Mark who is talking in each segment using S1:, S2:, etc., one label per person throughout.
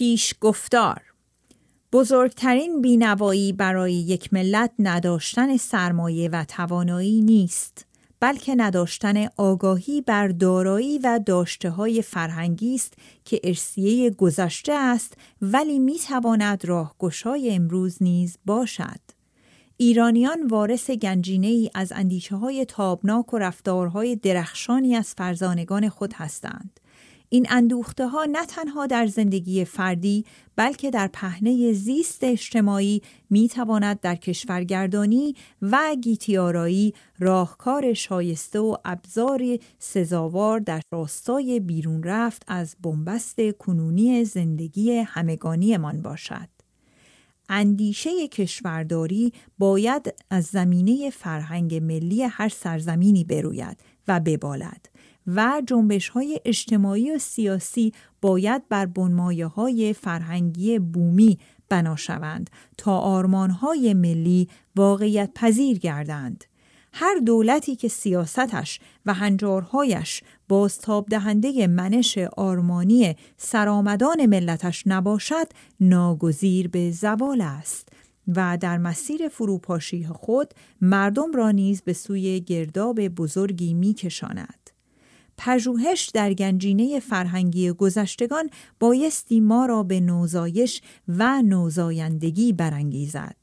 S1: پیش گفتار بزرگترین بینوایی برای یک ملت نداشتن سرمایه و توانایی نیست بلکه نداشتن آگاهی بر دارایی و داشته های فرهنگی است که ارسیه گذشته است ولی می تواند گشای امروز نیز باشد ایرانیان وارث گنجینه ای از اندیشه های تابناک و رفتارهای درخشانی از فرزانگان خود هستند این اندوخته ها نه تنها در زندگی فردی بلکه در پهنه زیست اجتماعی می تواند در کشورگردانی و گیتیارایی راهکار شایسته و ابزار سزاوار در راستای بیرون رفت از بنبست کنونی زندگی همگانیمان باشد. اندیشه کشورداری باید از زمینه فرهنگ ملی هر سرزمینی بروید و ببالد و جنبش های اجتماعی و سیاسی باید بر بنمایه های فرهنگی بومی بنا شوند تا آرمان های ملی واقعیت پذیر گردند. هر دولتی که سیاستش و هنجارهایش بازتاب دهنده منش آرمانی سرآمدان ملتش نباشد ناگزیر به زوال است و در مسیر فروپاشی خود مردم را نیز به سوی گرداب بزرگی میکشاند پژوهش در گنجینه فرهنگی گذشتگان بایستی ما را به نوزایش و نوزایندگی برانگیزد.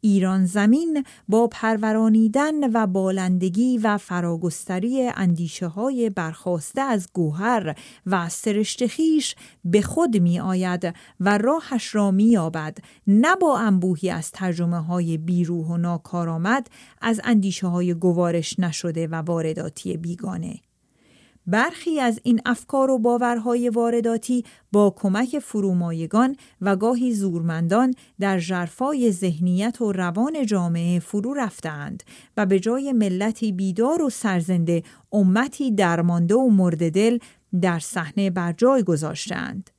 S1: ایران زمین با پرورانیدن و بالندگی و فراگستری اندیشه های برخواسته از گوهر و سرشتخیش به خود می آید و راهش را می آبد، نه با انبوهی از ترجمه های بیروح و ناکارآمد از اندیشه های گوارش نشده و وارداتی بیگانه برخی از این افکار و باورهای وارداتی با کمک فرومایگان و گاهی زورمندان در جرفای ذهنیت و روان جامعه فرو رفتند و به جای ملتی بیدار و سرزنده امتی درمانده و مرد دل در صحنه بر جای گذاشتند.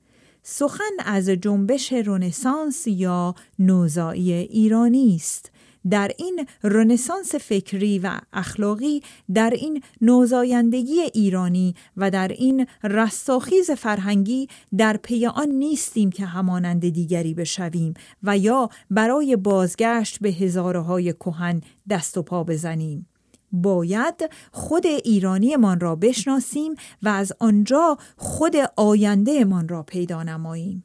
S1: سخن از جنبش رونسانس یا نوزایی ایرانی است در این رنسانس فکری و اخلاقی در این نوزایندگی ایرانی و در این رستاخیز فرهنگی در پی آن نیستیم که همانند دیگری بشویم و یا برای بازگشت به هزارهای کهن دست و پا بزنیم باید خود ایرانیمان را بشناسیم و از آنجا خود آیندهمان را پیدا نماییم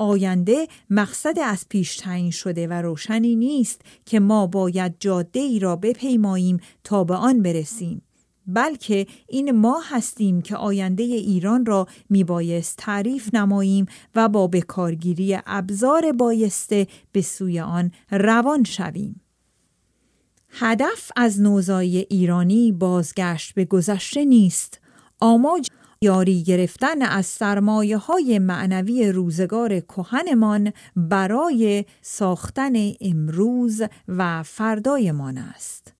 S1: آینده مقصد از پیش تعیین شده و روشنی نیست که ما باید جاده ای را بپیماییم تا به آن برسیم بلکه این ما هستیم که آینده ایران را میبایست تعریف نماییم و با بکارگیری ابزار بایسته به سوی آن روان شویم هدف از نوزای ایرانی بازگشت به گذشته نیست آماج یاری گرفتن از سرمایه های معنوی روزگار کهنمان برای ساختن امروز و فردایمان است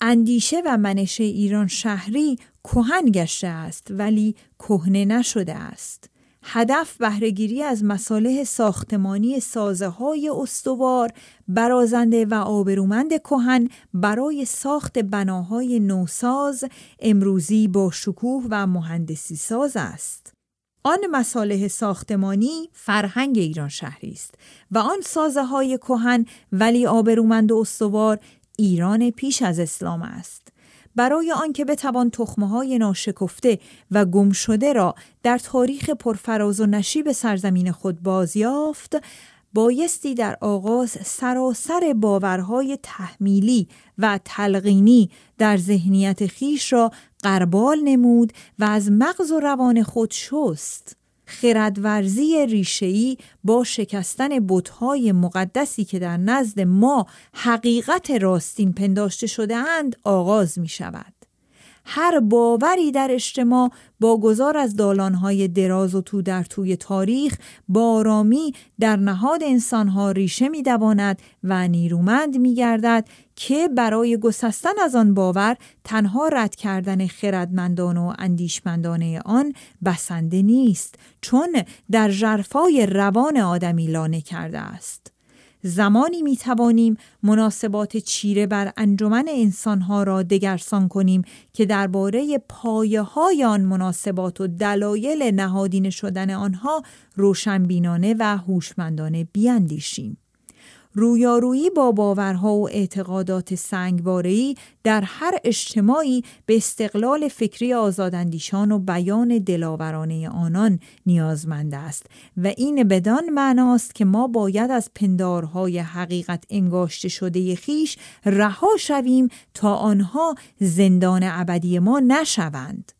S1: اندیشه و منش ایران شهری کهن گشته است ولی کهنه نشده است هدف بهرهگیری از مصالح ساختمانی سازه های استوار، برازنده و آبرومند کهن برای ساخت بناهای نوساز امروزی با شکوه و مهندسی ساز است. آن مصالح ساختمانی فرهنگ ایران شهری است و آن سازه های کهن ولی آبرومند و استوار ایران پیش از اسلام است. برای آنکه بتوان تخمه‌های ناشکفته و گم شده را در تاریخ پرفراز و نشیب سرزمین خود بازیافت بایستی در آغاز سراسر باورهای تحمیلی و تلقینی در ذهنیت خیش را قربال نمود و از مغز و روان خود شست خردورزی ریشهای با شکستن بتهای مقدسی که در نزد ما حقیقت راستین پنداشته شده آغاز می شود. هر باوری در اجتماع با گذار از دالانهای دراز و تو در توی تاریخ آرامی در نهاد انسانها ریشه میدواند و نیرومند میگردد که برای گسستن از آن باور تنها رد کردن خردمندان و اندیشمندانه آن بسنده نیست چون در جرفای روان آدمی لانه کرده است زمانی می توانیم مناسبات چیره بر انجمن انسانها را دگرسان کنیم که درباره پایه آن مناسبات و دلایل نهادین شدن آنها روشنبینانه و هوشمندانه بیاندیشیم. رویارویی با باورها و اعتقادات سنگوارهی در هر اجتماعی به استقلال فکری آزاداندیشان و بیان دلاورانه آنان نیازمند است و این بدان معناست که ما باید از پندارهای حقیقت انگاشته شده خیش رها شویم تا آنها زندان ابدی ما نشوند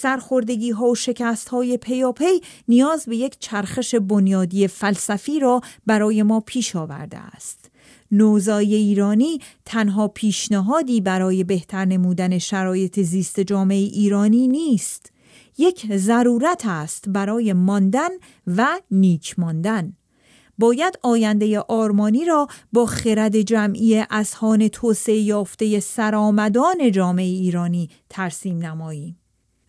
S1: سرخوردگی ها و شکست های پیاپی نیاز به یک چرخش بنیادی فلسفی را برای ما پیش آورده است. نوزای ایرانی تنها پیشنهادی برای بهتر نمودن شرایط زیست جامعه ایرانی نیست. یک ضرورت است برای ماندن و نیک ماندن. باید آینده آرمانی را با خرد جمعی اصحان توسعه یافته سرآمدان جامعه ایرانی ترسیم نماییم.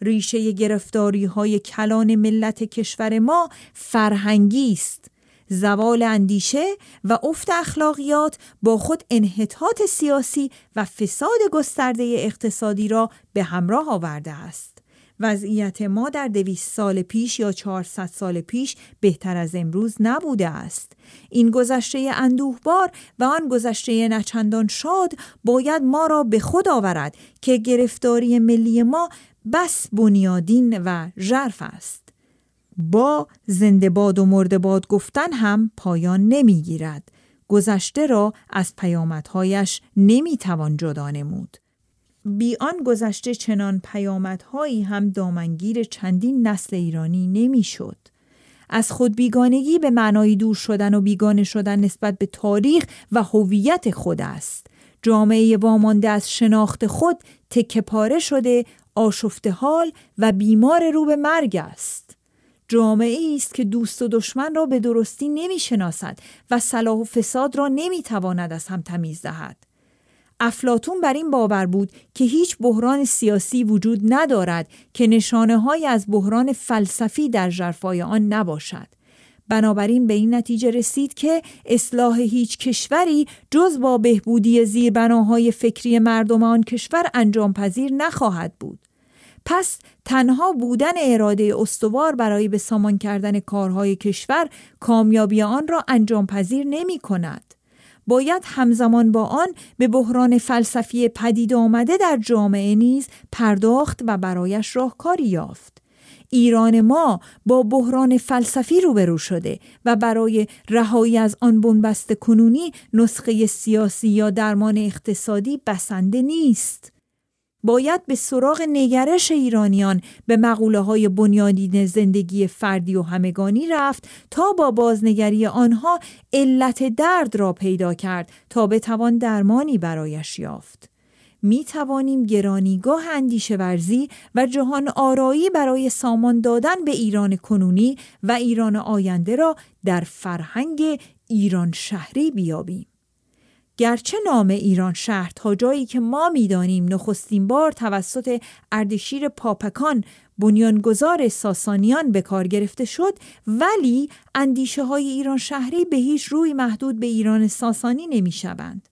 S1: ریشه گرفتاری های کلان ملت کشور ما فرهنگی است زوال اندیشه و افت اخلاقیات با خود انحطاط سیاسی و فساد گسترده اقتصادی را به همراه آورده است وضعیت ما در دویست سال پیش یا 400 سال پیش بهتر از امروز نبوده است این گذشته اندوهبار و آن گذشته نچندان شاد باید ما را به خود آورد که گرفتاری ملی ما بس بنیادین و ژرف است با زنده باد و مرده باد گفتن هم پایان نمیگیرد گذشته را از پیامدهایش توان جدا نمود بیان گذشته چنان پیامدهایی هم دامنگیر چندین نسل ایرانی نمیشد از خود بیگانگی به معنای دور شدن و بیگانه شدن نسبت به تاریخ و هویت خود است جامعه وامانده از شناخت خود تکه پاره شده آشفته حال و بیمار رو به مرگ است جامعه است که دوست و دشمن را به درستی نمیشناسد و صلاح و فساد را نمیتواند از هم تمیز دهد افلاتون بر این باور بود که هیچ بحران سیاسی وجود ندارد که نشانه های از بحران فلسفی در ژرفای آن نباشد بنابراین به این نتیجه رسید که اصلاح هیچ کشوری جز با بهبودی زیربناهای فکری مردم آن کشور انجام پذیر نخواهد بود پس تنها بودن اراده استوار برای به سامان کردن کارهای کشور کامیابی آن را انجام پذیر نمی کند. باید همزمان با آن به بحران فلسفی پدید آمده در جامعه نیز پرداخت و برایش راهکاری یافت. ایران ما با بحران فلسفی روبرو شده و برای رهایی از آن بنبست کنونی نسخه سیاسی یا درمان اقتصادی بسنده نیست. باید به سراغ نگرش ایرانیان به مقوله های بنیادین زندگی فردی و همگانی رفت تا با بازنگری آنها علت درد را پیدا کرد تا بتوان درمانی برایش یافت. می توانیم گرانیگاه اندیشه ورزی و جهان آرایی برای سامان دادن به ایران کنونی و ایران آینده را در فرهنگ ایران شهری بیابیم. گرچه نام ایران شهر تا جایی که ما میدانیم نخستین بار توسط اردشیر پاپکان بنیانگذار ساسانیان به کار گرفته شد ولی اندیشه های ایران شهری به هیچ روی محدود به ایران ساسانی نمی شوند.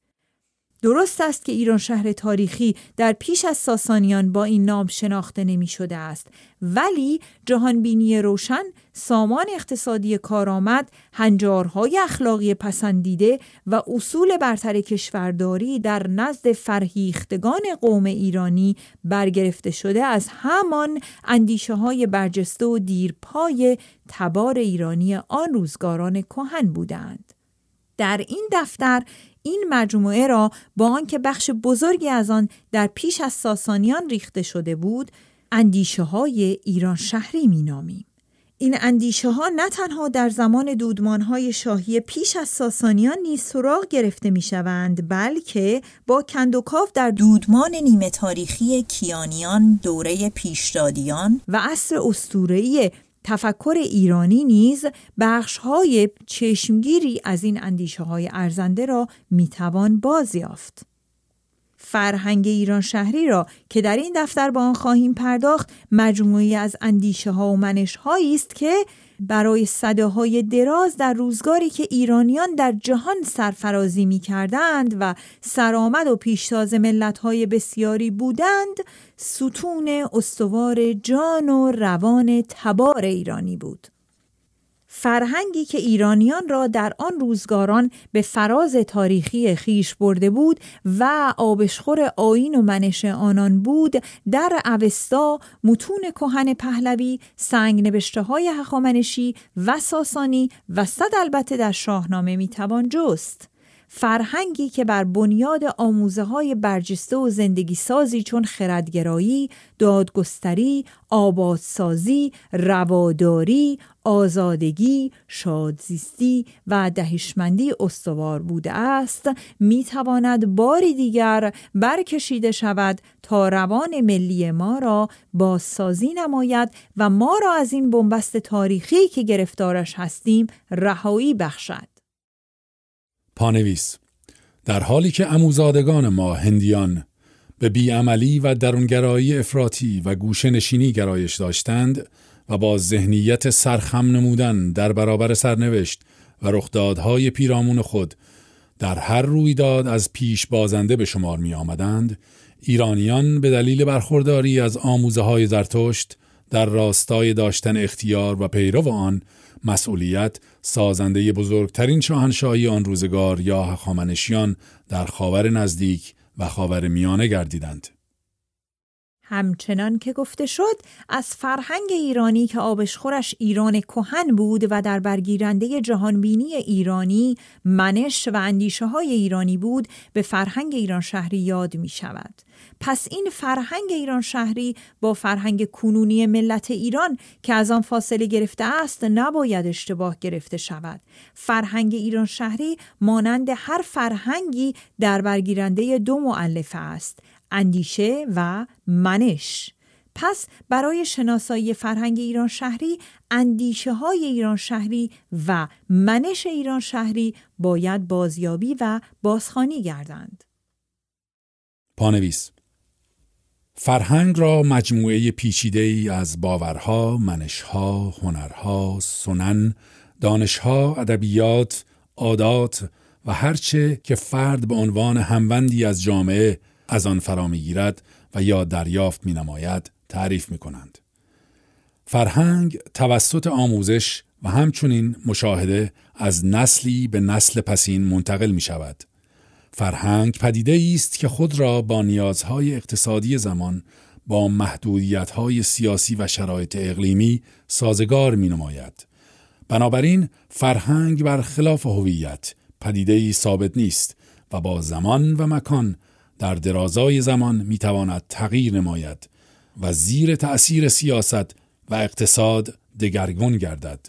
S1: درست است که ایران شهر تاریخی در پیش از ساسانیان با این نام شناخته نمی شده است ولی جهانبینی روشن سامان اقتصادی کارآمد هنجارهای اخلاقی پسندیده و اصول برتر کشورداری در نزد فرهیختگان قوم ایرانی برگرفته شده از همان اندیشه های برجسته و دیرپای تبار ایرانی آن روزگاران کهن بودند در این دفتر این مجموعه را با آنکه بخش بزرگی از آن در پیش از ساسانیان ریخته شده بود اندیشه های ایران شهری نامیم. این اندیشه ها نه تنها در زمان دودمان های شاهی پیش از ساسانیان نیز سراغ گرفته می شوند بلکه با کندوکاف در دودمان نیمه تاریخی کیانیان دوره پیشدادیان و عصر استورهی تفکر ایرانی نیز بخشهای چشمگیری از این اندیشه های ارزنده را میتوان بازیافت. فرهنگ ایران شهری را که در این دفتر با آن خواهیم پرداخت مجموعی از اندیشه ها و منش است که برای صداهای دراز در روزگاری که ایرانیان در جهان سرفرازی می کردند و سرآمد و پیشتاز ملت بسیاری بودند ستون استوار جان و روان تبار ایرانی بود فرهنگی که ایرانیان را در آن روزگاران به فراز تاریخی خیش برده بود و آبشخور آین و منش آنان بود در اوستا متون کهن پهلوی سنگ نبشته های هخامنشی و ساسانی و صد البته در شاهنامه میتوان جست فرهنگی که بر بنیاد آموزه های برجسته و زندگی سازی چون خردگرایی، دادگستری، آبادسازی، رواداری، آزادگی، شادزیستی و دهشمندی استوار بوده است می تواند باری دیگر برکشیده شود تا روان ملی ما را بازسازی نماید و ما را از این بنبست تاریخی که گرفتارش هستیم رهایی بخشد.
S2: پانویس در حالی که اموزادگان ما هندیان به بیعملی و درونگرایی افراطی و گوشنشینی گرایش داشتند و با ذهنیت سرخم نمودن در برابر سرنوشت و رخدادهای پیرامون خود در هر رویداد از پیش بازنده به شمار می آمدند، ایرانیان به دلیل برخورداری از آموزه های زرتشت در راستای داشتن اختیار و پیرو آن مسئولیت سازنده بزرگترین شاهنشاهی آن روزگار یا خامنشیان در خاور نزدیک و خاور میانه گردیدند.
S1: همچنان که گفته شد از فرهنگ ایرانی که آبشخورش ایران کهن بود و در برگیرنده جهانبینی ایرانی منش و اندیشه های ایرانی بود به فرهنگ ایران شهری یاد می شود. پس این فرهنگ ایران شهری با فرهنگ کنونی ملت ایران که از آن فاصله گرفته است نباید اشتباه گرفته شود فرهنگ ایران شهری مانند هر فرهنگی در برگیرنده دو معلفه است اندیشه و منش پس برای شناسایی فرهنگ ایران شهری اندیشه های ایران شهری و منش ایران شهری باید بازیابی و بازخانی گردند.
S2: پانویس فرهنگ را مجموعه پیچیده ای از باورها، منشها، هنرها، سنن، دانشها، ادبیات، عادات و هرچه که فرد به عنوان هموندی از جامعه از آن فرا میگیرد و یا دریافت می نماید تعریف می کنند. فرهنگ توسط آموزش و همچنین مشاهده از نسلی به نسل پسین منتقل می شود فرهنگ پدیده است که خود را با نیازهای اقتصادی زمان با محدودیتهای سیاسی و شرایط اقلیمی سازگار می نماید. بنابراین فرهنگ برخلاف هویت پدیده ای ثابت نیست و با زمان و مکان در درازای زمان می تواند تغییر نماید و زیر تأثیر سیاست و اقتصاد دگرگون گردد.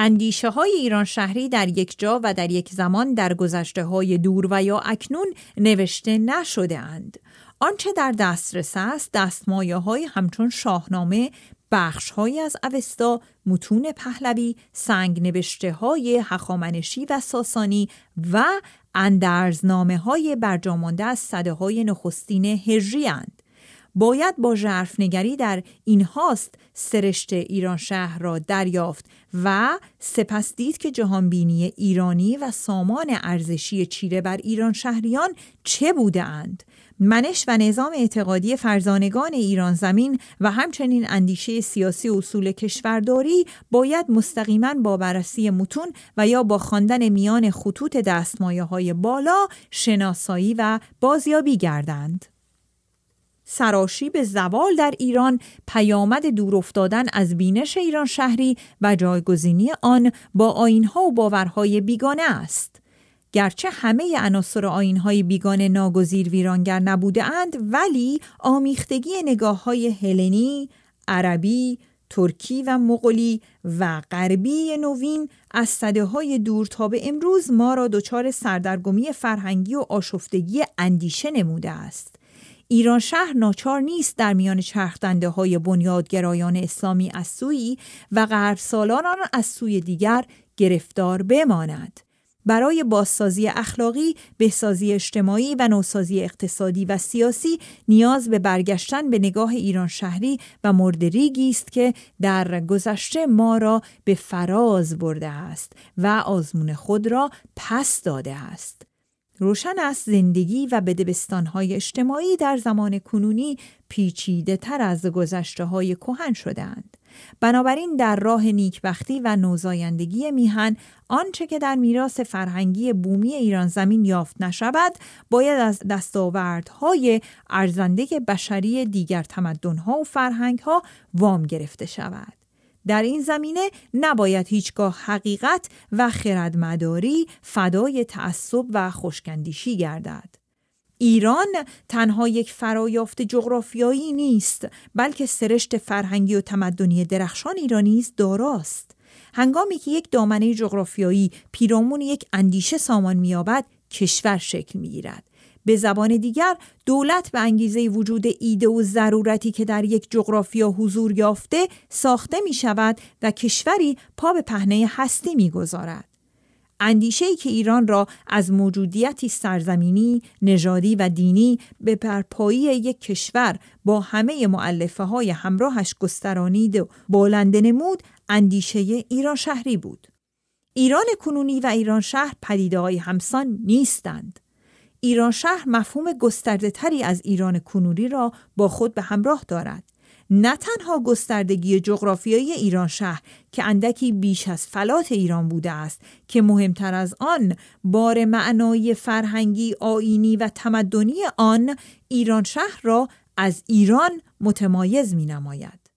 S1: اندیشه های ایران شهری در یک جا و در یک زمان در گذشته های دور و یا اکنون نوشته نشده اند. آنچه در دسترس است دستمایه های همچون شاهنامه بخش های از اوستا، متون پهلوی، سنگ نوشته های حخامنشی و ساسانی و اندرزنامه های برجامانده از صده های نخستین هجری باید با ژرفنگری در این هاست سرشت ایران شهر را دریافت و سپس دید که جهانبینی ایرانی و سامان ارزشی چیره بر ایران شهریان چه بوده اند. منش و نظام اعتقادی فرزانگان ایران زمین و همچنین اندیشه سیاسی اصول کشورداری باید مستقیما با بررسی متون و یا با خواندن میان خطوط دستمایه های بالا شناسایی و بازیابی گردند. سراشی به زوال در ایران پیامد دور افتادن از بینش ایران شهری و جایگزینی آن با آینها و باورهای بیگانه است گرچه همه عناصر آینهای بیگانه ناگزیر ویرانگر نبوده اند ولی آمیختگی نگاه های هلنی، عربی، ترکی و مغولی و غربی نوین از صده های دور تا به امروز ما را دچار سردرگمی فرهنگی و آشفتگی اندیشه نموده است. ایران شهر ناچار نیست در میان چرخدنده های بنیادگرایان اسلامی از سویی و غرب آن از سوی دیگر گرفتار بماند. برای بازسازی اخلاقی، بهسازی اجتماعی و نوسازی اقتصادی و سیاسی نیاز به برگشتن به نگاه ایران شهری و مردریگی است که در گذشته ما را به فراز برده است و آزمون خود را پس داده است. روشن است زندگی و بدبستانهای اجتماعی در زمان کنونی پیچیده تر از گذشته های کوهن شدهاند. بنابراین در راه نیکبختی و نوزایندگی میهن آنچه که در میراث فرهنگی بومی ایران زمین یافت نشود باید از دستاوردهای ارزنده بشری دیگر تمدنها و فرهنگها وام گرفته شود در این زمینه نباید هیچگاه حقیقت و خردمداری فدای تعصب و خوشکندیشی گردد. ایران تنها یک فرایافت جغرافیایی نیست بلکه سرشت فرهنگی و تمدنی درخشان ایرانی نیز داراست هنگامی که یک دامنه جغرافیایی پیرامون یک اندیشه سامان میابد کشور شکل میگیرد به زبان دیگر دولت به انگیزه وجود ایده و ضرورتی که در یک جغرافیا حضور یافته ساخته می شود و کشوری پا به پهنه هستی می گذارد. اندیشه ای که ایران را از موجودیتی سرزمینی، نژادی و دینی به پرپایی یک کشور با همه معلفه های همراهش گسترانید و بالنده نمود اندیشه ایران شهری بود. ایران کنونی و ایران شهر پدیده های همسان نیستند. ایران شهر مفهوم گسترده تری از ایران کنوری را با خود به همراه دارد. نه تنها گستردگی جغرافیایی ایران شهر که اندکی بیش از فلات ایران بوده است که مهمتر از آن بار معنای فرهنگی آینی و تمدنی آن ایران شهر را از ایران متمایز می نماید.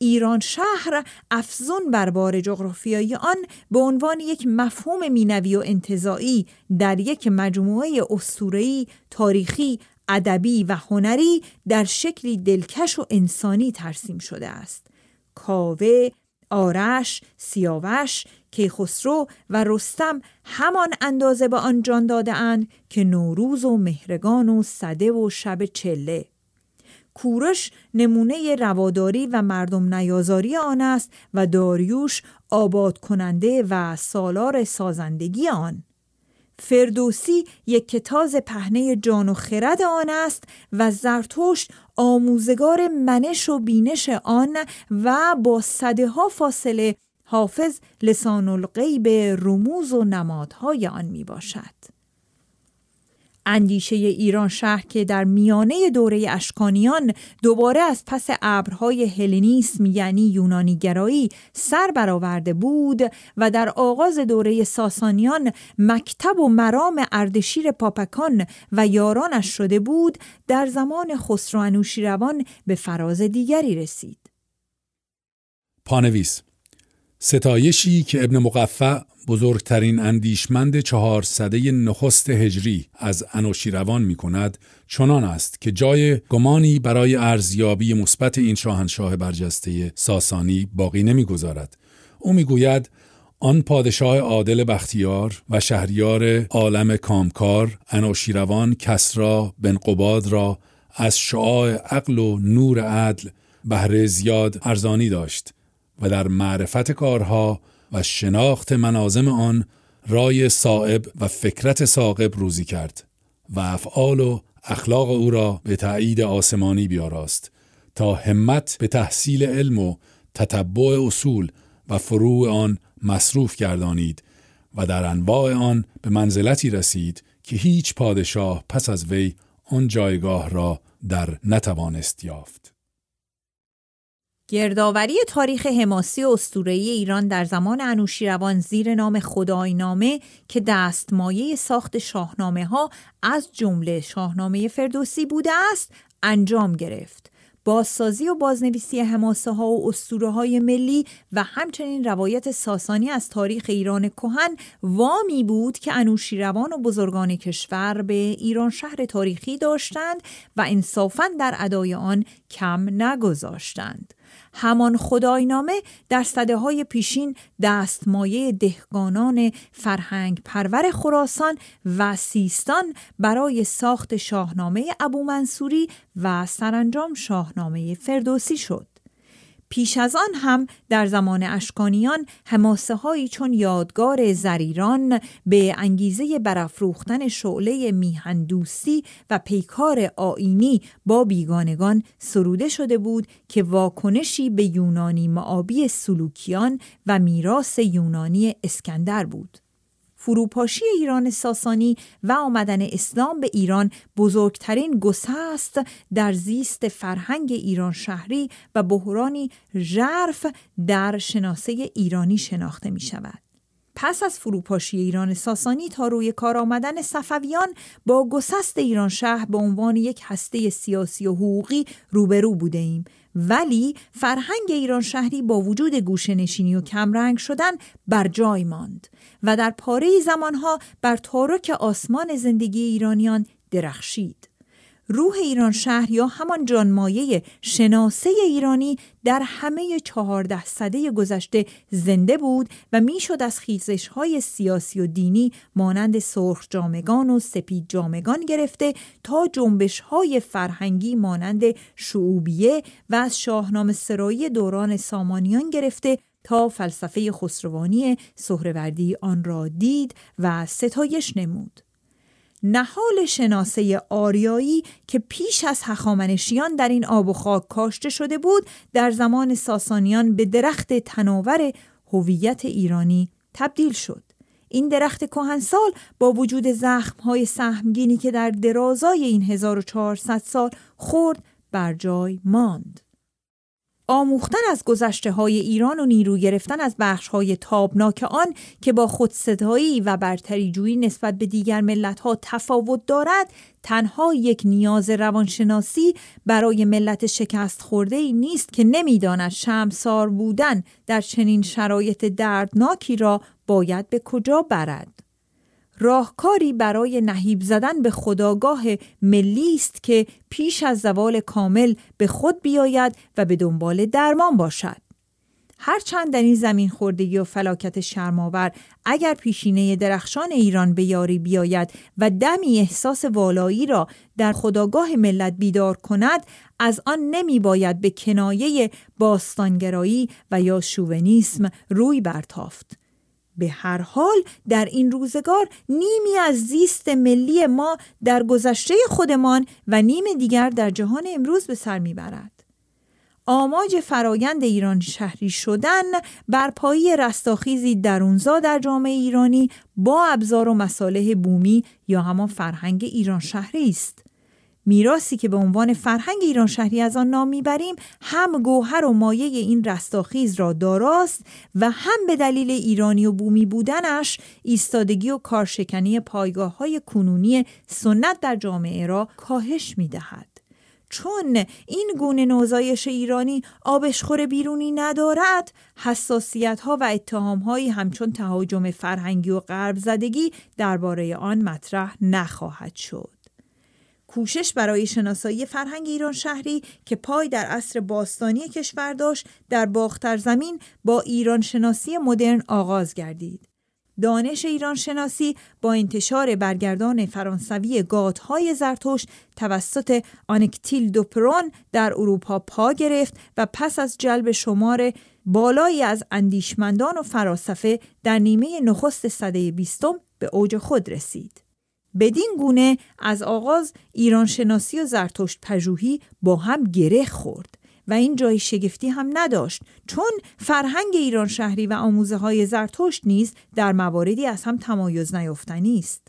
S1: ایران شهر افزون بر بار جغرافیایی آن به عنوان یک مفهوم مینوی و انتزاعی، در یک مجموعه اسطوره‌ای، تاریخی، ادبی و هنری در شکلی دلکش و انسانی ترسیم شده است. کاوه، آرش، سیاوش، کیخسرو و رستم همان اندازه به آن جان دادهاند که نوروز و مهرگان و صده و شب چله کورش نمونه رواداری و مردم نیازاری آن است و داریوش آباد کننده و سالار سازندگی آن فردوسی یک کتاز پهنه جان و خرد آن است و زرتوش آموزگار منش و بینش آن و با صده ها فاصله حافظ لسان الغیب رموز و نمادهای آن می باشد. اندیشه ایران شهر که در میانه دوره اشکانیان دوباره از پس ابرهای هلنیسم یعنی یونانیگرایی سر برآورده بود و در آغاز دوره ساسانیان مکتب و مرام اردشیر پاپکان و یارانش شده بود در زمان خسرو انوشیروان به فراز دیگری رسید
S2: پانویس ستایشی که ابن مقفع بزرگترین اندیشمند چهار سده نخست هجری از انوشیروان می کند چنان است که جای گمانی برای ارزیابی مثبت این شاهنشاه برجسته ساسانی باقی نمیگذارد او میگوید آن پادشاه عادل بختیار و شهریار عالم کامکار انوشیروان کسرا بن قباد را از شعاع عقل و نور عدل بهره زیاد ارزانی داشت و در معرفت کارها و شناخت منازم آن رای صاحب و فکرت ساقب روزی کرد و افعال و اخلاق او را به تعیید آسمانی بیاراست تا همت به تحصیل علم و تتبع اصول و فروع آن مصروف گردانید و در انواع آن به منزلتی رسید که هیچ پادشاه پس از وی آن جایگاه را در نتوانست یافت.
S1: گردآوری تاریخ حماسی و اسطوره‌ای ایران در زمان انوشیروان زیر نام خداینامه که دستمایه ساخت شاهنامه ها از جمله شاهنامه فردوسی بوده است انجام گرفت. بازسازی و بازنویسی حماسه ها و اسطوره های ملی و همچنین روایت ساسانی از تاریخ ایران کهن وامی بود که انوشیروان و بزرگان کشور به ایران شهر تاریخی داشتند و انصافا در ادای آن کم نگذاشتند. همان خداینامه در صده های پیشین دستمایه دهگانان فرهنگ پرور خراسان و سیستان برای ساخت شاهنامه ابو منصوری و سرانجام شاهنامه فردوسی شد. پیش از آن هم در زمان اشکانیان هماسه هایی چون یادگار زریران به انگیزه برافروختن شعله میهندوسی و پیکار آینی با بیگانگان سروده شده بود که واکنشی به یونانی معابی سلوکیان و میراث یونانی اسکندر بود. فروپاشی ایران ساسانی و آمدن اسلام به ایران بزرگترین گسه است در زیست فرهنگ ایران شهری و بحرانی ژرف در شناسه ایرانی شناخته می شود. پس از فروپاشی ایران ساسانی تا روی کار آمدن صفویان با گسست ایران شهر به عنوان یک هسته سیاسی و حقوقی روبرو بوده ایم ولی فرهنگ ایران شهری با وجود گوشنشینی و کمرنگ شدن بر جای ماند و در پاره زمانها بر تارک آسمان زندگی ایرانیان درخشید. روح ایران شهر یا همان جانمایه شناسه ایرانی در همه چهارده صده گذشته زنده بود و میشد از خیزش های سیاسی و دینی مانند سرخ جامگان و سپید جامگان گرفته تا جنبش های فرهنگی مانند شعوبیه و از شاهنامه سرایی دوران سامانیان گرفته تا فلسفه خسروانی سهروردی آن را دید و ستایش نمود. نهال شناسه آریایی که پیش از هخامنشیان در این آب و خاک کاشته شده بود در زمان ساسانیان به درخت تناور هویت ایرانی تبدیل شد این درخت کهنسال با وجود زخمهای سهمگینی که در درازای این 1400 سال خورد بر جای ماند آموختن از گذشته های ایران و نیرو گرفتن از بخش های تابناک آن که با خودستایی و برتری جویی نسبت به دیگر ملت ها تفاوت دارد تنها یک نیاز روانشناسی برای ملت شکست خورده ای نیست که نمیداند شمسار بودن در چنین شرایط دردناکی را باید به کجا برد راهکاری برای نهیب زدن به خداگاه ملی است که پیش از زوال کامل به خود بیاید و به دنبال درمان باشد هرچند در این زمین خوردگی و فلاکت شرماور اگر پیشینه درخشان ایران به یاری بیاید و دمی احساس والایی را در خداگاه ملت بیدار کند از آن نمی باید به کنایه باستانگرایی و یا شوونیسم روی برتافت به هر حال در این روزگار نیمی از زیست ملی ما در گذشته خودمان و نیم دیگر در جهان امروز به سر میبرد. آماج فرایند ایران شهری شدن بر پایی رستاخیزی درونزا در جامعه ایرانی با ابزار و مصالح بومی یا همان فرهنگ ایران شهری است. میراسی که به عنوان فرهنگ ایران شهری از آن نام میبریم هم گوهر و مایه این رستاخیز را داراست و هم به دلیل ایرانی و بومی بودنش ایستادگی و کارشکنی پایگاه های کنونی سنت در جامعه را کاهش میدهد. چون این گونه نوزایش ایرانی آبشخور بیرونی ندارد حساسیت ها و اتهام هایی همچون تهاجم فرهنگی و غرب زدگی درباره آن مطرح نخواهد شد کوشش برای شناسایی فرهنگ ایران شهری که پای در عصر باستانی کشور داشت در باختر زمین با ایران شناسی مدرن آغاز گردید. دانش ایران شناسی با انتشار برگردان فرانسوی گاتهای زرتوش توسط آنکتیل دوپرون در اروپا پا گرفت و پس از جلب شمار بالایی از اندیشمندان و فراسفه در نیمه نخست صده بیستم به اوج خود رسید. بدین گونه از آغاز ایران شناسی و زرتشت پژوهی با هم گره خورد و این جای شگفتی هم نداشت چون فرهنگ ایران شهری و آموزه های زرتشت نیز در مواردی از هم تمایز نیافتنی است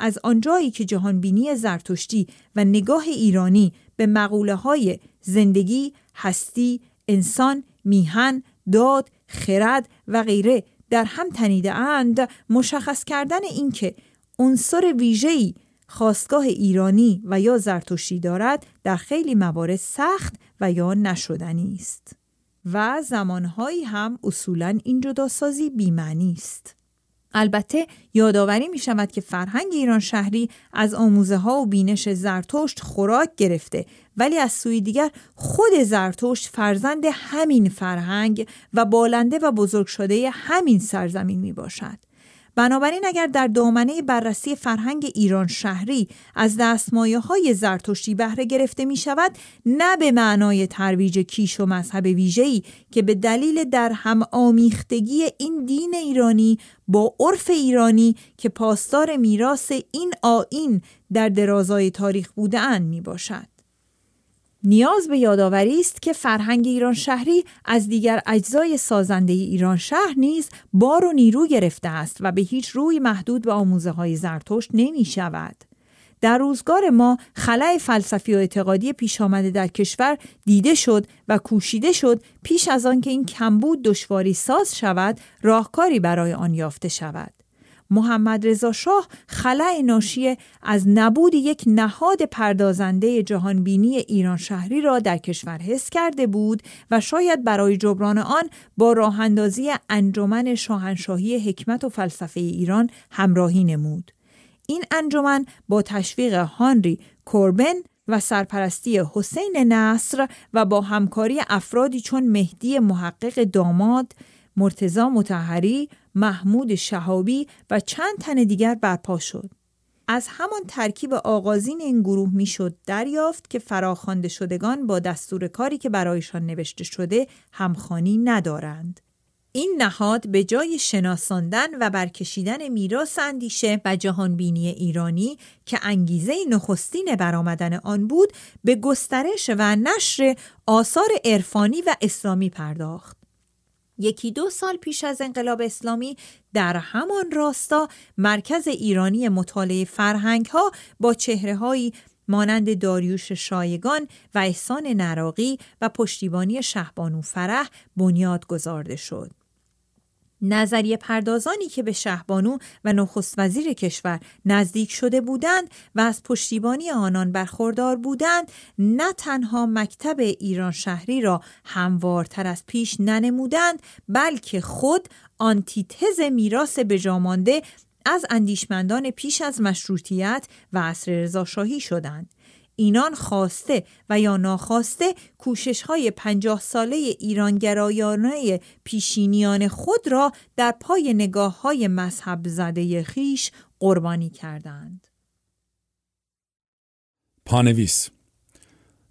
S1: از آنجایی که جهانبینی زرتشتی و نگاه ایرانی به مقوله های زندگی، هستی، انسان، میهن، داد، خرد و غیره در هم تنیده اند مشخص کردن اینکه عنصر ویژه‌ای خواستگاه ایرانی و یا زرتشتی دارد در خیلی موارد سخت و یا نشدنی است و زمانهایی هم اصولا این جداسازی بیمعنی است البته یادآوری می شود که فرهنگ ایران شهری از آموزه ها و بینش زرتشت خوراک گرفته ولی از سوی دیگر خود زرتشت فرزند همین فرهنگ و بالنده و بزرگ شده همین سرزمین می باشد. بنابراین اگر در دامنه بررسی فرهنگ ایران شهری از دستمایه های زرتشتی بهره گرفته می شود نه به معنای ترویج کیش و مذهب ویژه‌ای که به دلیل در هم آمیختگی این دین ایرانی با عرف ایرانی که پاسدار میراث این آین در درازای تاریخ بودن می باشد. نیاز به یادآوری است که فرهنگ ایران شهری از دیگر اجزای سازنده ایران شهر نیز بار و نیرو گرفته است و به هیچ روی محدود به آموزه های زرتشت نمی شود. در روزگار ما خلع فلسفی و اعتقادی پیش آمده در کشور دیده شد و کوشیده شد پیش از آنکه این کمبود دشواری ساز شود راهکاری برای آن یافته شود محمد رضا شاه خلع ناشی از نبود یک نهاد پردازنده جهانبینی ایران شهری را در کشور حس کرده بود و شاید برای جبران آن با راهاندازی انجمن شاهنشاهی حکمت و فلسفه ایران همراهی نمود. این انجمن با تشویق هانری کوربن و سرپرستی حسین نصر و با همکاری افرادی چون مهدی محقق داماد، مرتزا متحری، محمود شهابی و چند تن دیگر برپا شد. از همان ترکیب آغازین این گروه میشد دریافت که فراخوانده شدگان با دستور کاری که برایشان نوشته شده همخانی ندارند. این نهاد به جای شناساندن و برکشیدن میراث اندیشه و جهانبینی ایرانی که انگیزه نخستین برآمدن آن بود به گسترش و نشر آثار عرفانی و اسلامی پرداخت یکی دو سال پیش از انقلاب اسلامی در همان راستا مرکز ایرانی مطالعه فرهنگ ها با چهره هایی مانند داریوش شایگان و احسان نراقی و پشتیبانی شهبانو فرح بنیاد گذارده شد. نظریه پردازانی که به شهبانو و نخست وزیر کشور نزدیک شده بودند و از پشتیبانی آنان برخوردار بودند نه تنها مکتب ایران شهری را هموارتر از پیش ننمودند بلکه خود آنتیتز میراث بجامانده از اندیشمندان پیش از مشروطیت و عصر رضاشاهی شدند اینان خواسته و یا ناخواسته کوشش های پنجاه ساله ایرانگرایانه پیشینیان خود را در پای نگاه های مذهب زده خیش قربانی کردند.
S2: پانویس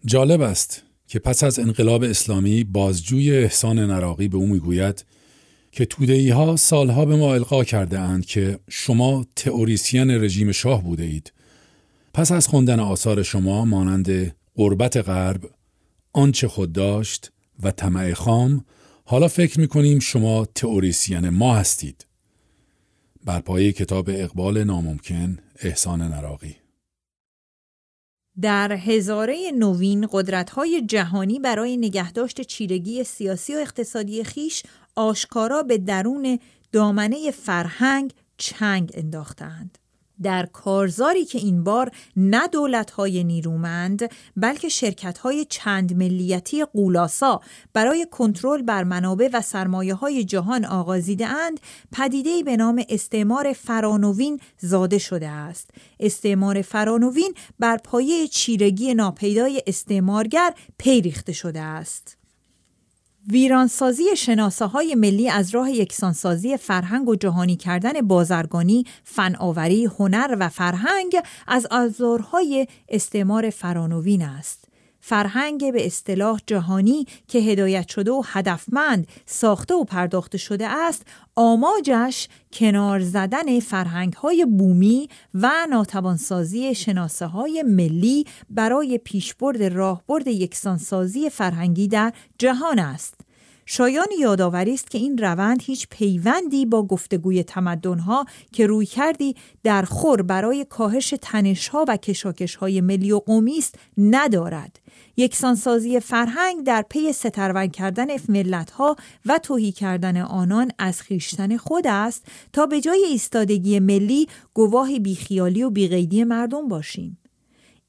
S2: جالب است که پس از انقلاب اسلامی بازجوی احسان نراقی به او میگوید که تودهی ها سالها به ما القا کرده اند که شما تئوریسین رژیم شاه بوده اید پس از خوندن آثار شما مانند قربت غرب، آنچه خود داشت و طمع خام، حالا فکر کنیم شما تئوریسین ما هستید. بر پایه کتاب اقبال ناممکن احسان نراقی
S1: در هزاره نوین های جهانی برای نگهداشت چیرگی سیاسی و اقتصادی خیش آشکارا به درون دامنه فرهنگ چنگ انداختند. در کارزاری که این بار نه دولت‌های نیرومند بلکه شرکت‌های چند ملیتی قولاسا برای کنترل بر منابع و سرمایه های جهان آغازیده اند پدیده‌ای به نام استعمار فرانوین زاده شده است استعمار فرانوین بر پایه چیرگی ناپیدای استعمارگر پیریخته شده است ویرانسازی شناسه های ملی از راه یکسانسازی فرهنگ و جهانی کردن بازرگانی، فناوری، هنر و فرهنگ از آزارهای استعمار فرانوین است. فرهنگ به اصطلاح جهانی که هدایت شده و هدفمند ساخته و پرداخته شده است آماجش کنار زدن فرهنگ های بومی و ناتوانسازی شناسه های ملی برای پیشبرد راهبرد یکسانسازی فرهنگی در جهان است شایان یادآوری است که این روند هیچ پیوندی با گفتگوی تمدنها که روی کردی در خور برای کاهش تنشها و کشاکشهای ملی و قومی است ندارد یکسانسازی فرهنگ در پی سترون کردن ملتها و توهی کردن آنان از خیشتن خود است تا به جای ایستادگی ملی گواه بیخیالی و بیغیدی مردم باشیم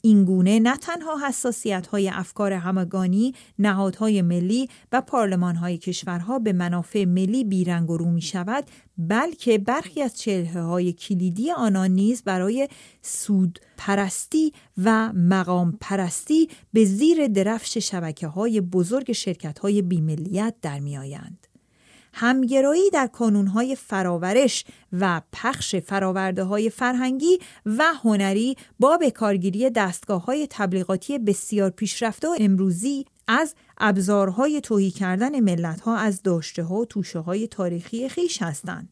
S1: اینگونه نه تنها حساسیت های افکار همگانی، نهادهای ملی و پارلمان های کشورها به منافع ملی بیرنگ رو می شود، بلکه برخی از چهره های کلیدی آنان نیز برای سود پرستی و مقام پرستی به زیر درفش شبکه های بزرگ شرکت های بیملیت در می آیند. همگرایی در کانونهای فراورش و پخش فراورده های فرهنگی و هنری با بکارگیری دستگاه های تبلیغاتی بسیار پیشرفته و امروزی از ابزارهای توهی کردن ملت ها از داشته ها و توشه های تاریخی خیش هستند.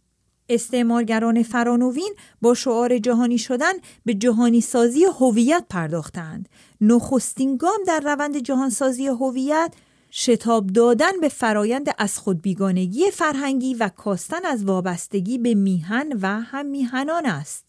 S1: استعمارگران فرانوین با شعار جهانی شدن به جهانی سازی هویت پرداختند. نخستین گام در روند جهانسازی هویت شتاب دادن به فرایند از خود بیگانگی فرهنگی و کاستن از وابستگی به میهن و هم میهنان است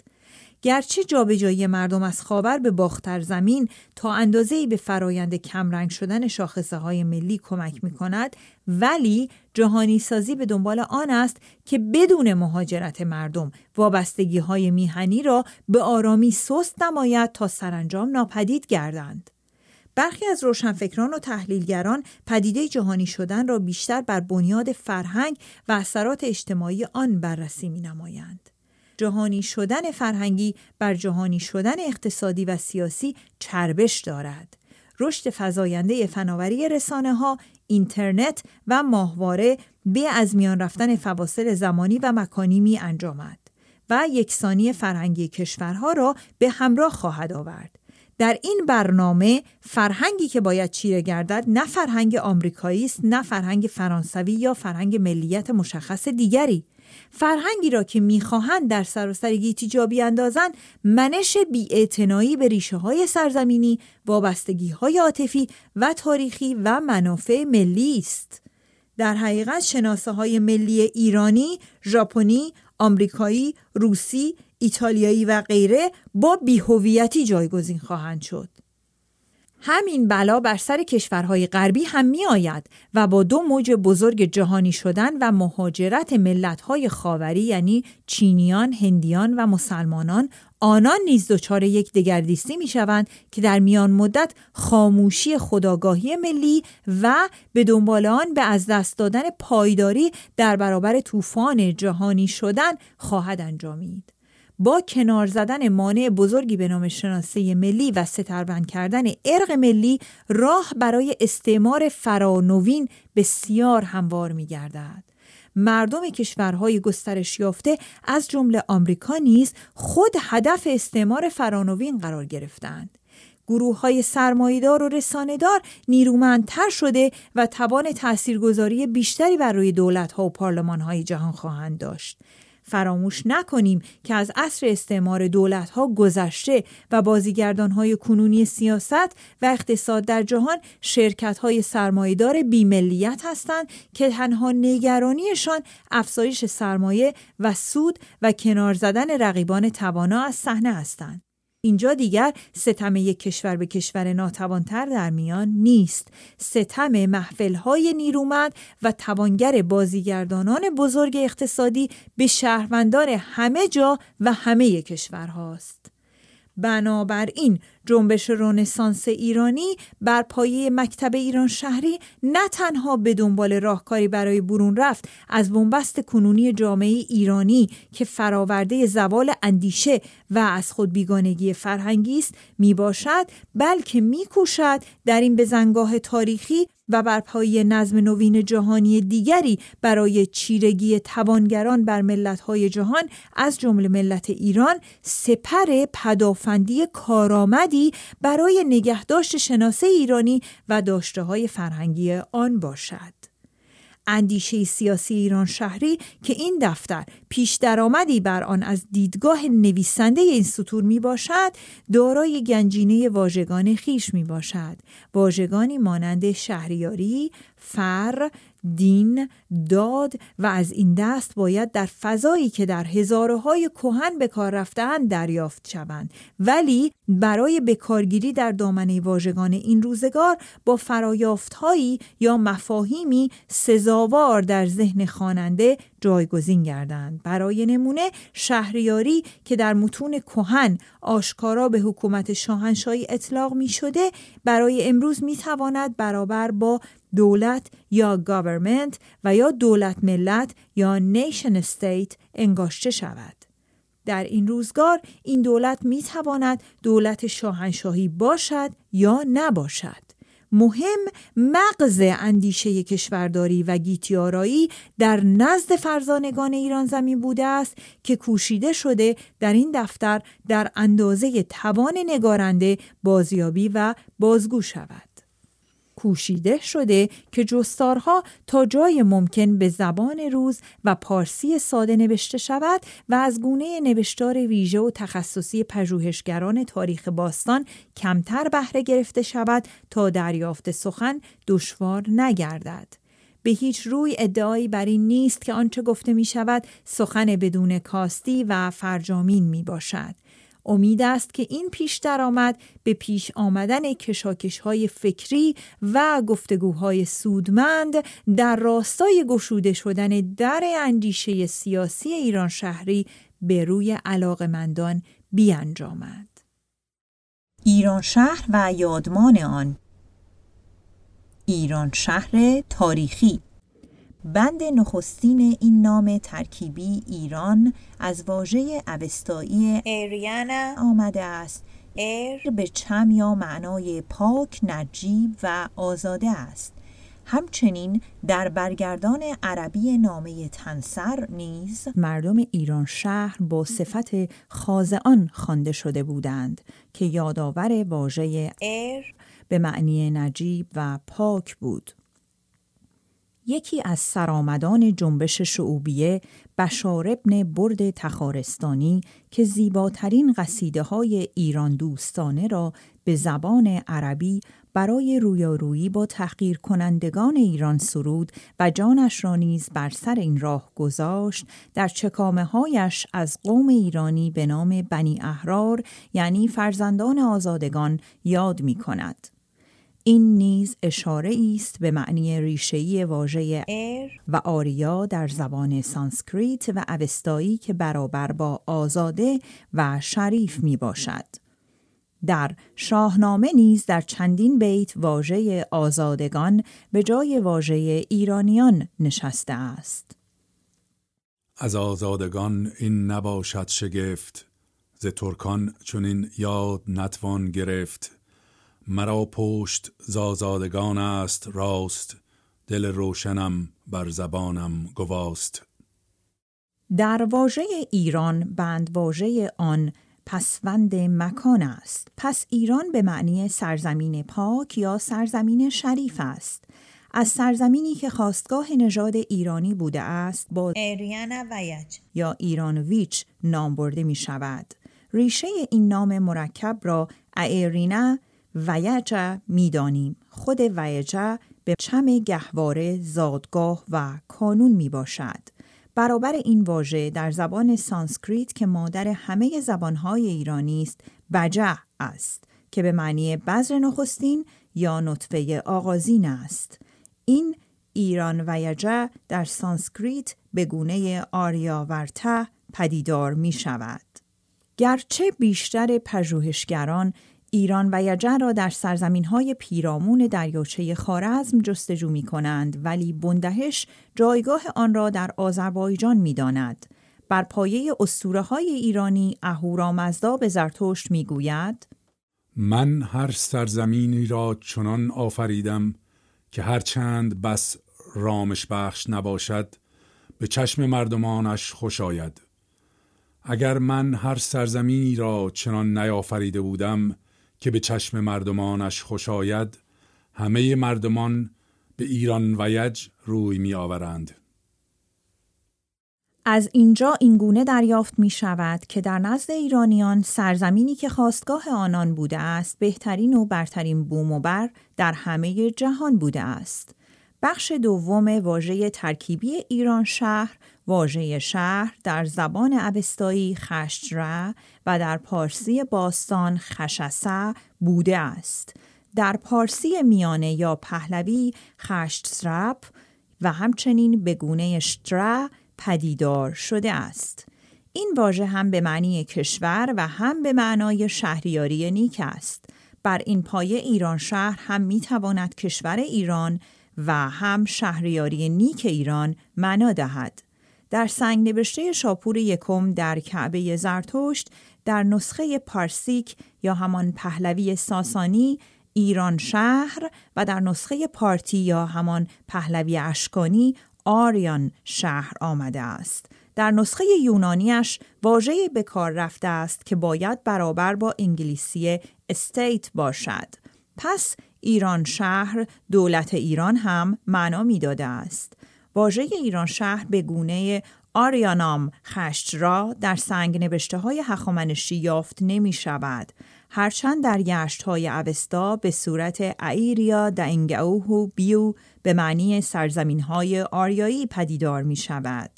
S1: گرچه جابجایی مردم از خاور به باختر زمین تا اندازه‌ای به فرایند کمرنگ شدن شاخصه های ملی کمک می کند ولی جهانی سازی به دنبال آن است که بدون مهاجرت مردم وابستگی های میهنی را به آرامی سست نماید تا سرانجام ناپدید گردند. برخی از روشنفکران و تحلیلگران پدیده جهانی شدن را بیشتر بر بنیاد فرهنگ و اثرات اجتماعی آن بررسی می نمایند. جهانی شدن فرهنگی بر جهانی شدن اقتصادی و سیاسی چربش دارد. رشد فزاینده فناوری رسانه ها، اینترنت و ماهواره به از میان رفتن فواصل زمانی و مکانی می انجامد و یکسانی فرهنگی کشورها را به همراه خواهد آورد در این برنامه فرهنگی که باید چیره گردد نه فرهنگ آمریکایی است نه فرهنگ فرانسوی یا فرهنگ ملیت مشخص دیگری فرهنگی را که میخواهند در سراسر گیتی جا بیاندازند منش بیاعتنایی به ریشه های سرزمینی وابستگی های عاطفی و تاریخی و منافع ملی است در حقیقت شناسه های ملی ایرانی، ژاپنی، آمریکایی، روسی، ایتالیایی و غیره با بیهویتی جایگزین خواهند شد. همین بلا بر سر کشورهای غربی هم می آید و با دو موج بزرگ جهانی شدن و مهاجرت ملتهای خاوری یعنی چینیان، هندیان و مسلمانان آنان نیز دچار یک دگردیستی می شوند که در میان مدت خاموشی خداگاهی ملی و به دنبال آن به از دست دادن پایداری در برابر طوفان جهانی شدن خواهد انجامید. با کنار زدن مانع بزرگی به نام شناسه ملی و ستربند کردن ارق ملی راه برای استعمار فرانوین بسیار هموار می گردد. مردم کشورهای گسترش یافته از جمله آمریکا نیز خود هدف استعمار فرانوین قرار گرفتند. گروه های سرمایدار و رساندار نیرومندتر شده و توان تاثیرگذاری بیشتری بر روی دولت ها و پارلمان های جهان خواهند داشت. فراموش نکنیم که از عصر استعمار دولت ها گذشته و بازیگردان های کنونی سیاست و اقتصاد در جهان شرکت های سرمایدار بیملیت هستند که تنها نگرانیشان افزایش سرمایه و سود و کنار زدن رقیبان توانا از صحنه هستند. اینجا دیگر ستم یک کشور به کشور ناتوانتر در میان نیست ستم محفلهای نیرومند و توانگر بازیگردانان بزرگ اقتصادی به شهروندان همه جا و همه کشور هاست بنابراین جنبش رونسانس ایرانی بر پایه مکتب ایران شهری نه تنها به دنبال راهکاری برای برون رفت از بنبست کنونی جامعه ایرانی که فراورده زوال اندیشه و از خود بیگانگی فرهنگی است می باشد بلکه می کوشد در این بزنگاه تاریخی و بر نظم نوین جهانی دیگری برای چیرگی توانگران بر ملت‌های جهان از جمله ملت ایران سپر پدافندی کارآمدی برای نگهداشت شناسه ایرانی و داشته های فرهنگی آن باشد. اندیشه سیاسی ایران شهری که این دفتر پیش درآمدی بر آن از دیدگاه نویسنده این سطور می باشد دارای گنجینه واژگان خیش می باشد واژگانی مانند شهریاری فر دین داد و از این دست باید در فضایی که در هزاره های کهن به کار رفتن دریافت شوند ولی برای بکارگیری در دامنه واژگان این روزگار با فرایافتهایی یا مفاهیمی سزاوار در ذهن خواننده جایگزین گردند برای نمونه شهریاری که در متون کوهن آشکارا به حکومت شاهنشاهی اطلاق می شده برای امروز می تواند برابر با دولت یا گاورمنت و یا دولت ملت یا نیشن استیت انگاشته شود. در این روزگار این دولت می دولت شاهنشاهی باشد یا نباشد. مهم مغز اندیشه کشورداری و گیتیارایی در نزد فرزانگان ایران زمین بوده است که کوشیده شده در این دفتر در اندازه توان نگارنده بازیابی و بازگو شود. کوشیده شده که جستارها تا جای ممکن به زبان روز و پارسی ساده نوشته شود و از گونه نوشتار ویژه و تخصصی پژوهشگران تاریخ باستان کمتر بهره گرفته شود تا دریافت سخن دشوار نگردد. به هیچ روی ادعایی بر این نیست که آنچه گفته می شود سخن بدون کاستی و فرجامین می باشد. امید است که این پیش درآمد به پیش آمدن کشاکش های فکری و گفتگوهای سودمند در راستای گشوده شدن در اندیشه سیاسی ایران شهری به روی علاقمندان بیانجامد. ایران شهر و یادمان آن ایران شهر تاریخی بند نخستین این نام ترکیبی ایران از واژه اوستایی ایریانا آمده است ایر به چم یا معنای پاک، نجیب و آزاده است همچنین در برگردان عربی نامه تنسر نیز مردم ایران شهر با صفت خازان خوانده شده بودند که یادآور واژه ایر به معنی نجیب و پاک بود یکی از سرآمدان جنبش شعوبیه بشار ابن برد تخارستانی که زیباترین قصیده های ایران دوستانه را به زبان عربی برای رویارویی با تحقیر کنندگان ایران سرود و جانش را نیز بر سر این راه گذاشت در چکامه هایش از قوم ایرانی به نام بنی احرار یعنی فرزندان آزادگان یاد می کند. این نیز اشاره است به معنی ریشه‌ای واژه ایر و آریا در زبان سانسکریت و اوستایی که برابر با آزاده و شریف می باشد. در شاهنامه نیز در چندین بیت واژه آزادگان به جای واژه ایرانیان نشسته است.
S2: از آزادگان این نباشد شگفت ز ترکان چون یاد نتوان گرفت مرا پشت زازادگان است راست دل روشنم بر زبانم گواست
S1: در واژه ایران بند واژه آن پسوند مکان است پس ایران به معنی سرزمین پاک یا سرزمین شریف است از سرزمینی که خواستگاه نژاد ایرانی بوده است با ایریان ویج یا ایران ویچ نام برده می شود ریشه این نام مرکب را ایرینا ویجه میدانیم خود ویجه به چم گهواره زادگاه و کانون می باشد. برابر این واژه در زبان سانسکریت که مادر همه زبانهای ایرانی است بجه است که به معنی بذر نخستین یا نطفه آغازین است این ایران ویجه در سانسکریت به گونه ورته پدیدار می شود گرچه بیشتر پژوهشگران ایران و یجر را در سرزمین های پیرامون دریاچه خارزم جستجو می کنند ولی بندهش جایگاه آن را در آذربایجان می داند. بر پایه اسطوره های ایرانی اهورامزدا به زرتشت می گوید
S2: من هر سرزمینی را چنان آفریدم که هرچند بس رامش بخش نباشد به چشم مردمانش خوش آید. اگر من هر سرزمینی را چنان نیافریده بودم که به چشم مردمانش خوش آید همه مردمان به ایران ویج روی می آورند.
S1: از اینجا اینگونه دریافت می شود که در نزد ایرانیان سرزمینی که خواستگاه آنان بوده است بهترین و برترین بوم و بر در همه جهان بوده است. بخش دوم واژه ترکیبی ایران شهر واژه شهر در زبان اوستایی خشتره و در پارسی باستان خشسه بوده است. در پارسی میانه یا پهلوی خشترپ و همچنین به گونه شتره پدیدار شده است. این واژه هم به معنی کشور و هم به معنای شهریاری نیک است. بر این پایه ایران شهر هم می کشور ایران و هم شهریاری نیک ایران معنا دهد. در سنگ نوشته شاپور یکم در کعبه زرتشت در نسخه پارسیک یا همان پهلوی ساسانی ایران شهر و در نسخه پارتی یا همان پهلوی اشکانی آریان شهر آمده است. در نسخه یونانیش واژه به کار رفته است که باید برابر با انگلیسی استیت باشد. پس ایران شهر دولت ایران هم معنا میداده است. واژه ایران شهر به گونه آریانام خشت را در سنگ نوشته های حخامنشی یافت نمی شود. هرچند در یشت های اوستا به صورت ایریا و بیو به معنی سرزمین های آریایی پدیدار می شود.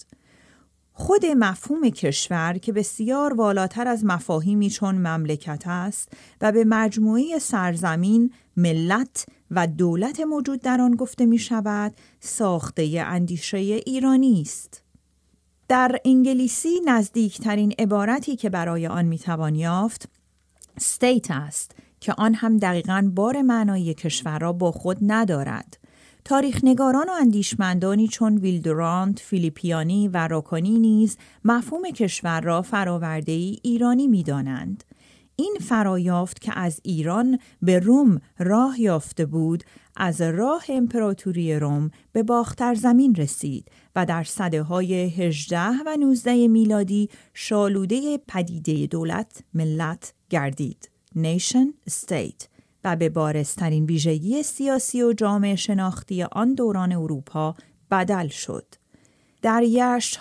S1: خود مفهوم کشور که بسیار والاتر از مفاهیمی چون مملکت است و به مجموعه سرزمین، ملت، و دولت موجود در آن گفته می شود ساخته اندیشه ایرانی است. در انگلیسی نزدیکترین عبارتی که برای آن می توان یافت state است که آن هم دقیقاً بار معنایی کشور را با خود ندارد. تاریخ نگاران و اندیشمندانی چون ویلدورانت، فیلیپیانی و راکانی نیز مفهوم کشور را فراورده ای ایرانی می دانند. این فرایافت که از ایران به روم راه یافته بود از راه امپراتوری روم به باختر زمین رسید و در صده های 18 و 19 میلادی شالوده پدیده دولت ملت گردید نیشن استیت و به بارسترین ویژگی سیاسی و جامعه شناختی آن دوران اروپا بدل شد در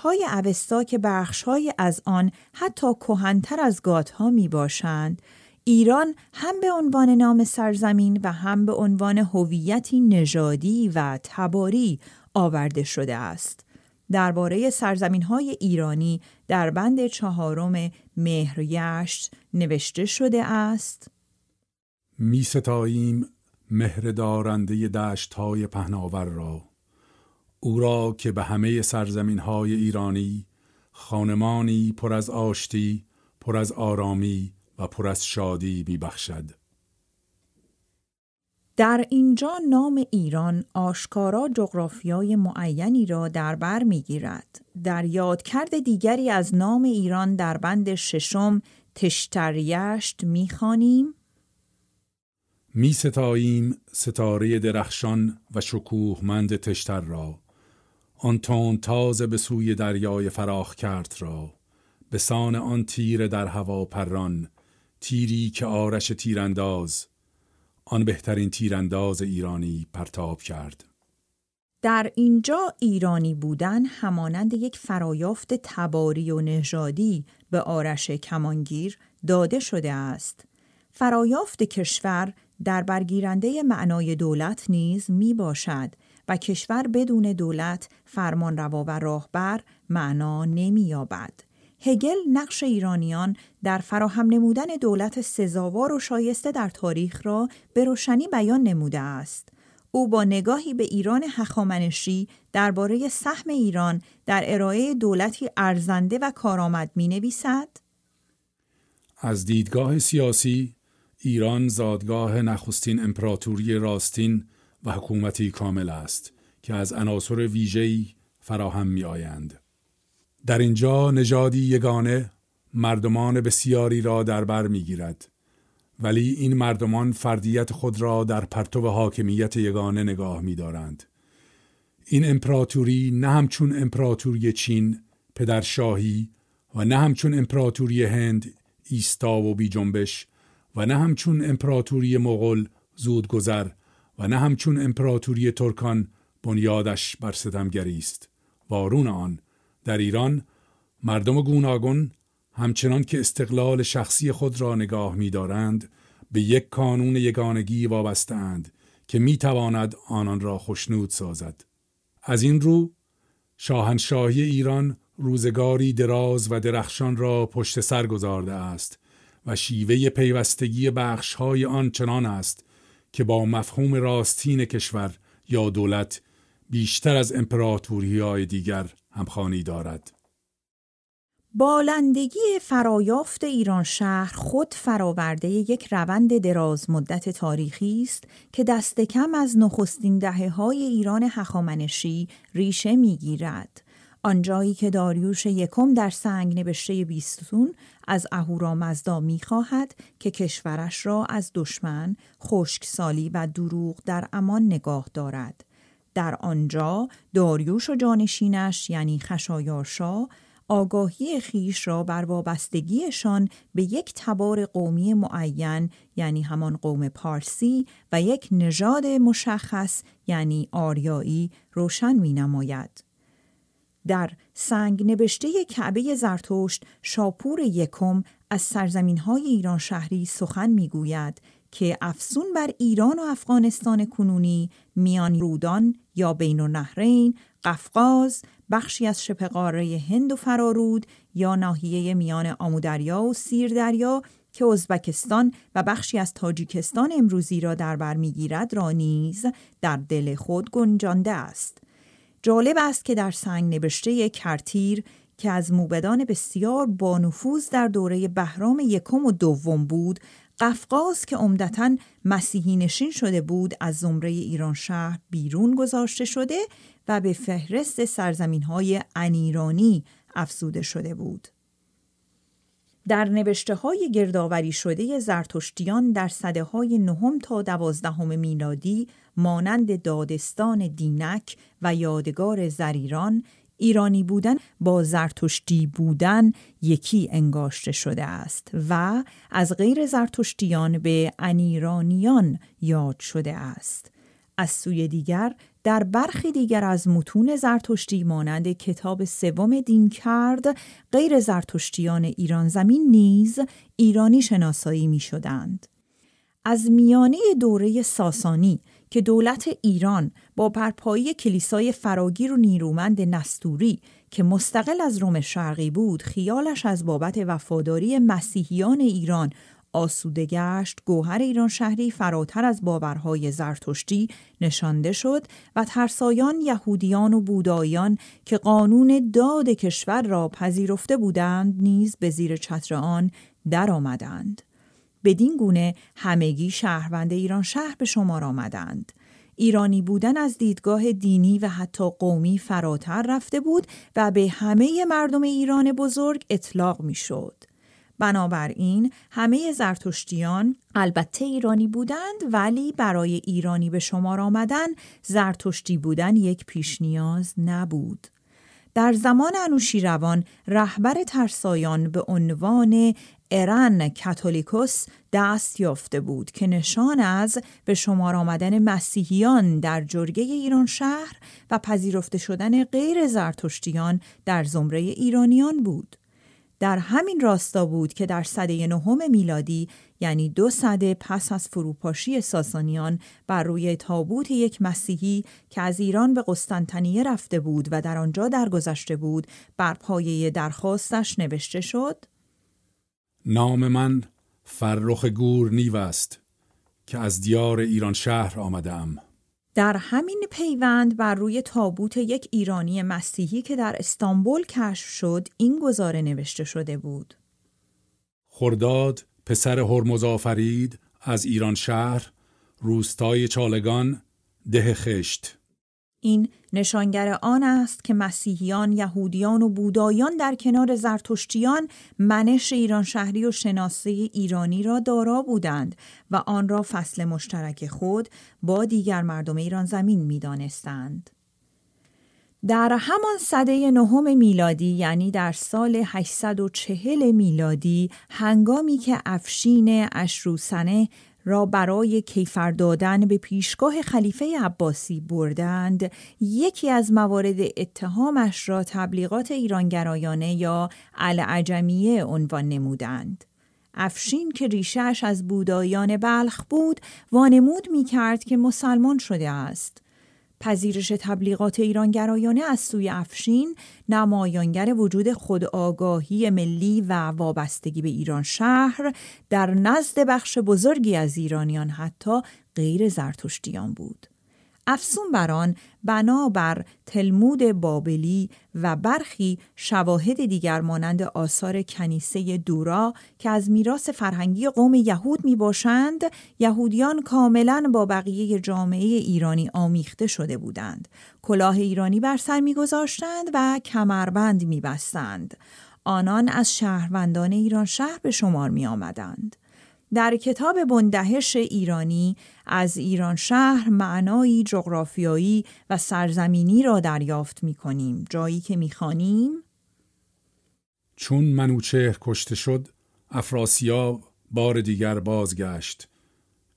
S1: های اوستا که های از آن حتی کهنتر از ها می باشند، ایران هم به عنوان نام سرزمین و هم به عنوان هویتی نژادی و تباری آورده شده است. درباره سرزمین های ایرانی در بند چهارم مهریشت نوشته شده است
S2: می ستاییم دارنده دشت های پهناور را او را که به همه سرزمین های ایرانی خانمانی پر از آشتی، پر از آرامی و پر از شادی می
S1: در اینجا نام ایران آشکارا جغرافیای معینی را در بر میگیرد در یادکرد دیگری از نام ایران در بند ششم تشتریشت میخوانیم
S2: می ستاییم ستاره درخشان و شکوهمند تشتر را آن تون تازه به سوی دریای فراخ کرد را به سان آن تیر در هوا پران تیری که آرش تیرانداز آن بهترین تیرانداز ایرانی پرتاب کرد
S1: در اینجا ایرانی بودن همانند یک فرایافت تباری و نژادی به آرش کمانگیر داده شده است فرایافت کشور در برگیرنده معنای دولت نیز می باشد و کشور بدون دولت فرمانروا و راهبر معنا نمییابد هگل نقش ایرانیان در فراهم نمودن دولت سزاوار و شایسته در تاریخ را به روشنی بیان نموده است او با نگاهی به ایران هخامنشی درباره سهم ایران در ارائه دولتی ارزنده و کارآمد می نویسد
S2: از دیدگاه سیاسی ایران زادگاه نخستین امپراتوری راستین و حکومتی کامل است که از عناصر ویژه‌ای فراهم می در اینجا نژادی یگانه مردمان بسیاری را در بر می ولی این مردمان فردیت خود را در پرتو حاکمیت یگانه نگاه می این امپراتوری نه همچون امپراتوری چین، پدرشاهی و نه همچون امپراتوری هند، ایستا و بی جنبش و نه همچون امپراتوری مغل، زودگذر و نه همچون امپراتوری ترکان بنیادش بر ستمگری است وارون آن در ایران مردم گوناگون همچنان که استقلال شخصی خود را نگاه می‌دارند به یک کانون یگانگی وابستند که می‌تواند آنان را خشنود سازد از این رو شاهنشاهی ایران روزگاری دراز و درخشان را پشت سر گذارده است و شیوه پیوستگی بخش‌های آن چنان است که با مفهوم راستین کشور یا دولت بیشتر از امپراتوری های دیگر همخانی دارد.
S1: بالندگی فرایافت ایران شهر خود فراورده یک روند دراز مدت تاریخی است که دست کم از نخستین دهه های ایران حخامنشی ریشه میگیرد. آنجایی که داریوش یکم در سنگ نوشته بیستون از اهورامزدا میخواهد که کشورش را از دشمن، خشکسالی و دروغ در امان نگاه دارد. در آنجا داریوش و جانشینش یعنی خشایارشا آگاهی خیش را بر وابستگیشان به یک تبار قومی معین یعنی همان قوم پارسی و یک نژاد مشخص یعنی آریایی روشن می نماید. در سنگ نوشته کعبه زرتشت شاپور یکم از سرزمین های ایران شهری سخن میگوید که افسون بر ایران و افغانستان کنونی میان رودان یا بین نهرین، قفقاز بخشی از شپقاره هند و فرارود یا ناحیه میان آمودریا و سیردریا که ازبکستان و بخشی از تاجیکستان امروزی را در بر میگیرد را نیز در دل خود گنجانده است جالب است که در سنگ نبشته کرتیر که از موبدان بسیار با نفوذ در دوره بهرام یکم و دوم بود قفقاز که عمدتا مسیحی نشین شده بود از زمره ایران شهر بیرون گذاشته شده و به فهرست سرزمین های انیرانی افزوده شده بود. در نوشته های گردآوری شده زرتشتیان در صده های نهم تا دوازدهم میلادی مانند دادستان دینک و یادگار زریران ایرانی بودن با زرتشتی بودن یکی انگاشته شده است و از غیر زرتشتیان به انیرانیان یاد شده است. از سوی دیگر در برخی دیگر از متون زرتشتی مانند کتاب سوم دین کرد غیر زرتشتیان ایران زمین نیز ایرانی شناسایی می شدند. از میانه دوره ساسانی که دولت ایران با پرپایی کلیسای فراگیر و نیرومند نستوری که مستقل از روم شرقی بود خیالش از بابت وفاداری مسیحیان ایران آسوده گشت گوهر ایران شهری فراتر از باورهای زرتشتی نشانده شد و ترسایان یهودیان و بودایان که قانون داد کشور را پذیرفته بودند نیز به زیر چتر آن درآمدند بدین گونه همگی شهروند ایران شهر به شمار آمدند ایرانی بودن از دیدگاه دینی و حتی قومی فراتر رفته بود و به همه مردم ایران بزرگ اطلاق می شد. بنابراین همه زرتشتیان البته ایرانی بودند ولی برای ایرانی به شمار آمدن زرتشتی بودن یک پیش نیاز نبود. در زمان انوشیروان رهبر ترسایان به عنوان ارن کاتولیکوس دست یافته بود که نشان از به شمار آمدن مسیحیان در جرگه ایران شهر و پذیرفته شدن غیر زرتشتیان در زمره ایرانیان بود. در همین راستا بود که در سده نهم میلادی یعنی دو صده پس از فروپاشی ساسانیان بر روی تابوت یک مسیحی که از ایران به قسطنطنیه رفته بود و در آنجا درگذشته بود بر پایه درخواستش نوشته شد
S2: نام من فرخ گور نیو که از دیار ایران شهر آمدم
S1: در همین پیوند بر روی تابوت یک ایرانی مسیحی که در استانبول کشف شد این گزاره نوشته شده بود
S2: خرداد پسر هرمز از ایران شهر روستای چالگان ده خشت
S1: این نشانگر آن است که مسیحیان، یهودیان و بودایان در کنار زرتشتیان منش ایران شهری و شناسه ایرانی را دارا بودند و آن را فصل مشترک خود با دیگر مردم ایران زمین می دانستند. در همان صده نهم میلادی یعنی در سال 840 میلادی هنگامی که افشین اشروسنه را برای کیفر دادن به پیشگاه خلیفه عباسی بردند یکی از موارد اتهامش را تبلیغات ایرانگرایانه یا العجمیه عنوان نمودند افشین که ریشش از بودایان بلخ بود وانمود می کرد که مسلمان شده است پذیرش تبلیغات ایرانگرایانه از سوی افشین نمایانگر وجود خودآگاهی ملی و وابستگی به ایران شهر در نزد بخش بزرگی از ایرانیان حتی غیر زرتشتیان بود. افسون بران، بنابر تلمود بابلی و برخی شواهد دیگر مانند آثار کنیسه دورا که از میراث فرهنگی قوم یهود می باشند، یهودیان کاملا با بقیه جامعه ایرانی آمیخته شده بودند. کلاه ایرانی بر سر می گذاشتند و کمربند می بستند. آنان از شهروندان ایران شهر به شمار می آمدند. در کتاب بندهش ایرانی از ایران شهر معنایی جغرافیایی و سرزمینی را دریافت می کنیم. جایی که می خانیم
S2: چون منوچهر کشته شد افراسیاب بار دیگر بازگشت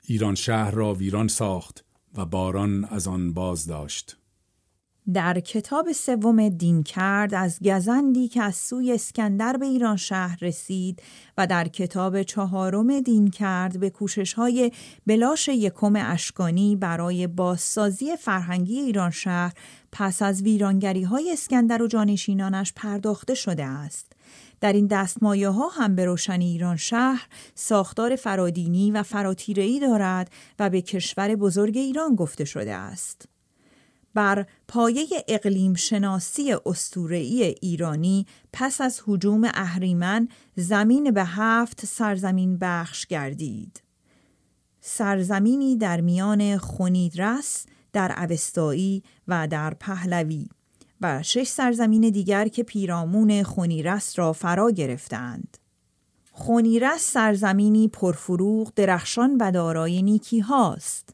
S2: ایران شهر را ویران ساخت و باران از آن باز داشت
S1: در کتاب سوم دین کرد از گزندی که از سوی اسکندر به ایران شهر رسید و در کتاب چهارم دین کرد به کوشش های بلاش یکم اشکانی برای بازسازی فرهنگی ایران شهر پس از ویرانگری های اسکندر و جانشینانش پرداخته شده است. در این دستمایه ها هم به روشن ایران شهر ساختار فرادینی و فراتیرهی دارد و به کشور بزرگ ایران گفته شده است. بر پایه اقلیم شناسی ایرانی پس از حجوم اهریمن زمین به هفت سرزمین بخش گردید. سرزمینی در میان خونیرس، در اوستایی و در پهلوی و شش سرزمین دیگر که پیرامون خونیرس را فرا گرفتند. خونیرس سرزمینی پرفروغ درخشان و دارای نیکی هاست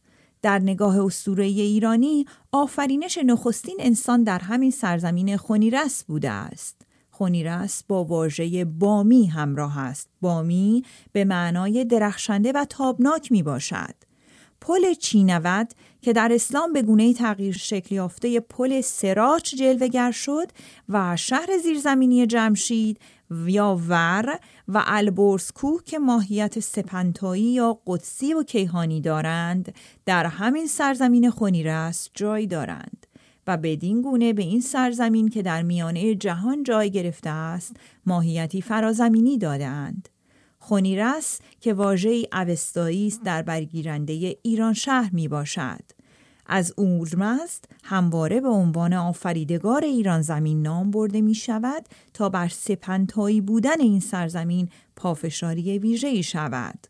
S1: در نگاه اسطوره‌ای ایرانی آفرینش نخستین انسان در همین سرزمین خونیرس بوده است. خونیرس با واژه بامی همراه است. بامی به معنای درخشنده و تابناک می باشد. پل چینود که در اسلام به گونه تغییر شکل یافته پل سراچ جلوگر شد و شهر زیرزمینی جمشید یا ور و البرز کوه که ماهیت سپنتایی یا قدسی و کیهانی دارند در همین سرزمین خونیرس جای دارند و بدین گونه به این سرزمین که در میانه جهان جای گرفته است ماهیتی فرازمینی دادهاند. خونیرس که واژه‌ای اوستایی است در برگیرنده ایران شهر می باشد. از اورمزد همواره به عنوان آفریدگار ایران زمین نام برده می شود تا بر سپنتایی بودن این سرزمین پافشاری ای شود.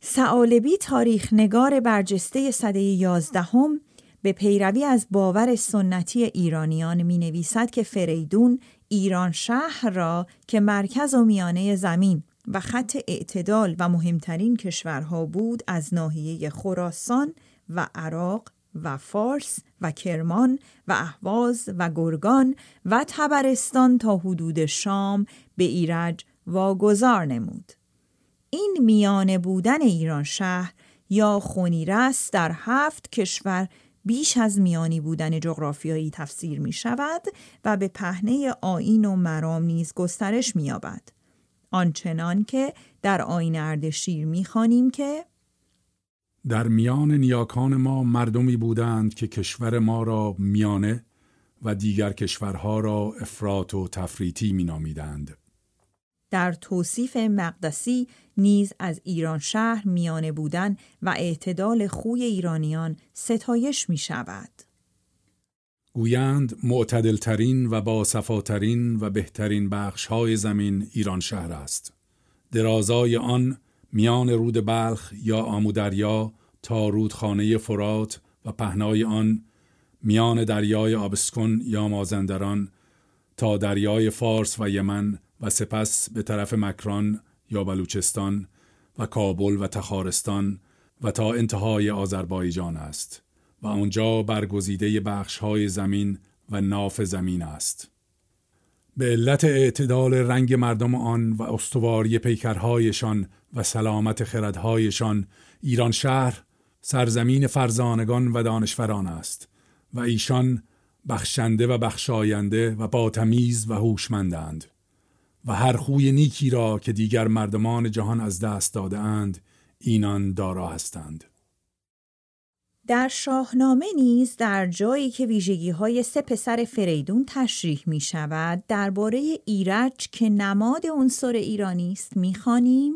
S1: سعالبی تاریخ نگار برجسته صده یازدهم به پیروی از باور سنتی ایرانیان می نویسد که فریدون ایران شهر را که مرکز و میانه زمین و خط اعتدال و مهمترین کشورها بود از ناحیه خراسان و عراق و فارس و کرمان و اهواز و گرگان و تبرستان تا حدود شام به ایرج واگذار نمود این میانه بودن ایران شهر یا خونیرس در هفت کشور بیش از میانی بودن جغرافیایی تفسیر می شود و به پهنه آین و مرام نیز گسترش می یابد آنچنان که در آین اردشیر می خانیم که
S2: در میان نیاکان ما مردمی بودند که کشور ما را میانه و دیگر کشورها را افراط و می مینامیدند.
S1: در توصیف مقدسی نیز از ایران شهر میانه بودن و اعتدال خوی ایرانیان ستایش می شود.
S2: گویند معتدلترین و باصفاترین و بهترین بخش های زمین ایران شهر است. درازای آن میان رود بلخ یا آمودریا تا رودخانه فرات و پهنای آن میان دریای آبسکن یا مازندران تا دریای فارس و یمن و سپس به طرف مکران یا بلوچستان و کابل و تخارستان و تا انتهای آذربایجان است و آنجا برگزیده بخشهای زمین و ناف زمین است. به علت اعتدال رنگ مردم آن و استواری پیکرهایشان و سلامت خردهایشان ایران شهر سرزمین فرزانگان و دانشوران است و ایشان بخشنده و بخشاینده و با تمیز و هوشمندند و هر خوی نیکی را که دیگر مردمان جهان از دست دادهاند اینان دارا هستند
S1: در شاهنامه نیز در جایی که ویژگی های سه پسر فریدون تشریح می شود درباره ایرج که نماد عنصر ایرانی است خانیم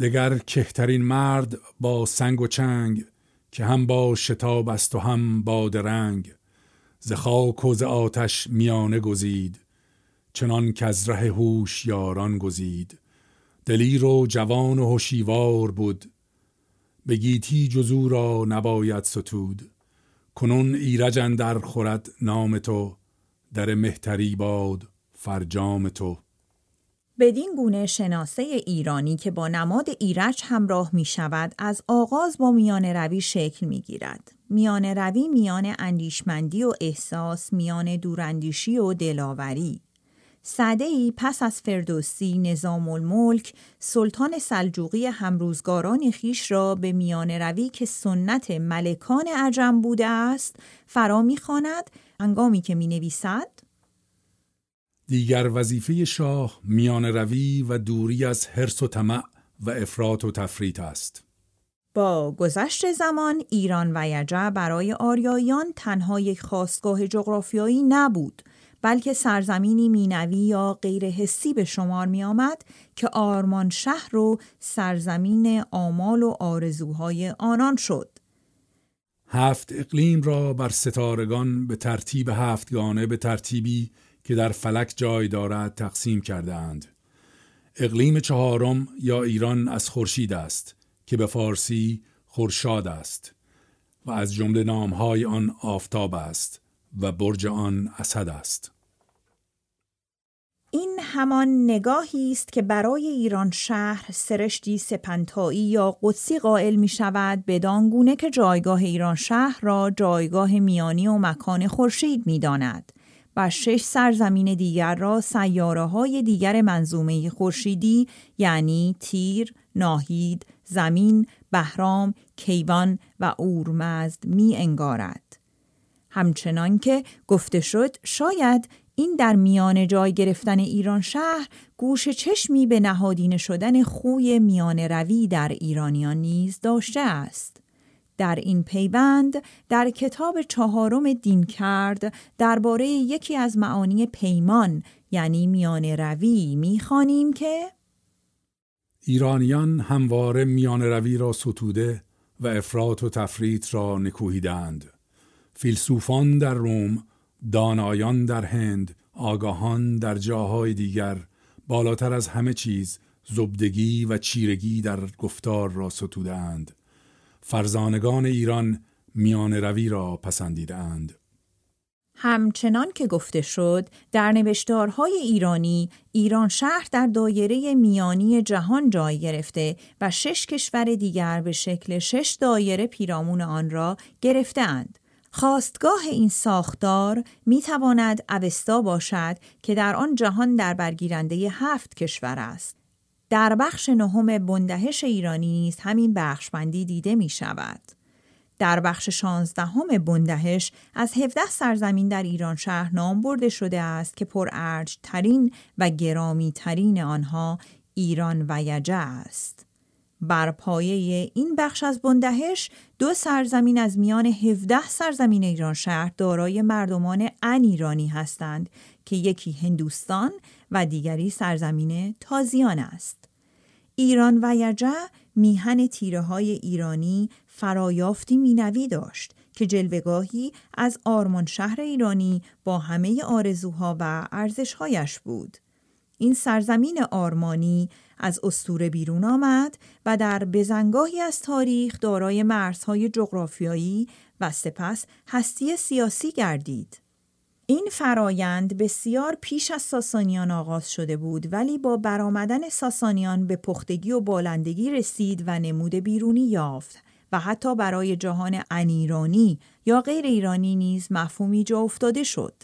S2: دگر کهترین مرد با سنگ و چنگ که هم با شتاب است و هم با رنگ ز خاک و ز آتش میانه گزید چنان که از ره هوش یاران گزید دلیر و جوان و هوشیوار بود به گیتی جزو را نباید ستود کنون ایراجن در خورد نام تو در مهتری باد فرجام تو
S1: بدین گونه شناسه ایرانی که با نماد ایرج همراه می شود از آغاز با میان روی شکل می گیرد. میان روی میان اندیشمندی و احساس میان دوراندیشی و دلاوری. سده ای پس از فردوسی نظام الملک سلطان سلجوقی همروزگاران خیش را به میان روی که سنت ملکان عجم بوده است فرا میخواند انگامی که می نویسد
S2: دیگر وظیفه شاه میان روی و دوری از حرس و طمع و افراط و تفریط است.
S1: با گذشت زمان ایران و یجع برای آریاییان تنها یک خواستگاه جغرافیایی نبود بلکه سرزمینی مینوی یا غیر به شمار می آمد که آرمان شهر رو سرزمین آمال و آرزوهای آنان شد.
S2: هفت اقلیم را بر ستارگان به ترتیب هفتگانه به ترتیبی که در فلک جای دارد تقسیم کرده اند. اقلیم چهارم یا ایران از خورشید است که به فارسی خورشاد است و از جمله نامهای آن آفتاب است و برج آن اسد است.
S1: این همان نگاهی است که برای ایران شهر سرشتی سپنتایی یا قدسی قائل می شود بدان گونه که جایگاه ایران شهر را جایگاه میانی و مکان خورشید می داند. و شش سرزمین دیگر را سیاره های دیگر منظومه خورشیدی یعنی تیر، ناهید، زمین، بهرام، کیوان و اورمزد می انگارد. همچنان که گفته شد شاید این در میان جای گرفتن ایران شهر گوش چشمی به نهادین شدن خوی میان روی در ایرانیان نیز داشته است. در این پیوند در کتاب چهارم دین کرد درباره یکی از معانی پیمان یعنی میان روی میخوانیم که
S2: ایرانیان همواره میان روی را ستوده و افراط و تفریط را نکوهیدند فیلسوفان در روم دانایان در هند آگاهان در جاهای دیگر بالاتر از همه چیز زبدگی و چیرگی در گفتار را ستودند فرزانگان ایران میان روی را پسندیدند.
S1: همچنان که گفته شد در نوشتارهای ایرانی ایران شهر در دایره میانی جهان جای گرفته و شش کشور دیگر به شکل شش دایره پیرامون آن را گرفتهاند. خواستگاه این ساختار می تواند اوستا باشد که در آن جهان در برگیرنده هفت کشور است. در بخش نهم بندهش ایرانی نیز همین بندی دیده می شود. در بخش شانزدهم بندهش از 17 سرزمین در ایران شهر نام برده شده است که ارج ترین و گرامی ترین آنها ایران و یجه است. بر پایه این بخش از بندهش دو سرزمین از میان 17 سرزمین ایران شهر دارای مردمان ان ایرانی هستند که یکی هندوستان و دیگری سرزمین تازیان است. ایران و یجه میهن تیره های ایرانی فرایافتی مینوی داشت که جلوگاهی از آرمان شهر ایرانی با همه آرزوها و ارزشهایش بود. این سرزمین آرمانی از استوره بیرون آمد و در بزنگاهی از تاریخ دارای مرزهای جغرافیایی و سپس هستی سیاسی گردید. این فرایند بسیار پیش از ساسانیان آغاز شده بود ولی با برآمدن ساسانیان به پختگی و بالندگی رسید و نمود بیرونی یافت و حتی برای جهان انیرانی یا غیر ایرانی نیز مفهومی جا افتاده شد.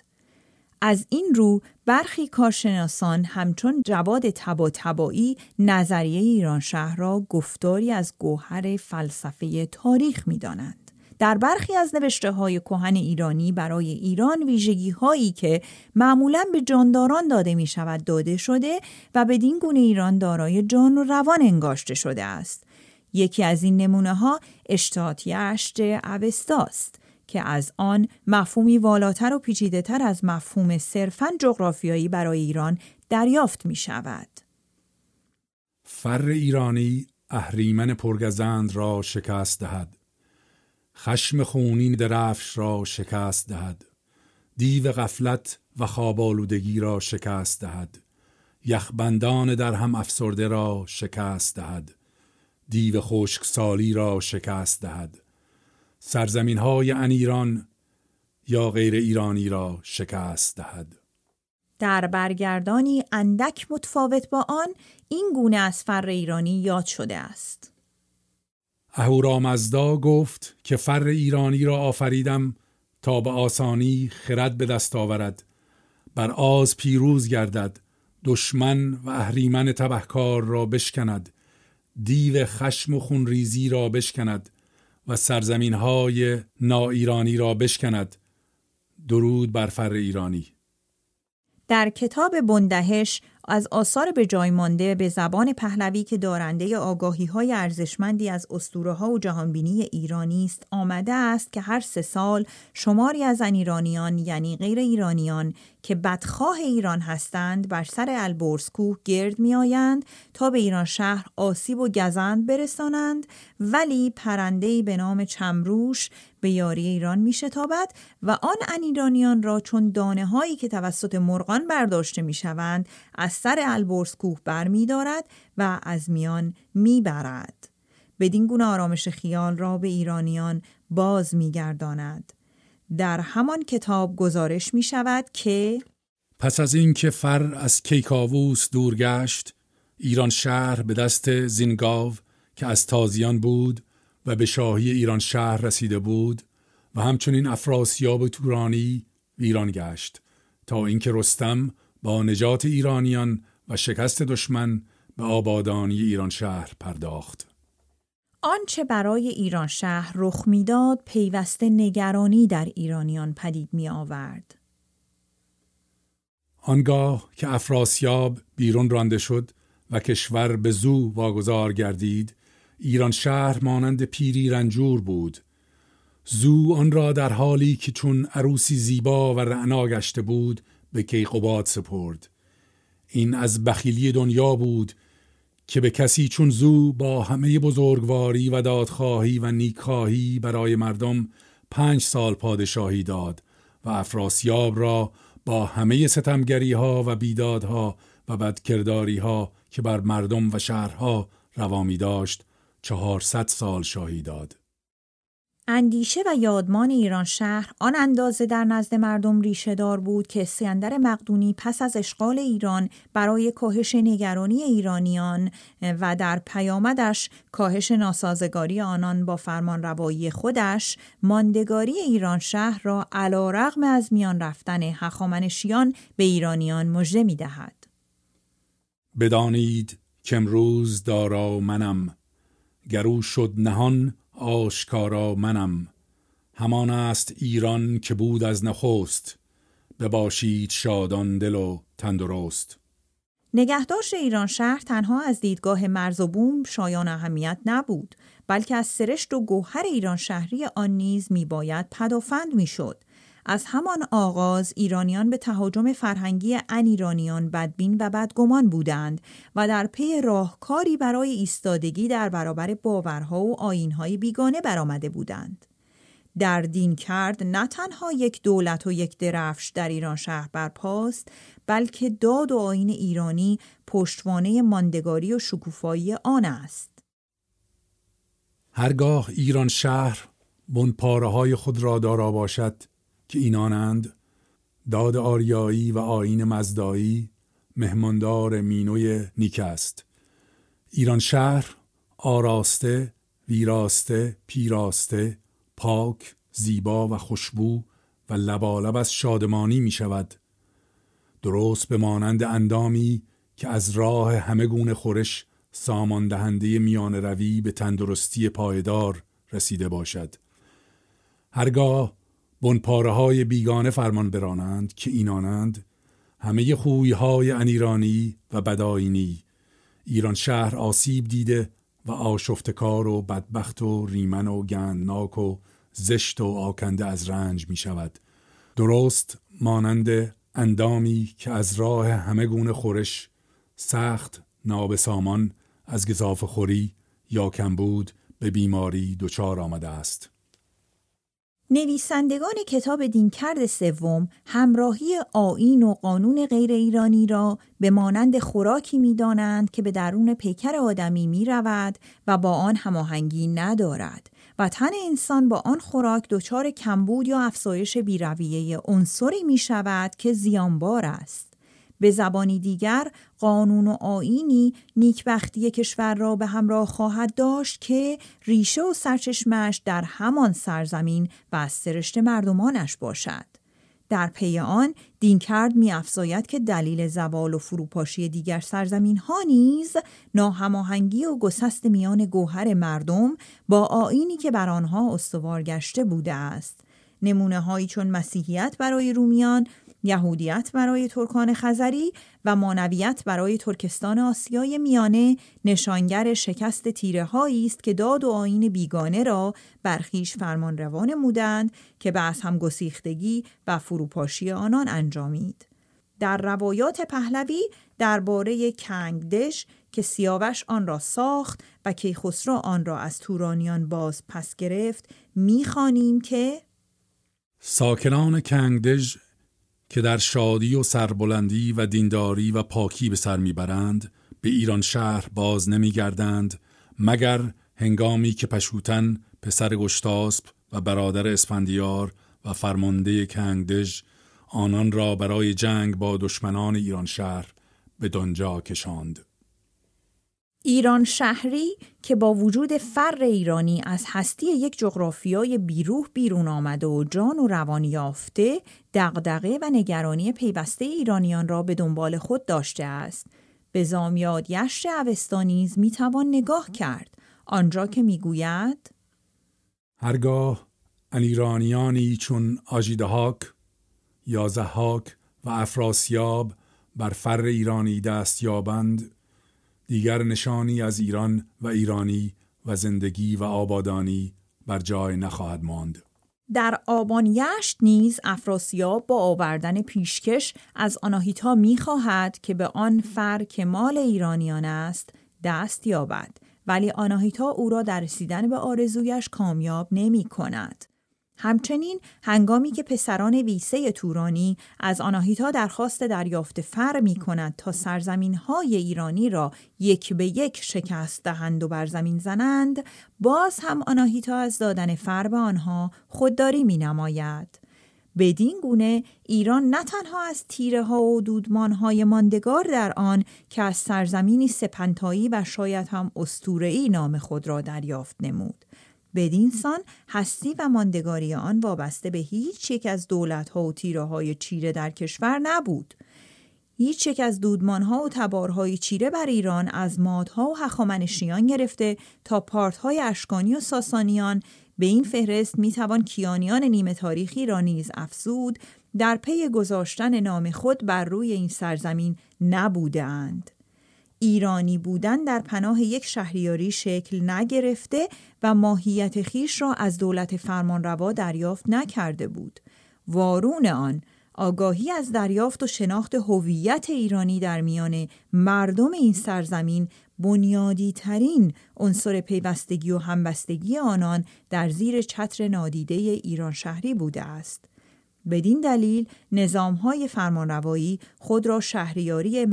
S1: از این رو برخی کارشناسان همچون جواد تبا تبایی نظریه ایران شهر را گفتاری از گوهر فلسفه تاریخ می دانند. در برخی از نوشته های کهن ایرانی برای ایران ویژگی هایی که معمولا به جانداران داده می شود داده شده و به گونه ایران دارای جان و روان انگاشته شده است. یکی از این نمونه ها عشد عوستاست که از آن مفهومی والاتر و پیچیدهتر از مفهوم صرفاً جغرافیایی برای ایران دریافت می شود.
S2: فر ایرانی اهریمن پرگزند را شکست دهد خشم خونین درفش را شکست دهد دیو غفلت و خوابالودگی را شکست دهد یخبندان در هم افسرده را شکست دهد دیو خشک سالی را شکست دهد سرزمین های ان ایران یا غیر ایرانی را شکست دهد
S1: در برگردانی اندک متفاوت با آن این گونه از فر ایرانی یاد شده است
S2: اهورامزدا گفت که فر ایرانی را آفریدم تا به آسانی خرد به دست آورد بر آز پیروز گردد دشمن و اهریمن تبهکار را بشکند دیو خشم و خونریزی را بشکند و سرزمین های نا ایرانی را بشکند درود بر فر ایرانی
S1: در کتاب بندهش از آثار به جای مانده به زبان پهلوی که دارنده آگاهی های ارزشمندی از اسطوره ها و جهانبینی ایرانی است آمده است که هر سه سال شماری از ان ایرانیان یعنی غیر ایرانیان که بدخواه ایران هستند بر سر البرز گرد می آیند تا به ایران شهر آسیب و گزند برسانند ولی پرندهی به نام چمروش به یاری ایران می شتابد و آن ان ایرانیان را چون دانه هایی که توسط مرغان برداشته می شوند از سر البرز کوه بر می دارد و از میان می برد. بدین گونه آرامش خیال را به ایرانیان باز می گرداند. در همان کتاب گزارش می شود که
S2: پس از اینکه فر از کیکاووس دور گشت ایران شهر به دست زینگاو که از تازیان بود و به شاهی ایران شهر رسیده بود و همچنین افراسیاب تورانی ایران گشت تا اینکه رستم با نجات ایرانیان و شکست دشمن به آبادانی ایران شهر پرداخت.
S1: آنچه برای ایران شهر رخ میداد پیوسته نگرانی در ایرانیان پدید می آورد.
S2: آنگاه که افراسیاب بیرون رانده شد و کشور به زو واگذار گردید ایران شهر مانند پیری رنجور بود زو آن را در حالی که چون عروسی زیبا و رعنا گشته بود به کیقوباد سپرد این از بخیلی دنیا بود که به کسی چون زو با همه بزرگواری و دادخواهی و نیکاهی برای مردم پنج سال پادشاهی داد و افراسیاب را با همه ستمگری ها و بیدادها و بدکرداری ها که بر مردم و شهرها روامی داشت چهارصد سال شاهی داد
S1: اندیشه و یادمان ایران شهر آن اندازه در نزد مردم ریشه دار بود که سیندر مقدونی پس از اشغال ایران برای کاهش نگرانی ایرانیان و در پیامدش کاهش ناسازگاری آنان با فرمان روایی خودش ماندگاری ایران شهر را علا رغم از میان رفتن هخامنشیان به ایرانیان مژده می دهد.
S2: بدانید که امروز دارا منم گرو شد نهان آشکارا منم همان است ایران که بود از نخست بباشید شادان دل و تندرست
S1: نگهداشت ایران شهر تنها از دیدگاه مرز و بوم شایان اهمیت نبود بلکه از سرشت و گوهر ایران شهری آن نیز میباید پدافند میشد از همان آغاز ایرانیان به تهاجم فرهنگی ان ایرانیان بدبین و بدگمان بودند و در پی راهکاری برای ایستادگی در برابر باورها و آینهای بیگانه برآمده بودند. در دین کرد نه تنها یک دولت و یک درفش در ایران شهر برپاست بلکه داد و آین ایرانی پشتوانه ماندگاری و شکوفایی آن است
S2: هرگاه ایران شهر بنپاره های خود را دارا باشد که اینانند داد آریایی و آین مزدایی مهماندار مینوی نیک است ایران شهر آراسته ویراسته پیراسته پاک زیبا و خوشبو و لبالب از شادمانی می شود درست به مانند اندامی که از راه همه گونه خورش سامان دهنده میان روی به تندرستی پایدار رسیده باشد هرگاه بنپاره های بیگانه فرمان برانند که اینانند همه خوی های انیرانی و بدایینی ایران شهر آسیب دیده و آشفتکار و بدبخت و ریمن و گندناک و زشت و آکنده از رنج می شود درست مانند اندامی که از راه همه گونه خورش سخت نابسامان از گذاف خوری یا کمبود به بیماری دچار آمده است
S1: نویسندگان کتاب دینکرد سوم همراهی آین و قانون غیر ایرانی را به مانند خوراکی می دانند که به درون پیکر آدمی می رود و با آن هماهنگی ندارد و تن انسان با آن خوراک دچار کمبود یا افزایش بیرویه عنصری می شود که زیانبار است. به زبانی دیگر قانون و آینی نیکبختی کشور را به همراه خواهد داشت که ریشه و سرچشمش در همان سرزمین و سرشت مردمانش باشد. در پی آن دینکرد میافزاید که دلیل زوال و فروپاشی دیگر سرزمین ها نیز ناهماهنگی و گسست میان گوهر مردم با آینی که بر آنها استوار گشته بوده است نمونه هایی چون مسیحیت برای رومیان یهودیت برای ترکان خزری و مانویت برای ترکستان آسیای میانه نشانگر شکست تیره هایی است که داد و آین بیگانه را برخیش فرمان روان مودند که به هم گسیختگی و فروپاشی آنان انجامید. در روایات پهلوی درباره کنگدش که سیاوش آن را ساخت و کیخسرو آن را از تورانیان باز پس گرفت میخوانیم که
S2: ساکنان کنگدش که در شادی و سربلندی و دینداری و پاکی به سر میبرند به ایران شهر باز نمیگردند مگر هنگامی که پشوتن پسر گشتاسب و برادر اسفندیار و فرمانده کنگدژ آنان را برای جنگ با دشمنان ایران شهر به دنجا
S1: کشاند. ایران شهری که با وجود فر ایرانی از هستی یک جغرافیای بیروح بیرون آمده و جان و روان یافته دغدغه و نگرانی پیوسته ایرانیان را به دنبال خود داشته است به زامیاد یشت اوستانیز میتوان نگاه کرد آنجا که میگوید
S2: هرگاه ان ایرانیانی چون آژیدهاک یا زهاک و افراسیاب بر فر ایرانی دست یابند دیگر نشانی از ایران و ایرانی و زندگی و آبادانی بر جای نخواهد ماند.
S1: در آبان یشت نیز افراسیاب با آوردن پیشکش از آناهیتا میخواهد که به آن فر که مال ایرانیان است دست یابد ولی آناهیتا او را در رسیدن به آرزویش کامیاب نمی کند. همچنین هنگامی که پسران ویسه تورانی از آناهیتا درخواست دریافت فر می کند تا سرزمین های ایرانی را یک به یک شکست دهند و بر زمین زنند باز هم آناهیتا از دادن فر به آنها خودداری می نماید. بدین گونه ایران نه تنها از تیره ها و دودمان های ماندگار در آن که از سرزمینی سپنتایی و شاید هم استورعی نام خود را دریافت نمود بدینسان هستی و ماندگاری آن وابسته به هیچ یک از دولتها و تیره چیره در کشور نبود هیچ یک از دودمانها و تبارهای چیره بر ایران از مادها و هخامنشیان گرفته تا پارتهای اشکانی و ساسانیان به این فهرست میتوان کیانیان نیمه تاریخی را نیز افزود در پی گذاشتن نام خود بر روی این سرزمین نبودند. ایرانی بودن در پناه یک شهریاری شکل نگرفته و ماهیت خیش را از دولت فرمانروا دریافت نکرده بود وارون آن آگاهی از دریافت و شناخت هویت ایرانی در میان مردم این سرزمین بنیادی ترین عنصر پیوستگی و همبستگی آنان در زیر چتر نادیده ایران شهری بوده است. بدین دلیل نظامهای فرمانروایی خود را شهریاری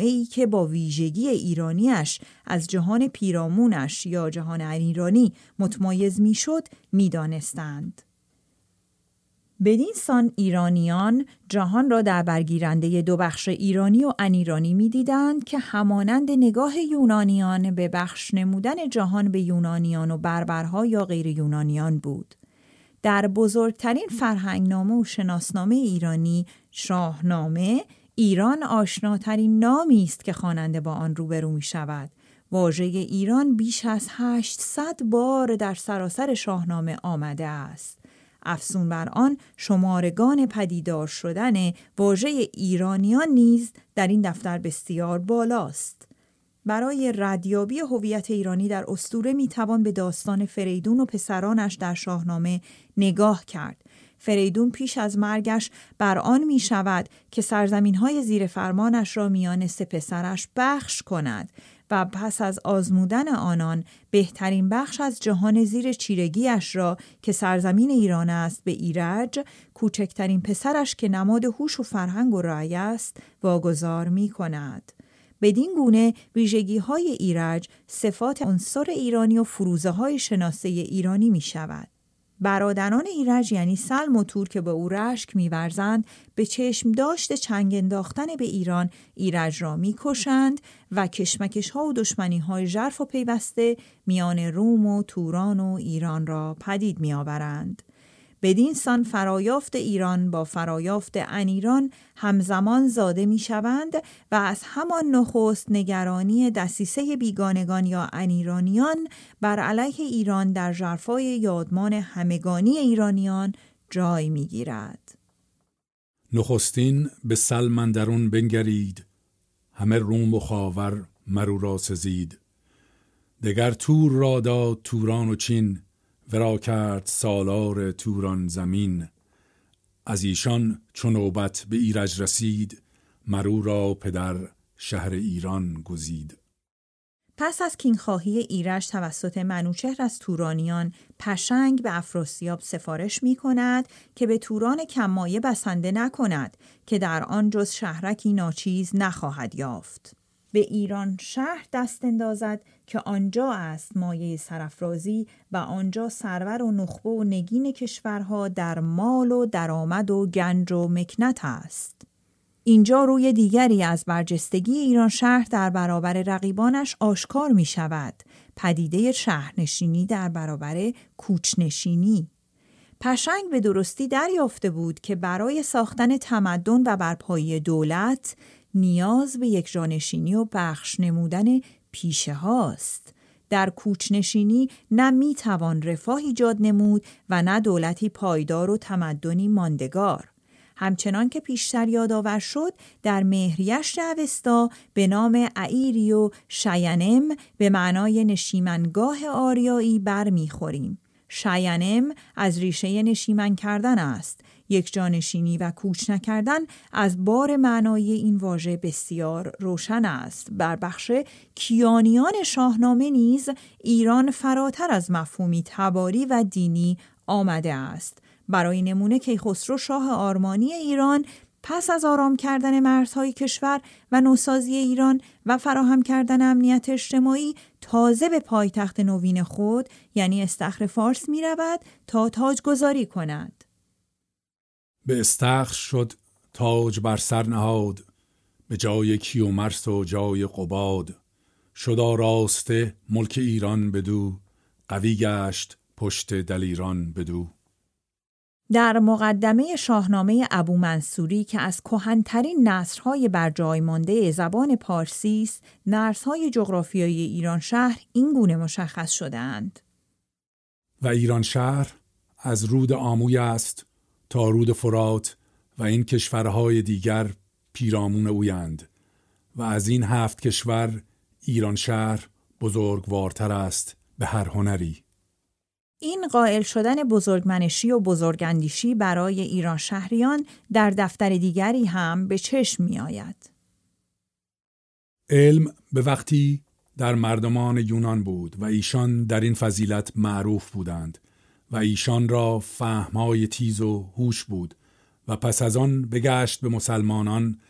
S1: ای که با ویژگی ایرانیش از جهان پیرامونش یا جهان ایرانی متمایز میشد میدانستند بدین سان ایرانیان جهان را در برگیرنده دو بخش ایرانی و انیرانی میدیدند که همانند نگاه یونانیان به بخش نمودن جهان به یونانیان و بربرها یا غیر یونانیان بود در بزرگترین فرهنگنامه و شناسنامه ایرانی شاهنامه ایران آشناترین نامی است که خواننده با آن روبرو می شود. واژه ایران بیش از 800 بار در سراسر شاهنامه آمده است. افزون بر آن شمارگان پدیدار شدن واژه ایرانیان نیز در این دفتر بسیار بالاست. برای ردیابی هویت ایرانی در استوره میتوان به داستان فریدون و پسرانش در شاهنامه نگاه کرد فریدون پیش از مرگش بر آن می شود که سرزمین های زیر فرمانش را میان سه پسرش بخش کند و پس از آزمودن آنان بهترین بخش از جهان زیر چیرگیش را که سرزمین ایران است به ایرج کوچکترین پسرش که نماد هوش و فرهنگ و رای است واگذار می کند. بدین گونه ویژگی های ایرج صفات عنصر ایرانی و فروزه های شناسه ایرانی می شود. برادران ایرج یعنی سلم و تور که به او رشک میورزند به چشم داشت چنگ انداختن به ایران ایرج را میکشند و کشمکش ها و دشمنی های ژرف و پیوسته میان روم و توران و ایران را پدید میآورند. سان فرایافت ایران با فرایافت ایران همزمان زاده می شوند و از همان نخست نگرانی دسیسه بیگانگان یا ایرانیان بر علیه ایران در جرفای یادمان همگانی ایرانیان جای می گیرد.
S2: نخستین به سلمندرون بنگرید همه روم و خاور مرو را سزید دگر تور را داد توران و چین ورا کرد سالار توران زمین از ایشان چون نوبت به ایرج رسید مرو را پدر شهر ایران گزید
S1: پس از کینخواهی ایرج توسط منوچهر از تورانیان پشنگ به افراسیاب سفارش می کند که به توران کمایه بسنده نکند که در آن جز شهرکی ناچیز نخواهد یافت. به ایران شهر دست اندازد که آنجا است مایه سرافرازی و آنجا سرور و نخبه و نگین کشورها در مال و درآمد و گنج و مکنت است. اینجا روی دیگری از برجستگی ایران شهر در برابر رقیبانش آشکار می شود. پدیده شهرنشینی در برابر کوچنشینی. پشنگ به درستی دریافته بود که برای ساختن تمدن و برپایی دولت نیاز به یک جانشینی و بخش نمودن پیشه هاست در کوچنشینی نه می توان رفاه ایجاد نمود و نه دولتی پایدار و تمدنی ماندگار همچنان که پیشتر یادآور شد در مهریش اوستا به نام عیریو و شینم به معنای نشیمنگاه آریایی برمیخوریم شینم از ریشه نشیمن کردن است یک جانشینی و کوچ نکردن از بار معنایی این واژه بسیار روشن است بر بخش کیانیان شاهنامه نیز ایران فراتر از مفهومی تباری و دینی آمده است برای نمونه کیخسرو شاه آرمانی ایران پس از آرام کردن مرزهای کشور و نوسازی ایران و فراهم کردن امنیت اجتماعی تازه به پایتخت نوین خود یعنی استخر فارس می رود تا گذاری کند.
S2: به استخر شد تاج بر سر نهاد به جای کیومرس و جای قباد شدا راسته ملک ایران بدو قوی گشت پشت دلیران بدو
S1: در مقدمه شاهنامه ابو منصوری که از کهنترین نصرهای بر جای مانده زبان پارسی است، نصرهای جغرافیایی ایران شهر این گونه مشخص شدهاند.
S2: و ایران شهر از رود آموی است تا رود فرات و این کشورهای دیگر پیرامون اویند و از این هفت کشور ایران شهر بزرگوارتر است به هر هنری
S1: این قائل شدن بزرگمنشی و بزرگندیشی برای ایران شهریان در دفتر دیگری هم به چشم می آید.
S2: علم به وقتی در مردمان یونان بود و ایشان در این فضیلت معروف بودند و ایشان را فهمهای تیز و هوش بود و پس از آن بگشت به مسلمانان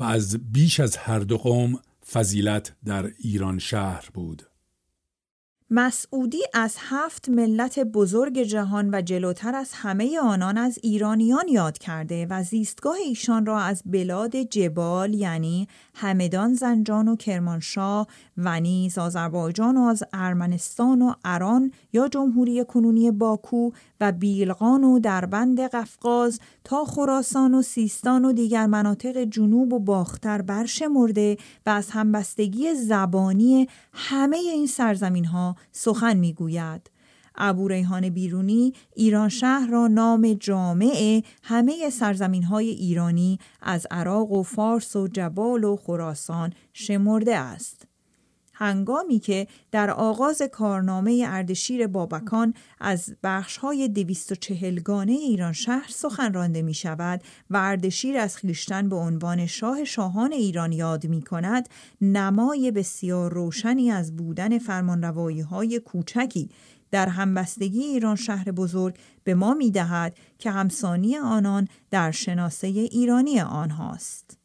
S2: و از بیش از هر دو قوم فضیلت در ایران شهر بود
S1: مسعودی از هفت ملت بزرگ جهان و جلوتر از همه آنان از ایرانیان یاد کرده و زیستگاه ایشان را از بلاد جبال یعنی همدان زنجان و کرمانشاه و نیز آذربایجان و از ارمنستان و اران یا جمهوری کنونی باکو و بیلغان و دربند قفقاز تا خراسان و سیستان و دیگر مناطق جنوب و باختر برشمرده و از همبستگی زبانی همه این سرزمین ها سخن میگوید. ابو ریحان بیرونی ایران شهر را نام جامع همه سرزمین های ایرانی از عراق و فارس و جبال و خراسان شمرده است. هنگامی که در آغاز کارنامه اردشیر بابکان از بخشهای 240 گانه ایران شهر سخنرانده می شود و اردشیر از خیشتن به عنوان شاه شاهان ایران یاد می کند نمای بسیار روشنی از بودن فرمانروایی های کوچکی در همبستگی ایران شهر بزرگ به ما می دهد که همسانی آنان در شناسه ایرانی آنهاست.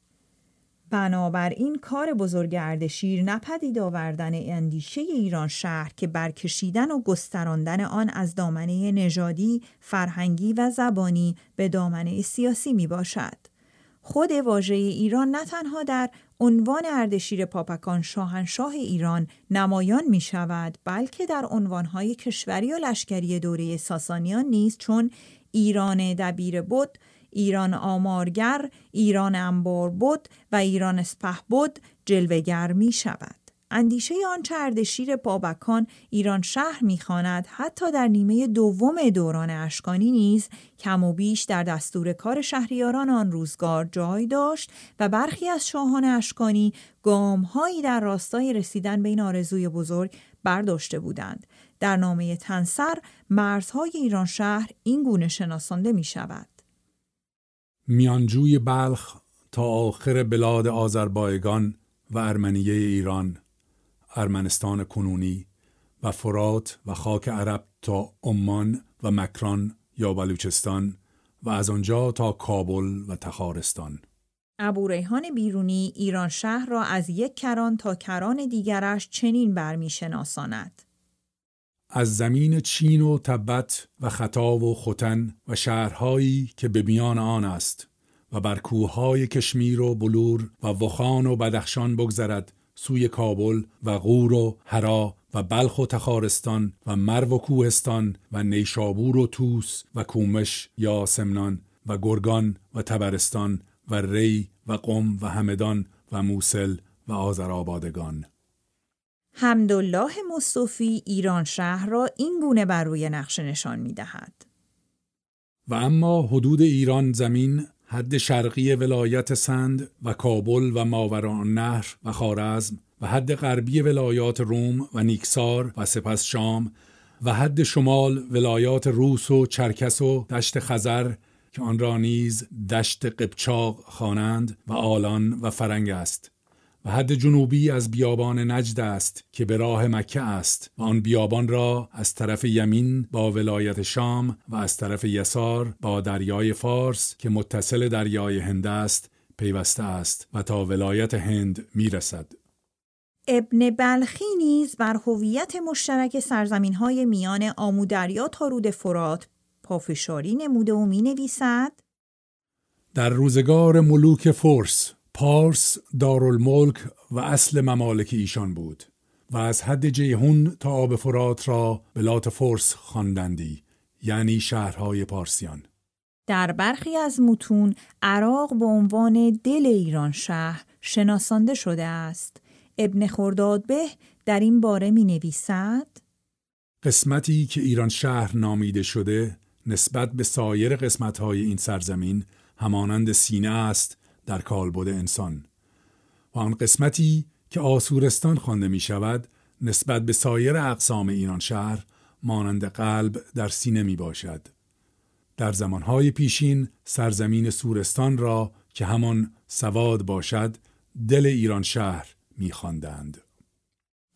S1: بنابراین کار بزرگ اردشیر نپدید آوردن اندیشه ایران شهر که برکشیدن و گستراندن آن از دامنه نژادی، فرهنگی و زبانی به دامنه سیاسی می باشد. خود واژه ایران نه تنها در عنوان اردشیر پاپکان شاهنشاه ایران نمایان می شود بلکه در عنوانهای کشوری و لشکری دوره ساسانیان نیز چون ایران دبیر بود ایران آمارگر، ایران انبار بود و ایران سپه بود جلوگر می شود. اندیشه آن چردشیر شیر بابکان ایران شهر میخواند حتی در نیمه دوم دوران اشکانی نیز کم و بیش در دستور کار شهریاران آن روزگار جای داشت و برخی از شاهان اشکانی گامهایی در راستای رسیدن به این آرزوی بزرگ برداشته بودند در نامه تنسر مرزهای ایران شهر این گونه شناسانده می شود
S2: میانجوی بلخ تا آخر بلاد آذربایجان و ارمنیه ایران ارمنستان کنونی و فرات و خاک عرب تا عمان و مکران یا بلوچستان و از آنجا تا کابل و تخارستان
S1: ابو ریحان بیرونی ایران شهر را از یک کران تا کران دیگرش چنین برمیشناساند
S2: از زمین چین و تبت و خطا و خوتن و شهرهایی که به میان آن است و بر کوههای کشمیر و بلور و وخان و بدخشان بگذرد سوی کابل و غور و هرا و بلخ و تخارستان و مرو و کوهستان و نیشابور و توس و کومش یا سمنان و گرگان و تبرستان و ری و قم و همدان و موسل و آذرآبادگان
S1: حمدالله مصطفی ایران شهر را این گونه بر روی نقشه نشان می دهد.
S2: و اما حدود ایران زمین حد شرقی ولایت سند و کابل و ماوران نهر و خارزم و حد غربی ولایات روم و نیکسار و سپس شام و حد شمال ولایات روس و چرکس و دشت خزر که آن را نیز دشت قبچاق خوانند و آلان و فرنگ است و حد جنوبی از بیابان نجد است که به راه مکه است و آن بیابان را از طرف یمین با ولایت شام و از طرف یسار با دریای فارس که متصل دریای هند است پیوسته است و تا ولایت هند میرسد
S1: ابن بلخی نیز بر هویت مشترک سرزمین های میان آمودریا تا رود فرات پافشاری نموده و می نویسد
S2: در روزگار ملوک فرس پارس دارالملک و اصل ممالک ایشان بود و از حد جیهون تا آب فرات را بلات فرس خواندندی یعنی شهرهای پارسیان
S1: در برخی از متون عراق به عنوان دل ایران شهر شناسانده شده است ابن خرداد به در این باره می نویسد
S2: قسمتی که ایران شهر نامیده شده نسبت به سایر قسمتهای این سرزمین همانند سینه است در کالبد انسان و آن قسمتی که آسورستان خوانده می شود نسبت به سایر اقسام ایران شهر مانند قلب در سینه می باشد. در زمانهای پیشین سرزمین سورستان را که همان سواد باشد دل ایران شهر می خواندند.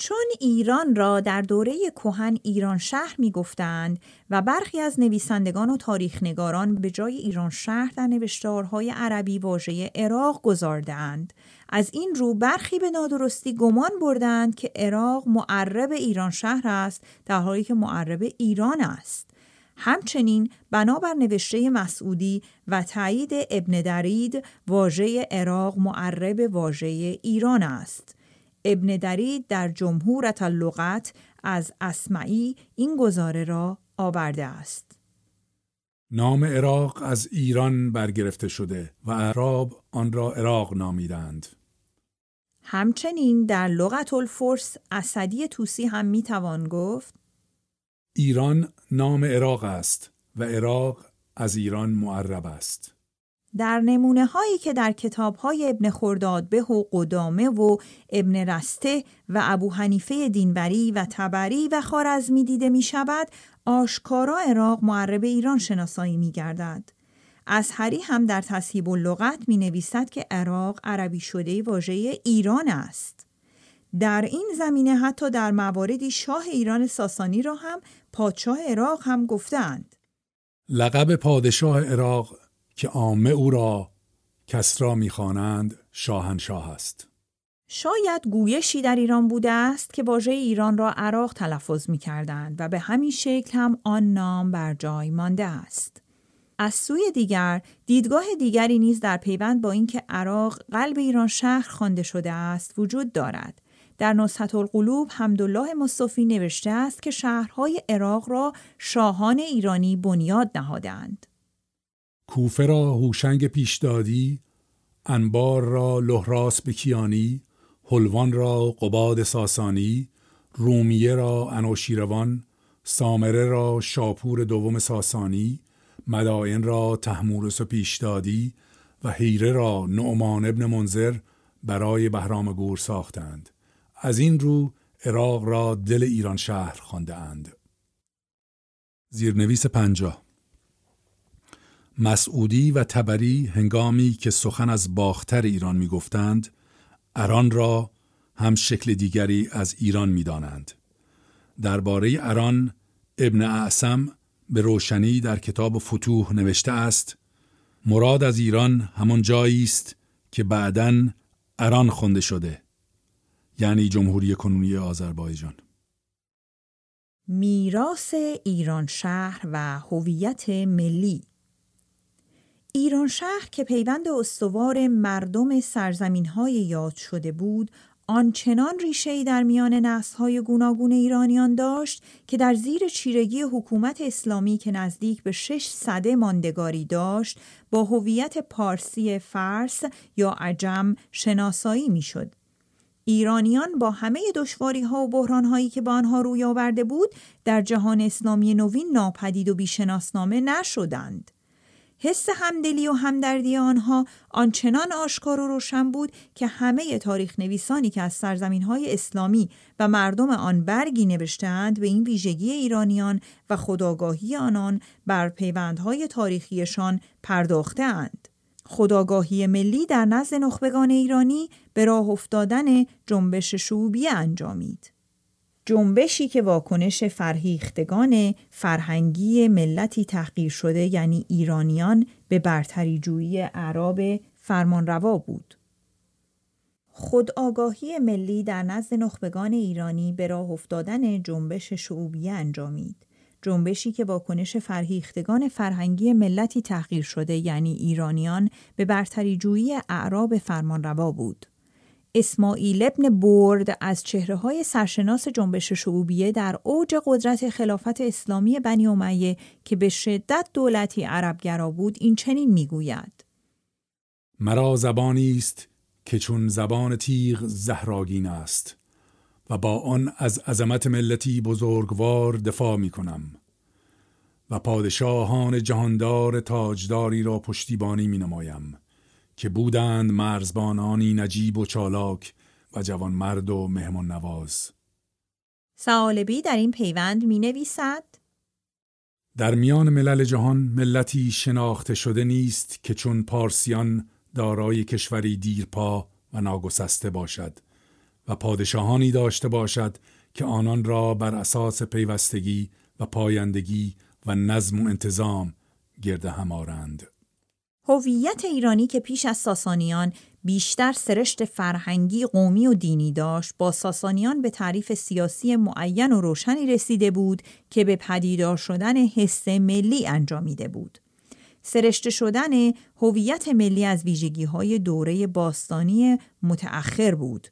S1: چون ایران را در دوره کهن ایران شهر می گفتند و برخی از نویسندگان و تاریخ نگاران به جای ایران شهر در نوشتارهای عربی واژه عراق گذاردند از این رو برخی به نادرستی گمان بردند که عراق معرب ایران شهر است در حالی که معرب ایران است همچنین بنابر نوشته مسعودی و تایید ابن درید واژه عراق معرب واژه ایران است ابن درید در جمهورت اللغت از اسمعی این گزاره را آورده است.
S2: نام عراق از ایران برگرفته شده و عرب آن را عراق نامیدند.
S1: همچنین در لغت الفرس اسدی توسی هم میتوان گفت
S2: ایران نام عراق است و عراق از ایران معرب است.
S1: در نمونه هایی که در کتاب های ابن به و قدامه و ابن رسته و ابو حنیفه دینبری و تبری و خارزمی دیده می شود آشکارا عراق معرب ایران شناسایی می گردد. هری هم در تصحیب اللغت می نویسد که عراق عربی شده واژه ایران است. در این زمینه حتی در مواردی شاه ایران ساسانی را هم پادشاه عراق هم گفتند.
S2: لقب پادشاه عراق که عامه او را کسرا میخوانند شاهنشاه است
S1: شاید گویشی در ایران بوده است که واژه ایران را عراق تلفظ می و به همین شکل هم آن نام بر جای مانده است. از سوی دیگر دیدگاه دیگری نیز در پیوند با اینکه عراق قلب ایران شهر خوانده شده است وجود دارد. در نصحت القلوب حمدالله مصطفی نوشته است که شهرهای عراق را شاهان ایرانی بنیاد نهادند.
S2: کوفه را هوشنگ پیشدادی انبار را لهراس به کیانی حلوان را قباد ساسانی رومیه را انوشیروان سامره را شاپور دوم ساسانی مدائن را تحمورس و پیشدادی و حیره را نعمان ابن منظر برای بهرام گور ساختند از این رو عراق را دل ایران شهر اند. زیرنویس پنجاه مسعودی و تبری هنگامی که سخن از باختر ایران گفتند، اران را هم شکل دیگری از ایران دانند. درباره اران ابن اعصم به روشنی در کتاب فتوح نوشته است مراد از ایران همان جایی است که بعدا اران خونده شده یعنی جمهوری کنونی آذربایجان
S1: میراث ایران شهر و هویت ملی ایران شهر که پیوند استوار مردم سرزمین های یاد شده بود آنچنان ریشه در میان نسل‌های گوناگون ایرانیان داشت که در زیر چیرگی حکومت اسلامی که نزدیک به شش صده ماندگاری داشت با هویت پارسی فرس یا عجم شناسایی میشد. ایرانیان با همه دشواری ها و بحران هایی که با آنها روی آورده بود در جهان اسلامی نوین ناپدید و بیشناسنامه نشدند. حس همدلی و همدردی آنها آنچنان آشکار و روشن بود که همه تاریخ نویسانی که از سرزمین های اسلامی و مردم آن برگی نوشتهاند به این ویژگی ایرانیان و خداگاهی آنان بر پیوندهای تاریخیشان پرداختهاند. خداگاهی ملی در نزد نخبگان ایرانی به راه افتادن جنبش شعوبی انجامید. جنبشی که واکنش فرهیختگان فرهنگی ملتی تحقیر شده یعنی ایرانیان به برتری جویی عرب روا بود. خود آگاهی ملی در نزد نخبگان ایرانی به راه افتادن جنبش شعوبیه انجامید. جنبشی که واکنش فرهیختگان فرهنگی ملتی تحقیر شده یعنی ایرانیان به برتری جویی اعراب فرمانروا بود. اسماعیل ابن برد از چهره های سرشناس جنبش شعوبیه در اوج قدرت خلافت اسلامی بنی امیه که به شدت دولتی عربگرا بود این چنین میگوید
S2: مرا زبانی است که چون زبان تیغ زهراگین است و با آن از عظمت ملتی بزرگوار دفاع می کنم و پادشاهان جهاندار تاجداری را پشتیبانی می نمایم که بودند مرزبانانی نجیب و چالاک و جوان مرد و مهمان نواز
S1: سالبی در این پیوند می نویسد
S2: در میان ملل جهان ملتی شناخته شده نیست که چون پارسیان دارای کشوری دیرپا و ناگسسته باشد و پادشاهانی داشته باشد که آنان را بر اساس پیوستگی و پایندگی و نظم و انتظام گرد هم آرند.
S1: هویت ایرانی که پیش از ساسانیان بیشتر سرشت فرهنگی قومی و دینی داشت با ساسانیان به تعریف سیاسی معین و روشنی رسیده بود که به پدیدار شدن حس ملی انجامیده بود سرشته شدن هویت ملی از ویژگی های دوره باستانی متأخر بود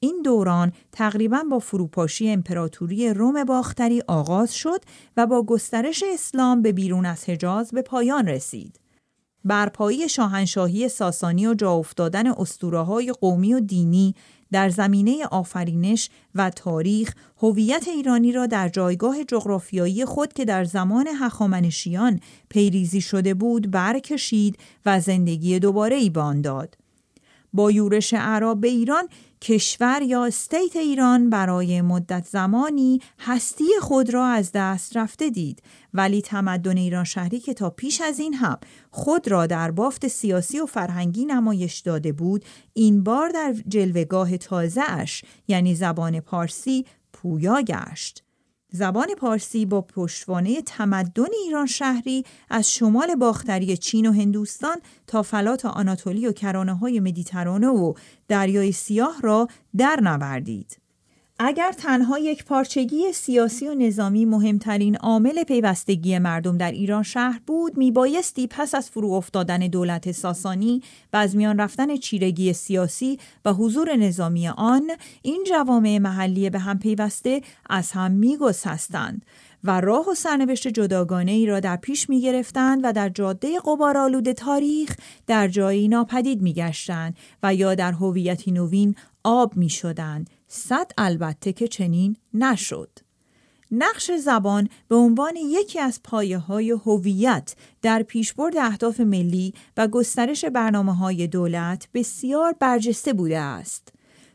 S1: این دوران تقریبا با فروپاشی امپراتوری روم باختری آغاز شد و با گسترش اسلام به بیرون از حجاز به پایان رسید برپایی شاهنشاهی ساسانی و جا افتادن های قومی و دینی در زمینه آفرینش و تاریخ هویت ایرانی را در جایگاه جغرافیایی خود که در زمان هخامنشیان پیریزی شده بود برکشید و زندگی دوباره ای داد با یورش عرب به ایران کشور یا استیت ایران برای مدت زمانی هستی خود را از دست رفته دید ولی تمدن ایران شهری که تا پیش از این هم خود را در بافت سیاسی و فرهنگی نمایش داده بود این بار در جلوگاه تازه اش یعنی زبان پارسی پویا گشت زبان پارسی با پشتوانه تمدن ایران شهری از شمال باختری چین و هندوستان تا فلات آناتولی و کرانه های مدیترانه و دریای سیاه را در نبردید. اگر تنها یک پارچگی سیاسی و نظامی مهمترین عامل پیوستگی مردم در ایران شهر بود میبایستی پس از فرو افتادن دولت ساسانی و از میان رفتن چیرگی سیاسی و حضور نظامی آن این جوامع محلی به هم پیوسته از هم هستند و راه و سرنوشت جداگانه ای را در پیش می گرفتند و در جاده قبارالود تاریخ در جایی ناپدید می گشتند و یا در هویتی نوین آب میشدند، صد البته که چنین نشد. نقش زبان به عنوان یکی از پایه های هویت در پیشبرد اهداف ملی و گسترش برنامه های دولت بسیار برجسته بوده است.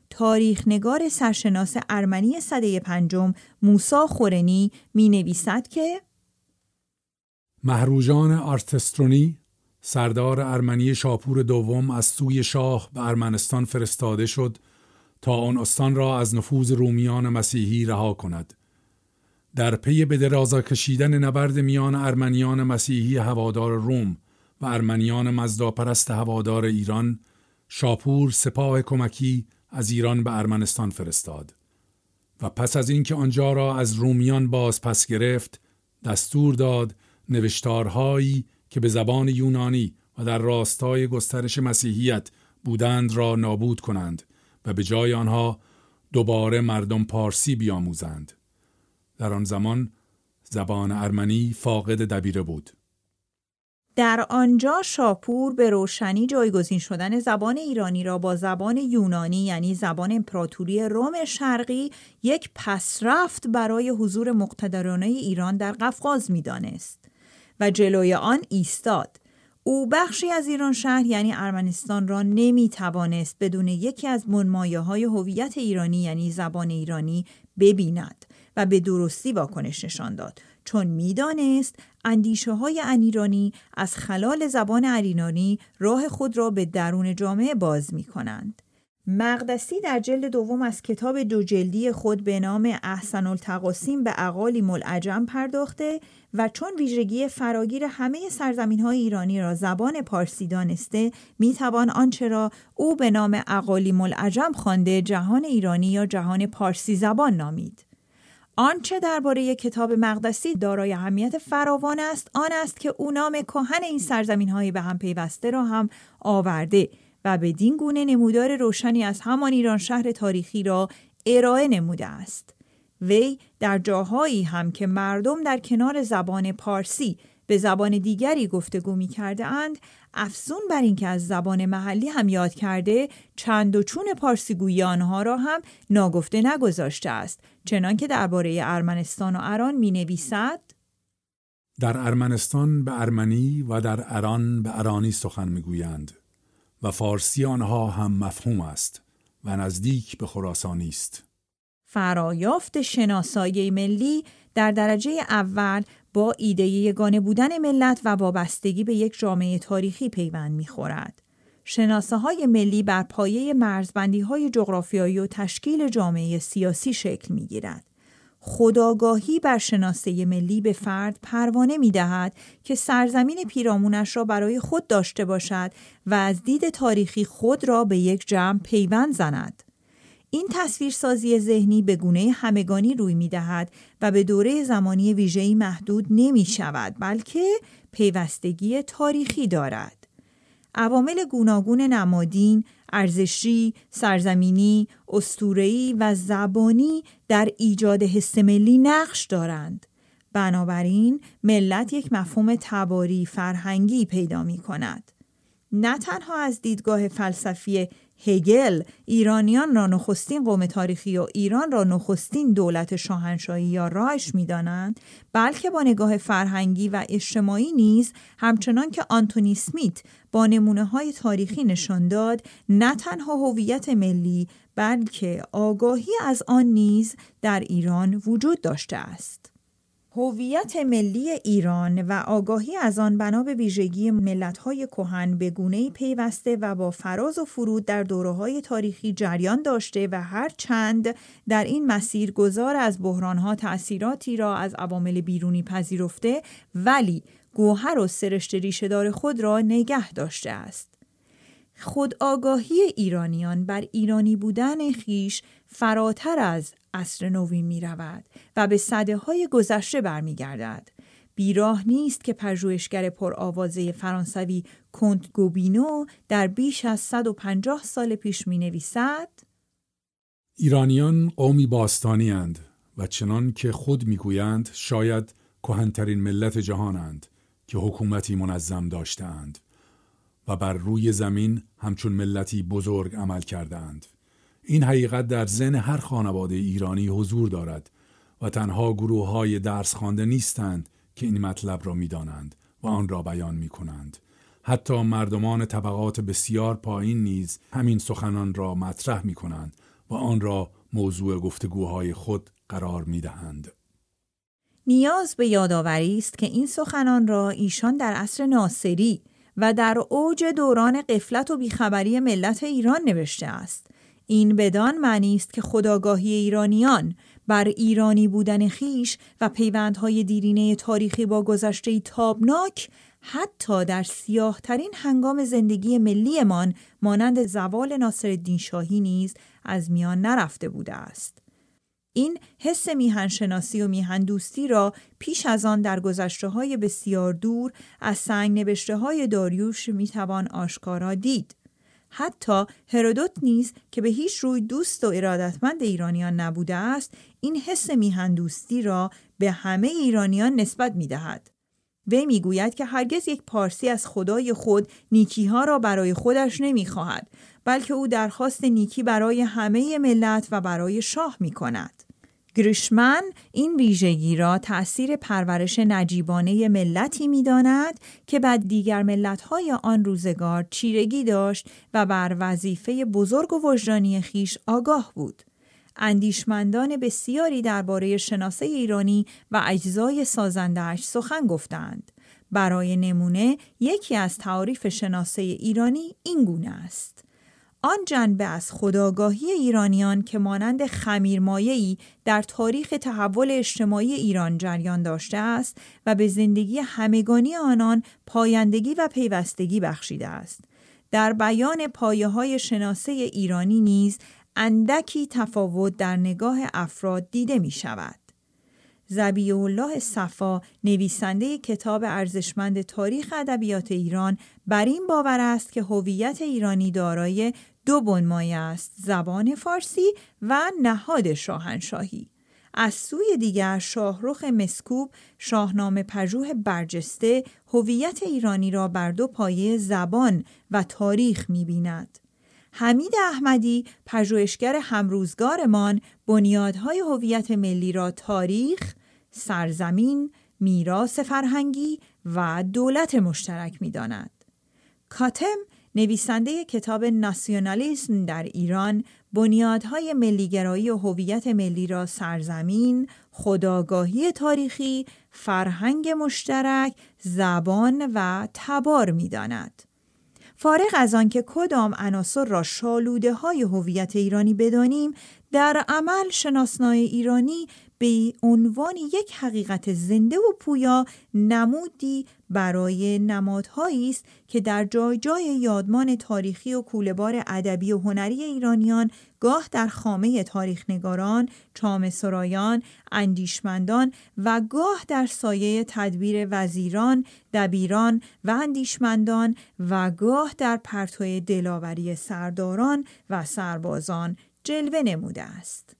S1: تاریخ نگار سرشناس ارمنی صده پنجم موسا خورنی می نویسد که
S2: محروجان آرتسترونی سردار ارمنی شاپور دوم از سوی شاه به ارمنستان فرستاده شد تا آن استان را از نفوذ رومیان مسیحی رها کند در پی به درازا کشیدن نبرد میان ارمنیان مسیحی هوادار روم و ارمنیان مزداپرست هوادار ایران شاپور سپاه کمکی از ایران به ارمنستان فرستاد و پس از اینکه آنجا را از رومیان باز پس گرفت دستور داد نوشتارهایی که به زبان یونانی و در راستای گسترش مسیحیت بودند را نابود کنند و به جای آنها دوباره مردم پارسی بیاموزند. در آن زمان زبان ارمنی فاقد دبیره بود.
S1: در آنجا شاپور به روشنی جایگزین شدن زبان ایرانی را با زبان یونانی یعنی زبان امپراتوری روم شرقی یک پسرفت برای حضور مقتدرانه ایران در قفقاز میدانست و جلوی آن ایستاد او بخشی از ایران شهر یعنی ارمنستان را نمی توانست بدون یکی از منمایه های هویت ایرانی یعنی زبان ایرانی ببیند و به درستی واکنش نشان داد چون میدانست اندیشه های انیرانی از خلال زبان ارینانی راه خود را به درون جامعه باز می کنند. مقدسی در جلد دوم از کتاب دو جلدی خود به نام احسن التقاسیم به اقالی ملعجم پرداخته و چون ویژگی فراگیر همه سرزمین های ایرانی را زبان پارسی دانسته می توان آنچه را او به نام اقالی ملعجم خوانده جهان ایرانی یا جهان پارسی زبان نامید آنچه درباره کتاب مقدسی دارای اهمیت فراوان است آن است که او نام کهن این سرزمین های به هم پیوسته را هم آورده و بدین گونه نمودار روشنی از همان ایران شهر تاریخی را ارائه نموده است وی در جاهایی هم که مردم در کنار زبان پارسی به زبان دیگری گفتگو می کرده اند، افزون بر اینکه از زبان محلی هم یاد کرده چند و چون پارسیگویی آنها را هم ناگفته نگذاشته است چنانکه درباره ارمنستان و اران می نویسد
S2: در ارمنستان به ارمنی و در اران به ارانی سخن میگویند و فارسی آنها هم مفهوم است و نزدیک به خراسانی است
S1: فرایافت شناسایی ملی در درجه اول با ایده یگانه بودن ملت و وابستگی به یک جامعه تاریخی پیوند میخورد. شناسه های ملی بر پایه مرزبندی های جغرافیایی و تشکیل جامعه سیاسی شکل می گیرد. خداگاهی بر شناسه ملی به فرد پروانه می دهد که سرزمین پیرامونش را برای خود داشته باشد و از دید تاریخی خود را به یک جمع پیوند زند. این تصویرسازی ذهنی به گونه همگانی روی می دهد و به دوره زمانی ویژه‌ای محدود نمی شود بلکه پیوستگی تاریخی دارد. عوامل گوناگون نمادین، ارزشی، سرزمینی، استورهی و زبانی در ایجاد حس ملی نقش دارند. بنابراین ملت یک مفهوم تباری فرهنگی پیدا می کند. نه تنها از دیدگاه فلسفی هگل ایرانیان را نخستین قوم تاریخی و ایران را نخستین دولت شاهنشاهی یا رایش میدانند بلکه با نگاه فرهنگی و اجتماعی نیز همچنان که آنتونی سمیت با نمونه های تاریخی نشان داد نه تنها هویت ملی بلکه آگاهی از آن نیز در ایران وجود داشته است هویت ملی ایران و آگاهی از آن بنا به ویژگی ملت‌های کهن به گونه‌ای پیوسته و با فراز و فرود در دوره‌های تاریخی جریان داشته و هر چند در این مسیر گذار از بحران‌ها تأثیراتی را از عوامل بیرونی پذیرفته ولی گوهر و سرشت ریشهدار خود را نگه داشته است. خود آگاهی ایرانیان بر ایرانی بودن خیش فراتر از عصر نوی می رود و به صده های گذشته برمیگردد. بیراه نیست که پژوهشگر پرآوازه فرانسوی کنت گوبینو در بیش از 150 سال پیش می نویسد
S2: ایرانیان قومی باستانی هند و چنان که خود میگویند شاید کهنترین ملت جهانند که حکومتی منظم داشتهاند و بر روی زمین همچون ملتی بزرگ عمل کردند. این حقیقت در زن هر خانواده ایرانی حضور دارد و تنها گروه های درس خوانده نیستند که این مطلب را می دانند و آن را بیان می کنند. حتی مردمان طبقات بسیار پایین نیز همین سخنان را مطرح می کنند و آن را موضوع گفتگوهای خود قرار می دهند.
S1: نیاز به یادآوری است که این سخنان را ایشان در عصر ناصری و در اوج دوران قفلت و بیخبری ملت ایران نوشته است این بدان معنی است که خداگاهی ایرانیان بر ایرانی بودن خیش و پیوندهای دیرینه تاریخی با گذشته تابناک حتی در سیاهترین هنگام زندگی ملیمان مانند زوال ناصر شاهی نیز از میان نرفته بوده است این حس میهنشناسی و میهندوستی را پیش از آن در گذشته های بسیار دور از سنگ نبشته های داریوش میتوان آشکارا دید حتی هرودوت نیز که به هیچ روی دوست و ارادتمند ایرانیان نبوده است این حس میهندوستی را به همه ایرانیان نسبت میدهد. وی میگوید که هرگز یک پارسی از خدای خود نیکیها را برای خودش نمیخواهد بلکه او درخواست نیکی برای همه ملت و برای شاه میکند، گریشمن این ویژگی را تأثیر پرورش نجیبانه ملتی میداند که بعد دیگر ملتهای آن روزگار چیرگی داشت و بر وظیفه بزرگ و وجدانی خیش آگاه بود. اندیشمندان بسیاری درباره شناسه ایرانی و اجزای سازندهش سخن گفتند. برای نمونه یکی از تعاریف شناسه ایرانی این گونه است. آن جنبه از خداگاهی ایرانیان که مانند خمیرمایه‌ای در تاریخ تحول اجتماعی ایران جریان داشته است و به زندگی همگانی آنان پایندگی و پیوستگی بخشیده است. در بیان پایه های شناسه ایرانی نیز اندکی تفاوت در نگاه افراد دیده می شود. زبیه الله صفا نویسنده کتاب ارزشمند تاریخ ادبیات ایران بر این باور است که هویت ایرانی دارای دو بنمایه است زبان فارسی و نهاد شاهنشاهی از سوی دیگر شاهرخ مسکوب شاهنامه پژوه برجسته هویت ایرانی را بر دو پایه زبان و تاریخ می‌بیند. حمید احمدی پژوهشگر همروزگارمان بنیادهای هویت ملی را تاریخ سرزمین، میراث فرهنگی و دولت مشترک می داند. کاتم نویسنده کتاب ناسیونالیسم در ایران بنیادهای ملیگرایی و هویت ملی را سرزمین، خداگاهی تاریخی، فرهنگ مشترک، زبان و تبار می داند. فارغ از آنکه کدام عناصر را شالوده های هویت ایرانی بدانیم در عمل شناسنای ایرانی به عنوان یک حقیقت زنده و پویا نمودی برای نمادهایی است که در جای جای یادمان تاریخی و کولبار ادبی و هنری ایرانیان گاه در خامه تاریخ نگاران، چام سرایان، اندیشمندان و گاه در سایه تدبیر وزیران، دبیران و اندیشمندان و گاه در پرتوی دلاوری سرداران و سربازان جلوه نموده است.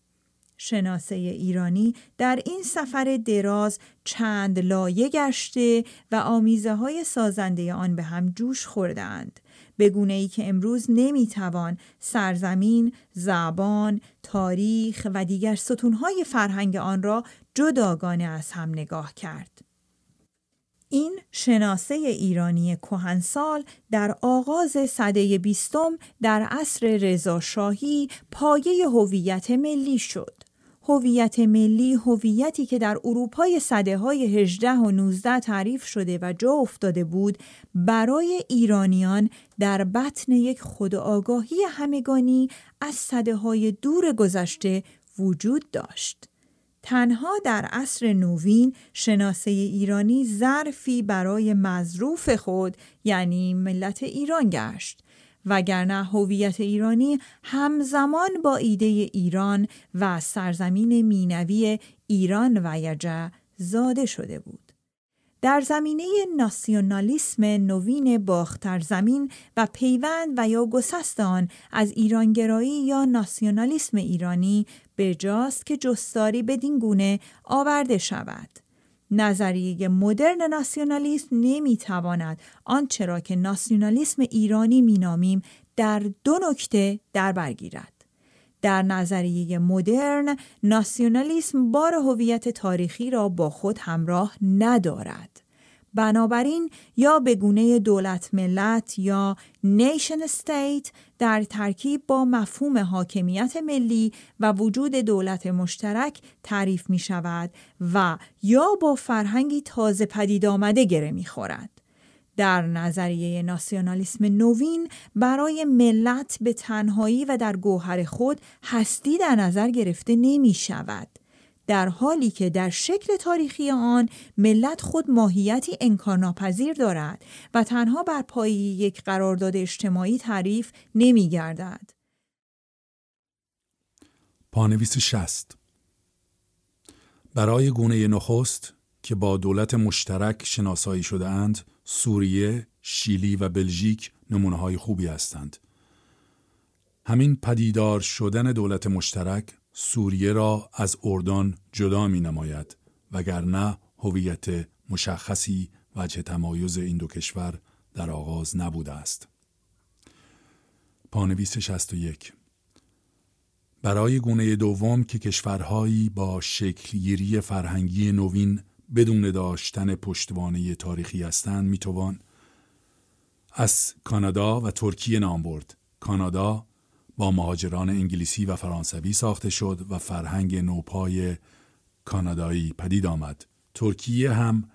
S1: شناسه ایرانی در این سفر دراز چند لایه گشته و آمیزه های سازنده آن به هم جوش خوردند. به ای که امروز توان سرزمین، زبان، تاریخ و دیگر ستونهای فرهنگ آن را جداگانه از هم نگاه کرد. این شناسه ایرانی کهنسال در آغاز صده بیستم در عصر رضاشاهی پایه هویت ملی شد. هویت ملی هویتی که در اروپای صده های 18 و 19 تعریف شده و جا افتاده بود برای ایرانیان در بطن یک خودآگاهی همگانی از صده های دور گذشته وجود داشت. تنها در عصر نوین شناسه ایرانی ظرفی برای مظروف خود یعنی ملت ایران گشت وگرنه هویت ایرانی همزمان با ایده ایران و سرزمین مینوی ایران و یجه زاده شده بود. در زمینه ناسیونالیسم نوین باختر زمین و پیوند و یا گسست آن از ایرانگرایی یا ناسیونالیسم ایرانی به جاست که جستاری بدین گونه آورده شود. نظریه مدرن ناسیونالیسم نمیتواند آنچه را که ناسیونالیسم ایرانی مینامیم در دو نکته در برگیرد در نظریه مدرن ناسیونالیسم بار هویت تاریخی را با خود همراه ندارد بنابراین یا به گونه دولت ملت یا نیشن استیت در ترکیب با مفهوم حاکمیت ملی و وجود دولت مشترک تعریف می شود و یا با فرهنگی تازه پدید آمده گره می خورد. در نظریه ناسیونالیسم نوین برای ملت به تنهایی و در گوهر خود هستی در نظر گرفته نمی شود. در حالی که در شکل تاریخی آن ملت خود ماهیتی انکارناپذیر دارد و تنها بر پایی یک قرارداد اجتماعی تعریف نمی گردد.
S2: پانویس شست برای گونه نخست که با دولت مشترک شناسایی شده اند، سوریه، شیلی و بلژیک نمونه های خوبی هستند. همین پدیدار شدن دولت مشترک سوریه را از اردن جدا می نماید وگرنه هویت مشخصی وجه تمایز این دو کشور در آغاز نبوده است. پانویس 61 برای گونه دوم که کشورهایی با شکلگیری فرهنگی نوین بدون داشتن پشتوانه تاریخی هستند میتوان از کانادا و ترکیه نام برد. کانادا با مهاجران انگلیسی و فرانسوی ساخته شد و فرهنگ نوپای کانادایی پدید آمد. ترکیه هم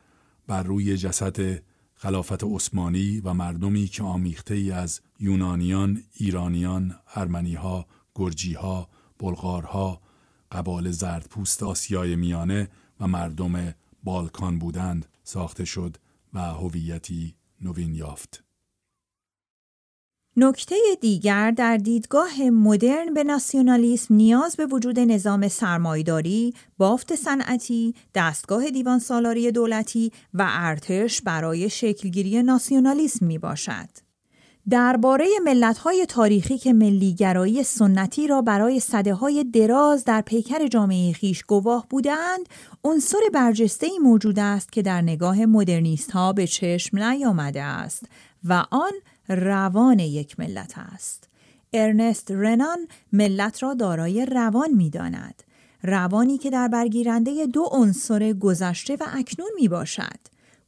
S2: بر روی جسد خلافت عثمانی و مردمی که آمیخته ای از یونانیان، ایرانیان، ارمنیها، گرجیها، بلغارها، قبال زردپوست آسیای میانه و مردم بالکان بودند ساخته شد و هویتی نوین یافت.
S1: نکته دیگر در دیدگاه مدرن به ناسیونالیسم نیاز به وجود نظام سرمایداری، بافت صنعتی، دستگاه دیوان سالاری دولتی و ارتش برای شکلگیری ناسیونالیسم می باشد. درباره ملت‌های تاریخی که ملیگرایی سنتی را برای صده های دراز در پیکر جامعه خیش گواه بودند، عنصر برجسته‌ای موجود است که در نگاه مدرنیست ها به چشم نیامده است و آن روان یک ملت است. ارنست رنان ملت را دارای روان می داند. روانی که در برگیرنده دو عنصر گذشته و اکنون می باشد.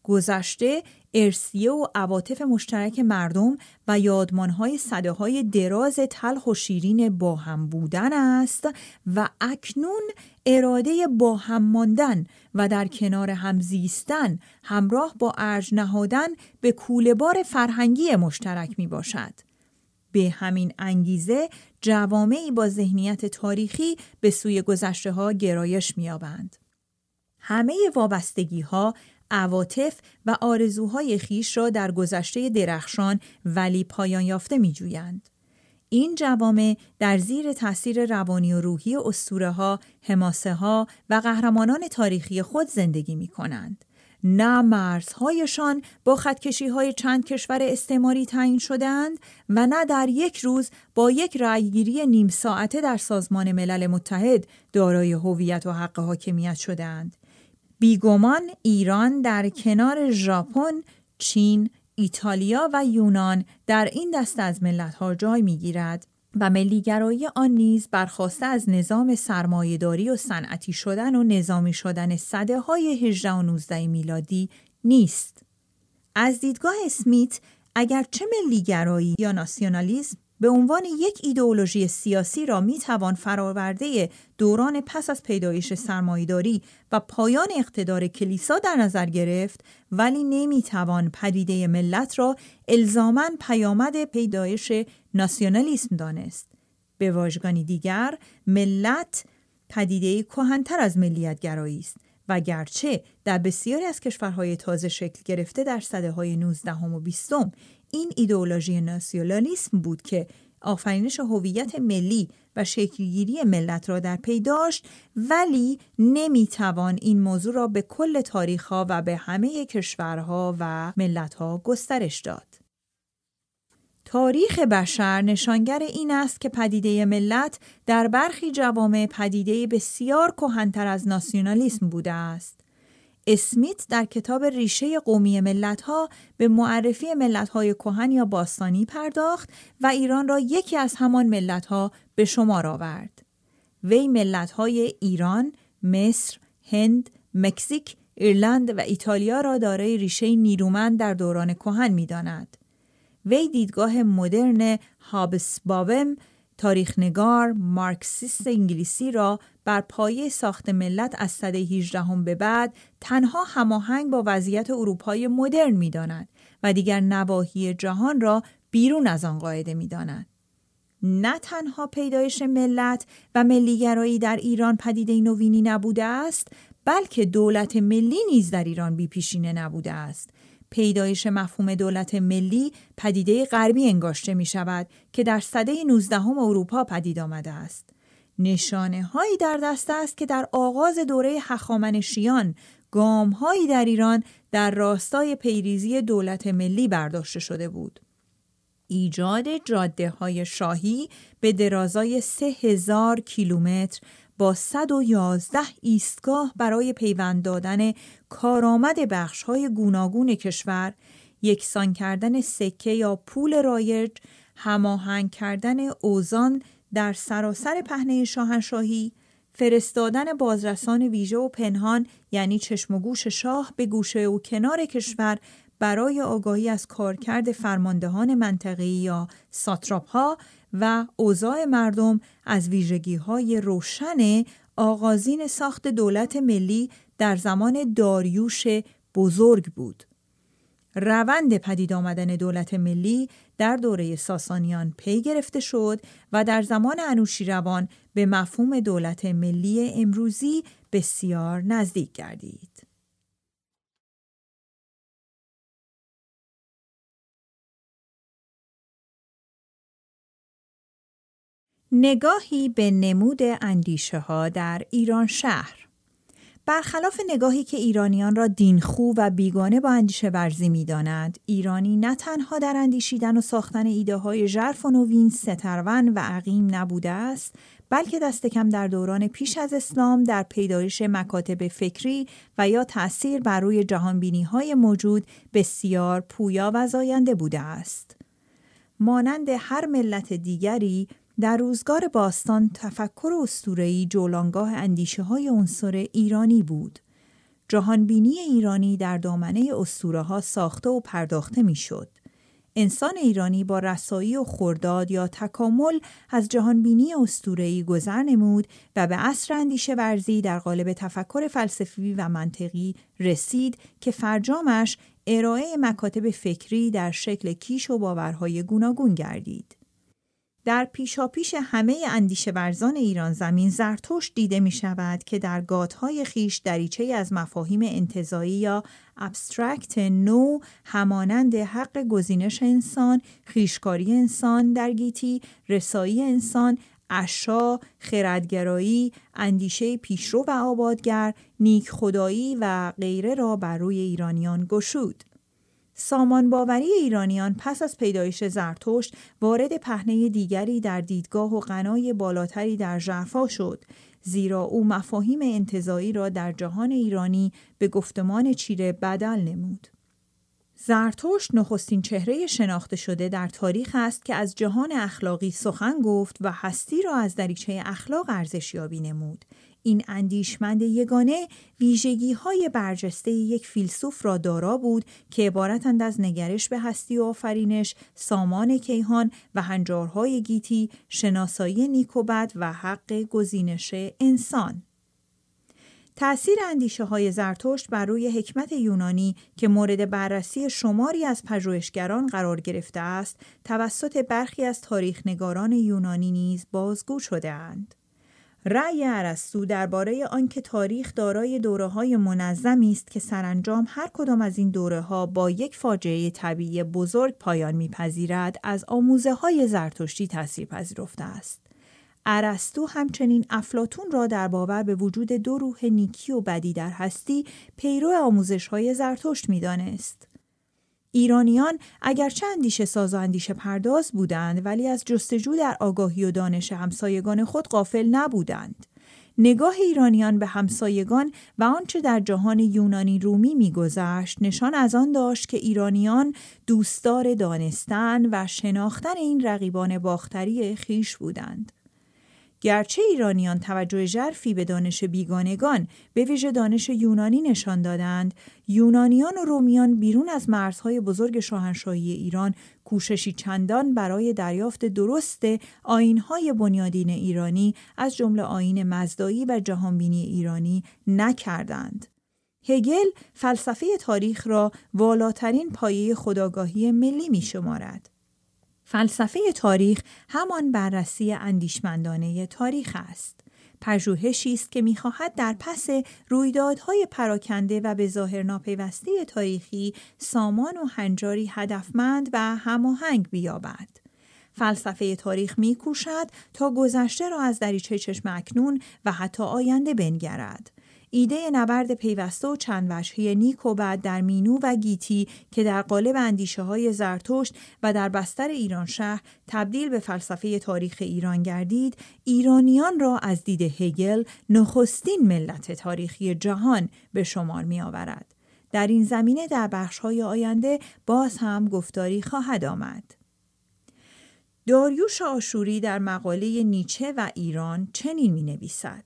S1: گذشته ارسیه و عواطف مشترک مردم و یادمانهای صده دراز تلخ و شیرین با هم بودن است و اکنون اراده با هم ماندن و در کنار هم زیستن همراه با ارج نهادن به کولهبار فرهنگی مشترک می باشد. به همین انگیزه جوامعی با ذهنیت تاریخی به سوی گذشته ها گرایش مییابند همه وابستگی ها، عواطف و آرزوهای خیش را در گذشته درخشان ولی پایان یافته می جویند. این جوامع در زیر تاثیر روانی و روحی اسطوره ها، حماسه ها و قهرمانان تاریخی خود زندگی می کنند. نه مرزهایشان با خدکشی های چند کشور استعماری تعیین شدند و نه در یک روز با یک رأیگیری نیم ساعته در سازمان ملل متحد دارای هویت و حق حاکمیت شدند. بیگمان ایران در کنار ژاپن، چین، ایتالیا و یونان در این دست از ملت‌ها جای می‌گیرد و ملیگرایی آن نیز برخواسته از نظام سرمایهداری و صنعتی شدن و نظامی شدن صده های 18 و 19 میلادی نیست. از دیدگاه اسمیت اگرچه ملیگرایی یا ناسیونالیزم به عنوان یک ایدئولوژی سیاسی را می توان فراورده دوران پس از پیدایش سرمایداری و پایان اقتدار کلیسا در نظر گرفت ولی نمی توان پدیده ملت را الزامن پیامد پیدایش ناسیونالیسم دانست. به واژگانی دیگر ملت پدیده کهنتر از ملیتگرایی است و گرچه در بسیاری از کشورهای تازه شکل گرفته در صده های 19 و 20 این ایدئولوژی ناسیونالیسم بود که آفرینش هویت ملی و شکلگیری ملت را در پی داشت ولی نمیتوان این موضوع را به کل ها و به همه کشورها و ملتها گسترش داد. تاریخ بشر نشانگر این است که پدیده ملت در برخی جوامع پدیده بسیار کهنتر از ناسیونالیسم بوده است. اسمیت در کتاب ریشه قومی ملت‌ها به معرفی ملت‌های کهن یا باستانی پرداخت و ایران را یکی از همان ملت‌ها به شمار آورد. وی ملت‌های ایران، مصر، هند، مکزیک، ایرلند و ایتالیا را دارای ریشه نیرومند در دوران کهن می‌داند. وی دیدگاه مدرن هابسباوم تاریخنگار مارکسیست انگلیسی را بر پایه ساخت ملت از سده 18 هم به بعد تنها هماهنگ با وضعیت اروپای مدرن میداند و دیگر نواحی جهان را بیرون از آن قاعده میداند نه تنها پیدایش ملت و ملیگرایی در ایران پدیده نوینی نبوده است بلکه دولت ملی نیز در ایران پیشینه نبوده است پیدایش مفهوم دولت ملی پدیده غربی انگاشته می شود که در صده 19 اروپا پدید آمده است. نشانه هایی در دست است که در آغاز دوره هخامنشیان گام هایی در ایران در راستای پیریزی دولت ملی برداشته شده بود. ایجاد جاده های شاهی به درازای 3000 کیلومتر با 111 ایستگاه برای پیوند دادن کارآمد های گوناگون کشور، یکسان کردن سکه یا پول رایج، هماهنگ کردن اوزان در سراسر پهنه شاهنشاهی، فرستادن بازرسان ویژه و پنهان یعنی چشم و گوش شاه به گوشه و کنار کشور برای آگاهی از کارکرد فرماندهان منطقی یا ساتراپ ها و اوضاع مردم از ویژگی های روشن آغازین ساخت دولت ملی در زمان داریوش بزرگ بود. روند پدید آمدن دولت ملی در دوره ساسانیان پی گرفته شد و در زمان روان به مفهوم دولت ملی امروزی بسیار نزدیک گردید. نگاهی به نمود اندیشه ها در ایران شهر برخلاف نگاهی که ایرانیان را دینخو و بیگانه با اندیشه ورزی می داند، ایرانی نه تنها در اندیشیدن و ساختن ایده های ژرف و نوین سترون و عقیم نبوده است، بلکه دست کم در دوران پیش از اسلام در پیدایش مکاتب فکری و یا تأثیر بر روی جهانبینی های موجود بسیار پویا و زاینده بوده است. مانند هر ملت دیگری در روزگار باستان تفکر استورهی جولانگاه اندیشه های عنصر ایرانی بود. جهانبینی ایرانی در دامنه استوره ها ساخته و پرداخته میشد. انسان ایرانی با رسایی و خورداد یا تکامل از جهانبینی استورهی گذر نمود و به عصر اندیشه ورزی در قالب تفکر فلسفی و منطقی رسید که فرجامش ارائه مکاتب فکری در شکل کیش و باورهای گوناگون گردید. در پیشاپیش همه اندیشه برزان ایران زمین زرتوش دیده می شود که در گاتهای خیش دریچه از مفاهیم انتظایی یا ابسترکت نو همانند حق گزینش انسان، خیشکاری انسان در گیتی، رسایی انسان، اشا، خردگرایی، اندیشه پیشرو و آبادگر، نیک خدایی و غیره را بر روی ایرانیان گشود. سامان باوری ایرانیان پس از پیدایش زرتشت وارد پهنه دیگری در دیدگاه و غنای بالاتری در جعفا شد زیرا او مفاهیم انتظایی را در جهان ایرانی به گفتمان چیره بدل نمود. زرتشت نخستین چهره شناخته شده در تاریخ است که از جهان اخلاقی سخن گفت و هستی را از دریچه اخلاق ارزشیابی نمود. این اندیشمند یگانه ویژگی های برجسته یک فیلسوف را دارا بود که عبارتند از نگرش به هستی و آفرینش، سامان کیهان و هنجارهای گیتی، شناسایی نیکوبد و حق گزینش انسان. تأثیر اندیشه های زرتشت بر روی حکمت یونانی که مورد بررسی شماری از پژوهشگران قرار گرفته است، توسط برخی از تاریخنگاران یونانی نیز بازگو اند. رأی عرستو درباره آنکه تاریخ دارای دوره های منظمی است که سرانجام هر کدام از این دوره ها با یک فاجعه طبیعی بزرگ پایان میپذیرد از آموزه های زرتشتی تاثیر پذیرفته است. عرستو همچنین افلاتون را در باور به وجود دو روح نیکی و بدی در هستی پیرو آموزش های زرتشت میدانست. ایرانیان اگرچه اندیشه ساز و اندیشه پرداز بودند ولی از جستجو در آگاهی و دانش همسایگان خود قافل نبودند. نگاه ایرانیان به همسایگان و آنچه در جهان یونانی رومی میگذشت نشان از آن داشت که ایرانیان دوستدار دانستن و شناختن این رقیبان باختری خیش بودند. گرچه ایرانیان توجه ژرفی به دانش بیگانگان به ویژه دانش یونانی نشان دادند یونانیان و رومیان بیرون از مرزهای بزرگ شاهنشاهی ایران کوششی چندان برای دریافت درست آینهای بنیادین ایرانی از جمله آین مزدایی و جهانبینی ایرانی نکردند هگل فلسفه تاریخ را والاترین پایه خداگاهی ملی می شمارد. فلسفه تاریخ همان بررسی اندیشمندانه تاریخ است. پژوهشی است که میخواهد در پس رویدادهای پراکنده و به ظاهر ناپیوسته تاریخی سامان و هنجاری هدفمند و هماهنگ بیابد. فلسفه تاریخ میکوشد تا گذشته را از دریچه چشم اکنون و حتی آینده بنگرد. ایده نبرد پیوسته و چند وجهی نیک و بعد در مینو و گیتی که در قالب اندیشه های زرتشت و در بستر ایران شهر تبدیل به فلسفه تاریخ ایران گردید ایرانیان را از دید هگل نخستین ملت تاریخی جهان به شمار می آورد. در این زمینه در بخش های آینده باز هم گفتاری خواهد آمد. داریوش آشوری در مقاله نیچه و ایران چنین می نویسد.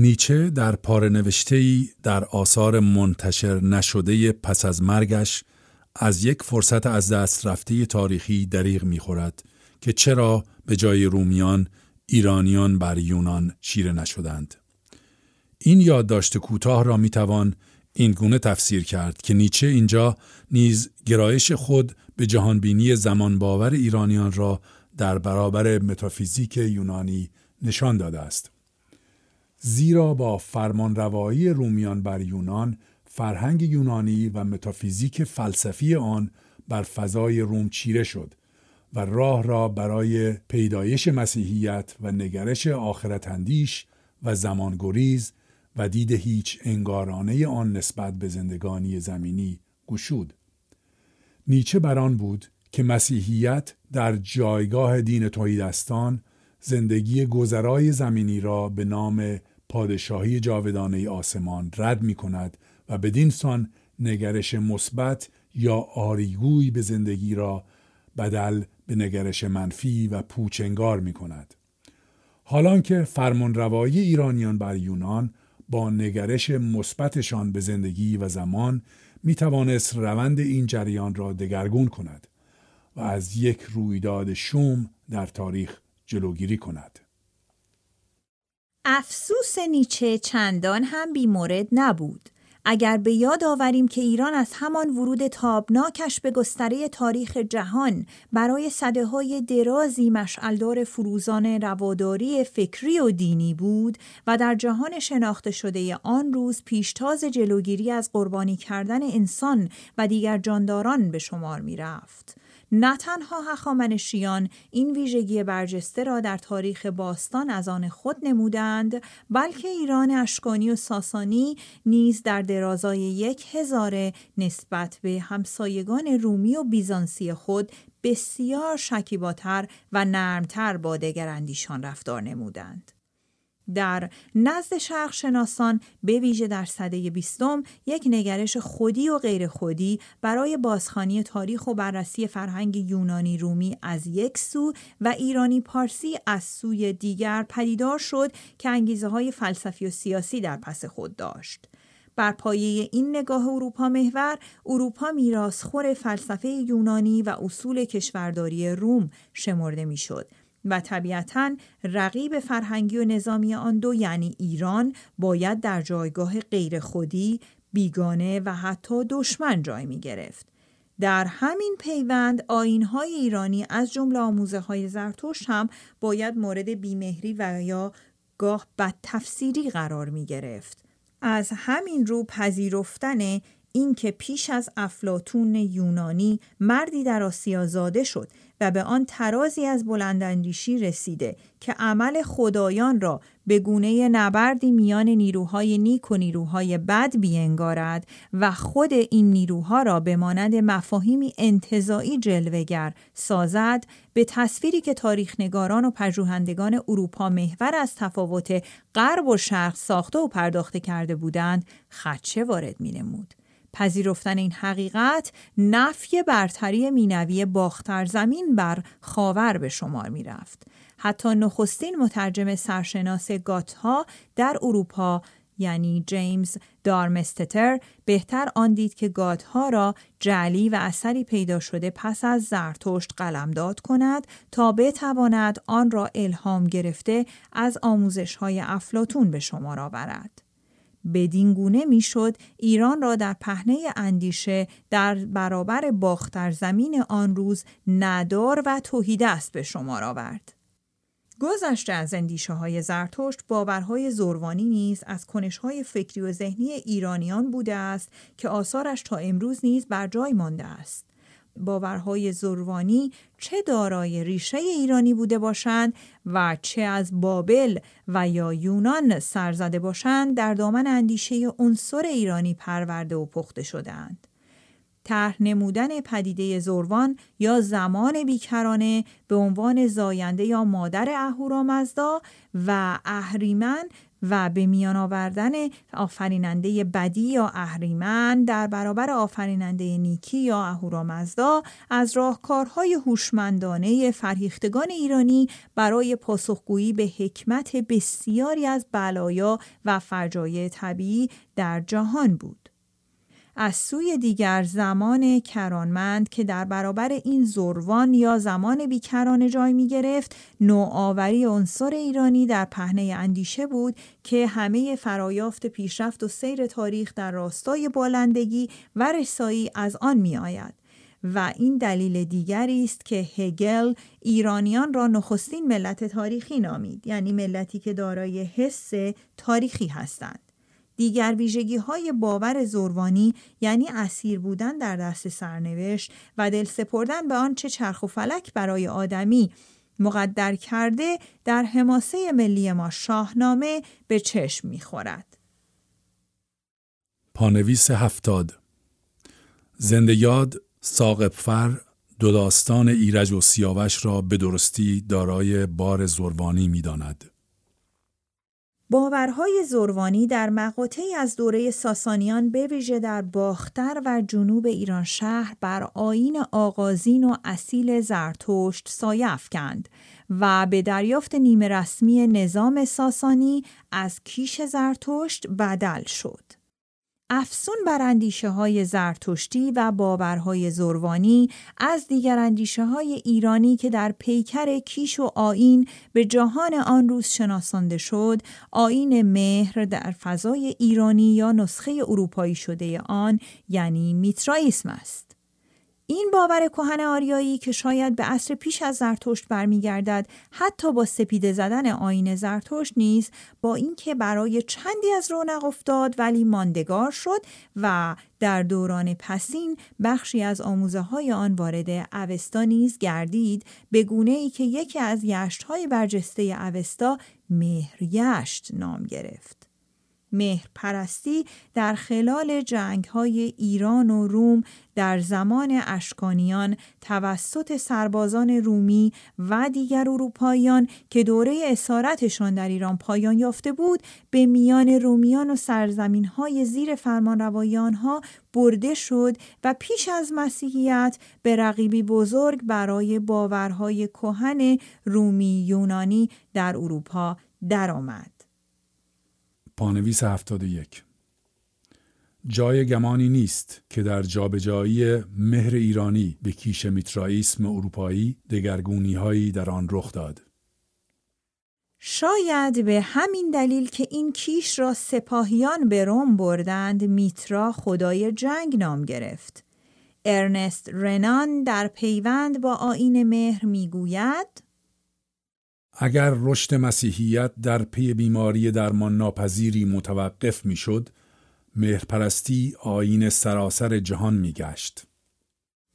S2: نیچه در پاره در آثار منتشر نشده پس از مرگش از یک فرصت از دست رفته تاریخی دریغ میخورد که چرا به جای رومیان ایرانیان بر یونان شیره نشدند. این یادداشت کوتاه را میتوان این گونه تفسیر کرد که نیچه اینجا نیز گرایش خود به جهانبینی زمان باور ایرانیان را در برابر متافیزیک یونانی نشان داده است. زیرا با فرمان فرمانروایی رومیان بر یونان فرهنگ یونانی و متافیزیک فلسفی آن بر فضای روم چیره شد و راه را برای پیدایش مسیحیت و نگرش آخرت اندیش و زمانگریز و دید هیچ انگارانه آن نسبت به زندگانی زمینی گشود. نیچه بر آن بود که مسیحیت در جایگاه دین توحیدستان زندگی گذرای زمینی را به نام پادشاهی جاودانه آسمان رد می کند و بدین سان نگرش مثبت یا آریگوی به زندگی را بدل به نگرش منفی و پوچنگار می کند. حالان که فرمان روایی ایرانیان بر یونان با نگرش مثبتشان به زندگی و زمان می توانست روند این جریان را دگرگون کند و از یک رویداد شوم در تاریخ جلوگیری کند.
S1: افسوس نیچه چندان هم بیمورد نبود اگر به یاد آوریم که ایران از همان ورود تابناکش به گستره تاریخ جهان برای صده های درازی مشعلدار فروزان رواداری فکری و دینی بود و در جهان شناخته شده آن روز پیشتاز جلوگیری از قربانی کردن انسان و دیگر جانداران به شمار می رفت. نه تنها هخامنشیان این ویژگی برجسته را در تاریخ باستان از آن خود نمودند بلکه ایران اشکانی و ساسانی نیز در درازای یک هزاره نسبت به همسایگان رومی و بیزانسی خود بسیار شکیباتر و نرمتر با دگراندیشان رفتار نمودند. در نزد شرق شناسان به ویژه در سده بیستم یک نگرش خودی و غیر خودی برای بازخانی تاریخ و بررسی فرهنگ یونانی رومی از یک سو و ایرانی پارسی از سوی دیگر پدیدار شد که انگیزه های فلسفی و سیاسی در پس خود داشت. بر پایه این نگاه اروپا محور، اروپا خور فلسفه یونانی و اصول کشورداری روم شمرده میشد و طبیعتا رقیب فرهنگی و نظامی آن دو یعنی ایران باید در جایگاه غیر خودی، بیگانه و حتی دشمن جای می گرفت. در همین پیوند آینهای ایرانی از جمله آموزه های زرتوش هم باید مورد بیمهری و یا گاه بد تفسیری قرار می گرفت. از همین رو پذیرفتن اینکه پیش از افلاتون یونانی مردی در آسیا زاده شد و به آن ترازی از بلنداندیشی رسیده که عمل خدایان را به گونه نبردی میان نیروهای نیک و نیروهای بد بینگارد و خود این نیروها را به مانند مفاهیمی انتظایی جلوگر سازد به تصویری که تاریخنگاران و پژوهندگان اروپا محور از تفاوت غرب و شرق ساخته و پرداخته کرده بودند خدشه وارد نمود. پذیرفتن این حقیقت نفی برتری مینوی باختر زمین بر خاور به شمار می رفت. حتی نخستین مترجم سرشناس گاتها در اروپا یعنی جیمز دارمستتر بهتر آن دید که گادها را جعلی و اثری پیدا شده پس از زرتشت قلمداد کند تا بتواند آن را الهام گرفته از آموزش های افلاتون به شمار آورد. بدین گونه میشد ایران را در پهنه اندیشه در برابر باختر زمین آن روز ندار و است به شمار آورد گذشته از اندیشه های زرتشت باورهای زروانی نیز از کنش های فکری و ذهنی ایرانیان بوده است که آثارش تا امروز نیز بر جای مانده است باورهای زروانی چه دارای ریشه ایرانی بوده باشند و چه از بابل و یا یونان سرزده باشند در دامن اندیشه عنصر ایرانی پرورده و پخته شدهاند. طرح نمودن پدیده زروان یا زمان بیکرانه به عنوان زاینده یا مادر اهورامزدا و اهریمن و به میان آوردن آفریننده بدی یا اهریمن در برابر آفریننده نیکی یا اهورامزدا از راهکارهای هوشمندانه فرهیختگان ایرانی برای پاسخگویی به حکمت بسیاری از بلایا و فرجای طبیعی در جهان بود از سوی دیگر زمان کرانمند که در برابر این زروان یا زمان بیکران جای می گرفت نوآوری عنصر ایرانی در پهنه اندیشه بود که همه فرایافت پیشرفت و سیر تاریخ در راستای بالندگی و رسایی از آن می آید. و این دلیل دیگری است که هگل ایرانیان را نخستین ملت تاریخی نامید یعنی ملتی که دارای حس تاریخی هستند دیگر ویژگی های باور زروانی یعنی اسیر بودن در دست سرنوشت و دل سپردن به آن چه چرخ و فلک برای آدمی مقدر کرده در حماسه ملی ما شاهنامه به چشم میخورد.
S2: پانویس هفتاد زنده یاد ساقب فر دو داستان ایرج و سیاوش را به درستی دارای بار زروانی می داند.
S1: باورهای زروانی در مقاطعی از دوره ساسانیان ویژه در باختر و جنوب ایران شهر بر آین آغازین و اصیل زرتشت سایه افکند و به دریافت نیمه رسمی نظام ساسانی از کیش زرتشت بدل شد. افسون بر اندیشه های زرتشتی و باورهای زروانی از دیگر اندیشه های ایرانی که در پیکر کیش و آین به جهان آن روز شناسانده شد، آین مهر در فضای ایرانی یا نسخه اروپایی شده آن یعنی میترایسم است. این باور کهن آریایی که شاید به عصر پیش از زرتشت برمیگردد حتی با سپیده زدن آین زرتشت نیز با اینکه برای چندی از رونق افتاد ولی ماندگار شد و در دوران پسین بخشی از آموزه های آن وارد اوستا نیز گردید به گونه ای که یکی از یشت های برجسته اوستا مهریشت نام گرفت. مهرپرستی در خلال جنگ های ایران و روم در زمان اشکانیان توسط سربازان رومی و دیگر اروپاییان که دوره اسارتشان در ایران پایان یافته بود به میان رومیان و سرزمین های زیر روایان ها برده شد و پیش از مسیحیت به رقیبی بزرگ برای باورهای کهن رومی یونانی در اروپا درآمد.
S2: پانویس 71 جای گمانی نیست که در جابجایی مهر ایرانی به کیش میترائیسم اروپایی دگرگونی هایی در آن رخ داد.
S1: شاید به همین دلیل که این کیش را سپاهیان به روم بردند میترا خدای جنگ نام گرفت. ارنست رنان در پیوند با آین مهر میگوید
S2: اگر رشد مسیحیت در پی بیماری درمان ناپذیری متوقف میشد، مهرپرستی آین سراسر جهان میگشت.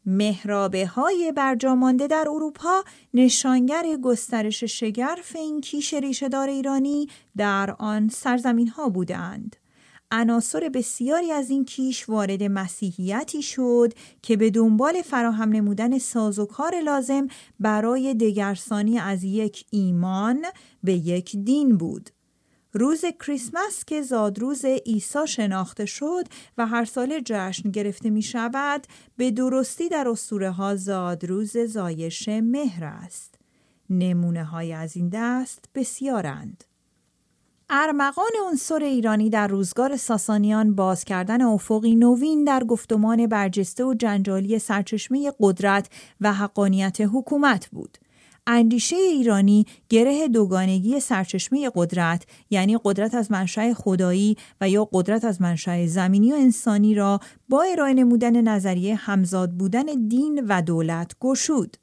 S1: مهرابه های برجامانده در اروپا نشانگر گسترش شگرف این کیش ریشهدار ایرانی در آن سرزمین ها بودند. عناصر بسیاری از این کیش وارد مسیحیتی شد که به دنبال فراهم نمودن سازوکار لازم برای دگرسانی از یک ایمان به یک دین بود. روز کریسمس که زادروز عیسی شناخته شد و هر سال جشن گرفته می شود به درستی در اسطوره ها زادروز زایش مهر است. نمونه های از این دست بسیارند. ارمغان عنصر ایرانی در روزگار ساسانیان باز کردن افقی نوین در گفتمان برجسته و جنجالی سرچشمه قدرت و حقانیت حکومت بود. اندیشه ایرانی گره دوگانگی سرچشمه قدرت یعنی قدرت از منشأ خدایی و یا قدرت از منشأ زمینی و انسانی را با ارائه نمودن نظریه همزاد بودن دین و دولت گشود.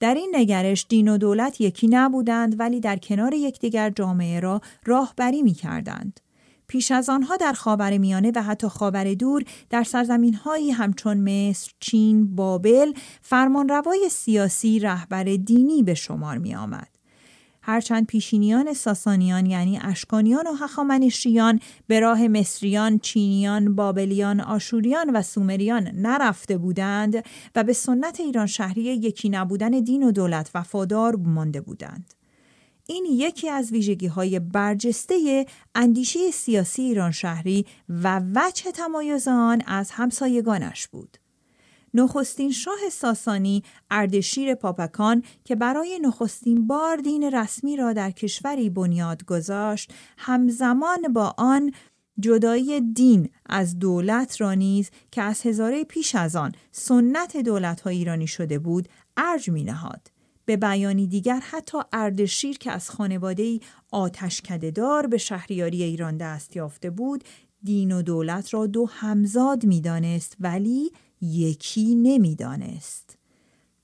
S1: در این نگرش دین و دولت یکی نبودند ولی در کنار یکدیگر جامعه را راهبری می کردند. پیش از آنها در خاور میانه و حتی خاور دور در سرزمین هایی همچون مصر، چین، بابل، فرمانروای سیاسی رهبر دینی به شمار می آمد. هرچند پیشینیان ساسانیان یعنی اشکانیان و هخامنشیان به راه مصریان، چینیان، بابلیان، آشوریان و سومریان نرفته بودند و به سنت ایران شهری یکی نبودن دین و دولت وفادار مانده بودند. این یکی از ویژگی های برجسته اندیشه سیاسی ایران شهری و وجه تمایز آن از همسایگانش بود. نخستین شاه ساسانی اردشیر پاپکان که برای نخستین بار دین رسمی را در کشوری بنیاد گذاشت همزمان با آن جدایی دین از دولت را نیز که از هزاره پیش از آن سنت دولت های ایرانی شده بود ارج می نهاد. به بیانی دیگر حتی اردشیر که از خانواده ای دار به شهریاری ایران دست یافته بود دین و دولت را دو همزاد دانست ولی یکی نمیدانست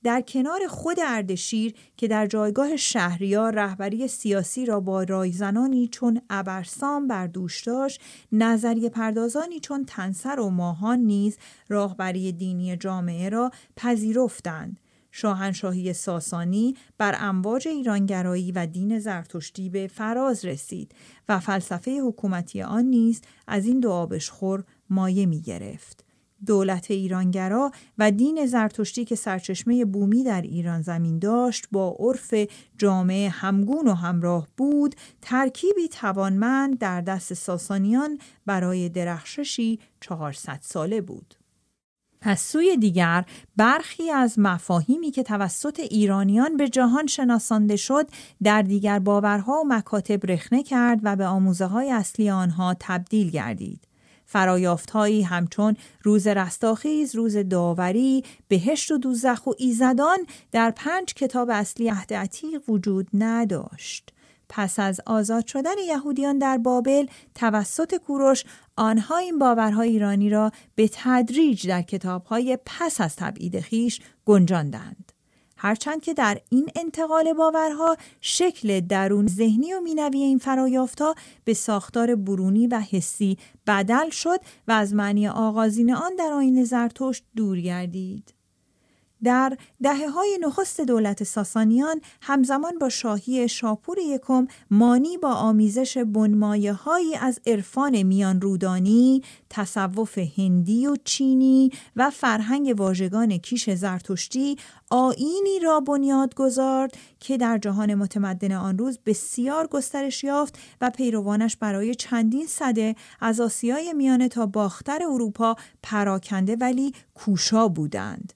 S1: در کنار خود اردشیر که در جایگاه شهریار رهبری سیاسی را با رایزنانی چون ابرسام بر دوش داشت نظریه پردازانی چون تنسر و ماهان نیز راهبری دینی جامعه را پذیرفتند شاهنشاهی ساسانی بر امواج ایرانگرایی و دین زرتشتی به فراز رسید و فلسفه حکومتی آن نیز از این دو آبشخور مایه می گرفت. دولت ایرانگرا و دین زرتشتی که سرچشمه بومی در ایران زمین داشت با عرف جامعه همگون و همراه بود ترکیبی توانمند در دست ساسانیان برای درخششی 400 ساله بود. از سوی دیگر برخی از مفاهیمی که توسط ایرانیان به جهان شناسانده شد در دیگر باورها و مکاتب رخنه کرد و به آموزه های اصلی آنها تبدیل گردید. فرایافتهایی همچون روز رستاخیز، روز داوری، بهشت و دوزخ و ایزدان در پنج کتاب اصلی عهد عتیق وجود نداشت. پس از آزاد شدن یهودیان در بابل توسط کوروش آنها این باورهای ایرانی را به تدریج در کتابهای پس از تبعید خیش گنجاندند. هرچند که در این انتقال باورها شکل درون ذهنی و مینوی این فرایافتها به ساختار برونی و حسی بدل شد و از معنی آغازین آن در آین زرتشت دور گردید. در دهه های نخست دولت ساسانیان همزمان با شاهی شاپور یکم مانی با آمیزش بنمایه هایی از عرفان میان رودانی، تصوف هندی و چینی و فرهنگ واژگان کیش زرتشتی آینی را بنیاد گذارد که در جهان متمدن آن روز بسیار گسترش یافت و پیروانش برای چندین صده از آسیای میانه تا باختر اروپا پراکنده ولی کوشا بودند.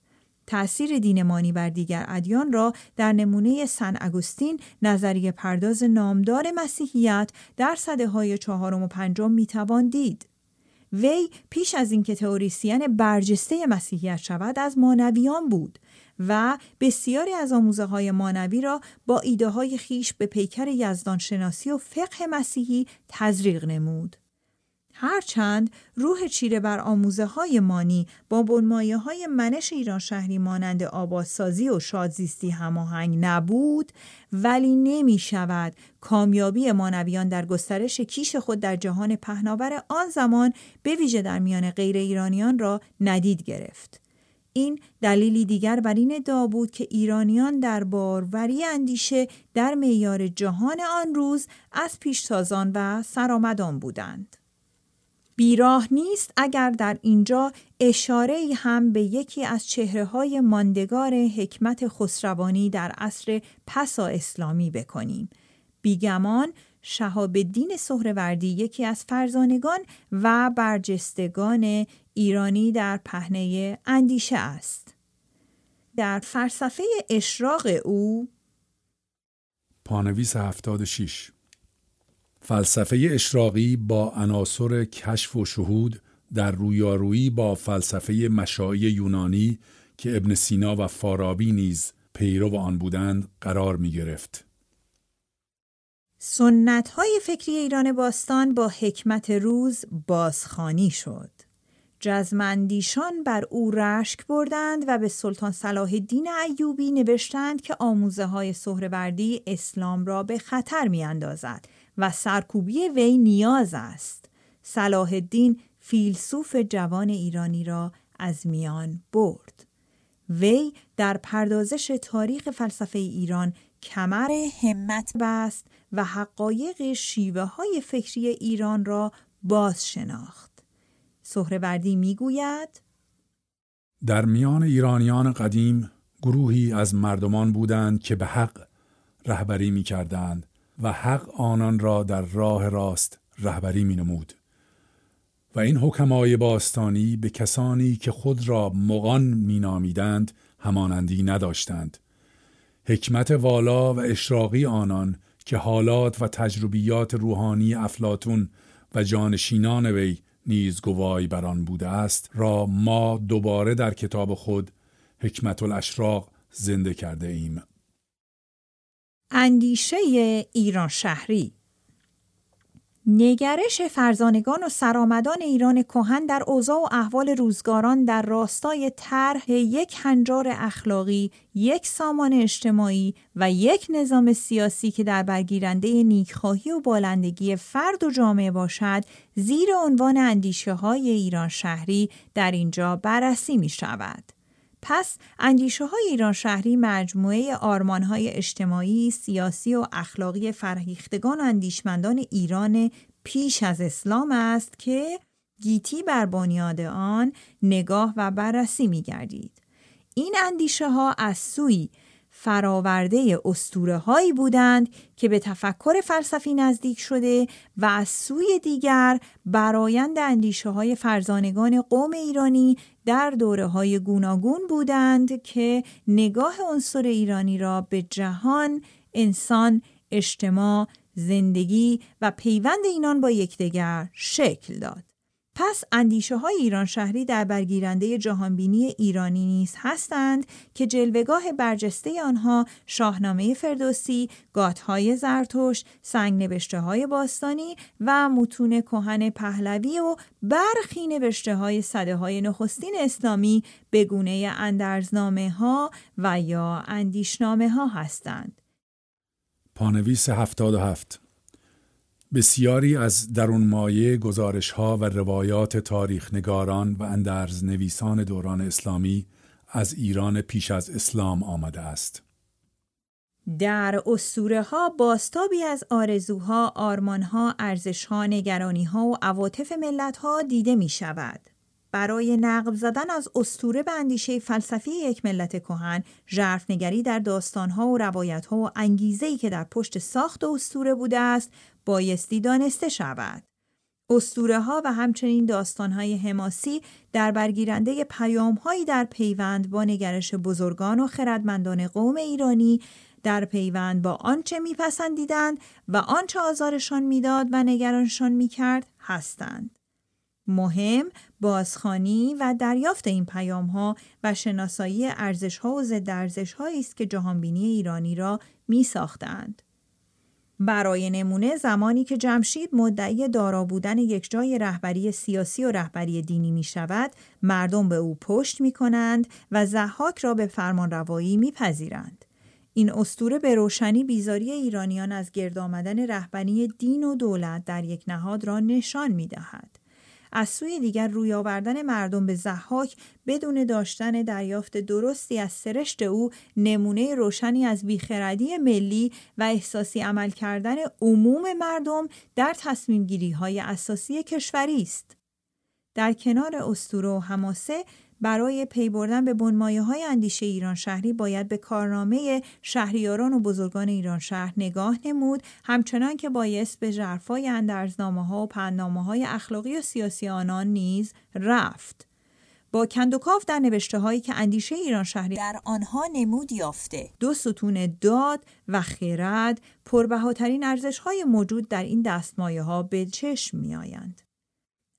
S1: تأثیر دینمانی بر دیگر ادیان را در نمونه سن اگوستین نظریه پرداز نامدار مسیحیت در صده های چهارم و پنجم میتوان دید. وی پیش از اینکه تئوریسین برجسته مسیحیت شود از مانویان بود و بسیاری از آموزه های مانوی را با ایده های خیش به پیکر یزدانشناسی و فقه مسیحی تزریق نمود. هرچند روح چیره بر آموزه های مانی با بنمایه های منش ایران شهری مانند آبادسازی و شادزیستی هماهنگ نبود ولی نمی شود کامیابی مانویان در گسترش کیش خود در جهان پهناور آن زمان به ویژه در میان غیر ایرانیان را ندید گرفت. این دلیلی دیگر بر این ادعا بود که ایرانیان در باروری اندیشه در میار جهان آن روز از پیشتازان و سرآمدان بودند. بیراه نیست اگر در اینجا اشاره هم به یکی از چهره های ماندگار حکمت خسروانی در عصر پسا اسلامی بکنیم. بیگمان شهاب دین سهروردی یکی از فرزانگان و برجستگان ایرانی در پهنه اندیشه است. در فلسفه اشراق او
S2: پانویس 76 فلسفه اشراقی با عناصر کشف و شهود در رویارویی با فلسفه مشاعی یونانی که ابن سینا و فارابی نیز پیرو آن بودند قرار می
S1: گرفت. سنت های فکری ایران باستان با حکمت روز بازخانی شد. جزمندیشان بر او رشک بردند و به سلطان صلاح الدین ایوبی نوشتند که آموزه های سهروردی اسلام را به خطر می اندازد و سرکوبی وی نیاز است صلاح الدین فیلسوف جوان ایرانی را از میان برد وی در پردازش تاریخ فلسفه ایران کمر همت بست و حقایق شیوه های فکری ایران را باز شناخت سهروردی میگوید
S2: در میان ایرانیان قدیم گروهی از مردمان بودند که به حق رهبری می کردند و حق آنان را در راه راست رهبری می نمود. و این حکمای باستانی به کسانی که خود را مغان می نامیدند همانندی نداشتند. حکمت والا و اشراقی آنان که حالات و تجربیات روحانی افلاتون و جانشینان وی نیز گواهی بر آن بوده است را ما دوباره در کتاب خود حکمت الاشراق زنده کرده ایم.
S1: اندیشه ایران شهری نگرش فرزانگان و سرآمدان ایران کهن در اوضاع و احوال روزگاران در راستای طرح یک هنجار اخلاقی، یک سامان اجتماعی و یک نظام سیاسی که در برگیرنده نیکخواهی و بالندگی فرد و جامعه باشد، زیر عنوان اندیشه های ایران شهری در اینجا بررسی می شود. پس اندیشه های ایران شهری مجموعه آرمان های اجتماعی، سیاسی و اخلاقی فرهیختگان و اندیشمندان ایران پیش از اسلام است که گیتی بر بنیاد آن نگاه و بررسی می گردید. این اندیشه ها از سوی فراورده استوره هایی بودند که به تفکر فلسفی نزدیک شده و از سوی دیگر برایند اندیشه های فرزانگان قوم ایرانی در دوره های گوناگون بودند که نگاه عنصر ایرانی را به جهان، انسان، اجتماع، زندگی و پیوند اینان با یکدیگر شکل داد. پس اندیشه های ایران شهری در برگیرنده جهانبینی ایرانی نیز هستند که جلوگاه برجسته آنها شاهنامه فردوسی، های زرتوش، سنگ نوشته های باستانی و متون کهن پهلوی و برخی نوشته های صده های نخستین اسلامی به گونه اندرزنامه ها و یا اندیشنامه ها هستند.
S2: پانویس هفت بسیاری از درون مایه گزارش ها و روایات تاریخ نگاران و اندرز نویسان دوران اسلامی از ایران پیش از اسلام آمده است.
S1: در اسطوره ها باستابی از آرزوها، آرمانها، ارزشها، نگرانیها و عواطف ملتها دیده می شود. برای نقب زدن از استوره به اندیشه فلسفی یک ملت کهن ژرفنگری در داستانها و روایتها و انگیزه‌ای که در پشت ساخت استوره بوده است بایستی دانسته شود استوره ها و همچنین داستان های حماسی در برگیرنده پیام هایی در پیوند با نگرش بزرگان و خردمندان قوم ایرانی در پیوند با آنچه میپسندیدند و آنچه آزارشان میداد و نگرانشان میکرد هستند. مهم بازخانی و دریافت این پیام ها و شناسایی ارزش ها و ضد ارزش است که جهانبینی ایرانی را می ساختند. برای نمونه زمانی که جمشید مدعی دارا بودن یک جای رهبری سیاسی و رهبری دینی می شود، مردم به او پشت می کنند و زحاک را به فرمانروایی می پذیرند. این استوره به روشنی بیزاری ایرانیان از گرد آمدن رهبری دین و دولت در یک نهاد را نشان می دهد. از سوی دیگر روی آوردن مردم به زحاک بدون داشتن دریافت درستی از سرشت او نمونه روشنی از بیخردی ملی و احساسی عمل کردن عموم مردم در تصمیم گیری های اساسی کشوری است. در کنار استوره و حماسه برای پی بردن به بنمایه های اندیشه ایران شهری باید به کارنامه شهریاران و بزرگان ایران شهر نگاه نمود همچنان که بایست به جرفای اندرزنامه ها و پندنامه های اخلاقی و سیاسی آنان نیز رفت با کندوکاف در نوشته هایی که اندیشه ایران شهری در آنها نمود یافته دو ستون داد و خیرد پربهاترین ارزش های موجود در این دستمایه ها به چشم می آیند.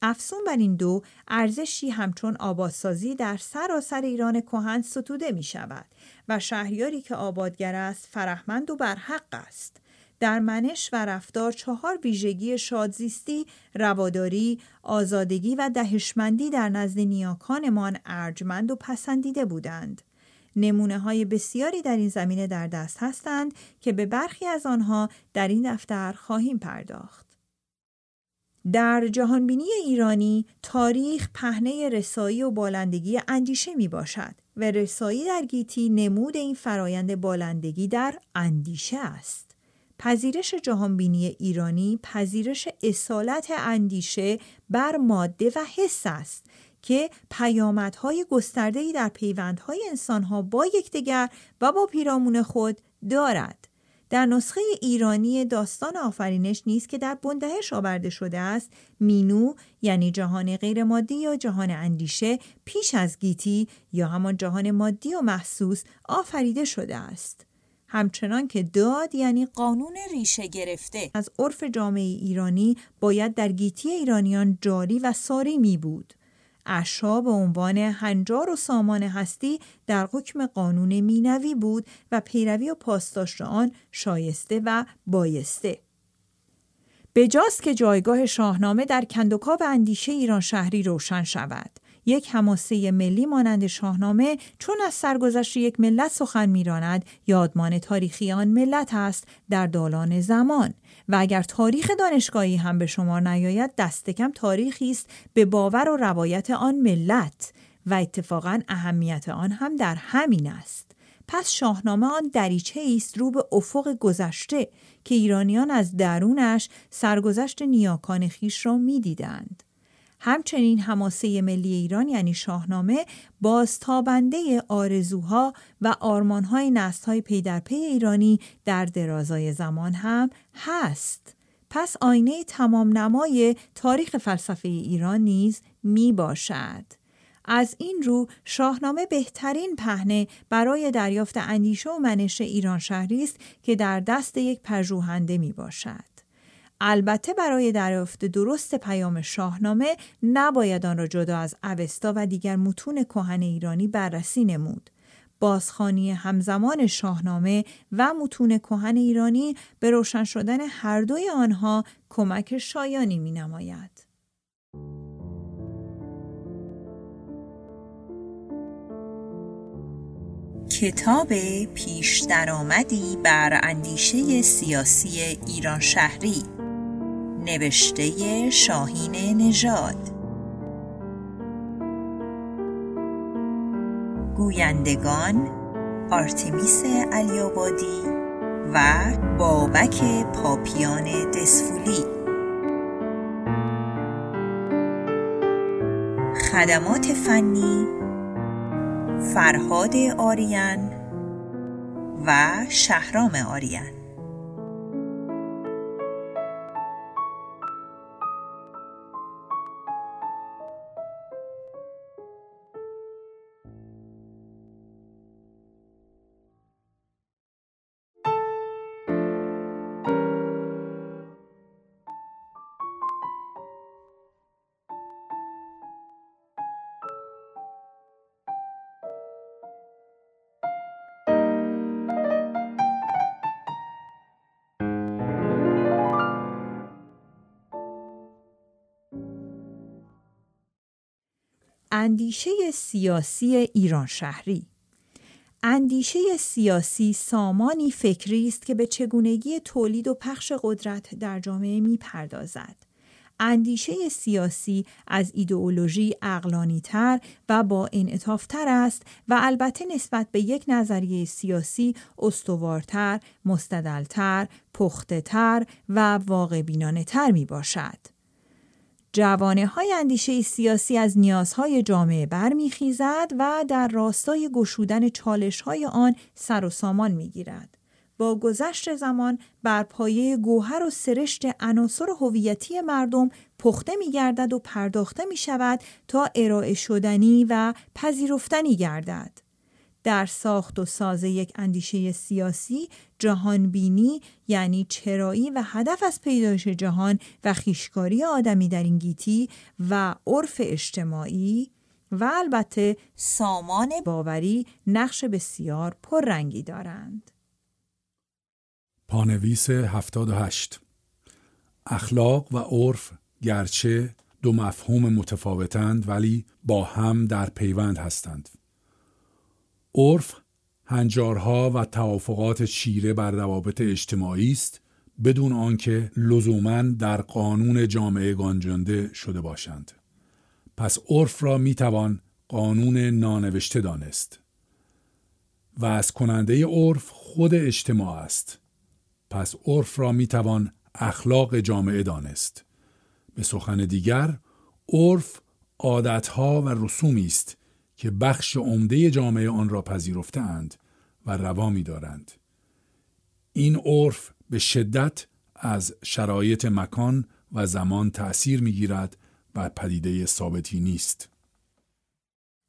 S1: افسون بر این دو ارزشی همچون آبادسازی در سراسر ایران کهن ستوده می شود و شهریاری که آبادگر است فرهمند و برحق است در منش و رفتار چهار ویژگی شادزیستی، رواداری، آزادگی و دهشمندی در نزد نیاکانمان ارجمند و پسندیده بودند. نمونه های بسیاری در این زمینه در دست هستند که به برخی از آنها در این دفتر خواهیم پرداخت. در جهانبینی ایرانی تاریخ پهنه رسایی و بالندگی اندیشه می باشد و رسایی در گیتی نمود این فرایند بالندگی در اندیشه است. پذیرش جهانبینی ایرانی پذیرش اصالت اندیشه بر ماده و حس است که پیامدهای گستردهی در پیوندهای انسانها با یکدیگر و با پیرامون خود دارد. در نسخه ایرانی داستان آفرینش نیست که در بندهش آورده شده است مینو یعنی جهان غیرمادی یا جهان اندیشه پیش از گیتی یا همان جهان مادی و محسوس آفریده شده است همچنان که داد یعنی قانون ریشه گرفته از عرف جامعه ایرانی باید در گیتی ایرانیان جاری و ساری می بود اشا به عنوان هنجار و سامان هستی در حکم قانون مینوی بود و پیروی و پاسداشت آن شایسته و بایسته بجاست که جایگاه شاهنامه در و اندیشه ایران شهری روشن شود یک هماسه ملی مانند شاهنامه چون از سرگذشت یک ملت سخن میراند یادمان تاریخی آن ملت است در دالان زمان و اگر تاریخ دانشگاهی هم به شما نیاید دستکم تاریخی است به باور و روایت آن ملت و اتفاقا اهمیت آن هم در همین است پس شاهنامه آن دریچه است رو به افق گذشته که ایرانیان از درونش سرگذشت نیاکان خیش را میدیدند همچنین حماسه ملی ایران یعنی شاهنامه بازتابنده آرزوها و آرمانهای نستهای پی ایرانی در درازای زمان هم هست پس آینه تمام نمای تاریخ فلسفه ایران نیز می باشد. از این رو شاهنامه بهترین پهنه برای دریافت اندیشه و منش ایران شهری است که در دست یک پژوهنده می باشد. البته برای دریافت درست پیام شاهنامه نباید آن را جدا از اوستا و دیگر متون کهن ایرانی بررسی نمود. بازخانی همزمان شاهنامه و متون کهن ایرانی به روشن شدن هر دوی آنها کمک شایانی می نماید. کتاب پیش درآمدی بر اندیشه سیاسی ایران شهری نوشته شاهین نژاد گویندگان آرتمیس علیابادی و بابک پاپیان دسفولی خدمات فنی فرهاد آریان و شهرام آریان اندیشه سیاسی ایران شهری اندیشه سیاسی سامانی فکری است که به چگونگی تولید و پخش قدرت در جامعه پردازد. اندیشه سیاسی از ایدئولوژی اقلانی تر و با این تر است و البته نسبت به یک نظریه سیاسی استوارتر، مستدلتر، پخته تر و واقع بینانه تر می باشد. جوانه های اندیشه سیاسی از نیازهای جامعه برمیخیزد و در راستای گشودن چالش های آن سر و سامان میگیرد. با گذشت زمان بر پایه گوهر و سرشت عناصر هویتی مردم پخته می گردد و پرداخته می شود تا ارائه شدنی و پذیرفتنی گردد. در ساخت و ساز یک اندیشه سیاسی جهانبینی یعنی چرایی و هدف از پیدایش جهان و خیشکاری آدمی در این گیتی و عرف اجتماعی و البته سامان باوری نقش بسیار پررنگی دارند.
S2: پانویس 78 اخلاق و عرف گرچه دو مفهوم متفاوتند ولی با هم در پیوند هستند. عرف هنجارها و توافقات چیره بر روابط اجتماعی است بدون آنکه لزوما در قانون جامعه گنجانده شده باشند پس عرف را می توان قانون نانوشته دانست و از کننده عرف خود اجتماع است پس عرف را می توان اخلاق جامعه دانست به سخن دیگر عرف عادتها و رسومی است که بخش عمده جامعه آن را پذیرفته و روا می دارند. این عرف به شدت از شرایط مکان و زمان تأثیر می گیرد و پدیده ثابتی نیست.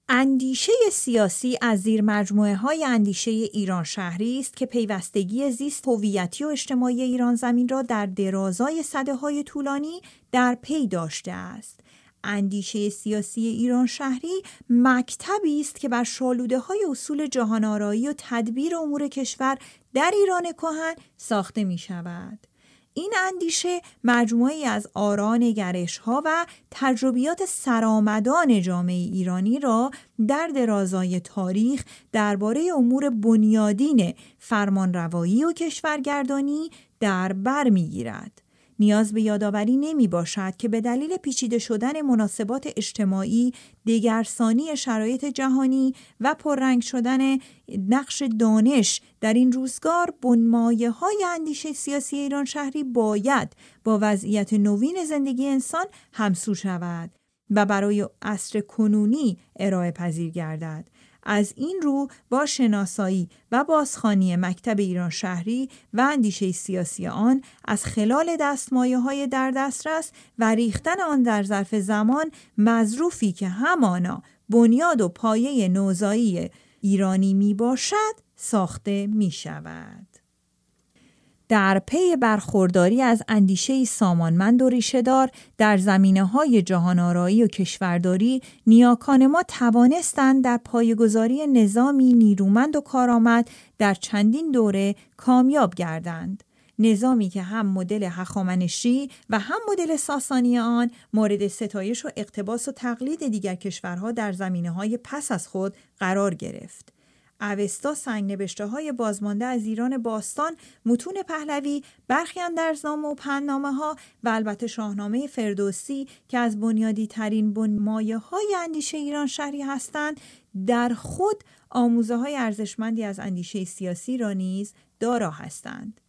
S1: اندیشه سیاسی از زیر مجموعه های اندیشه ایران شهری است که پیوستگی زیست هویتی و اجتماعی ایران زمین را در درازای صده های طولانی در پی داشته است. اندیشه سیاسی ایران شهری مکتبی است که بر شالوده های اصول جهان آرایی و تدبیر امور کشور در ایران کهن ساخته می شود. این اندیشه مجموعی از آران گرش ها و تجربیات سرآمدان جامعه ایرانی را در درازای تاریخ درباره امور بنیادین فرمانروایی و کشورگردانی در بر می گیرد. نیاز به یادآوری نمی باشد که به دلیل پیچیده شدن مناسبات اجتماعی، دگرسانی شرایط جهانی و پررنگ شدن نقش دانش در این روزگار بنمایه های اندیشه سیاسی ایران شهری باید با وضعیت نوین زندگی انسان همسو شود و برای عصر کنونی ارائه پذیر گردد. از این رو با شناسایی و بازخانی مکتب ایران شهری و اندیشه سیاسی آن از خلال دستمایه های در دسترس و ریختن آن در ظرف زمان مظروفی که همانا بنیاد و پایه نوزایی ایرانی می باشد ساخته می شود. در پی برخورداری از اندیشه سامانمند و ریشهدار در زمینه های جهان و کشورداری نیاکان ما توانستند در پایگذاری نظامی نیرومند و کارآمد در چندین دوره کامیاب گردند نظامی که هم مدل هخامنشی و هم مدل ساسانی آن مورد ستایش و اقتباس و تقلید دیگر کشورها در زمینه های پس از خود قرار گرفت اوستا سنگ نبشته های بازمانده از ایران باستان، متون پهلوی، برخی اندرزنامه و پننامه ها و البته شاهنامه فردوسی که از بنیادی ترین مایه های اندیشه ایران شهری هستند، در خود آموزه های ارزشمندی از اندیشه سیاسی را نیز دارا هستند.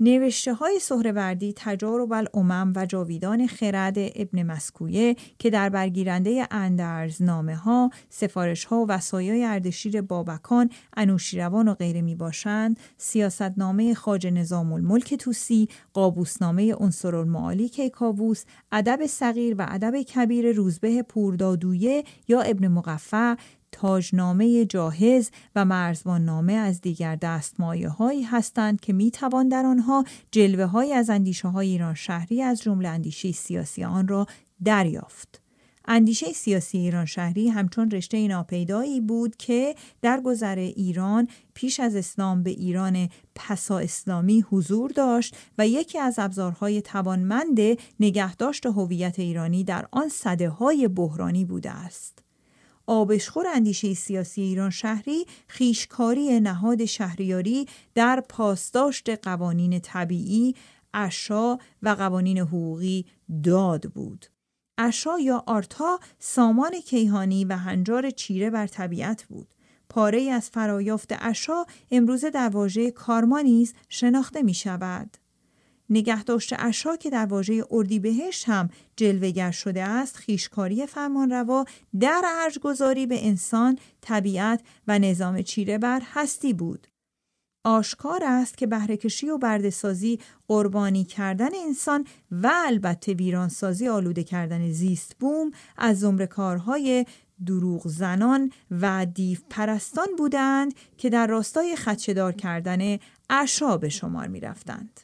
S1: نوشته های سهروردی تجارب الامم و جاویدان خرد ابن مسکویه که در برگیرنده اندرز نامه ها، سفارش ها و سایه اردشیر بابکان، انوشیروان و غیره می باشند، سیاست نامه خاج نظام الملک توسی، قابوس نامه انصر المعالی کابوس، ادب صغیر و ادب کبیر روزبه پوردادویه یا ابن مقفع، تاجنامه جاهز و مرزبان نامه از دیگر دستمایه هایی هستند که می در آنها جلوه های از اندیشه های ایران شهری از جمله اندیشه سیاسی آن را دریافت. اندیشه سیاسی ایران شهری همچون رشته ناپیدایی بود که در گذر ایران پیش از اسلام به ایران پسا اسلامی حضور داشت و یکی از ابزارهای توانمند نگهداشت هویت ایرانی در آن صده های بحرانی بوده است. آبشخور اندیشه سیاسی ایران شهری خیشکاری نهاد شهریاری در پاسداشت قوانین طبیعی، اشا و قوانین حقوقی داد بود. اشا یا آرتا سامان کیهانی و هنجار چیره بر طبیعت بود. پاره از فرایافت اشا امروزه در واژه کارما نیز شناخته می شود. نگهداشت اشا که در واژه اردیبهشت هم جلوگر شده است خیشکاری فرمانروا در ارجگذاری به انسان طبیعت و نظام چیره بر هستی بود آشکار است که بهرهکشی و بردسازی قربانی کردن انسان و البته ویرانسازی آلوده کردن زیست بوم از زمره کارهای دروغ زنان و دیف پرستان بودند که در راستای دار کردن اشا به شمار می رفتند.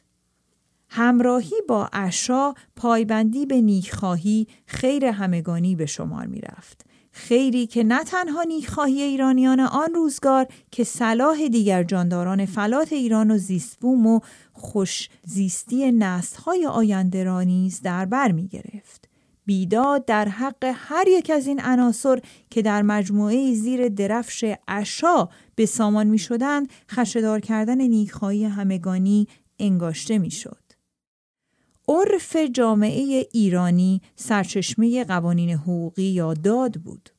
S1: همراهی با اشا پایبندی به نیکخواهی خیر همگانی به شمار می رفت. خیری که نه تنها نیکخواهی ایرانیان آن روزگار که صلاح دیگر جانداران فلات ایران و زیستبوم و خوش زیستی نسل‌های آینده را نیز در بر می گرفت. بیداد در حق هر یک از این عناصر که در مجموعه زیر درفش اشا به سامان می شدند خشدار کردن نیکخواهی همگانی انگاشته می شد. عرف جامعه ایرانی سرچشمه قوانین حقوقی یا داد بود.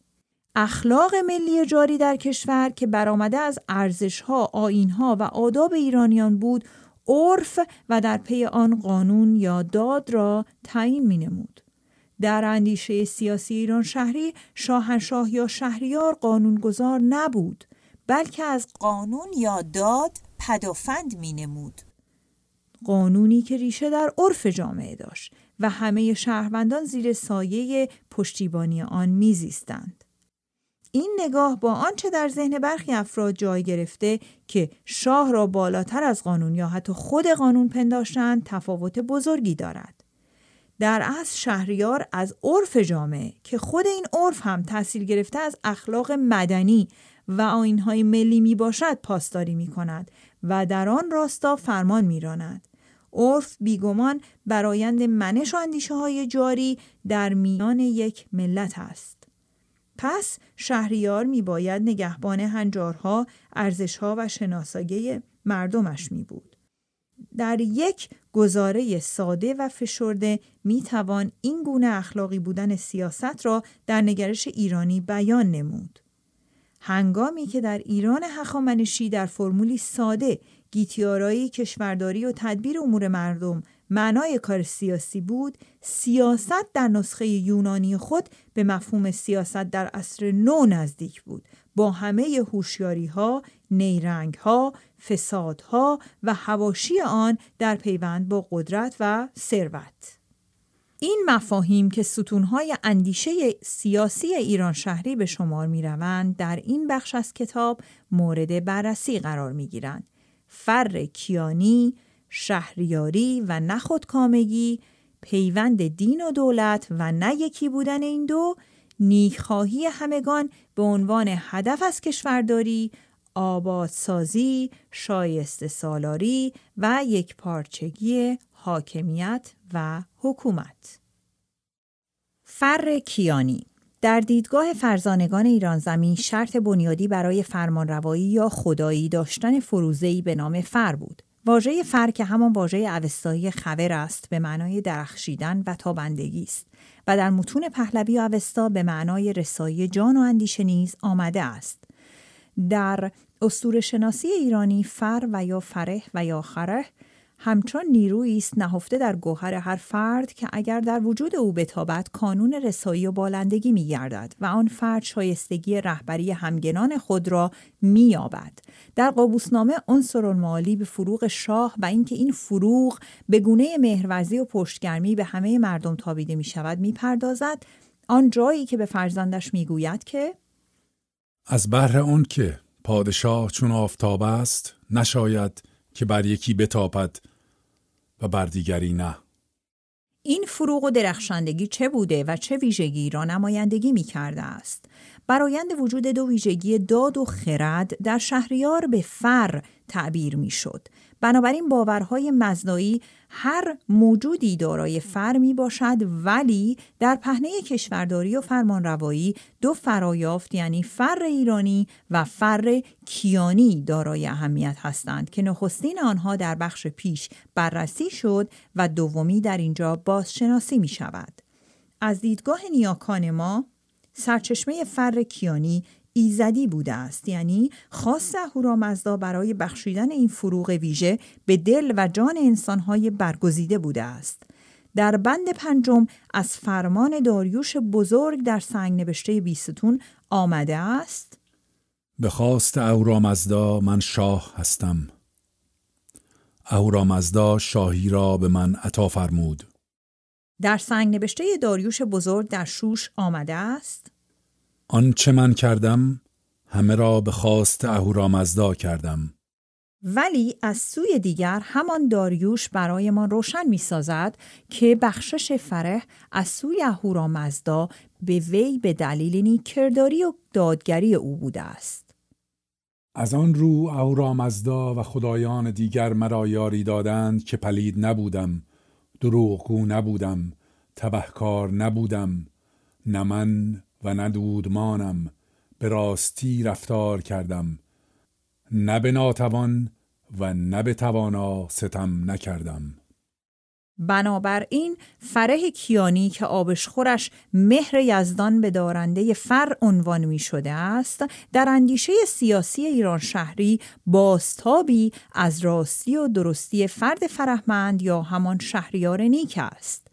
S1: اخلاق ملی جاری در کشور که برآمده از ارزشها، آینها و آداب ایرانیان بود، عرف و در پی آن قانون یا داد را تعیین می‌نمود. در اندیشه سیاسی ایران شهری شاهنشاه یا شهریار قانونگذار نبود بلکه از قانون یا داد پدافند مینمود قانونی که ریشه در عرف جامعه داشت و همه شهروندان زیر سایه پشتیبانی آن میزیستند. این نگاه با آنچه در ذهن برخی افراد جای گرفته که شاه را بالاتر از قانون یا حتی خود قانون پنداشتند تفاوت بزرگی دارد. در اصل شهریار از عرف جامعه که خود این عرف هم تحصیل گرفته از اخلاق مدنی و آینهای ملی می باشد پاسداری می کند و در آن راستا فرمان می عرف بیگمان برایند منش و اندیشه های جاری در میان یک ملت است. پس شهریار باید نگهبان هنجارها، ارزشها و شناساگه مردمش می بود. در یک گزاره ساده و فشرده می توان این گونه اخلاقی بودن سیاست را در نگرش ایرانی بیان نمود. هنگامی که در ایران هخامنشی در فرمولی ساده گیتیارایی کشورداری و تدبیر امور مردم معنای کار سیاسی بود سیاست در نسخه یونانی خود به مفهوم سیاست در عصر نو نزدیک بود با همه هوشیاری ها نیرنگ ها فساد ها و هواشی آن در پیوند با قدرت و ثروت این مفاهیم که ستونهای اندیشه سیاسی ایران شهری به شمار می روند در این بخش از کتاب مورد بررسی قرار می گیرند فر کیانی، شهریاری و نخودکامگی، پیوند دین و دولت و نه یکی بودن این دو، نیخواهی همگان به عنوان هدف از کشورداری، آبادسازی، شایست سالاری و یکپارچگی حاکمیت و حکومت. فر کیانی در دیدگاه فرزانگان ایران زمین شرط بنیادی برای فرمانروایی یا خدایی داشتن فروزه‌ای به نام فر بود. واژه فر که همان واژه اوستایی خبر است به معنای درخشیدن و تابندگی است و در متون پهلوی و اوستا به معنای رسایی جان و اندیشه نیز آمده است. در استور شناسی ایرانی فر و یا فره و یا خره همچون نیرویی است نهفته در گوهر هر فرد که اگر در وجود او بتابد کانون رسایی و بالندگی گردد و آن فرد شایستگی رهبری همگنان خود را مییابد در قابوسنامه عنصر مالی به فروغ شاه و اینکه این فروغ به گونه مهرورزی و پشتگرمی به همه مردم تابیده می شود میپردازد آن جایی که به فرزندش گوید که
S2: از بهر آن که پادشاه چون آفتاب است نشاید که بر یکی بتاپد دیگری نه
S1: این فروغ و درخشندگی چه بوده و چه ویژگی را نمایندگی می کرده است؟ برایند وجود دو ویژگی داد و خرد در شهریار به فر تعبیر می شد. بنابراین باورهای مزدایی هر موجودی دارای فر می باشد ولی در پهنه کشورداری و فرمانروایی دو فرایافت یعنی فر ایرانی و فر کیانی دارای اهمیت هستند که نخستین آنها در بخش پیش بررسی شد و دومی در اینجا بازشناسی می شود. از دیدگاه نیاکان ما سرچشمه فر کیانی ایزدی بوده است یعنی خاص اهورامزدا برای بخشیدن این فروغ ویژه به دل و جان انسانهای برگزیده بوده است در بند پنجم از فرمان داریوش بزرگ در سنگ نوشته بیستون آمده است
S2: به خواست اهورامزدا من شاه هستم اهورامزدا شاهی را به من عطا فرمود
S1: در سنگ نوشته داریوش بزرگ در شوش آمده است
S2: آنچه من کردم همه را به خواست اهورامزدا کردم
S1: ولی از سوی دیگر همان داریوش برای ما روشن می سازد که بخشش فرح از سوی اهورامزدا به وی به دلیل نیکرداری و دادگری او بوده است.
S2: از آن رو اهورامزدا و خدایان دیگر مرا یاری دادند که پلید نبودم، دروغگو نبودم، تبهکار نبودم، نه من و نه دودمانم به راستی رفتار کردم نه به ناتوان و نه به توانا ستم نکردم
S1: بنابراین فره کیانی که آبشخورش مهر یزدان به دارنده فر عنوان می شده است در اندیشه سیاسی ایران شهری باستابی از راستی و درستی فرد فرهمند یا همان شهریار نیک است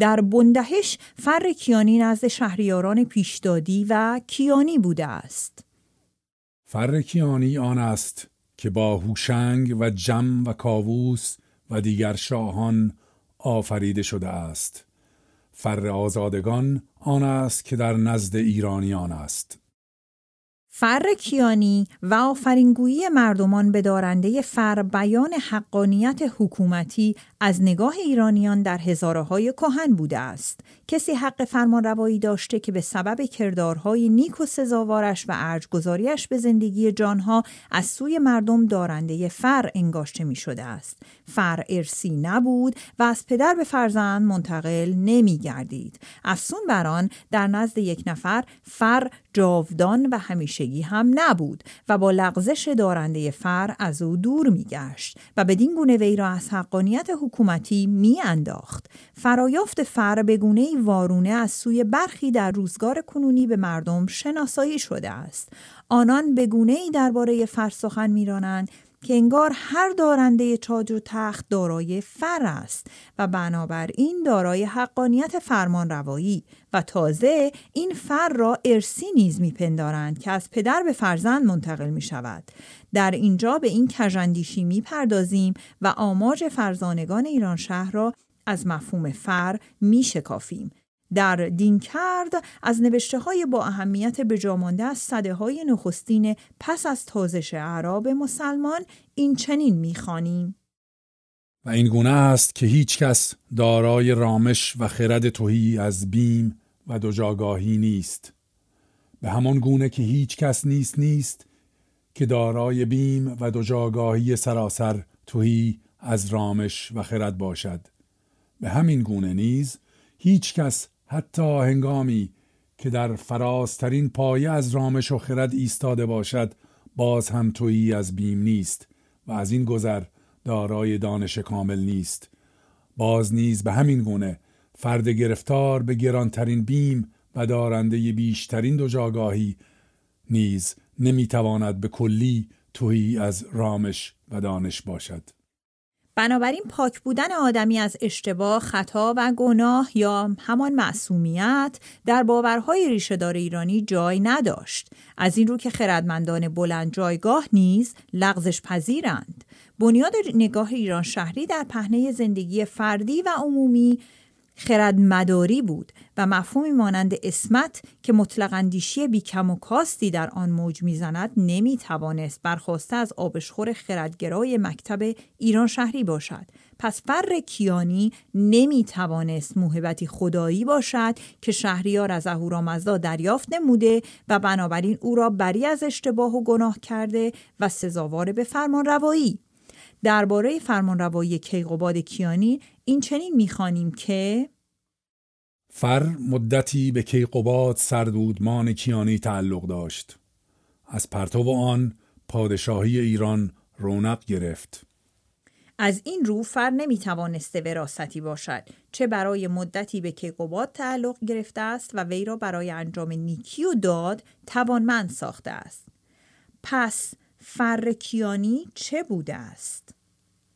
S1: در بندهش فر کیانی نزد شهریاران پیشدادی و کیانی بوده است
S2: فر کیانی آن است که با هوشنگ و جم و کاووس و دیگر شاهان آفریده شده است فر آزادگان آن است که در نزد ایرانیان است
S1: فر کیانی و آفرینگویی مردمان به دارنده فر بیان حقانیت حکومتی از نگاه ایرانیان در هزاره های کهن بوده است. کسی حق فرمانروایی داشته که به سبب کردارهای نیک و سزاوارش و ارجگذاریش به زندگی جانها از سوی مردم دارنده فر انگاشته می شده است. فر ارسی نبود و از پدر به فرزند منتقل نمی گردید. افسون بران در نزد یک نفر فر جاودان و همیشگی هم نبود و با لغزش دارنده فر از او دور میگشت و بدین گونه وی را از حقانیت حکومتی میانداخت فرایافت فر به گونه وارونه از سوی برخی در روزگار کنونی به مردم شناسایی شده است آنان به گونه ای درباره فر سخن میرانند که انگار هر دارنده تاج و تخت دارای فر است و بنابراین دارای حقانیت فرمان روایی و تازه این فر را ارسی نیز میپندارند که از پدر به فرزند منتقل می شود. در اینجا به این می میپردازیم و آماج فرزانگان ایران شهر را از مفهوم فر می شکافیم در دین کرد از نوشته های با اهمیت جامانده از صده های نخستین پس از تازش عرب مسلمان این چنین میخوانیم
S2: و این گونه است که هیچ کس دارای رامش و خرد توهی از بیم و دجاگاهی نیست به همان گونه که هیچ کس نیست نیست که دارای بیم و دجاگاهی سراسر توهی از رامش و خرد باشد به همین گونه نیز هیچ کس حتی هنگامی که در فرازترین پایه از رامش و خرد ایستاده باشد باز هم تویی از بیم نیست و از این گذر دارای دانش کامل نیست باز نیز به همین گونه فرد گرفتار به گرانترین بیم و دارنده بیشترین جاگاهی نیز نمیتواند به کلی تویی از رامش و دانش باشد
S1: بنابراین پاک بودن آدمی از اشتباه، خطا و گناه یا همان معصومیت در باورهای ریشهدار ایرانی جای نداشت. از این رو که خردمندان بلند جایگاه نیز لغزش پذیرند. بنیاد نگاه ایران شهری در پهنه زندگی فردی و عمومی مداری بود و مفهومی مانند اسمت که مطلق اندیشی بیکم و کاستی در آن موج میزند نمیتوانست برخواسته از آبشخور خردگرای مکتب ایران شهری باشد پس فر کیانی نمیتوانست موهبتی خدایی باشد که شهریار از اهورامزدا دریافت نموده و بنابراین او را بری از اشتباه و گناه کرده و سزاوار به فرمان روایی درباره فرمانروایی کیقوباد کیانی این چنین میخوانیم که
S2: فر مدتی به کیقوباد سردودمان کیانی تعلق داشت از پرتو آن پادشاهی ایران رونق گرفت
S1: از این رو فر نمیتوانسته وراستی باشد چه برای مدتی به کیقوباد تعلق گرفته است و وی را برای انجام نیکی و داد توانمند ساخته است پس فرکیانی چه بوده است؟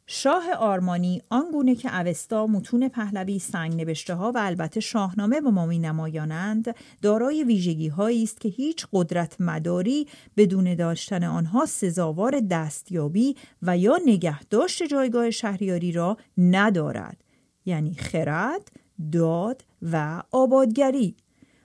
S1: شاه آرمانی آنگونه که اوستا متون پهلوی سنگ نوشته ها و البته شاهنامه به ما می نمایانند دارای ویژگی هایی است که هیچ قدرت مداری بدون داشتن آنها سزاوار دستیابی و یا نگهداشت جایگاه شهریاری را ندارد یعنی خرد، داد و آبادگری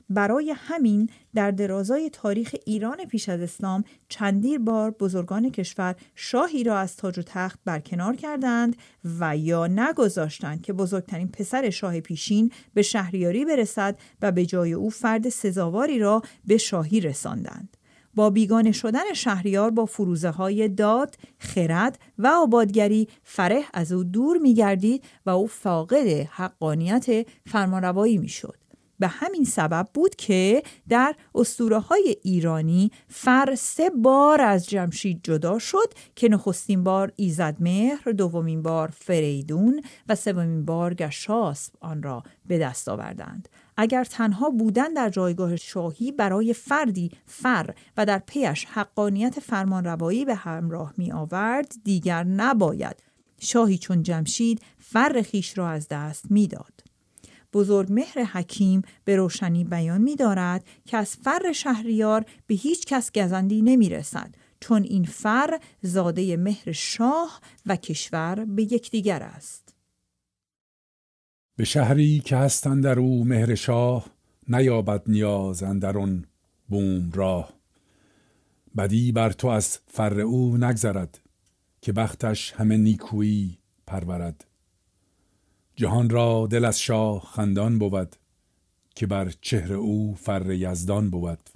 S1: برای همین در درازای تاریخ ایران پیش از اسلام چندیر بار بزرگان کشور شاهی را از تاج و تخت برکنار کردند و یا نگذاشتند که بزرگترین پسر شاه پیشین به شهریاری برسد و به جای او فرد سزاواری را به شاهی رساندند. با بیگانه شدن شهریار با فروزه های داد، خرد و آبادگری فره از او دور می گردید و او فاقد حقانیت فرمانروایی می شد. به همین سبب بود که در اسطوره های ایرانی فر سه بار از جمشید جدا شد که نخستین بار مهر، دومین بار فریدون و سومین بار گشاسب آن را به دست آوردند اگر تنها بودن در جایگاه شاهی برای فردی فر و در پیش حقانیت روایی به همراه می آورد دیگر نباید شاهی چون جمشید فر خیش را از دست میداد بزرگ مهر حکیم به روشنی بیان می دارد که از فر شهریار به هیچ کس گزندی نمی رسد چون این فر زاده مهر شاه و کشور به یکدیگر است
S2: به شهری که هستند در او مهر شاه نیابد نیاز اون بوم راه بدی بر تو از فر او نگذرد که بختش همه نیکویی پرورد جهان را دل از شاه خندان بود که بر چهره او فر یزدان بود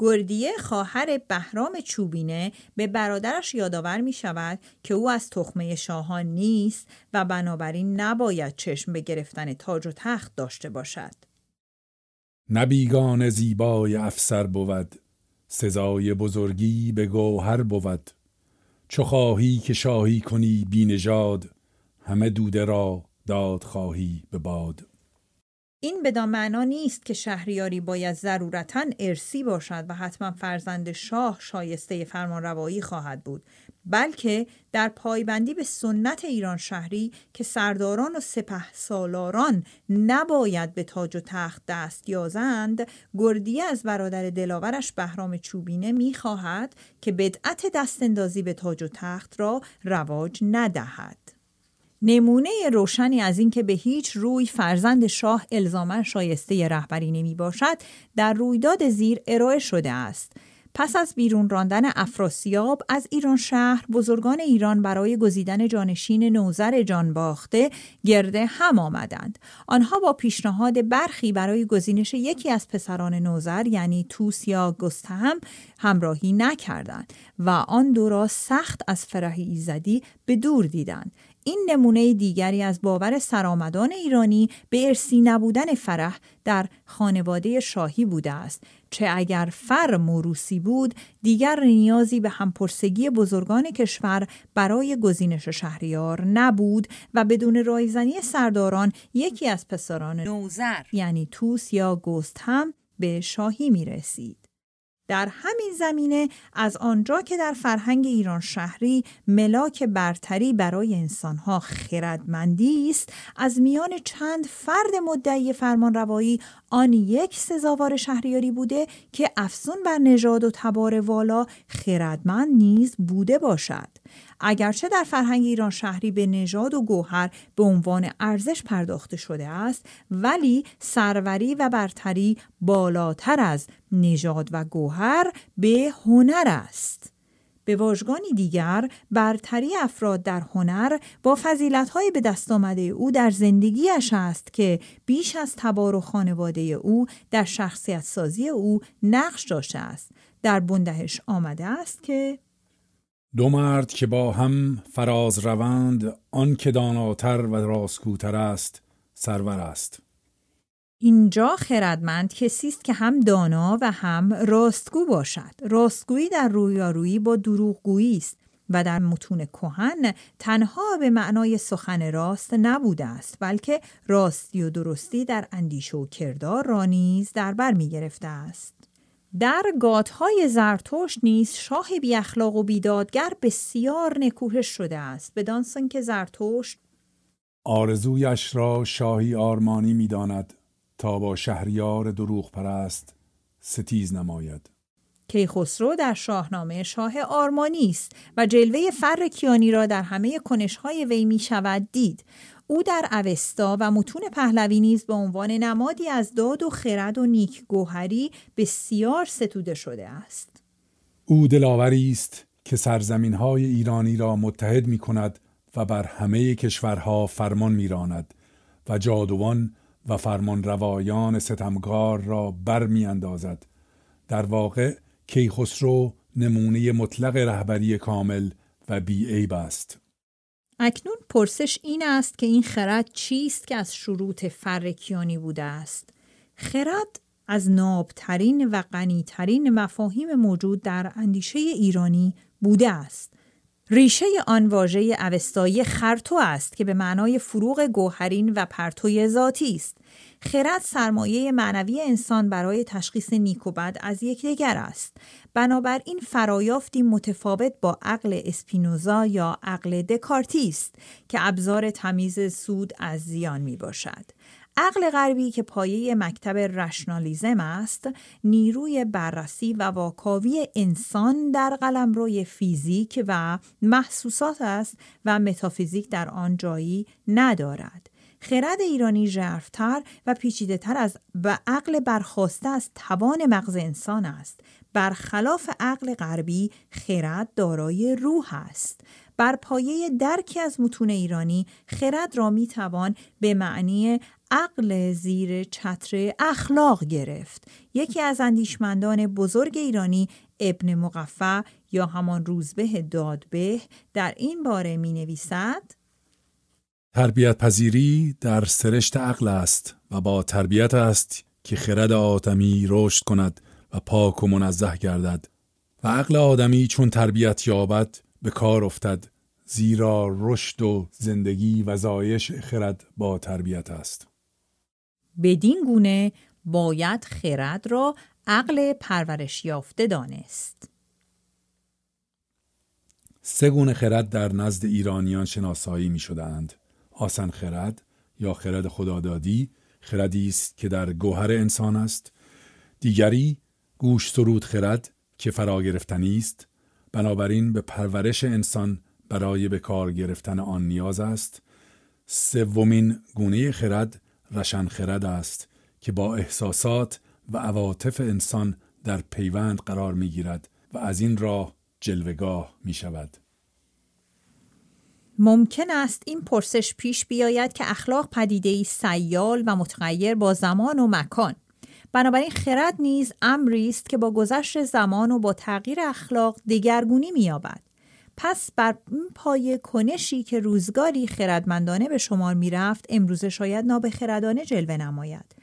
S1: گردیه خواهر بهرام چوبینه به برادرش یادآور می شود که او از تخمه شاهان نیست و بنابراین نباید چشم به گرفتن تاج و تخت داشته باشد.
S2: نبیگان زیبای افسر بود، سزای بزرگی به گوهر بود، چو خواهی که شاهی کنی بینژاد همه دوده را داد خواهی
S1: به باد این بدان معنا نیست که شهریاری باید ضرورتا ارسی باشد و حتما فرزند شاه شایسته فرمانروایی خواهد بود بلکه در پایبندی به سنت ایران شهری که سرداران و سپه سالاران نباید به تاج و تخت دست یازند گردی از برادر دلاورش بهرام چوبینه میخواهد که بدعت اندازی به تاج و تخت را رواج ندهد نمونه روشنی از اینکه به هیچ روی فرزند شاه الزاما شایسته رهبری نمی باشد در رویداد زیر ارائه شده است پس از بیرون راندن افراسیاب از ایران شهر بزرگان ایران برای گزیدن جانشین نوزر جان باخته گرده هم آمدند آنها با پیشنهاد برخی برای گزینش یکی از پسران نوزر یعنی توس یا گستهم همراهی نکردند و آن دو را سخت از فرهی ایزدی به دور دیدند این نمونه دیگری از باور سرآمدان ایرانی به ارسی نبودن فرح در خانواده شاهی بوده است چه اگر فر موروسی بود دیگر نیازی به همپرسگی بزرگان کشور برای گزینش شهریار نبود و بدون رایزنی سرداران یکی از پسران نوزر یعنی توس یا گست هم به شاهی می رسید. در همین زمینه از آنجا که در فرهنگ ایران شهری ملاک برتری برای انسانها خردمندی است از میان چند فرد مدعی فرمانروایی آن یک سزاوار شهریاری بوده که افزون بر نژاد و تبار والا خردمند نیز بوده باشد اگرچه در فرهنگ ایران شهری به نژاد و گوهر به عنوان ارزش پرداخته شده است ولی سروری و برتری بالاتر از نژاد و گوهر به هنر است به واژگانی دیگر برتری افراد در هنر با فضیلت‌های به دست آمده او در زندگیش است که بیش از تبار و خانواده او در شخصیت سازی او نقش داشته است در بندهش آمده است که
S2: دو مرد که با هم فراز روند آن که داناتر و راستگوتر است سرور است
S1: اینجا خردمند کسی است که هم دانا و هم راستگو باشد راستگویی در رویارویی با دروغگویی است و در متون کهن تنها به معنای سخن راست نبوده است بلکه راستی و درستی در اندیشه و کردار را نیز در بر می گرفته است در گاتهای زرتشت نیز شاه بی اخلاق و بیدادگر بسیار نکوهش شده است بدانسان که زرتشت
S2: آرزویش را شاهی آرمانی میداند تا با شهریار دروغ پرست ستیز نماید
S1: کیخسرو در شاهنامه شاه آرمانی است و جلوه فر کیانی را در همه کنش های وی می شود دید او در اوستا و متون پهلوی نیز به عنوان نمادی از داد و خرد و نیک گوهری بسیار ستوده شده است.
S2: او دلاوری است که سرزمین های ایرانی را متحد می کند و بر همه کشورها فرمان میراند و جادوان و فرمان روایان ستمگار را بر اندازد. در واقع کیخسرو نمونه مطلق رهبری کامل و بیعیب است.
S1: اکنون پرسش این است که این خرد چیست که از شروط فرکیانی بوده است خرد از نابترین و غنیترین مفاهیم موجود در اندیشه ایرانی بوده است ریشه آن واژه اوستایی خرتو است که به معنای فروغ گوهرین و پرتوی ذاتی است خرد سرمایه معنوی انسان برای تشخیص نیک و بد از یکدیگر است بنابراین فرایافتی متفاوت با عقل اسپینوزا یا عقل دکارتی است که ابزار تمیز سود از زیان می باشد عقل غربی که پایه مکتب رشنالیزم است نیروی بررسی و واکاوی انسان در قلم روی فیزیک و محسوسات است و متافیزیک در آن جایی ندارد خرد ایرانی ژرفتر و پیچیدهتر از و عقل برخواسته از توان مغز انسان است برخلاف عقل غربی خرد دارای روح است بر پایه درکی از متون ایرانی خرد را می توان به معنی عقل زیر چتر اخلاق گرفت یکی از اندیشمندان بزرگ ایرانی ابن مقفع یا همان روزبه دادبه در این باره می نویسد
S2: تربیت پذیری در سرشت عقل است و با تربیت است که خرد آدمی رشد کند و پاک و منزه گردد و عقل آدمی چون تربیت یابد به کار افتد زیرا رشد و زندگی و زایش خرد با تربیت است
S1: بدین گونه باید خرد را عقل پرورش یافته دانست
S2: سه گونه خرد در نزد ایرانیان شناسایی می شدند آسن خرد یا خرد خدادادی خردی است که در گوهر انسان است دیگری گوش سرود خرد که فرا گرفتنی است بنابراین به پرورش انسان برای به کار گرفتن آن نیاز است سومین گونه خرد رشن خرد است که با احساسات و عواطف انسان در پیوند قرار می گیرد و از این راه جلوگاه می شود.
S1: ممکن است این پرسش پیش بیاید که اخلاق ای سیال و متغیر با زمان و مکان بنابراین خرد نیز امری است که با گذشت زمان و با تغییر اخلاق دگرگونی مییابد پس بر این پای کنشی که روزگاری خردمندانه به شمار میرفت امروز شاید نابخردانه جلوه نماید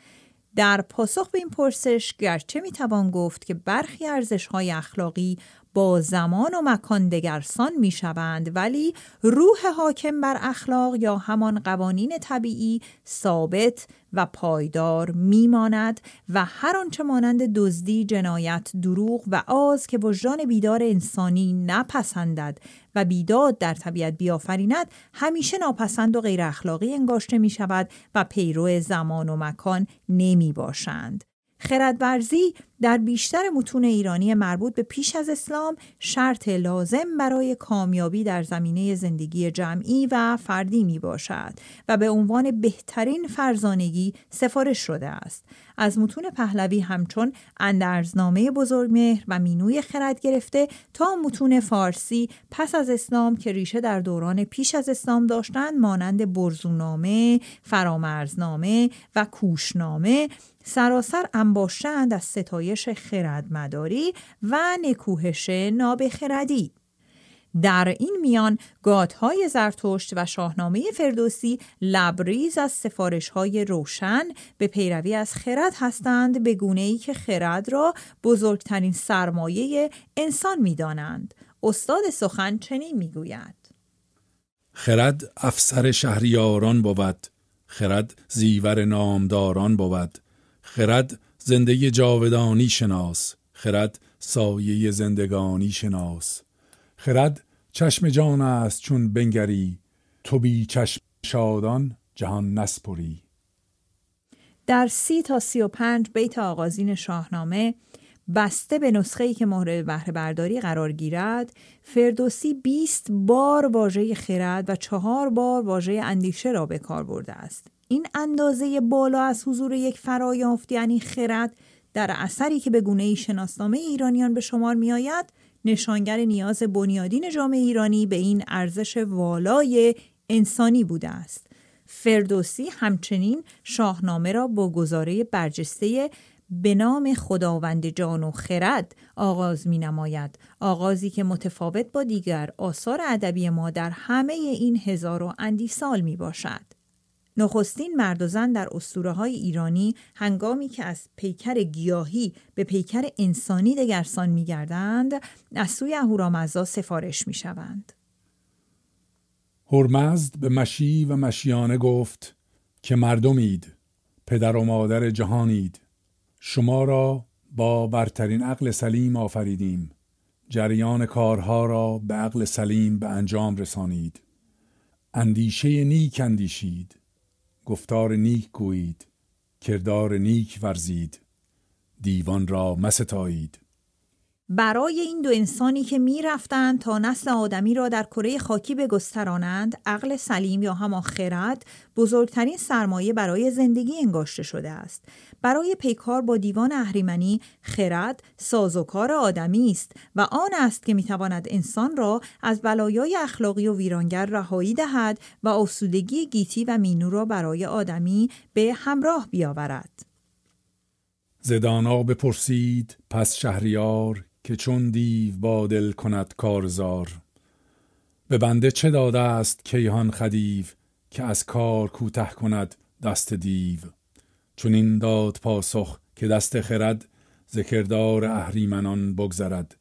S1: در پاسخ به این پرسش گرچه میتوان گفت که برخی های اخلاقی با زمان و مکان دگرسان می شوند ولی روح حاکم بر اخلاق یا همان قوانین طبیعی ثابت و پایدار میماند و هر آنچه مانند دزدی جنایت دروغ و آز که وجدان بیدار انسانی نپسندد و بیداد در طبیعت بیافریند همیشه ناپسند و غیر اخلاقی انگاشته می شود و پیرو زمان و مکان نمی باشند خردورزی در بیشتر متون ایرانی مربوط به پیش از اسلام شرط لازم برای کامیابی در زمینه زندگی جمعی و فردی می باشد و به عنوان بهترین فرزانگی سفارش شده است. از متون پهلوی همچون اندرزنامه بزرگمهر و مینوی خرد گرفته تا متون فارسی پس از اسلام که ریشه در دوران پیش از اسلام داشتند مانند برزونامه، فرامرزنامه و کوشنامه سراسر انباشتند از ستایش خردمداری و نکوهش نابخردی در این میان گاتهای زرتشت و شاهنامه فردوسی لبریز از سفارش های روشن به پیروی از خرد هستند به گونه ای که خرد را بزرگترین سرمایه انسان می دانند. استاد سخن چنین می گوید.
S2: خرد افسر شهریاران بود، خرد زیور نامداران بود، خرد زندگی جاودانی شناس خرد سایه زندگانی شناس خرد چشم جان است چون بنگری تو بی چشم شادان جهان نسپری
S1: در سی تا سی و پنج بیت آغازین شاهنامه بسته به نسخه‌ای که مهره بهره برداری قرار گیرد فردوسی 20 بار واژه خرد و چهار بار واژه اندیشه را به کار برده است این اندازه بالا از حضور یک فرایافت یعنی خرد در اثری که به گونه شناسنامه ایرانیان به شمار می آید نشانگر نیاز بنیادین جامعه ایرانی به این ارزش والای انسانی بوده است. فردوسی همچنین شاهنامه را با گزاره برجسته به نام خداوند جان و خرد آغاز می نماید. آغازی که متفاوت با دیگر آثار ادبی ما در همه این هزار و اندی سال می باشد. نخستین مرد و زن در اسطوره های ایرانی هنگامی که از پیکر گیاهی به پیکر انسانی دگرسان می گردند از سوی اهورامزا سفارش می شوند.
S2: هرمزد به مشی و مشیانه گفت که مردمید پدر و مادر جهانید شما را با برترین عقل سلیم آفریدیم جریان کارها را به عقل سلیم به انجام رسانید اندیشه نیک اندیشید گفتار نیک گویید کردار نیک ورزید دیوان را مستایید
S1: برای این دو انسانی که میرفتند تا نسل آدمی را در کره خاکی بگسترانند عقل سلیم یا هم خرد بزرگترین سرمایه برای زندگی انگاشته شده است برای پیکار با دیوان اهریمنی خرد کار آدمی است و آن است که میتواند انسان را از بلایای اخلاقی و ویرانگر رهایی دهد و آسودگی گیتی و مینو را برای آدمی به همراه بیاورد
S2: زدانا بپرسید پس شهریار که چون دیو با دل کند کارزار به بنده چه داده است کیهان خدیو که از کار کوته کند دست دیو چون این داد پاسخ که دست خرد ذکردار کردار اهریمنان بگذرد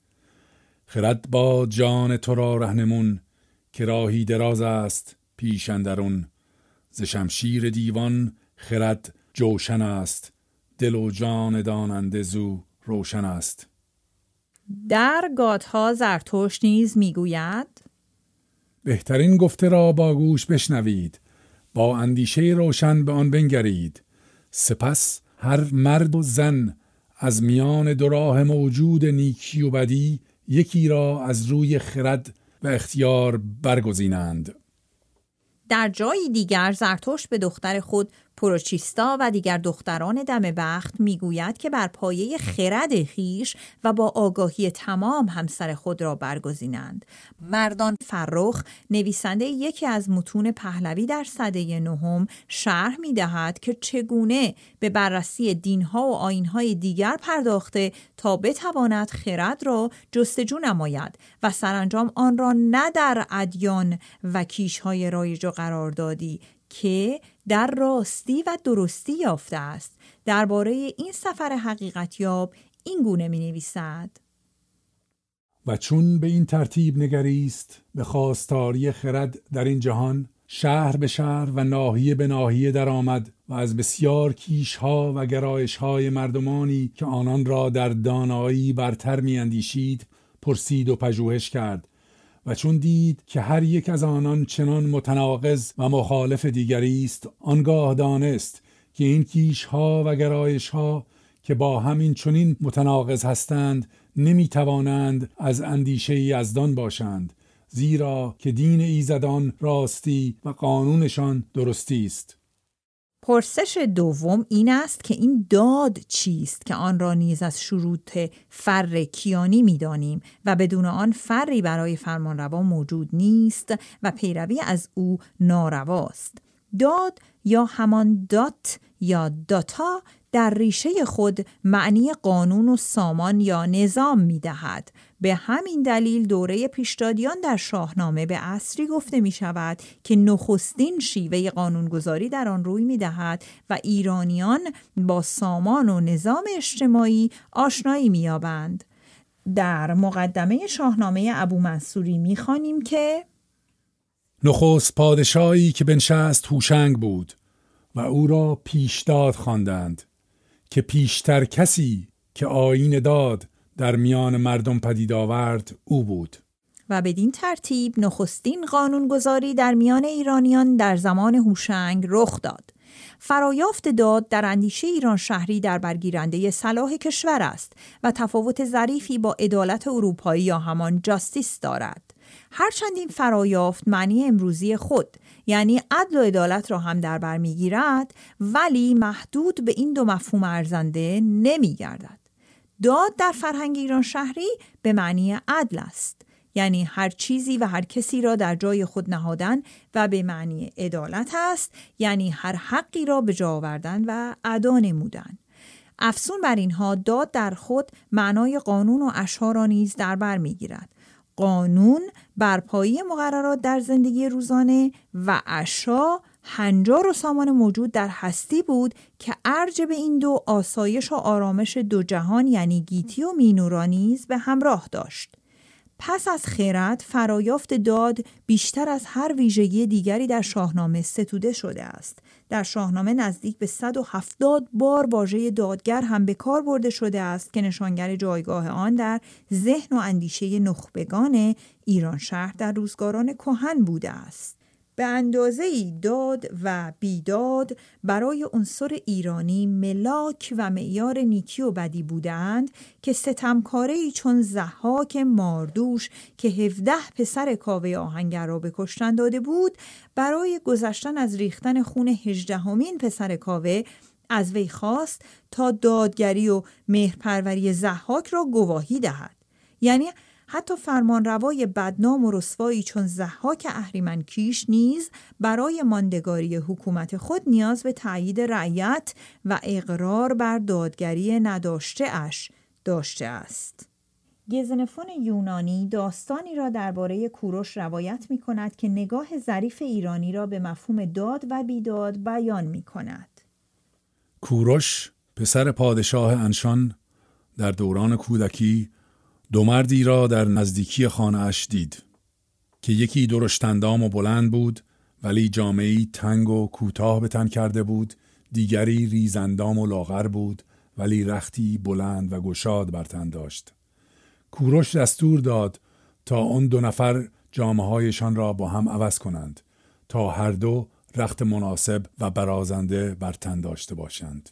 S2: خرد با جان تو را رهنمون که راهی دراز است پیش اندرون ز شمشیر دیوان خرد جوشن است دل و جان داننده زو روشن است
S1: در گاتها زرتشت نیز میگوید
S2: بهترین گفته را با گوش بشنوید با اندیشه روشن به آن بنگرید سپس هر مرد و زن از میان دراه موجود نیکی و بدی یکی را از روی خرد و اختیار برگزینند
S1: در جایی دیگر زرتوش به دختر خود پروچیستا و دیگر دختران دم وقت میگوید که بر پایه خرد خیش و با آگاهی تمام همسر خود را برگزینند مردان فرخ نویسنده یکی از متون پهلوی در صده نهم شرح می دهد که چگونه به بررسی دینها و آینهای دیگر پرداخته تا بتواند خرد را جستجو نماید و سرانجام آن را نه در ادیان و کیشهای رایج و دادی که در راستی و درستی یافته است درباره این سفر حقیقتیاب این گونه می نویسد
S2: و چون به این ترتیب نگریست به خواستاری خرد در این جهان شهر به شهر و ناحیه به ناحیه درآمد و از بسیار کیشها و گرایشهای مردمانی که آنان را در دانایی برتر میاندیشید پرسید و پژوهش کرد و چون دید که هر یک از آنان چنان متناقض و مخالف دیگری است آنگاه دانست که این کیش ها و گرایش ها که با همین چنین متناقض هستند نمی توانند از اندیشه ازدان باشند زیرا که دین ایزدان راستی و قانونشان درستی است
S1: پرسش دوم این است که این داد چیست که آن را نیز از شروط فر کیانی میدانیم و بدون آن فری برای فرمانروا موجود نیست و پیروی از او نارواست داد یا همان دات یا داتا در ریشه خود معنی قانون و سامان یا نظام می دهد به همین دلیل دوره پیشدادیان در شاهنامه به اصری گفته می شود که نخستین شیوه قانونگذاری در آن روی می دهد و ایرانیان با سامان و نظام اجتماعی آشنایی می آبند. در مقدمه شاهنامه ابو منصوری می که
S2: نخست پادشاهی که بنشست هوشنگ بود و او را پیشداد خواندند که پیشتر کسی که آین داد در میان مردم پدید آورد او بود
S1: و بدین ترتیب نخستین قانونگذاری در میان ایرانیان در زمان هوشنگ رخ داد فرایافت داد در اندیشه ایران شهری در برگیرنده صلاح کشور است و تفاوت ظریفی با عدالت اروپایی یا همان جاستیس دارد هرچند این فرایافت معنی امروزی خود یعنی عدل و عدالت را هم در بر میگیرد ولی محدود به این دو مفهوم ارزنده نمیگردد داد در فرهنگ ایران شهری به معنی عدل است یعنی هر چیزی و هر کسی را در جای خود نهادن و به معنی عدالت است یعنی هر حقی را به جا آوردن و ادا نمودن افسون بر اینها داد در خود معنای قانون و اشها را نیز در بر میگیرد قانون بر پایه مقررات در زندگی روزانه و اشعار هنجار و سامان موجود در هستی بود که ارج به این دو آسایش و آرامش دو جهان یعنی گیتی و مینورا به همراه داشت پس از خیرت فرایافت داد بیشتر از هر ویژگی دیگری در شاهنامه ستوده شده است در شاهنامه نزدیک به 170 بار واژه دادگر هم به کار برده شده است که نشانگر جایگاه آن در ذهن و اندیشه نخبگان ایران شهر در روزگاران کهن بوده است به اندازه ای داد و بیداد برای عنصر ایرانی ملاک و معیار نیکی و بدی بودند که ستمکاری چون زحاک ماردوش که 17 پسر کاوه آهنگر را به داده بود برای گذشتن از ریختن خون هجدهمین پسر کاوه از وی خواست تا دادگری و مهرپروری زحاک را گواهی دهد یعنی حتی فرمانروای بدنام و رسوایی چون زحاک اهریمن کیش نیز برای ماندگاری حکومت خود نیاز به تعیید رعیت و اقرار بر دادگری نداشته اش داشته است. گزنفون یونانی داستانی را درباره کوروش روایت می کند که نگاه ظریف ایرانی را به مفهوم داد و بیداد بیان می کند.
S2: کوروش پسر پادشاه انشان در دوران کودکی دو مردی را در نزدیکی خانه اش دید که یکی درشتندام و بلند بود ولی جامعی تنگ و کوتاه به تن کرده بود دیگری ریزندام و لاغر بود ولی رختی بلند و گشاد بر تن داشت کوروش دستور داد تا آن دو نفر جامعهایشان را با هم عوض کنند تا هر دو رخت مناسب و برازنده بر تن داشته باشند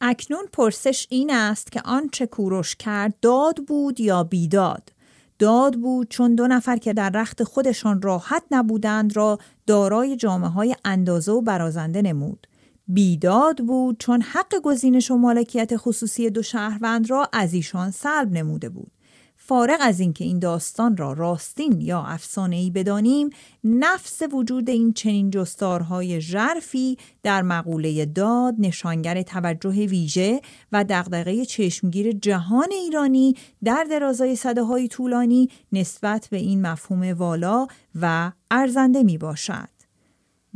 S1: اکنون پرسش این است که آنچه کوروش کرد داد بود یا بیداد داد بود چون دو نفر که در رخت خودشان راحت نبودند را دارای جامعه های اندازه و برازنده نمود بیداد بود چون حق گزینش و مالکیت خصوصی دو شهروند را از ایشان سلب نموده بود فارغ از اینکه این داستان را راستین یا افسانه ای بدانیم نفس وجود این چنین جستارهای ژرفی در مقوله داد نشانگر توجه ویژه و دغدغه چشمگیر جهان ایرانی در درازای صده طولانی نسبت به این مفهوم والا و ارزنده می باشد.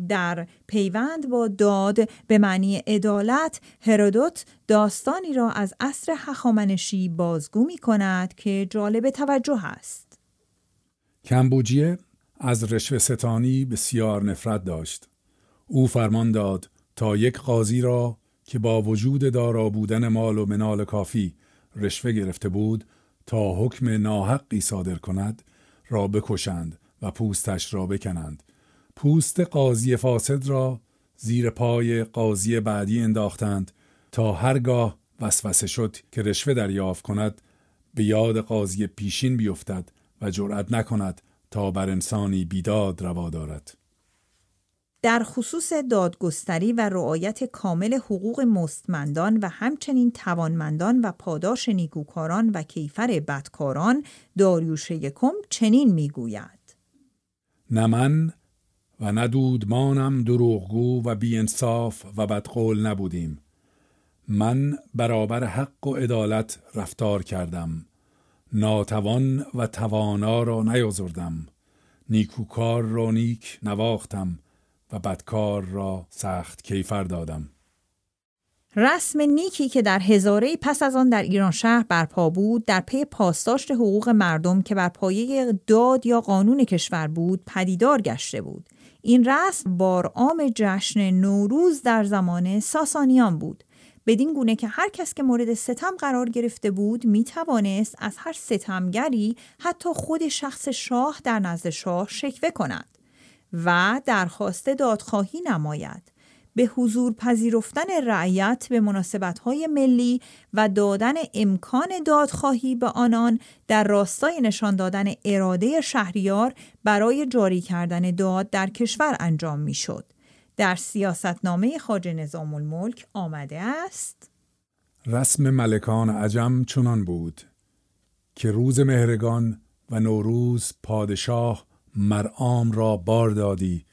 S1: در پیوند با داد به معنی عدالت هرودوت داستانی را از عصر هخامنشی بازگو می کند که جالب توجه است.
S2: کمبوجیه از رشوه ستانی بسیار نفرت داشت. او فرمان داد تا یک قاضی را که با وجود دارا بودن مال و منال کافی رشوه گرفته بود تا حکم ناحقی صادر کند را بکشند و پوستش را بکنند پوست قاضی فاسد را زیر پای قاضی بعدی انداختند تا هرگاه وسوسه شد که رشوه دریافت کند به یاد قاضی پیشین بیفتد و جرأت نکند تا بر انسانی بیداد روا دارد
S1: در خصوص دادگستری و رعایت کامل حقوق مستمندان و همچنین توانمندان و پاداش نیکوکاران و کیفر بدکاران داریوش یکم چنین میگوید
S2: نه و نه دروغگو و بیانصاف و بدقول نبودیم من برابر حق و عدالت رفتار کردم ناتوان و توانا را نیازردم نیکوکار را نیک نواختم و بدکار را سخت کیفر دادم
S1: رسم نیکی که در هزاره پس از آن در ایران شهر برپا بود در پی پاسداشت حقوق مردم که بر پایه داد یا قانون کشور بود پدیدار گشته بود این رسم عام جشن نوروز در زمان ساسانیان بود بدین گونه که هر کس که مورد ستم قرار گرفته بود می توانست از هر ستمگری حتی خود شخص شاه در نزد شاه شکوه کند و درخواست دادخواهی نماید به حضور پذیرفتن رعیت به مناسبتهای ملی و دادن امکان دادخواهی به آنان در راستای نشان دادن اراده شهریار برای جاری کردن داد در کشور انجام میشد. در سیاستنامه خاج نظام الملک آمده است
S2: رسم ملکان عجم چنان بود که روز مهرگان و نوروز پادشاه مرعام را بار دادی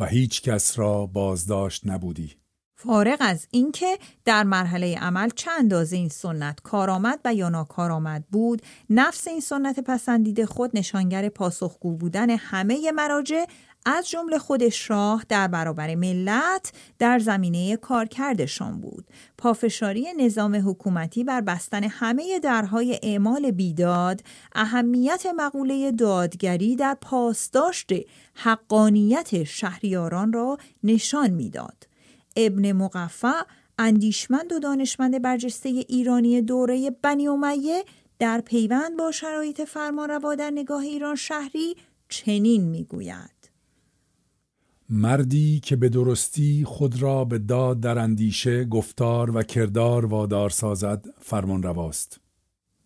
S2: و هیچ کس را بازداشت نبودی
S1: فارغ از اینکه در مرحله عمل چند اندازه این سنت کارآمد و یا ناکارآمد بود نفس این سنت پسندیده خود نشانگر پاسخگو بودن همه مراجع از جمله خود شاه در برابر ملت در زمینه کارکردشان بود پافشاری نظام حکومتی بر بستن همه درهای اعمال بیداد اهمیت مقوله دادگری در پاسداشت حقانیت شهریاران را نشان میداد ابن مقفع اندیشمند و دانشمند برجسته ایرانی دوره بنی امیه در پیوند با شرایط فرمانروا در نگاه ایران شهری چنین میگوید
S2: مردی که به درستی خود را به داد در اندیشه گفتار و کردار وادار سازد فرمان رواست.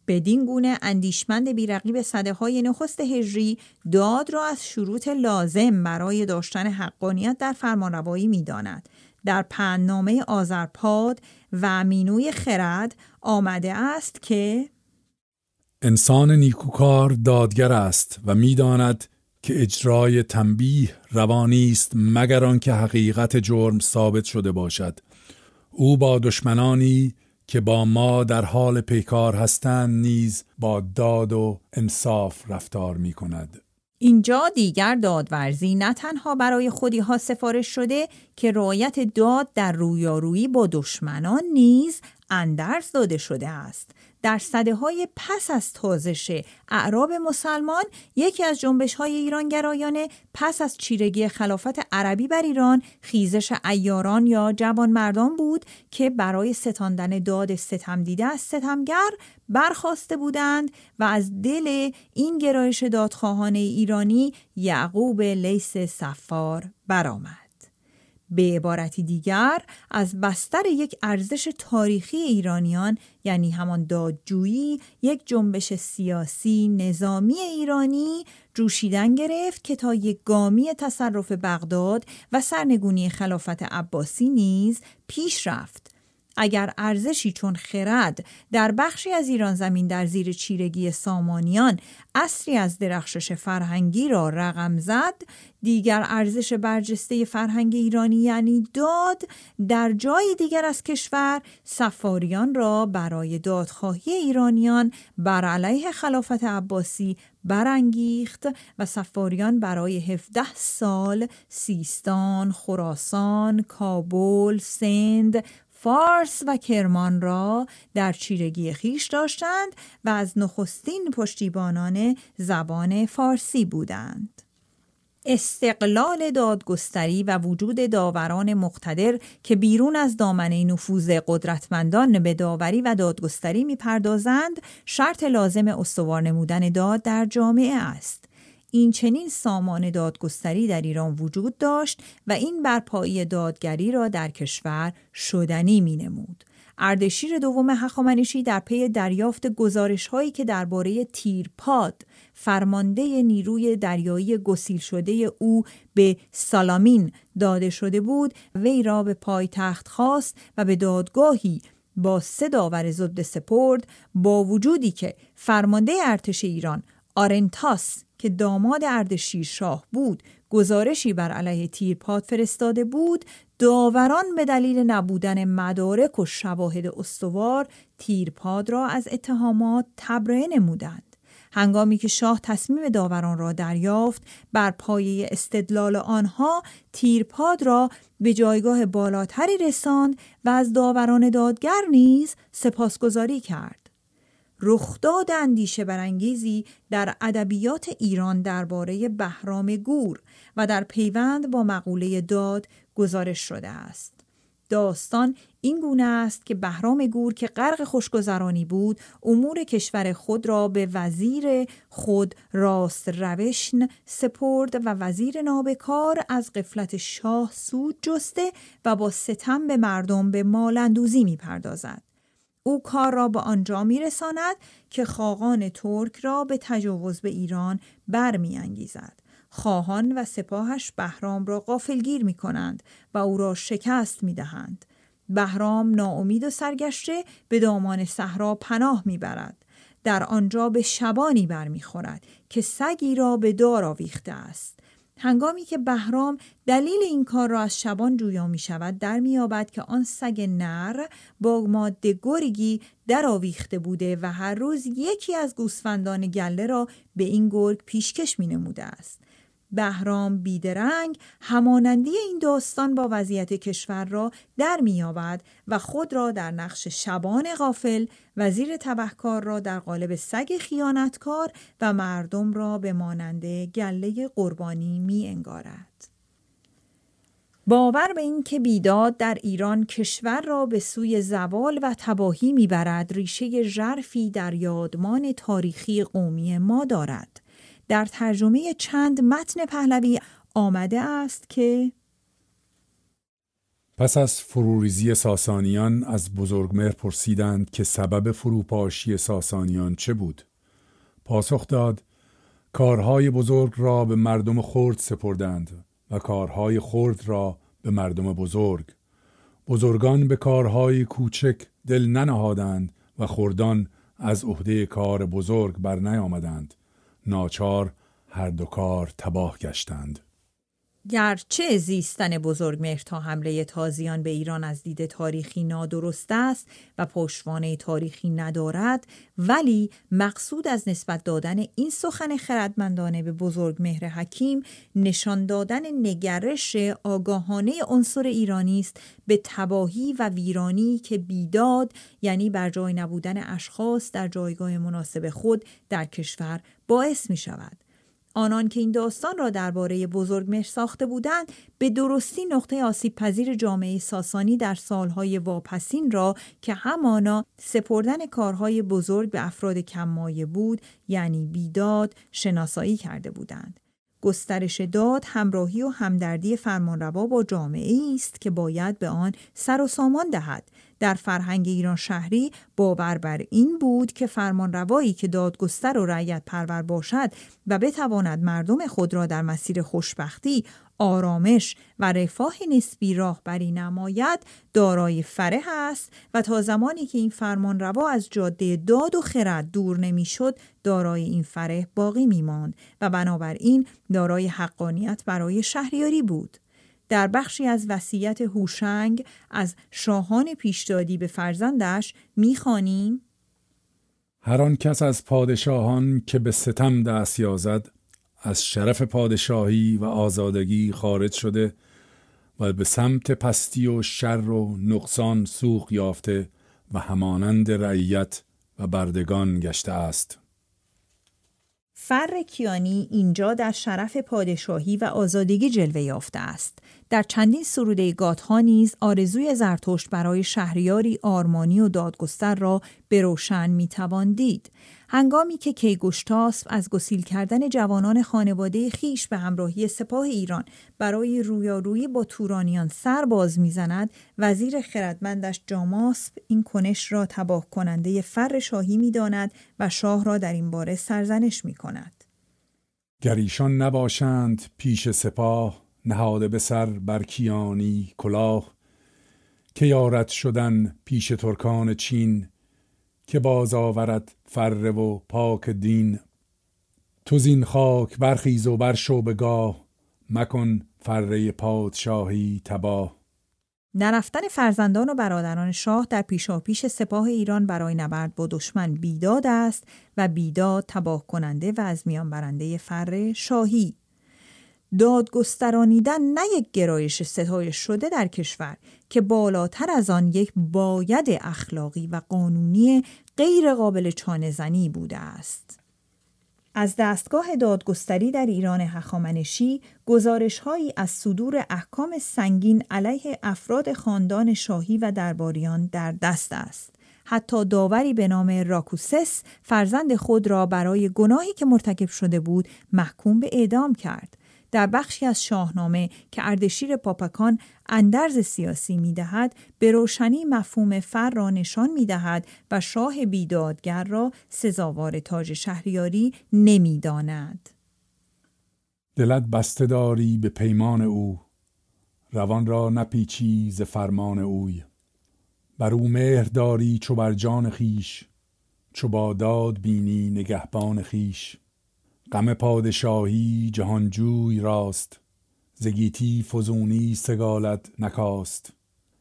S1: بدین گونه اندیشمند بیرقیب صده های نخست هجری داد را از شروط لازم برای داشتن حقانیت در فرمانروایی می داند. در پندنامه آذرپاد و مینوی خرد آمده است که
S2: انسان نیکوکار دادگر است و میداند که اجرای تنبیه روانی است مگر آنکه حقیقت جرم ثابت شده باشد او با دشمنانی که با ما در حال پیکار هستند نیز با داد و انصاف رفتار می کند.
S1: اینجا دیگر دادورزی نه تنها برای خودی ها سفارش شده که رعایت داد در رویارویی با دشمنان نیز اندرز داده شده است در صده های پس از تازش اعراب مسلمان یکی از جنبش های ایرانگرایانه پس از چیرگی خلافت عربی بر ایران خیزش ایاران یا جوان مردان بود که برای ستاندن داد ستم دیده از ستمگر برخواسته بودند و از دل این گرایش دادخواهانه ایرانی یعقوب لیس سفار برآمد. به عبارتی دیگر از بستر یک ارزش تاریخی ایرانیان یعنی همان دادجویی یک جنبش سیاسی نظامی ایرانی جوشیدن گرفت که تا یک گامی تصرف بغداد و سرنگونی خلافت عباسی نیز پیش رفت اگر ارزشی چون خرد در بخشی از ایران زمین در زیر چیرگی سامانیان اصری از درخشش فرهنگی را رقم زد دیگر ارزش برجسته فرهنگ ایرانی یعنی داد در جای دیگر از کشور سفاریان را برای دادخواهی ایرانیان بر علیه خلافت عباسی برانگیخت و سفاریان برای 17 سال سیستان، خراسان، کابل، سند، فارس و کرمان را در چیرگی خیش داشتند و از نخستین پشتیبانان زبان فارسی بودند. استقلال دادگستری و وجود داوران مقتدر که بیرون از دامنه نفوذ قدرتمندان به داوری و دادگستری میپردازند شرط لازم استوار نمودن داد در جامعه است این چنین سامان دادگستری در ایران وجود داشت و این برپایی دادگری را در کشور شدنی می نمود. اردشیر دوم هخامنشی در پی دریافت گزارش هایی که درباره تیرپاد فرمانده نیروی دریایی گسیل شده او به سالامین داده شده بود وی را به پایتخت خواست و به دادگاهی با سه داور زبد سپرد با وجودی که فرمانده ارتش ایران آرنتاس که داماد اردشیر شاه بود گزارشی بر علیه تیرپاد فرستاده بود داوران به دلیل نبودن مدارک و شواهد استوار تیرپاد را از اتهامات تبرئه نمودند هنگامی که شاه تصمیم داوران را دریافت بر پایه استدلال آنها تیرپاد را به جایگاه بالاتری رساند و از داوران دادگر نیز سپاسگزاری کرد رخداد اندیشه برانگیزی در ادبیات ایران درباره بهرام گور و در پیوند با مقوله داد گزارش شده است داستان این گونه است که بهرام گور که غرق خوشگذرانی بود امور کشور خود را به وزیر خود راست روشن سپرد و وزیر نابکار از قفلت شاه سود جسته و با ستم به مردم به مالندوزی می پردازد. او کار را به آنجا می که خاقان ترک را به تجاوز به ایران برمیانگیزد. خواهان و سپاهش بهرام را غافلگیر می کنند و او را شکست می دهند. بهرام ناامید و سرگشته به دامان صحرا پناه می برد. در آنجا به شبانی برمیخورد که سگی را به دار آویخته است. هنگامی که بهرام دلیل این کار را از شبان جویا می شود در میابد که آن سگ نر با ماده گرگی در آویخته بوده و هر روز یکی از گوسفندان گله را به این گرگ پیشکش می نموده است. بهرام بیدرنگ همانندی این داستان با وضعیت کشور را در میابد و خود را در نقش شبان غافل وزیر تبهکار را در قالب سگ خیانتکار و مردم را به ماننده گله قربانی می انگارد. باور به اینکه بیداد در ایران کشور را به سوی زوال و تباهی میبرد ریشه ژرفی در یادمان تاریخی قومی ما دارد در ترجمه چند متن پهلوی آمده است که
S2: پس از فروریزی ساسانیان از بزرگمهر پرسیدند که سبب فروپاشی ساسانیان چه بود؟ پاسخ داد کارهای بزرگ را به مردم خرد سپردند و کارهای خرد را به مردم بزرگ بزرگان به کارهای کوچک دل ننهادند و خردان از عهده کار بزرگ بر نیامدند ناچار هر دو کار تباه گشتند
S1: گرچه زیستن بزرگ تا حمله تازیان به ایران از دید تاریخی نادرست است و پشتوانه تاریخی ندارد ولی مقصود از نسبت دادن این سخن خردمندانه به بزرگ مهر حکیم نشان دادن نگرش آگاهانه عنصر ایرانی است به تباهی و ویرانی که بیداد یعنی بر جای نبودن اشخاص در جایگاه مناسب خود در کشور باعث می شود. آنان که این داستان را درباره بزرگمهر ساخته بودند به درستی نقطه آسیب پذیر جامعه ساسانی در سالهای واپسین را که همانا سپردن کارهای بزرگ به افراد کمایه بود یعنی بیداد شناسایی کرده بودند. گسترش داد همراهی و همدردی فرمانروا با جامعه است که باید به آن سر و سامان دهد در فرهنگ ایران شهری باور بر این بود که فرمانروایی که دادگستر و رعیت پرور باشد و بتواند مردم خود را در مسیر خوشبختی آرامش و رفاه نسبی راهبری نماید دارای فره است و تا زمانی که این فرمان از جاده داد و خرد دور نمیشد دارای این فره باقی می ماند و بنابراین دارای حقانیت برای شهریاری بود در بخشی از وصیت هوشنگ از شاهان پیشدادی به فرزندش میخوانیم
S2: هر آن کس از پادشاهان که به ستم دست یازد از شرف پادشاهی و آزادگی خارج شده و به سمت پستی و شر و نقصان سوخ یافته و همانند رعیت و بردگان گشته است
S1: فر کیانی اینجا در شرف پادشاهی و آزادگی جلوه یافته است در چندین سروده ها نیز آرزوی زرتشت برای شهریاری آرمانی و دادگستر را به روشن میتوان دید هنگامی که کیگوشتاسپ از گسیل کردن جوانان خانواده خیش به همراهی سپاه ایران برای رویارویی با تورانیان سر باز میزند وزیر خردمندش جاماسپ این کنش را تباه کننده فر شاهی میداند و شاه را در این باره سرزنش میکند.
S2: کند. نباشند پیش سپاه نهاده به سر بر کیانی کلاه که یارت شدن پیش ترکان چین که باز آورد فره و پاک دین تو زین خاک برخیز و برشو به گاه مکن فره پادشاهی تباه
S1: نرفتن فرزندان و برادران شاه در پیش سپاه ایران برای نبرد با دشمن بیداد است و بیداد تباه کننده و از میان برنده فره شاهی دادگسترانیدن نه یک گرایش ستایش شده در کشور که بالاتر از آن یک باید اخلاقی و قانونی غیر قابل چانهزنی بوده است. از دستگاه دادگستری در ایران هخامنشی گزارشهایی از صدور احکام سنگین علیه افراد خاندان شاهی و درباریان در دست است. حتی داوری به نام راکوسس فرزند خود را برای گناهی که مرتکب شده بود محکوم به اعدام کرد در بخشی از شاهنامه که اردشیر پاپکان اندرز سیاسی می دهد به روشنی مفهوم فر را نشان می دهد و شاه بیدادگر را سزاوار تاج شهریاری نمی داند.
S2: دلت بسته داری به پیمان او روان را نپیچی ز فرمان اوی بر او مهر داری چو بر جان خیش چو با داد بینی نگهبان خیش غم پادشاهی جهانجوی راست زگیتی فزونی سگالت نکاست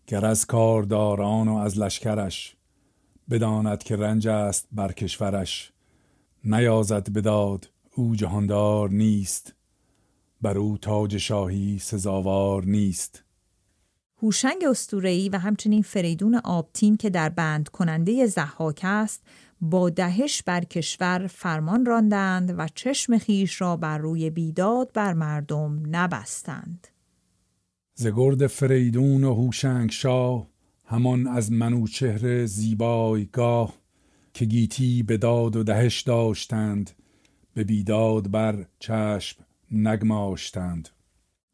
S2: گر از کارداران و از لشکرش بداند که رنج است بر کشورش نیازد بداد او جهاندار نیست بر او تاج شاهی سزاوار نیست
S1: هوشنگ استورهی و همچنین فریدون آبتین که در بند کننده زحاک است با دهش بر کشور فرمان راندند و چشم خیش را بر روی بیداد بر مردم نبستند
S2: ز گرد فریدون و هوشنگ شاه همان از منوچهر زیبایگاه که گیتی به داد و دهش داشتند به بیداد بر چشم نگماشتند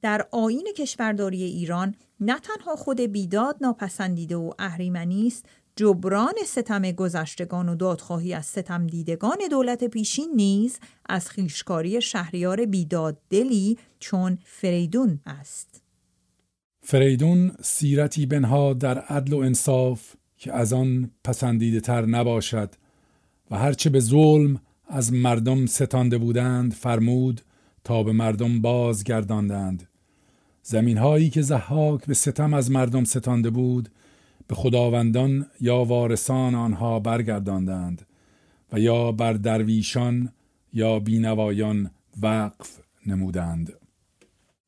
S1: در آین کشورداری ایران نه تنها خود بیداد ناپسندیده و اهریمنی است جبران ستم گذشتگان و دادخواهی از ستم دیدگان دولت پیشین نیز از خیشکاری شهریار بیداد دلی چون فریدون است.
S2: فریدون سیرتی بنها در عدل و انصاف که از آن پسندیده تر نباشد و هرچه به ظلم از مردم ستانده بودند فرمود تا به مردم بازگرداندند زمینهایی که زحاک به ستم از مردم ستانده بود به خداوندان یا وارسان آنها برگرداندند و یا بر درویشان یا بینوایان وقف نمودند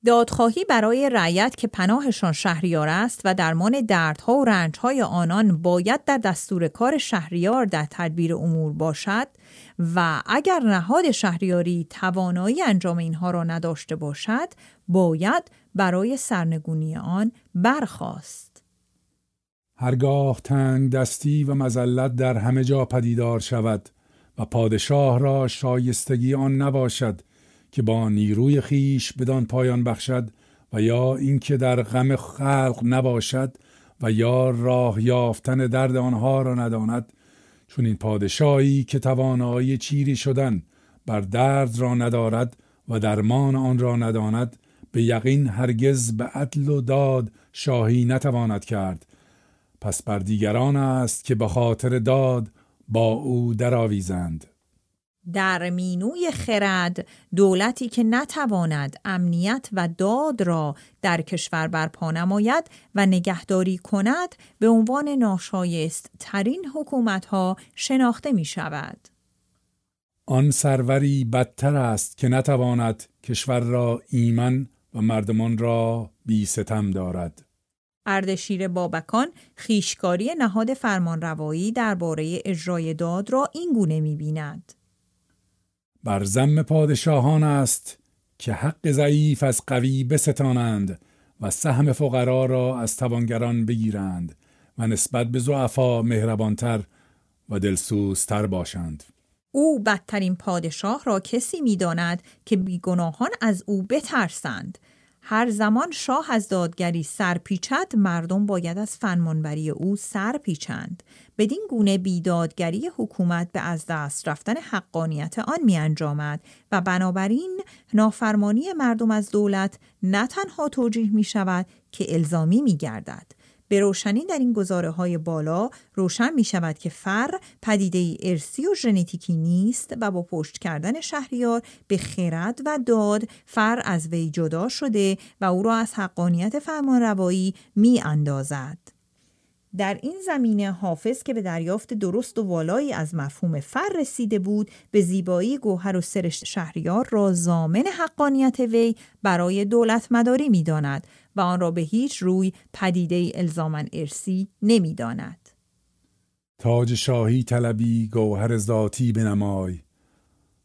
S1: دادخواهی برای رعیت که پناهشان شهریار است و درمان دردها و رنجهای آنان باید در دستور کار شهریار در تدبیر امور باشد و اگر نهاد شهریاری توانایی انجام اینها را نداشته باشد باید برای سرنگونی آن برخواست.
S2: هرگاه تنگ دستی و مزلت در همه جا پدیدار شود و پادشاه را شایستگی آن نباشد که با نیروی خیش بدان پایان بخشد و یا اینکه در غم خلق نباشد و یا راه یافتن درد آنها را نداند چون این پادشاهی که توانایی چیری شدن بر درد را ندارد و درمان آن را نداند به یقین هرگز به عدل و داد شاهی نتواند کرد پس بر دیگران است که به خاطر داد با او درآویزند
S1: در مینوی خرد دولتی که نتواند امنیت و داد را در کشور برپا نماید و نگهداری کند به عنوان ناشایست ترین حکومت ها شناخته می شود.
S2: آن سروری بدتر است که نتواند کشور را ایمن و مردمان را بی ستم دارد.
S1: اردشیر بابکان خیشکاری نهاد فرمانروایی درباره اجرای داد را این گونه می‌بیند
S2: بر زم پادشاهان است که حق ضعیف از قوی بستانند و سهم فقرا را از توانگران بگیرند و نسبت به ضعفا مهربانتر و دلسوزتر باشند
S1: او بدترین پادشاه را کسی میداند که بیگناهان از او بترسند هر زمان شاه از دادگری سرپیچد مردم باید از فنمانبری او سرپیچند بدین گونه بیدادگری حکومت به از دست رفتن حقانیت آن می انجامد و بنابراین نافرمانی مردم از دولت نه تنها توجیه می شود که الزامی می گردد به روشنی در این گزاره های بالا روشن می شود که فر پدیده ای ارسی و ژنتیکی نیست و با پشت کردن شهریار به خرد و داد فر از وی جدا شده و او را از حقانیت فرمانروایی می اندازد. در این زمینه حافظ که به دریافت درست و والایی از مفهوم فر رسیده بود به زیبایی گوهر و سرشت شهریار را زامن حقانیت وی برای دولت مداری می داند و آن را به هیچ روی پدیده الزامن ارسی نمی
S2: تاج شاهی طلبی گوهر ذاتی بنمای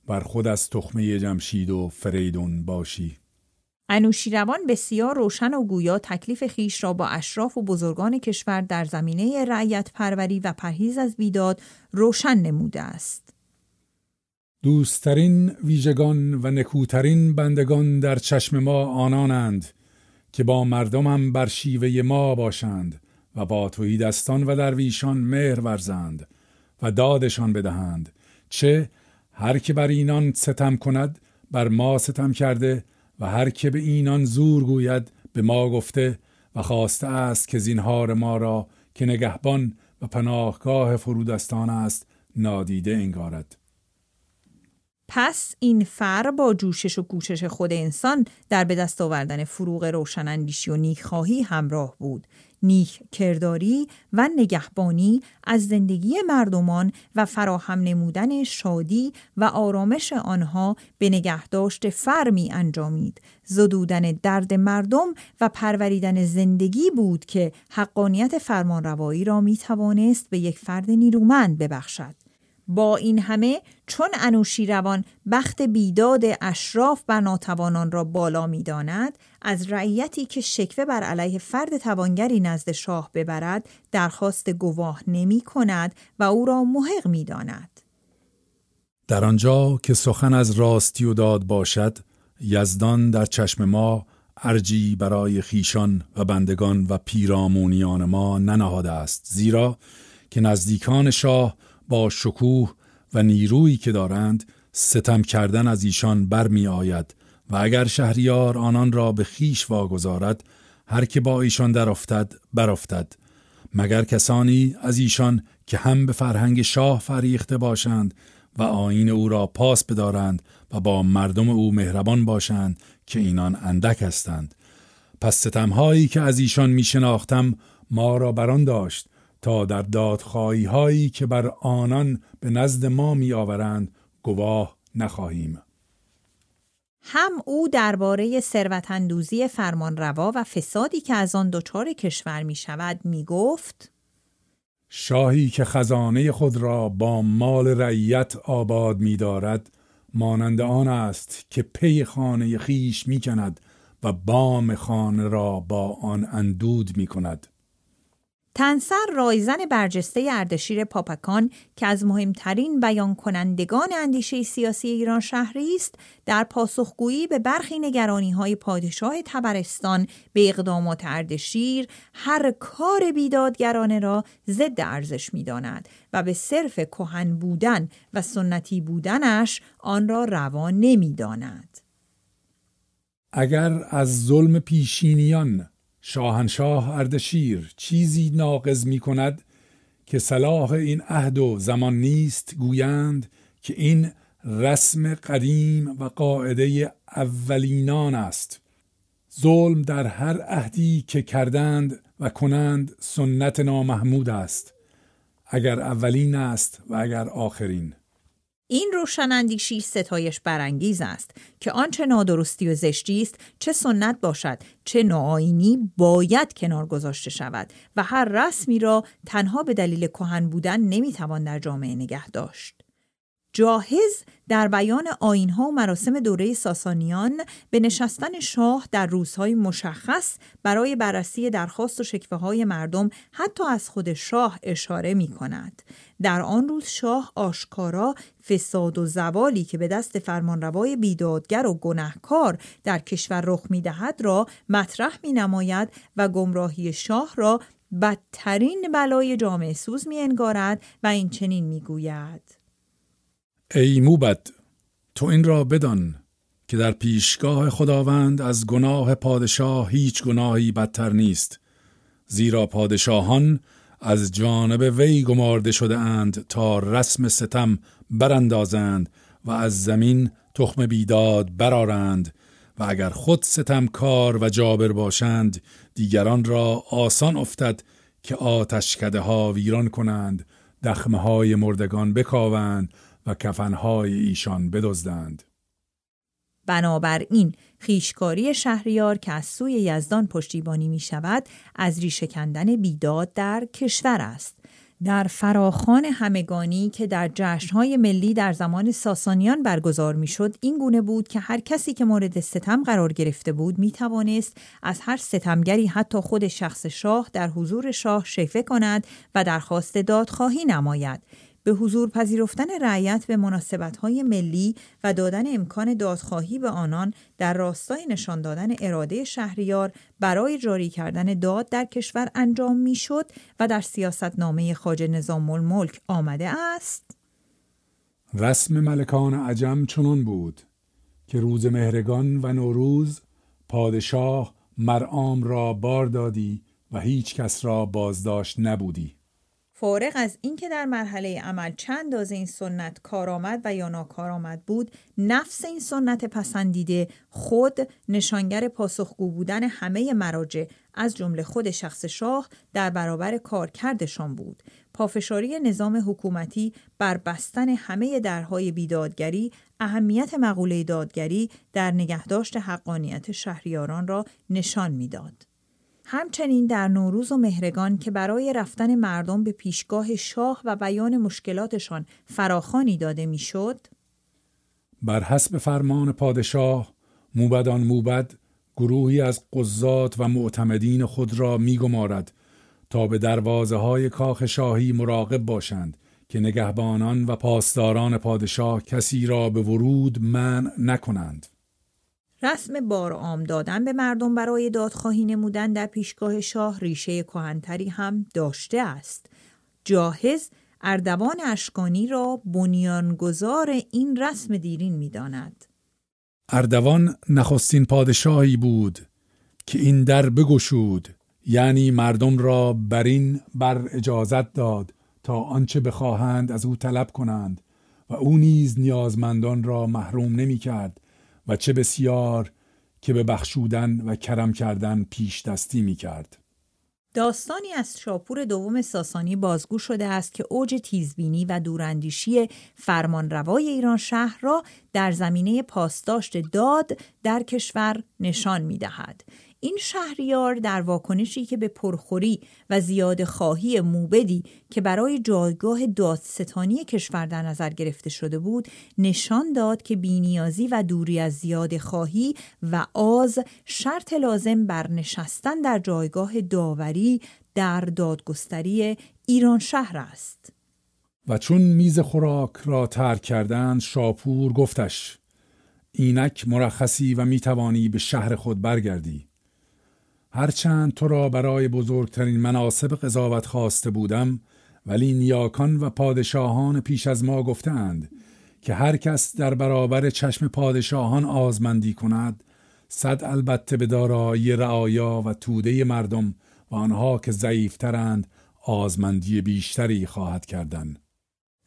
S2: بر خود از تخمه جمشید و فریدون باشی
S1: انوشیروان بسیار روشن و گویا تکلیف خیش را با اشراف و بزرگان کشور در زمینه رعیت پروری و پرهیز از بیداد روشن نموده است.
S2: دوستترین ویژگان و نکوترین بندگان در چشم ما آنانند که با هم بر شیوه ما باشند و با توی دستان و درویشان مهر ورزند و دادشان بدهند چه هر که بر اینان ستم کند بر ما ستم کرده و هر که به اینان زور گوید به ما گفته و خواسته است که زینهار ما را که نگهبان و پناهگاه فرودستان است نادیده انگارد
S1: پس این فر با جوشش و کوشش خود انسان در به دست آوردن فروغ روشناندیشی و نیکخواهی همراه بود نیک کرداری و نگهبانی از زندگی مردمان و فراهم نمودن شادی و آرامش آنها به نگهداشت می انجامید زدودن درد مردم و پروریدن زندگی بود که حقانیت فرمانروایی را می توانست به یک فرد نیرومند ببخشد با این همه چون انوشیروان بخت بیداد اشراف و ناتوانان را بالا میداند از رعیتی که شکوه بر علیه فرد توانگری نزد شاه ببرد درخواست گواه نمی کند و او را محق می
S2: در آنجا که سخن از راستی و داد باشد یزدان در چشم ما ارجی برای خیشان و بندگان و پیرامونیان ما ننهاده است زیرا که نزدیکان شاه با شکوه و نیرویی که دارند ستم کردن از ایشان برمی آید و اگر شهریار آنان را به خیش واگذارد هر که با ایشان در بر برافتد مگر کسانی از ایشان که هم به فرهنگ شاه فریخته باشند و آین او را پاس بدارند و با مردم او مهربان باشند که اینان اندک هستند پس ستمهایی که از ایشان می شناختم ما را بران داشت تا در دادخواهی هایی که بر آنان به نزد ما می آورند گواه نخواهیم
S1: هم او درباره ثروتاندوزی فرمانروا و فسادی که از آن دچار کشور می شود می گفت
S2: شاهی که خزانه خود را با مال رعیت آباد می دارد مانند آن است که پی خانه خیش می کند و بام خانه را با آن اندود می کند
S1: تنسر رایزن برجسته اردشیر پاپکان که از مهمترین بیان کنندگان اندیشه سیاسی ایران شهری است در پاسخگویی به برخی نگرانی های پادشاه تبرستان به اقدامات اردشیر هر کار بیدادگرانه را ضد ارزش میداند و به صرف کهن بودن و سنتی بودنش آن را روا داند.
S2: اگر از ظلم پیشینیان شاهنشاه اردشیر چیزی ناقض می کند که صلاح این عهد و زمان نیست گویند که این رسم قدیم و قاعده اولینان است ظلم در هر عهدی که کردند و کنند سنت نامحمود است اگر اولین است و اگر آخرین
S1: این روشناندیشی ستایش برانگیز است که آنچه نادرستی و زشتی است چه سنت باشد چه نوآینی باید کنار گذاشته شود و هر رسمی را تنها به دلیل کهن بودن نمیتوان در جامعه نگه داشت جاهز در بیان آینها و مراسم دوره ساسانیان به نشستن شاه در روزهای مشخص برای بررسی درخواست و شکفه های مردم حتی از خود شاه اشاره می کند. در آن روز شاه آشکارا فساد و زوالی که به دست فرمانروای بیدادگر و گنهکار در کشور رخ دهد را مطرح می نماید و گمراهی شاه را بدترین بلای جامعه سوز می انگارد و این چنین می گوید.
S2: ای موبد تو این را بدان که در پیشگاه خداوند از گناه پادشاه هیچ گناهی بدتر نیست زیرا پادشاهان از جانب وی گمارده شده اند تا رسم ستم براندازند و از زمین تخم بیداد برارند و اگر خود کار و جابر باشند دیگران را آسان افتد که آتشکده ها ویران کنند دخمه های مردگان بکاوند و کفنهای ایشان بدزدند.
S1: بنابراین خیشکاری شهریار که از سوی یزدان پشتیبانی می شود از ریشه کندن بیداد در کشور است. در فراخان همگانی که در جشنهای ملی در زمان ساسانیان برگزار میشد این گونه بود که هر کسی که مورد ستم قرار گرفته بود می توانست از هر ستمگری حتی خود شخص شاه در حضور شاه شیفه کند و درخواست دادخواهی نماید به حضور پذیرفتن رعیت به مناسبتهای ملی و دادن امکان دادخواهی به آنان در راستای نشان دادن اراده شهریار برای جاری کردن داد در کشور انجام میشد و در سیاستنامه خاج نظام ملک آمده است
S2: رسم ملکان عجم چنان بود که روز مهرگان و نوروز پادشاه مرعام را بار دادی و هیچ کس را بازداشت نبودی
S1: فارغ از اینکه در مرحله عمل چند از این سنت کارآمد و یا ناکارآمد بود نفس این سنت پسندیده خود نشانگر پاسخگو بودن همه مراجع از جمله خود شخص شاه در برابر کارکردشان بود پافشاری نظام حکومتی بر بستن همه درهای بیدادگری اهمیت مقوله دادگری در نگهداشت حقانیت شهریاران را نشان میداد همچنین در نوروز و مهرگان که برای رفتن مردم به پیشگاه شاه و بیان مشکلاتشان فراخانی داده میشد
S2: بر حسب فرمان پادشاه موبدان موبد گروهی از قضات و معتمدین خود را میگمارد تا به دروازه های کاخ شاهی مراقب باشند که نگهبانان و پاسداران پادشاه کسی را به ورود منع نکنند
S1: رسم بار عام دادن به مردم برای دادخواهی نمودن در پیشگاه شاه ریشه کهنتری هم داشته است جاهز اردوان اشکانی را بنیانگذار این رسم دیرین میداند
S2: اردوان نخستین پادشاهی بود که این در بگشود یعنی مردم را بر این بر اجازت داد تا آنچه بخواهند از او طلب کنند و او نیز نیازمندان را محروم نمی کرد و چه بسیار که به بخشودن و کرم کردن پیش دستی می کرد.
S1: داستانی از شاپور دوم ساسانی بازگو شده است که اوج تیزبینی و دوراندیشی فرمانروای ایران شهر را در زمینه پاسداشت داد در کشور نشان می دهد. این شهریار در واکنشی که به پرخوری و زیاد خواهی موبدی که برای جایگاه دادستانی کشور در نظر گرفته شده بود نشان داد که بینیازی و دوری از زیاد خواهی و آز شرط لازم بر نشستن در جایگاه داوری در دادگستری ایران شهر است
S2: و چون میز خوراک را ترک کردند شاپور گفتش اینک مرخصی و میتوانی به شهر خود برگردی هرچند تو را برای بزرگترین مناسب قضاوت خواسته بودم ولی نیاکان و پادشاهان پیش از ما گفتند که هر کس در برابر چشم پادشاهان آزمندی کند صد البته به دارایی رعایا و توده مردم و آنها که ضعیفترند آزمندی بیشتری خواهد کردند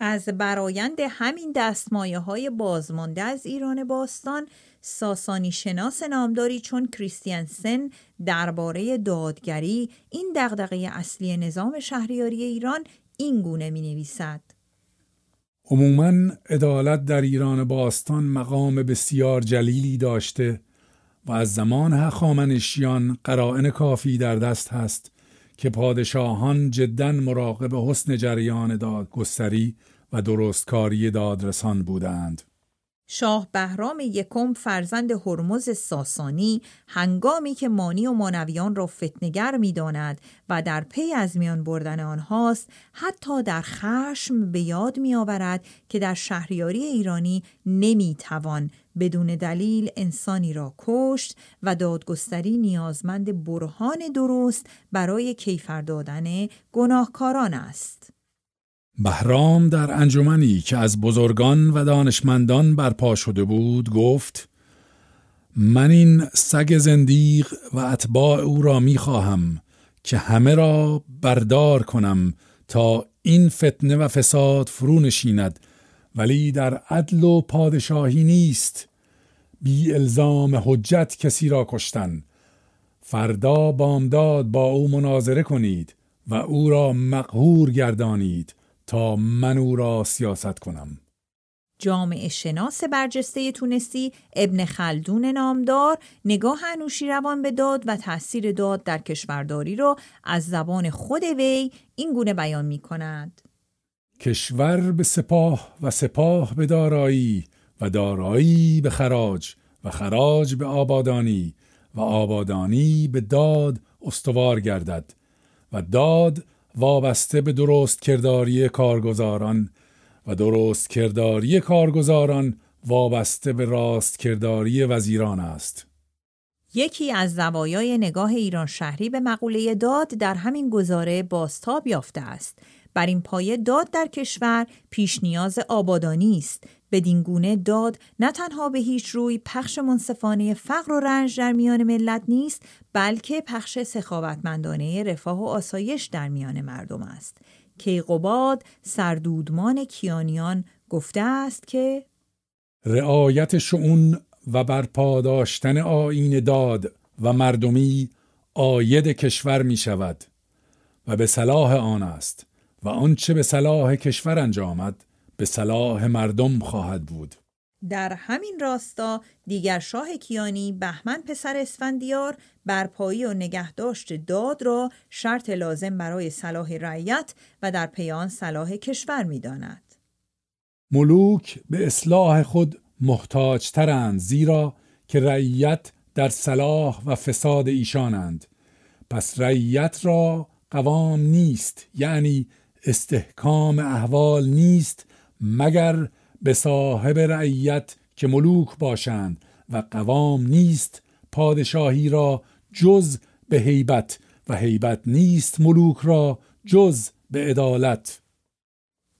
S1: از برایند همین دستمایه های بازمانده از ایران باستان ساسانی شناس نامداری چون سن درباره دادگری این دغدغه اصلی نظام شهریاری ایران این گونه می نویسد.
S2: عموما عدالت در ایران باستان مقام بسیار جلیلی داشته و از زمان هخامنشیان قرائن کافی در دست هست که پادشاهان جدا مراقب حسن جریان دادگستری و درستکاری دادرسان بودند.
S1: شاه بهرام یکم فرزند هرمز ساسانی هنگامی که مانی و مانویان را فتنگر می و در پی از میان بردن آنهاست حتی در خشم به یاد می که در شهریاری ایرانی نمی توان بدون دلیل انسانی را کشت و دادگستری نیازمند برهان درست برای کیفر دادن گناهکاران است.
S2: بهرام در انجمنی که از بزرگان و دانشمندان برپا شده بود گفت من این سگ زندیق و اتباع او را می خواهم که همه را بردار کنم تا این فتنه و فساد فرو نشیند ولی در عدل و پادشاهی نیست بی الزام حجت کسی را کشتن فردا بامداد با او مناظره کنید و او را مقهور گردانید تا من او را سیاست کنم
S1: جامعه شناس برجسته تونسی ابن خلدون نامدار نگاه روان به داد و تاثیر داد در کشورداری را از زبان خود وی این گونه بیان می کند.
S2: کشور به سپاه و سپاه به دارایی و دارایی به خراج و خراج به آبادانی و آبادانی به داد استوار گردد و داد وابسته به درست کرداری کارگزاران و درست کرداری کارگزاران وابسته به راست کرداری وزیران است.
S1: یکی از زوایای نگاه ایران شهری به مقوله داد در همین گزاره باستاب یافته است. بر این پایه داد در کشور پیش نیاز آبادانی است بدین گونه داد نه تنها به هیچ روی پخش منصفانه فقر و رنج در میان ملت نیست بلکه پخش سخاوتمندانه رفاه و آسایش در میان مردم است کیقوباد سردودمان کیانیان گفته است که
S2: رعایت شعون و برپاداشتن آین داد و مردمی آید کشور می شود و به صلاح آن است و آنچه به صلاح کشور انجامد به صلاح مردم خواهد بود
S1: در همین راستا دیگر شاه کیانی بهمن پسر اسفندیار برپایی و نگهداشت داد را شرط لازم برای صلاح رعیت و در پیان صلاح کشور می
S2: ملوک به اصلاح خود ترند زیرا که رعیت در صلاح و فساد ایشانند پس رعیت را قوام نیست یعنی استحکام احوال نیست مگر به صاحب رعیت که ملوک باشند و قوام نیست پادشاهی را جز به هیبت و هیبت نیست ملوک را جز به عدالت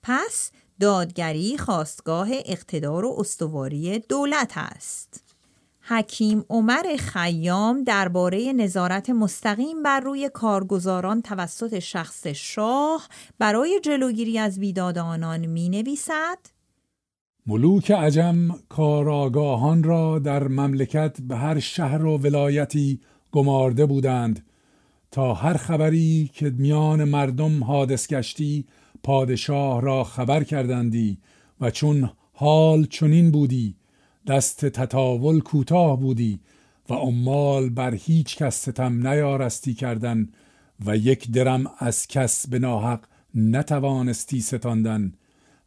S1: پس دادگری خواستگاه اقتدار و استواری دولت است حکیم عمر خیام درباره نظارت مستقیم بر روی کارگزاران توسط شخص شاه برای جلوگیری از بیداد آنان می نویسد
S2: ملوک عجم کاراگاهان را در مملکت به هر شهر و ولایتی گمارده بودند تا هر خبری که میان مردم حادث گشتی پادشاه را خبر کردندی و چون حال چنین بودی دست تطاول کوتاه بودی و عمال بر هیچ کس ستم نیارستی کردن و یک درم از کس به ناحق نتوانستی ستاندن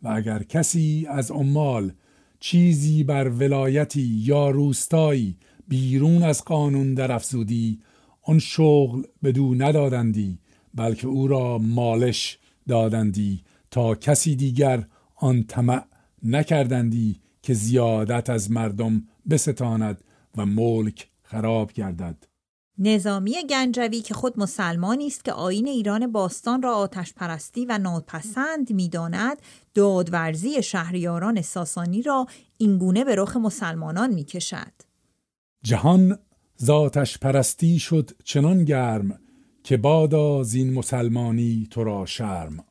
S2: و اگر کسی از عمال چیزی بر ولایتی یا روستایی بیرون از قانون افزودی آن شغل بدو ندادندی بلکه او را مالش دادندی تا کسی دیگر آن طمع نکردندی که زیادت از مردم بستاند و ملک خراب گردد
S1: نظامی گنجوی که خود مسلمانی است که آین ایران باستان را آتش پرستی و ناپسند میداند دادورزی شهریاران ساسانی را اینگونه به رخ مسلمانان می کشد.
S2: جهان آتش پرستی شد چنان گرم که بادا زین مسلمانی تو را شرم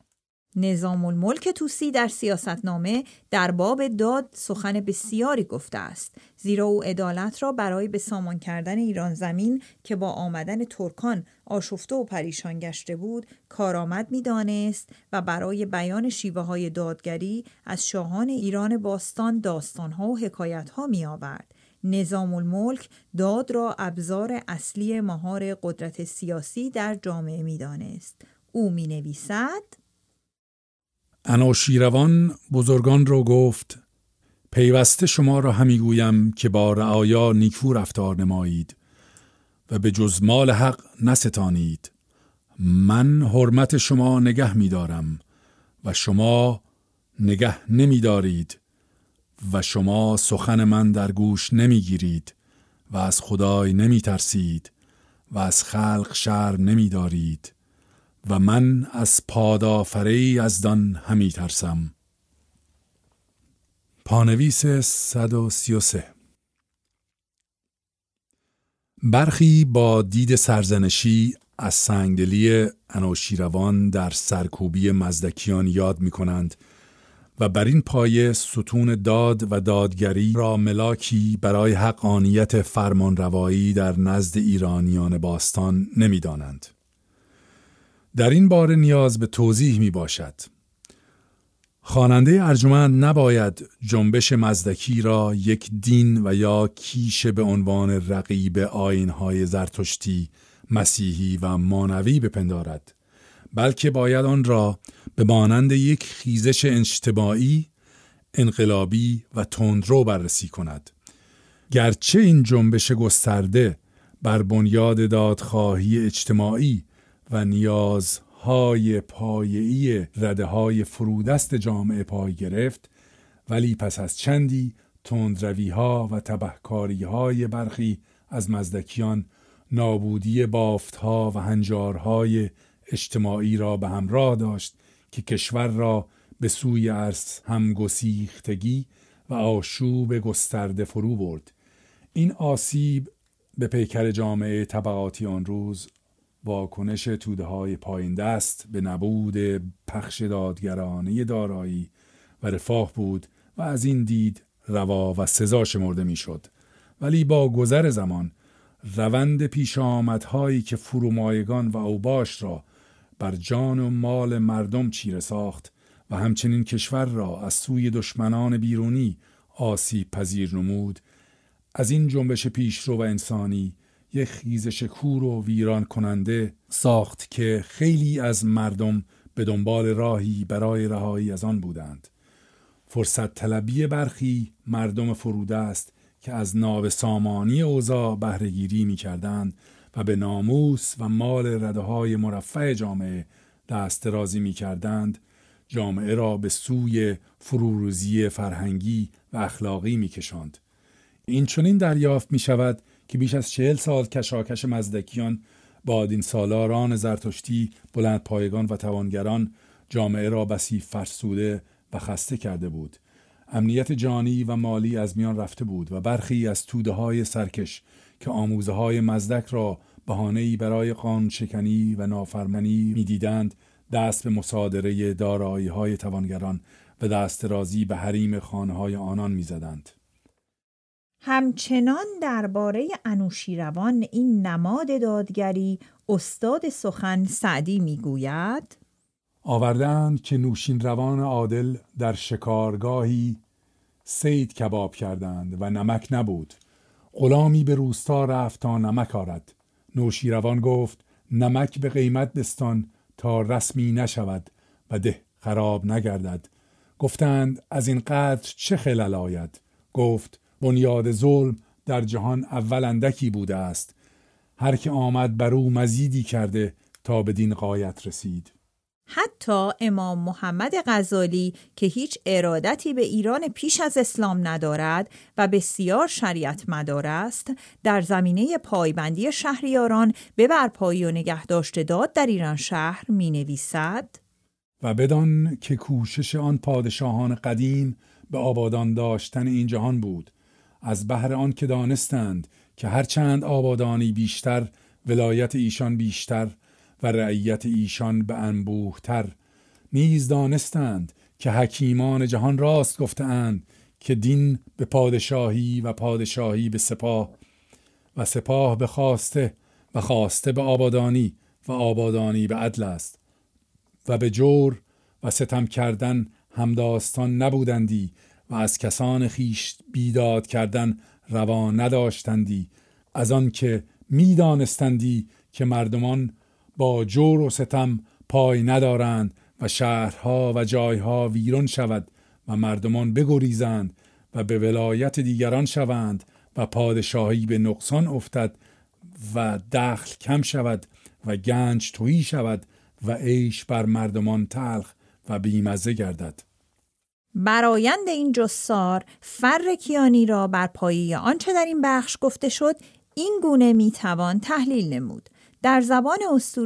S1: نظام الملک توسی در سیاستنامه در باب داد سخن بسیاری گفته است زیرا او عدالت را برای به سامان کردن ایران زمین که با آمدن ترکان آشفته و پریشان گشته بود کارآمد میدانست و برای بیان شیوه های دادگری از شاهان ایران باستان داستان ها و حکایتها می آورد نظام الملک داد را ابزار اصلی مهار قدرت سیاسی در جامعه میدانست او می نویسد
S2: اناشیروان بزرگان را گفت پیوسته شما را همی گویم که با رعایا نیکو رفتار نمایید و به جز مال حق نستانید من حرمت شما نگه می دارم و شما نگه نمی دارید و شما سخن من در گوش نمی گیرید و از خدای نمی ترسید و از خلق شرم نمی دارید و من از پادافری از دان همی ترسم پانویس 133 برخی با دید سرزنشی از سنگدلی انوشیروان در سرکوبی مزدکیان یاد می کنند و بر این پایه ستون داد و دادگری را ملاکی برای حقانیت فرمانروایی در نزد ایرانیان باستان نمیدانند. در این باره نیاز به توضیح می باشد. خواننده ارجمند نباید جنبش مزدکی را یک دین و یا کیش به عنوان رقیب آینهای زرتشتی، مسیحی و مانوی بپندارد، بلکه باید آن را به مانند یک خیزش اجتماعی، انقلابی و تندرو بررسی کند. گرچه این جنبش گسترده بر بنیاد دادخواهی اجتماعی و نیازهای پایه‌ای رده های فرودست جامعه پای گرفت ولی پس از چندی تندروی ها و تبهکاری های برخی از مزدکیان نابودی بافت ها و هنجارهای اجتماعی را به همراه داشت که کشور را به سوی عرص همگسیختگی و آشوب گسترده فرو برد این آسیب به پیکر جامعه طبقاتی آن روز واکنش توده های پایین دست به نبود پخش دادگرانه دارایی و رفاه بود و از این دید روا و سزا شمرده میشد ولی با گذر زمان روند پیش آمدهایی که فرومایگان و اوباش را بر جان و مال مردم چیره ساخت و همچنین کشور را از سوی دشمنان بیرونی آسیب پذیر نمود از این جنبش پیشرو و انسانی یک خیزش کور و ویران کننده ساخت که خیلی از مردم به دنبال راهی برای رهایی از آن بودند فرصت طلبی برخی مردم فروده است که از ناب سامانی اوزا بهرهگیری می کردند و به ناموس و مال رده های مرفع جامعه دست رازی می کردند جامعه را به سوی فروروزی فرهنگی و اخلاقی می کشند. این چنین دریافت می شود که بیش از چهل سال کشاکش مزدکیان بادین سالاران زرتشتی بلند پایگان و توانگران جامعه را بسی فرسوده و خسته کرده بود امنیت جانی و مالی از میان رفته بود و برخی از توده های سرکش که آموزه های مزدک را بهانه‌ای برای خان شکنی و نافرمانی میدیدند دست به مصادره دارایی های توانگران و دست رازی به حریم خانه های آنان میزدند.
S1: همچنان درباره انوشیروان این نماد دادگری استاد سخن سعدی میگوید
S2: آوردند که نوشین روان عادل در شکارگاهی سید کباب کردند و نمک نبود غلامی به روستا رفت تا نمک آرد نوشیروان گفت نمک به قیمت بستان تا رسمی نشود و ده خراب نگردد گفتند از این قدر چه خلل آید گفت بنیاد ظلم در جهان اول اندکی بوده است هر که آمد بر او مزیدی کرده تا به دین قایت رسید
S1: حتی امام محمد غزالی که هیچ ارادتی به ایران پیش از اسلام ندارد و بسیار شریعت مدار است در زمینه پایبندی شهریاران به برپایی و نگه داشته داد در ایران شهر می نویسد
S2: و بدان که کوشش آن پادشاهان قدیم به آبادان داشتن این جهان بود از بهر آن که دانستند که هرچند آبادانی بیشتر ولایت ایشان بیشتر و رعیت ایشان به انبوهتر نیز دانستند که حکیمان جهان راست گفتهاند که دین به پادشاهی و پادشاهی به سپاه و سپاه به خواسته و خواسته به آبادانی و آبادانی به عدل است و به جور و ستم کردن همداستان نبودندی و از کسان خیش بیداد کردن روا نداشتندی از آن که میدانستندی که مردمان با جور و ستم پای ندارند و شهرها و جایها ویرون شود و مردمان بگریزند و به ولایت دیگران شوند و پادشاهی به نقصان افتد و دخل کم شود و گنج تویی شود و عیش بر مردمان تلخ و بیمزه گردد
S1: برایند این جسار فر کیانی را بر پایی آنچه در این بخش گفته شد این گونه میتوان تحلیل نمود در زبان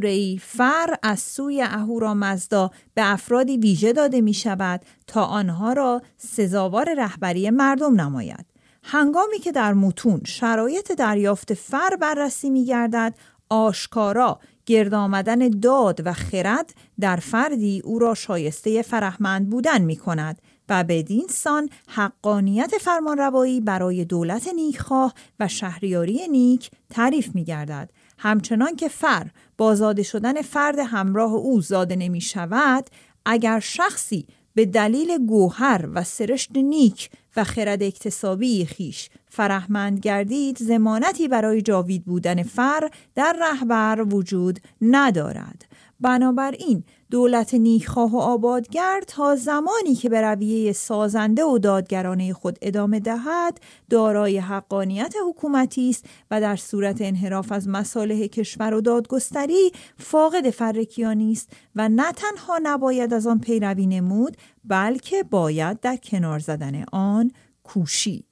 S1: ای فر از سوی مزدا به افرادی ویژه داده می شود تا آنها را سزاوار رهبری مردم نماید هنگامی که در متون شرایط دریافت فر بررسی می گردد آشکارا گرد آمدن داد و خرد در فردی او را شایسته فرهمند بودن می کند و بدین سان حقانیت فرمانروایی برای دولت نیکخواه و شهریاری نیک تعریف می گردد. همچنان که فر با زاده شدن فرد همراه او زاده نمی شود اگر شخصی به دلیل گوهر و سرشت نیک و خرد اکتسابی خیش فرهمند گردید زمانتی برای جاوید بودن فر در رهبر وجود ندارد بنابراین دولت نیکخواه و آبادگر تا زمانی که به رویه سازنده و دادگرانه خود ادامه دهد دارای حقانیت حکومتی است و در صورت انحراف از مصالح کشور و دادگستری فاقد فرکیانی است و نه تنها نباید از آن پیروی نمود بلکه باید در کنار زدن آن کوشید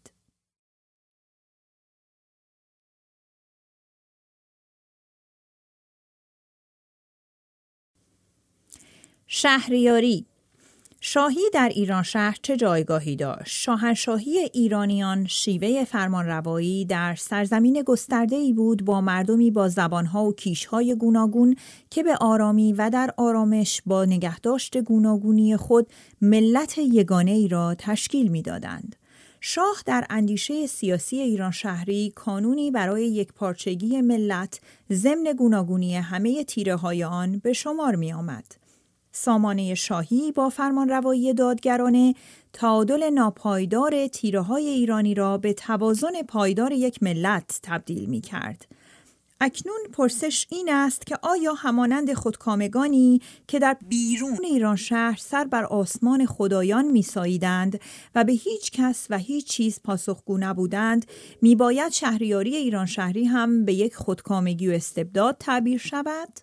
S1: شهریاری شاهی در ایران شهر چه جایگاهی داشت؟ شاهنشاهی ایرانیان شیوه فرمانروایی در سرزمین گسترده ای بود با مردمی با زبانها و کیشهای گوناگون که به آرامی و در آرامش با نگهداشت گوناگونی خود ملت یگانه ای را تشکیل میدادند. شاه در اندیشه سیاسی ایران شهری کانونی برای یکپارچگی ملت ضمن گوناگونی همه تیره های آن به شمار می آمد. سامانه شاهی با فرمان روایی دادگرانه تعادل ناپایدار تیره های ایرانی را به توازن پایدار یک ملت تبدیل می کرد. اکنون پرسش این است که آیا همانند خودکامگانی که در بیرون ایران شهر سر بر آسمان خدایان میساییدند و به هیچ کس و هیچ چیز پاسخگو نبودند میباید شهریاری ایران شهری هم به یک خودکامگی و استبداد تعبیر شود؟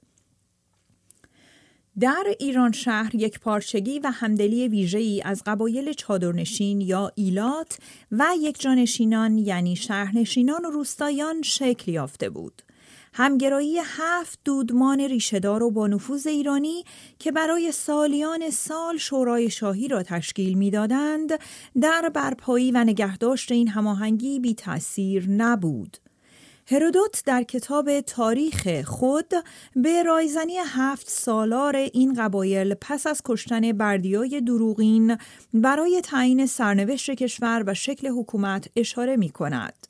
S1: در ایران شهر یک پارچگی و همدلی ویژه‌ای از قبایل چادرنشین یا ایلات و یک جانشینان یعنی شهرنشینان و روستایان شکل یافته بود. همگرایی هفت دودمان ریشهدار و با نفوذ ایرانی که برای سالیان سال شورای شاهی را تشکیل میدادند در برپایی و نگهداشت این هماهنگی بی تاثیر نبود. هرودوت در کتاب تاریخ خود به رایزنی هفت سالار این قبایل پس از کشتن بردیای دروغین برای تعیین سرنوشت کشور و شکل حکومت اشاره می کند.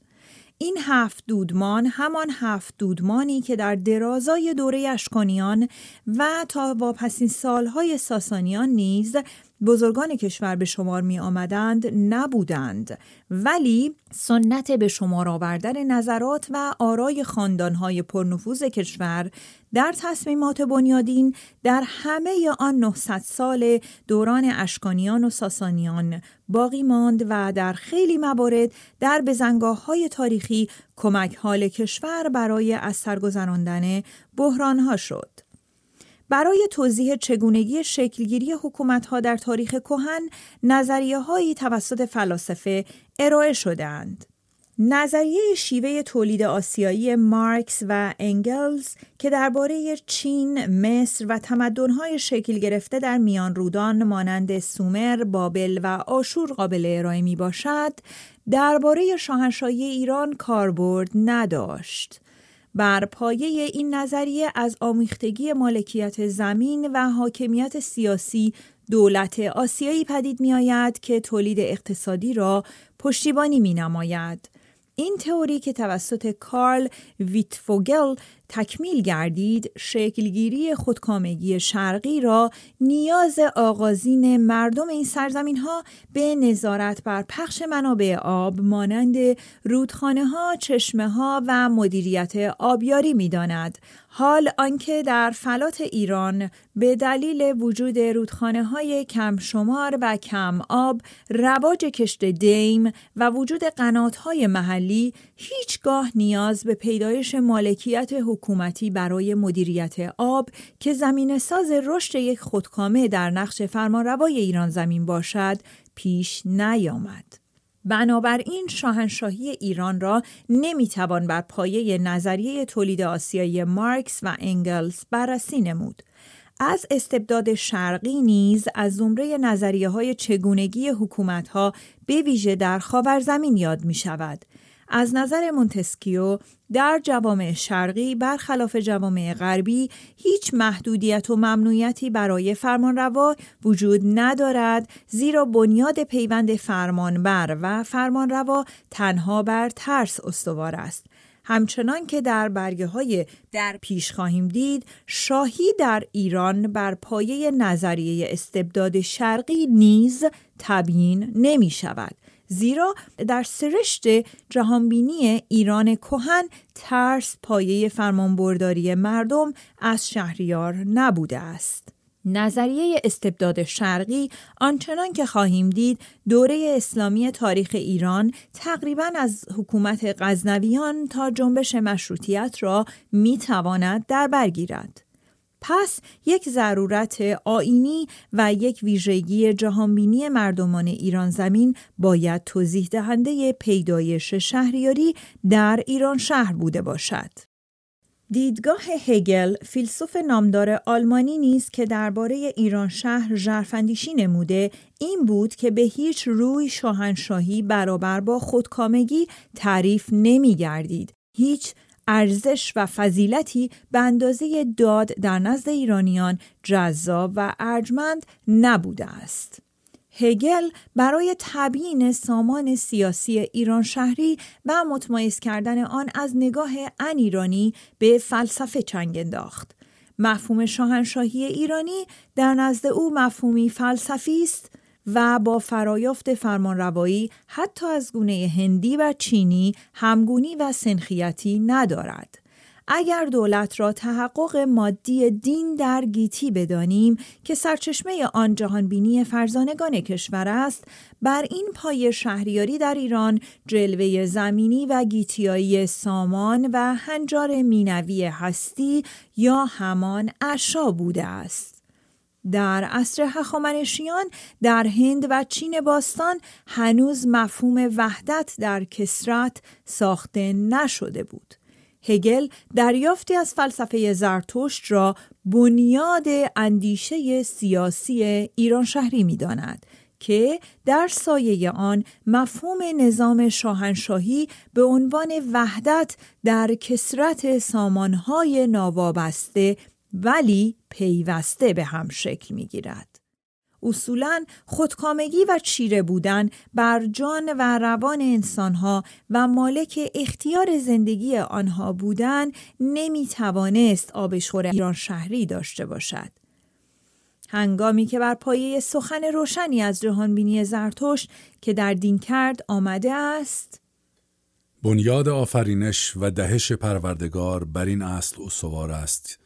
S1: این هفت دودمان همان هفت دودمانی که در درازای دوره اشکانیان و تا واپسین سالهای ساسانیان نیز بزرگان کشور به شمار می آمدند نبودند ولی سنت به شمار آوردن نظرات و آرای خاندانهای پرنفوذ کشور در تصمیمات بنیادین در همه آن 900 سال دوران اشکانیان و ساسانیان باقی ماند و در خیلی موارد در بزنگاه های تاریخی کمک حال کشور برای از سرگزراندن بحران ها شد. برای توضیح چگونگی شکلگیری حکومتها در تاریخ کهن نظریه هایی توسط فلاسفه ارائه شدهاند. نظریه شیوه تولید آسیایی مارکس و انگلز که درباره چین، مصر و تمدن‌های شکل گرفته در میان رودان مانند سومر، بابل و آشور قابل ارائه می باشد، درباره شاهنشاهی ایران کاربرد نداشت. بر پایه این نظریه از آمیختگی مالکیت زمین و حاکمیت سیاسی دولت آسیایی پدید می که تولید اقتصادی را پشتیبانی می نماید. این تئوری که توسط کارل ویتفوگل تکمیل گردید شکلگیری خودکامگی شرقی را نیاز آغازین مردم این سرزمین ها به نظارت بر پخش منابع آب مانند رودخانه ها، چشمه ها و مدیریت آبیاری می داند. حال آنکه در فلات ایران به دلیل وجود رودخانه های کم شمار و کم آب رواج کشت دیم و وجود قنات های محلی هیچگاه نیاز به پیدایش مالکیت حکومتی برای مدیریت آب که زمین ساز رشد یک خودکامه در نقش فرمانروای ایران زمین باشد پیش نیامد. بنابراین شاهنشاهی ایران را نمیتوان بر پایه نظریه تولید آسیایی مارکس و انگلز بررسی نمود. از استبداد شرقی نیز از زمره نظریه های چگونگی حکومت ها به ویژه در خاورزمین یاد می شود. از نظر مونتسکیو در جوامع شرقی برخلاف جوامع غربی هیچ محدودیت و ممنوعیتی برای فرمانروا وجود ندارد زیرا بنیاد پیوند فرمانبر و فرمانروا تنها بر ترس استوار است همچنان که در برگه های در پیش خواهیم دید شاهی در ایران بر پایه نظریه استبداد شرقی نیز تبیین نمی شود زیرا در سرشت جهانبینی ایران کهن ترس پایه فرمانبرداری مردم از شهریار نبوده است. نظریه استبداد شرقی آنچنان که خواهیم دید دوره اسلامی تاریخ ایران تقریبا از حکومت غزنویان تا جنبش مشروطیت را میتواند در برگیرد. پس یک ضرورت آینی و یک ویژگی جهانبینی مردمان ایران زمین باید توضیح دهنده پیدایش شهریاری در ایران شهر بوده باشد. دیدگاه هگل فیلسوف نامدار آلمانی نیست که درباره ایران شهر ژرفاندیشی نموده این بود که به هیچ روی شاهنشاهی برابر با خودکامگی تعریف نمی هیچ ارزش و فضیلتی به اندازه داد در نزد ایرانیان جذاب و ارجمند نبوده است. هگل برای تبیین سامان سیاسی ایران شهری و متمایز کردن آن از نگاه ان ایرانی به فلسفه چنگ انداخت. مفهوم شاهنشاهی ایرانی در نزد او مفهومی فلسفی است و با فرایافت فرمانروایی حتی از گونه هندی و چینی همگونی و سنخیتی ندارد. اگر دولت را تحقق مادی دین در گیتی بدانیم که سرچشمه آن جهانبینی فرزانگان کشور است بر این پای شهریاری در ایران جلوه زمینی و گیتیایی سامان و هنجار مینوی هستی یا همان اشا بوده است در عصر هخامنشیان در هند و چین باستان هنوز مفهوم وحدت در کسرت ساخته نشده بود. هگل دریافتی از فلسفه زرتشت را بنیاد اندیشه سیاسی ایران شهری می داند که در سایه آن مفهوم نظام شاهنشاهی به عنوان وحدت در کسرت سامانهای ناوابسته ولی پیوسته به هم شکل می گیرد. اصولا خودکامگی و چیره بودن بر جان و روان انسانها و مالک اختیار زندگی آنها بودن نمی توانست آبشور ایران شهری داشته باشد. هنگامی که بر پایه سخن روشنی از جهانبینی زرتشت که در دین کرد آمده است
S2: بنیاد آفرینش و دهش پروردگار بر این اصل استوار است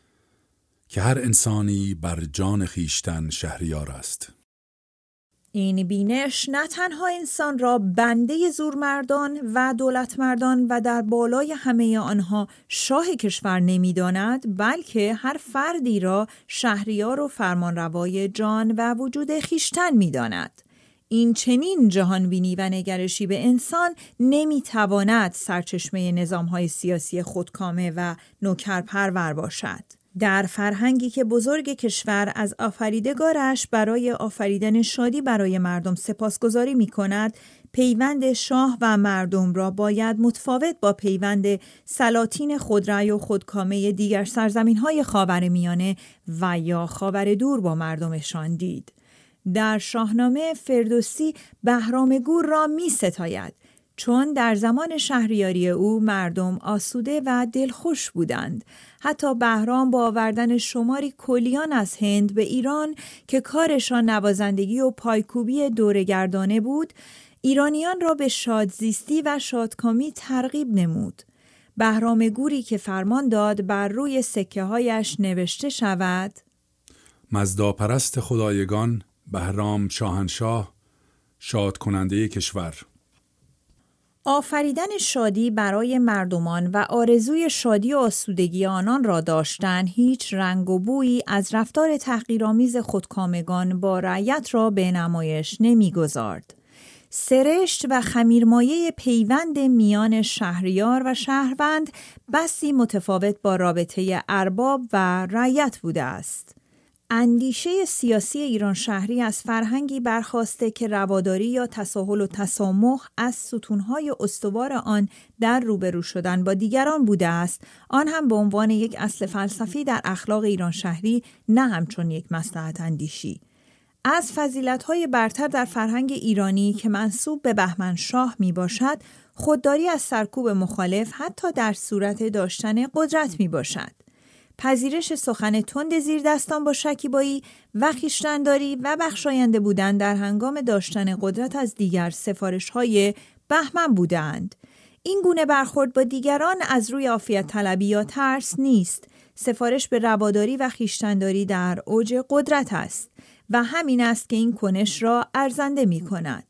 S2: که هر انسانی بر جان خیشتن شهریار است
S1: این بینش نه تنها انسان را بنده زورمردان و دولتمردان و در بالای همه آنها شاه کشور نمیداند بلکه هر فردی را شهریار و فرمانروای جان و وجود خیشتن میداند این چنین جهانبینی و نگرشی به انسان نمیتواند سرچشمه نظامهای سیاسی خودکامه و نوکرپرور باشد در فرهنگی که بزرگ کشور از آفریدگارش برای آفریدن شادی برای مردم سپاسگزاری می کند، پیوند شاه و مردم را باید متفاوت با پیوند سلاطین رای و خودکامه دیگر سرزمین های خاور میانه و یا خاور دور با مردمشان دید. در شاهنامه فردوسی بهرام گور را می ستاید چون در زمان شهریاری او مردم آسوده و دلخوش بودند حتی بهرام با آوردن شماری کلیان از هند به ایران که کارشان نوازندگی و پایکوبی دورگردانه بود ایرانیان را به شادزیستی و شادکامی ترغیب نمود بهرام گوری که فرمان داد بر روی سکه هایش نوشته شود
S2: مزداپرست خدایگان بهرام شاهنشاه شاد کننده کشور
S1: آفریدن شادی برای مردمان و آرزوی شادی و آسودگی آنان را داشتن هیچ رنگ و بویی از رفتار تحقیرآمیز خودکامگان با رعیت را به نمایش نمیگذارد. سرشت و خمیرمایه پیوند میان شهریار و شهروند بسی متفاوت با رابطه ارباب و رعیت بوده است. اندیشه سیاسی ایران شهری از فرهنگی برخواسته که رواداری یا تساهل و تسامح از ستونهای استوار آن در روبرو شدن با دیگران بوده است آن هم به عنوان یک اصل فلسفی در اخلاق ایران شهری نه همچون یک مسلحت اندیشی از فضیلتهای برتر در فرهنگ ایرانی که منصوب به بهمن شاه می باشد خودداری از سرکوب مخالف حتی در صورت داشتن قدرت می باشد پذیرش سخن تند زیر دستان با شکیبایی و خیشتنداری و بخشاینده بودن در هنگام داشتن قدرت از دیگر سفارش های بهمن بودند. این گونه برخورد با دیگران از روی آفیت طلبی یا ترس نیست. سفارش به رواداری و خیشتنداری در اوج قدرت است و همین است که این کنش را ارزنده می کند.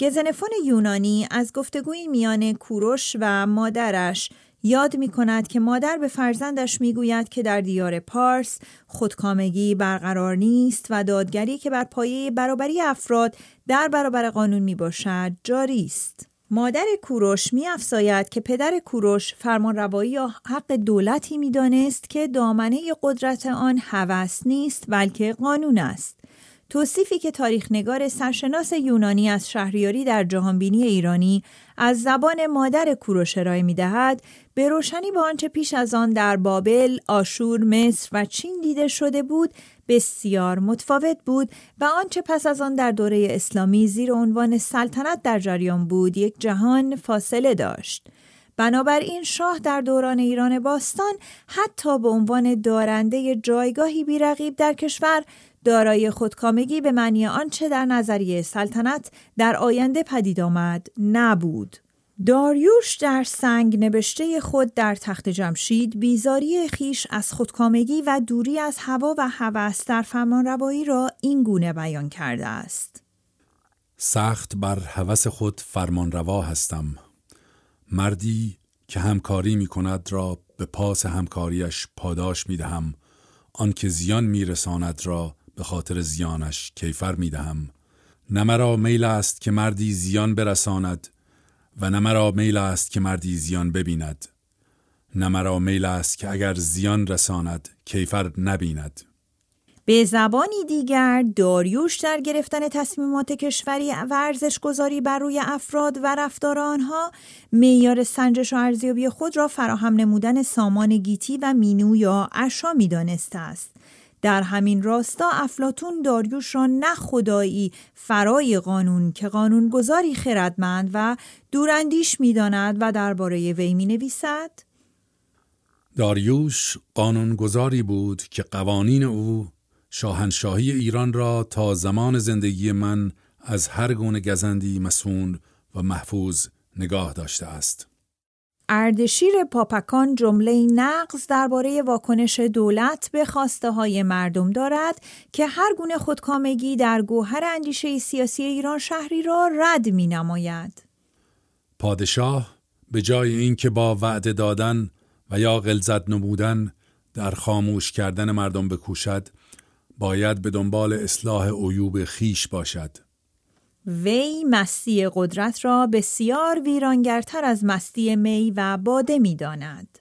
S1: گزنفون یونانی از گفتگوی میان کوروش و مادرش یاد می کند که مادر به فرزندش می گوید که در دیار پارس خودکامگی برقرار نیست و دادگری که بر پایه برابری افراد در برابر قانون می باشد جاری است. مادر کوروش می افزاید که پدر کوروش فرمان روایی یا حق دولتی می دانست که دامنه قدرت آن هوس نیست بلکه قانون است. توصیفی که تاریخنگار سرشناس یونانی از شهریاری در جهانبینی ایرانی از زبان مادر کوروش ارائه می دهد به روشنی با آنچه پیش از آن در بابل، آشور، مصر و چین دیده شده بود بسیار متفاوت بود و آنچه پس از آن در دوره اسلامی زیر عنوان سلطنت در جریان بود یک جهان فاصله داشت. بنابراین شاه در دوران ایران باستان حتی به عنوان دارنده جایگاهی بیرقیب در کشور دارای خودکامگی به معنی آنچه در نظریه سلطنت در آینده پدید آمد نبود. داریوش در سنگ نبشته خود در تخت جمشید بیزاری خیش از خودکامگی و دوری از هوا و هوس در فرمانروایی را این گونه بیان کرده است
S2: سخت بر هوس خود روا هستم مردی که همکاری می کند را به پاس همکاریش پاداش می دهم آنکه زیان می رساند را به خاطر زیانش کیفر می دهم نمرا میل است که مردی زیان برساند و نه مرا میل است که مردی زیان ببیند نه مرا میل است که اگر زیان رساند کیفر نبیند
S1: به زبانی دیگر داریوش در گرفتن تصمیمات کشوری و گذاری بر روی افراد و رفتار آنها معیار سنجش و ارزیابی خود را فراهم نمودن سامان گیتی و مینو یا عشا میدانسته است در همین راستا افلاتون داریوش را نه خدایی فرای قانون که قانونگذاری خردمند و دوراندیش میداند و درباره وی می نویسد
S2: داریوش قانونگذاری بود که قوانین او شاهنشاهی ایران را تا زمان زندگی من از هر گونه گزندی مسون و محفوظ نگاه داشته است.
S1: اردشیر پاپکان جمله نقض درباره واکنش دولت به خواسته های مردم دارد که هر گونه خودکامگی در گوهر اندیشه سیاسی ایران شهری را رد می نماید.
S2: پادشاه به جای اینکه با وعده دادن و یا غلزت نمودن در خاموش کردن مردم بکوشد باید به دنبال اصلاح عیوب خیش باشد.
S1: وی مستی قدرت را بسیار ویرانگرتر از مستی می و باده می داند.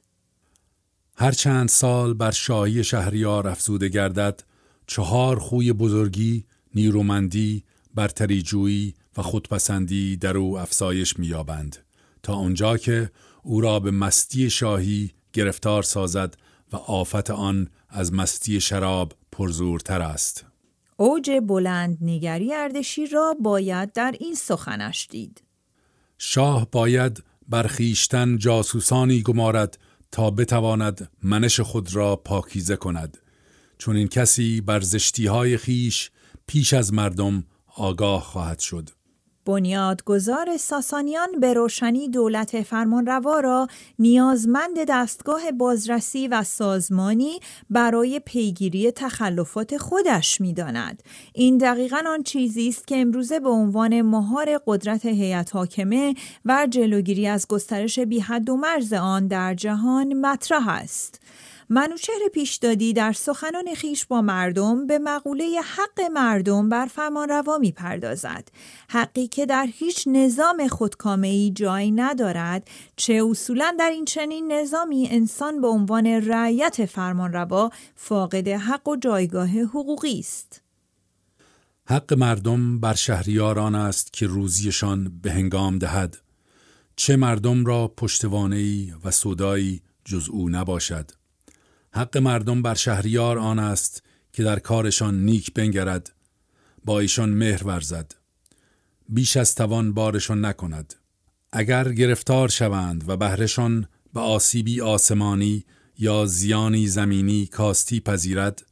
S2: هر چند سال بر شاهی شهریار افزوده گردد چهار خوی بزرگی، نیرومندی، برتریجویی و خودپسندی در او افزایش مییابند تا آنجا که او را به مستی شاهی گرفتار سازد و آفت آن از مستی شراب پرزورتر است.
S1: اوج بلند نگری اردشی را باید در این سخنش دید.
S2: شاه باید برخیشتن جاسوسانی گمارد تا بتواند منش خود را پاکیزه کند. چون این کسی بر زشتی های خیش پیش از مردم آگاه خواهد شد.
S1: بنیادگذار ساسانیان به روشنی دولت فرمانروا را نیازمند دستگاه بازرسی و سازمانی برای پیگیری تخلفات خودش میداند این دقیقا آن چیزی است که امروزه به عنوان مهار قدرت هیئت حاکمه و جلوگیری از گسترش بیحد و مرز آن در جهان مطرح است منوچهر پیشدادی در سخنان خیش با مردم به مقوله حق مردم بر فرمان می پردازد. حقی که در هیچ نظام خودکامهی جای ندارد چه اصولا در این چنین نظامی انسان به عنوان رعیت روا فاقد حق و جایگاه حقوقی است
S2: حق مردم بر شهریاران است که روزیشان به هنگام دهد چه مردم را پشتوانهای و صدایی جز او نباشد حق مردم بر شهریار آن است که در کارشان نیک بنگرد با ایشان مهر ورزد بیش از توان بارشان نکند اگر گرفتار شوند و بهرشان به آسیبی آسمانی یا زیانی زمینی کاستی پذیرد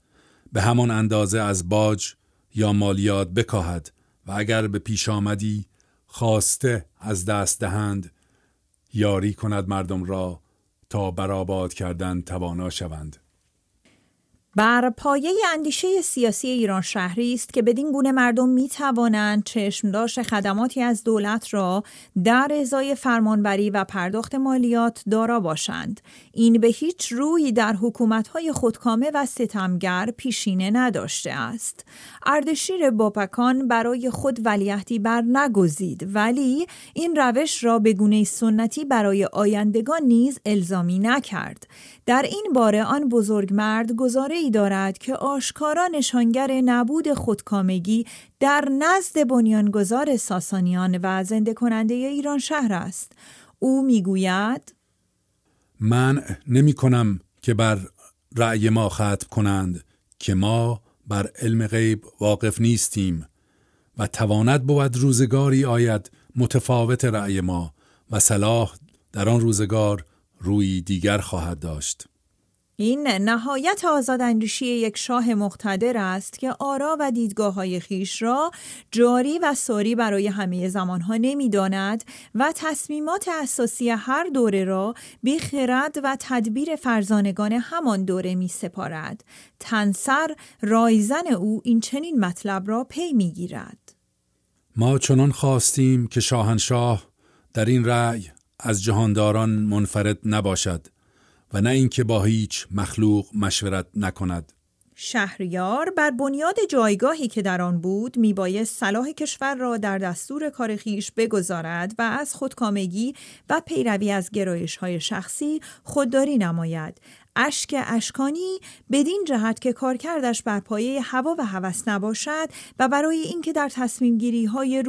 S2: به همان اندازه از باج یا مالیات بکاهد و اگر به پیش آمدی خواسته از دست دهند یاری کند مردم را تا برآباد کردن توانا شوند
S1: بر پایه اندیشه سیاسی ایران شهری است که بدین گونه مردم می توانند داشت خدماتی از دولت را در ازای فرمانبری و پرداخت مالیات دارا باشند. این به هیچ روی در حکومتهای خودکامه و ستمگر پیشینه نداشته است. اردشیر باپکان برای خود ولیهدی بر نگزید ولی این روش را به گونه سنتی برای آیندگان نیز الزامی نکرد. در این باره آن بزرگمرد گزاره ای دارد که آشکارا نشانگر نبود خودکامگی در نزد بنیانگذار ساسانیان و زنده کننده ایران شهر است. او میگوید
S2: من نمی کنم که بر رأی ما ختم کنند که ما بر علم غیب واقف نیستیم و تواند بود روزگاری آید متفاوت رأی ما و صلاح در آن روزگار روی دیگر خواهد داشت.
S1: این نهایت آزاد یک شاه مقتدر است که آرا و دیدگاه های خیش را جاری و ساری برای همه زمانها نمی داند و تصمیمات اساسی هر دوره را بی خرد و تدبیر فرزانگان همان دوره می سپارد. تنسر رایزن او این چنین مطلب را پی می گیرد.
S2: ما چنان خواستیم که شاهنشاه در این رأی از جهانداران منفرد نباشد و نه اینکه با هیچ مخلوق مشورت نکند
S1: شهریار بر بنیاد جایگاهی که در آن بود میبایست صلاح کشور را در دستور کار خیش بگذارد و از خودکامگی و پیروی از گرایش های شخصی خودداری نماید اشک اشکانی بدین جهت که کارکردش بر پایه هوا و هوس نباشد و برای اینکه در تصمیم گیری های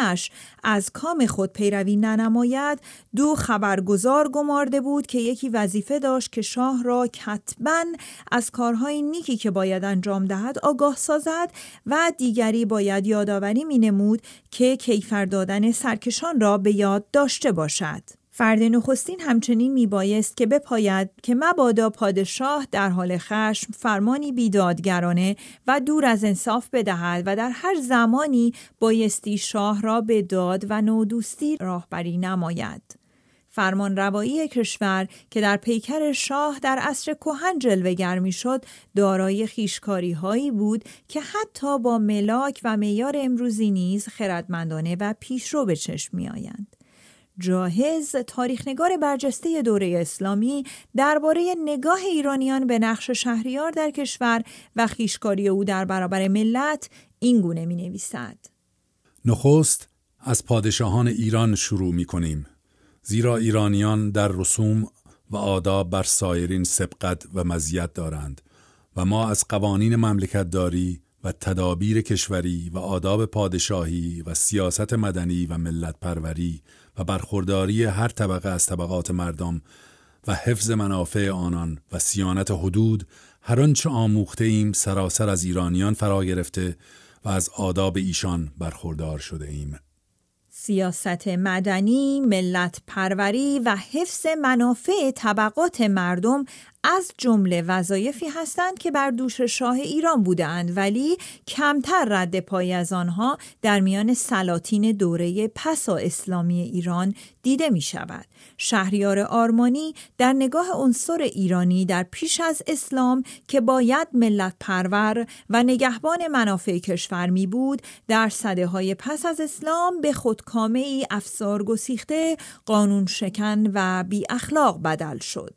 S1: اش از کام خود پیروی ننماید دو خبرگزار گمارده بود که یکی وظیفه داشت که شاه را کتبا از کارهای نیکی که باید انجام دهد آگاه سازد و دیگری باید یادآوری مینمود که کیفر دادن سرکشان را به یاد داشته باشد فرد نخستین همچنین میبایست که بپاید که مبادا پادشاه در حال خشم فرمانی بیدادگرانه و دور از انصاف بدهد و در هر زمانی بایستی شاه را به داد و نودوستی راهبری نماید. فرمان روایی کشور که در پیکر شاه در عصر کهن جلوگر میشد دارای خیشکاری هایی بود که حتی با ملاک و میار امروزی نیز خردمندانه و پیشرو به چشم میآیند. جاهز تاریخنگار برجسته دوره اسلامی درباره نگاه ایرانیان به نقش شهریار در کشور و خیشکاری او در برابر ملت این گونه می نویسد.
S2: نخست از پادشاهان ایران شروع می کنیم. زیرا ایرانیان در رسوم و آداب بر سایرین سبقت و مزیت دارند و ما از قوانین داری و تدابیر کشوری و آداب پادشاهی و سیاست مدنی و ملت پروری و برخورداری هر طبقه از طبقات مردم و حفظ منافع آنان و سیانت حدود هر آنچه آموخته ایم سراسر از ایرانیان فرا گرفته و از آداب ایشان برخوردار شده ایم.
S1: سیاست مدنی، ملت پروری و حفظ منافع طبقات مردم از جمله وظایفی هستند که بر دوش شاه ایران بودند ولی کمتر رد پای از آنها در میان سلاطین دوره پسا اسلامی ایران دیده می شود. شهریار آرمانی در نگاه عنصر ایرانی در پیش از اسلام که باید ملت پرور و نگهبان منافع کشور می بود در صده های پس از اسلام به خودکامه ای افسار گسیخته قانون شکن و بی اخلاق بدل شد.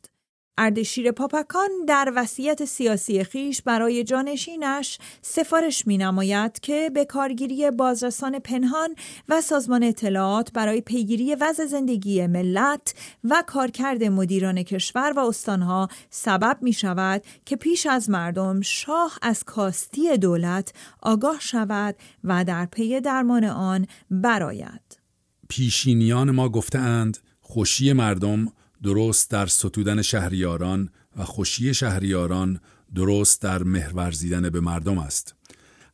S1: اردشیر پاپکان در وصیت سیاسی خیش برای جانشینش سفارش می نماید که به کارگیری بازرسان پنهان و سازمان اطلاعات برای پیگیری وضع زندگی ملت و کارکرد مدیران کشور و استانها سبب می شود که پیش از مردم شاه از کاستی دولت آگاه شود و در پی درمان آن براید.
S2: پیشینیان ما گفتند خوشی مردم درست در ستودن شهریاران و خوشی شهریاران درست در مهرورزیدن به مردم است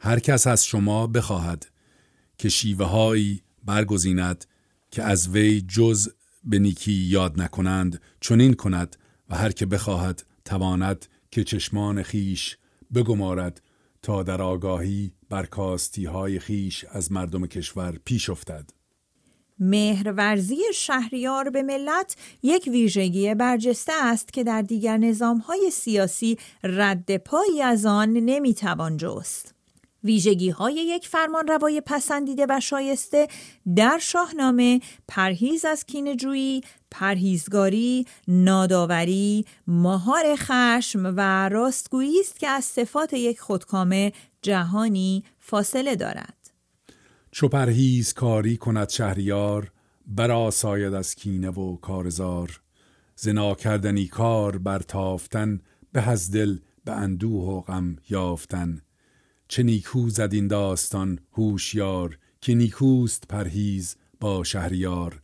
S2: هر کس از شما بخواهد که شیوههایی برگزیند که از وی جز به نیکی یاد نکنند چنین کند و هر که بخواهد تواند که چشمان خیش بگمارد تا در آگاهی بر های خیش از مردم کشور پیش افتد
S1: مهرورزی شهریار به ملت یک ویژگی برجسته است که در دیگر نظامهای سیاسی رد پایی از آن نمیتوان جست. ویژگی های یک فرمان روای پسندیده و شایسته در شاهنامه پرهیز از کینجویی، پرهیزگاری، ناداوری، مهار خشم و راستگویی است که از صفات یک خودکامه جهانی فاصله دارد.
S2: چو پرهیز کاری کند شهریار بر آساید از کینه و کارزار زنا کردنی کار برتافتن به از دل به اندوه و غم یافتن چه نیکو زد این داستان هوشیار که نیکوست پرهیز با شهریار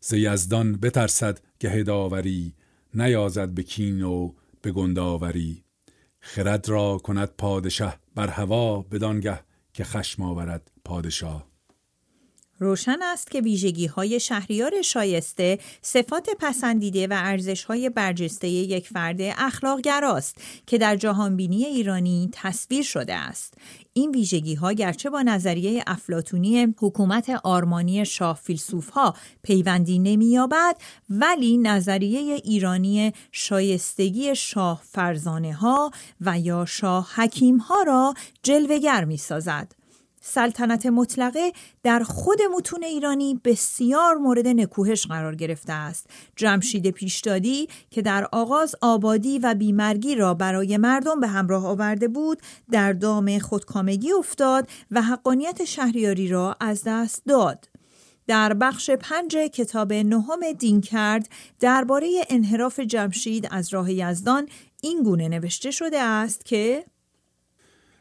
S2: ز یزدان بترسد گهداوری نیازد به کین و به گنداوری خرد را کند پادشه بر هوا بدانگه که خشم آورد پادشاه
S1: روشن است که ویژگی های شهریار شایسته صفات پسندیده و ارزش های برجسته یک فرد است که در جهانبینی ایرانی تصویر شده است این ویژگی ها گرچه با نظریه افلاتونی حکومت آرمانی شاه فیلسوف ها پیوندی نمییابد ولی نظریه ایرانی شایستگی شاه فرزانه ها و یا شاه حکیم ها را جلوگر می سازد. سلطنت مطلقه در خود متون ایرانی بسیار مورد نکوهش قرار گرفته است جمشید پیشدادی که در آغاز آبادی و بیمرگی را برای مردم به همراه آورده بود در دام خودکامگی افتاد و حقانیت شهریاری را از دست داد در بخش پنج کتاب نهم دین کرد درباره انحراف جمشید از راه یزدان این گونه نوشته شده است که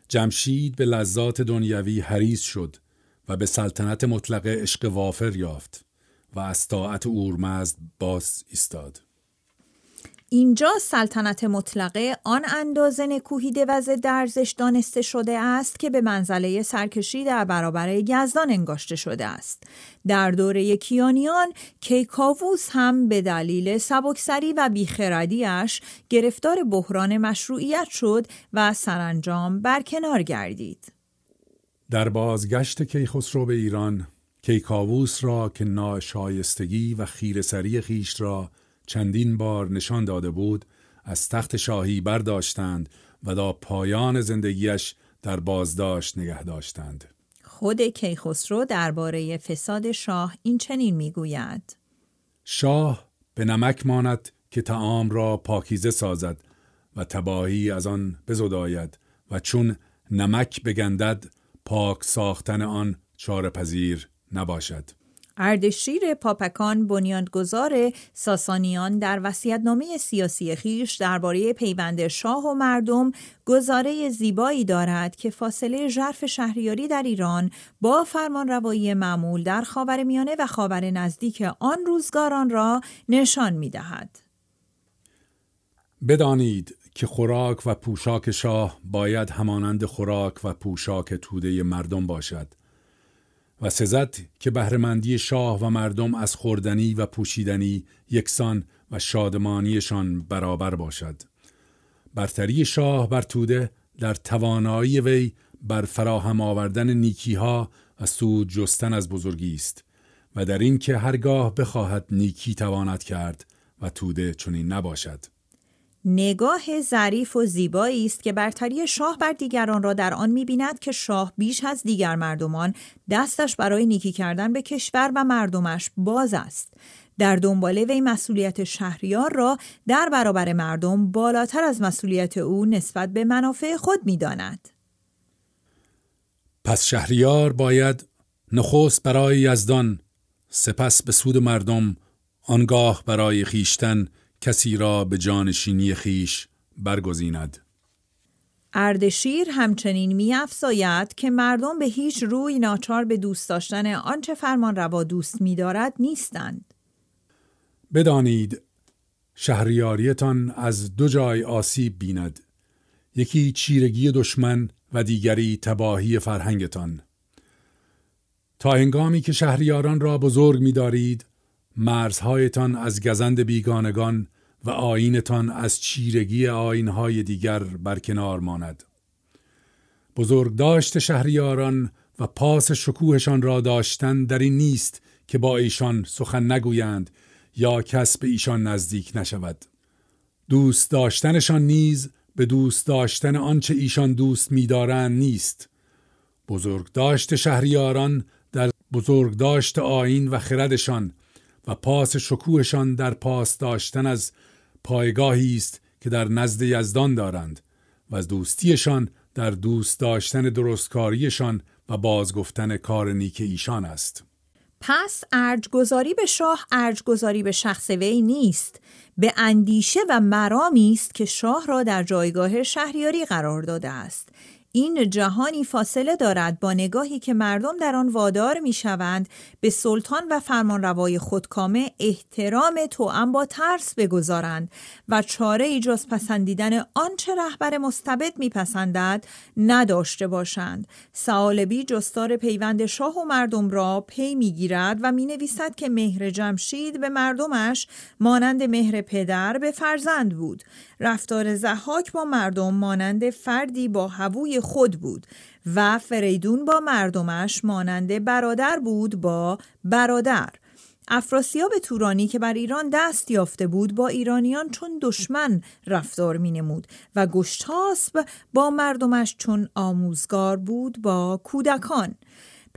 S2: جمشید به لذات دنیوی حریص شد و به سلطنت مطلقه عشق وافر یافت و از طاعت اورمزد باز ایستاد.
S1: اینجا سلطنت مطلقه آن اندازه نکوهیده و ضد ارزش دانسته شده است که به منزله سرکشی در برابر یزدان انگاشته شده است در دوره کیانیان کیکاووس هم به دلیل سبکسری و بیخردیاش گرفتار بحران مشروعیت شد و سرانجام برکنار گردید
S2: در بازگشت کیخسرو به ایران کیکاووس را که ناشایستگی و خیرسری خیش را چندین بار نشان داده بود از تخت شاهی برداشتند و تا پایان زندگیش در بازداشت نگه داشتند.
S1: خود کیخسرو درباره فساد شاه این چنین میگوید
S2: شاه به نمک ماند که تعام را پاکیزه سازد و تباهی از آن بزداید و چون نمک بگندد پاک ساختن آن چارپذیر نباشد
S1: اردشیر پاپکان بنیانگذار ساسانیان در وصیتنامه سیاسی خیش درباره پیوند شاه و مردم گزاره زیبایی دارد که فاصله ژرف شهریاری در ایران با فرمان معمول در خاور میانه و خاور نزدیک آن روزگاران را نشان می دهد.
S2: بدانید که خوراک و پوشاک شاه باید همانند خوراک و پوشاک توده مردم باشد و سزد که بهرهمندی شاه و مردم از خوردنی و پوشیدنی یکسان و شادمانیشان برابر باشد برتری شاه بر توده در توانایی وی بر فراهم آوردن ها و سود جستن از بزرگی است و در این که هرگاه بخواهد نیکی تواند کرد و توده چنین نباشد
S1: نگاه ظریف و زیبایی است که برتری شاه بر دیگران را در آن میبیند که شاه بیش از دیگر مردمان دستش برای نیکی کردن به کشور و مردمش باز است در دنباله وی مسئولیت شهریار را در برابر مردم بالاتر از مسئولیت او نسبت به منافع خود میداند
S2: پس شهریار باید نخست برای یزدان سپس به سود مردم آنگاه برای خیشتن کسی را به جانشینی خیش برگزیند
S1: اردشیر همچنین میافزاید که مردم به هیچ روی ناچار به دوست داشتن آنچه فرمان روا دوست دارد نیستند
S2: بدانید شهریاریتان از دو جای آسیب بیند یکی چیرگی دشمن و دیگری تباهی فرهنگتان تا هنگامی که شهریاران را بزرگ می دارید مرزهایتان از گزند بیگانگان و آینتان از چیرگی آینهای دیگر برکنار ماند بزرگ داشت شهریاران و پاس شکوهشان را داشتن در این نیست که با ایشان سخن نگویند یا کس به ایشان نزدیک نشود دوست داشتنشان نیز به دوست داشتن آنچه ایشان دوست می‌دارند نیست بزرگ داشت شهریاران در بزرگ داشت آین و خردشان و پاس شکوهشان در پاس داشتن از پایگاهی است که در نزد یزدان دارند و از دوستیشان در دوست داشتن درستکاریشان و بازگفتن کار نیک ایشان است
S1: پس ارجگذاری به شاه ارجگذاری به شخص وی نیست به اندیشه و مرامی است که شاه را در جایگاه شهریاری قرار داده است این جهانی فاصله دارد با نگاهی که مردم در آن وادار می شوند به سلطان و فرمانروای خودکامه احترام توأم با ترس بگذارند و چاره ای جز پسندیدن آنچه رهبر مستبد میپسندد نداشته باشند سالبی جستار پیوند شاه و مردم را پی میگیرد و می که مهر جمشید به مردمش مانند مهر پدر به فرزند بود رفتار زحاک با مردم مانند فردی با هووی خود بود و فریدون با مردمش مانند برادر بود با برادر افراسیاب تورانی که بر ایران دست یافته بود با ایرانیان چون دشمن رفتار می نمود و گشتاسب با مردمش چون آموزگار بود با کودکان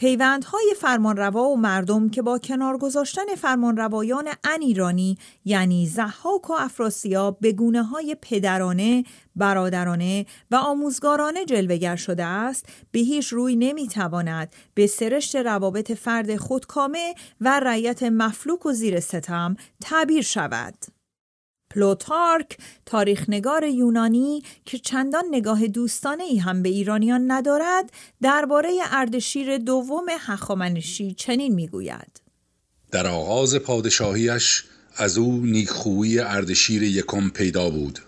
S1: پیوندهای فرمانروا و مردم که با کنار گذاشتن فرمانروایان انیرانی یعنی زحاک و افراسیاب به گونه های پدرانه، برادرانه و آموزگارانه جلوگر شده است به هیچ روی نمیتواند به سرشت روابط فرد خودکامه و رعیت مفلوک و زیر ستم تعبیر شود. پلوتارک تاریخنگار یونانی که چندان نگاه دوستانه ای هم به ایرانیان ندارد درباره اردشیر دوم هخامنشی چنین میگوید
S2: در آغاز پادشاهیش از او نیکخویی اردشیر یکم پیدا بود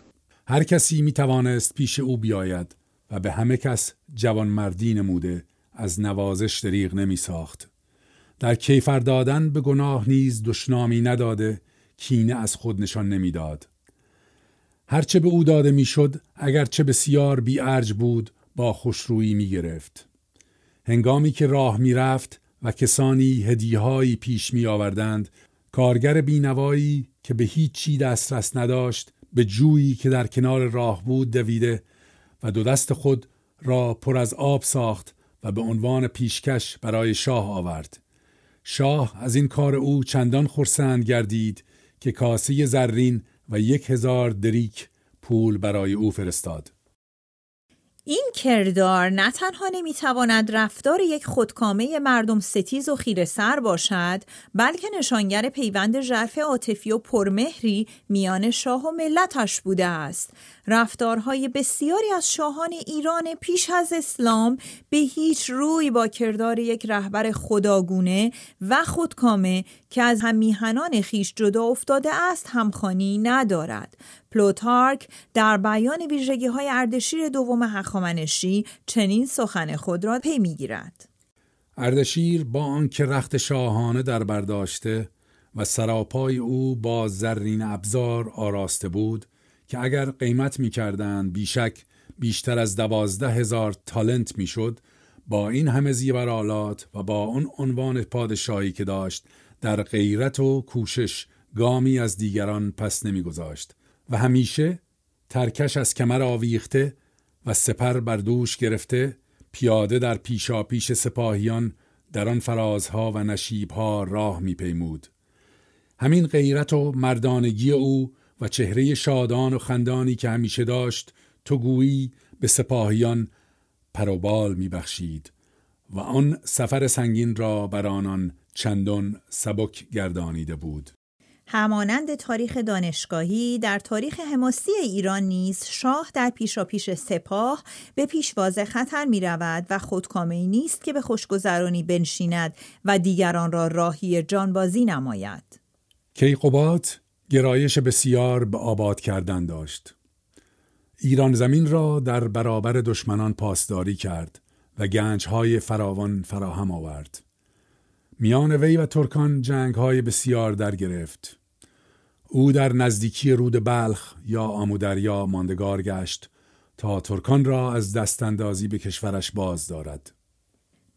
S2: هر کسی می توانست پیش او بیاید و به همه کس جوانمردی نموده از نوازش دریغ نمی ساخت. در کیفر دادن به گناه نیز دشنامی نداده کینه از خود نشان نمیداد. هرچه به او داده میشد اگرچه بسیار بیارج بود با خوشرویی می گرفت. هنگامی که راه می رفت و کسانی هدیهایی پیش می آوردند کارگر بینوایی که به هیچی دسترس نداشت به جویی که در کنار راه بود دویده و دو دست خود را پر از آب ساخت و به عنوان پیشکش برای شاه آورد. شاه از این کار او چندان خرسند گردید که کاسی زرین و یک هزار دریک پول برای او فرستاد.
S1: این کردار نه تنها نمیتواند رفتار یک خودکامه مردم ستیز و خیره سر باشد بلکه نشانگر پیوند ژرف عاطفی و پرمهری میان شاه و ملتش بوده است رفتارهای بسیاری از شاهان ایران پیش از اسلام به هیچ روی با کردار یک رهبر خداگونه و خودکامه که از همیهنان خیش جدا افتاده است همخانی ندارد پلوتارک در بیان ویژگی های اردشیر دوم هخامنشی چنین سخن خود را پی میگیرد
S2: اردشیر با آنکه رخت شاهانه در برداشته و سراپای او با زرین ابزار آراسته بود که اگر قیمت میکردند بیشک بیشتر از دوازده هزار تالنت می شد با این همه زیورالات و با اون عنوان پادشاهی که داشت در غیرت و کوشش گامی از دیگران پس گذاشت و همیشه ترکش از کمر آویخته و سپر بر دوش گرفته پیاده در پیشاپیش سپاهیان در آن فرازها و نشیبها راه پیمود همین غیرت و مردانگی او و چهره شادان و خندانی که همیشه داشت تو گویی به سپاهیان پروبال میبخشید و آن سفر سنگین را بر آنان چندان سبک گردانیده بود
S1: همانند تاریخ دانشگاهی در تاریخ حماسی ایران نیز شاه در پیشاپیش سپاه به پیشواز خطر می رود و خودکامه نیست که به خوشگذرانی بنشیند و دیگران را راهی جانبازی نماید
S2: کیقوبات گرایش بسیار به آباد کردن داشت. ایران زمین را در برابر دشمنان پاسداری کرد و گنجهای فراوان فراهم آورد. میان وی و ترکان جنگهای بسیار در گرفت. او در نزدیکی رود بلخ یا آمودریا ماندگار گشت تا ترکان را از دستاندازی به کشورش باز دارد.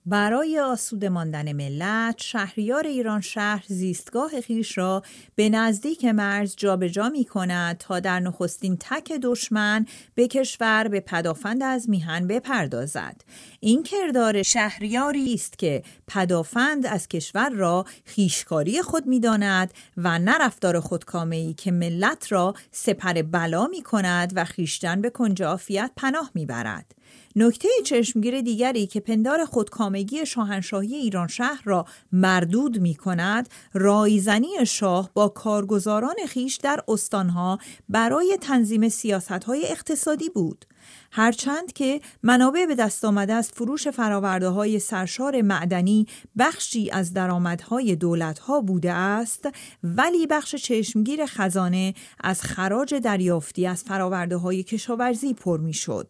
S1: برای آسوده ماندن ملت شهریار ایران شهر زیستگاه خیش را به نزدیک مرز جابجا می کند تا در نخستین تک دشمن به کشور به پدافند از میهن بپردازد این کردار شهریاری است که پدافند از کشور را خیشکاری خود میداند و نرفتار رفتار خودکامه ای که ملت را سپر بلا می کند و خیشتن به کنجافیت پناه میبرد نکته چشمگیر دیگری که پندار خودکامگی شاهنشاهی ایران شهر را مردود می کند رایزنی شاه با کارگزاران خیش در استانها برای تنظیم سیاستهای اقتصادی بود هرچند که منابع به دست آمده از فروش فراورده های سرشار معدنی بخشی از درآمدهای دولت بوده است ولی بخش چشمگیر خزانه از خراج دریافتی از فراورده های کشاورزی پر می شد.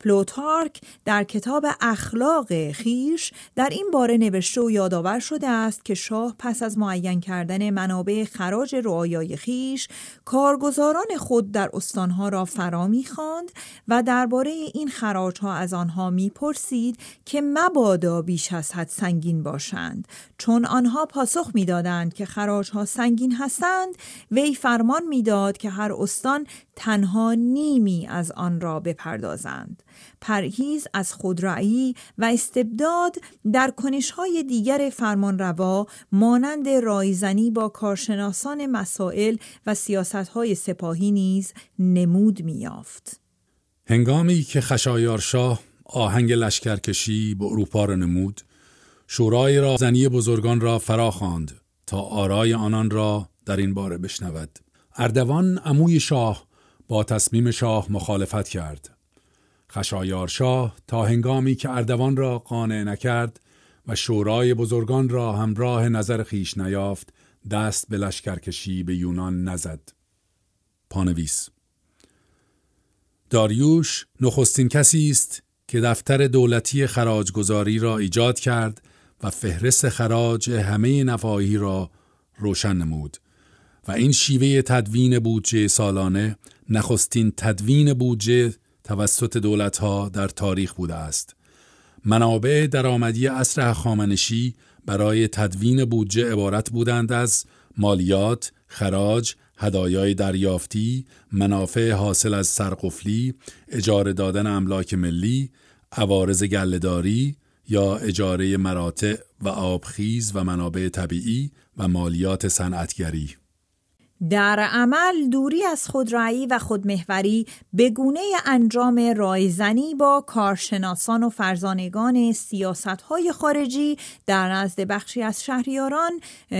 S1: پلوتارک در کتاب اخلاق خیش در این باره نوشته و یادآور شده است که شاه پس از معین کردن منابع خراج رعایای خیش کارگزاران خود در استانها را فرا میخواند و درباره این خراجها از آنها میپرسید که مبادا بیش از حد سنگین باشند چون آنها پاسخ میدادند که خراجها سنگین هستند وی فرمان میداد که هر استان تنها نیمی از آن را بپردازند پرهیز از خودرایی و استبداد در کنشهای دیگر فرمانروا مانند رایزنی با کارشناسان مسائل و سیاستهای سپاهی نیز نمود میافت
S2: هنگامی که خشایارشاه آهنگ لشکرکشی به اروپا را نمود، شورای رایزنی بزرگان را فراخواند تا آرای آنان را در این باره بشنود. اردوان عموی شاه با تصمیم شاه مخالفت کرد. خشایارشاه تا هنگامی که اردوان را قانع نکرد و شورای بزرگان را همراه نظر خیش نیافت دست به لشکرکشی به یونان نزد پانویس داریوش نخستین کسی است که دفتر دولتی خراجگذاری را ایجاد کرد و فهرست خراج همه نفاهی را روشن نمود و این شیوه تدوین بودجه سالانه نخستین تدوین بودجه توسط ها در تاریخ بوده است. منابع درآمدی اصر خامنشی برای تدوین بودجه عبارت بودند از مالیات، خراج، هدایای دریافتی، منافع حاصل از سرقفلی، اجاره دادن املاک ملی، عوارض گلهداری یا اجاره مراتع و آبخیز و منابع طبیعی و مالیات صنعتگری
S1: در عمل دوری از خودرایی و خودمهوری به گونه انجام رایزنی با کارشناسان و فرزانگان های خارجی در نزد بخشی از شهریاران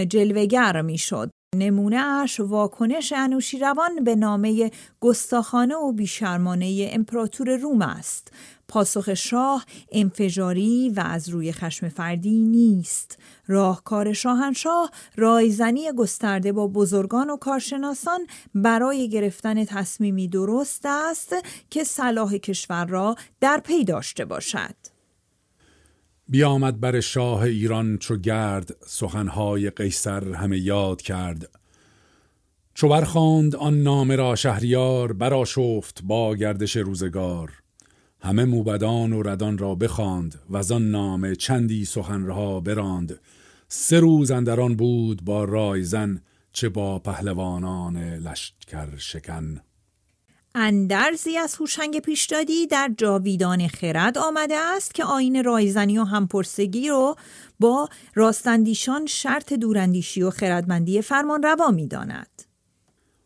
S1: جلوگر شد. نمونه اش واکنش انوشیروان به نامه گستاخانه و بیشرمانه امپراتور روم است پاسخ شاه انفجاری و از روی خشم فردی نیست راهکار شاهنشاه رایزنی گسترده با بزرگان و کارشناسان برای گرفتن تصمیمی درست است که صلاح کشور را در پی داشته باشد
S2: بیامد بر شاه ایران چو گرد سخنهای قیصر همه یاد کرد چو برخاند آن نامه را شهریار برا شفت با گردش روزگار همه موبدان و ردان را بخواند و آن نامه چندی سخنرها براند سه روز اندران بود با رایزن چه با پهلوانان لشکر شکن
S1: اندرزی از هوشنگ پیشدادی در جاویدان خرد آمده است که آین رایزنی و همپرسگی رو با راستندیشان شرط دوراندیشی و خردمندی فرمان روا می داند.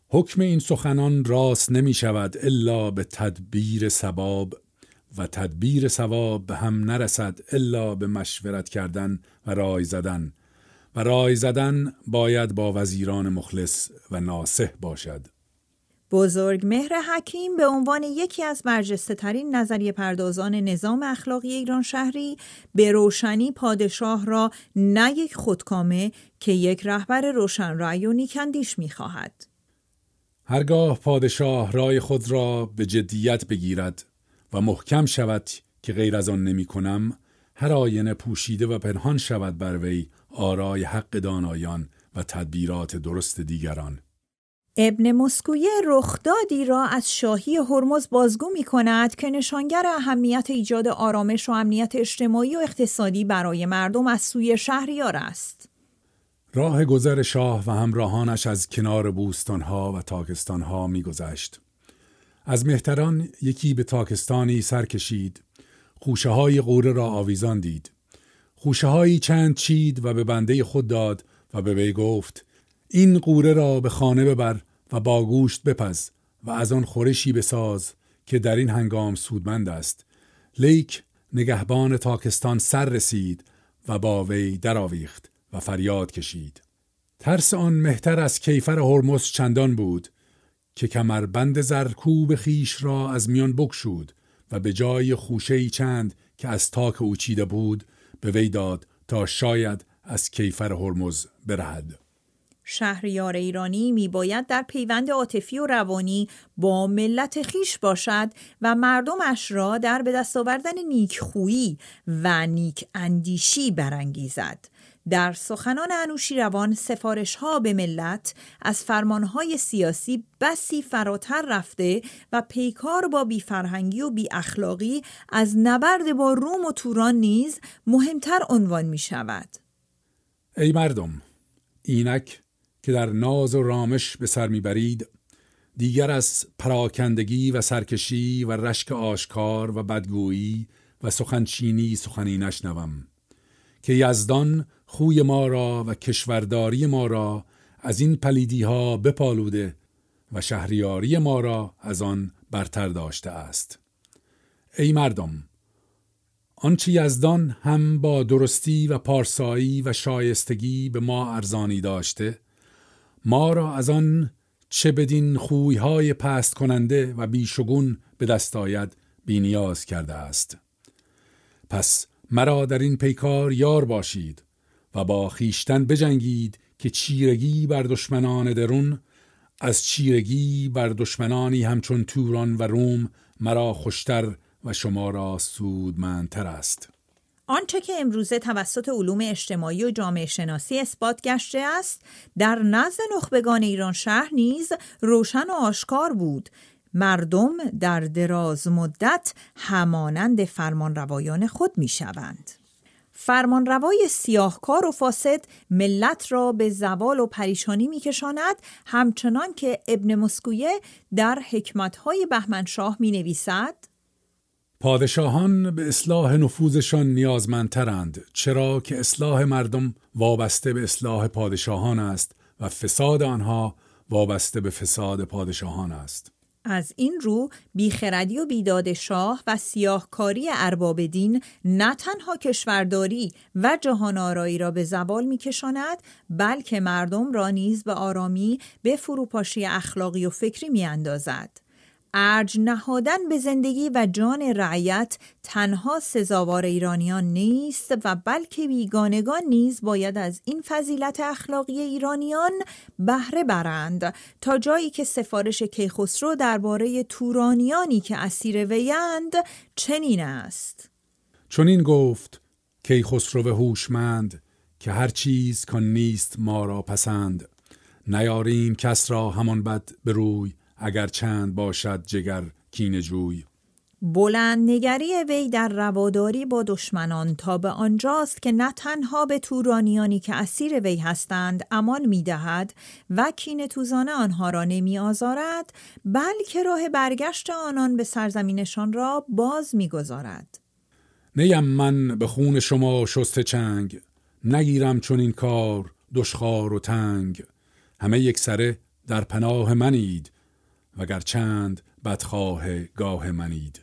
S2: حکم این سخنان راست نمی شود الا به تدبیر سباب و تدبیر سواب به هم نرسد الا به مشورت کردن و رای زدن و رای زدن باید با وزیران مخلص و ناصح باشد
S1: بزرگ مهر حکیم به عنوان یکی از برجسته ترین نظریه پردازان نظام اخلاقی ایران شهری به روشنی پادشاه را نه یک خودکامه که یک رهبر روشن رای و نیکندیش می خواهد.
S2: هرگاه پادشاه رای خود را به جدیت بگیرد و محکم شود که غیر از آن نمی کنم هر آینه پوشیده و پنهان شود بر وی آرای حق دانایان و تدبیرات درست دیگران
S1: ابن مسکویه رخدادی را از شاهی هرمز بازگو می کند که نشانگر اهمیت ایجاد آرامش و امنیت اجتماعی و اقتصادی برای مردم از سوی شهریار است.
S2: راه گذر شاه و همراهانش از کنار بوستانها و تاکستانها میگذشت. از مهتران یکی به تاکستانی سر کشید خوشه های قوره را آویزان دید خوشه چند چید و به بنده خود داد و به وی گفت این قوره را به خانه ببر و با گوشت بپز و از آن خورشی بساز که در این هنگام سودمند است لیک نگهبان تاکستان سر رسید و با وی درآویخت و فریاد کشید ترس آن مهتر از کیفر هرمز چندان بود که کمربند زرکوب خیش را از میان بکشود و به جای خوشه چند که از تاک اوچیده بود به وی داد تا شاید از کیفر هرمز برهد
S1: شهریار ایرانی میباید در پیوند عاطفی و روانی با ملت خیش باشد و مردمش را در به دست آوردن خویی و نیک اندیشی برانگیزد در سخنان روان سفارش ها به ملت از های سیاسی بسی فراتر رفته و پیکار با بیفرهنگی و بی اخلاقی از نبرد با روم و توران نیز مهمتر عنوان می شود.
S2: ای مردم، اینک که در ناز و رامش به سر میبرید دیگر از پراکندگی و سرکشی و رشک آشکار و بدگویی و سخنچینی سخنی نشنوم که یزدان خوی ما را و کشورداری ما را از این پلیدی ها بپالوده و شهریاری ما را از آن برتر داشته است ای مردم آنچه یزدان هم با درستی و پارسایی و شایستگی به ما ارزانی داشته ما را از آن چه بدین خویهای پست کننده و بیشگون به دست آید بینیاز کرده است پس مرا در این پیکار یار باشید و با خیشتن بجنگید که چیرگی بر دشمنان درون از چیرگی بر دشمنانی همچون توران و روم مرا خوشتر و شما را سودمندتر است
S1: آنچه که امروزه توسط علوم اجتماعی و جامعه شناسی اثبات گشته است در نزد نخبگان ایران شهر نیز روشن و آشکار بود مردم در دراز مدت همانند فرمان روایان خود می شوند. فرمانروای سیاهکار و فاسد ملت را به زوال و پریشانی میکشاند همچنان که ابن مسکویه در حکمتهای بهمنشاه می نویسد
S2: پادشاهان به اصلاح نفوذشان نیازمندترند چرا که اصلاح مردم وابسته به اصلاح پادشاهان است و فساد آنها وابسته به فساد پادشاهان است
S1: از این رو بیخردی و بیداد شاه و سیاهکاری ارباب دین نه تنها کشورداری و جهان آرایی را به زوال میکشاند بلکه مردم را نیز به آرامی به فروپاشی اخلاقی و فکری میاندازد ارج نهادن به زندگی و جان رعیت تنها سزاوار ایرانیان نیست و بلکه بیگانگان نیز باید از این فضیلت اخلاقی ایرانیان بهره برند تا جایی که سفارش کیخسرو درباره تورانیانی که اسیر ویند چنین است
S2: چون این گفت کیخسرو هوشمند که هر چیز کن نیست ما را پسند نیاریم کس را همان بد بروی اگر چند باشد جگر کین جوی
S1: بلند نگری وی در رواداری با دشمنان تا به آنجاست که نه تنها به تورانیانی که اسیر وی هستند امان می دهد و کین توزانه آنها را نمی آزارد بلکه راه برگشت آنان به سرزمینشان را باز می گذارد.
S2: نیم من به خون شما شست چنگ نگیرم چون این کار دشخار و تنگ همه یک سره در پناه منید وگر چند بدخواه گاه منید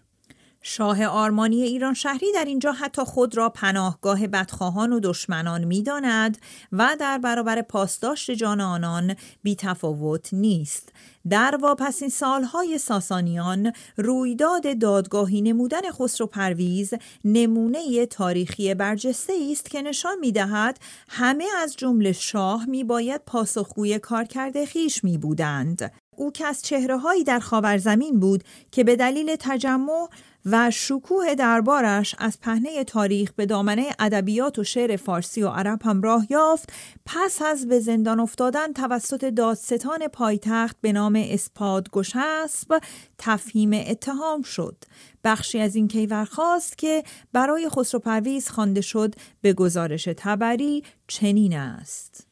S1: شاه آرمانی ایران شهری در اینجا حتی خود را پناهگاه بدخواهان و دشمنان میداند و در برابر پاسداشت جان آنان بی تفاوت نیست. در واپسین سالهای ساسانیان رویداد دادگاهی نمودن خسرو پرویز نمونه تاریخی برجسته است که نشان میدهد همه از جمله شاه میباید پاسخگوی کارکرد خیش میبودند او که از چهره هایی در خاورزمین بود که به دلیل تجمع و شکوه دربارش از پهنه تاریخ به دامنه ادبیات و شعر فارسی و عرب هم راه یافت پس از به زندان افتادن توسط دادستان پایتخت به نام اسپاد گشسب تفهیم اتهام شد بخشی از این کیور خواست که برای خسروپرویز خوانده شد به گزارش تبری چنین است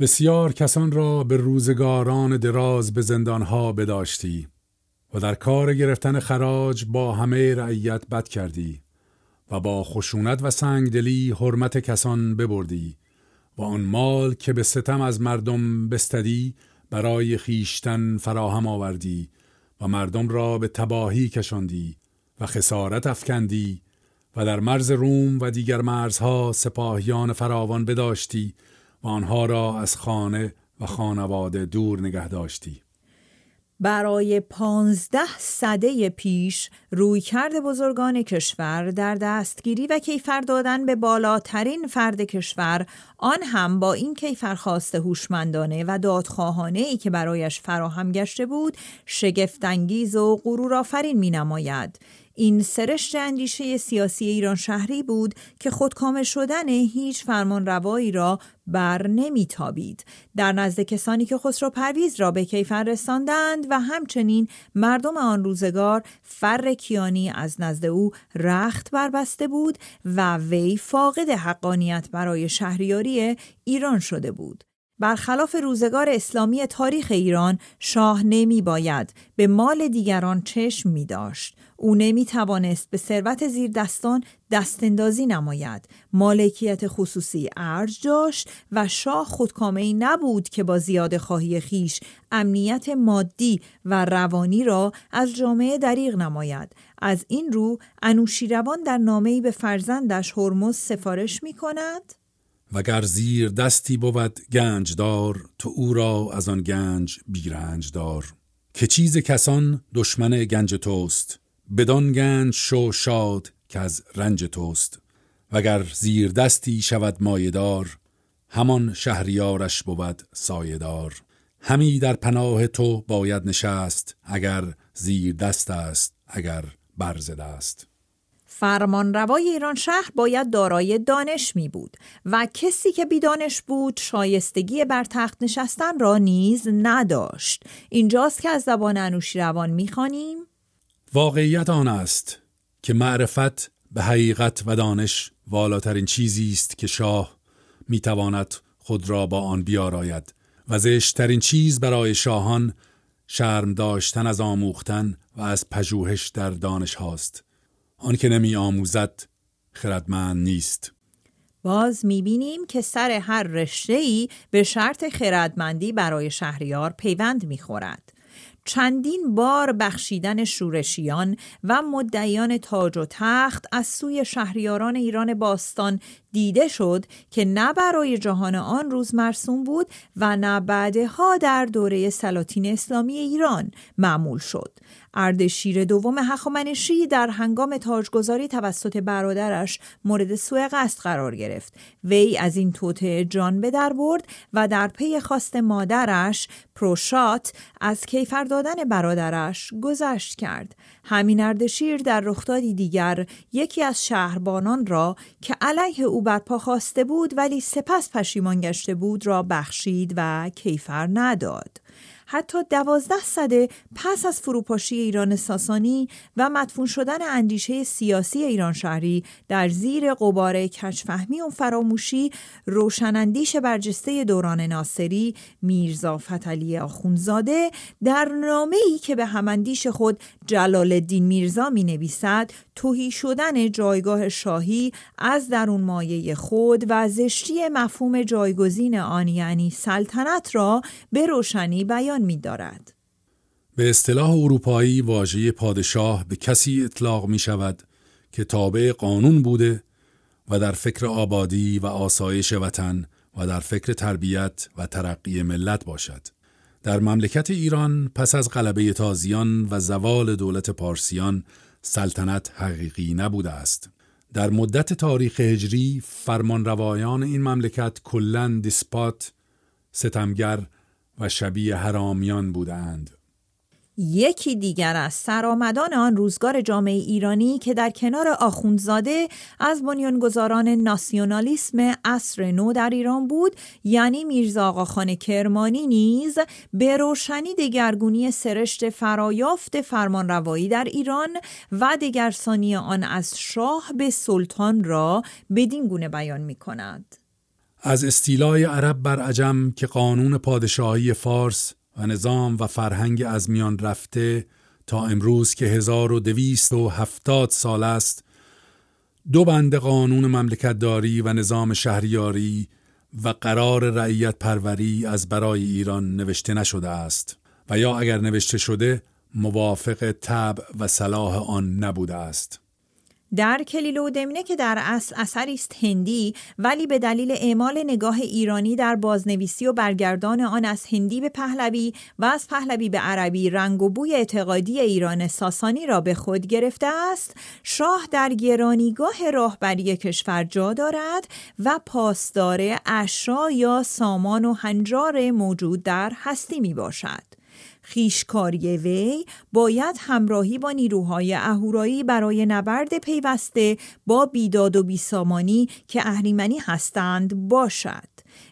S2: بسیار کسان را به روزگاران دراز به زندانها بداشتی و در کار گرفتن خراج با همه رعیت بد کردی و با خشونت و سنگدلی حرمت کسان ببردی و آن مال که به ستم از مردم بستدی برای خیشتن فراهم آوردی و مردم را به تباهی کشاندی و خسارت افکندی و در مرز روم و دیگر مرزها سپاهیان فراوان بداشتی و آنها را از خانه و خانواده دور نگه داشتی
S1: برای پانزده صده پیش کرد بزرگان کشور در دستگیری و کیفر دادن به بالاترین فرد کشور آن هم با این کیفرخواست هوشمندانه و دادخواهانه ای که برایش فراهم گشته بود شگفتانگیز و غرورآفرین می نماید. این سرشت اندیشه سیاسی ایران شهری بود که خودکامه شدن هیچ فرمان روایی را بر نمیتابید در نزد کسانی که خسرو پرویز را به کیفر رساندند و همچنین مردم آن روزگار فر کیانی از نزد او رخت بربسته بود و وی فاقد حقانیت برای شهریاری ایران شده بود برخلاف روزگار اسلامی تاریخ ایران شاه نمی باید به مال دیگران چشم می داشت او نمی توانست به ثروت زیر دستان دستندازی نماید مالکیت خصوصی ارج داشت و شاه خودکامه ای نبود که با زیاد خواهی خیش امنیت مادی و روانی را از جامعه دریغ نماید از این رو انوشیروان در نامهای به فرزندش هرمز سفارش می کند
S2: وگر زیر دستی بود دار تو او را از آن گنج بیرنج دار که چیز کسان دشمن گنج توست بدان گنج شو شاد که از رنج توست وگر زیر دستی شود مایدار همان شهریارش بود سایدار همی در پناه تو باید نشست اگر زیر دست است اگر برزده است
S1: فرمانروای ایران شهر باید دارای دانش می بود و کسی که بیدانش بود شایستگی بر تخت نشستن را نیز نداشت اینجاست که از زبان انوشیروان میخوانیم
S2: واقعیت آن است که معرفت به حقیقت و دانش والاترین چیزی است که شاه میتواند خود را با آن بیاراید و زشتترین چیز برای شاهان شرم داشتن از آموختن و از پژوهش در دانش هاست آن که نمی آموزد خردمند نیست
S1: باز میبینیم که سر هر رشته ای به شرط خردمندی برای شهریار پیوند خورد چندین بار بخشیدن شورشیان و مدعیان تاج و تخت از سوی شهریاران ایران باستان دیده شد که نه برای جهان آن روز مرسوم بود و نه بعدها در دوره سلاطین اسلامی ایران معمول شد اردشیر دوم هخامنشی در هنگام تاجگذاری توسط برادرش مورد سوء قصد قرار گرفت وی از این توطعه جان به در برد و در پی خواست مادرش پروشات از کیفر دادن برادرش گذشت کرد همین اردشیر در رخدادی دیگر یکی از شهربانان را که علیه او برپا خواسته بود ولی سپس پشیمان گشته بود را بخشید و کیفر نداد حتی دوازده سده پس از فروپاشی ایران ساسانی و مدفون شدن اندیشه سیاسی ایران شهری در زیر قبار کشفهمی و فراموشی روشناندیش برجسته دوران ناصری میرزا فتلی آخونزاده در نامه ای که به هماندیش خود جلال میرزا می نویسد توهی شدن جایگاه شاهی از درون مایه خود و زشتی مفهوم جایگزین آن یعنی سلطنت را به روشنی بیان می دارد.
S2: به اصطلاح اروپایی واژه پادشاه به کسی اطلاق می شود که تابع قانون بوده و در فکر آبادی و آسایش وطن و در فکر تربیت و ترقی ملت باشد. در مملکت ایران پس از غلبه تازیان و زوال دولت پارسیان سلطنت حقیقی نبوده است. در مدت تاریخ هجری فرمان روایان این مملکت کلن دیسپات، ستمگر و شبیه حرامیان بودند.
S1: یکی دیگر از سرآمدان آن روزگار جامعه ایرانی که در کنار آخوندزاده از بنیانگذاران ناسیونالیسم عصر نو در ایران بود یعنی میرزا آقاخان کرمانی نیز به روشنی دگرگونی سرشت فرایافت فرمانروایی در ایران و دگرسانی آن از شاه به سلطان را بدین گونه بیان می کند.
S2: از استیلای عرب بر عجم که قانون پادشاهی فارس و نظام و فرهنگ از میان رفته تا امروز که 1270 سال است دو بند قانون مملکتداری و نظام شهریاری و قرار رعیت پروری از برای ایران نوشته نشده است و یا اگر نوشته شده موافق طبع و صلاح آن نبوده است
S1: در و دمنه که در اصل اثری است هندی ولی به دلیل اعمال نگاه ایرانی در بازنویسی و برگردان آن از هندی به پهلوی و از پهلوی به عربی رنگ و بوی اعتقادی ایران ساسانی را به خود گرفته است شاه در گرانیگاه راهبری کشور جا دارد و پاسدار اشرا یا سامان و هنجار موجود در هستی می باشد خیشکاری وی باید همراهی با نیروهای اهورایی برای نبرد پیوسته با بیداد و بیسامانی که اهریمنی هستند باشد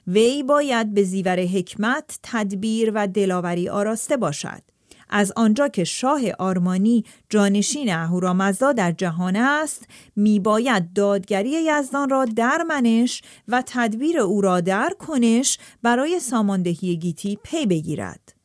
S1: وی باید به زیور حکمت تدبیر و دلاوری آراسته باشد از آنجا که شاه آرمانی جانشین اهورامزدا در جهان است می باید دادگری یزدان را در منش و تدبیر او را در کنش برای ساماندهی گیتی پی بگیرد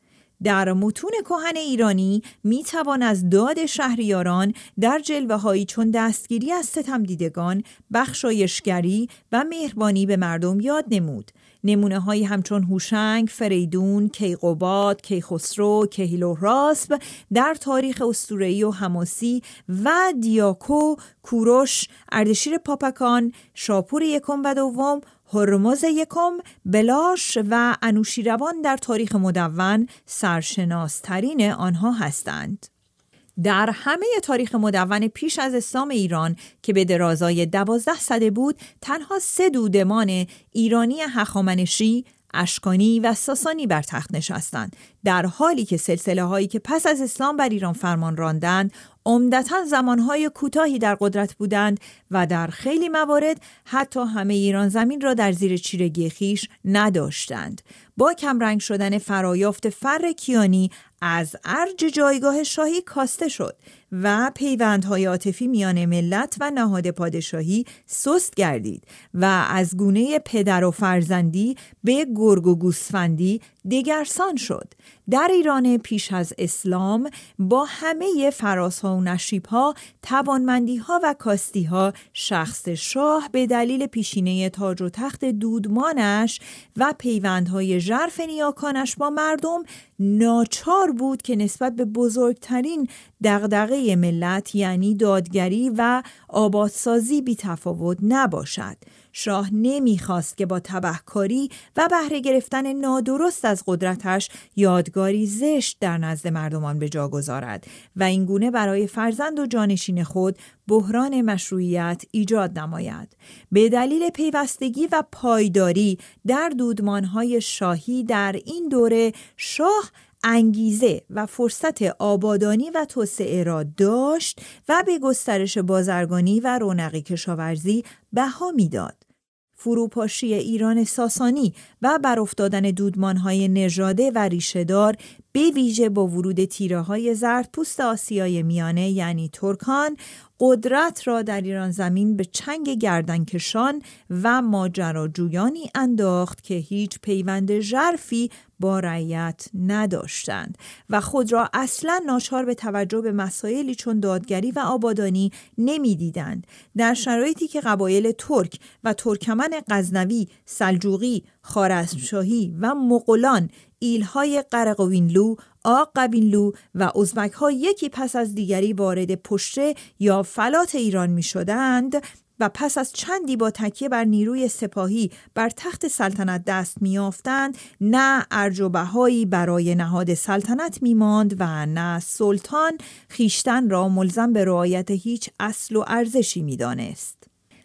S1: در متون کهن ایرانی می توان از داد شهریاران در جلوه هایی چون دستگیری از ستم دیدگان، بخشایشگری و مهربانی به مردم یاد نمود. نمونه هایی همچون هوشنگ، فریدون، کیقوباد، کیخسرو، راسب در تاریخ اسطوره‌ای و هماسی و دیاکو، کوروش، اردشیر پاپکان، شاپور یکم و دوم هرمز یکم بلاش و انوشیروان در تاریخ مدون سرشناسترین آنها هستند. در همه تاریخ مدون پیش از اسلام ایران که به درازای دوازده صده بود تنها سه دودمان ایرانی هخامنشی، اشکانی و ساسانی بر تخت نشستند در حالی که سلسله هایی که پس از اسلام بر ایران فرمان راندند عمدتا زمانهای کوتاهی در قدرت بودند و در خیلی موارد حتی همه ایران زمین را در زیر چیرگی خیش نداشتند با کمرنگ شدن فرایافت فر کیانی از ارج جایگاه شاهی کاسته شد و پیوندهای عاطفی میان ملت و نهاد پادشاهی سست گردید و از گونه پدر و فرزندی به گرگ و گوسفندی دگرسان شد در ایران پیش از اسلام با همه فراسها و نشیبها توانمندیها و کاستیها شخص شاه به دلیل پیشینه تاج و تخت دودمانش و پیوندهای ژرف نیاکانش با مردم ناچار بود که نسبت به بزرگترین دغدغه ملت یعنی دادگری و آبادسازی تفاوت نباشد شاه نمیخواست که با تبهکاری و بهره گرفتن نادرست از قدرتش یادگاری زشت در نزد مردمان به جا گذارد و اینگونه برای فرزند و جانشین خود بحران مشروعیت ایجاد نماید به دلیل پیوستگی و پایداری در دودمانهای شاهی در این دوره شاه انگیزه و فرصت آبادانی و توسعه را داشت و به گسترش بازرگانی و رونق کشاورزی بها میداد. فروپاشی ایران ساسانی و بر افتادن دودمانهای نژاده و ریشهدار به ویژه با ورود تیره های زرد پوست آسیای میانه یعنی ترکان قدرت را در ایران زمین به چنگ گردنکشان و ماجراجویانی انداخت که هیچ پیوند ژرفی با رعیت نداشتند و خود را اصلا ناچار به توجه به مسائلی چون دادگری و آبادانی نمیدیدند در شرایطی که قبایل ترک و ترکمن غزنوی سلجوقی خارزمشاهی و مقلان، ایلهای قرقوینلو آق و ازبک ها یکی پس از دیگری وارد پشته یا فلات ایران می شدند و پس از چندی با تکیه بر نیروی سپاهی بر تخت سلطنت دست میافتند نه ارجوبههایی برای نهاد سلطنت می ماند و نه سلطان خیشتن را ملزم به رعایت هیچ اصل و ارزشی میدانست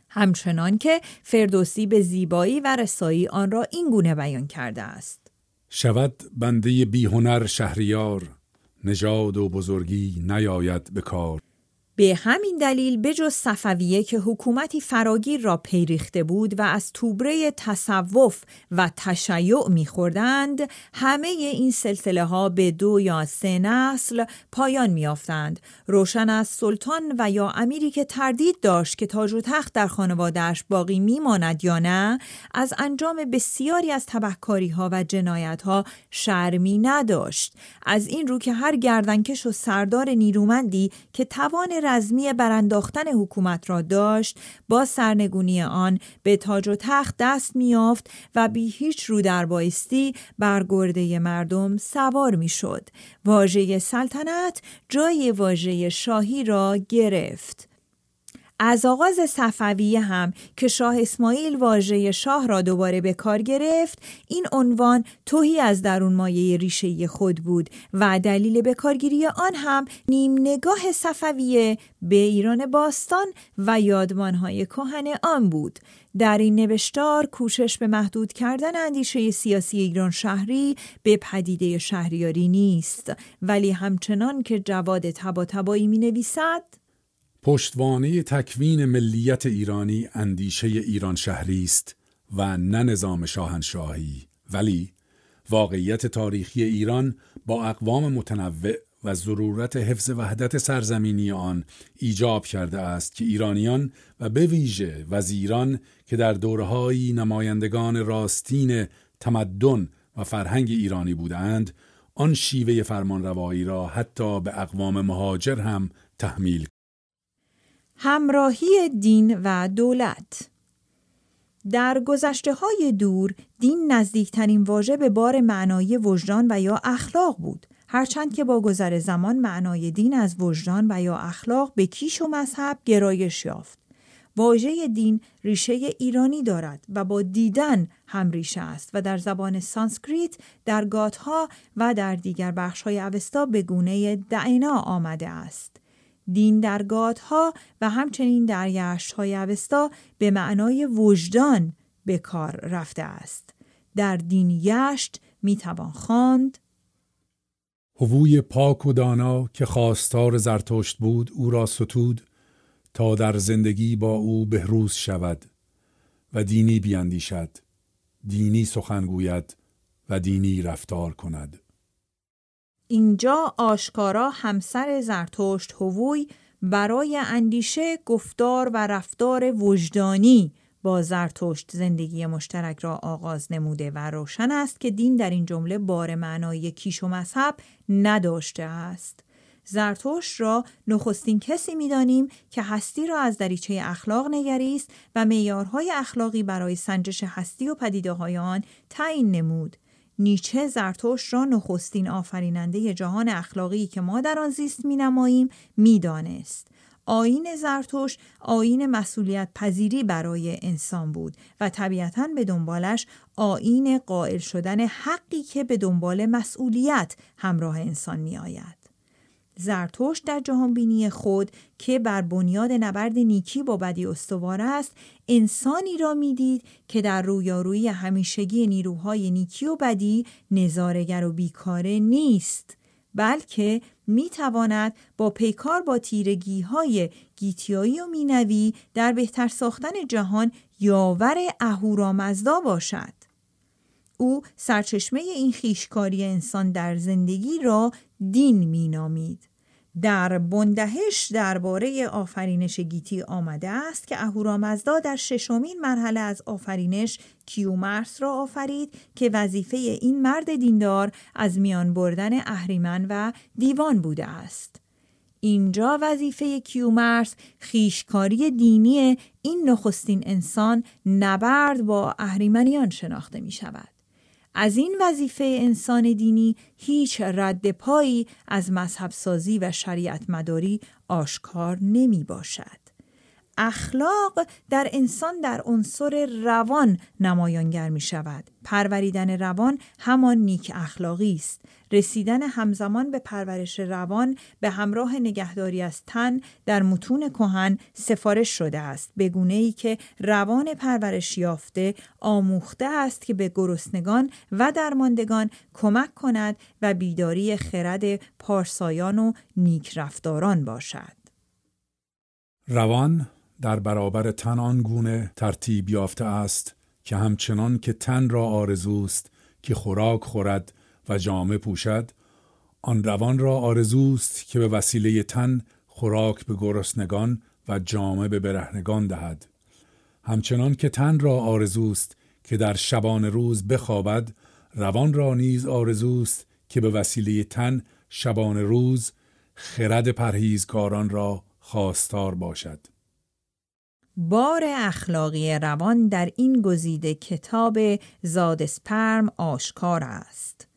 S1: همچنان که فردوسی به زیبایی و رسایی آن را این گونه بیان کرده است
S2: شود بنده بیهنر شهریار نژاد و بزرگی نیاید به کار
S1: به همین دلیل بجز صفویه که حکومتی فراگیر را پیریخته بود و از توبره تصوف و تشیع میخوردند همه این سلسله ها به دو یا سه نسل پایان میافتند روشن از سلطان و یا امیری که تردید داشت که تاج و تخت در خانوادهش باقی میماند یا نه از انجام بسیاری از تبهکاری ها و جنایت ها شرمی نداشت از این رو که هر گردنکش و سردار نیرومندی که توان رزمی برانداختن حکومت را داشت با سرنگونی آن به تاج و تخت دست میافت و بی هیچ رو در بایستی بر گرده مردم سوار میشد واژه سلطنت جای واژه شاهی را گرفت از آغاز صفویه هم که شاه اسماعیل واژه شاه را دوباره به کار گرفت این عنوان توهی از درون مایه ریشه خود بود و دلیل به کارگیری آن هم نیم نگاه صفویه به ایران باستان و یادمانهای کهن آن بود در این نوشتار کوشش به محدود کردن اندیشه سیاسی ایران شهری به پدیده شهریاری نیست ولی همچنان که جواد تبا تبایی می نویسد
S2: پشتوانه تکوین ملیت ایرانی اندیشه ایران شهری است و نه نظام شاهنشاهی ولی واقعیت تاریخی ایران با اقوام متنوع و ضرورت حفظ وحدت سرزمینی آن ایجاب کرده است که ایرانیان و به ویژه وزیران که در دورهایی نمایندگان راستین تمدن و فرهنگ ایرانی بودند آن شیوه فرمانروایی را حتی به اقوام مهاجر هم تحمیل
S1: همراهی دین و دولت در گذشته های دور دین نزدیکترین واژه به بار معنای وجدان و یا اخلاق بود هرچند که با گذر زمان معنای دین از وجدان و یا اخلاق به کیش و مذهب گرایش یافت واژه دین ریشه ایرانی دارد و با دیدن هم ریشه است و در زبان سانسکریت در گاتها و در دیگر های اوستا به گونه دعینا آمده است دین در گادها و همچنین در های اوستا به معنای وجدان به کار رفته است. در دین یشت میتوان خواند
S2: هووی پاک و دانا که خواستار زرتشت بود او را ستود تا در زندگی با او بهروز شود و دینی بیاندیشد دینی سخنگوید و دینی رفتار
S1: کند اینجا آشکارا همسر زرتشت هووی برای اندیشه گفتار و رفتار وجدانی با زرتشت زندگی مشترک را آغاز نموده و روشن است که دین در این جمله بار معنای کیش و مذهب نداشته است زرتشت را نخستین کسی میدانیم که هستی را از دریچه اخلاق نگریست و میارهای اخلاقی برای سنجش هستی و پدیده آن تعیین نمود نیچه زرتشت را نخستین آفریننده جهان اخلاقی که ما در آن زیست مینماییم میدانست آین زرتوش آین مسئولیت پذیری برای انسان بود و طبیعتا به دنبالش آین قائل شدن حقی که به دنبال مسئولیت همراه انسان می آید. زرتشت در جهانبینی خود که بر بنیاد نبرد نیکی با بدی استوار است انسانی را میدید که در رویارویی همیشگی نیروهای نیکی و بدی نظارگر و بیکاره نیست بلکه میتواند با پیکار با تیرگی های گیتیایی و مینوی در بهتر ساختن جهان یاور اهورامزدا باشد او سرچشمه این خیشکاری انسان در زندگی را دین مینامید در بندهش درباره آفرینش گیتی آمده است که اهورامزدا در ششمین مرحله از آفرینش کیومرس را آفرید که وظیفه این مرد دیندار از میان بردن اهریمن و دیوان بوده است اینجا وظیفه کیومرس خیشکاری دینی این نخستین انسان نبرد با اهریمنیان شناخته می شود از این وظیفه انسان دینی هیچ رد پایی از مذهب سازی و شریعت مداری آشکار نمی باشد. اخلاق در انسان در عنصر روان نمایانگر می شود. پروریدن روان همان نیک اخلاقی است. رسیدن همزمان به پرورش روان به همراه نگهداری از تن در متون کهن سفارش شده است به ای که روان پرورش یافته آموخته است که به گرسنگان و درماندگان کمک کند و بیداری خرد پارسایان و نیک رفتاران باشد
S2: روان در برابر تن آن گونه ترتیب یافته است که همچنان که تن را آرزوست که خوراک خورد و جامه پوشد آن روان را آرزوست که به وسیله تن خوراک به گرسنگان و جامه به برهنگان دهد همچنان که تن را آرزوست که در شبان روز بخوابد روان را نیز آرزوست که به وسیله تن شبان روز خرد پرهیزکاران را خواستار باشد
S1: بار اخلاقی روان در این گزیده کتاب زادسپرم آشکار است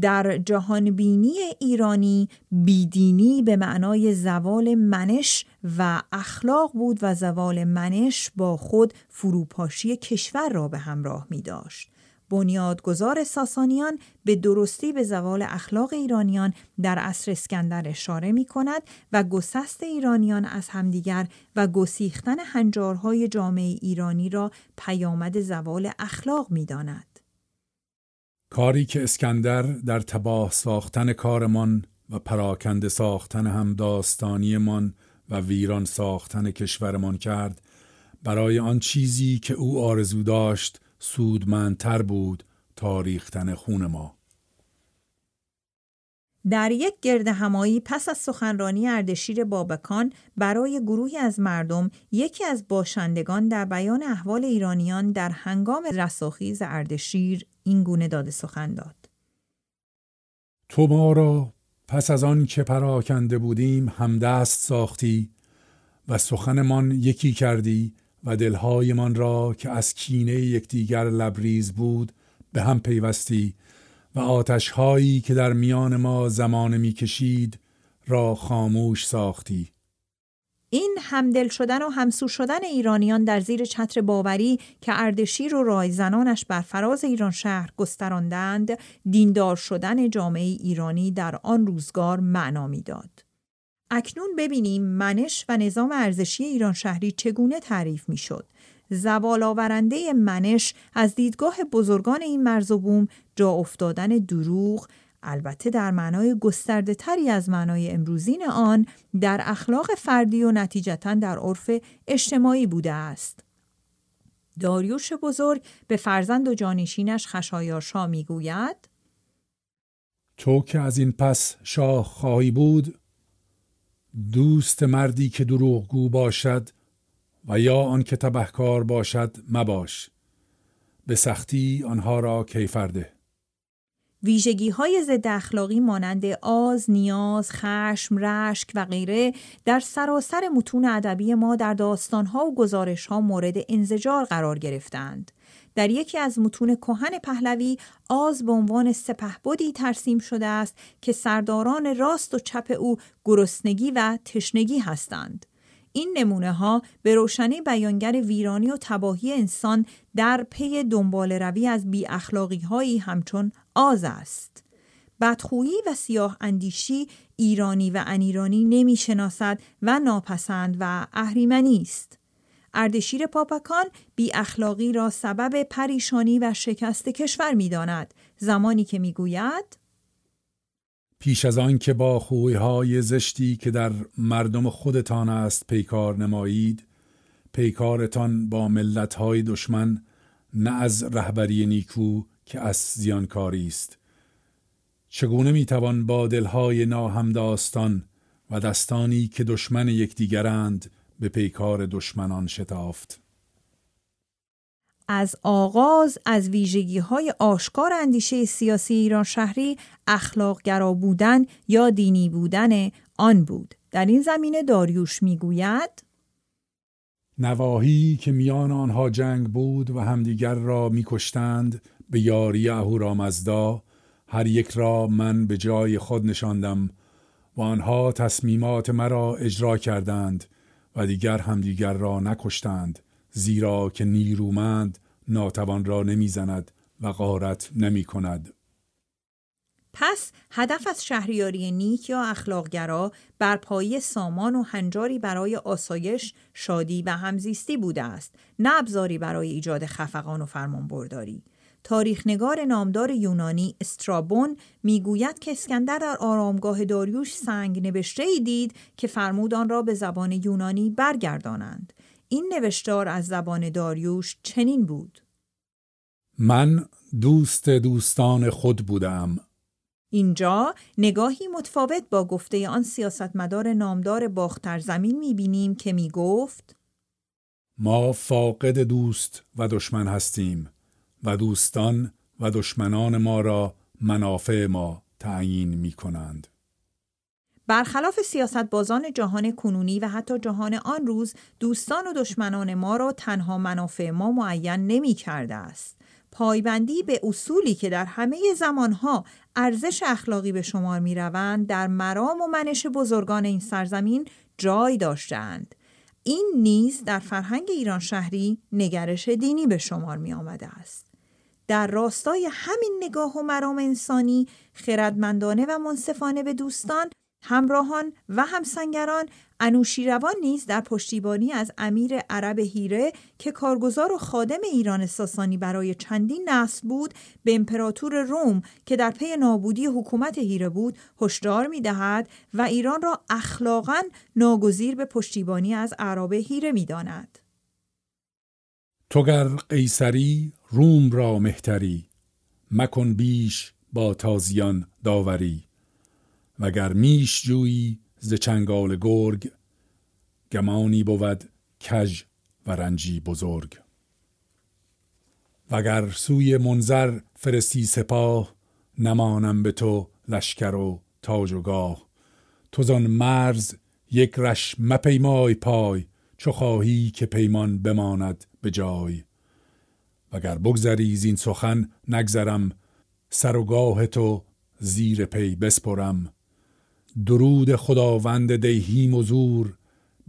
S1: در جهانبینی ایرانی بیدینی به معنای زوال منش و اخلاق بود و زوال منش با خود فروپاشی کشور را به همراه می داشت بنیادگذار ساسانیان به درستی به زوال اخلاق ایرانیان در عصر اسکندر اشاره می کند و گسست ایرانیان از همدیگر و گسیختن هنجارهای جامعه ایرانی را پیامد زوال اخلاق می داند.
S2: کاری که اسکندر در تباه ساختن کارمان و پراکند ساختن هم همداستانیمان و ویران ساختن کشورمان کرد برای آن چیزی که او آرزو داشت سودمندتر بود تا ریختن خون ما
S1: در یک گرد همایی پس از سخنرانی اردشیر بابکان برای گروهی از مردم یکی از باشندگان در بیان احوال ایرانیان در هنگام رساخیز اردشیر این گونه داده سخن داد
S2: تو ما را پس از آن که پراکنده بودیم همدست ساختی و سخنمان یکی کردی و دلهایمان را که از کینه یکدیگر لبریز بود به هم پیوستی و آتشهایی که در میان ما زمان میکشید را خاموش ساختی
S1: این همدل شدن و همسو شدن ایرانیان در زیر چتر باوری که اردشیر و رایزنانش بر فراز ایران شهر گستراندند دیندار شدن جامعه ایرانی در آن روزگار معنا میداد اکنون ببینیم منش و نظام ارزشی ایران شهری چگونه تعریف می شد. زوال آورنده منش از دیدگاه بزرگان این مرز و بوم جا افتادن دروغ البته در معنای گسترده تری از معنای امروزین آن در اخلاق فردی و نتیجتا در عرف اجتماعی بوده است. داریوش بزرگ به فرزند و جانشینش خشایارشا میگوید
S2: تو که از این پس شاه خواهی بود دوست مردی که دروغگو باشد و یا آن که تبهکار باشد مباش به سختی آنها را کیفرده
S1: ویژگی های ضد اخلاقی مانند آز، نیاز، خشم، رشک و غیره در سراسر متون ادبی ما در داستان ها و گزارش ها مورد انزجار قرار گرفتند. در یکی از متون کهن پهلوی آز به عنوان سپهبدی ترسیم شده است که سرداران راست و چپ او گرسنگی و تشنگی هستند این نمونه ها به روشنی بیانگر ویرانی و تباهی انسان در پی دنبال روی از بی اخلاقی هایی همچون آز است. بدخویی و سیاه اندیشی ایرانی و انیرانی نمی شناسد و ناپسند و اهریمنی است. اردشیر پاپکان بی اخلاقی را سبب پریشانی و شکست کشور می داند زمانی که می گوید
S2: پیش از آن که با خویهای زشتی که در مردم خودتان است پیکار نمایید پیکارتان با ملتهای دشمن نه از رهبری نیکو که از زیانکاری است چگونه میتوان با دلهای ناهمداستان و دستانی که دشمن یکدیگرند به پیکار دشمنان شتافت
S1: از آغاز از ویژگی های آشکار اندیشه سیاسی ایران شهری اخلاق بودن یا دینی بودن آن بود در این زمینه داریوش میگوید
S2: نواهی که میان آنها جنگ بود و همدیگر را میکشتند به یاری اهورامزدا هر یک را من به جای خود نشاندم و آنها تصمیمات مرا اجرا کردند و دیگر همدیگر را نکشتند زیرا که نیرومند ناتوان را نمیزند و غارت نمی کند.
S1: پس هدف از شهریاری نیک یا اخلاقگرا بر پایه سامان و هنجاری برای آسایش، شادی و همزیستی بوده است، نه ابزاری برای ایجاد خفقان و فرمانبرداری. تاریخنگار نامدار یونانی استرابون میگوید که اسکندر در آرامگاه داریوش سنگ نوشته ای دید که فرمود آن را به زبان یونانی برگردانند این نوشتار از زبان داریوش چنین بود
S2: من دوست دوستان خود بودم
S1: اینجا نگاهی متفاوت با گفته آن سیاستمدار نامدار باختر زمین میبینیم که میگفت
S2: ما فاقد دوست و دشمن هستیم و دوستان و دشمنان ما را منافع ما تعیین می کنند.
S1: برخلاف سیاست بازان جهان کنونی و حتی جهان آن روز دوستان و دشمنان ما را تنها منافع ما معین نمی کرده است. پایبندی به اصولی که در همه زمانها ارزش اخلاقی به شمار می روند در مرام و منش بزرگان این سرزمین جای داشتند. این نیز در فرهنگ ایران شهری نگرش دینی به شمار می آمده است. در راستای همین نگاه و مرام انسانی خردمندانه و منصفانه به دوستان همراهان و همسنگران انوشیروان نیز در پشتیبانی از امیر عرب هیره که کارگزار و خادم ایران ساسانی برای چندین نسل بود به امپراتور روم که در پی نابودی حکومت هیره بود هشدار میدهد و ایران را اخلاقا ناگزیر به پشتیبانی از عرب هیره میداند
S2: تو گر روم را مهتری مکن بیش با تازیان داوری وگر میش جویی ز چنگال گرگ گمانی بود کژ و رنجی بزرگ وگر سوی منظر فرستی سپاه نمانم به تو لشکر و تاج و گاه تو مرز یک رش مپیمای پای چو خواهی که پیمان بماند به جای وگر بگذری این سخن نگذرم سر و گاه تو زیر پی بسپرم درود خداوند دیهیم و زور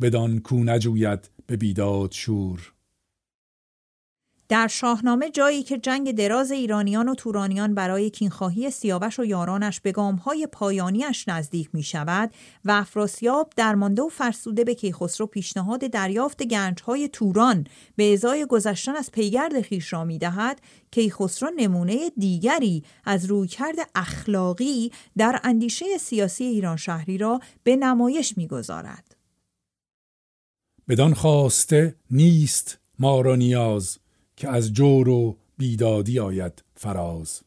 S2: بدان کو نجوید به بیداد شور
S1: در شاهنامه جایی که جنگ دراز ایرانیان و تورانیان برای کینخواهی سیاوش و یارانش به گامهای پایانیش نزدیک می شود و افراسیاب درمانده و فرسوده به کیخسرو پیشنهاد دریافت گنجهای توران به ازای گذشتن از پیگرد خیش را می دهد کیخسرو نمونه دیگری از رویکرد اخلاقی در اندیشه سیاسی ایران شهری را به نمایش می گذارد.
S2: بدان خواسته نیست ما را نیاز که از جور و بیدادی آید فراز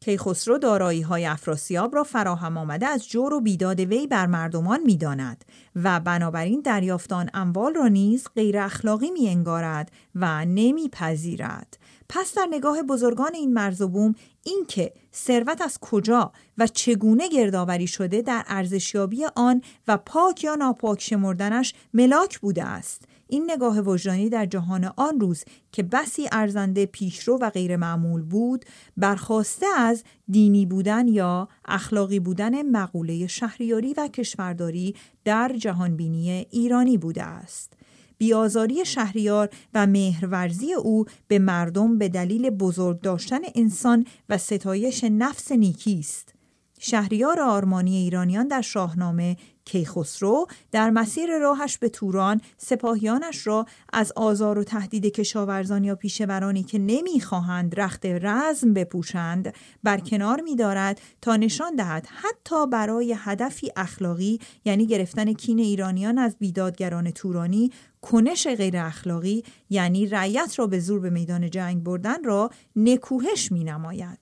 S1: کیخسرو دارایی های افراسیاب را فراهم آمده از جور و بیداد وی بر مردمان میداند و بنابراین دریافتان اموال را نیز غیر اخلاقی می انگارد و نمیپذیرد. پس در نگاه بزرگان این مرز و بوم اینکه ثروت از کجا و چگونه گردآوری شده در ارزشیابی آن و پاک یا ناپاک شمردنش ملاک بوده است این نگاه وجدانی در جهان آن روز که بسی ارزنده پیشرو و غیر معمول بود برخواسته از دینی بودن یا اخلاقی بودن مقوله شهریاری و کشورداری در جهانبینی ایرانی بوده است بیازاری شهریار و مهرورزی او به مردم به دلیل بزرگ داشتن انسان و ستایش نفس نیکی است شهریار آرمانی ایرانیان در شاهنامه کیخسرو در مسیر راهش به توران سپاهیانش را از آزار و تهدید کشاورزان یا پیشورانی که نمیخواهند رخت رزم بپوشند بر کنار میدارد تا نشان دهد حتی برای هدفی اخلاقی یعنی گرفتن کین ایرانیان از بیدادگران تورانی کنش غیر اخلاقی یعنی رعیت را به زور به میدان جنگ بردن را نکوهش می نماید.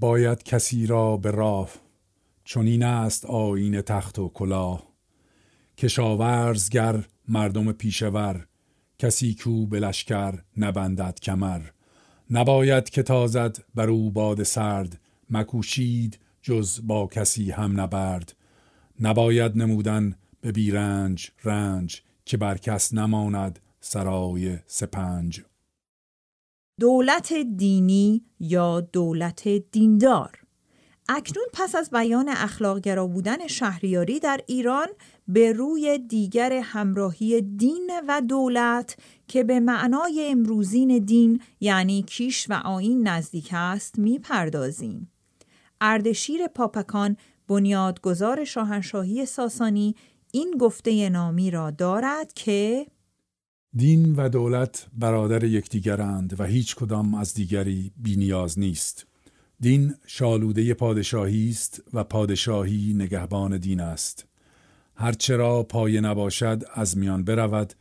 S2: باید کسی را به راه چون است آین تخت و کلاه کشاورز گر مردم پیشور کسی کو بلشکر نبندد کمر نباید که تازد بر او باد سرد مکوشید جز با کسی هم نبرد نباید نمودن به بیرنج رنج که بر کس نماند سرای سپنج
S1: دولت دینی یا دولت دیندار اکنون پس از بیان اخلاقگرا بودن شهریاری در ایران به روی دیگر همراهی دین و دولت که به معنای امروزین دین یعنی کیش و آین نزدیک است میپردازیم. اردشیر پاپکان بنیادگذار شاهنشاهی ساسانی این گفته نامی را دارد که
S2: دین و دولت برادر یکدیگرند و هیچ کدام از دیگری بینیاز نیست. دین شالوده پادشاهی است و پادشاهی نگهبان دین است هرچرا پایه نباشد از میان برود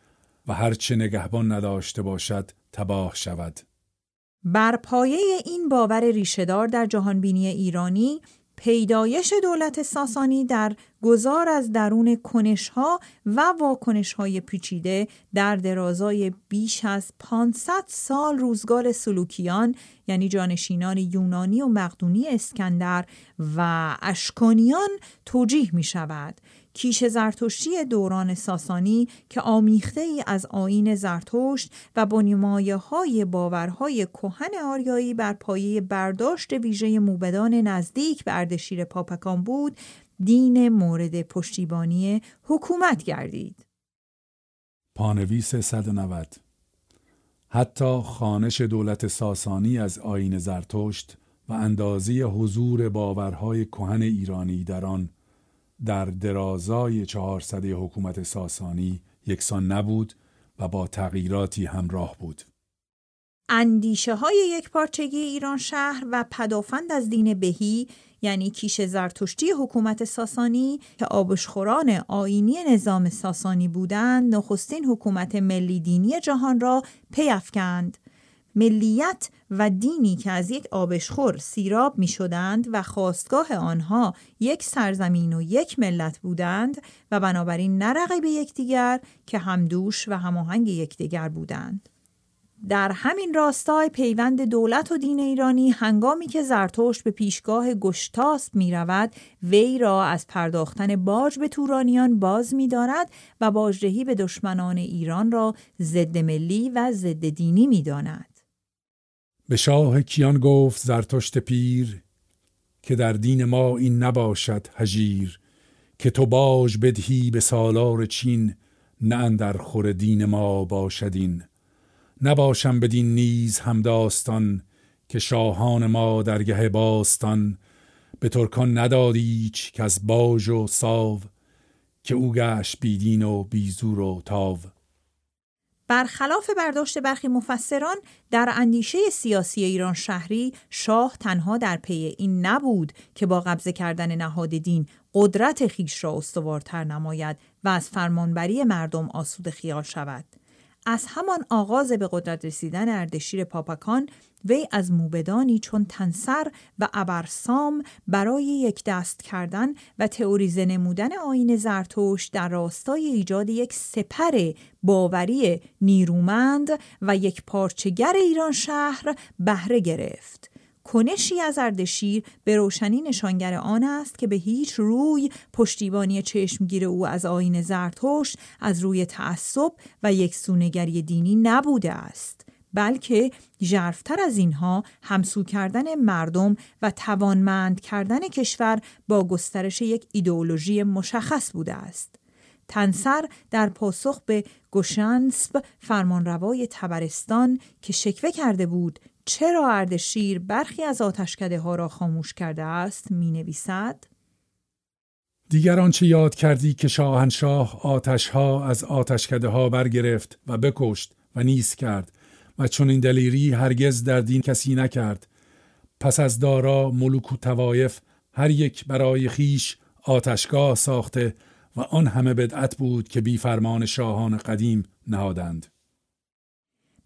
S2: و هرچه نگهبان نداشته باشد تباه شود
S1: بر پایه این باور ریشهدار در جهانبینی ایرانی پیدایش دولت ساسانی در گذار از درون کنشها و واکنشهای پیچیده در درازای بیش از 500 سال روزگار سلوکیان یعنی جانشینان یونانی و مقدونی اسکندر و اشکانیان توجیه می شود کیش زرتشتی دوران ساسانی که آمیخته ای از آین زرتشت و بنیمایه های باورهای کوهن آریایی بر پایه برداشت ویژه موبدان نزدیک به اردشیر پاپکان بود دین مورد پشتیبانی حکومت گردید
S2: پانویس 190 حتی خانش دولت ساسانی از آین زرتشت و اندازه حضور باورهای کوهن ایرانی در آن در درازای چهار سده حکومت ساسانی یکسان نبود و با تغییراتی همراه بود.
S1: اندیشه های یک پارچگی ایران شهر و پدافند از دین بهی یعنی کیش زرتشتی حکومت ساسانی که آبشخوران آینی نظام ساسانی بودند نخستین حکومت ملی دینی جهان را پیافکند ملیت و دینی که از یک آبشخور سیراب می شدند و خواستگاه آنها یک سرزمین و یک ملت بودند و بنابراین نرقی به یکدیگر که همدوش و هماهنگ یکدیگر بودند. در همین راستای پیوند دولت و دین ایرانی هنگامی که زرتشت به پیشگاه گشتاس می رود وی را از پرداختن باج به تورانیان باز می دارد و باجدهی به دشمنان ایران را ضد ملی و ضد دینی می داند.
S2: به شاه کیان گفت زرتشت پیر که در دین ما این نباشد هجیر که تو باج بدهی به سالار چین نه اندر خور دین ما باشدین نباشم بدین نیز همداستان که شاهان ما در گه باستان به ترکان ندادیچ که از باج و ساو که او گشت بیدین و بیزور و تاو
S1: برخلاف برداشت برخی مفسران در اندیشه سیاسی ایران شهری شاه تنها در پی این نبود که با قبضه کردن نهاد دین قدرت خیش را استوارتر نماید و از فرمانبری مردم آسود خیال شود از همان آغاز به قدرت رسیدن اردشیر پاپکان وی از موبدانی چون تنسر و ابرسام برای یک دست کردن و تئوریزه نمودن آین زرتوش در راستای ایجاد یک سپر باوری نیرومند و یک پارچگر ایران شهر بهره گرفت. کنشی از اردشیر به روشنی نشانگر آن است که به هیچ روی پشتیبانی چشمگیر او از آین زرتوش از روی تعصب و یکسونگری دینی نبوده است بلکه جرفتر از اینها همسو کردن مردم و توانمند کردن کشور با گسترش یک ایدئولوژی مشخص بوده است تنسر در پاسخ به گوشانسب فرمانروای تبرستان که شکوه کرده بود چرا اردشیر برخی از آتشکده ها را خاموش کرده است می نویسد
S2: دیگر آنچه یاد کردی که شاهنشاه آتشها از آتشکده ها برگرفت و بکشت و نیست کرد و چون این دلیری هرگز در دین کسی نکرد پس از دارا ملوک و توایف هر یک برای خیش آتشگاه ساخته و آن همه بدعت بود که بی فرمان شاهان قدیم نهادند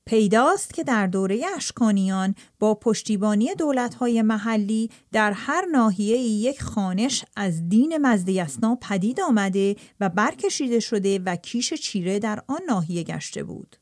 S1: پیداست که در دوره اشکانیان با پشتیبانی دولت‌های محلی در هر ناحیه یک خانش از دین مزدیسنا پدید آمده و برکشیده شده و کیش چیره در آن ناحیه گشته بود.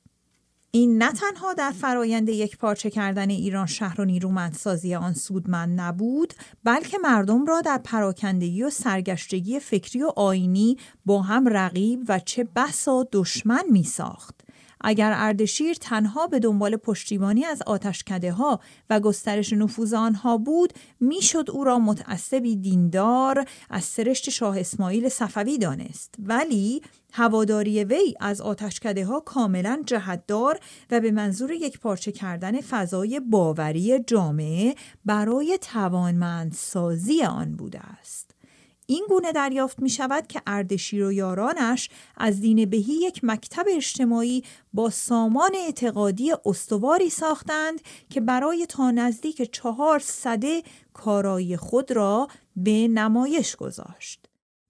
S1: این نه تنها در فرایند یک پارچه کردن ایران شهر و نیرومندسازی آن سودمند نبود بلکه مردم را در پراکندگی و سرگشتگی فکری و آینی با هم رقیب و چه بسا دشمن می ساخت اگر اردشیر تنها به دنبال پشتیبانی از آتشکده ها و گسترش نفوذ آنها بود میشد او را متعصبی دیندار از سرشت شاه اسماعیل صفوی دانست ولی هواداری وی از آتشکده ها کاملا جهتدار و به منظور یک پارچه کردن فضای باوری جامعه برای توانمندسازی آن بوده است این گونه دریافت می شود که اردشیر و یارانش از دین بهی یک مکتب اجتماعی با سامان اعتقادی استواری ساختند که برای تا نزدیک چهار صده کارای خود را به نمایش گذاشت.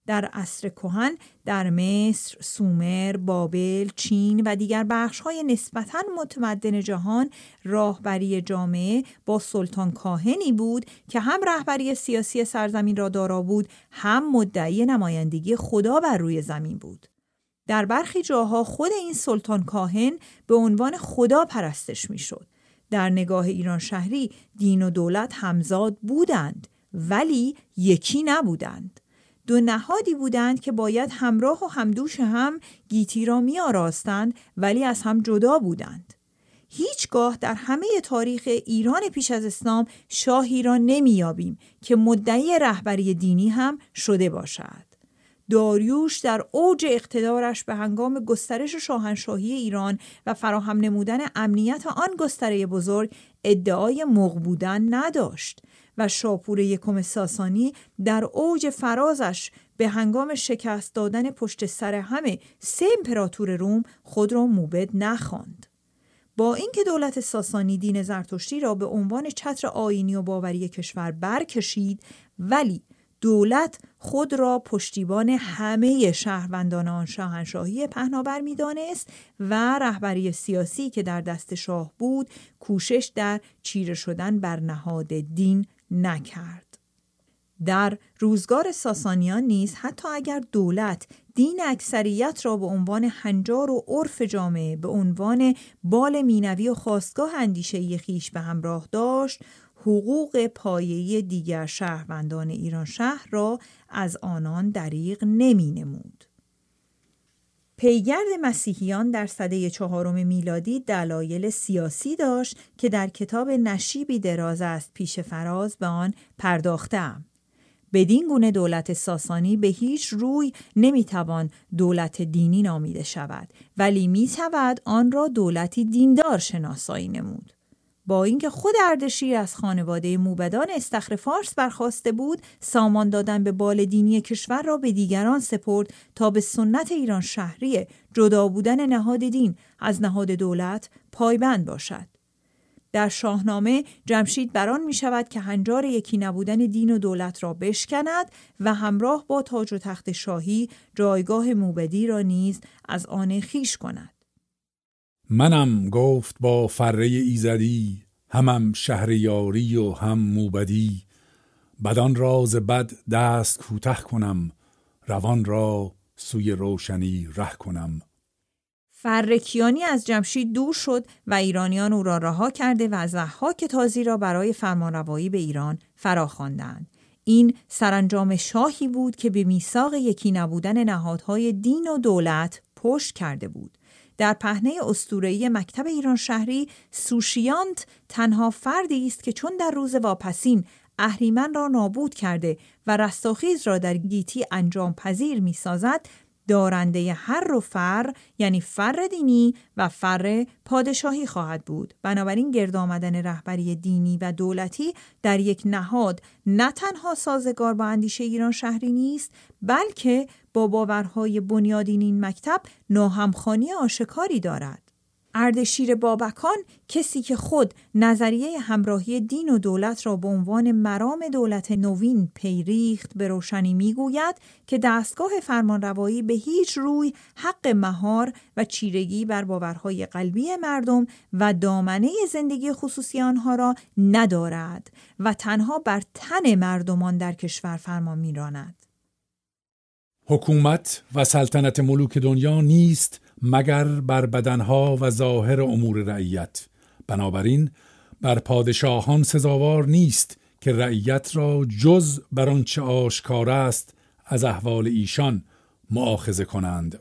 S1: در عصر کهن در مصر، سومر، بابل، چین و دیگر بخش‌های نسبتاً متمدن جهان راهبری جامعه با سلطان کاهنی بود که هم رهبری سیاسی سرزمین را دارا بود، هم مدعی نمایندگی خدا بر روی زمین بود. در برخی جاها خود این سلطان کاهن به عنوان خدا پرستش میشد. در نگاه ایران شهری دین و دولت همزاد بودند ولی یکی نبودند. دو نهادی بودند که باید همراه و همدوش هم گیتی را آراستند ولی از هم جدا بودند هیچگاه در همه تاریخ ایران پیش از اسلام شاهی را نمییابیم که مدعی رهبری دینی هم شده باشد داریوش در اوج اقتدارش به هنگام گسترش شاهنشاهی ایران و فراهم نمودن امنیت آن گستره بزرگ ادعای مغ نداشت و شاپور یکم ساسانی در اوج فرازش به هنگام شکست دادن پشت سر همه سه امپراتور روم خود را موبد نخواند. با اینکه دولت ساسانی دین زرتشتی را به عنوان چتر آینی و باوری کشور برکشید ولی دولت خود را پشتیبان همه شهروندان آن شاهنشاهی پهنابر میدانست و رهبری سیاسی که در دست شاه بود کوشش در چیره شدن بر نهاد دین نکرد. در روزگار ساسانیان نیز حتی اگر دولت دین اکثریت را به عنوان هنجار و عرف جامعه به عنوان بال مینوی و خواستگاه اندیشه خیش به همراه داشت حقوق پایه دیگر شهروندان ایران شهر را از آنان دریغ نمی نمود. پیگرد مسیحیان در صده چهارم میلادی دلایل سیاسی داشت که در کتاب نشیبی دراز است پیش فراز به آن پرداختم. بدین گونه دولت ساسانی به هیچ روی نمیتوان دولت دینی نامیده شود ولی میتود آن را دولتی دیندار شناسایی نمود. با اینکه خود اردشیر از خانواده موبدان استخر فارس برخواسته بود سامان دادن به بال دینی کشور را به دیگران سپرد تا به سنت ایران شهری جدا بودن نهاد دین از نهاد دولت پایبند باشد در شاهنامه جمشید بران می شود که هنجار یکی نبودن دین و دولت را بشکند و همراه با تاج و تخت شاهی جایگاه موبدی را نیز از آن خیش کند.
S2: منم گفت با فره ایزدی همم شهریاری و هم موبدی بدان راز بد دست کوتاه کنم روان را سوی روشنی ره کنم
S1: فرکیانی از جمشید دور شد و ایرانیان او را رها کرده و زحاک تازی را برای فرمانروایی به ایران فرا این سرانجام شاهی بود که به میثاق یکی نبودن نهادهای دین و دولت پشت کرده بود در پهنه استورهی مکتب ایران شهری سوشیانت تنها فردی است که چون در روز واپسین اهریمن را نابود کرده و رستاخیز را در گیتی انجام پذیر می سازد دارنده هر رو فر یعنی فر دینی و فر پادشاهی خواهد بود بنابراین گرد آمدن رهبری دینی و دولتی در یک نهاد نه تنها سازگار با اندیشه ایران شهری نیست بلکه با باورهای بنیادین این مکتب ناهمخانی آشکاری دارد اردشیر بابکان کسی که خود نظریه همراهی دین و دولت را به عنوان مرام دولت نوین پیریخت به روشنی میگوید که دستگاه فرمانروایی به هیچ روی حق مهار و چیرگی بر باورهای قلبی مردم و دامنه زندگی خصوصی آنها را ندارد و تنها بر تن مردمان در کشور فرمان میراند
S2: حکومت و سلطنت ملوک دنیا نیست مگر بر بدنها و ظاهر امور رعیت بنابراین بر پادشاهان سزاوار نیست که رعیت را جز بر آنچه آشکار است از احوال ایشان معاخذه کنند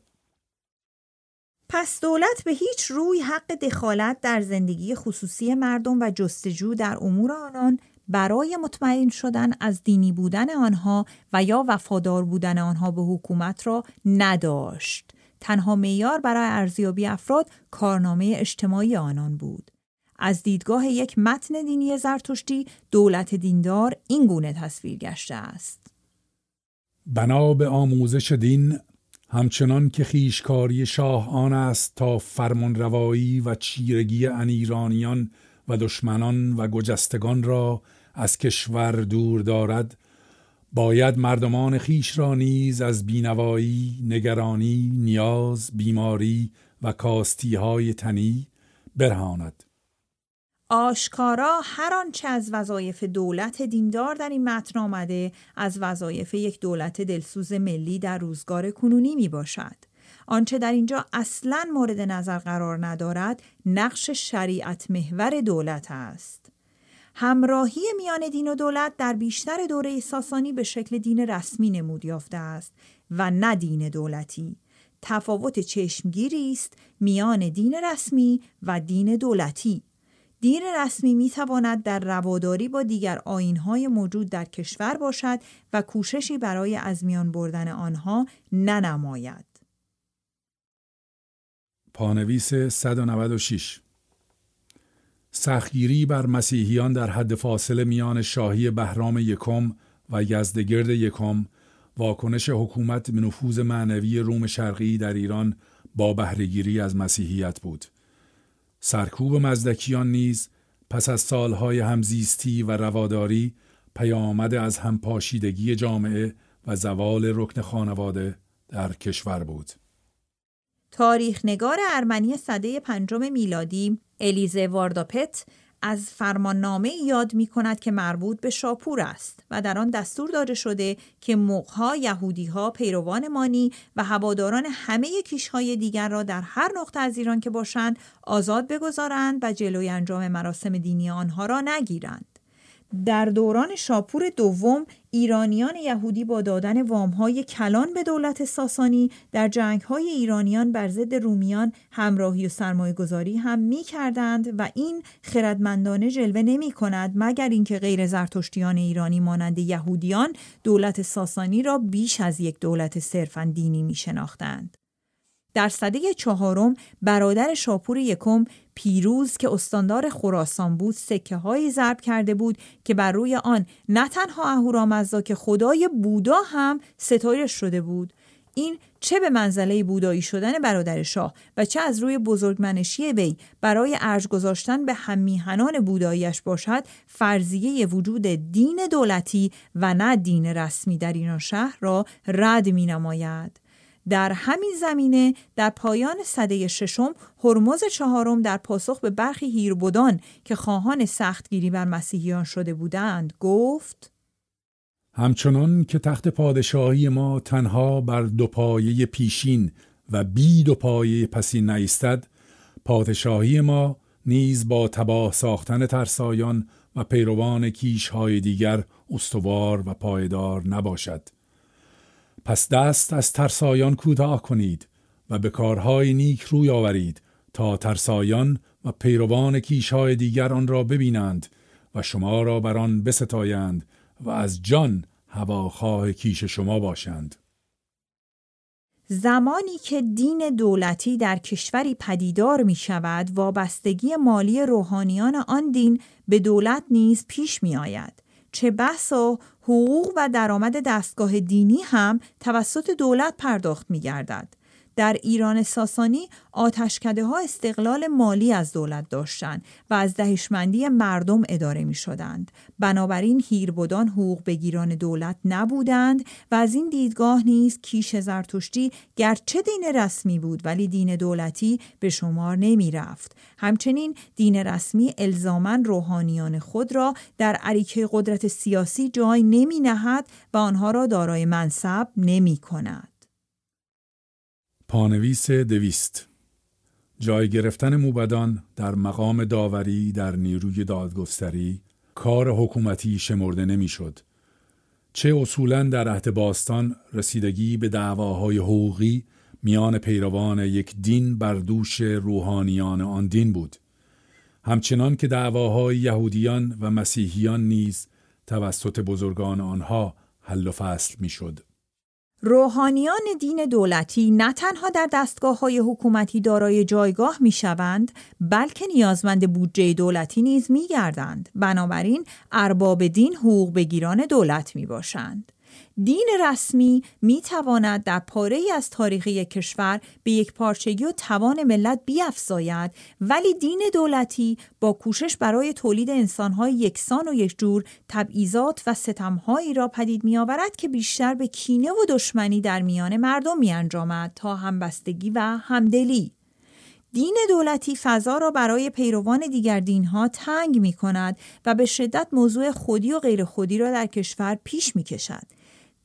S1: پس دولت به هیچ روی حق دخالت در زندگی خصوصی مردم و جستجو در امور آنان برای مطمئن شدن از دینی بودن آنها و یا وفادار بودن آنها به حکومت را نداشت تنها میار برای ارزیابی افراد کارنامه اجتماعی آنان بود. از دیدگاه یک متن دینی زرتشتی دولت دیندار این گونه تصویر گشته است.
S2: بنا به آموزش دین همچنان که خیشکاری شاه آن است تا فرمانروایی و چیرگی ایرانیان و دشمنان و گجستگان را از کشور دور دارد باید مردمان خیش را نیز از بینوایی، نگرانی، نیاز، بیماری و کاستی های تنی برهاند.
S1: آشکارا هر آنچه از وظایف دولت دیندار در این متن آمده از وظایف یک دولت دلسوز ملی در روزگار کنونی می باشد. آنچه در اینجا اصلا مورد نظر قرار ندارد نقش شریعت محور دولت است. همراهی میان دین و دولت در بیشتر دوره ساسانی به شکل دین رسمی نمود یافته است و نه دین دولتی تفاوت چشمگیری است میان دین رسمی و دین دولتی دین رسمی می در رواداری با دیگر آینهای موجود در کشور باشد و کوششی برای از میان بردن آنها ننماید.
S2: پانویس 196 سخگیری بر مسیحیان در حد فاصله میان شاهی بهرام یکم و یزدگرد یکم واکنش حکومت به نفوذ معنوی روم شرقی در ایران با بهرهگیری از مسیحیت بود. سرکوب مزدکیان نیز پس از سالهای همزیستی و رواداری پیامد از همپاشیدگی جامعه و زوال رکن خانواده در کشور بود.
S1: تاریخنگار ارمنی صده پنجم میلادی الیزه وارداپت از فرماننامه یاد می کند که مربوط به شاپور است و در آن دستور داده شده که مقها، یهودیها، پیروان مانی و هواداران همه کیشهای دیگر را در هر نقطه از ایران که باشند آزاد بگذارند و جلوی انجام مراسم دینی آنها را نگیرند. در دوران شاپور دوم ایرانیان یهودی با دادن وامهای کلان به دولت ساسانی در جنگهای ایرانیان بر ضد رومیان همراهی و سرمایه گذاری هم می کردند و این خردمندانه جلوه نمی کند مگر اینکه غیر زرتشتیان ایرانی مانند یهودیان دولت ساسانی را بیش از یک دولت صرفا دینی می شناختند. در صده چهارم برادر شاپور یکم پیروز که استاندار خراسان بود سکه هایی ضرب کرده بود که بر روی آن نه تنها اهورامزدا که خدای بودا هم ستایش شده بود این چه به منزله بودایی شدن برادر شاه و چه از روی بزرگمنشی وی برای ارج گذاشتن به همیهنان بوداییش باشد فرضیه وجود دین دولتی و نه دین رسمی در این شهر را رد می نماید. در همین زمینه در پایان سده ششم هرمز چهارم در پاسخ به برخی هیربودان که خواهان سختگیری بر مسیحیان شده بودند گفت
S2: همچنان که تخت پادشاهی ما تنها بر دو پایه پیشین و بی دو پایه پسین نیستد، پادشاهی ما نیز با تباه ساختن ترسایان و پیروان های دیگر استوار و پایدار نباشد پس دست از ترسایان کوتاه کنید و به کارهای نیک روی آورید تا ترسایان و پیروان کیشهای دیگر آن را ببینند و شما را بر آن بستایند و از جان هواخواه کیش شما باشند
S1: زمانی که دین دولتی در کشوری پدیدار می شود وابستگی مالی روحانیان آن دین به دولت نیز پیش می آید چه بسا حقوق و درآمد دستگاه دینی هم توسط دولت پرداخت می گردد در ایران ساسانی آتشکده ها استقلال مالی از دولت داشتند و از دهشمندی مردم اداره می شدند. بنابراین هیربدان حقوق بگیران دولت نبودند و از این دیدگاه نیز کیش زرتشتی گرچه دین رسمی بود ولی دین دولتی به شمار نمی رفت. همچنین دین رسمی الزامن روحانیان خود را در عریکه قدرت سیاسی جای نمی نهد و آنها را دارای منصب نمی کند.
S2: پانویس دویست جای گرفتن موبدان در مقام داوری در نیروی دادگستری کار حکومتی شمرده نمیشد چه اصولا در عهد باستان رسیدگی به دعواهای حقوقی میان پیروان یک دین بر دوش روحانیان آن دین بود همچنان که دعواهای یهودیان و مسیحیان نیز توسط بزرگان آنها حل و فصل میشد
S1: روحانیان دین دولتی نه تنها در دستگاه های حکومتی دارای جایگاه می شوند بلکه نیازمند بودجه دولتی نیز می گردند بنابراین ارباب دین حقوق بگیران دولت می باشند دین رسمی می تواند در پاره ای از تاریخ کشور به یک پارچگی و توان ملت بیافزاید ولی دین دولتی با کوشش برای تولید های یکسان و یک جور تبعیضات و ستمهایی را پدید می آورد که بیشتر به کینه و دشمنی در میان مردم می انجامد تا همبستگی و همدلی دین دولتی فضا را برای پیروان دیگر ها تنگ می کند و به شدت موضوع خودی و غیر خودی را در کشور پیش می کشد.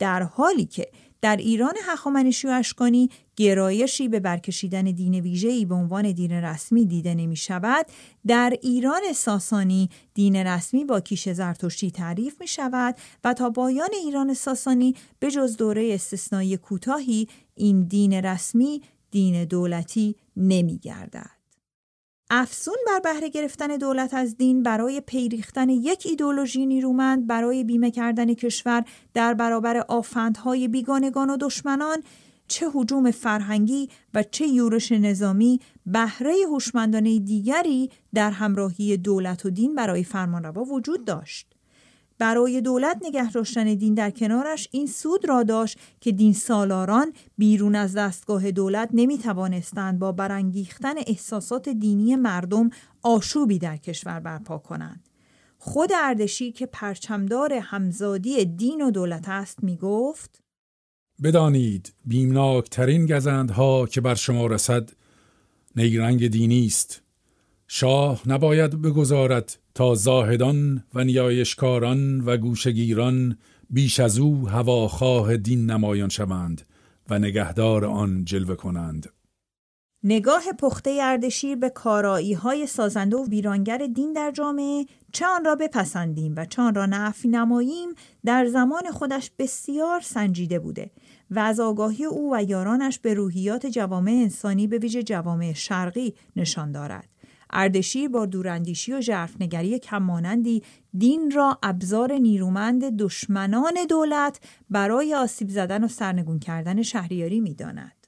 S1: در حالی که در ایران هخامنشی و اشکانی گرایشی به برکشیدن دین ویژه‌ای به عنوان دین رسمی دیده نمی شود، در ایران ساسانی دین رسمی با کیش زرتشتی تعریف می شود و تا بایان ایران ساسانی به جز دوره استثنایی کوتاهی این دین رسمی دین دولتی نمی گردد. افسون بر بهره گرفتن دولت از دین برای پیریختن یک ایدولوژی نیرومند برای بیمه کردن کشور در برابر آفندهای بیگانگان و دشمنان چه حجوم فرهنگی و چه یورش نظامی بهره هوشمندانه دیگری در همراهی دولت و دین برای فرمانروا وجود داشت برای دولت نگه داشتن دین در کنارش این سود را داشت که دین سالاران بیرون از دستگاه دولت نمی توانستند با برانگیختن احساسات دینی مردم آشوبی در کشور برپا کنند. خود اردشی که پرچمدار همزادی دین و دولت است می گفت
S2: بدانید بیمناکترین گزندها که بر شما رسد نیرنگ دینی است شاه نباید بگذارد تا زاهدان و نیایشکاران و گوشگیران بیش از او هواخواه دین نمایان شوند و نگهدار آن جلوه کنند
S1: نگاه پخته اردشیر به کارایی های سازنده و ویرانگر دین در جامعه چه آن را بپسندیم و چه آن را نفی نماییم در زمان خودش بسیار سنجیده بوده و از آگاهی او و یارانش به روحیات جوامع انسانی به ویژه جوامع شرقی نشان دارد. اردشیر با دوراندیشی و ژرفنگری کمانندی دین را ابزار نیرومند دشمنان دولت برای آسیب زدن و سرنگون کردن شهریاری میداند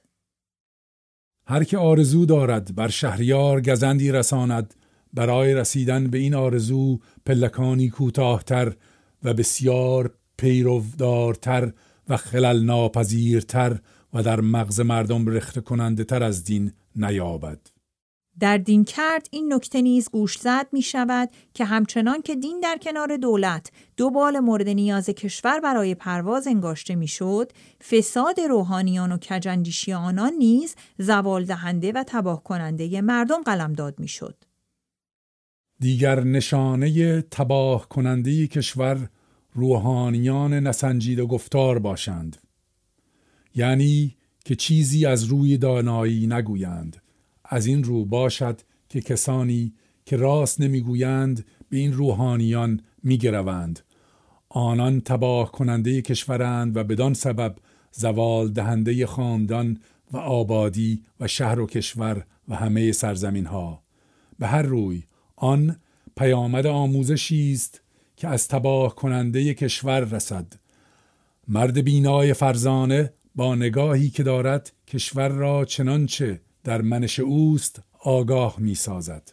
S2: هر که آرزو دارد بر شهریار گزندی رساند برای رسیدن به این آرزو پلکانی کوتاهتر و بسیار پیرودارتر و خلل ناپذیرتر و در مغز مردم رخت کننده تر از دین نیابد.
S1: در دین کرد این نکته نیز گوش زد می شود که همچنان که دین در کنار دولت دو بال مورد نیاز کشور برای پرواز انگاشته می شد، فساد روحانیان و کجندیشی آنان نیز زوال دهنده و تباه کننده مردم قلمداد می شد.
S2: دیگر نشانه تباه کننده کشور روحانیان نسنجید و گفتار باشند. یعنی که چیزی از روی دانایی نگویند از این رو باشد که کسانی که راست نمیگویند به این روحانیان میگروند آنان تباه کننده کشورند و بدان سبب زوال دهنده خاندان و آبادی و شهر و کشور و همه سرزمین ها به هر روی آن پیامد آموزشی است که از تباه کننده کشور رسد مرد بینای فرزانه با نگاهی که دارد کشور را چنانچه در منش اوست آگاه می سازد.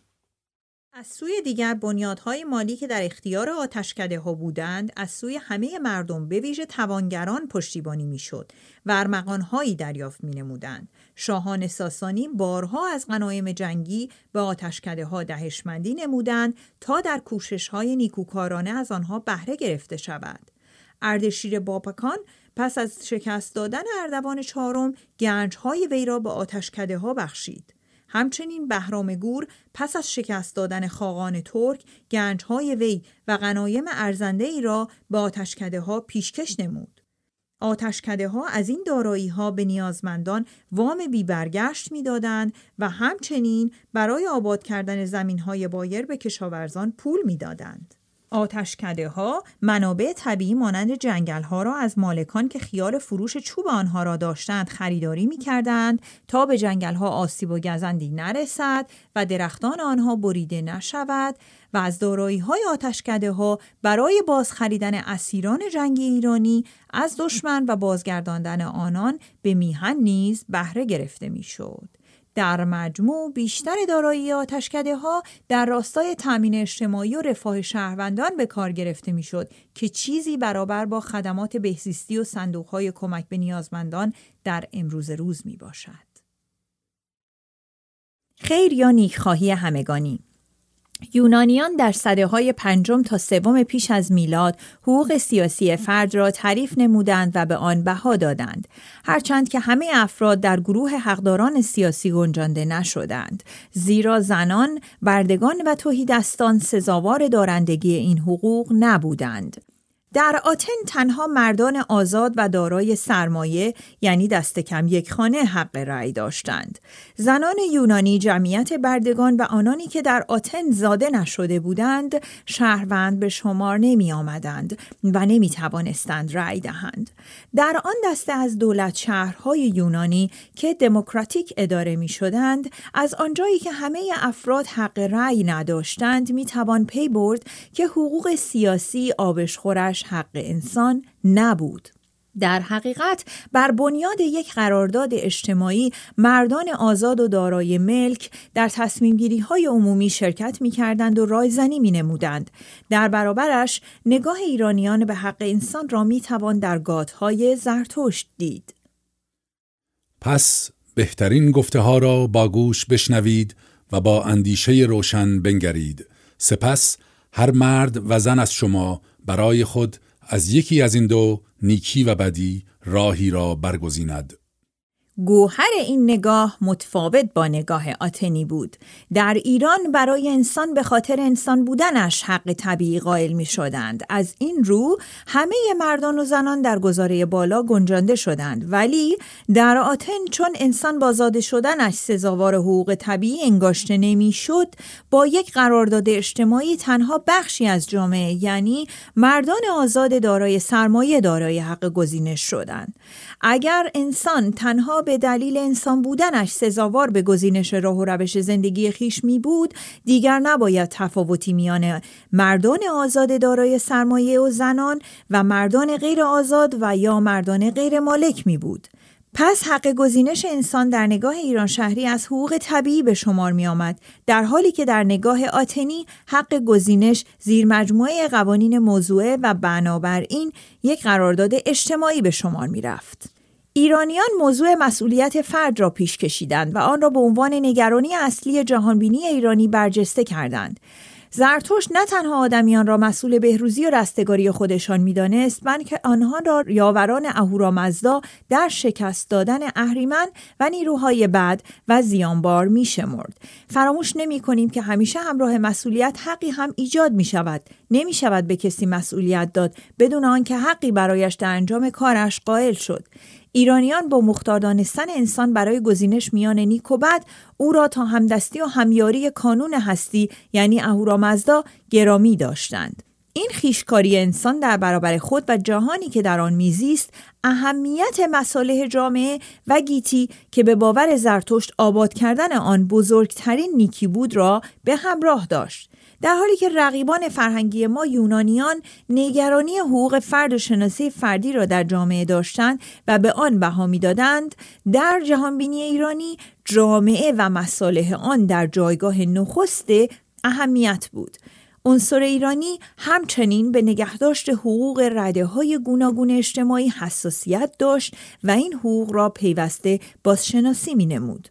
S1: از سوی دیگر بنیادهای مالی که در اختیار آتشکده ها بودند از سوی همه مردم به ویژه توانگران پشتیبانی میشد و ارمغانهایی دریافت می نمودند. شاهان ساسانی بارها از غنایم جنگی به آتشکده ها دهشمندی نمودند تا در کوشش های نیکوکارانه از آنها بهره گرفته شود. اردشیر باپکان، پس از شکست دادن اردوان چهارم گنجهای وی را به آتشکده ها بخشید همچنین بهرام گور پس از شکست دادن خاقان ترک گنجهای وی و غنایم ارزنده ای را به آتشکده ها پیشکش نمود آتشکده ها از این دارایی ها به نیازمندان وام بی بیبرگشت میدادند و همچنین برای آباد کردن زمین های بایر به کشاورزان پول میدادند. آتشکده ها منابع طبیعی مانند جنگل ها را از مالکان که خیال فروش چوب آنها را داشتند خریداری می کردند تا به جنگل ها آسیب و گزندی نرسد و درختان آنها بریده نشود و از دارایی های آتشکده ها برای خریدن اسیران جنگی ایرانی از دشمن و بازگرداندن آنان به میهن نیز بهره گرفته میشد. در مجموع بیشتر دارایی آتشکده ها در راستای تامین اجتماعی و رفاه شهروندان به کار گرفته میشد که چیزی برابر با خدمات بهزیستی و صندوق های کمک به نیازمندان در امروز روز می باشد. خیر یا نیکخواهی همگانی یونانیان در صده های پنجم تا سوم پیش از میلاد حقوق سیاسی فرد را تعریف نمودند و به آن بها دادند هرچند که همه افراد در گروه حقداران سیاسی گنجانده نشدند زیرا زنان بردگان و توهیدستان سزاوار دارندگی این حقوق نبودند در آتن تنها مردان آزاد و دارای سرمایه یعنی دست کم یک خانه حق رأی داشتند. زنان یونانی جمعیت بردگان و آنانی که در آتن زاده نشده بودند شهروند به شمار نمی آمدند و نمی توانستند رأی دهند. در آن دسته از دولت شهرهای یونانی که دموکراتیک اداره می شدند از آنجایی که همه افراد حق رأی نداشتند می توان پی برد که حقوق سیاسی خورش حق انسان نبود. در حقیقت بر بنیاد یک قرارداد اجتماعی مردان آزاد و دارای ملک در تصمیم های عمومی شرکت می کردند و رایزنی می نمودند. در برابرش نگاه ایرانیان به حق انسان را می توان در گاتهای زرتشت دید.
S2: پس بهترین گفته ها را با گوش بشنوید و با اندیشه روشن بنگرید. سپس هر مرد و زن از شما برای خود از یکی از این دو نیکی و بدی راهی را برگزیند
S1: گوهر این نگاه متفاوت با نگاه آتنی بود در ایران برای انسان به خاطر انسان بودنش حق طبیعی قائل می شدند از این رو همه مردان و زنان در گزاره بالا گنجانده شدند ولی در آتن چون انسان بازاده شدنش سزاوار حقوق طبیعی انگاشته نمی شد با یک قرارداد اجتماعی تنها بخشی از جامعه یعنی مردان آزاد دارای سرمایه دارای حق گزینش شدند اگر انسان تنها به دلیل انسان بودنش سزاوار به گزینش راه و روش زندگی خیش می بود دیگر نباید تفاوتی میان مردان آزاد دارای سرمایه و زنان و مردان غیر آزاد و یا مردان غیر مالک می بود پس حق گزینش انسان در نگاه ایران شهری از حقوق طبیعی به شمار می آمد در حالی که در نگاه آتنی حق گزینش زیر مجموعه قوانین موضوعه و بنابراین یک قرارداد اجتماعی به شمار می رفت. ایرانیان موضوع مسئولیت فرد را پیش کشیدند و آن را به عنوان نگرانی اصلی جهانبینی ایرانی برجسته کردند. زرتشت نه تنها آدمیان را مسئول بهروزی و رستگاری خودشان میدانست بلکه آنها را یاوران اهورامزدا در شکست دادن اهریمن و نیروهای بد و زیانبار میشمرد فراموش نمی کنیم که همیشه همراه مسئولیت حقی هم ایجاد می شود نمی شود به کسی مسئولیت داد بدون آنکه حقی برایش در انجام کارش قائل شد ایرانیان با مختار دانستن انسان برای گزینش میان نیک و بد او را تا همدستی و همیاری کانون هستی یعنی اهورامزدا گرامی داشتند این خیشکاری انسان در برابر خود و جهانی که در آن میزیست اهمیت مصالح جامعه و گیتی که به باور زرتشت آباد کردن آن بزرگترین نیکی بود را به همراه داشت در حالی که رقیبان فرهنگی ما یونانیان نگرانی حقوق فرد و شناسی فردی را در جامعه داشتند و به آن بها میدادند در جهانبینی ایرانی جامعه و مصالح آن در جایگاه نخست اهمیت بود عنصر ایرانی همچنین به نگهداشت حقوق رده های گوناگون اجتماعی حساسیت داشت و این حقوق را پیوسته بازشناسی می نمود.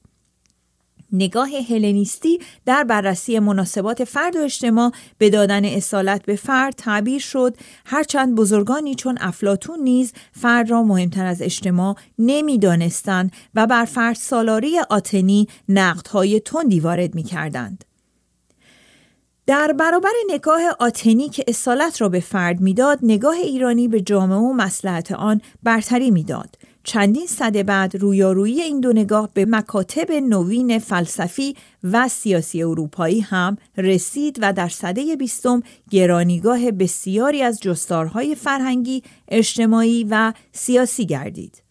S1: نگاه هلنیستی در بررسی مناسبات فرد و اجتماع به دادن اصالت به فرد تعبیر شد هرچند بزرگانی چون افلاتون نیز فرد را مهمتر از اجتماع نمیدانستند و بر فرد سالاری آتنی نقدهای تندی وارد میکردند در برابر نگاه آتنی که اصالت را به فرد میداد نگاه ایرانی به جامعه و مسلحت آن برتری میداد چندین صده بعد رویارویی این دو نگاه به مکاتب نوین فلسفی و سیاسی اروپایی هم رسید و در صده بیستم گرانیگاه بسیاری از جستارهای فرهنگی، اجتماعی و سیاسی گردید.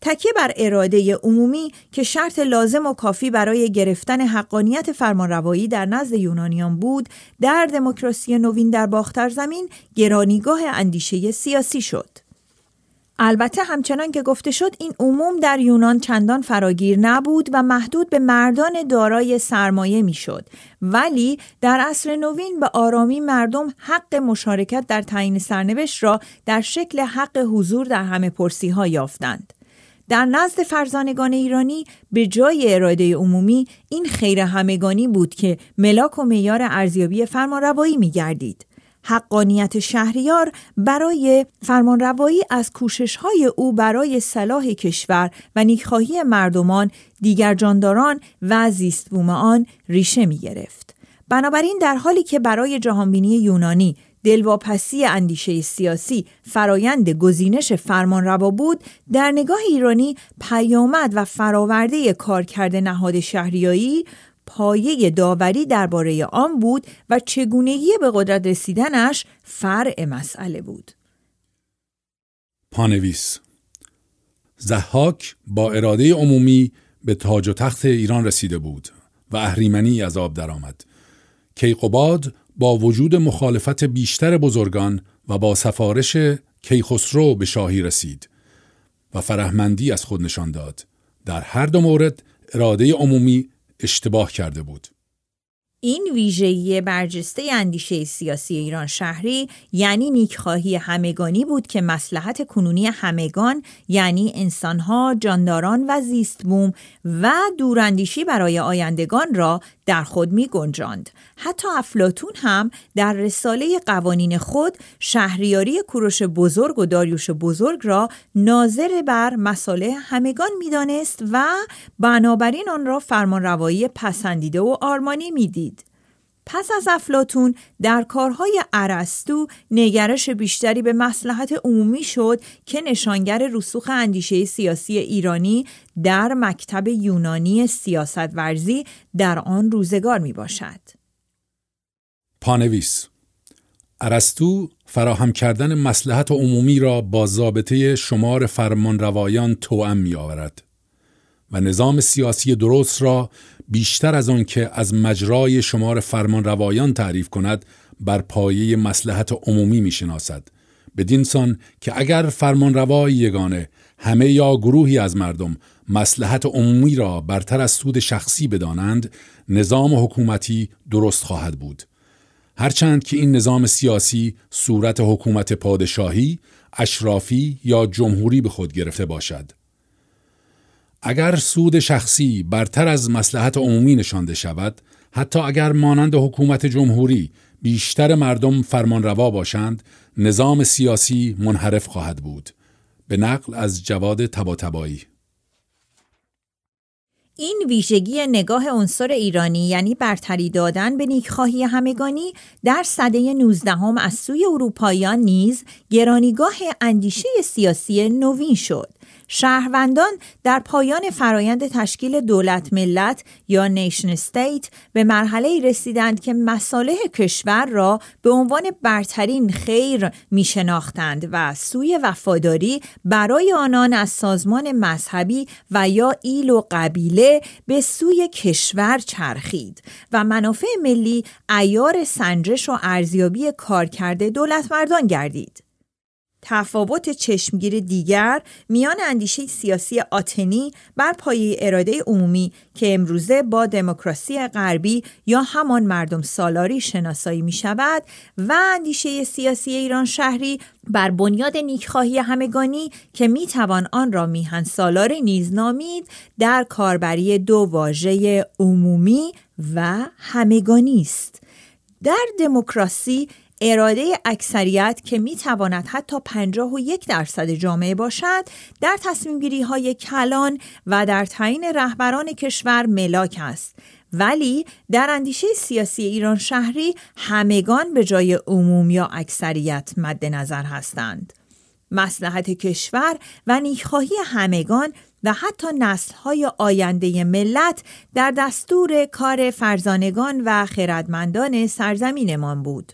S1: تکیه بر اراده عمومی که شرط لازم و کافی برای گرفتن حقانیت فرمانروایی در نزد یونانیان بود در دموکراسی نوین در باختر زمین گرانیگاه اندیشه سیاسی شد البته همچنان که گفته شد این عموم در یونان چندان فراگیر نبود و محدود به مردان دارای سرمایه میشد ولی در عصر نوین به آرامی مردم حق مشارکت در تعیین سرنوشت را در شکل حق حضور در همه پرسی ها یافتند در نزد فرزانگان ایرانی به جای اراده عمومی این خیر همگانی بود که ملاک و معیار ارزیابی فرمانروایی میگردید حقانیت شهریار برای فرمانروایی از کوشش‌های او برای صلاح کشور و نیکخواهی مردمان، دیگر جانداران و زیست آن ریشه می گرفت. بنابراین در حالی که برای جهانبینی یونانی دلواپسی اندیشه سیاسی فرایند گزینش فرمانروا بود در نگاه ایرانی پیامد و فراورده کارکرد نهاد شهریایی پایه داوری درباره آن بود و چگونگی به قدرت رسیدنش فرع مسئله بود.
S2: پانویس زحاک با اراده عمومی به تاج و تخت ایران رسیده بود و اهریمنی از آب درآمد. کیقوباد با وجود مخالفت بیشتر بزرگان و با سفارش کیخسرو به شاهی رسید و فرهمندی از خود نشان داد. در هر دو مورد اراده عمومی اشتباه کرده بود.
S1: این ویژهی برجسته اندیشه سیاسی ایران شهری یعنی نیکخواهی همگانی بود که مسلحت کنونی همگان یعنی انسانها، جانداران و زیستبوم و دوراندیشی برای آیندگان را در خود می گنجاند. حتی افلاتون هم در رساله قوانین خود شهریاری کوروش بزرگ و داریوش بزرگ را ناظر بر مساله همگان میدانست و بنابراین آن را فرمانروایی پسندیده و آرمانی میدید. پس از افلاتون در کارهای ارسطو نگرش بیشتری به مسلحت عمومی شد که نشانگر رسوخ اندیشه سیاسی ایرانی در مکتب یونانی سیاست ورزی در آن روزگار می باشد.
S2: پانویس ارسطو فراهم کردن مسلحت عمومی را با ضابطه شمار فرمانروایان توأم آورد و نظام سیاسی درست را بیشتر از آن که از مجرای شمار فرمانروایان تعریف کند بر پایه مسلحت عمومی شناسد بدین سان که اگر فرمانروای یگانه همه یا گروهی از مردم مسلحت عمومی را برتر از سود شخصی بدانند نظام حکومتی درست خواهد بود هرچند که این نظام سیاسی صورت حکومت پادشاهی، اشرافی یا جمهوری به خود گرفته باشد. اگر سود شخصی برتر از مسلحت عمومی نشانده شود، حتی اگر مانند حکومت جمهوری بیشتر مردم فرمانروا باشند، نظام سیاسی منحرف خواهد بود. به نقل از جواد تباتبایی
S1: این ویژگی نگاه عنصر ایرانی یعنی برتری دادن به نیکخواهی همگانی در صده 19 هم از سوی اروپاییان نیز گرانیگاه اندیشه سیاسی نوین شد شهروندان در پایان فرایند تشکیل دولت ملت یا نیشن استیت به مرحله رسیدند که مصالح کشور را به عنوان برترین خیر می شناختند و سوی وفاداری برای آنان از سازمان مذهبی و یا ایل و قبیله به سوی کشور چرخید و منافع ملی ایار سنجش و ارزیابی کارکرد دولت مردان گردید. تفاوت چشمگیر دیگر میان اندیشه سیاسی آتنی بر پایه اراده عمومی که امروزه با دموکراسی غربی یا همان مردم سالاری شناسایی می شود و اندیشه سیاسی ایران شهری بر بنیاد نیکخواهی همگانی که می توان آن را میهن سالاری نیز نامید در کاربری دو واژه عمومی و همگانی است در دموکراسی اراده اکثریت که می تواند حتی 51 درصد جامعه باشد در تصمیم گیری های کلان و در تعیین رهبران کشور ملاک است ولی در اندیشه سیاسی ایران شهری همگان به جای عموم یا اکثریت مد نظر هستند مسلحت کشور و نیکخواهی همگان و حتی نسلهای آینده ملت در دستور کار فرزانگان و خردمندان سرزمینمان بود.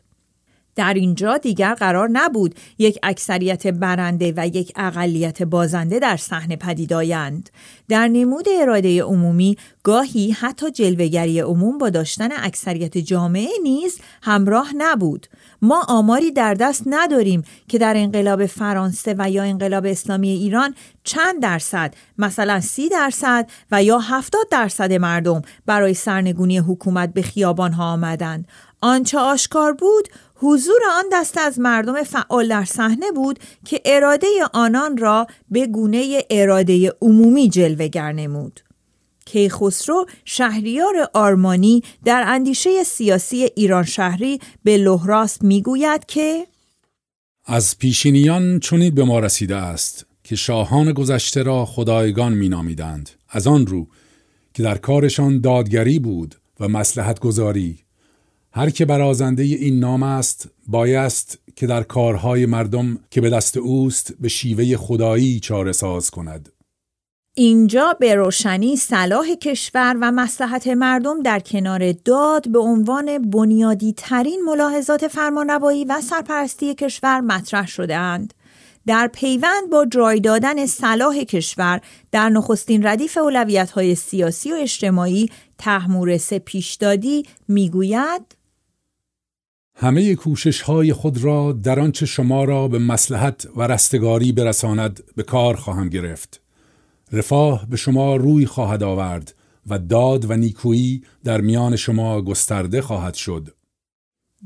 S1: در اینجا دیگر قرار نبود یک اکثریت برنده و یک اقلیت بازنده در صحنه پدید آیند در نمود اراده عمومی گاهی حتی جلوگری عموم با داشتن اکثریت جامعه نیز همراه نبود ما آماری در دست نداریم که در انقلاب فرانسه و یا انقلاب اسلامی ایران چند درصد مثلا سی درصد و یا هفتاد درصد مردم برای سرنگونی حکومت به خیابان ها آمدند آنچه آشکار بود حضور آن دست از مردم فعال در صحنه بود که اراده آنان را به گونه اراده عمومی جلوگر نمود. کیخسرو شهریار آرمانی در اندیشه سیاسی ایران شهری به لحراست میگوید که
S2: از پیشینیان چونید به ما رسیده است که شاهان گذشته را خدایگان مینامیدند از آن رو که در کارشان دادگری بود و مسلحت گذاری هر که برازنده این نام است بایست که در کارهای مردم که به دست اوست به شیوه خدایی چاره ساز کند
S1: اینجا به روشنی صلاح کشور و مسلحت مردم در کنار داد به عنوان بنیادی ترین ملاحظات فرمانروایی و سرپرستی کشور مطرح شده اند. در پیوند با جای دادن صلاح کشور در نخستین ردیف اولویت های سیاسی و اجتماعی تحمورس پیشدادی میگوید
S2: همه کوشش های خود را در آنچه شما را به مسلحت و رستگاری برساند به کار خواهم گرفت رفاه به شما روی خواهد آورد و داد و نیکویی در میان شما گسترده خواهد شد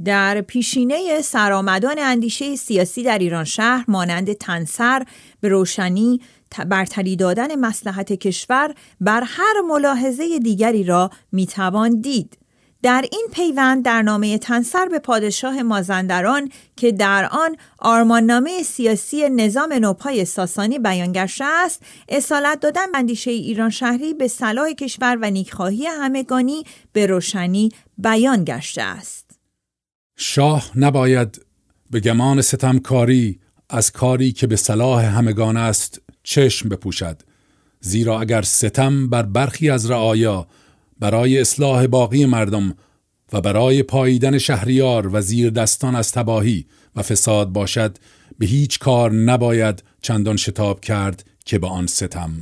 S1: در پیشینه سرآمدان اندیشه سیاسی در ایران شهر مانند تنسر به روشنی برتری دادن مسلحت کشور بر هر ملاحظه دیگری را میتوان دید در این پیوند در نامه تنسر به پادشاه مازندران که در آن آرماننامه سیاسی نظام نوپای ساسانی بیان گشته است اصالت دادن اندیشه ایران شهری به صلاح کشور و نیکخواهی همگانی به روشنی بیان گشته است
S2: شاه نباید به گمان ستمکاری از کاری که به صلاح همگان است چشم بپوشد زیرا اگر ستم بر برخی از رعایا برای اصلاح باقی مردم و برای پاییدن شهریار و زیر دستان از تباهی و فساد باشد به هیچ کار نباید چندان شتاب کرد که به آن ستم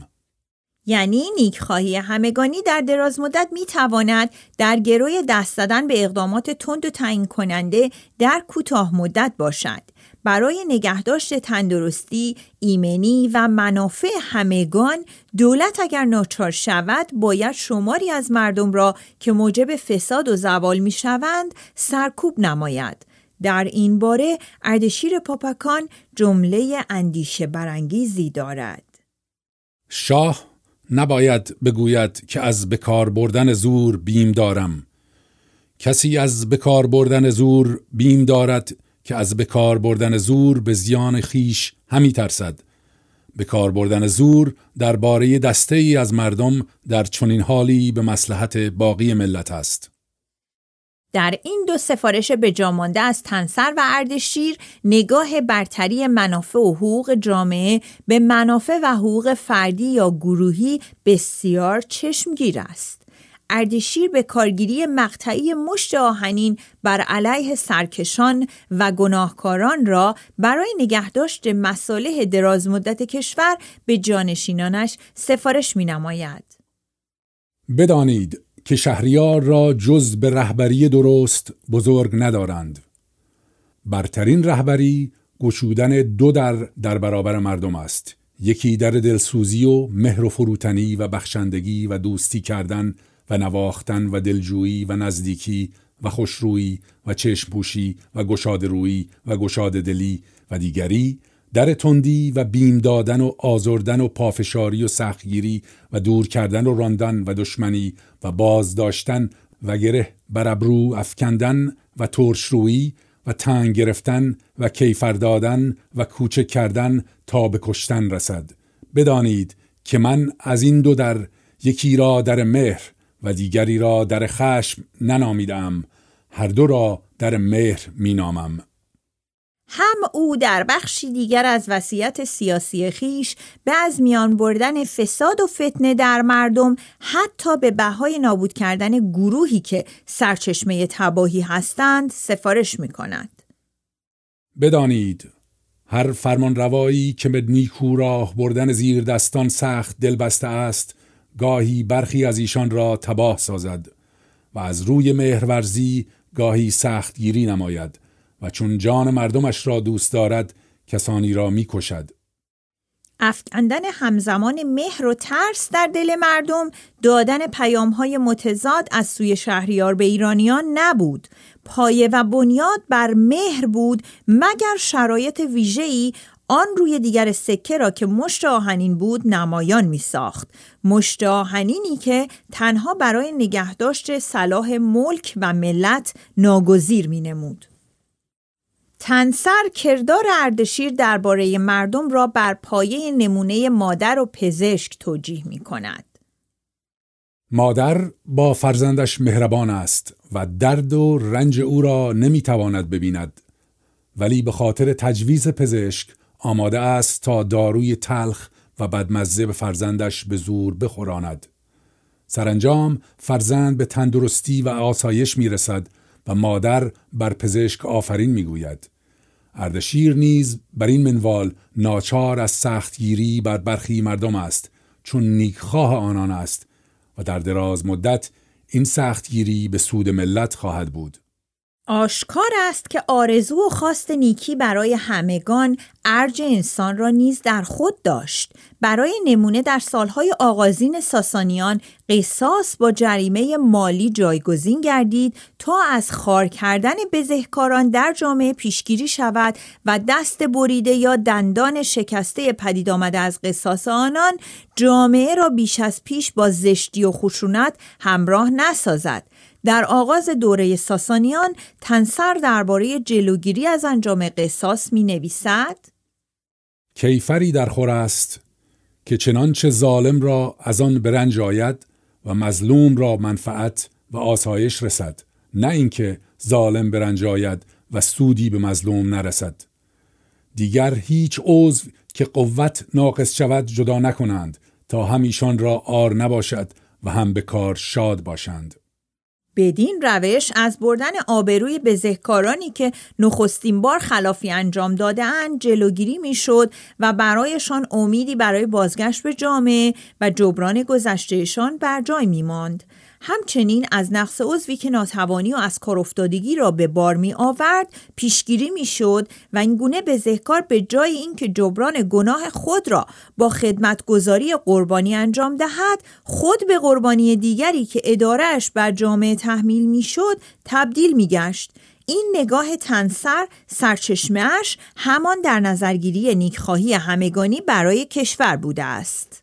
S1: یعنی نیک خواهی همگانی در دراز مدت می تواند در گروی دست زدن به اقدامات تند و تعیین کننده در کوتاه مدت باشد برای نگهداشت تندرستی، ایمنی و منافع همگان دولت اگر ناچار شود باید شماری از مردم را که موجب فساد و زوال می شوند سرکوب نماید. در این باره اردشیر پاپکان جمله اندیشه برانگیزی دارد.
S2: شاه نباید بگوید که از بکار بردن زور بیم دارم. کسی از بکار بردن زور بیم دارد که از بکار بردن زور به زیان خیش همی ترسد به کار بردن زور درباره دسته ای از مردم در چنین حالی به مسلحت باقی ملت است.
S1: در این دو سفارش به جامانده از تنسر و اردشیر نگاه برتری منافع و حقوق جامعه به منافع و حقوق فردی یا گروهی بسیار چشمگیر است. اردشیر به کارگیری مقطعی مشت آهنین بر علیه سرکشان و گناهکاران را برای نگهداشت مصالح درازمدت کشور به جانشینانش سفارش می نماید.
S2: بدانید که شهریار را جز به رهبری درست بزرگ ندارند. برترین رهبری گشودن دو در در برابر مردم است. یکی در دلسوزی و مهر و فروتنی و بخشندگی و دوستی کردن و نواختن و دلجویی و نزدیکی و خوشرویی و چشمپوشی و گشاد رویی و گشاد دلی و دیگری در تندی و بیم دادن و آزردن و پافشاری و سختگیری و دور کردن و راندن و دشمنی و باز داشتن و گره بر ابرو افکندن و ترشرویی و تنگ گرفتن و کیفر دادن و کوچه کردن تا به کشتن رسد بدانید که من از این دو در یکی را در مهر و دیگری را در خشم ننامیدم هر دو را در مهر مینامم
S1: هم او در بخشی دیگر از وصیت سیاسی خیش به از میان بردن فساد و فتنه در مردم حتی به بهای نابود کردن گروهی که سرچشمه تباهی هستند سفارش می کند.
S2: بدانید هر فرمان روایی که به نیکو راه بردن زیر دستان سخت دلبسته است گاهی برخی از ایشان را تباه سازد و از روی مهرورزی گاهی سختگیری نماید و چون جان مردمش را دوست دارد کسانی را میکشد
S1: افکندن همزمان مهر و ترس در دل مردم دادن پیام های متضاد از سوی شهریار به ایرانیان نبود پایه و بنیاد بر مهر بود مگر شرایط ویژه‌ای آن روی دیگر سکه را که مشت آهنین بود نمایان می ساخت مشت آهنینی که تنها برای نگهداشت صلاح ملک و ملت ناگزیر می نمود تنسر کردار اردشیر درباره مردم را بر پایه نمونه مادر و پزشک توجیه می کند.
S2: مادر با فرزندش مهربان است و درد و رنج او را نمیتواند ببیند ولی به خاطر تجویز پزشک آماده است تا داروی تلخ و بدمزه به فرزندش به زور بخوراند. سرانجام فرزند به تندرستی و آسایش می رسد و مادر بر پزشک آفرین می گوید. اردشیر نیز بر این منوال ناچار از سختگیری بر برخی مردم است چون نیکخواه آنان است و در دراز مدت این سختگیری به سود ملت خواهد بود.
S1: آشکار است که آرزو و خواست نیکی برای همگان ارج انسان را نیز در خود داشت برای نمونه در سالهای آغازین ساسانیان قصاص با جریمه مالی جایگزین گردید تا از خار کردن بزهکاران در جامعه پیشگیری شود و دست بریده یا دندان شکسته پدید آمده از قصاص آنان جامعه را بیش از پیش با زشتی و خشونت همراه نسازد در آغاز دوره ساسانیان تنسر درباره جلوگیری از انجام قصاص می نویسد
S2: کیفری در خور است که چنانچه ظالم را از آن برنج آید و مظلوم را منفعت و آسایش رسد نه اینکه ظالم برنج آید و سودی به مظلوم نرسد دیگر هیچ عضو که قوت ناقص شود جدا نکنند تا همیشان را آر نباشد و هم به کار شاد باشند
S1: بدین روش از بردن آبروی بزهکارانی که نخستین بار خلافی انجام دادهاند جلوگیری میشد و برایشان امیدی برای بازگشت به جامعه و جبران گذشتهشان بر جای ماند. همچنین از نقص عضوی که ناتوانی و از کار افتادگی را به بار می آورد پیشگیری می شد و اینگونه به ذهکار به جای اینکه جبران گناه خود را با خدمتگذاری قربانی انجام دهد خود به قربانی دیگری که ادارهش بر جامعه تحمیل می شد تبدیل می گشت. این نگاه تنسر سرچشمهش همان در نظرگیری نیکخواهی همگانی برای کشور بوده است.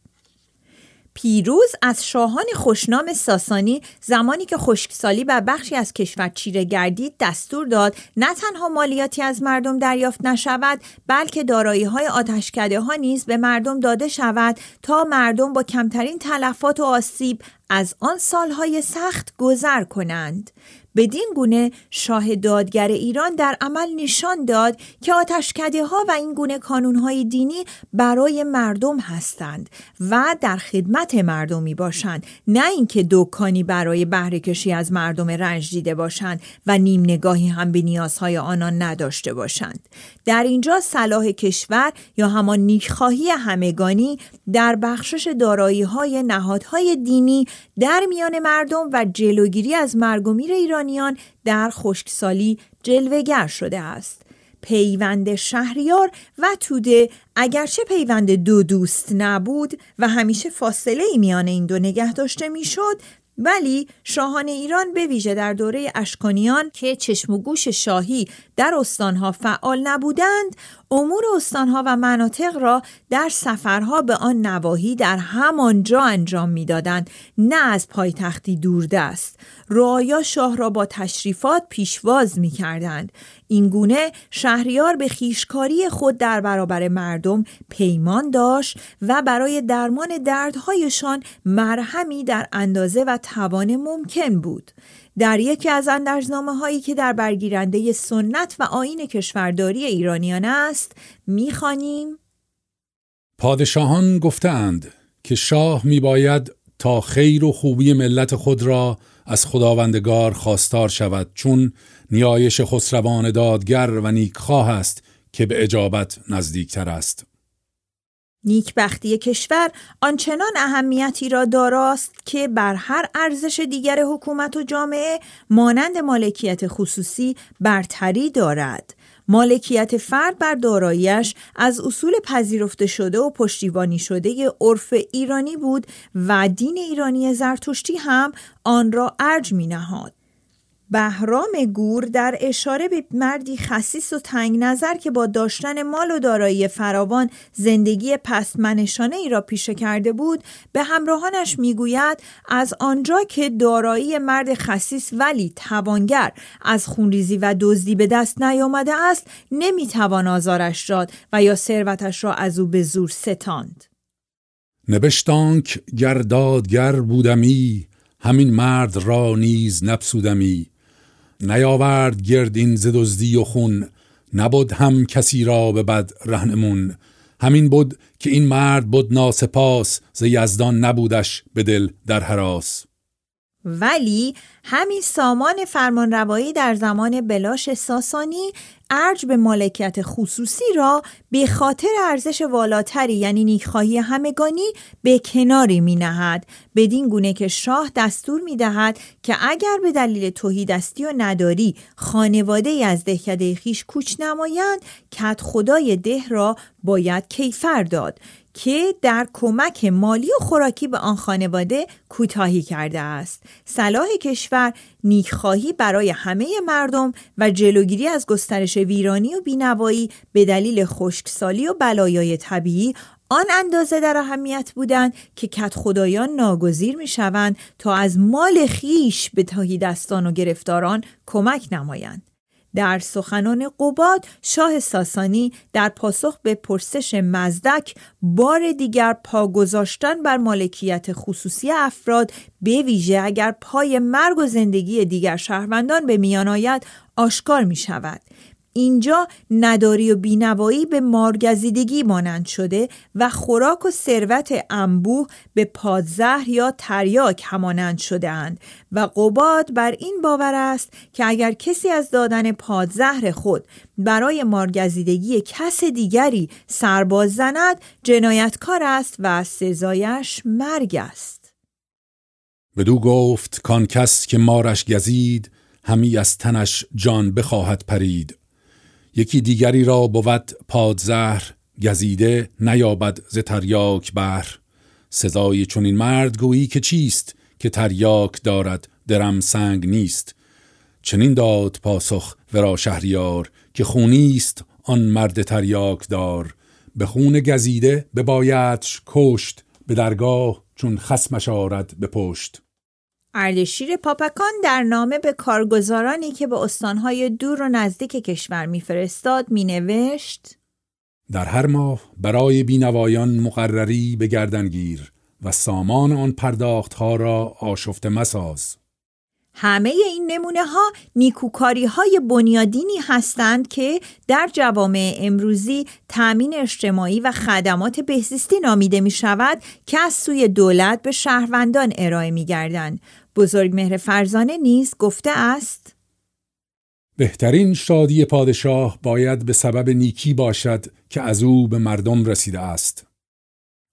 S1: پیروز از شاهان خوشنام ساسانی زمانی که خشکسالی و بخشی از کشور چیره گردید دستور داد نه تنها مالیاتی از مردم دریافت نشود بلکه دارایی های آتشکده ها نیز به مردم داده شود تا مردم با کمترین تلفات و آسیب از آن سالهای سخت گذر کنند بدین گونه شاه دادگر ایران در عمل نشان داد که آتشکده ها و این گونه کانون های دینی برای مردم هستند و در خدمت مردمی باشند نه اینکه دکانی برای بهره کشی از مردم رنج دیده باشند و نیم نگاهی هم به نیازهای آنان نداشته باشند در اینجا صلاح کشور یا همان نیکخواهی همگانی در بخشش دارایی های نهادهای دینی در میان مردم و جلوگیری از مرگ ایرانیان در خشکسالی جلوگر شده است پیوند شهریار و توده اگرچه پیوند دو دوست نبود و همیشه فاصله ای میان این دو نگه داشته میشد ولی شاهان ایران به ویژه در دوره اشکانیان که چشم و گوش شاهی در استانها فعال نبودند امور استانها و مناطق را در سفرها به آن نواحی در همانجا انجام میدادند نه از پایتختی دوردست رایا شاه را با تشریفات پیشواز می کردند. این گونه شهریار به خیشکاری خود در برابر مردم پیمان داشت و برای درمان دردهایشان مرهمی در اندازه و توان ممکن بود. در یکی از اندرزنامه هایی که در برگیرنده سنت و آین کشورداری ایرانیان است خانیم
S2: پادشاهان گفتند که شاه باید تا خیر و خوبی ملت خود را از خداوندگار خواستار شود چون نیایش خسروان دادگر و نیکخواه است که به اجابت نزدیکتر است
S1: نیکبختی کشور آنچنان اهمیتی را داراست که بر هر ارزش دیگر حکومت و جامعه مانند مالکیت خصوصی برتری دارد مالکیت فرد بر داراییش از اصول پذیرفته شده و پشتیبانی شده عرف ایرانی بود و دین ایرانی زرتشتی هم آن را ارج می نهاد. بهرام گور در اشاره به مردی خصیص و تنگ نظر که با داشتن مال و دارایی فراوان زندگی پستمنشانه ای را پیش کرده بود به همراهانش میگوید از آنجا که دارایی مرد خصیص ولی توانگر از خونریزی و دزدی به دست نیامده است نمیتوان آزارش داد و یا ثروتش را از او به زور ستاند
S2: نبشتانک گردادگر بودمی همین مرد را نیز نپسودمی نیاورد گرد این دزدی و خون نبود هم کسی را به بد رهنمون همین بود که این مرد بود ناسپاس ز یزدان نبودش به دل در حراس
S1: ولی همین سامان فرمانروایی در زمان بلاش ساسانی ارج به مالکیت خصوصی را به خاطر ارزش والاتری یعنی نیکخواهی همگانی به کناری می نهد بدین گونه که شاه دستور می دهد که اگر به دلیل توهی دستی و نداری خانواده از دهکده خیش کوچ نمایند کت خدای ده را باید کیفر داد که در کمک مالی و خوراکی به آن خانواده کوتاهی کرده است صلاح کشور نیکخواهی برای همه مردم و جلوگیری از گسترش ویرانی و بینوایی به دلیل خشکسالی و بلایای طبیعی آن اندازه در اهمیت بودند که کت خدایان ناگزیر می شوند تا از مال خیش به تاهی دستان و گرفتاران کمک نمایند در سخنان قباد شاه ساسانی در پاسخ به پرسش مزدک بار دیگر پا گذاشتن بر مالکیت خصوصی افراد به ویژه اگر پای مرگ و زندگی دیگر شهروندان به میان آید آشکار می شود اینجا نداری و بینوایی به مارگزیدگی مانند شده و خوراک و ثروت انبوه به پادزهر یا تریاک همانند شدهاند و قباد بر این باور است که اگر کسی از دادن پادزهر خود برای مارگزیدگی کس دیگری سرباز زند جنایتکار است و سزایش مرگ است
S2: بدو گفت کان کس که مارش گزید همی از تنش جان بخواهد پرید یکی دیگری را بود پادزهر گزیده نیابد ز تریاک بر سزای چنین مرد گویی که چیست که تریاک دارد درم سنگ نیست چنین داد پاسخ ورا شهریار که خونیست آن مرد تریاک دار به خون گزیده به بایدش کشت به درگاه چون خسمش آرد به پشت
S1: اردشیر پاپکان در نامه به کارگزارانی که به استانهای دور و نزدیک کشور میفرستاد مینوشت
S2: در هر ماه برای بینوایان مقرری به گردنگیر و سامان آن پرداختها را آشفته مساز
S1: همه این نمونه ها نیکوکاری های بنیادینی هستند که در جوامع امروزی تأمین اجتماعی و خدمات بهزیستی نامیده می شود که از سوی دولت به شهروندان ارائه می گردند بزرگ مهر فرزانه نیز گفته است
S2: بهترین شادی پادشاه باید به سبب نیکی باشد که از او به مردم رسیده است.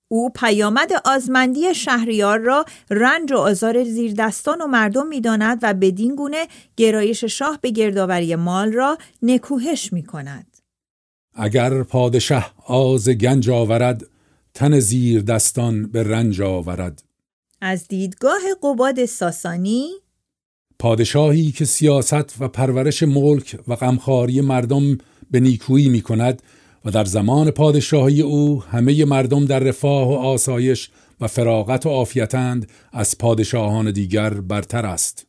S1: او پیامد آزمندی شهریار را رنج و آزار زیردستان و مردم میداند و بدین گونه گرایش شاه به گردآوری مال را نکوهش می کند.
S2: اگر پادشاه آز گنج آورد، تن زیردستان به رنج آورد.
S1: از دیدگاه قباد ساسانی
S2: پادشاهی که سیاست و پرورش ملک و غمخاری مردم به نیکویی می کند و در زمان پادشاهی او همه مردم در رفاه و آسایش و فراغت و آفیتند از پادشاهان دیگر برتر است.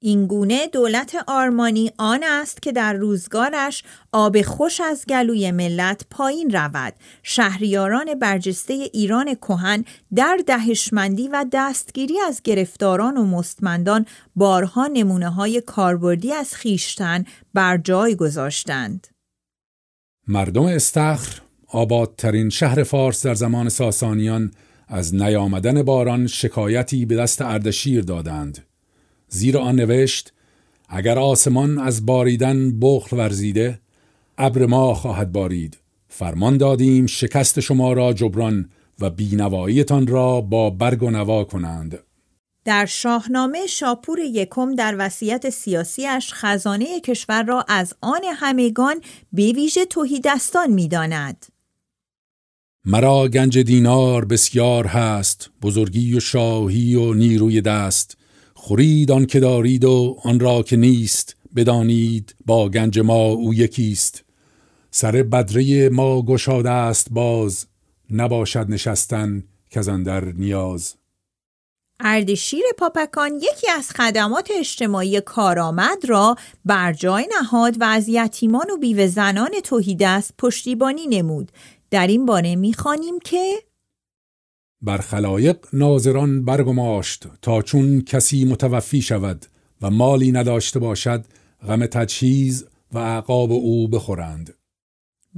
S1: اینگونه دولت آرمانی آن است که در روزگارش آب خوش از گلوی ملت پایین رود شهریاران برجسته ایران کهن در دهشمندی و دستگیری از گرفتاران و مستمندان بارها نمونه های کاربردی از خیشتن بر جای گذاشتند
S2: مردم استخر آبادترین شهر فارس در زمان ساسانیان از نیامدن باران شکایتی به دست اردشیر دادند زیرا آن نوشت اگر آسمان از باریدن بخل ورزیده ابر ما خواهد بارید فرمان دادیم شکست شما را جبران و بینواییتان را با برگ و نوا کنند
S1: در شاهنامه شاپور یکم در وصیت سیاسیش خزانه کشور را از آن همگان به ویژه توهیدستان میداند
S2: مرا گنج دینار بسیار هست بزرگی و شاهی و نیروی دست خورید آن که دارید و آن را که نیست بدانید با گنج ما او یکیست سر بدره ما گشاده است باز نباشد نشستن کزندر نیاز
S1: اردشیر پاپکان یکی از خدمات اجتماعی کارآمد را بر جای نهاد و از یتیمان و بیوه زنان توحید است پشتیبانی نمود در این باره میخوانیم که
S2: بر خلایق ناظران برگماشت تا چون کسی متوفی شود و مالی نداشته باشد غم تجهیز و عقاب او بخورند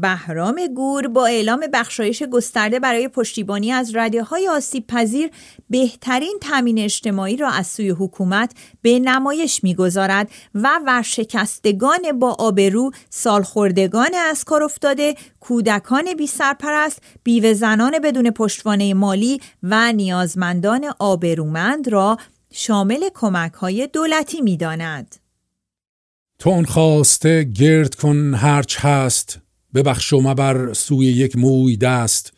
S1: بهرام گور با اعلام بخشایش گسترده برای پشتیبانی از های آسیب پذیر بهترین تامین اجتماعی را از سوی حکومت به نمایش میگذارد و ورشکستگان با آبرو، سالخوردگان از کار افتاده، کودکان بی سرپرست، بیوه زنان بدون پشتوانه مالی و نیازمندان آبرومند را شامل کمک های دولتی می داند.
S2: تو خواسته گرد کن هرچ هست ببخش و مبر سوی یک موی دست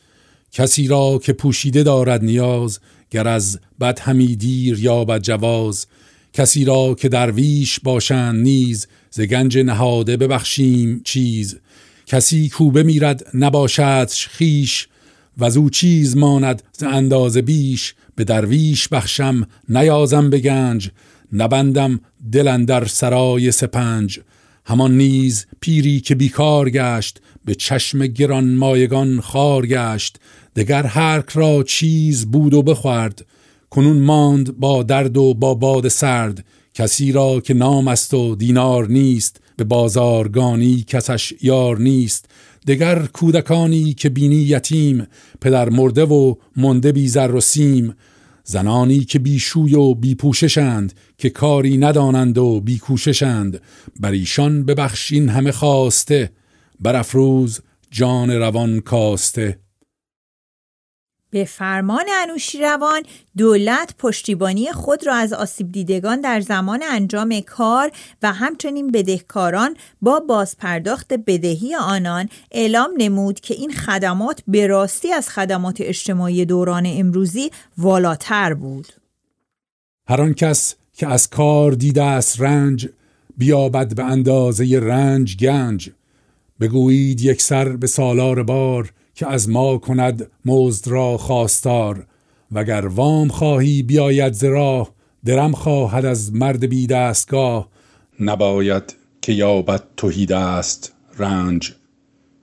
S2: کسی را که پوشیده دارد نیاز گر از بد همی دیر یا بد جواز کسی را که درویش باشند نیز ز گنج نهاده ببخشیم چیز کسی کو میرد نباشد خیش و از چیز ماند ز اندازه بیش به درویش بخشم نیازم به گنج نبندم دلن در سرای سپنج همان نیز پیری که بیکار گشت به چشم گران مایگان خار گشت دگر هرک را چیز بود و بخورد کنون ماند با درد و با باد سرد کسی را که نام است و دینار نیست به بازارگانی کسش یار نیست دگر کودکانی که بینی یتیم پدر مرده و منده بی و سیم زنانی که بیشوی و بیپوششند که کاری ندانند و بیکوششند بر ایشان ببخشین همه خواسته برافروز جان روان کاسته
S1: به فرمان انوشیروان دولت پشتیبانی خود را از آسیب دیدگان در زمان انجام کار و همچنین بدهکاران با بازپرداخت بدهی آنان اعلام نمود که این خدمات به راستی از خدمات اجتماعی دوران امروزی والاتر بود
S2: هر آن کس که از کار دیده است رنج بیابد به اندازه رنج گنج بگویید یک سر به سالار بار که از ما کند مزد را خواستار وگر وام خواهی بیاید ز درم خواهد از مرد بی دستگاه نباید که یابد توهیده است رنج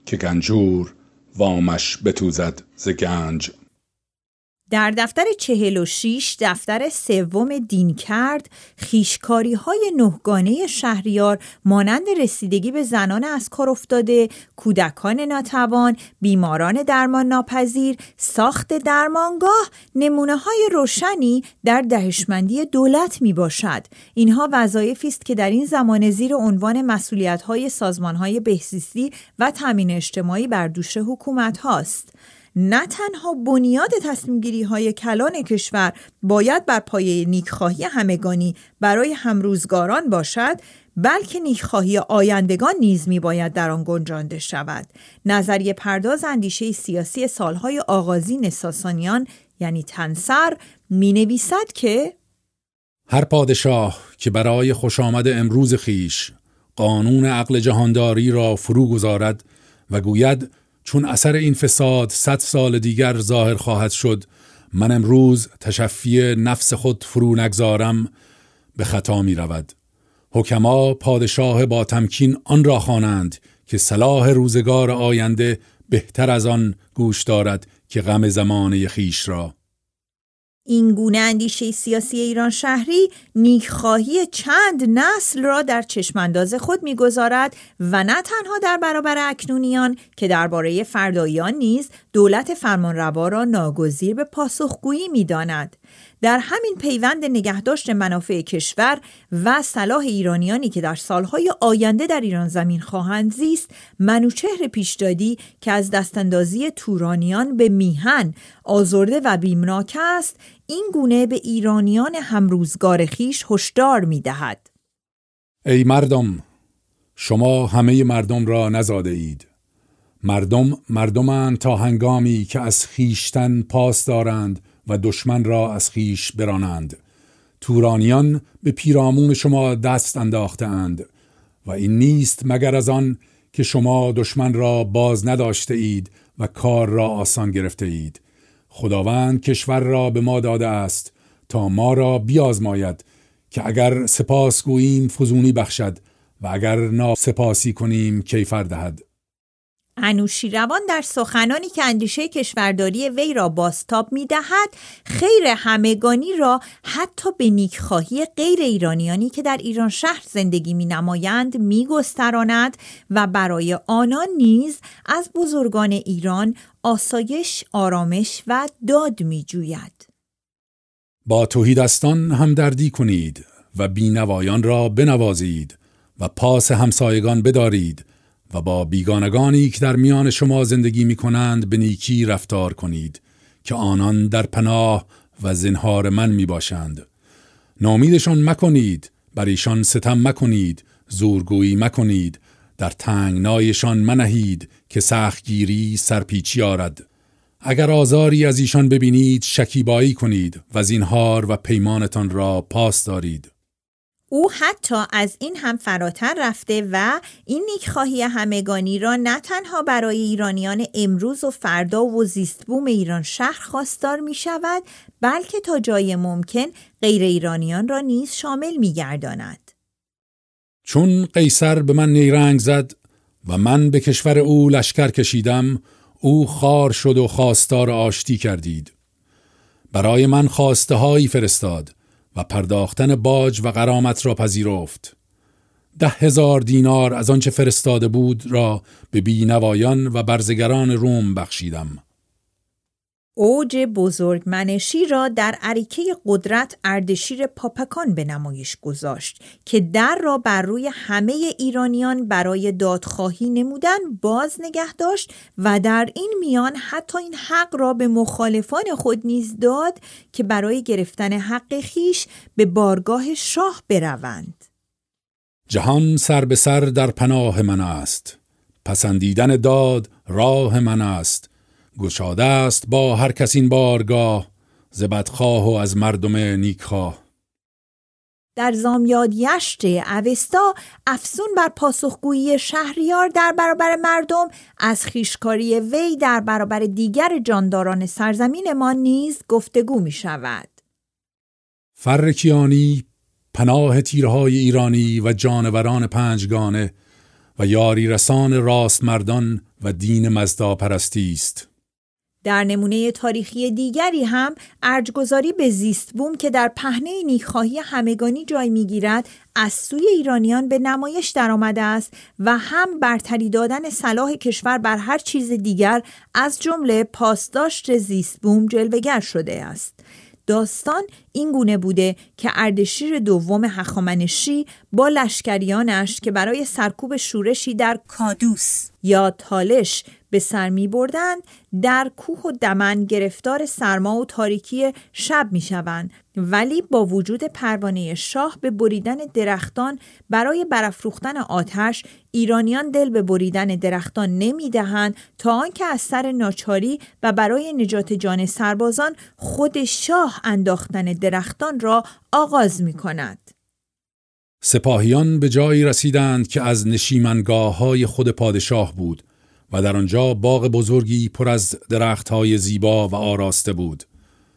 S2: که گنجور وامش بتوزد ز گنج
S1: در دفتر شیش، دفتر سوم دین کرد خیشکاری های نهگانه شهریار مانند رسیدگی به زنان از کار افتاده، کودکان ناتوان، بیماران درمان ناپذیر، ساخت درمانگاه نمونه های روشنی در دهشمندی دولت می باشد. اینها وظایفی است که در این زمان زیر عنوان مسئولیت های سازمان های بهزیستی و تامین اجتماعی بر دوش حکومت هاست. نه تنها بنیاد گیری های کلان کشور باید بر پایه نیکخواهی همگانی برای همروزگاران باشد بلکه نیکخواهی آیندگان نیز می باید در آن گنجانده شود نظریه پرداز اندیشه سیاسی سالهای آغازین ساسانیان یعنی تنسر می نویسد که
S2: هر پادشاه که برای خوش آمد امروز خیش قانون عقل جهانداری را فرو گذارد و گوید چون اثر این فساد صد سال دیگر ظاهر خواهد شد من امروز تشفی نفس خود فرو نگذارم به خطا می رود حکما پادشاه با تمکین آن را خوانند که صلاح روزگار آینده بهتر از آن گوش دارد که غم زمانه خیش را
S1: این گونه اندیشه سیاسی ایران شهری نیکخواهی چند نسل را در چشمانداز خود میگذارد و نه تنها در برابر اکنونیان که درباره فردایان نیز دولت فرمانروا را ناگزیر به پاسخگویی میداند در همین پیوند نگهداشت منافع کشور و صلاح ایرانیانی که در سالهای آینده در ایران زمین خواهند زیست منوچهر پیشدادی که از دستاندازی تورانیان به میهن آزرده و بیمناک است این گونه به ایرانیان همروزگار خیش هشدار می دهد.
S2: ای مردم شما همه مردم را نزاده اید مردم مردمان تا هنگامی که از خیشتن پاس دارند و دشمن را از خیش برانند تورانیان به پیرامون شما دست انداختند و این نیست مگر از آن که شما دشمن را باز نداشته اید و کار را آسان گرفته اید خداوند کشور را به ما داده است تا ما را بیازماید که اگر سپاس گوییم فزونی بخشد و اگر ناسپاسی کنیم کیفر دهد
S1: انوشیروان در سخنانی که اندیشه کشورداری وی را باستاب می دهد خیر همگانی را حتی به نیکخواهی غیر ایرانیانی که در ایران شهر زندگی می نمایند می گستراند و برای آنان نیز از بزرگان ایران آسایش، آرامش و داد می جوید.
S2: با توهیدستان دردی کنید و بینوایان را بنوازید و پاس همسایگان بدارید و با بیگانگانی که در میان شما زندگی می کنند به نیکی رفتار کنید که آنان در پناه و زنهار من می باشند. نامیدشان مکنید، بر ایشان ستم مکنید، زورگویی مکنید، در تنگنایشان منهید، که سختگیری سرپیچی آرد اگر آزاری از ایشان ببینید شکیبایی کنید و زینهار و پیمانتان را پاس دارید
S1: او حتی از این هم فراتر رفته و این نیکخواهی همگانی را نه تنها برای ایرانیان امروز و فردا و زیست بوم ایران شهر خواستار می شود بلکه تا جای ممکن غیر ایرانیان را نیز شامل می گرداند.
S2: چون قیصر به من نیرنگ زد و من به کشور او لشکر کشیدم او خار شد و خواستار آشتی کردید برای من خواسته هایی فرستاد و پرداختن باج و قرامت را پذیرفت ده هزار دینار از آنچه فرستاده بود را به بینوایان و برزگران روم بخشیدم
S1: اوج بزرگمنشی را در عریکه قدرت اردشیر پاپکان به نمایش گذاشت که در را بر روی همه ایرانیان برای دادخواهی نمودن باز نگه داشت و در این میان حتی این حق را به مخالفان خود نیز داد که برای گرفتن حق خیش به بارگاه شاه بروند
S2: جهان سر به سر در پناه من است پسندیدن داد راه من است گشاده است با هر کس این بارگاه ز و از مردم نیکخواه
S1: در زامیاد یشت اوستا افسون بر پاسخگویی شهریار در برابر مردم از خیشکاری وی در برابر دیگر جانداران سرزمین ما نیز گفتگو می شود.
S2: فرکیانی پناه تیرهای ایرانی و جانوران پنجگانه و یاری رسان راست مردان و دین مزدا پرستی است.
S1: در نمونه تاریخی دیگری هم ارجگذاری به زیست بوم که در پهنه نیکخواهی همگانی جای میگیرد از سوی ایرانیان به نمایش درآمده است و هم برتری دادن صلاح کشور بر هر چیز دیگر از جمله پاسداشت زیست بوم جلوگر شده است. داستان این گونه بوده که اردشیر دوم هخامنشی با لشکریانش که برای سرکوب شورشی در کادوس یا تالش به سر می بردند در کوه و دمن گرفتار سرما و تاریکی شب می شوند ولی با وجود پروانه شاه به بریدن درختان برای برافروختن آتش ایرانیان دل به بریدن درختان نمی دهند تا آنکه از سر ناچاری و برای نجات جان سربازان خود شاه انداختن درختان درختان را آغاز می کند.
S2: سپاهیان به جایی رسیدند که از نشیمنگاه های خود پادشاه بود و در آنجا باغ بزرگی پر از های زیبا و آراسته بود.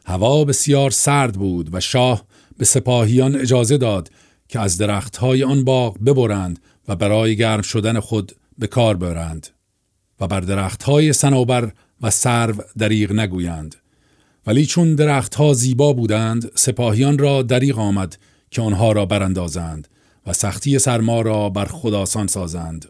S2: هوا بسیار سرد بود و شاه به سپاهیان اجازه داد که از های آن باغ ببرند و برای گرم شدن خود به کار برند و بر های سنوبر و سرو دریغ نگویند. ولی چون درختها زیبا بودند سپاهیان را دریغ آمد که آنها را براندازند و سختی سرما را بر خود آسان سازند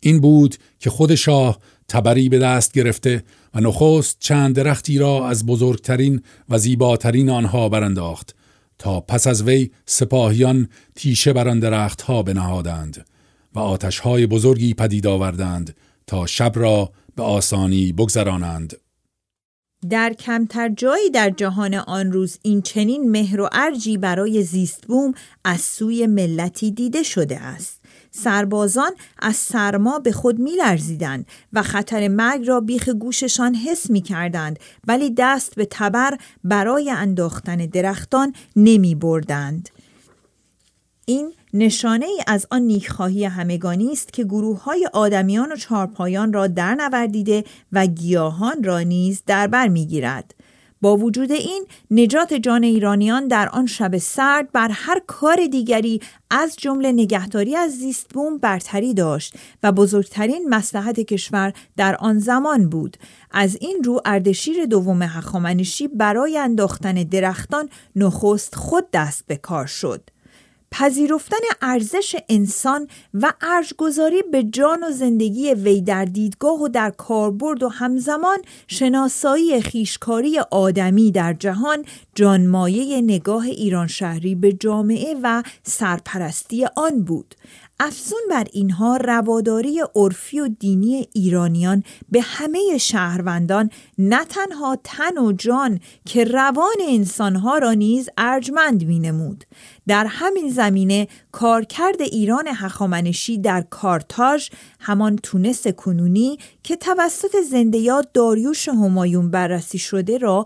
S2: این بود که خود شاه تبری به دست گرفته و نخست چند درختی را از بزرگترین و زیباترین آنها برانداخت تا پس از وی سپاهیان تیشه بر آن درختها بنهادند و آتشهای بزرگی پدید آوردند تا شب را به آسانی بگذرانند
S1: در کمتر جایی در جهان آن روز این چنین مهر و ارجی برای بوم از سوی ملتی دیده شده است سربازان از سرما به خود میلرزیدند و خطر مرگ را بیخ گوششان حس می کردند ولی دست به تبر برای انداختن درختان نمی بردند. این نشانه ای از آن نیکخواهی همگانی است که گروه های آدمیان و چارپایان را در نوردیده و گیاهان را نیز در بر میگیرد. با وجود این نجات جان ایرانیان در آن شب سرد بر هر کار دیگری از جمله نگهداری از زیست بوم برتری داشت و بزرگترین مسلحت کشور در آن زمان بود از این رو اردشیر دوم هخامنشی برای انداختن درختان نخست خود دست به کار شد پذیرفتن ارزش انسان و ارزگذاری به جان و زندگی وی در دیدگاه و در کاربرد و همزمان شناسایی خیشکاری آدمی در جهان جانمایه نگاه ایران شهری به جامعه و سرپرستی آن بود افزون بر اینها رواداری عرفی و دینی ایرانیان به همه شهروندان نه تنها تن و جان که روان انسانها را نیز ارجمند مینمود در همین زمینه کارکرد ایران هخامنشی در کارتاژ همان تونس کنونی که توسط زندیات داریوش همایون بررسی شده را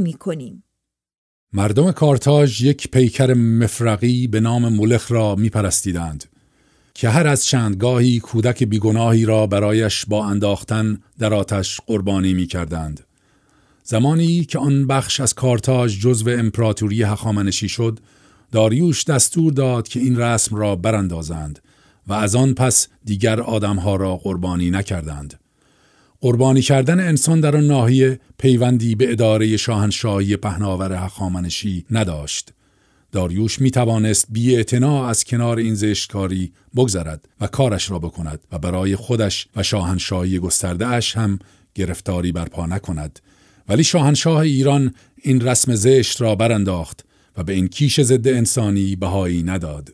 S1: می کنیم.
S2: مردم کارتاژ یک پیکر مفرقی به نام ملخ را پرستیدند. که هر از گاهی کودک بیگناهی را برایش با انداختن در آتش قربانی می کردند. زمانی که آن بخش از کارتاژ جزو امپراتوری هخامنشی شد، داریوش دستور داد که این رسم را براندازند و از آن پس دیگر آدمها را قربانی نکردند. قربانی کردن انسان در آن ناحیه پیوندی به اداره شاهنشاهی پهناور هخامنشی نداشت. داریوش می توانست بی از کنار این زشتکاری بگذرد و کارش را بکند و برای خودش و شاهنشاهی گسترده اش هم گرفتاری برپا نکند ولی شاهنشاه ایران این رسم زشت را برانداخت و به این کیش ضد انسانی بهایی نداد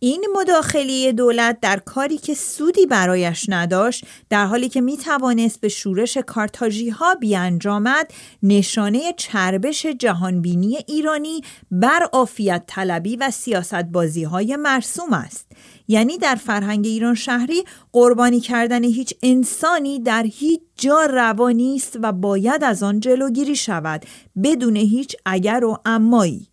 S1: این مداخله دولت در کاری که سودی برایش نداشت در حالی که می توانست به شورش کارتاژی ها بیانجامد نشانه چربش جهانبینی ایرانی بر عافیت طلبی و سیاست بازی های مرسوم است یعنی در فرهنگ ایران شهری قربانی کردن هیچ انسانی در هیچ جا روا نیست و باید از آن جلوگیری شود بدون هیچ اگر و امایی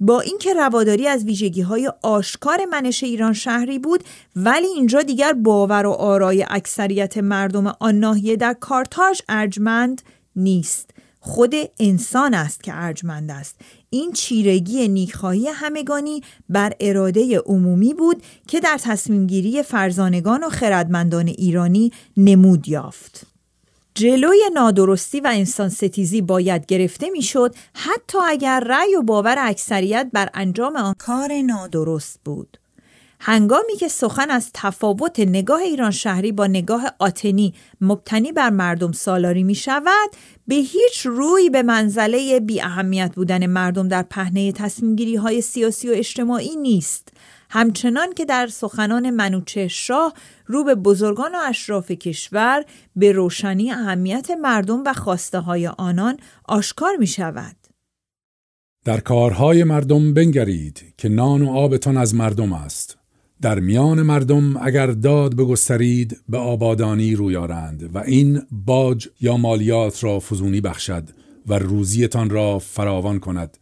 S1: با اینکه رواداری از ویژگی های آشکار منش ایران شهری بود ولی اینجا دیگر باور و آرای اکثریت مردم آن ناحیه در کارتاژ ارجمند نیست خود انسان است که ارجمند است این چیرگی نیکخواهی همگانی بر اراده عمومی بود که در تصمیمگیری فرزانگان و خردمندان ایرانی نمود یافت جلوی نادرستی و انسان ستیزی باید گرفته میشد حتی اگر رأی و باور اکثریت بر انجام آن کار نادرست بود هنگامی که سخن از تفاوت نگاه ایران شهری با نگاه آتنی مبتنی بر مردم سالاری می شود به هیچ روی به منزله بی اهمیت بودن مردم در پهنه تصمیم گیری های سیاسی و اجتماعی نیست همچنان که در سخنان منوچه شاه رو به بزرگان و اشراف کشور به روشنی اهمیت مردم و خواسته های آنان آشکار می شود.
S2: در کارهای مردم بنگرید که نان و آبتان از مردم است. در میان مردم اگر داد بگسترید به آبادانی رویارند و این باج یا مالیات را فزونی بخشد و روزیتان را فراوان کند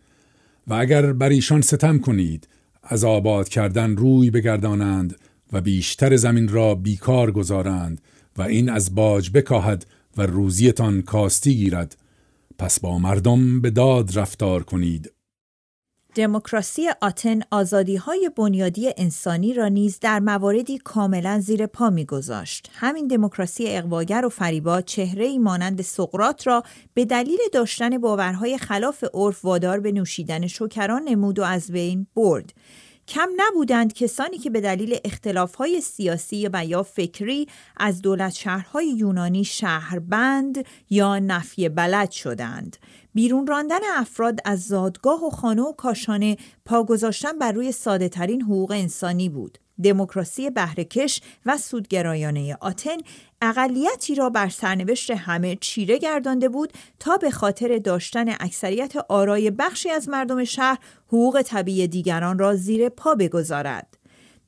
S2: و اگر بر ایشان ستم کنید از آباد کردن روی بگردانند و بیشتر زمین را بیکار گذارند و این از باج بکاهد و روزیتان کاستی گیرد پس با مردم به داد رفتار کنید
S1: دموکراسی آتن آزادی های بنیادی انسانی را نیز در مواردی کاملا زیر پا میگذاشت. همین دموکراسی اقواگر و فریبا چهره ای مانند سقرات را به دلیل داشتن باورهای خلاف عرف وادار به نوشیدن شکران نمود و از بین برد. کم نبودند کسانی که به دلیل اختلافهای سیاسی و یا فکری از دولت شهرهای یونانی شهربند یا نفی بلد شدند. بیرون راندن افراد از زادگاه و خانه و کاشانه پا گذاشتن بر روی ساده ترین حقوق انسانی بود. دموکراسی بهرهکش و سودگرایانه آتن اقلیتی را بر سرنوشت همه چیره گردانده بود تا به خاطر داشتن اکثریت آرای بخشی از مردم شهر حقوق طبیعی دیگران را زیر پا بگذارد.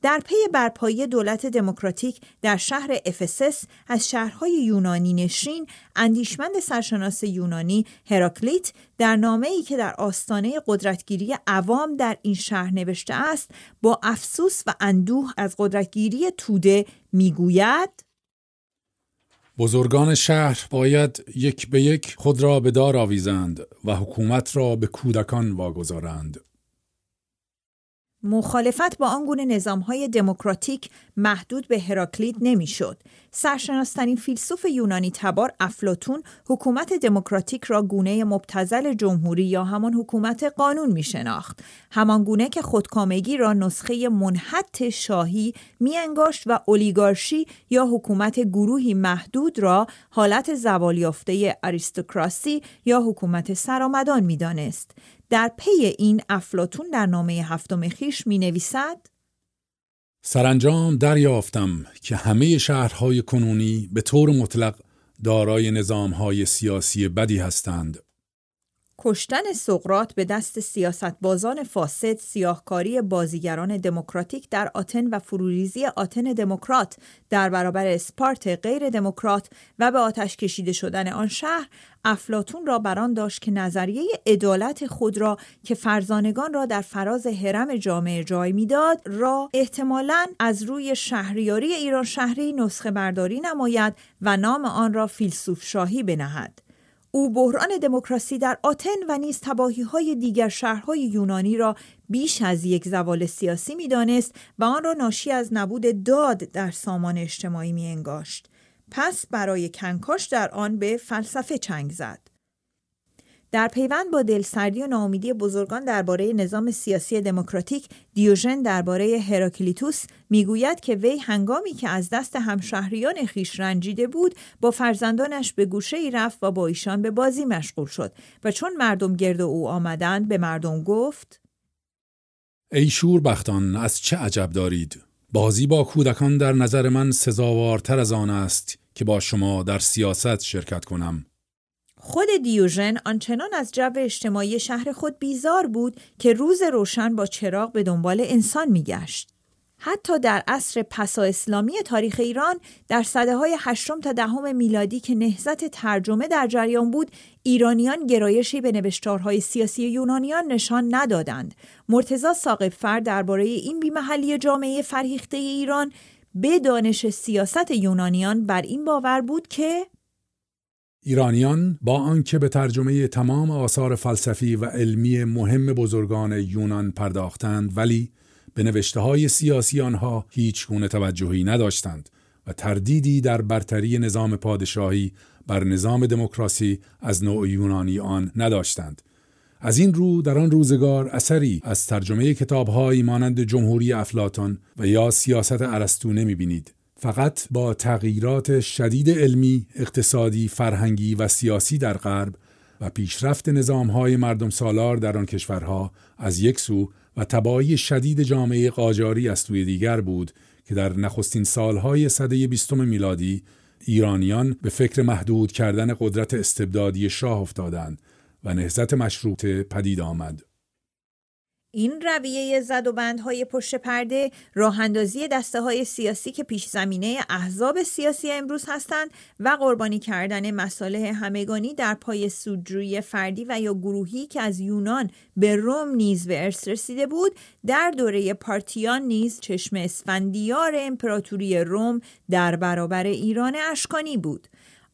S1: در پی برپایی دولت دموکراتیک در شهر افسس از شهرهای یونانی نشین اندیشمند سرشناس یونانی هراکلیت در نامه ای که در آستانه قدرتگیری عوام در این شهر نوشته است با افسوس و اندوه از قدرتگیری توده میگوید
S2: بزرگان شهر باید یک به یک خود را به دار آویزند و حکومت را به کودکان واگذارند
S1: مخالفت با آنگونه های دموکراتیک محدود به هراکلیت نمیشد. سرشناسترین فیلسوف یونانی تبار افلاتون حکومت دموکراتیک را گونه مبتزل جمهوری یا همان حکومت قانون می شناخت. همان گونه که خودکامگی را نسخه منحت شاهی می انگاشت و اولیگارشی یا حکومت گروهی محدود را حالت یافته اریستوکراسی یا حکومت سرآمدان می دانست. در پی این افلاتون در نامه هفتم خیش می نویسد
S2: سرانجام دریافتم که همه شهرهای کنونی به طور مطلق دارای نظامهای سیاسی بدی هستند
S1: کشتن سقرات به دست سیاستبازان فاسد سیاهکاری بازیگران دموکراتیک در آتن و فروریزی آتن دموکرات در برابر اسپارت غیر دموکرات و به آتش کشیده شدن آن شهر افلاتون را بران داشت که نظریه عدالت خود را که فرزانگان را در فراز حرم جامعه جای میداد را احتمالا از روی شهریاری ایران شهری نسخه برداری نماید و نام آن را فیلسوف شاهی بنهد او بحران دموکراسی در آتن و نیز تباهی های دیگر شهرهای یونانی را بیش از یک زوال سیاسی میدانست و آن را ناشی از نبود داد در سامان اجتماعی می انگاشت. پس برای کنکاش در آن به فلسفه چنگ زد. در پیوند با دلسردی و ناامیدی بزرگان درباره نظام سیاسی دموکراتیک دیوژن درباره هراکلیتوس میگوید که وی هنگامی که از دست همشهریان خیش رنجیده بود با فرزندانش به گوشه ای رفت و با ایشان به بازی مشغول شد و چون مردم گرد او آمدند به مردم گفت
S2: ای شوربختان از چه عجب دارید بازی با کودکان در نظر من سزاوارتر از آن است که با شما در سیاست شرکت کنم
S1: خود دیوژن آنچنان از جو اجتماعی شهر خود بیزار بود که روز روشن با چراغ به دنبال انسان میگشت. حتی در عصر پسا اسلامی تاریخ ایران در صده های هشتم تا دهم میلادی که نهزت ترجمه در جریان بود ایرانیان گرایشی به نوشتارهای سیاسی یونانیان نشان ندادند مرتزا فر درباره این بیمحلی جامعه فرهیخته ایران به دانش سیاست یونانیان بر این باور بود که
S2: ایرانیان با آنکه به ترجمه تمام آثار فلسفی و علمی مهم بزرگان یونان پرداختند ولی به نوشته های سیاسی آنها هیچ گونه توجهی نداشتند و تردیدی در برتری نظام پادشاهی بر نظام دموکراسی از نوع یونانی آن نداشتند از این رو در آن روزگار اثری از ترجمه کتابهایی مانند جمهوری افلاتون و یا سیاست ارسطو نمیبینید فقط با تغییرات شدید علمی، اقتصادی، فرهنگی و سیاسی در غرب و پیشرفت نظامهای مردم سالار در آن کشورها از یک سو و تبایی شدید جامعه قاجاری از سوی دیگر بود که در نخستین سالهای صده بیستم میلادی ایرانیان به فکر محدود کردن قدرت استبدادی شاه افتادند و نهزت مشروطه پدید آمد.
S1: این رویه زد و بندهای پشت پرده راه دسته های سیاسی که پیش زمینه احزاب سیاسی امروز هستند و قربانی کردن مساله همگانی در پای سودجویی فردی و یا گروهی که از یونان به روم نیز به ارث رسیده بود در دوره پارتیان نیز چشم اسفندیار امپراتوری روم در برابر ایران اشکانی بود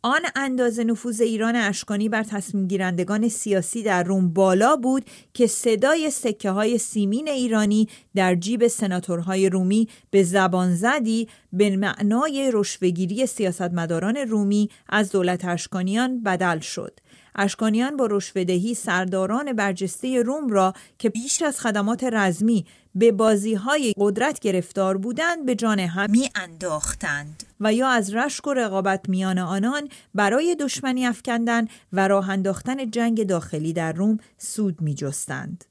S1: آن اندازه نفوذ ایران اشکانی بر تصمیم گیرندگان سیاسی در روم بالا بود که صدای سکه های سیمین ایرانی در جیب سناتورهای رومی به زبان زدی به معنای رشوهگیری سیاستمداران رومی از دولت اشکانیان بدل شد. اشکانیان با رشوهدهی سرداران برجسته روم را که بیش از خدمات رزمی به بازی های قدرت گرفتار بودند به جان هم انداختند و یا از رشک و رقابت میان آنان برای دشمنی افکندن و راه انداختن جنگ داخلی در روم سود می جستند.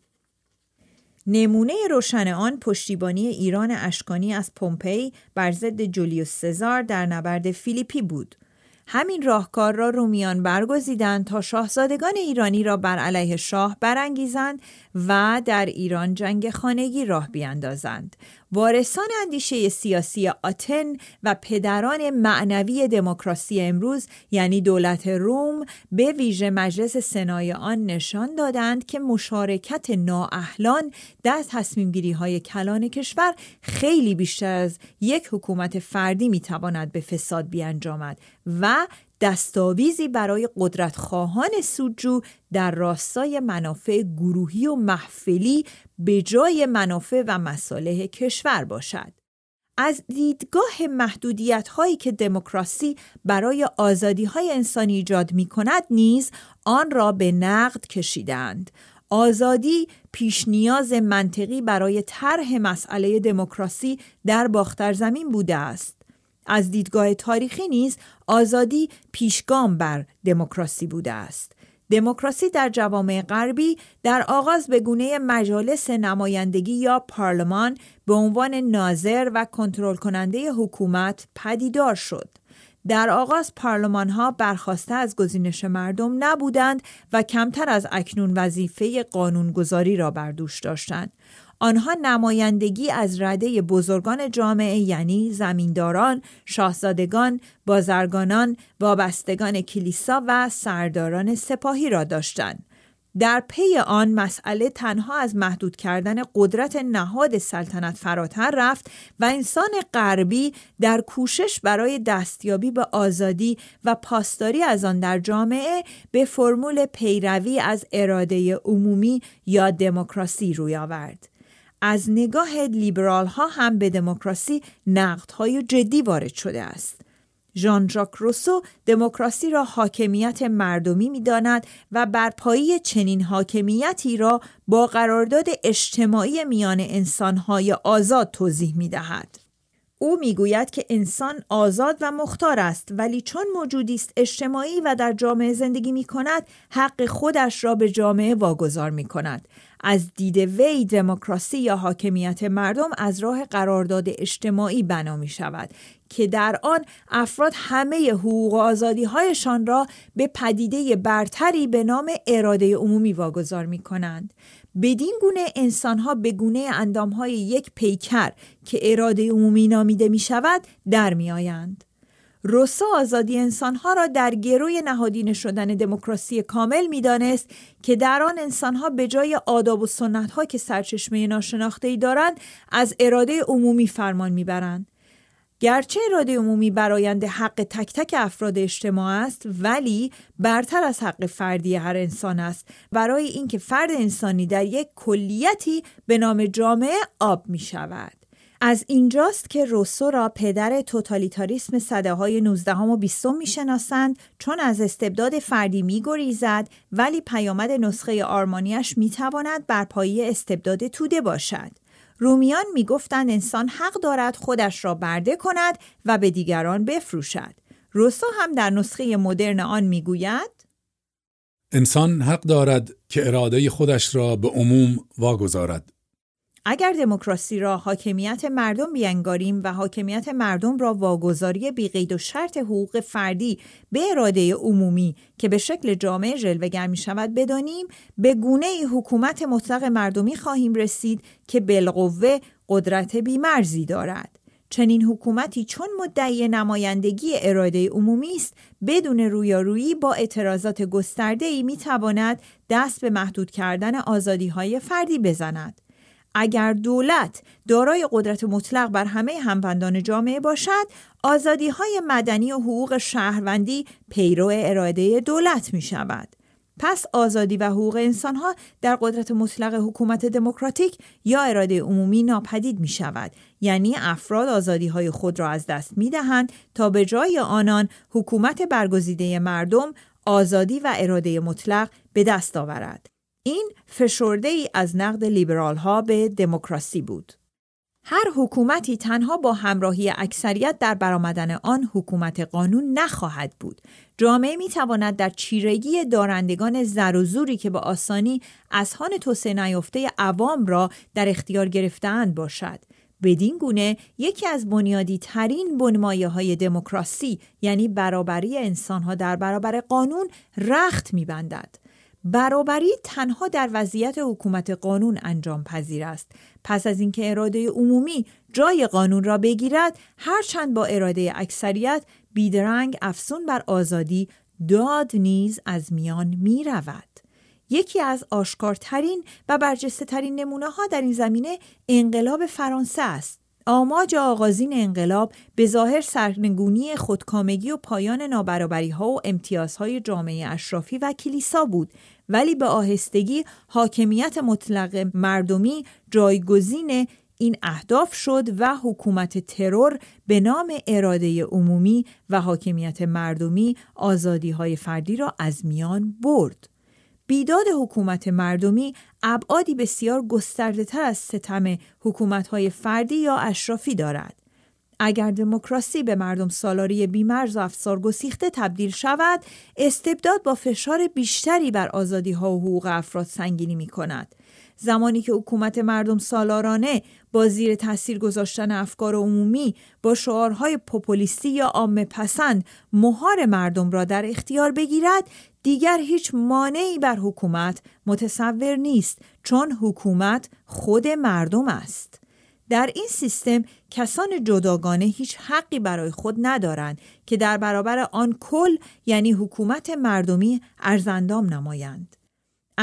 S1: نمونه روشن آن پشتیبانی ایران اشکانی از پومپی بر ضد جولیوس سزار در نبرد فیلیپی بود همین راهکار را رومیان برگزیدند تا شاهزادگان ایرانی را بر علیه شاه برانگیزند و در ایران جنگ خانگی راه بیاندازند وارثان اندیشه سیاسی آتن و پدران معنوی دموکراسی امروز یعنی دولت روم به ویژه مجلس سنای آن نشان دادند که مشارکت نااهلان در تصمیم گیری های کلان کشور خیلی بیشتر از یک حکومت فردی میتواند به فساد بیانجامد و دستاویزی برای خواهان سودجو در راستای منافع گروهی و محفلی به جای منافع و مصالح کشور باشد. از دیدگاه محدودیت هایی که دموکراسی برای آزادی های انسانی ایجاد می کند نیز آن را به نقد کشیدند. آزادی پیش نیاز منطقی برای طرح مسئله دموکراسی در باختر زمین بوده است. از دیدگاه تاریخی نیز آزادی پیشگام بر دموکراسی بوده است دموکراسی در جوامع غربی در آغاز به گونه مجالس نمایندگی یا پارلمان به عنوان ناظر و کنترل کننده حکومت پدیدار شد در آغاز پارلمان ها برخواسته از گزینش مردم نبودند و کمتر از اکنون وظیفه قانونگذاری را بر دوش داشتند آنها نمایندگی از رده بزرگان جامعه یعنی زمینداران، شاهزادگان، بازرگانان، وابستگان کلیسا و سرداران سپاهی را داشتند. در پی آن مسئله تنها از محدود کردن قدرت نهاد سلطنت فراتر رفت و انسان غربی در کوشش برای دستیابی به آزادی و پاسداری از آن در جامعه به فرمول پیروی از اراده عمومی یا دموکراسی روی آورد از نگاه لیبرال ها هم به دموکراسی های جدی وارد شده است. ژان ژاک روسو دموکراسی را حاکمیت مردمی میداند و برپایی چنین حاکمیتی را با قرارداد اجتماعی میان های آزاد توضیح می دهد. او میگوید که انسان آزاد و مختار است ولی چون موجودی است اجتماعی و در جامعه زندگی می کند حق خودش را به جامعه واگذار می کند از دید وی دموکراسی یا حاکمیت مردم از راه قرارداد اجتماعی بنا می شود که در آن افراد همه حقوق و آزادی هایشان را به پدیده برتری به نام اراده عمومی واگذار می کنند. بدین گونه ها به گونه های یک پیکر که اراده عمومی نامیده می شود در می آیند. روسو آزادی انسانها را در گروی نهادین شدن دموکراسی کامل میدانست که در آن انسانها به جای آداب و سنتها که سرچشمه ناشناخته ای دارند از اراده عمومی فرمان میبرند گرچه اراده عمومی برایند حق تک تک افراد اجتماع است ولی برتر از حق فردی هر انسان است برای اینکه فرد انسانی در یک کلیتی به نام جامعه آب می شود. از اینجاست که روسو را پدر توتالیتاریسم صده های 19 و 20 میشناسند چون از استبداد فردی میگریزد ولی پیامد نسخه آرمانیش میتواند بر پایه استبداد توده باشد. رومیان میگفتند انسان حق دارد خودش را برده کند و به دیگران بفروشد. روسو هم در نسخه مدرن آن میگوید
S2: انسان حق دارد که اراده خودش را به عموم واگذارد
S1: اگر دموکراسی را حاکمیت مردم بینگاریم و حاکمیت مردم را واگذاری بیقید و شرط حقوق فردی به اراده عمومی که به شکل جامعه جلوگر می شود بدانیم به گونه ای حکومت مطلق مردمی خواهیم رسید که بالقوه قدرت بیمرزی دارد. چنین حکومتی چون مدعی نمایندگی اراده عمومی است بدون رویارویی با اعتراضات گسترده ای می تواند دست به محدود کردن آزادی های فردی بزند. اگر دولت دارای قدرت مطلق بر همه هموندان جامعه باشد آزادی های مدنی و حقوق شهروندی پیرو اراده دولت می شود پس آزادی و حقوق انسان ها در قدرت مطلق حکومت دموکراتیک یا اراده عمومی ناپدید می شود یعنی افراد آزادی های خود را از دست می دهند تا به جای آنان حکومت برگزیده مردم آزادی و اراده مطلق به دست آورد این فشرده ای از نقد لیبرال ها به دموکراسی بود. هر حکومتی تنها با همراهی اکثریت در برآمدن آن حکومت قانون نخواهد بود. جامعه می تواند در چیرگی دارندگان زر و زوری که به آسانی از هان توسعه نیافته عوام را در اختیار گرفتهاند باشد. بدین گونه یکی از بنیادی ترین بنمایه های دموکراسی یعنی برابری انسانها در برابر قانون رخت می بندد. برابری تنها در وضعیت حکومت قانون انجام پذیر است پس از اینکه اراده عمومی جای قانون را بگیرد هرچند با اراده اکثریت بیدرنگ افسون بر آزادی داد نیز از میان می رود. یکی از آشکارترین و برجسته ترین نمونه ها در این زمینه انقلاب فرانسه است آماج آغازین انقلاب به ظاهر سرنگونی خودکامگی و پایان نابرابری ها و امتیازهای جامعه اشرافی و کلیسا بود ولی به آهستگی حاکمیت مطلق مردمی جایگزین این اهداف شد و حکومت ترور به نام اراده عمومی و حاکمیت مردمی آزادی های فردی را از میان برد. بیداد حکومت مردمی ابعادی بسیار گسترده تر از ستم حکومتهای فردی یا اشرافی دارد. اگر دموکراسی به مردم سالاری بیمرز و افسار گسیخته تبدیل شود، استبداد با فشار بیشتری بر آزادی ها و حقوق افراد سنگینی می کند. زمانی که حکومت مردم سالارانه با زیر تاثیر گذاشتن افکار عمومی با شعارهای پوپولیستی یا عامه پسند مهار مردم را در اختیار بگیرد دیگر هیچ مانعی بر حکومت متصور نیست چون حکومت خود مردم است در این سیستم کسان جداگانه هیچ حقی برای خود ندارند که در برابر آن کل یعنی حکومت مردمی ارزندام نمایند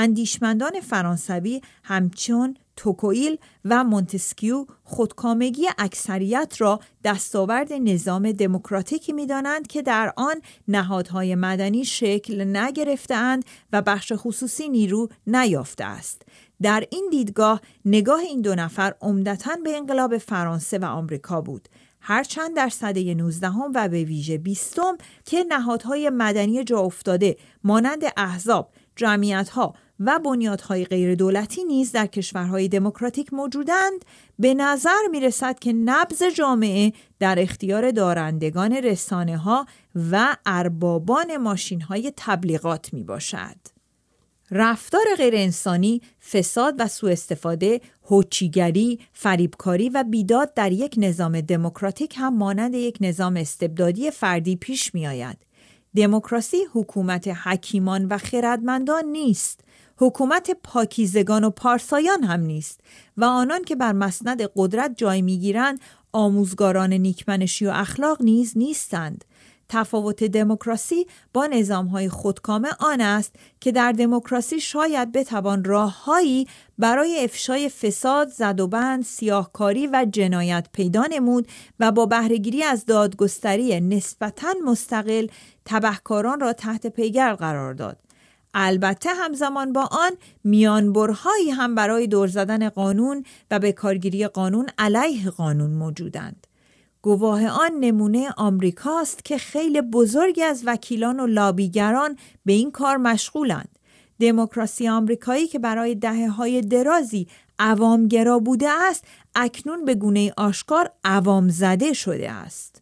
S1: اندیشمندان فرانسوی همچون توکویل و مونتسکیو خودکامگی اکثریت را دستاورد نظام دموکراتیکی میدانند که در آن نهادهای مدنی شکل نگرفتهاند و بخش خصوصی نیرو نیافته است در این دیدگاه نگاه این دو نفر عمدتا به انقلاب فرانسه و آمریکا بود هرچند در صده 19 و به ویژه 20 که نهادهای مدنی جا افتاده مانند احزاب، جمعیتها و بنیادهای غیر دولتی نیز در کشورهای دموکراتیک موجودند به نظر می رسد که نبز جامعه در اختیار دارندگان رسانه ها و اربابان ماشین های تبلیغات می باشد. رفتار انسانی، فساد و سوء استفاده، هوچیگری، فریبکاری و بیداد در یک نظام دموکراتیک هم مانند یک نظام استبدادی فردی پیش می آید. دموکراسی حکومت حکیمان و خردمندان نیست حکومت پاکیزگان و پارسایان هم نیست و آنان که بر مسند قدرت جای میگیرند آموزگاران نیکمنشی و اخلاق نیز نیستند تفاوت دموکراسی با نظامهای خودکامه آن است که در دموکراسی شاید بتوان راههایی برای افشای فساد، بند، سیاهکاری و جنایت پیدا نمود و با بهرهگیری از دادگستری نسبتا مستقل تبهکاران را تحت پیگر قرار داد. البته همزمان با آن میانبرهایی هم برای دور زدن قانون و به کارگیری قانون علیه قانون موجودند. گواه آن نمونه آمریکاست که خیلی بزرگی از وکیلان و لابیگران به این کار مشغولند. دموکراسی آمریکایی که برای دهه های درازی عوامگرا بوده است، اکنون به گونه آشکار عوام زده شده است.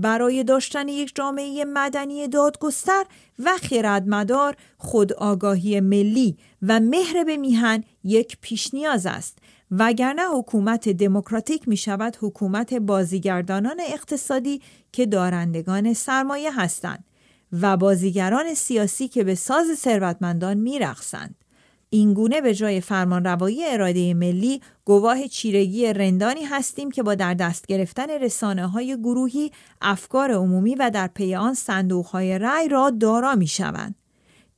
S1: برای داشتن یک جامعه مدنی دادگستر و خردمدار خودآگاهی ملی و مهر به میهن یک نیاز است وگرنه حکومت دموکراتیک می شود حکومت بازیگردانان اقتصادی که دارندگان سرمایه هستند و بازیگران سیاسی که به ساز ثروتمندان رخصند. اینگونه به جای فرمان روایی اراده ملی گواه چیرگی رندانی هستیم که با در دست گرفتن رسانه های گروهی افکار عمومی و در پی آن صندوق های رأی را دارا می شوند.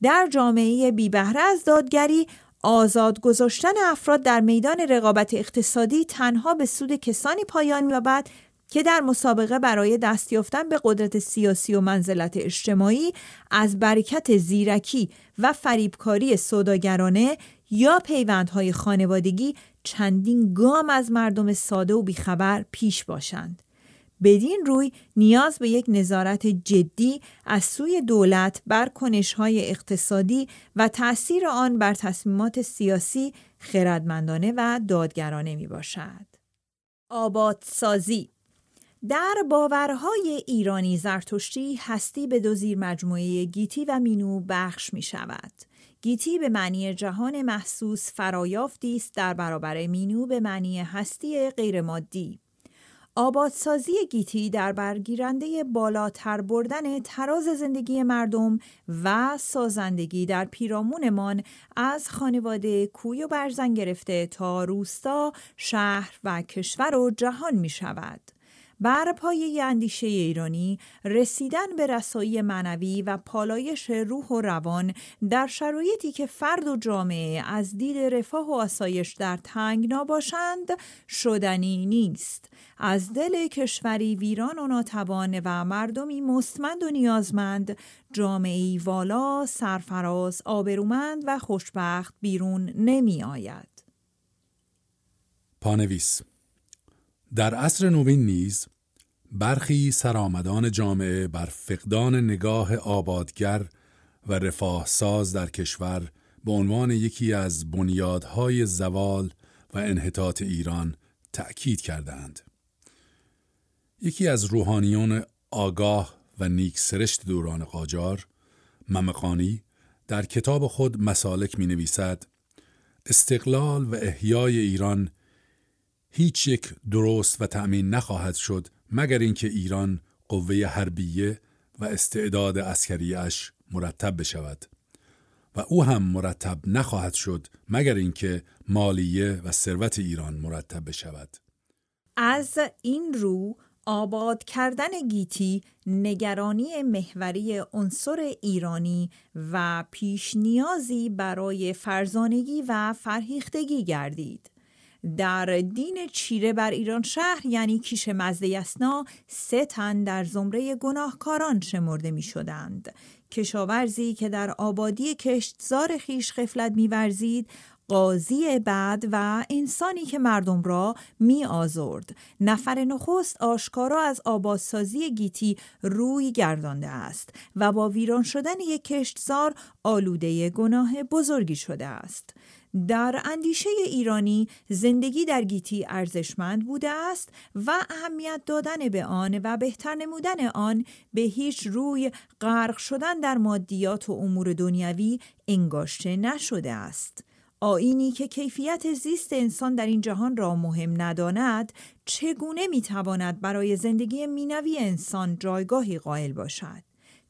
S1: در جامعه بی بهره از دادگری آزاد گذاشتن افراد در میدان رقابت اقتصادی تنها به سود کسانی پایان می‌یابد که در مسابقه برای دستیافتن به قدرت سیاسی و منزلت اجتماعی از برکت زیرکی و فریبکاری صداگرانه یا پیوندهای خانوادگی چندین گام از مردم ساده و بیخبر پیش باشند. بدین روی نیاز به یک نظارت جدی از سوی دولت بر کنشهای اقتصادی و تأثیر آن بر تصمیمات سیاسی خردمندانه و دادگرانه می باشد. آبادسازی در باورهای ایرانی زرتشتی هستی به دو زیر مجموعه گیتی و مینو بخش می شود. گیتی به معنی جهان محسوس فرایافتی است در برابر مینو به معنی هستی غیرمادی. آبادسازی گیتی در برگیرنده بالاتر بردن تراز زندگی مردم و سازندگی در پیرامونمان از خانواده کوی و برزن گرفته تا روستا، شهر و کشور و جهان می شود. بر پایه اندیشه ایرانی رسیدن به رسایی معنوی و پالایش روح و روان در شرایطی که فرد و جامعه از دید رفاه و آسایش در تنگ باشند شدنی نیست از دل کشوری ویران و ناتوان و مردمی مستمند و نیازمند جامعه والا، سرفراز، آبرومند و خوشبخت بیرون نمی آید.
S2: پانویس در عصر نوین نیز برخی سرآمدان جامعه بر فقدان نگاه آبادگر و رفاه ساز در کشور به عنوان یکی از بنیادهای زوال و انحطاط ایران تأکید کردند. یکی از روحانیون آگاه و نیک سرشت دوران قاجار، ممقانی، در کتاب خود مسالک می نویسد استقلال و احیای ایران هیچ یک درست و تأمین نخواهد شد مگر اینکه ایران قوه حربیه و استعداد عسکریش مرتب بشود و او هم مرتب نخواهد شد مگر اینکه مالیه و ثروت ایران مرتب بشود
S1: از این رو آباد کردن گیتی نگرانی محوری عنصر ایرانی و پیش نیازی برای فرزانگی و فرهیختگی گردید در دین چیره بر ایران شهر یعنی کیش مزد یسنا سه تن در زمره گناهکاران شمرده می شدند. کشاورزی که در آبادی کشتزار خیش خفلت ورزید قاضی بعد و انسانی که مردم را می آزرد. نفر نخست آشکارا از آبادسازی گیتی روی گردانده است و با ویران شدن یک کشتزار آلوده گناه بزرگی شده است. در اندیشه ایرانی زندگی در گیتی ارزشمند بوده است و اهمیت دادن به آن و بهتر نمودن آن به هیچ روی غرق شدن در مادیات و امور دنیوی انگاشته نشده است. آینی که کیفیت زیست انسان در این جهان را مهم نداند چگونه میتواند برای زندگی مینوی انسان جایگاهی قائل باشد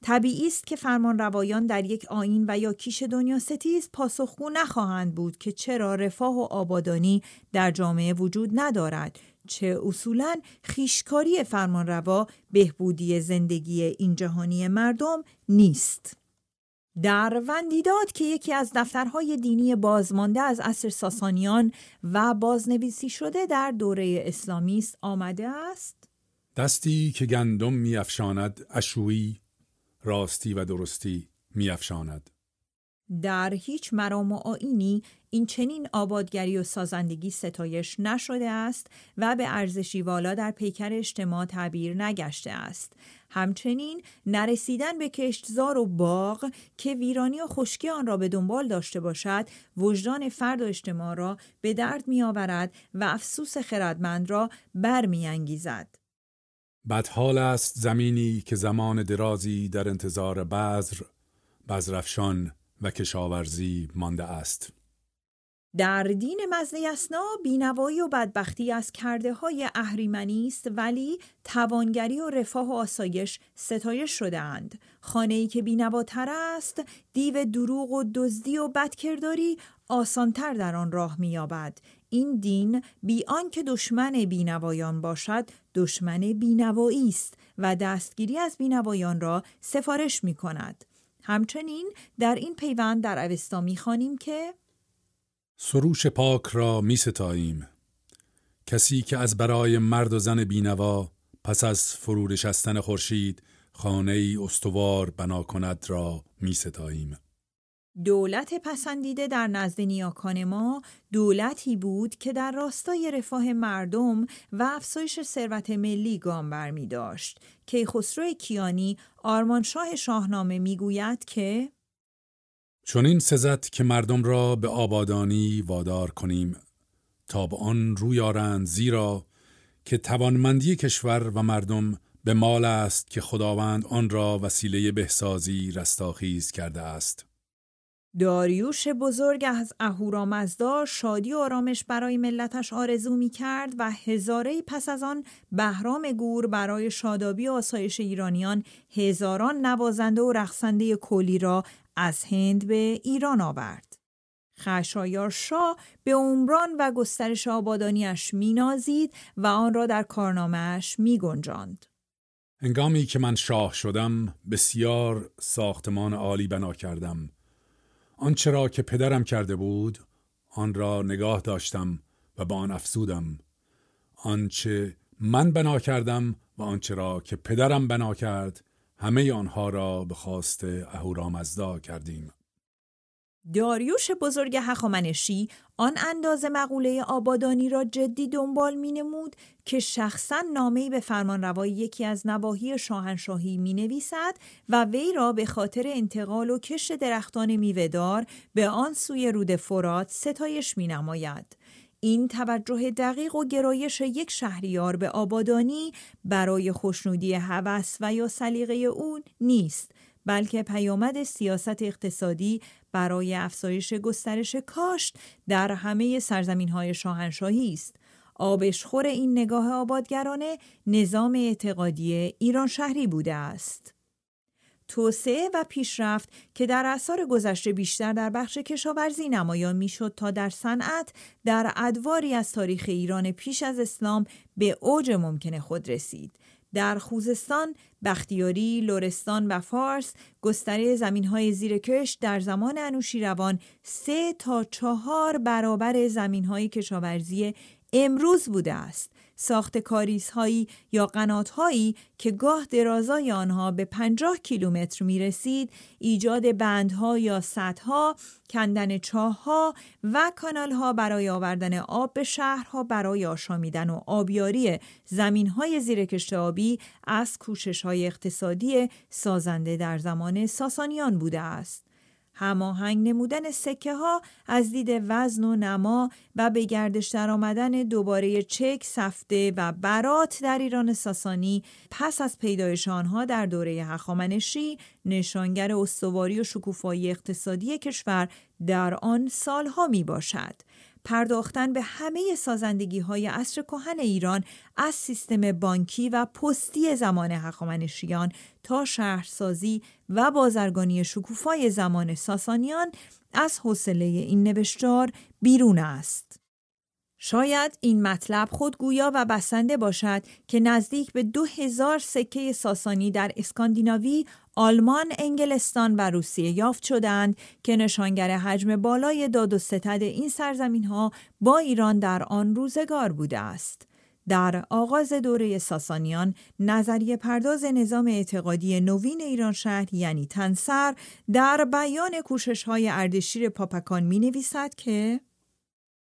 S1: طبیعی است که فرمان روایان در یک آین و یا کیش دنیا ستیز پاسخگو نخواهند بود که چرا رفاه و آبادانی در جامعه وجود ندارد چه اصولا خیشکاری فرمانروا بهبودی زندگی این جهانی مردم نیست در وندیداد که یکی از دفترهای دینی بازمانده از اصر ساسانیان و بازنویسی شده در دوره اسلامی است آمده است
S2: دستی که گندم میافشاند اشویی راستی و درستی میافشاند
S1: در هیچ مرام و آینی این چنین آبادگری و سازندگی ستایش نشده است و به ارزشی والا در پیکر اجتماع تعبیر نگشته است. همچنین نرسیدن به کشتزار و باغ که ویرانی و خشکی آن را به دنبال داشته باشد وجدان فرد و اجتماع را به درد می آورد و افسوس خردمند را برمیانگیزد.
S2: بدحال است زمینی که زمان درازی در انتظار بذر، بذرفشان و کشاورزی مانده است.
S1: در دین مزنی اسنا بینوایی و بدبختی از کرده های اهریمنی است ولی توانگری و رفاه و آسایش ستایش شده اند. خانه ای که بینواتر است، دیو دروغ و دزدی و بدکرداری آسانتر در آن راه مییابد. این دین بی آنکه دشمن بینوایان باشد دشمن بینوایی است و دستگیری از بینوایان را سفارش می کند همچنین در این پیوند در اوستا می که
S2: سروش پاک را می ستاییم کسی که از برای مرد و زن بینوا پس از فرورشستن خورشید خانه ای استوار بنا کند را می ستاییم
S1: دولت پسندیده در نزد نیاکان ما دولتی بود که در راستای رفاه مردم و افزایش ثروت ملی گام برمی داشت که خسرو کیانی آرمانشاه شاهنامه میگوید که
S2: چون این سزد که مردم را به آبادانی وادار کنیم تا به آن روی آرند زیرا که توانمندی کشور و مردم به مال است که خداوند آن را وسیله بهسازی رستاخیز
S1: کرده است داریوش بزرگ از اهورامزدا شادی و آرامش برای ملتش آرزو می کرد و هزاره پس از آن بهرام گور برای شادابی و آسایش ایرانیان هزاران نوازنده و رقصنده کلی را از هند به ایران آورد. خشایار شاه به عمران و گسترش آبادانیش مینازید و آن را در کارنامهش می گنجاند.
S2: انگامی که من شاه شدم بسیار ساختمان عالی بنا کردم آنچه را که پدرم کرده بود آن را نگاه داشتم و به آن افسودم آنچه من بنا کردم و آنچه را که پدرم بنا کرد همه آنها را به خواست اهورامزدا کردیم
S1: داریوش بزرگ هخامنشی آن اندازه مقوله آبادانی را جدی دنبال مینمود که شخصا نامهای به فرمانروای یکی از نواحی شاهنشاهی می نویسد و وی را به خاطر انتقال و کش درختان میوهدار به آن سوی رود فرات ستایش می نماید. این توجه دقیق و گرایش یک شهریار به آبادانی برای خوشنودی هوس و یا سلیقه اون نیست بلکه پیامد سیاست اقتصادی برای افزایش گسترش کاشت در همه سرزمین های شاهنشاهی است. آبشخور این نگاه آبادگرانه نظام اعتقادی ایران شهری بوده است. توسعه و پیشرفت که در اثار گذشته بیشتر در بخش کشاورزی نمایان میشد تا در صنعت در ادواری از تاریخ ایران پیش از اسلام به اوج ممکن خود رسید در خوزستان، بختیاری، لورستان و فارس گستره زمینهای زیر کشت در زمان انوشیروان سه تا چهار برابر های کشاورزی امروز بوده است ساخت کاریزهایی یا هایی که گاه درازای آنها به 50 کیلومتر می رسید، ایجاد بندها یا سدها، کندن ها و کانال ها برای آوردن آب به شهرها برای آشامیدن و آبیاری زمین های زیرکشت آبی از کوشش های اقتصادی سازنده در زمان ساسانیان بوده است. هماهنگ نمودن سکه ها از دید وزن و نما و به گردش در آمدن دوباره چک، سفته و برات در ایران ساسانی پس از پیدایش آنها در دوره هخامنشی نشانگر استواری و شکوفایی اقتصادی کشور در آن سالها می باشد. پرداختن به همه سازندگی های عصر کهن ایران از سیستم بانکی و پستی زمان هخامنشیان تا شهرسازی و بازرگانی شکوفای زمان ساسانیان از حوصله این نوشتار بیرون است. شاید این مطلب خودگویا و بسنده باشد که نزدیک به دو هزار سکه ساسانی در اسکاندیناوی آلمان، انگلستان و روسیه یافت شدند که نشانگر حجم بالای داد و ستد این سرزمین ها با ایران در آن روزگار بوده است. در آغاز دوره ساسانیان نظریه پرداز نظام اعتقادی نوین ایران شهر یعنی تنسر در بیان کوشش های اردشیر پاپکان می نویسد که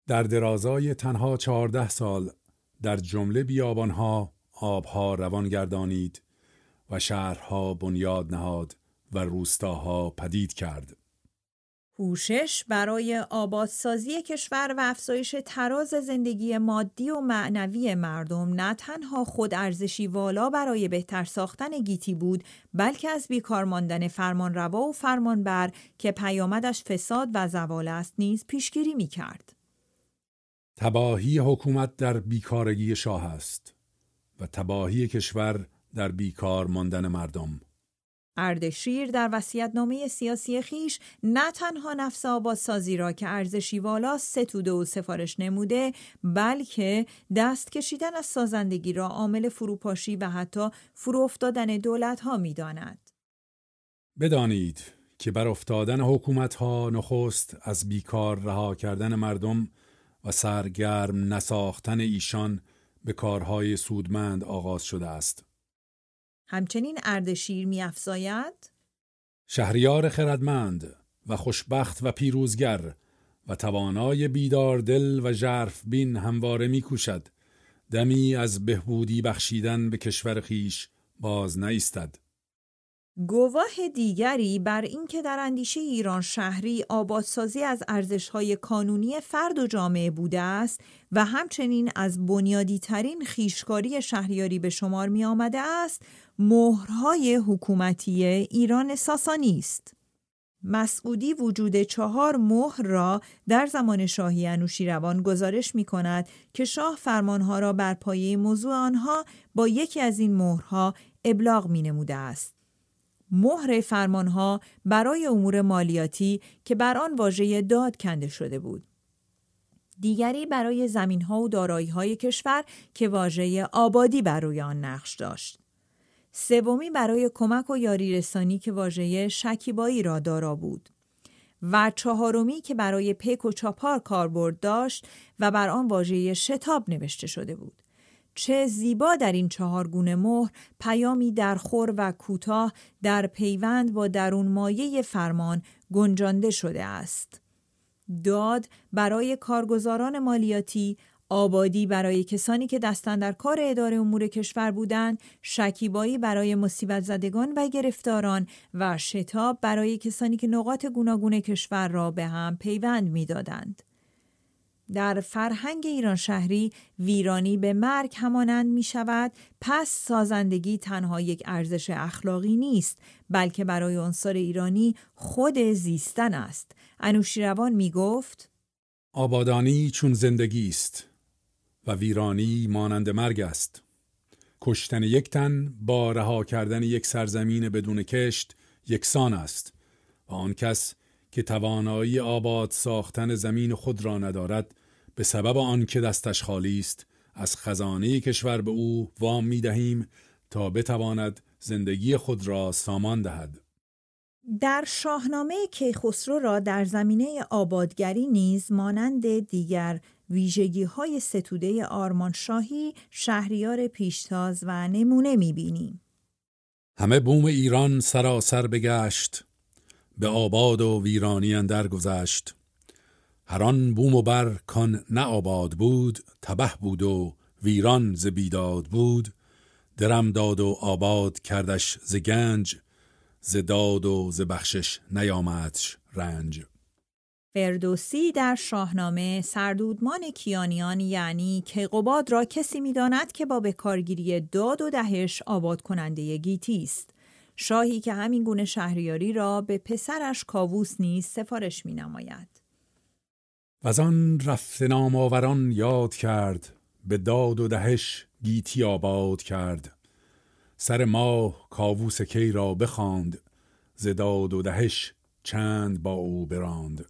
S2: در درازای تنها چهارده سال در جمله بیابانها آبها روان گردانید شهرها بنیاد نهاد و روستاها پدید کرد.
S1: هوشش برای آبادسازی کشور و افزایش تراز زندگی مادی و معنوی مردم نه تنها خود ارزشی والا برای بهتر ساختن گیتی بود بلکه از بیکار ماندن فرمانروا و فرمانبر که پیامدش فساد و زوال است نیز پیشگیری می کرد.
S2: تباهی حکومت در بیکارگی شاه است و تباهی کشور در بیکار ماندن مردم
S1: اردشیر در نامه سیاسی خیش نه تنها نفس سازی را که ارزشی والا ستوده و سفارش نموده بلکه دست کشیدن از سازندگی را عامل فروپاشی و حتی فرو افتادن دولت ها می داند.
S2: بدانید که بر افتادن حکومت ها نخست از بیکار رها کردن مردم و سرگرم نساختن ایشان به کارهای سودمند آغاز شده است.
S1: همچنین اردشیر میافزاید
S2: شهریار خردمند و خوشبخت و پیروزگر و توانای بیدار دل و جرف بین همواره میکوشد دمی از بهبودی بخشیدن به کشور خیش باز نیستد
S1: گواه دیگری بر اینکه در اندیشه ایران شهری آبادسازی از ارزش‌های کانونی فرد و جامعه بوده است و همچنین از بنیادی ترین خیشکاری شهریاری به شمار می آمده است مهرهای حکومتی ایران ساسانی است. مسعودی وجود چهار مهر را در زمان شاهی روان گزارش می کند که شاه فرمانها را بر پایه موضوع آنها با یکی از این مهرها ابلاغ می نموده است. مهر فرمانها برای امور مالیاتی که بر آن واژه داد کنده شده بود دیگری برای زمینها و های کشور که واژه آبادی بر روی آن نقش داشت سومی برای کمک و یاری رسانی که واژه شکیبایی را دارا بود و چهارمی که برای پیک و چاپار کاربرد داشت و بر آن واژه شتاب نوشته شده بود چه زیبا در این گونه مهر پیامی در خور و کوتاه در پیوند با درون مایه فرمان گنجانده شده است. داد برای کارگزاران مالیاتی، آبادی برای کسانی که دستن در کار اداره امور کشور بودند، شکیبایی برای مصیبت زدگان و گرفتاران و شتاب برای کسانی که نقاط گوناگون کشور را به هم پیوند میدادند. در فرهنگ ایران شهری ویرانی به مرگ همانند می شود پس سازندگی تنها یک ارزش اخلاقی نیست بلکه برای عنصر ایرانی خود زیستن است انوشیروان می گفت
S2: آبادانی چون زندگی است و ویرانی مانند مرگ است کشتن یک تن با رها کردن یک سرزمین بدون کشت یکسان است و آن کس که توانایی آباد ساختن زمین خود را ندارد به سبب آنکه دستش خالی است از خزانه کشور به او وام می دهیم تا بتواند زندگی خود را سامان دهد.
S1: در شاهنامه کیخسرو را در زمینه آبادگری نیز مانند دیگر ویژگی های ستوده آرمانشاهی شهریار پیشتاز و نمونه می بینیم.
S2: همه بوم ایران سراسر بگشت به آباد و ویرانی اندر گذشت هران بوم و بر کان نه آباد بود تبه بود و ویران ز بیداد بود درم داد و آباد کردش ز گنج ز داد و ز بخشش نیامدش رنج
S1: فردوسی در شاهنامه سردودمان کیانیان یعنی که قباد را کسی میداند که با بکارگیری داد و دهش آباد کننده گیتی است شاهی که همین گونه شهریاری را به پسرش کاووس نیز سفارش می نماید.
S2: و آن رفت یاد کرد به داد و دهش گیتی آباد کرد سر ماه کاووس کی را بخواند ز داد و دهش چند با او براند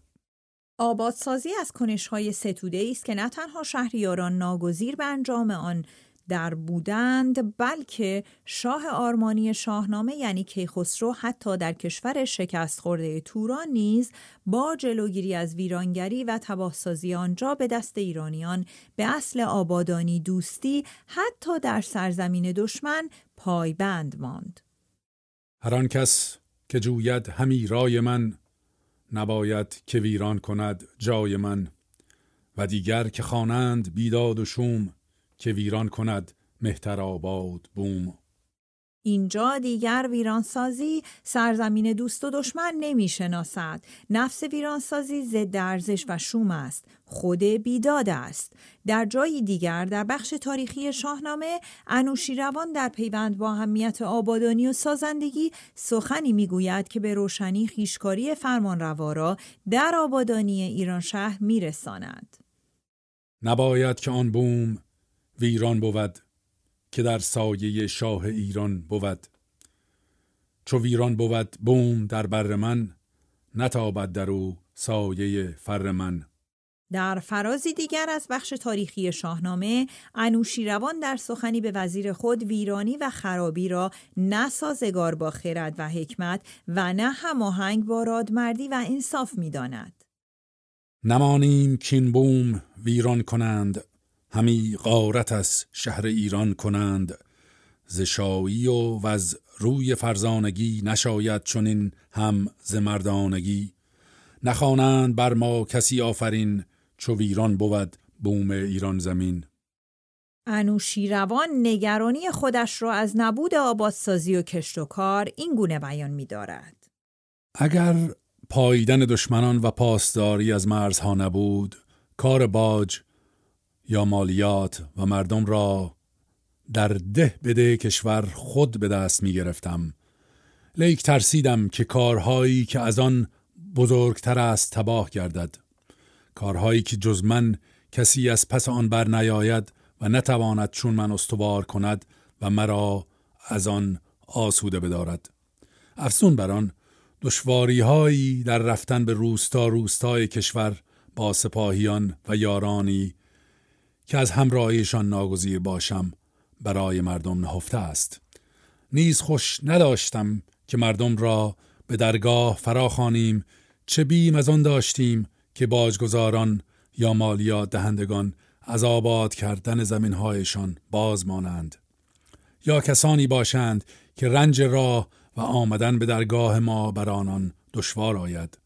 S1: آبادسازی از کنشهای ستوده است که نه تنها شهریاران ناگزیر به انجام آن در بودند بلکه شاه آرمانی شاهنامه یعنی کیخسرو حتی در کشور شکست خورده توران نیز با جلوگیری از ویرانگری و تباهسازی آنجا به دست ایرانیان به اصل آبادانی دوستی حتی در سرزمین دشمن پایبند ماند
S2: هر کس که جوید همی رای من نباید که ویران کند جای من و دیگر که خوانند بیداد و شوم که ویران کند مهتر آباد بوم
S1: اینجا دیگر ویرانسازی سرزمین دوست و دشمن نمی شناسد. نفس ویرانسازی ضد ارزش و شوم است. خود بیداد است. در جایی دیگر در بخش تاریخی شاهنامه انوشیروان در پیوند با اهمیت آبادانی و سازندگی سخنی میگوید که به روشنی خیشکاری فرمان را در آبادانی ایران شهر رساند
S2: نباید که آن بوم ویران بود که در سایه شاه ایران بود چو ویران بود بوم در بر من نتابد در او سایه فر من
S1: در فرازی دیگر از بخش تاریخی شاهنامه انوشیروان در سخنی به وزیر خود ویرانی و خرابی را نه سازگار با خرد و حکمت و نه هماهنگ با رادمردی و انصاف میداند
S2: نمانیم کین بوم ویران کنند همی غارت از شهر ایران کنند ز شایی و وز روی فرزانگی نشاید چنین هم ز مردانگی نخوانند بر ما کسی آفرین چو ویران بود بوم ایران زمین
S1: انوشیروان نگرانی خودش را از نبود آبادسازی و کشت و کار این گونه بیان می دارد.
S2: اگر پاییدن دشمنان و پاسداری از مرزها نبود کار باج یا مالیات و مردم را در ده بده کشور خود به دست می گرفتم لیک ترسیدم که کارهایی که از آن بزرگتر است تباه گردد کارهایی که جز من کسی از پس آن بر نیاید و نتواند چون من استوار کند و مرا از آن آسوده بدارد افزون بر آن دشواریهایی در رفتن به روستا روستای کشور با سپاهیان و یارانی که از همراهیشان ناگزیر باشم برای مردم نهفته است نیز خوش نداشتم که مردم را به درگاه فراخانیم چه بیم از آن داشتیم که باجگذاران یا مالیات دهندگان از آباد کردن زمینهایشان باز مانند یا کسانی باشند که رنج راه و آمدن به درگاه ما بر آنان دشوار آید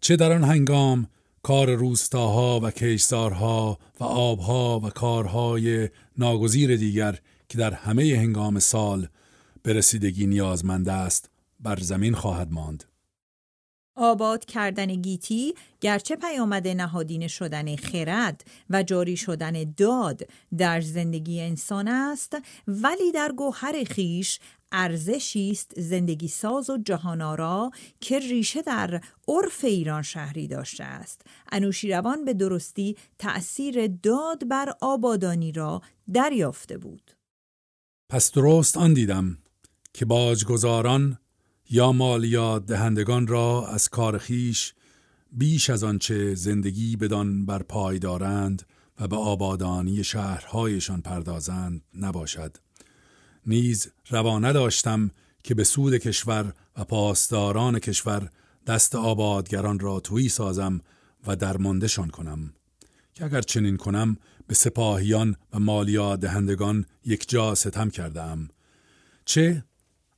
S2: چه در آن هنگام کار روستاها و کشتارها و آبها و کارهای ناگزیر دیگر که در همه هنگام سال به رسیدگی نیازمند است بر زمین خواهد ماند.
S1: آباد کردن گیتی گرچه پیامد نهادین شدن خرد و جاری شدن داد در زندگی انسان است ولی در گوهر خیش ارزشی است زندگی ساز و جهانارا که ریشه در عرف ایران شهری داشته است انوشیروان به درستی تأثیر داد بر آبادانی را دریافته بود
S2: پس درست آن دیدم که باجگزاران یا یا دهندگان را از کارخیش بیش از آنچه زندگی بدان بر پای دارند و به آبادانی شهرهایشان پردازند نباشد نیز روا نداشتم که به سود کشور و پاسداران کشور دست آبادگران را تویی سازم و درماندهشان کنم که اگر چنین کنم به سپاهیان و مالیا دهندگان یک جا ستم کردم چه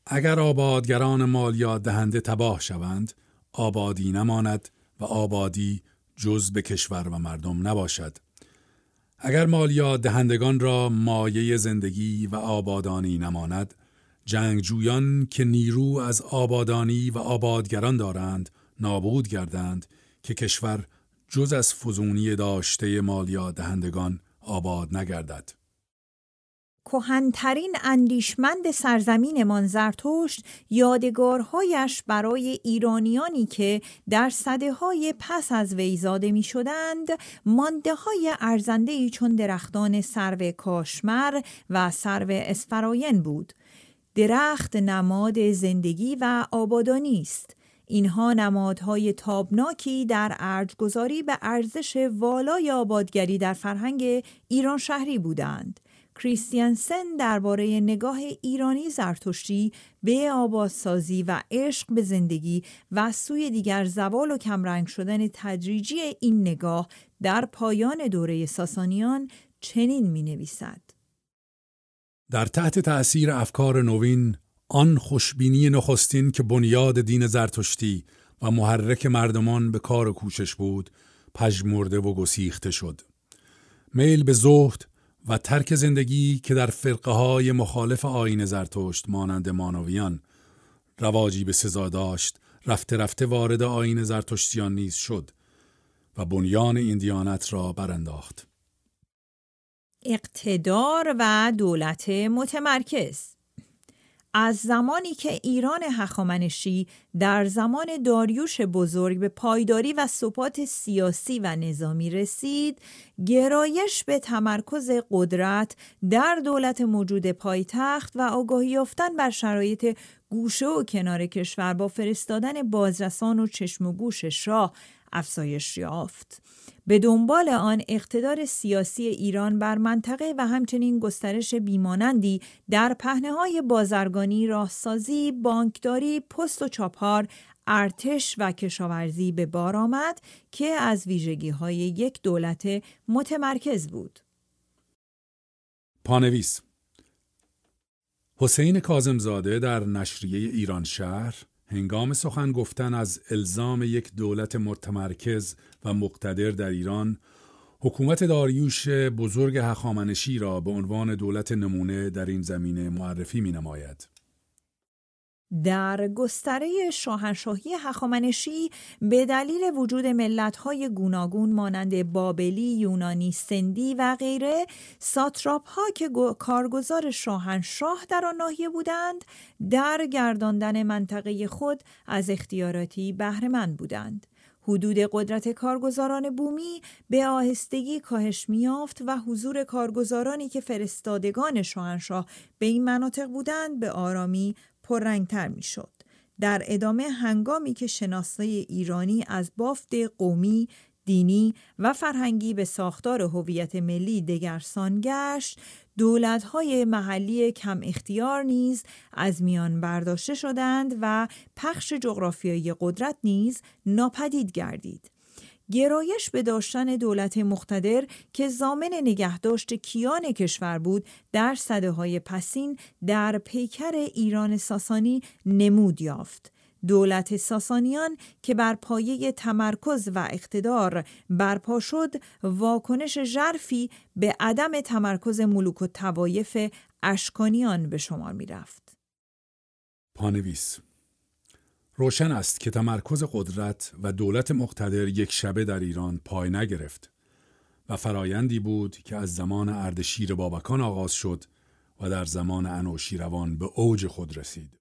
S2: اگر آبادگران مالیا دهنده تباه شوند آبادی نماند و آبادی جز به کشور و مردم نباشد اگر مالیات دهندگان را مایه زندگی و آبادانی نماند جنگجویان که نیرو از آبادانی و آبادگران دارند نابود گردند که کشور جز از فزونی داشته مالیات دهندگان آباد نگردد
S1: کهنترین اندیشمند سرزمینمان زرتشت یادگارهایش برای ایرانیانی که در صده های پس از وی زاده می شدند مانده های ارزنده ای چون درختان سرو کاشمر و سرو اسفراین بود درخت نماد زندگی و آبادانی است اینها نمادهای تابناکی در ارجگذاری به ارزش والای آبادگری در فرهنگ ایران شهری بودند کریستیانسن درباره نگاه ایرانی زرتشتی به آبادسازی و عشق به زندگی و سوی دیگر زوال و کمرنگ شدن تدریجی این نگاه در پایان دوره ساسانیان چنین می نویسد.
S2: در تحت تأثیر افکار نوین آن خوشبینی نخستین که بنیاد دین زرتشتی و محرک مردمان به کار کوشش بود پژمرده و گسیخته شد میل به زهد و ترک زندگی که در فرقه های مخالف آین زرتشت مانند مانویان رواجی به سزا داشت رفته رفته وارد آین زرتشتیان نیز شد و بنیان این دیانت را برانداخت
S1: اقتدار و دولت متمرکز از زمانی که ایران هخامنشی در زمان داریوش بزرگ به پایداری و ثبات سیاسی و نظامی رسید، گرایش به تمرکز قدرت در دولت موجود پایتخت و آگاهی یافتن بر شرایط گوشه و کنار کشور با فرستادن بازرسان و چشم و گوش شاه افزایش یافت. به دنبال آن اقتدار سیاسی ایران بر منطقه و همچنین گسترش بیمانندی در پهنه های بازرگانی، راهسازی، بانکداری، پست و چاپار، ارتش و کشاورزی به بار آمد که از ویژگی های یک دولت متمرکز بود.
S2: پانویس حسین کازمزاده در نشریه ایران شهر هنگام سخن گفتن از الزام یک دولت متمرکز و مقتدر در ایران حکومت داریوش بزرگ هخامنشی را به عنوان دولت نمونه در این زمینه معرفی می نماید.
S1: در گستره شاهنشاهی هخامنشی به دلیل وجود ملت‌های گوناگون مانند بابلی، یونانی، سندی و غیره، ساتراپ‌ها که کارگزار شاهنشاه در آن ناحیه بودند، در گرداندن منطقه خود از اختیاراتی بهرهمند بودند. حدود قدرت کارگزاران بومی به آهستگی کاهش میافت و حضور کارگزارانی که فرستادگان شاهنشاه به این مناطق بودند به آرامی پررنگتر می شد. در ادامه هنگامی که شناسای ایرانی از بافت قومی، دینی و فرهنگی به ساختار هویت ملی دگرسان گشت، دولت‌های محلی کم اختیار نیز از میان برداشته شدند و پخش جغرافیایی قدرت نیز ناپدید گردید. گرایش به داشتن دولت مقتدر که زامن نگهداشت کیان کشور بود در صده های پسین در پیکر ایران ساسانی نمود یافت. دولت ساسانیان که بر پایه تمرکز و اقتدار برپا شد واکنش ژرفی به عدم تمرکز ملوک و توایف اشکانیان به شمار می رفت.
S2: پانویس روشن است که تمرکز قدرت و دولت مقتدر یک شبه در ایران پای نگرفت و فرایندی بود که از زمان اردشیر بابکان آغاز شد و در زمان انوشیروان به اوج خود رسید.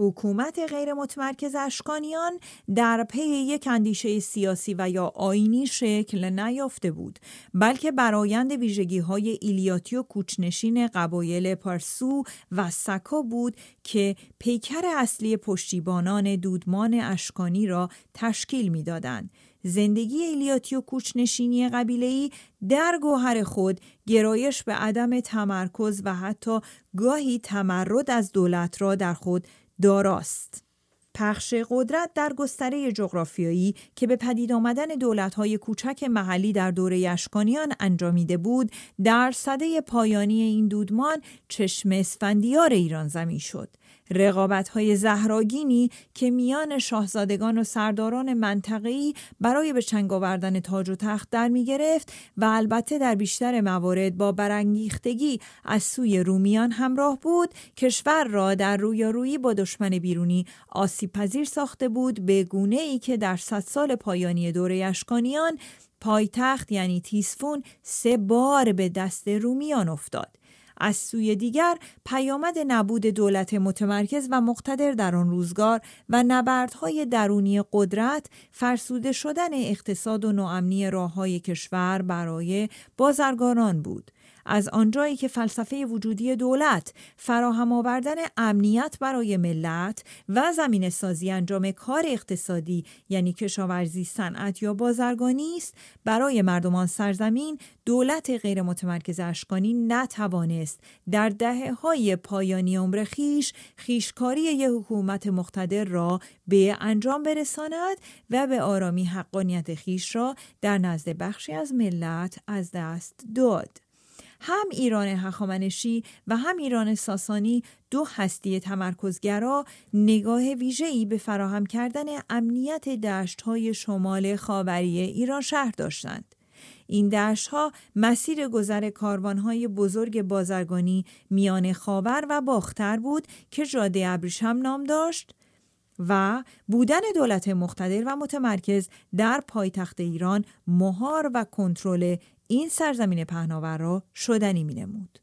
S1: حکومت غیر متمرکز اشکانیان در پی یک اندیشه سیاسی و یا آینی شکل نیافته بود بلکه برایند ویژگی های ایلیاتی و کوچنشین قبایل پارسو و سکا بود که پیکر اصلی پشتیبانان دودمان اشکانی را تشکیل میدادند زندگی ایلیاتی و کوچنشینی قبیلهی در گوهر خود گرایش به عدم تمرکز و حتی گاهی تمرد از دولت را در خود داراست پخش قدرت در گستره جغرافیایی که به پدید آمدن دولت‌های کوچک محلی در دوره اشکانیان انجامیده بود در صده پایانی این دودمان چشم اسفندیار ایران زمین شد رقابت های زهراگینی که میان شاهزادگان و سرداران منطقی برای به چنگ آوردن تاج و تخت در می گرفت و البته در بیشتر موارد با برانگیختگی از سوی رومیان همراه بود کشور را در رویارویی با دشمن بیرونی آسیب ساخته بود به گونه ای که در صد سال پایانی دوره اشکانیان پایتخت یعنی تیسفون سه بار به دست رومیان افتاد از سوی دیگر پیامد نبود دولت متمرکز و مقتدر در آن روزگار و نبردهای درونی قدرت فرسوده شدن اقتصاد و ناامنی راههای کشور برای بازرگانان بود از آنجایی که فلسفه وجودی دولت فراهم آوردن امنیت برای ملت و زمین سازی انجام کار اقتصادی یعنی کشاورزی صنعت یا بازرگانی است برای مردمان سرزمین دولت غیر متمرکز اشکانی نتوانست در دهه های پایانی عمر خیش خیشکاری یک حکومت مقتدر را به انجام برساند و به آرامی حقانیت خیش را در نزد بخشی از ملت از دست داد. هم ایران هخامنشی و هم ایران ساسانی دو هستی تمرکزگرا نگاه ویژه‌ای به فراهم کردن امنیت دشت‌های شمال خاوری ایران شهر داشتند. این ها مسیر گذر های بزرگ بازرگانی میان خاور و باختر بود که جاده ابریشم نام داشت و بودن دولت مقتدر و متمرکز در پایتخت ایران مهار و کنترل این سرزمین پهناور را شدنی می نمود.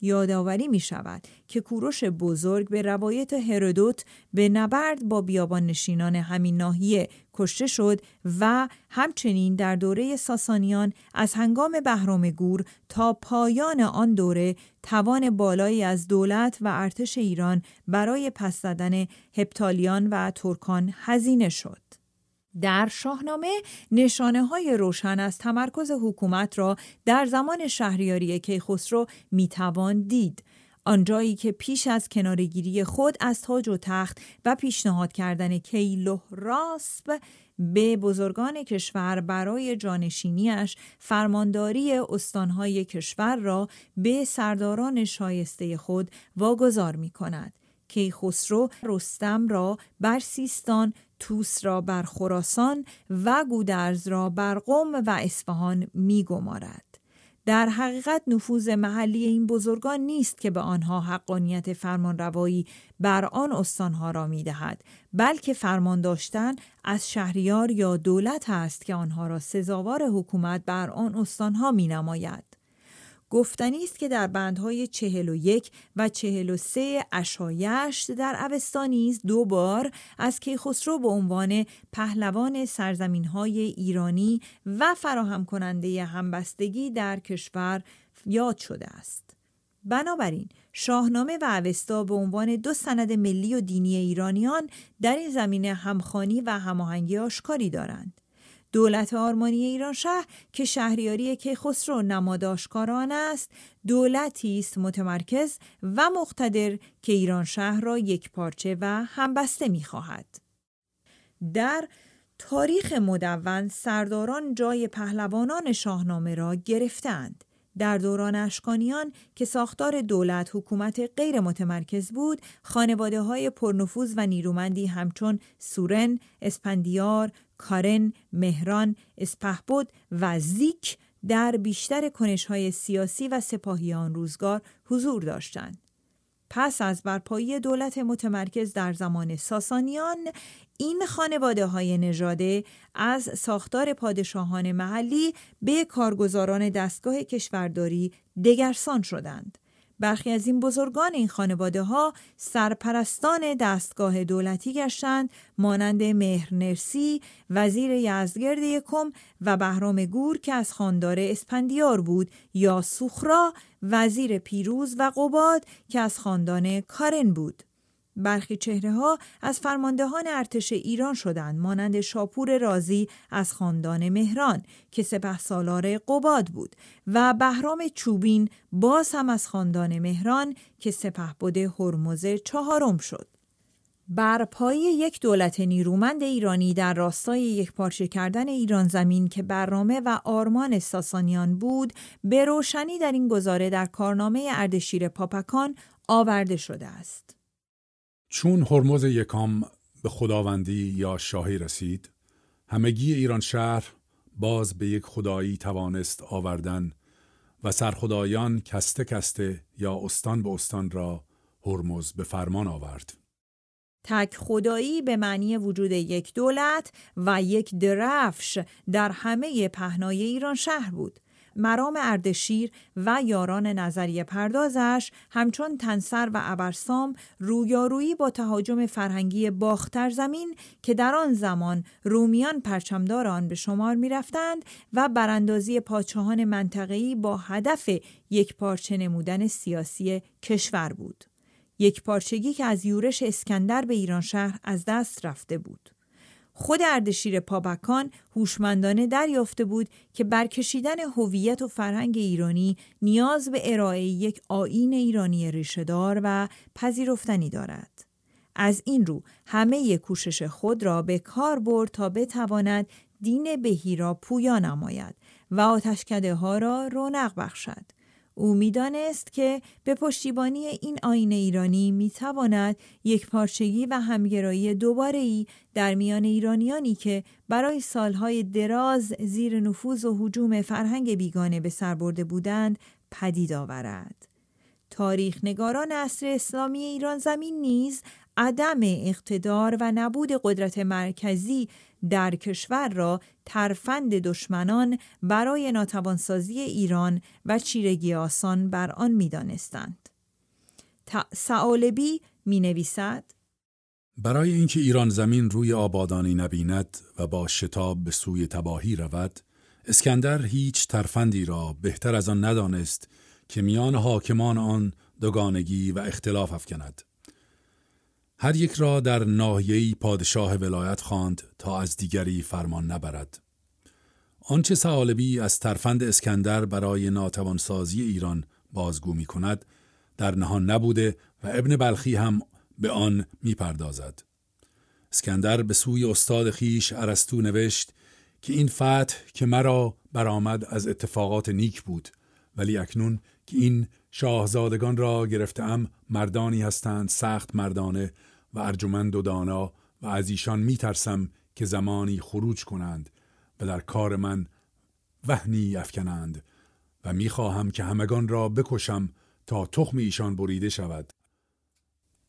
S1: یادآوری می شود که کوروش بزرگ به روایت هرودوت به نبرد با بیابان نشینان همین ناحیه کشته شد و همچنین در دوره ساسانیان از هنگام بهرام گور تا پایان آن دوره توان بالایی از دولت و ارتش ایران برای پس زدن هپتالیان و ترکان هزینه شد. در شاهنامه نشانه های روشن از تمرکز حکومت را در زمان شهریاری کیخسرو میتوان دید آنجایی که پیش از کنارگیری خود از تاج و تخت و پیشنهاد کردن کیلوه راسب به بزرگان کشور برای جانشینیش فرمانداری استانهای کشور را به سرداران شایسته خود واگذار می کند. کیخسرو رستم را بر سیستان توس را بر خراسان و گودرز را بر قم و اصفهان میگمارد در حقیقت نفوذ محلی این بزرگان نیست که به آنها حقانیت فرمانروایی بر آن استانها را میدهد بلکه فرمان داشتن از شهریار یا دولت است که آنها را سزاوار حکومت بر آن استانها مینماید گفتنی است که در بندهای چهل و سه اشایشت در اوستا نیز دو بار از کیخسرو به عنوان پهلوان سرزمینهای ایرانی و فراهم کننده همبستگی در کشور یاد شده است. بنابراین شاهنامه و اوستا به عنوان دو سند ملی و دینی ایرانیان در این زمینه همخانی و هماهنگی آشکاری دارند. دولت آرمانی ایران شهر که شهریاری کیخسرو نماداشکاران است دولتی است متمرکز و مقتدر که ایران شهر را یک پارچه و همبسته می خواهد. در تاریخ مدون سرداران جای پهلوانان شاهنامه را گرفتند. در دوران اشکانیان که ساختار دولت حکومت غیر متمرکز بود، خانواده های پرنفوذ و نیرومندی همچون سورن، اسپندیار، کارن، مهران، اسپهبد و زیک در بیشتر کنشهای سیاسی و سپاهی آن روزگار حضور داشتند. پس از برپایی دولت متمرکز در زمان ساسانیان این خانواده های نژاده از ساختار پادشاهان محلی به کارگزاران دستگاه کشورداری دگرسان شدند برخی از این بزرگان این خانواده ها سرپرستان دستگاه دولتی گشتند مانند مهرنرسی وزیر یزدگرد یکم و بهرام گور که از خاندار اسپندیار بود یا سوخرا وزیر پیروز و قباد که از خاندان کارن بود برخی چهره ها از فرماندهان ارتش ایران شدند مانند شاپور رازی از خاندان مهران که سپه سالار قباد بود و بهرام چوبین باز هم از خاندان مهران که سپه بوده هرمز چهارم شد. بر پای یک دولت نیرومند ایرانی در راستای یک پارچه کردن ایران زمین که برنامه و آرمان ساسانیان بود به روشنی در این گزاره در کارنامه اردشیر پاپکان آورده شده است.
S2: چون هرمز یکام به خداوندی یا شاهی رسید همگی ایران شهر باز به یک خدایی توانست آوردن و سرخدایان کسته کسته یا استان به استان را هرمز به فرمان
S1: آورد تک خدایی به معنی وجود یک دولت و یک درفش در همه پهنای ایران شهر بود مرام اردشیر و یاران نظریه پردازش همچون تنسر و ابرسام رویارویی با تهاجم فرهنگی باختر زمین که در آن زمان رومیان پرچمدار آن به شمار می رفتند و براندازی پادشاهان منطقه‌ای با هدف یک پارچه نمودن سیاسی کشور بود. یک پارچگی که از یورش اسکندر به ایران شهر از دست رفته بود. خود اردشیر پابکان هوشمندانه دریافته بود که برکشیدن هویت و فرهنگ ایرانی نیاز به ارائه یک آیین ایرانی ریشهدار و پذیرفتنی دارد. از این رو همه کوشش خود را به کار برد تا بتواند دین بهی را پویا نماید و آتشکده ها را رونق بخشد. او میدانست که به پشتیبانی این آین ایرانی میتواند یک پارچگی و همگرایی دوباره ای در میان ایرانیانی که برای سالهای دراز زیر نفوذ و حجوم فرهنگ بیگانه به سر برده بودند پدید آورد. تاریخ نگاران عصر اسلامی ایران زمین نیز عدم اقتدار و نبود قدرت مرکزی در کشور را ترفند دشمنان برای ناتوانسازی ایران و چیرگی آسان بر آن میدانستند سعالبی می نویسد
S2: برای اینکه ایران زمین روی آبادانی نبیند و با شتاب به سوی تباهی رود اسکندر هیچ ترفندی را بهتر از آن ندانست که میان حاکمان آن دوگانگی و اختلاف افکند هر یک را در ناحیه‌ای پادشاه ولایت خواند تا از دیگری فرمان نبرد آنچه سالبی از ترفند اسکندر برای ناتوانسازی ایران بازگو می کند در نهان نبوده و ابن بلخی هم به آن می پردازد. اسکندر به سوی استاد خیش عرستو نوشت که این فتح که مرا برآمد از اتفاقات نیک بود ولی اکنون که این شاهزادگان را گرفتم مردانی هستند سخت مردانه و ارجمند و دانا و از ایشان میترسم که زمانی خروج کنند و در کار من وهنی افکنند و میخواهم که همگان را بکشم تا تخم ایشان بریده شود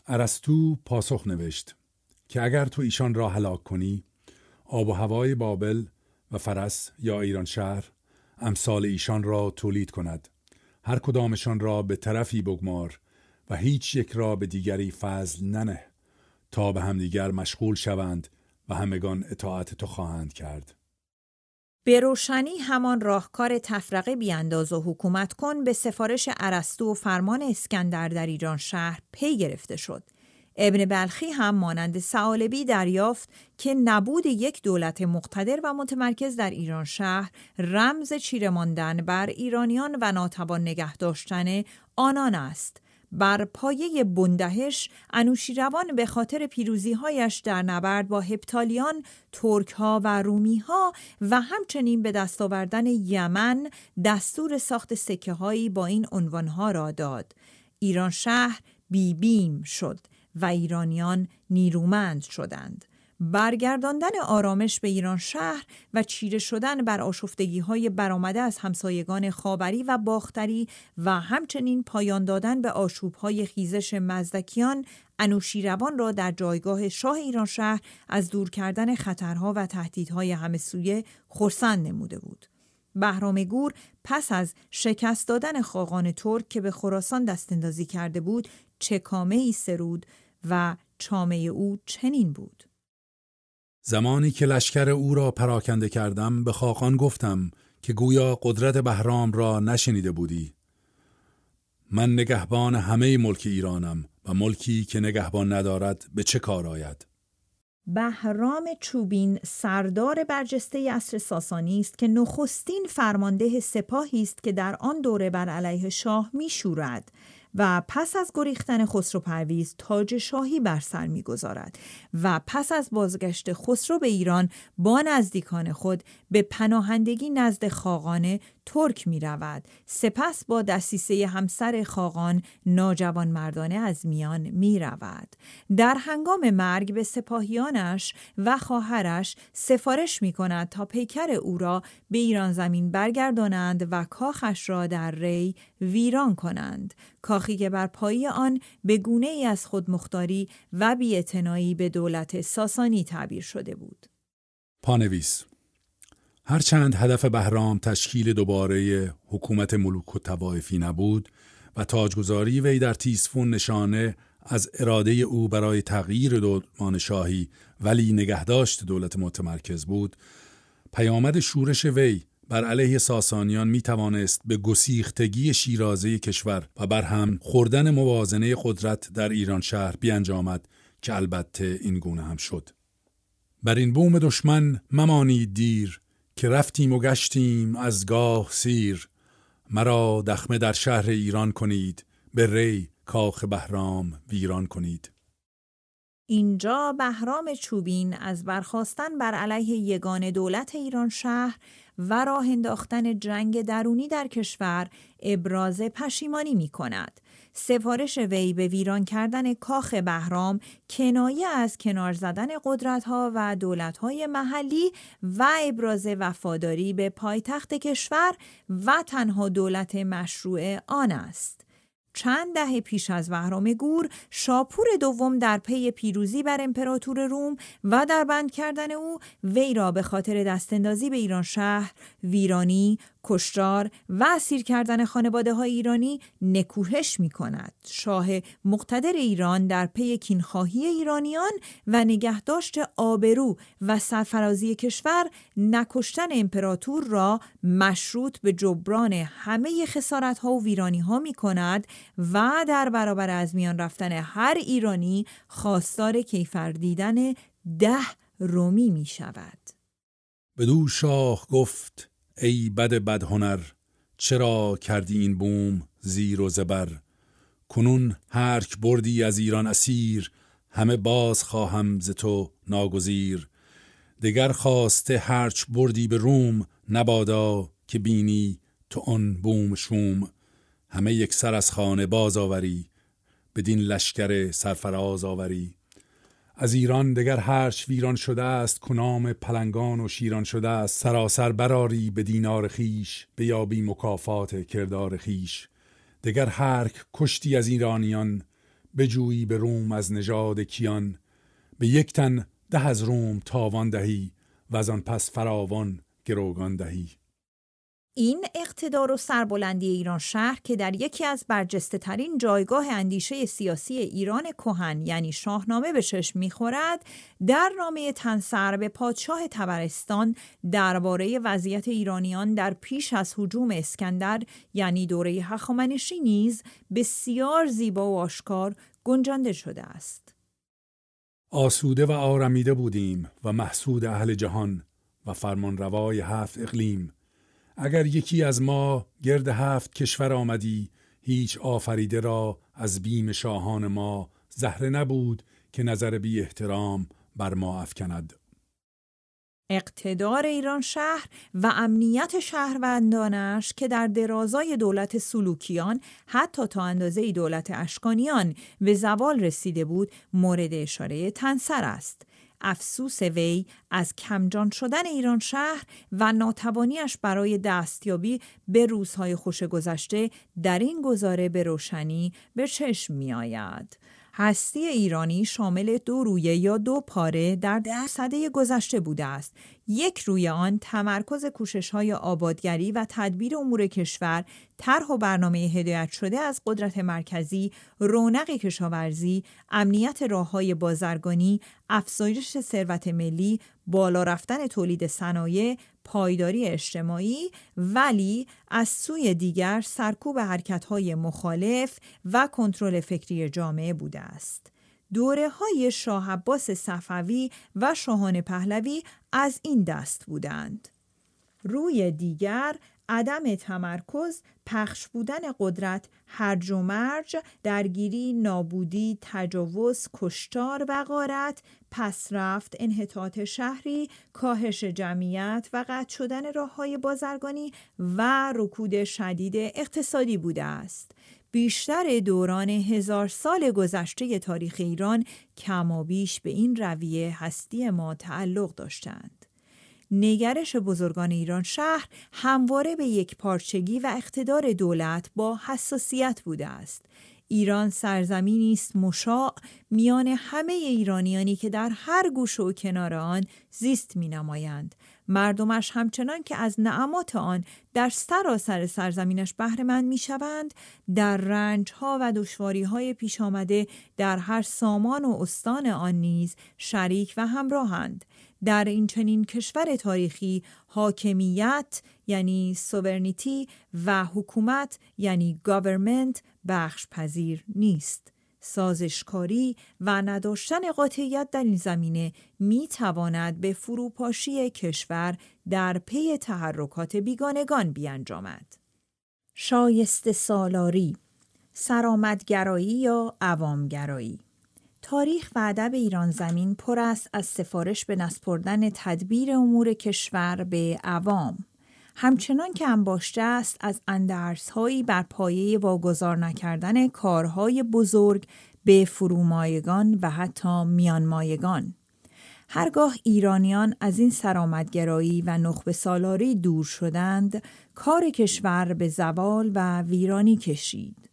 S2: ارستو پاسخ نوشت که اگر تو ایشان را هلاک کنی آب و هوای بابل و فرس یا ایران شهر امثال ایشان را تولید کند هر کدامشان را به طرفی بگمار و هیچ یک را به دیگری فضل ننه تا به همدیگر مشغول شوند و همگان اطاعت تو خواهند کرد.
S1: به روشنی همان راهکار تفرقه بیانداز و حکومت کن به سفارش عرستو و فرمان اسکندر در ایران شهر پی گرفته شد. ابن بلخی هم مانند سعالبی دریافت که نبود یک دولت مقتدر و متمرکز در ایران شهر رمز چیرماندن بر ایرانیان و ناتوان نگه داشتن آنان است. بر پایه بندهش انوشیروان به خاطر پیروزیهایش در نبرد با هپتالیان، ترکها و رومیها و همچنین به دست آوردن یمن دستور ساخت سکه با این عنوانها را داد. ایران شهر بیبیم شد و ایرانیان نیرومند شدند. برگرداندن آرامش به ایران شهر و چیره شدن بر آشفتگی های برآمده از همسایگان خاوری و باختری و همچنین پایان دادن به آشوب های خیزش مزدکیان انوشیروان را در جایگاه شاه ایران شهر از دور کردن خطرها و تهدیدهای همه سویه خرسند نموده بود. بهرام گور پس از شکست دادن خاقان ترک که به خراسان اندازی کرده بود چکامه ای سرود و چامه او چنین بود
S2: زمانی که لشکر او را پراکنده کردم به خاقان گفتم که گویا قدرت بهرام را نشنیده بودی من نگهبان همه ملک ایرانم و ملکی که نگهبان ندارد به چه کار آید
S1: بهرام چوبین سردار برجسته اصر ساسانی است که نخستین فرمانده سپاهی است که در آن دوره بر علیه شاه میشورد و پس از گریختن خسرو پرویز تاج شاهی بر سر میگذارد و پس از بازگشت خسرو به ایران با نزدیکان خود به پناهندگی نزد خاقانه ترک می رود. سپس با دستیسه همسر خاقان ناجوان مردانه از میان می رود. در هنگام مرگ به سپاهیانش و خواهرش سفارش می کند تا پیکر او را به ایران زمین برگردانند و کاخش را در ری ویران کنند. کاخی که بر پایی آن به گونه ای از خودمختاری و بیعتنائی به دولت ساسانی تعبیر شده بود.
S2: پانویس هرچند هدف بهرام تشکیل دوباره حکومت ملوک و توایفی نبود و تاجگذاری وی در تیسفون نشانه از اراده او برای تغییر دولتمان شاهی ولی نگهداشت دولت متمرکز بود پیامد شورش وی بر علیه ساسانیان می توانست به گسیختگی شیرازه کشور و بر هم خوردن موازنه قدرت در ایران شهر بیانجامد که البته این گونه هم شد بر این بوم دشمن ممانید دیر که رفتیم و گشتیم از گاه سیر مرا دخمه در شهر ایران کنید به ری کاخ بهرام ویران کنید
S1: اینجا بهرام چوبین از برخواستن بر علیه یگان دولت ایران شهر و راه انداختن جنگ درونی در کشور ابراز پشیمانی می کند سفارش وی به ویران کردن کاخ بهرام کنایه از کنار زدن قدرت ها و دولت های محلی و ابراز وفاداری به پایتخت کشور و تنها دولت مشروع آن است. چند دهه پیش از وهرام گور شاپور دوم در پی پیروزی بر امپراتور روم و در بند کردن او وی را به خاطر دستندازی به ایران شهر ویرانی کشتار و اسیر کردن خانواده های ایرانی نکوهش می کند. شاه مقتدر ایران در پی کینخواهی ایرانیان و نگهداشت آبرو و سرفرازی کشور نکشتن امپراتور را مشروط به جبران همه خسارت ها و ویرانی ها می کند و در برابر از میان رفتن هر ایرانی خواستار کیفر دیدن ده رومی می شود.
S2: دو شاه گفت ای بد بد هنر چرا کردی این بوم زیر و زبر کنون هرک بردی از ایران اسیر همه باز خواهم ز تو ناگزیر دگر خواسته هرچ بردی به روم نبادا که بینی تو آن بوم شوم همه یک سر از خانه باز آوری بدین لشکر سرفراز آوری از ایران دگر هرش ویران شده است کنام پلنگان و شیران شده است سراسر براری به دینار خیش به یابی مکافات کردار خیش دگر هرک کشتی از ایرانیان بجویی به روم از نژاد کیان به یک تن ده از روم تاوان دهی و از آن پس فراوان گروگان دهی
S1: این اقتدار و سربلندی ایران شهر که در یکی از برجسته ترین جایگاه اندیشه سیاسی ایران کهن یعنی شاهنامه به چشم میخورد در نامه تنسر به پادشاه تبرستان درباره وضعیت ایرانیان در پیش از حجوم اسکندر یعنی دوره هخامنشی نیز بسیار زیبا و آشکار گنجانده شده است
S2: آسوده و آرمیده بودیم و محسود اهل جهان و فرمانروای هفت اقلیم اگر یکی از ما گرد هفت کشور آمدی هیچ آفریده را از بیم شاهان ما زهره نبود که نظر بی احترام بر ما افکند
S1: اقتدار ایران شهر و امنیت شهروندانش که در درازای دولت سلوکیان حتی تا اندازه دولت اشکانیان به زوال رسیده بود مورد اشاره تنسر است افسوس وی از کمجان شدن ایران شهر و ناتوانیش برای دستیابی به روزهای خوش گذشته در این گزاره به روشنی به چشم می آید. هستی ایرانی شامل دو رویه یا دو پاره در ده گذشته بوده است. یک روی آن تمرکز کوشش های آبادگری و تدبیر امور کشور، طرح و برنامه هدایت شده از قدرت مرکزی، رونق کشاورزی، امنیت راه های بازرگانی، افزایش ثروت ملی، بالا رفتن تولید صنایع، پایداری اجتماعی ولی از سوی دیگر سرکوب حرکتهای مخالف و کنترل فکری جامعه بوده است. دوره های شاه عباس صفوی و شاهان پهلوی از این دست بودند. روی دیگر عدم تمرکز، پخش بودن قدرت، هرج و مرج، درگیری، نابودی، تجاوز، کشتار و غارت، پسرفت، انحطاط شهری، کاهش جمعیت و قطع شدن راههای بازرگانی و رکود شدید اقتصادی بوده است. بیشتر دوران هزار سال گذشته تاریخ ایران کمابیش به این رویه هستی ما تعلق داشتند. نگرش بزرگان ایران شهر همواره به یک پارچگی و اقتدار دولت با حساسیت بوده است. ایران سرزمینی است مشاع میان همه ایرانیانی که در هر گوش و کنار آن زیست می مردمش همچنان که از نعمات آن در سراسر سرزمینش بهرهمند میشوند در رنجها و دشواریهای پیش آمده در هر سامان و استان آن نیز شریک و همراهند در این چنین کشور تاریخی حاکمیت یعنی سوورنیتی و حکومت یعنی گاورمنت بخش پذیر نیست. سازشکاری و نداشتن قاطعیت در این زمینه می تواند به فروپاشی کشور در پی تحرکات بیگانگان بیانجامد. شایست سالاری سرامدگرایی یا عوامگرایی تاریخ و ادب ایران زمین پر است از سفارش به نسپردن تدبیر امور کشور به عوام همچنان که انباشته است از اندرسهایی بر پایه واگذار نکردن کارهای بزرگ به فرومایگان و حتی میانمایگان هرگاه ایرانیان از این سرآمدگرایی و نخبه سالاری دور شدند کار کشور به زوال و ویرانی کشید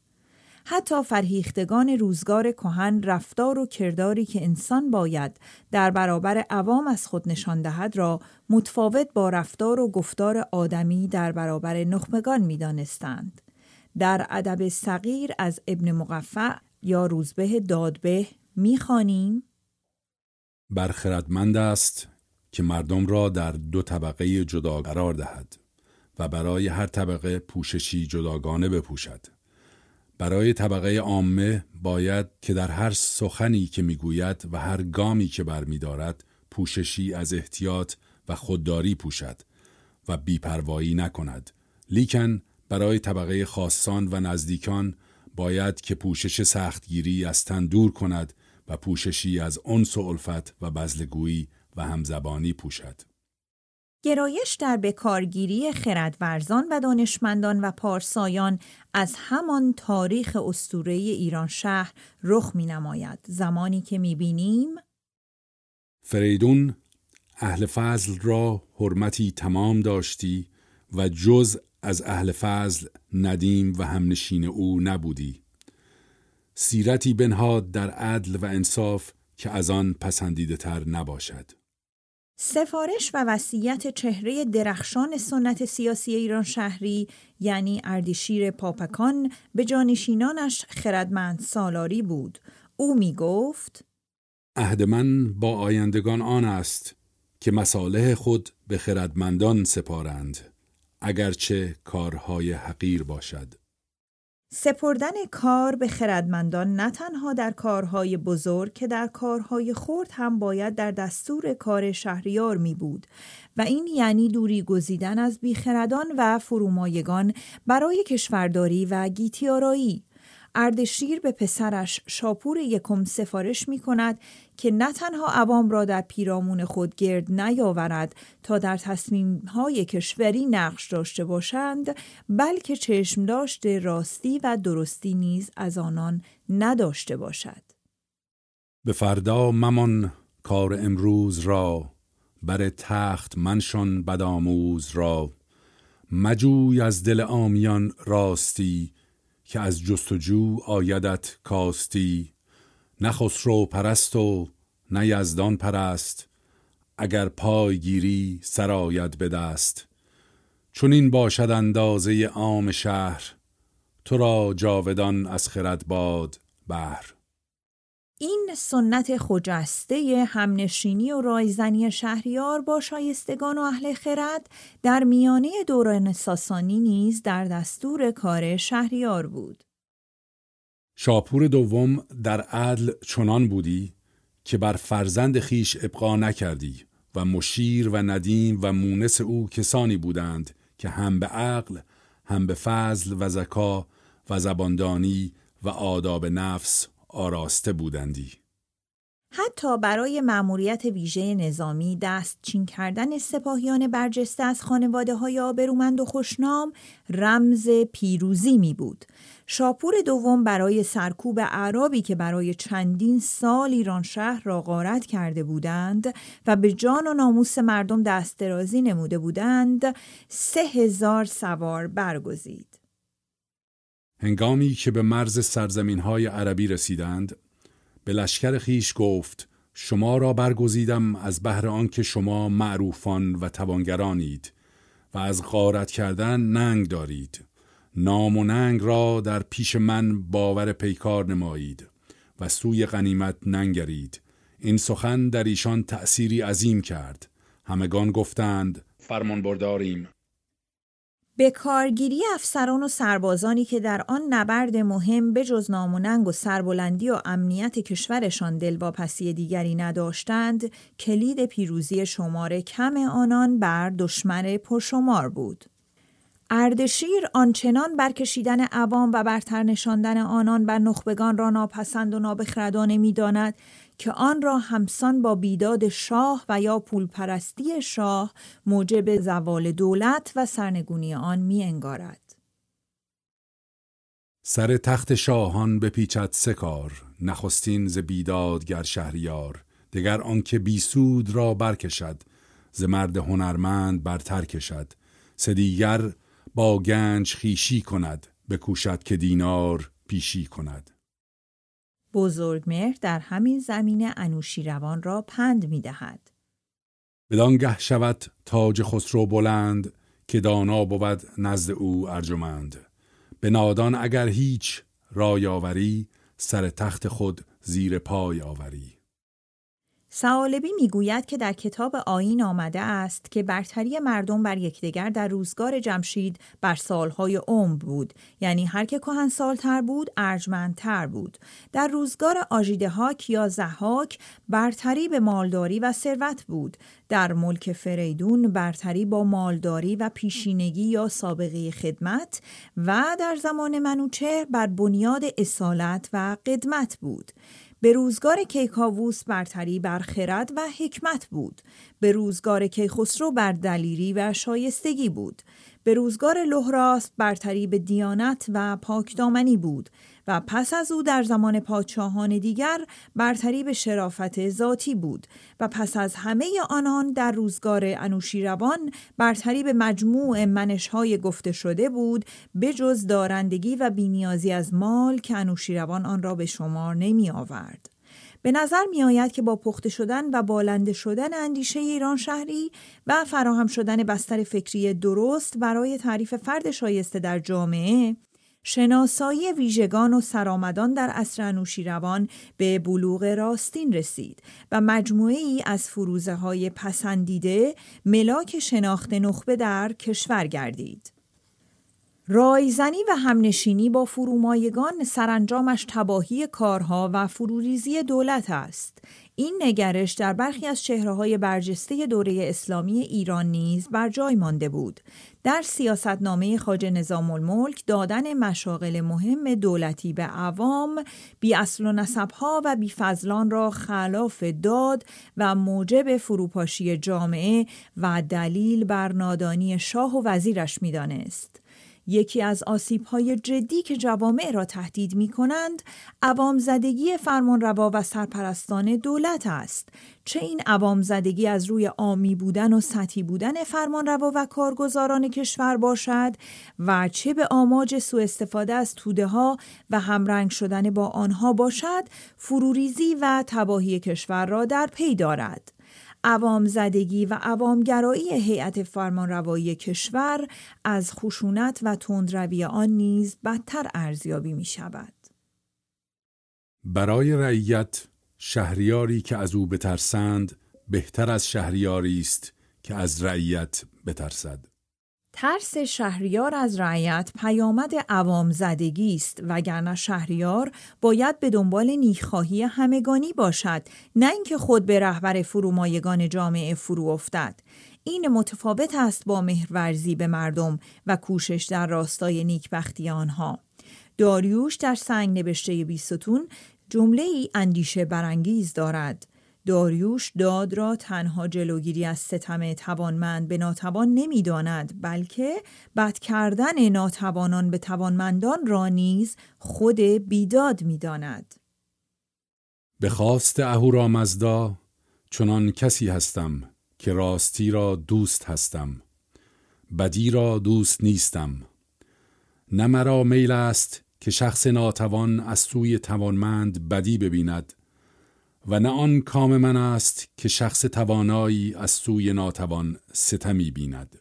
S1: حتی فرهیختگان روزگار کهن رفتار و کرداری که انسان باید در برابر عوام از خود نشان دهد را متفاوت با رفتار و گفتار آدمی در برابر نخبگان میدانستند در ادب صغیر از ابن مقفع یا روزبه دادبه میخوانیم
S2: برخردمند است که مردم را در دو طبقه جدا قرار دهد و برای هر طبقه پوششی جداگانه بپوشد برای طبقه عامه باید که در هر سخنی که میگوید و هر گامی که برمیدارد پوششی از احتیاط و خودداری پوشد و بیپروایی نکند لیکن برای طبقه خاصان و نزدیکان باید که پوشش سختگیری از تن دور کند و پوششی از انس و الفت و بزلگویی و همزبانی پوشد
S1: گرایش در بکارگیری خردورزان و دانشمندان و پارسایان از همان تاریخ اسطوره ایران شهر رخ می نماید زمانی که می بینیم
S2: فریدون اهل فضل را حرمتی تمام داشتی و جز از اهل فضل ندیم و همنشین او نبودی سیرتی بنهاد در عدل و انصاف که از آن پسندیده تر نباشد
S1: سفارش و وصیت چهره درخشان سنت سیاسی ایران شهری یعنی اردشیر پاپکان به جانشینانش خردمند سالاری بود. او می گفت
S2: عهد من با آیندگان آن است که مصالح خود به خردمندان سپارند اگرچه کارهای حقیر باشد.
S1: سپردن کار به خردمندان نه تنها در کارهای بزرگ که در کارهای خرد هم باید در دستور کار شهریار می بود و این یعنی دوری گزیدن از بیخردان و فرومایگان برای کشورداری و گیتیارایی اردشیر به پسرش شاپور یکم سفارش می کند که نه تنها عوام را در پیرامون خود گرد نیاورد تا در تصمیم های کشوری نقش داشته باشند بلکه چشم داشته راستی و درستی نیز از آنان نداشته باشد
S2: به فردا ممان کار امروز را بر تخت منشان بداموز را مجوی از دل آمیان راستی که از جستجو آیدت کاستی نه رو پرست و نه یزدان پرست اگر پای گیری سرایت به دست چون این باشد اندازه عام شهر تو را جاودان از خرد باد بر
S1: این سنت خجسته همنشینی و رایزنی شهریار با شایستگان و اهل خرد در میانه دوران ساسانی نیز در دستور کار شهریار بود.
S2: شاپور دوم در عدل چنان بودی که بر فرزند خیش ابقا نکردی و مشیر و ندیم و مونس او کسانی بودند که هم به عقل هم به فضل و زکا و زباندانی و آداب نفس آراسته بودندی.
S1: حتی برای مأموریت ویژه نظامی دست چین کردن سپاهیان برجسته از خانواده های آبرومند و خوشنام رمز پیروزی می بود. شاپور دوم برای سرکوب عرابی که برای چندین سال ایران شهر را غارت کرده بودند و به جان و ناموس مردم دست درازی نموده بودند سه هزار سوار برگزید.
S2: هنگامی که به مرز سرزمین های عربی رسیدند به لشکر خیش گفت شما را برگزیدم از بهر آنکه شما معروفان و توانگرانید و از غارت کردن ننگ دارید نام و ننگ را در پیش من باور پیکار نمایید و سوی غنیمت ننگرید این سخن در ایشان تأثیری عظیم کرد همگان گفتند فرمان برداریم
S1: به کارگیری افسران و سربازانی که در آن نبرد مهم به جز ناموننگ و سربلندی و امنیت کشورشان دلواپسی دیگری نداشتند کلید پیروزی شماره کم آنان بر دشمن پرشمار بود اردشیر آنچنان برکشیدن عوام و برتر نشاندن آنان بر نخبگان را ناپسند و نابخردانه داند، که آن را همسان با بیداد شاه و یا پولپرستی شاه موجب زوال دولت و سرنگونی آن می انگارد.
S2: سر تخت شاهان به پیچت سکار نخستین ز بیداد گر شهریار دگر آنکه بیسود را برکشد ز مرد هنرمند برتر کشد سه دیگر با گنج خیشی کند بکوشد که دینار پیشی کند
S1: بزرگمهر در همین زمین انوشیروان را پند می دهد.
S2: گه شود تاج خسرو بلند که دانا بود نزد او ارجمند. به نادان اگر هیچ رای آوری سر تخت خود زیر پای آوری.
S1: سعالبی میگوید که در کتاب آین آمده است که برتری مردم بر یکدیگر در روزگار جمشید بر سالهای عمر بود یعنی هر که کهن سالتر بود ارجمندتر بود در روزگار آژیدهاک یا زهاک برتری به مالداری و ثروت بود در ملک فریدون برتری با مالداری و پیشینگی یا سابقه خدمت و در زمان منوچهر بر بنیاد اصالت و قدمت بود به روزگار کیکاووس برتری بر خرد و حکمت بود به روزگار کیخسرو بر دلیری و شایستگی بود به روزگار لهراست برتری به دیانت و پاکدامنی بود و پس از او در زمان پادشاهان دیگر برتری به شرافت ذاتی بود و پس از همه آنان در روزگار انوشیروان برتری به مجموع منشهای گفته شده بود به جز دارندگی و بینیازی از مال که انوشیروان آن را به شمار نمی آورد. به نظر می آید که با پخته شدن و بالنده شدن اندیشه ایران شهری و فراهم شدن بستر فکری درست برای تعریف فرد شایسته در جامعه شناسایی ویژگان و سرامدان در اصر انوشیروان به بلوغ راستین رسید و مجموعه ای از فروزه های پسندیده ملاک شناخت نخبه در کشور گردید. رایزنی و همنشینی با فرومایگان سرانجامش تباهی کارها و فروریزی دولت است. این نگرش در برخی از چهرههای برجسته دوره اسلامی ایران نیز بر جای مانده بود. در سیاستنامه خاج نظام الملک دادن مشاغل مهم دولتی به عوام بی اصل و نسبها و بی فضلان را خلاف داد و موجب فروپاشی جامعه و دلیل بر نادانی شاه و وزیرش دانست. یکی از آسیب‌های جدی که جوامع را تهدید کنند، عوام زدگی فرمانروا و سرپرستان دولت است. چه این عوام زدگی از روی آمی بودن و سطحی بودن روا و کارگزاران کشور باشد و چه به آماج سوء استفاده از توده ها و همرنگ شدن با آنها باشد، فروریزی و تباهی کشور را در پی دارد. عوام زدگی و عوامگرایی هیئت فرمانروایی کشور از خشونت و تندروی آن نیز بدتر ارزیابی می شود.
S2: برای رعیت شهریاری که از او بترسند بهتر از شهریاری است که از رعیت بترسد.
S1: ترس شهریار از رعیت پیامد عوام زدگی است وگرنه شهریار باید به دنبال نیخواهی همگانی باشد نه اینکه خود به رهبر فرومایگان جامعه فرو افتد این متفاوت است با مهرورزی به مردم و کوشش در راستای نیکبختی آنها داریوش در سنگ نوشته بیستون جمله ای اندیشه برانگیز دارد داریوش داد را تنها جلوگیری از ستم توانمند به ناتوان نمیداند بلکه بد کردن ناتوانان به توانمندان را نیز خود بیداد میداند
S2: به خواست اهورامزدا چنان کسی هستم که راستی را دوست هستم بدی را دوست نیستم نه مرا میل است که شخص ناتوان از سوی توانمند بدی ببیند و نه آن کام من است که شخص توانایی از سوی ناتوان ستمی بیند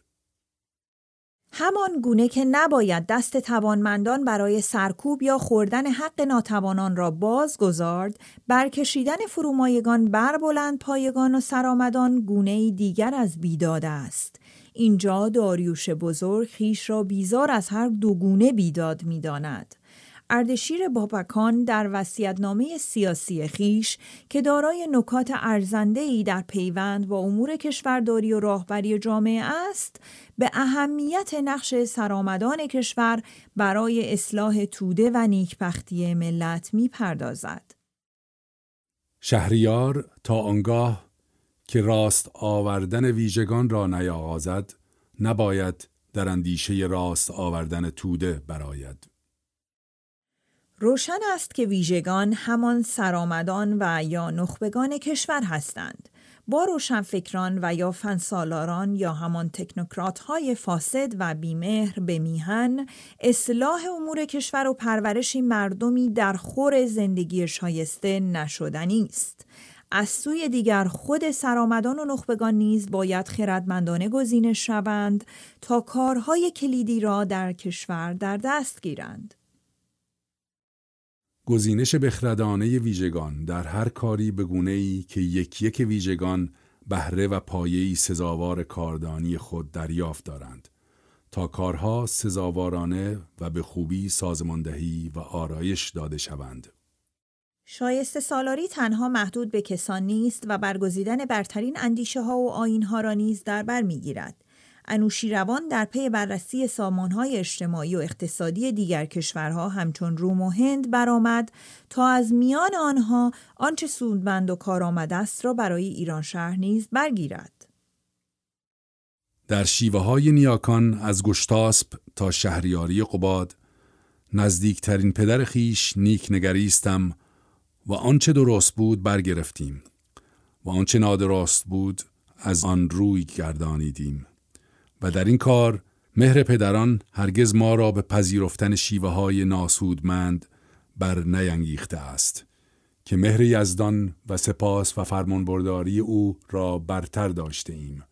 S1: همان گونه که نباید دست توانمندان برای سرکوب یا خوردن حق ناتوانان را باز گذارد، برکشیدن فرومایگان بر بلند پایگان و سرآمدان گونه دیگر از بیداد است. اینجا داریوش بزرگ خیش را بیزار از هر دو گونه بیداد میداند. اردشیر بابکان در وسیعتنامه سیاسی خیش که دارای نکات ای در پیوند با امور کشورداری و راهبری جامعه است، به اهمیت نقش سرآمدان کشور برای اصلاح توده و نیکبختی ملت میپردازد.
S2: شهریار تا آنگاه که راست آوردن ویژگان را نیاغازد نباید در اندیشه راست آوردن توده براید.
S1: روشن است که ویژگان همان سرآمدان و یا نخبگان کشور هستند با روشنفکران و یا فنسالاران یا همان تکنوکرات های فاسد و بیمهر به میهن اصلاح امور کشور و پرورشی مردمی در خور زندگی شایسته نشدنی است از سوی دیگر خود سرآمدان و نخبگان نیز باید خردمندانه گزینش شوند تا کارهای کلیدی را در کشور در دست گیرند
S2: گزینش بخردانه ویژگان در هر کاری به ای که یک یک ویژگان بهره و ای سزاوار کاردانی خود دریافت دارند تا کارها سزاوارانه و به خوبی سازماندهی و آرایش داده شوند.
S1: شایسته سالاری تنها محدود به کسان نیست و برگزیدن برترین اندیشه ها و آین ها را نیز در بر میگیرد. انوشیروان در پی بررسی سامانهای اجتماعی و اقتصادی دیگر کشورها همچون روم و هند برآمد تا از میان آنها آنچه سودمند و کارآمد است را برای ایران شهر نیز برگیرد
S2: در شیوه های نیاکان از گشتاسپ تا شهریاری قباد نزدیکترین پدر خیش نیک نگریستم و آنچه درست بود برگرفتیم و آنچه نادرست بود از آن روی گردانیدیم و در این کار مهر پدران هرگز ما را به پذیرفتن شیوه های ناسودمند بر نینگیخته است که مهر یزدان و سپاس و فرمانبرداری او را برتر داشته ایم.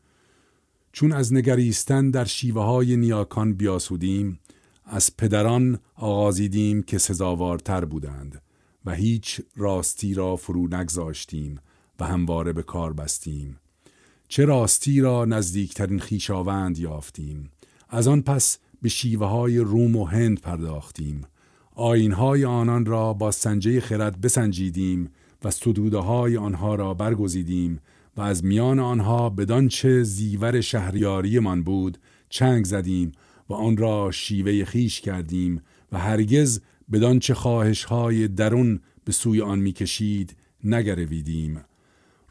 S2: چون از نگریستن در شیوه های نیاکان بیاسودیم، از پدران آغازیدیم که سزاوارتر بودند و هیچ راستی را فرو نگذاشتیم و همواره به کار بستیم چه راستی را نزدیکترین خیشاوند یافتیم از آن پس به شیوه های روم و هند پرداختیم آینهای آنان را با سنجه خرد بسنجیدیم و سدوده های آنها را برگزیدیم و از میان آنها بدان چه زیور من بود چنگ زدیم و آن را شیوه خیش کردیم و هرگز بدان چه خواهش های درون به سوی آن میکشید نگرویدیم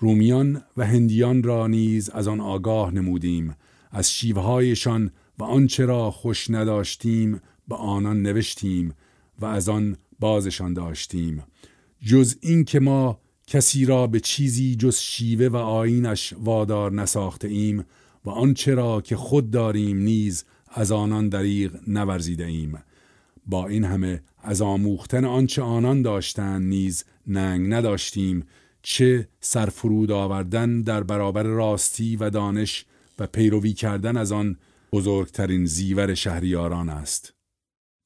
S2: رومیان و هندیان را نیز از آن آگاه نمودیم از شیوهایشان و آنچه را خوش نداشتیم به آنان نوشتیم و از آن بازشان داشتیم جز که ما کسی را به چیزی جز شیوه و آینش وادار نساخته ایم و آنچه را که خود داریم نیز از آنان دریغ نورزیده ایم با این همه از آموختن آنچه آنان داشتند نیز ننگ نداشتیم چه سرفرود آوردن در برابر راستی و دانش و پیروی کردن از آن بزرگترین زیور شهریاران است.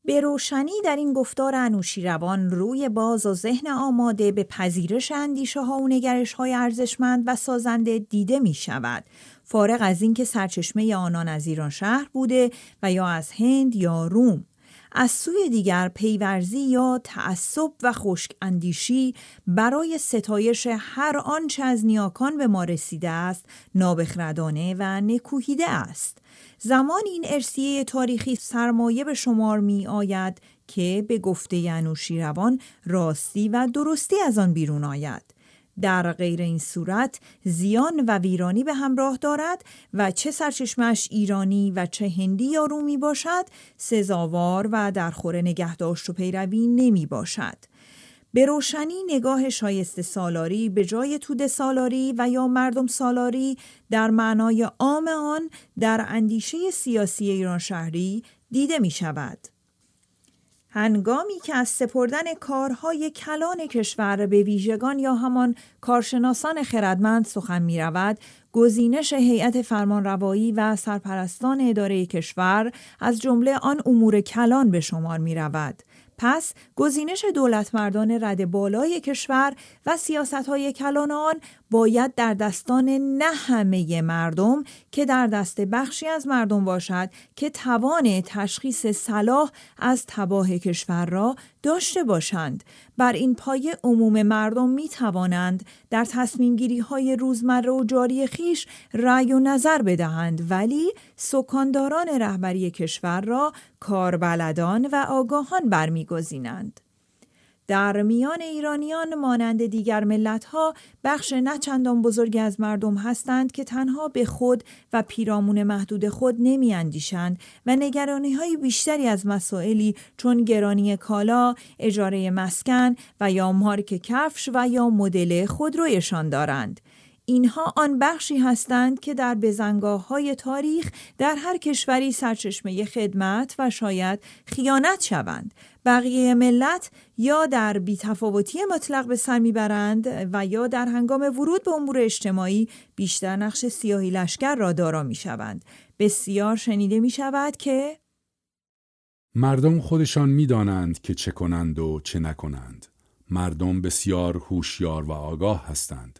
S1: به روشنی در این گفتار انوشیروان روی باز و ذهن آماده به پذیرش اندیشه ها و نگرش های ارزشمند و سازنده دیده می شود. فارغ از اینکه سرچشمه آنان از ایران شهر بوده و یا از هند یا روم. از سوی دیگر پیورزی یا تعصب و خشک اندیشی برای ستایش هر آنچه از نیاکان به ما رسیده است نابخردانه و نکوهیده است زمان این ارسیه تاریخی سرمایه به شمار می آید که به گفته روان راستی و درستی از آن بیرون آید در غیر این صورت زیان و ویرانی به همراه دارد و چه سرچشمش ایرانی و چه هندی یا رومی باشد سزاوار و در خور نگهداشت و پیروی نمی باشد به روشنی نگاه شایسته سالاری به جای توده سالاری و یا مردم سالاری در معنای عام آن در اندیشه سیاسی ایران شهری دیده می شود. هنگامی که از سپردن کارهای کلان کشور به ویژگان یا همان کارشناسان خردمند سخن می رود، گزینش هیئت فرمانروایی و سرپرستان اداره کشور از جمله آن امور کلان به شمار می رود. پس گزینش دولت مردان رد بالای کشور و سیاست های کلان آن باید در دستان نه همه مردم که در دست بخشی از مردم باشد که توان تشخیص صلاح از تباه کشور را داشته باشند بر این پایه عموم مردم می توانند در تصمیم گیری های روزمره و جاری خیش رأی و نظر بدهند ولی سکانداران رهبری کشور را کاربلدان و آگاهان برمیگزینند در میان ایرانیان مانند دیگر ملتها بخش نچندان بزرگی از مردم هستند که تنها به خود و پیرامون محدود خود اندیشند و نگرانی های بیشتری از مسائلی چون گرانی کالا، اجاره مسکن و یا مارک کفش و یا مدل خودرویشان دارند. اینها آن بخشی هستند که در بزنگاه های تاریخ در هر کشوری سرچشمه خدمت و شاید خیانت شوند بقیه ملت یا در بیتفاوتی مطلق به سر میبرند و یا در هنگام ورود به امور اجتماعی بیشتر نقش سیاهی لشکر را دارا میشوند بسیار شنیده می شود که
S2: مردم خودشان میدانند که چه کنند و چه نکنند مردم بسیار هوشیار و آگاه هستند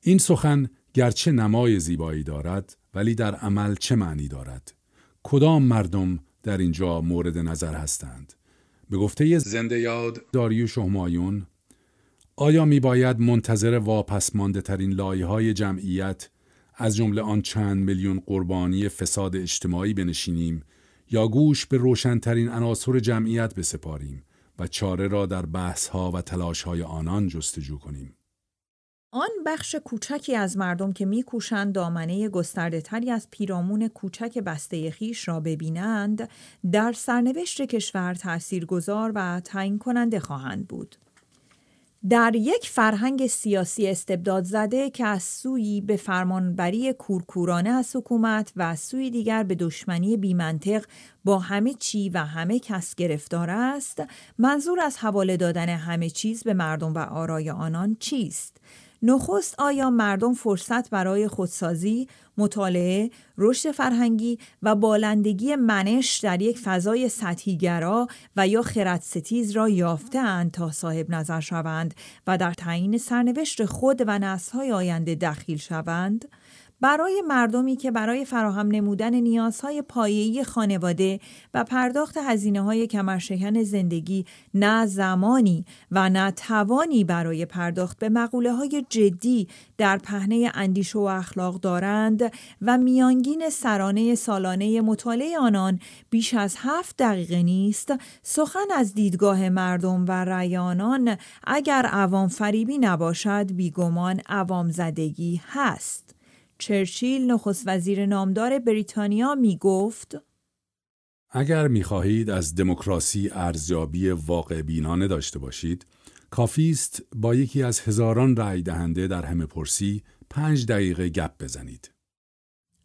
S2: این سخن گرچه نمای زیبایی دارد ولی در عمل چه معنی دارد کدام مردم در اینجا مورد نظر هستند به گفته زنده یاد داریوش همایون آیا می باید منتظر واپس مانده ترین لایه های جمعیت از جمله آن چند میلیون قربانی فساد اجتماعی بنشینیم یا گوش به روشنترین عناصر جمعیت بسپاریم و چاره را در بحث ها و تلاش های آنان جستجو کنیم؟
S1: آن بخش کوچکی از مردم که میکوشند دامنه گسترده تری از پیرامون کوچک بسته خیش را ببینند در سرنوشت کشور تاثیرگذار و تعیین کننده خواهند بود در یک فرهنگ سیاسی استبداد زده که از سویی به فرمانبری کورکورانه از حکومت و از سوی دیگر به دشمنی بیمنطق با همه چی و همه کس گرفتار است منظور از حواله دادن همه چیز به مردم و آرای آنان چیست نخست آیا مردم فرصت برای خودسازی، مطالعه، رشد فرهنگی و بالندگی منش در یک فضای سطحیگرا و یا خردستیز را یافتهاند تا صاحب نظر شوند و در تعیین سرنوشت خود و نسل‌های آینده دخیل شوند؟ برای مردمی که برای فراهم نمودن نیازهای پایهی خانواده و پرداخت هزینه های کمرشکن زندگی نه زمانی و نه توانی برای پرداخت به مقوله های جدی در پهنه اندیشه و اخلاق دارند و میانگین سرانه سالانه مطالعه آنان بیش از هفت دقیقه نیست سخن از دیدگاه مردم و ریانان اگر عوام فریبی نباشد بیگمان عوام زدگی هست چرچیل نخست وزیر نامدار بریتانیا می گفت
S2: اگر می خواهید از دموکراسی ارزیابی واقع بینانه داشته باشید کافی است با یکی از هزاران رای دهنده در همه پرسی پنج دقیقه گپ بزنید.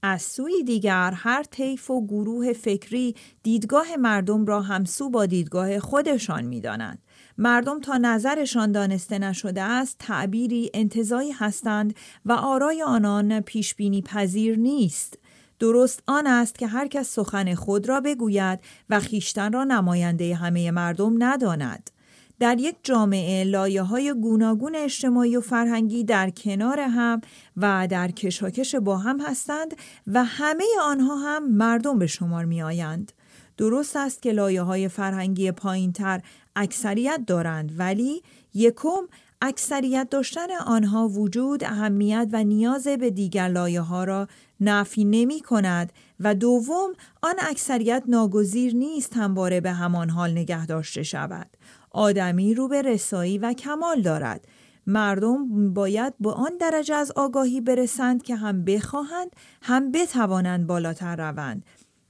S1: از سوی دیگر هر طیف و گروه فکری دیدگاه مردم را همسو با دیدگاه خودشان می دانند. مردم تا نظرشان دانسته نشده است تعبیری انتظایی هستند و آرای آنان پیشبینی پذیر نیست درست آن است که هر کس سخن خود را بگوید و خیشتن را نماینده همه مردم نداند در یک جامعه لایه های گوناگون اجتماعی و فرهنگی در کنار هم و در کشاکش با هم هستند و همه آنها هم مردم به شمار می آیند. درست است که لایه های فرهنگی پایین تر اکثریت دارند ولی یکم اکثریت داشتن آنها وجود اهمیت و نیاز به دیگر لایه ها را نفی نمی کند و دوم آن اکثریت ناگزیر نیست همواره به همان حال نگه داشته شود آدمی رو به رسایی و کمال دارد مردم باید به با آن درجه از آگاهی برسند که هم بخواهند هم بتوانند بالاتر روند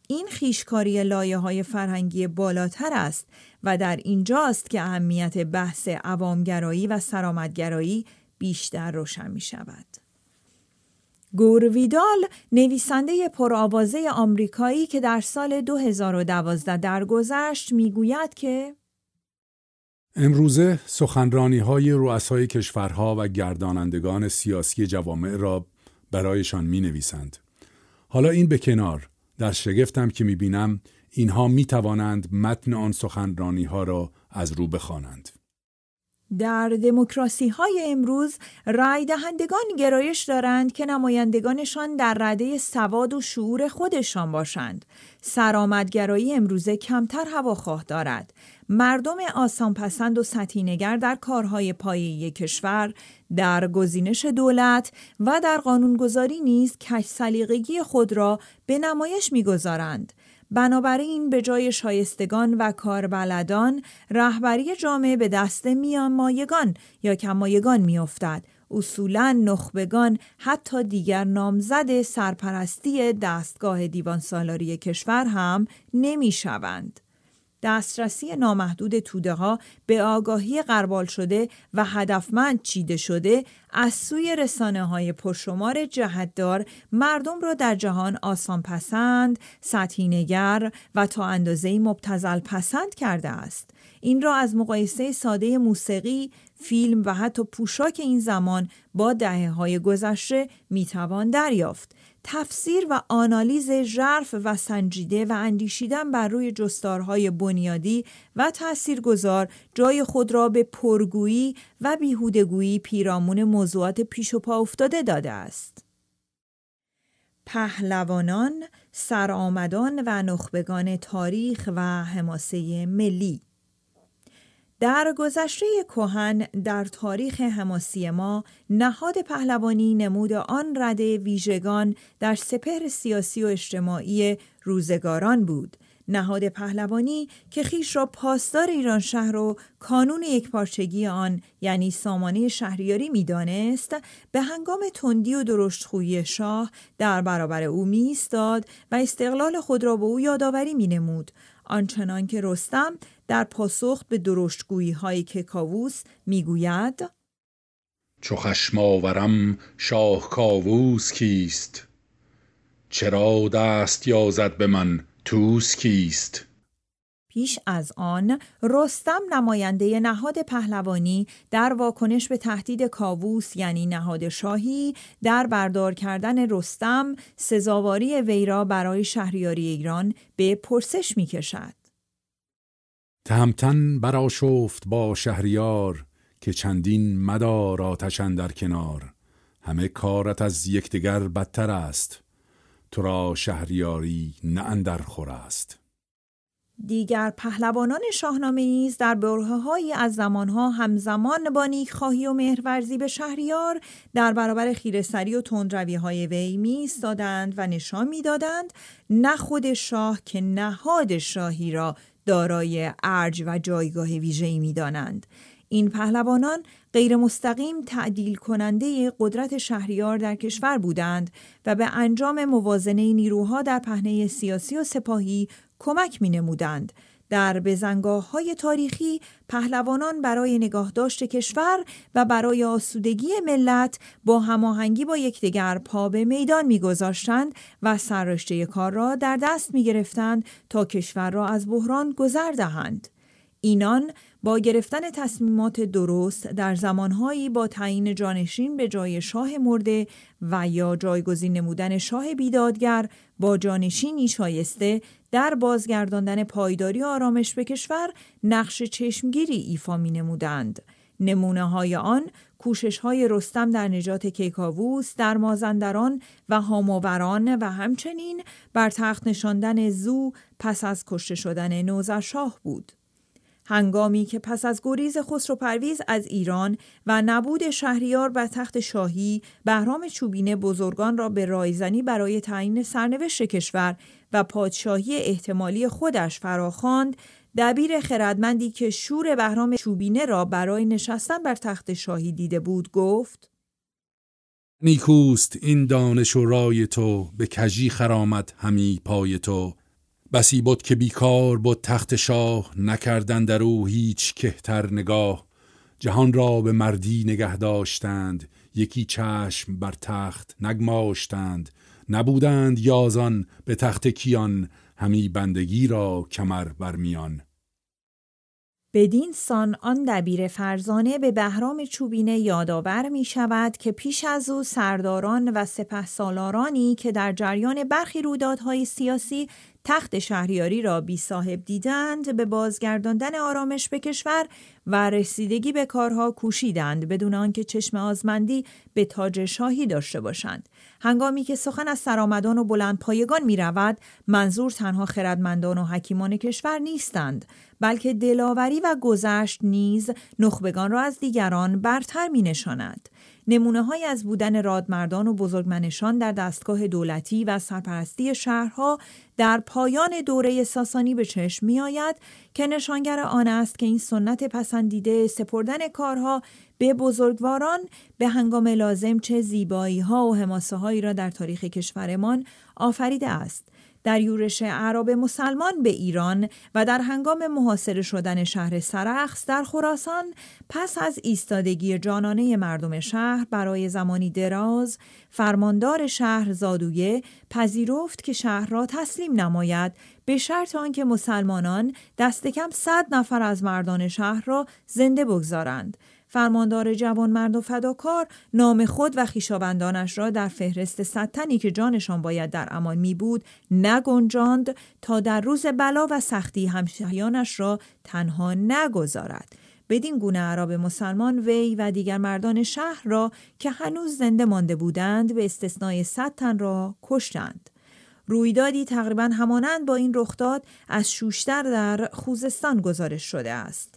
S1: این خیشکاری لایه های فرهنگی بالاتر است و در اینجاست که اهمیت بحث عوامگرایی و سرامدگرایی بیشتر روشن می شود. گورویدال، نویسنده پرآوازه آمریکایی که در سال 2012 درگذشت میگوید که
S2: امروزه سخنرانی های رؤسای کشورها و گردانندگان سیاسی جوامع را برایشان می نویسند. حالا این به کنار در شگفتم که میبینم اینها میتوانند متن آن سخنرانی ها را از رو بخوانند.
S1: در دموکراسی های امروز رای دهندگان گرایش دارند که نمایندگانشان در رده سواد و شعور خودشان باشند. سرآمدگرایی امروزه کمتر هواخواه دارد. مردم آسانپسند و سطینگر در کارهای پایی کشور در گزینش دولت و در قانونگذاری نیز کش سلیقگی خود را به نمایش میگذارند بنابراین به جای شایستگان و کاربلدان رهبری جامعه به دست میان مایگان یا کمایگان میافتد اصولا نخبگان حتی دیگر نامزد سرپرستی دستگاه دیوان سالاری کشور هم نمی دسترسی نامحدود توده ها به آگاهی قربال شده و هدفمند چیده شده از سوی رسانه های پرشمار جهتدار مردم را در جهان آسان پسند، سطحی نگر و تا اندازه مبتزل پسند کرده است. این را از مقایسه ساده موسیقی، فیلم و حتی پوشاک این زمان با دهه های گذشته میتوان دریافت تفسیر و آنالیز ژرف و سنجیده و اندیشیدن بر روی جستارهای بنیادی و تاثیرگذار جای خود را به پرگویی و بیهودگویی پیرامون موضوعات پیش و پا افتاده داده است. پهلوانان، سرآمدان و نخبگان تاریخ و حماسه ملی در گذشته کهن در تاریخ حماسی ما نهاد پهلوانی نمود آن رده ویژگان در سپهر سیاسی و اجتماعی روزگاران بود نهاد پهلوانی که خیش را پاسدار ایران شهر و کانون پارچگی آن یعنی سامانه شهریاری میدانست به هنگام تندی و درشتخویی شاه در برابر او استاد و استقلال خود را به او یادآوری مینمود آنچنان که رستم در پاسخ به درشتگویی های کاووس میگوید
S2: چو خشم شاه کاووس کیست چرا دست یازد به من توس کیست
S1: پیش از آن رستم نماینده نهاد پهلوانی در واکنش به تهدید کاووس یعنی نهاد شاهی در بردار کردن رستم سزاواری ویرا برای شهریاری ایران به پرسش می کشد.
S2: تهمتن برا شفت با شهریار که چندین مدار آتشن در کنار همه کارت از یکدیگر بدتر است تو را شهریاری نه اندر خور است
S1: دیگر پهلوانان شاهنامه نیز در برهههایی از زمانها همزمان با خواهی و مهرورزی به شهریار در برابر خیرسری و های وی می و نشان میدادند نه خود شاه که نهاد شاهی را دارای ارج و جایگاه ویژه‌ای می‌دانند. این پهلوانان غیر مستقیم تعدیل کننده قدرت شهریار در کشور بودند و به انجام موازنه نیروها در پهنه سیاسی و سپاهی کمک می‌نمودند. در بزنگاه های تاریخی پهلوانان برای نگاهداشت کشور و برای آسودگی ملت با هماهنگی با یکدیگر پا به میدان میگذاشتند و سررشته کار را در دست میگرفتند تا کشور را از بحران گذر دهند اینان با گرفتن تصمیمات درست در زمانهایی با تعیین جانشین به جای شاه مرده و یا جایگزین نمودن شاه بیدادگر با جانشینی شایسته در بازگرداندن پایداری و آرامش به کشور نقش چشمگیری ایفا می نمودند. نمونه های آن کوشش های رستم در نجات کیکاووس در مازندران و هاماوران و همچنین بر تخت نشاندن زو پس از کشته شدن شاه بود. هنگامی که پس از گریز خسرو پرویز از ایران و نبود شهریار و تخت شاهی بهرام چوبینه بزرگان را به رایزنی برای تعیین سرنوشت کشور و پادشاهی احتمالی خودش فراخواند دبیر خردمندی که شور بهرام چوبینه را برای نشستن بر تخت شاهی دیده بود گفت
S2: نیکوست این دانش و رای تو به کجی خرامت همی پای تو بسی بود که بیکار بود تخت شاه نکردن در او هیچ کهتر نگاه جهان را به مردی نگه داشتند یکی چشم بر تخت نگماشتند نبودند یازان به تخت کیان همی بندگی را کمر برمیان میان
S1: بدین سان آن دبیر فرزانه به بهرام چوبینه یادآور می شود که پیش از او سرداران و سپه سالارانی که در جریان برخی رویدادهای سیاسی تخت شهریاری را بی صاحب دیدند به بازگرداندن آرامش به کشور و رسیدگی به کارها کوشیدند بدون آنکه چشم آزمندی به تاج شاهی داشته باشند هنگامی که سخن از سرآمدان و پایگان می رود منظور تنها خردمندان و حکیمان کشور نیستند بلکه دلاوری و گذشت نیز نخبگان را از دیگران برتر می نشاند های از بودن رادمردان و بزرگمنشان در دستگاه دولتی و سرپرستی شهرها در پایان دوره ساسانی به چشم آید که نشانگر آن است که این سنت پسندیده سپردن کارها به بزرگواران به هنگام لازم چه زیبایی ها و حماسه هایی را در تاریخ کشورمان آفریده است در یورش عرب مسلمان به ایران و در هنگام محاصره شدن شهر سرخس در خراسان پس از ایستادگی جانانه مردم شهر برای زمانی دراز فرماندار شهر زادویه پذیرفت که شهر را تسلیم نماید به شرط آنکه مسلمانان دست کم صد نفر از مردان شهر را زنده بگذارند فرماندار جوانمرد و فداکار نام خود و خیشابندانش را در فهرست ستنی که جانشان باید در امان می بود نگنجاند تا در روز بلا و سختی همشهیانش را تنها نگذارد بدین گونه عرب مسلمان وی و دیگر مردان شهر را که هنوز زنده مانده بودند به استثنای ستن را کشتند رویدادی تقریبا همانند با این رخداد از شوشتر در خوزستان گزارش شده است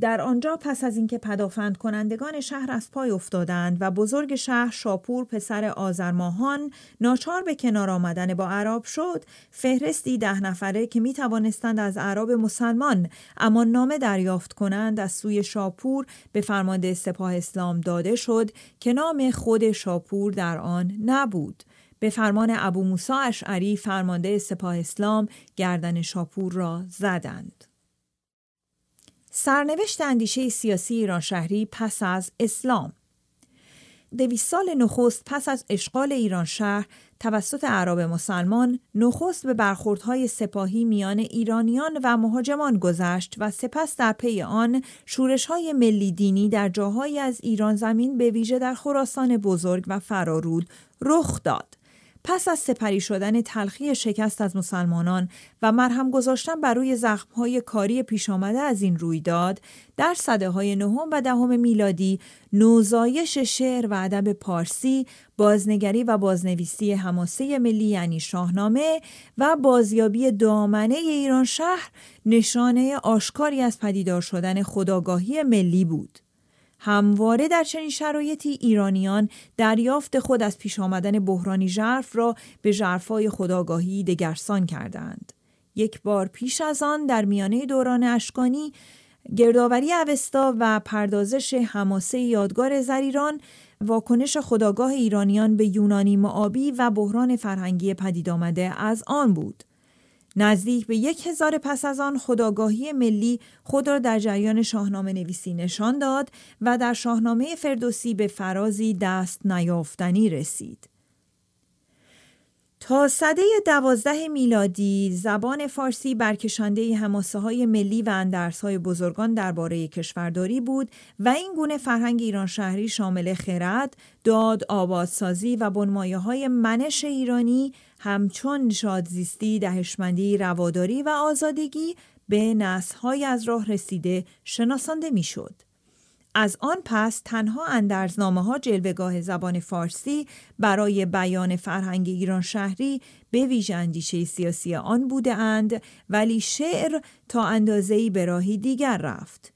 S1: در آنجا پس از اینکه پدافند کنندگان شهر از پای افتادند و بزرگ شهر شاپور پسر آزرماهان ناچار به کنار آمدن با عرب شد فهرستی ده نفره که می توانستند از عرب مسلمان اما نامه دریافت کنند از سوی شاپور به فرمانده سپاه اسلام داده شد که نام خود شاپور در آن نبود به فرمان ابو موسی اشعری فرمانده سپاه اسلام گردن شاپور را زدند سرنوشت اندیشه سیاسی ایران شهری پس از اسلام دویست سال نخست پس از اشغال ایران شهر توسط عرب مسلمان نخست به برخوردهای سپاهی میان ایرانیان و مهاجمان گذشت و سپس در پی آن شورشهای ملی دینی در جاهایی از ایران زمین به ویژه در خراسان بزرگ و فرارود رخ داد. پس از سپری شدن تلخی شکست از مسلمانان و مرهم گذاشتن بر روی زخمهای کاری پیش آمده از این رویداد در صده های نهم و دهم میلادی نوزایش شعر و ادب پارسی بازنگری و بازنویسی حماسه ملی یعنی شاهنامه و بازیابی دامنه ایران شهر نشانه آشکاری از پدیدار شدن خداگاهی ملی بود همواره در چنین شرایطی ایرانیان دریافت خود از پیش آمدن بحرانی ژرف را به ژرفای خداگاهی دگرسان کردند. یک بار پیش از آن در میانه دوران اشکانی گردآوری اوستا و پردازش حماسه یادگار زریران واکنش خداگاه ایرانیان به یونانی معابی و بحران فرهنگی پدید آمده از آن بود. نزدیک به یک هزار پس از آن خداگاهی ملی خود را در جریان شاهنامه نویسی نشان داد و در شاهنامه فردوسی به فرازی دست نیافتنی رسید. تا صده دوازده میلادی زبان فارسی برکشنده هماسه های ملی و اندرس های بزرگان درباره کشورداری بود و این گونه فرهنگ ایران شهری شامل خرد، داد، آبادسازی و بنمایه های منش ایرانی، همچون شادزیستی، دهشمندی، رواداری و آزادگی به نسهای از راه رسیده شناسانده میشد. از آن پس تنها اندرزنامه ها جلوگاه زبان فارسی برای بیان فرهنگ ایران شهری به ویژه اندیشه سیاسی آن بوده اند ولی شعر تا اندازهی به راهی دیگر رفت.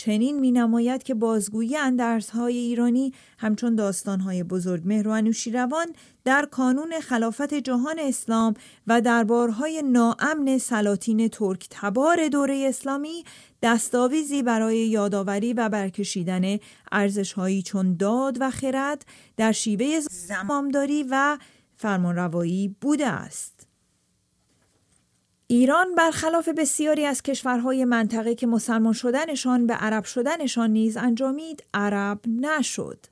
S1: چنین می نماید که بازگویی های ایرانی همچون داستانهای بزرگ مهر و در کانون خلافت جهان اسلام و دربارهای ناامن سلاطین ترک تبار دوره اسلامی دستاویزی برای یادآوری و برکشیدن ارزشهایی چون داد و خرد در شیوه زمامداری و فرمانروایی بوده است. ایران برخلاف بسیاری از کشورهای منطقه که مسلمان شدنشان به عرب شدنشان نیز انجامید عرب نشد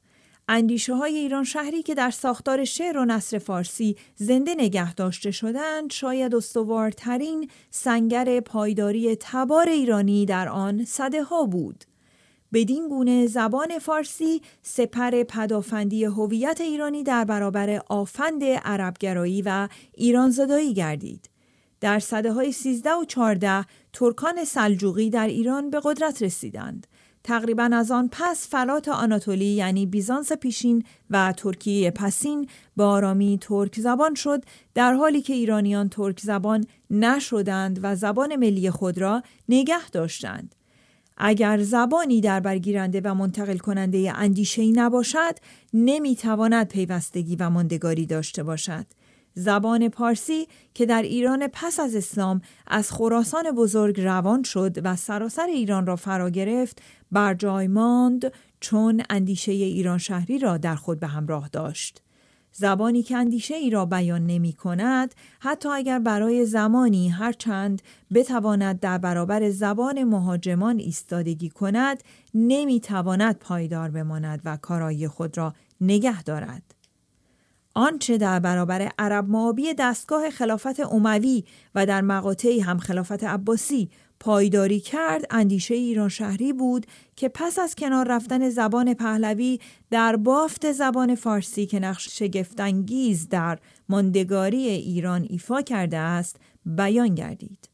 S1: اندیشه های ایران شهری که در ساختار شعر و نصر فارسی زنده نگه داشته شدند شاید استوارترین سنگر پایداری تبار ایرانی در آن صده ها بود بدین گونه زبان فارسی سپر پدافندی هویت ایرانی در برابر آفند عربگرایی و ایرانزدایی گردید در صده های 13 و 14 ترکان سلجوقی در ایران به قدرت رسیدند. تقریبا از آن پس فلات آناتولی یعنی بیزانس پیشین و ترکیه پسین با آرامی ترک زبان شد در حالی که ایرانیان ترک زبان نشدند و زبان ملی خود را نگه داشتند. اگر زبانی در برگیرنده و منتقل کننده اندیشه ای نباشد نمیتواند پیوستگی و ماندگاری داشته باشد زبان پارسی که در ایران پس از اسلام از خراسان بزرگ روان شد و سراسر ایران را فرا گرفت بر جای ماند چون اندیشه ایران شهری را در خود به همراه داشت. زبانی که اندیشه ای را بیان نمی کند، حتی اگر برای زمانی هرچند بتواند در برابر زبان مهاجمان ایستادگی کند، نمی تواند پایدار بماند و کارای خود را نگه دارد. آنچه در برابر عرب معابی دستگاه خلافت عموی و در مقاطعی هم خلافت عباسی پایداری کرد اندیشه ایران شهری بود که پس از کنار رفتن زبان پهلوی در بافت زبان فارسی که نقش شگفتانگیز در ماندگاری ایران ایفا کرده است بیان گردید.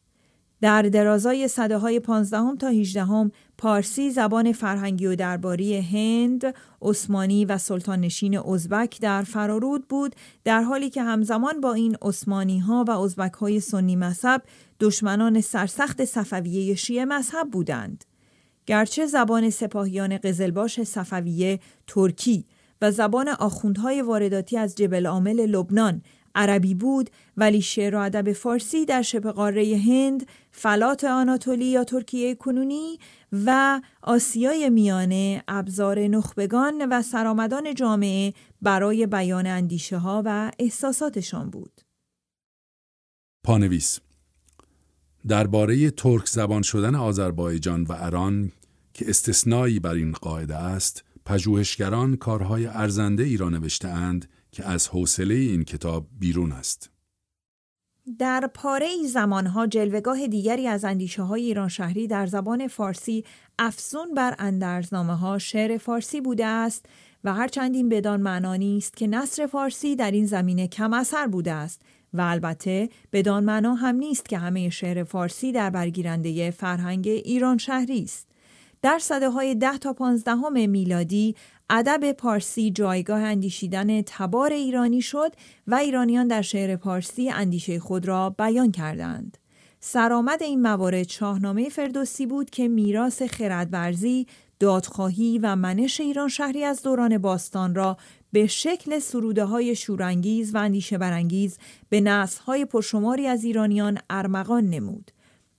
S1: در درازای صده های 15 تا 18 پارسی زبان فرهنگی و درباری هند، عثمانی و سلطان نشین ازبک در فرارود بود در حالی که همزمان با این عثمانی ها و ازبک های سنی مذهب دشمنان سرسخت صفویه شیعه مذهب بودند. گرچه زبان سپاهیان قزلباش صفویه ترکی و زبان آخوندهای وارداتی از جبل عامل لبنان عربی بود ولی شعر و ادب فارسی در شبه قاره هند فلات آناتولی یا ترکیه کنونی و آسیای میانه ابزار نخبگان و سرآمدان جامعه برای بیان اندیشه ها و احساساتشان بود.
S2: پانویس درباره ترک زبان شدن آذربایجان و اران که استثنایی بر این قاعده است، پژوهشگران کارهای ارزنده ای را اند که از حوصله این کتاب بیرون است.
S1: در پاره ای زمانها جلوگاه دیگری از اندیشه های ایران شهری در زبان فارسی افزون بر اندرزنامه ها شعر فارسی بوده است و هرچند این بدان معنا نیست که نصر فارسی در این زمینه کم اثر بوده است و البته بدان معنا هم نیست که همه شعر فارسی در برگیرنده فرهنگ ایران شهری است. در صده های ده تا 15 میلادی ادب پارسی جایگاه اندیشیدن تبار ایرانی شد و ایرانیان در شعر پارسی اندیشه خود را بیان کردند. سرآمد این موارد شاهنامه فردوسی بود که میراث خردورزی، دادخواهی و منش ایران شهری از دوران باستان را به شکل سروده های شورانگیز و اندیشه برانگیز به نسل های پرشماری از ایرانیان ارمغان نمود.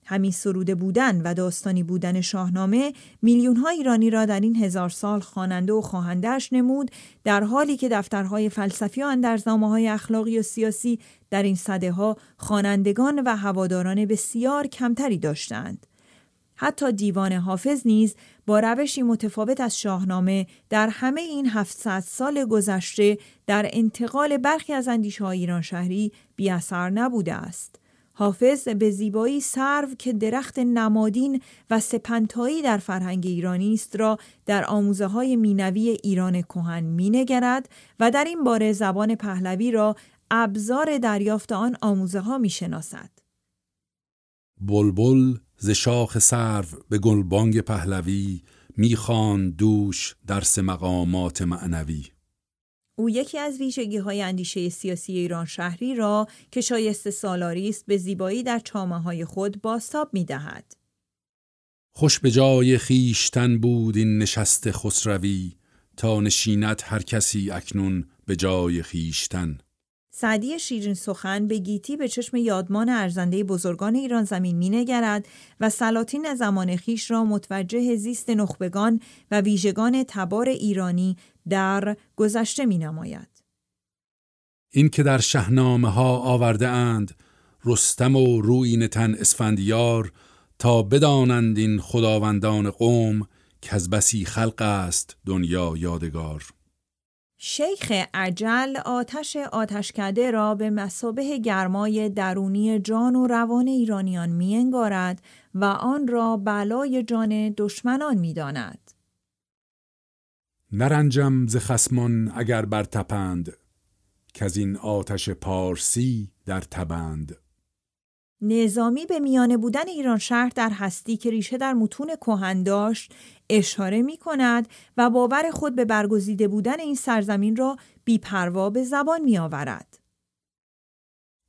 S1: همین سروده بودن و داستانی بودن شاهنامه میلیونها ایرانی را در این هزار سال خواننده و خواهندهش نمود در حالی که دفترهای فلسفی و اندرزامه‌های های اخلاقی و سیاسی در این صده ها خوانندگان و هواداران بسیار کمتری داشتند. حتی دیوان حافظ نیز با روشی متفاوت از شاهنامه در همه این 700 سال گذشته در انتقال برخی از اندیشه ایران شهری بی نبوده است. حافظ به زیبایی سرو که درخت نمادین و سپنتایی در فرهنگ ایرانی است را در آموزه های مینوی ایران کهن مینگرد و در این باره زبان پهلوی را ابزار دریافت آن آموزه ها می شناسد.
S2: بلبل ز شاخ سرو به گلبانگ پهلوی میخوان دوش درس مقامات معنوی
S1: او یکی از ویژگی های اندیشه سیاسی ایران شهری را که شایسته سالاری است به زیبایی در چامه های خود باستاب می دهد.
S2: خوش به جای خیشتن بود این نشست خسروی تا نشیند هر کسی اکنون به جای خیشتن
S1: سعدی شیرین سخن به گیتی به چشم یادمان ارزنده بزرگان ایران زمین مینگرد و سلاطین زمان خیش را متوجه زیست نخبگان و ویژگان تبار ایرانی در گذشته می نماید.
S2: این که در شهنامه ها آورده اند رستم و روین تن اسفندیار تا بدانند این خداوندان قوم که از بسی خلق است دنیا یادگار
S1: شیخ عجل آتش آتشکده را به مسابه گرمای درونی جان و روان ایرانیان میانگارد و آن را بلای جان دشمنان میداند.
S2: نرنجم ز خسمان اگر بر تپند که از این آتش پارسی در تبند
S1: نظامی به میانه بودن ایران شهر در هستی که ریشه در متون کهن داشت اشاره می کند و باور خود به برگزیده بودن این سرزمین را بیپروا به زبان می آورد.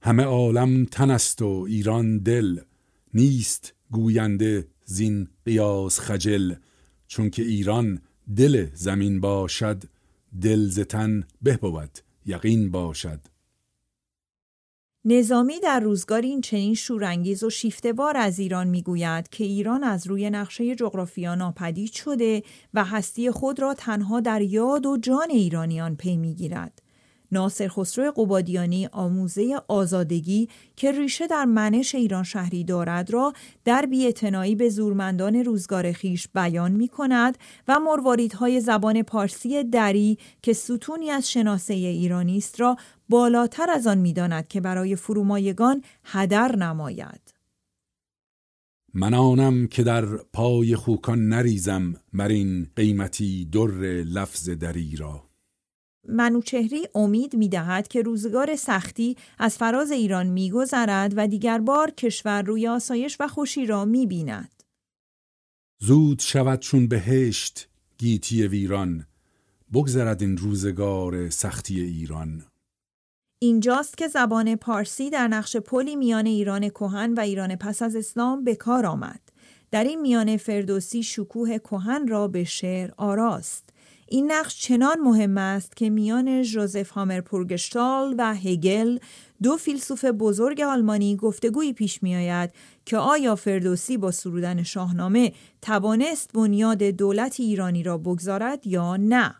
S2: همه عالم تن است و ایران دل نیست گوینده زین قیاس خجل چون که ایران دل زمین باشد دل زتن به بود یقین باشد
S1: نظامی در روزگار این چنین شورانگیز و شیفتوار از ایران میگوید که ایران از روی نقشه جغرافیا ناپدید شده و هستی خود را تنها در یاد و جان ایرانیان پی میگیرد ناصر خسرو قبادیانی آموزه آزادگی که ریشه در منش ایران شهری دارد را در بیعتنائی به زورمندان روزگار خیش بیان می کند و مرواریدهای زبان پارسی دری که ستونی از شناسه ایرانی است را بالاتر از آن می داند که برای فرومایگان هدر نماید.
S2: من آنم که در پای خوکان نریزم مرین قیمتی در لفظ دری را
S1: منوچهری امید می که روزگار سختی از فراز ایران میگذرد و دیگر بار کشور روی آسایش و خوشی را می بیند.
S2: زود شود چون بهشت گیتی ویران بگذرد این روزگار سختی ایران
S1: اینجاست که زبان پارسی در نقش پلی میان ایران کهن و ایران پس از اسلام به کار آمد در این میان فردوسی شکوه کهن را به شعر آراست این نقش چنان مهم است که میان هامر پورگشتال و هگل دو فیلسوف بزرگ آلمانی گفتگویی پیش آید که آیا فردوسی با سرودن شاهنامه توانست بنیاد دولت ایرانی را بگذارد یا نه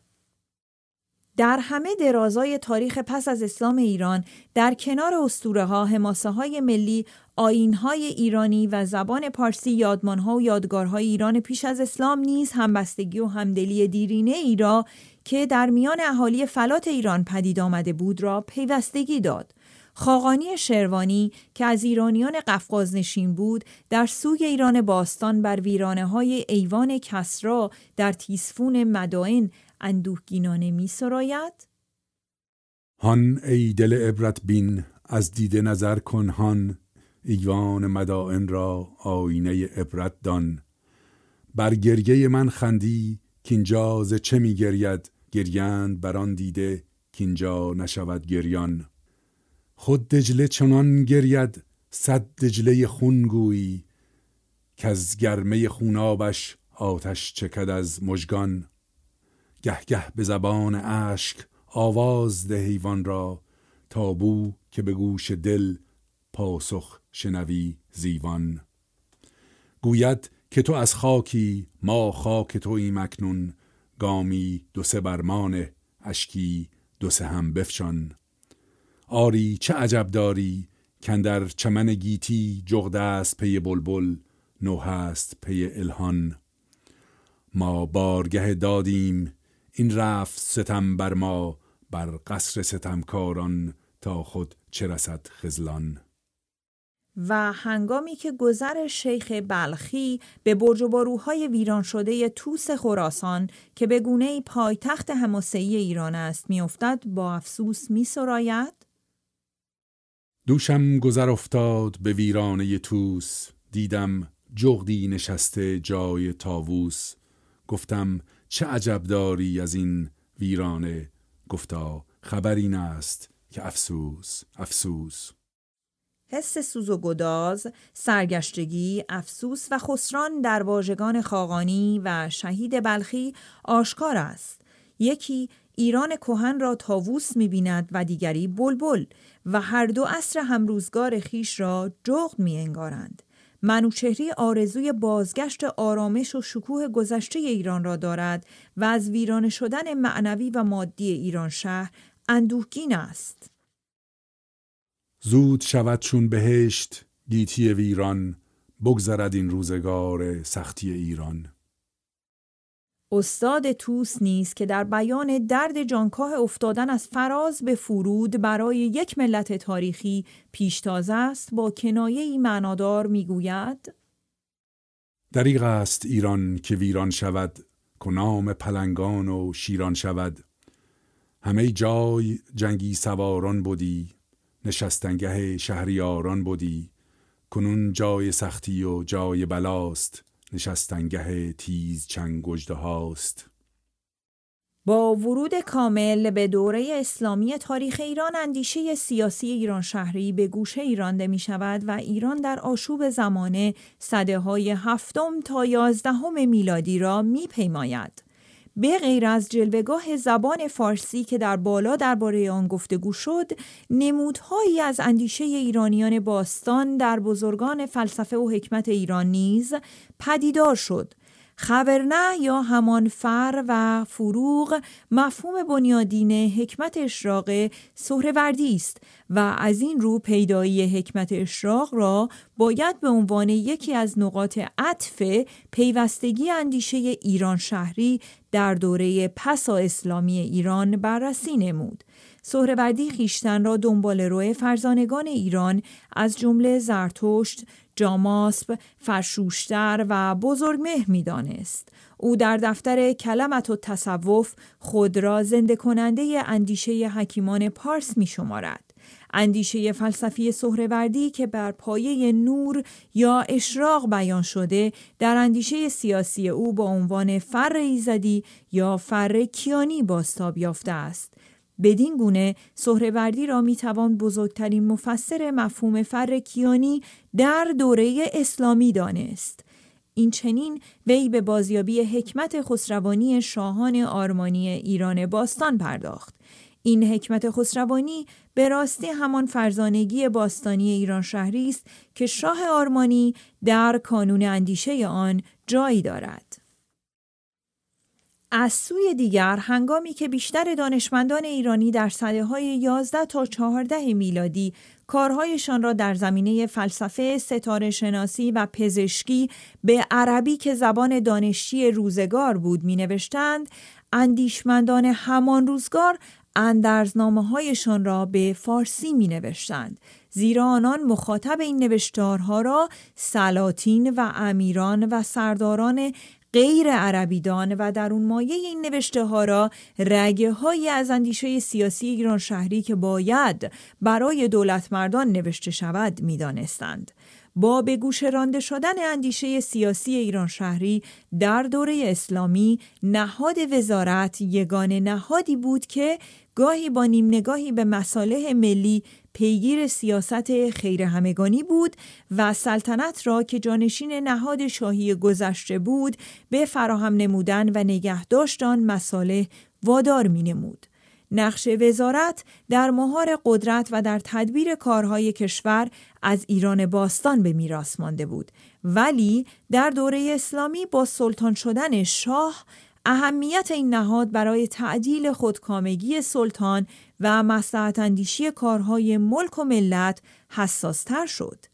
S1: در همه درازای تاریخ پس از اسلام ایران در کنار اسطوره ها، حماسه های ملی، آین های ایرانی و زبان پارسی یادمان ها و یادگارهای ایران پیش از اسلام نیز همبستگی و همدلی دیرینه ای را که در میان اهالی فلات ایران پدید آمده بود را پیوستگی داد. خاقانی شروانی که از ایرانیان قفقاز نشین بود در سوی ایران باستان بر ویرانه های ایوان کسرا در تیسفون مدائن اندوهگینانه می سراید؟
S2: هان ای دل عبرت بین از دیده نظر کن هان ایوان مدائن را آینه عبرت دان بر گریه من خندی کینجاز چه می گرید گریند بران دیده کینجا نشود گریان خود دجله چنان گرید صد دجله خونگویی که از گرمه خونابش آتش چکد از مجگان گهگه به زبان اشک آواز ده حیوان را تابو که به گوش دل پاسخ شنوی زیوان گوید که تو از خاکی ما خاک تویی مکنون گامی دو سه برمانه اشکی دو سه هم بفشان آری چه عجب داری کندر چمن گیتی جغده است پی بلبل نو هست پی الهان ما بارگه دادیم این رفت ستم بر ما بر قصر ستمکاران تا خود چه رسد خزلان
S1: و هنگامی که گذر شیخ بلخی به برج و باروهای ویران شده توس خراسان که به گونه پایتخت همسایه ایران است میافتد با افسوس می سراید
S2: دوشم گذر افتاد به ویرانه توس دیدم جغدی نشسته جای تاووس گفتم چه عجب داری از این ویرانه گفتا خبری این است که افسوس افسوس
S1: حس سوز و گداز، سرگشتگی، افسوس و خسران در واژگان خاقانی و شهید بلخی آشکار است. یکی ایران کوهن را تاووس می‌بیند و دیگری بلبل و هر دو عصر همروزگار خیش را جغد انگارند منوچهری آرزوی بازگشت آرامش و شکوه گذشته ایران را دارد و از ویران شدن معنوی و مادی ایران شهر اندوهگین است.
S2: زود شود چون بهشت گیتی ویران بگذرد این روزگار سختی ایران
S1: استاد توس نیست که در بیان درد جانکاه افتادن از فراز به فرود برای یک ملت تاریخی پیشتاز است با کنایه معنادار میگوید
S2: دریغ است ایران که ویران شود کنام پلنگان و شیران شود همه جای جنگی سواران بودی نشستنگه شهریاران بودی کنون جای سختی و جای بلاست نشستنگه تیز چنگ هاست
S1: با ورود کامل به دوره اسلامی تاریخ ایران اندیشه سیاسی ایران شهری به گوشه ایرانده می شود و ایران در آشوب زمانه صده های هفتم تا یازدهم میلادی را می پیماید. به غیر از جلوگاه زبان فارسی که در بالا درباره آن گفتگو شد، نمودهایی از اندیشه ایرانیان باستان در بزرگان فلسفه و حکمت ایران نیز پدیدار شد. خبرنه یا همان فر و فروغ مفهوم بنیادین حکمت اشراق سهروردی است و از این رو پیدایی حکمت اشراق را باید به عنوان یکی از نقاط عطف پیوستگی اندیشه ایران شهری در دوره پسا اسلامی ایران بررسی نمود. سهروردی خیشتن را دنبال روی فرزانگان ایران از جمله زرتشت، جاماسب، فرشوشتر و بزرگمه دانست. او در دفتر کلمت و تصوف خود را زنده کننده اندیشه حکیمان پارس می شمارد. اندیشه فلسفی سهروردی که بر پایه نور یا اشراق بیان شده در اندیشه سیاسی او با عنوان فر ایزدی یا فر کیانی باستاب یافته است بدین گونه سهروردی را میتوان بزرگترین مفسر مفهوم فر کیانی در دوره اسلامی دانست این چنین وی به بازیابی حکمت خسروانی شاهان آرمانی ایران باستان پرداخت این حکمت خسروانی به راستی همان فرزانگی باستانی ایران شهری است که شاه آرمانی در کانون اندیشه آن جایی دارد. از سوی دیگر هنگامی که بیشتر دانشمندان ایرانی در سده های 11 تا 14 میلادی کارهایشان را در زمینه فلسفه، ستاره شناسی و پزشکی به عربی که زبان دانشی روزگار بود می نوشتند، اندیشمندان همان روزگار اندرزنامه هایشان را به فارسی می نوشتند زیرا آنان مخاطب این نوشتارها را سلاطین و امیران و سرداران غیر عربیدان و در اون مایه این نوشته ها را رگه های از اندیشه سیاسی ایران شهری که باید برای دولت مردان نوشته شود می دانستند. با به گوش رانده شدن اندیشه سیاسی ایران شهری در دوره اسلامی نهاد وزارت یگانه نهادی بود که گاهی با نیم نگاهی به مساله ملی پیگیر سیاست خیر همگانی بود و سلطنت را که جانشین نهاد شاهی گذشته بود به فراهم نمودن و نگه داشتن وادار می نمود. نقش وزارت در مهار قدرت و در تدبیر کارهای کشور از ایران باستان به میراث مانده بود ولی در دوره اسلامی با سلطان شدن شاه اهمیت این نهاد برای تعدیل خودکامگی سلطان و مسلحت اندیشی کارهای ملک و ملت حساستر شد.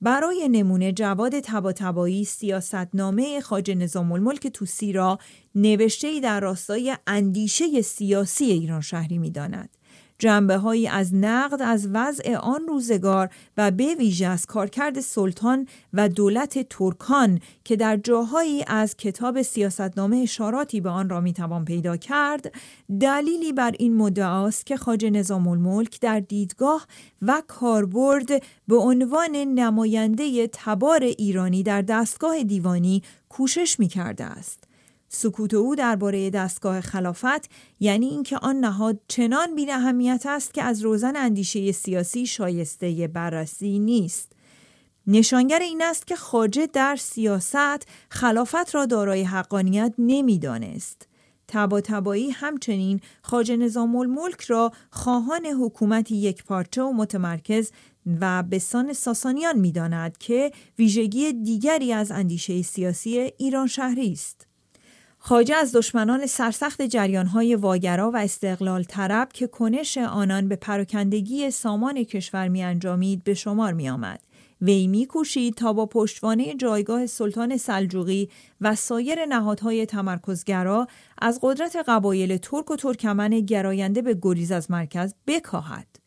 S1: برای نمونه جواد سیاست سیاستنامه خاج نظام الملک توسی را نوشته در راستای اندیشه سیاسی ایران شهری می داند. جنبه هایی از نقد از وضع آن روزگار و به ویژه از کارکرد سلطان و دولت ترکان که در جاهایی از کتاب سیاستنامه اشاراتی به آن را میتوان پیدا کرد دلیلی بر این مدعاست که خاج نظام الملک در دیدگاه و کاربرد به عنوان نماینده تبار ایرانی در دستگاه دیوانی کوشش می است. سکوت او درباره دستگاه خلافت یعنی اینکه آن نهاد چنان بینهمیت است که از روزن اندیشه سیاسی شایسته بررسی نیست نشانگر این است که خاجه در سیاست خلافت را دارای حقانیت نمیدانست تبا تبایی همچنین خاج نظام الملک را خواهان حکومتی پارچه و متمرکز و بسان سان ساسانیان داند که ویژگی دیگری از اندیشه سیاسی ایران شهری است. خاجه از دشمنان سرسخت جریانهای واگرا و استقلال ترب که کنش آنان به پراکندگی سامان کشور میانجامید به شمار می آمد. وی میکوشید تا با پشتوانه جایگاه سلطان سلجوقی و سایر نهادهای تمرکزگرا از قدرت قبایل ترک و ترکمن گراینده به گریز از مرکز بکاهد.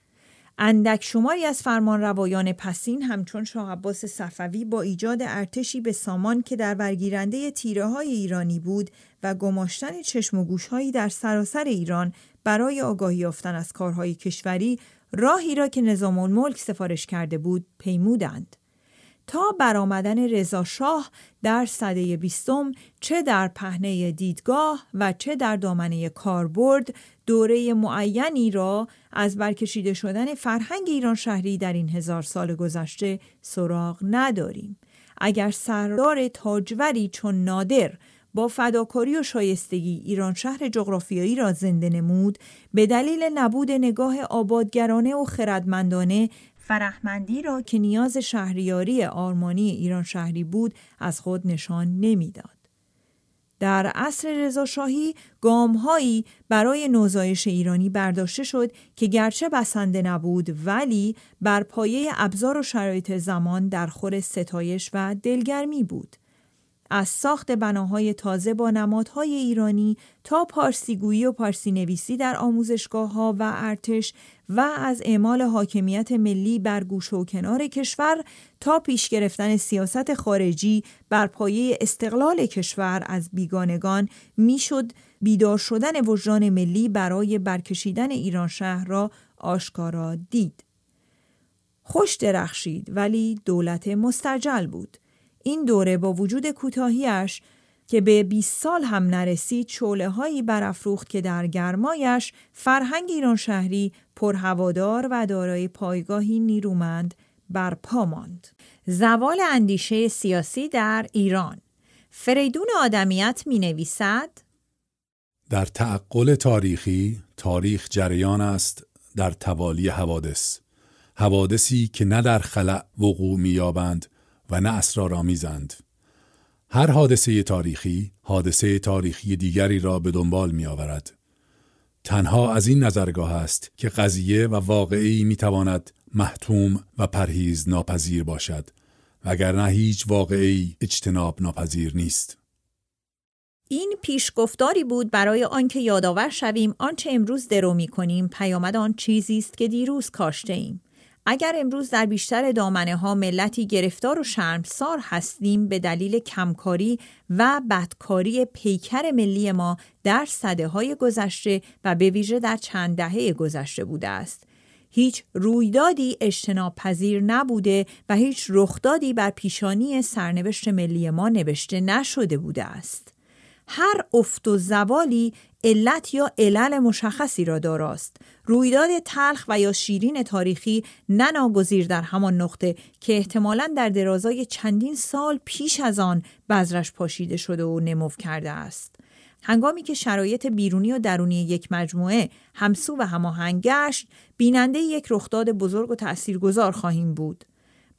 S1: اندک شماری از فرمانروایان پسین همچون شاه عباس صفوی با ایجاد ارتشی به سامان که در برگیرنده تیره های ایرانی بود و گماشتن چشم و گوشهایی در سراسر ایران برای آگاهی یافتن از کارهای کشوری راهی را که نظام الملک سفارش کرده بود پیمودند. تا برآمدن شاه در سده بیستم چه در پهنه دیدگاه و چه در دامنه کاربرد دوره معینی را از برکشیده شدن فرهنگ ایران شهری در این هزار سال گذشته سراغ نداریم اگر سردار تاجوری چون نادر با فداکاری و شایستگی ایران شهر جغرافیایی را زنده نمود به دلیل نبود نگاه آبادگرانه و خردمندانه فرحمندی را که نیاز شهریاری آرمانی ایران شهری بود از خود نشان نمیداد. در عصر رضاشاهی گامهایی برای نوزایش ایرانی برداشته شد که گرچه بسنده نبود ولی بر پایه ابزار و شرایط زمان در خور ستایش و دلگرمی بود. از ساخت بناهای تازه با نمادهای ایرانی تا پارسیگویی و پارسی نویسی در آموزشگاه ها و ارتش و از اعمال حاکمیت ملی بر گوش و کنار کشور تا پیش گرفتن سیاست خارجی بر پایه استقلال کشور از بیگانگان میشد بیدار شدن وجدان ملی برای برکشیدن ایران شهر را آشکارا دید. خوش درخشید ولی دولت مستجل بود. این دوره با وجود کوتاهیش که به 20 سال هم نرسید چوله هایی برافروخت که در گرمایش فرهنگ ایران شهری پرهوادار و دارای پایگاهی نیرومند برپا ماند. زوال اندیشه سیاسی در ایران فریدون آدمیت می نویسد
S2: در تعقل تاریخی تاریخ جریان است در توالی حوادث حوادثی که نه در خلع وقوع مییابند و نه اسرارآمیزند هر حادثه تاریخی حادثه تاریخی دیگری را به دنبال می آورد. تنها از این نظرگاه است که قضیه و واقعی می تواند محتوم و پرهیز ناپذیر باشد وگرنه هیچ واقعی اجتناب ناپذیر نیست.
S1: این پیشگفتاری بود برای آنکه یادآور شویم آنچه امروز درو می کنیم پیامد آن چیزی است که دیروز کاشته ایم. اگر امروز در بیشتر دامنه ها ملتی گرفتار و شرمسار هستیم به دلیل کمکاری و بدکاری پیکر ملی ما در صده های گذشته و به ویژه در چند دهه گذشته بوده است. هیچ رویدادی اجتناب پذیر نبوده و هیچ رخدادی بر پیشانی سرنوشت ملی ما نوشته نشده بوده است. هر افت و زوالی علت یا علل مشخصی را داراست رویداد تلخ و یا شیرین تاریخی نه ناگزیر در همان نقطه که احتمالا در درازای چندین سال پیش از آن بذرش پاشیده شده و نمو کرده است هنگامی که شرایط بیرونی و درونی یک مجموعه همسو و هماهنگ گشت بیننده یک رخداد بزرگ و تاثیرگذار خواهیم بود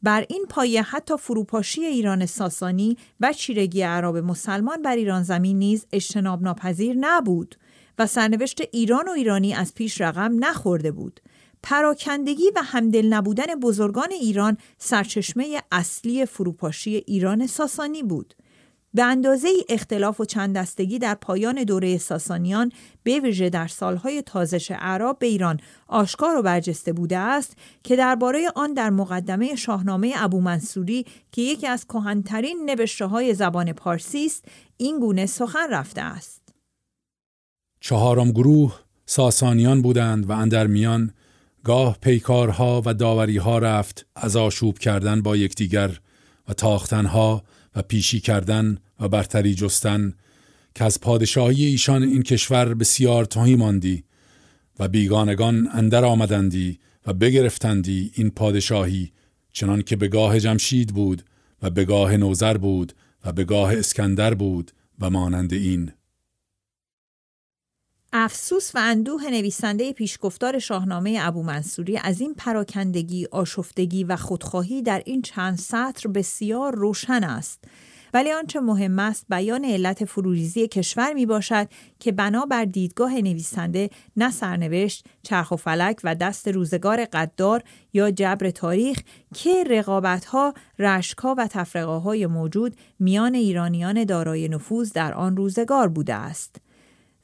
S1: بر این پایه حتی فروپاشی ایران ساسانی و چیرگی عرب مسلمان بر ایران زمین نیز اجتناب ناپذیر نبود و سرنوشت ایران و ایرانی از پیش رقم نخورده بود پراکندگی و همدل نبودن بزرگان ایران سرچشمه اصلی فروپاشی ایران ساسانی بود به اندازه اختلاف و چند دستگی در پایان دوره ساسانیان به ویژه در سالهای تازش عرب به ایران آشکار و برجسته بوده است که درباره آن در مقدمه شاهنامه ابو منصوری که یکی از کهنترین نوشته های زبان پارسی است این گونه سخن رفته است
S2: چهارم گروه ساسانیان بودند و اندر میان گاه پیکارها و داوریها رفت از آشوب کردن با یکدیگر و تاختنها و پیشی کردن و برتری جستن که از پادشاهی ایشان این کشور بسیار تهی ماندی و بیگانگان اندر آمدندی و بگرفتندی این پادشاهی چنان که به گاه جمشید بود و به گاه نوزر بود و به گاه اسکندر بود و مانند این
S1: افسوس و اندوه نویسنده پیشگفتار شاهنامه ابو منصوری از این پراکندگی، آشفتگی و خودخواهی در این چند سطر بسیار روشن است ولی آنچه مهم است بیان علت فروریزی کشور می باشد که بنابر دیدگاه نویسنده نه سرنوشت، چرخ و فلک و دست روزگار قدار یا جبر تاریخ که رقابتها، رشکا و تفرقه های موجود میان ایرانیان دارای نفوذ در آن روزگار بوده است.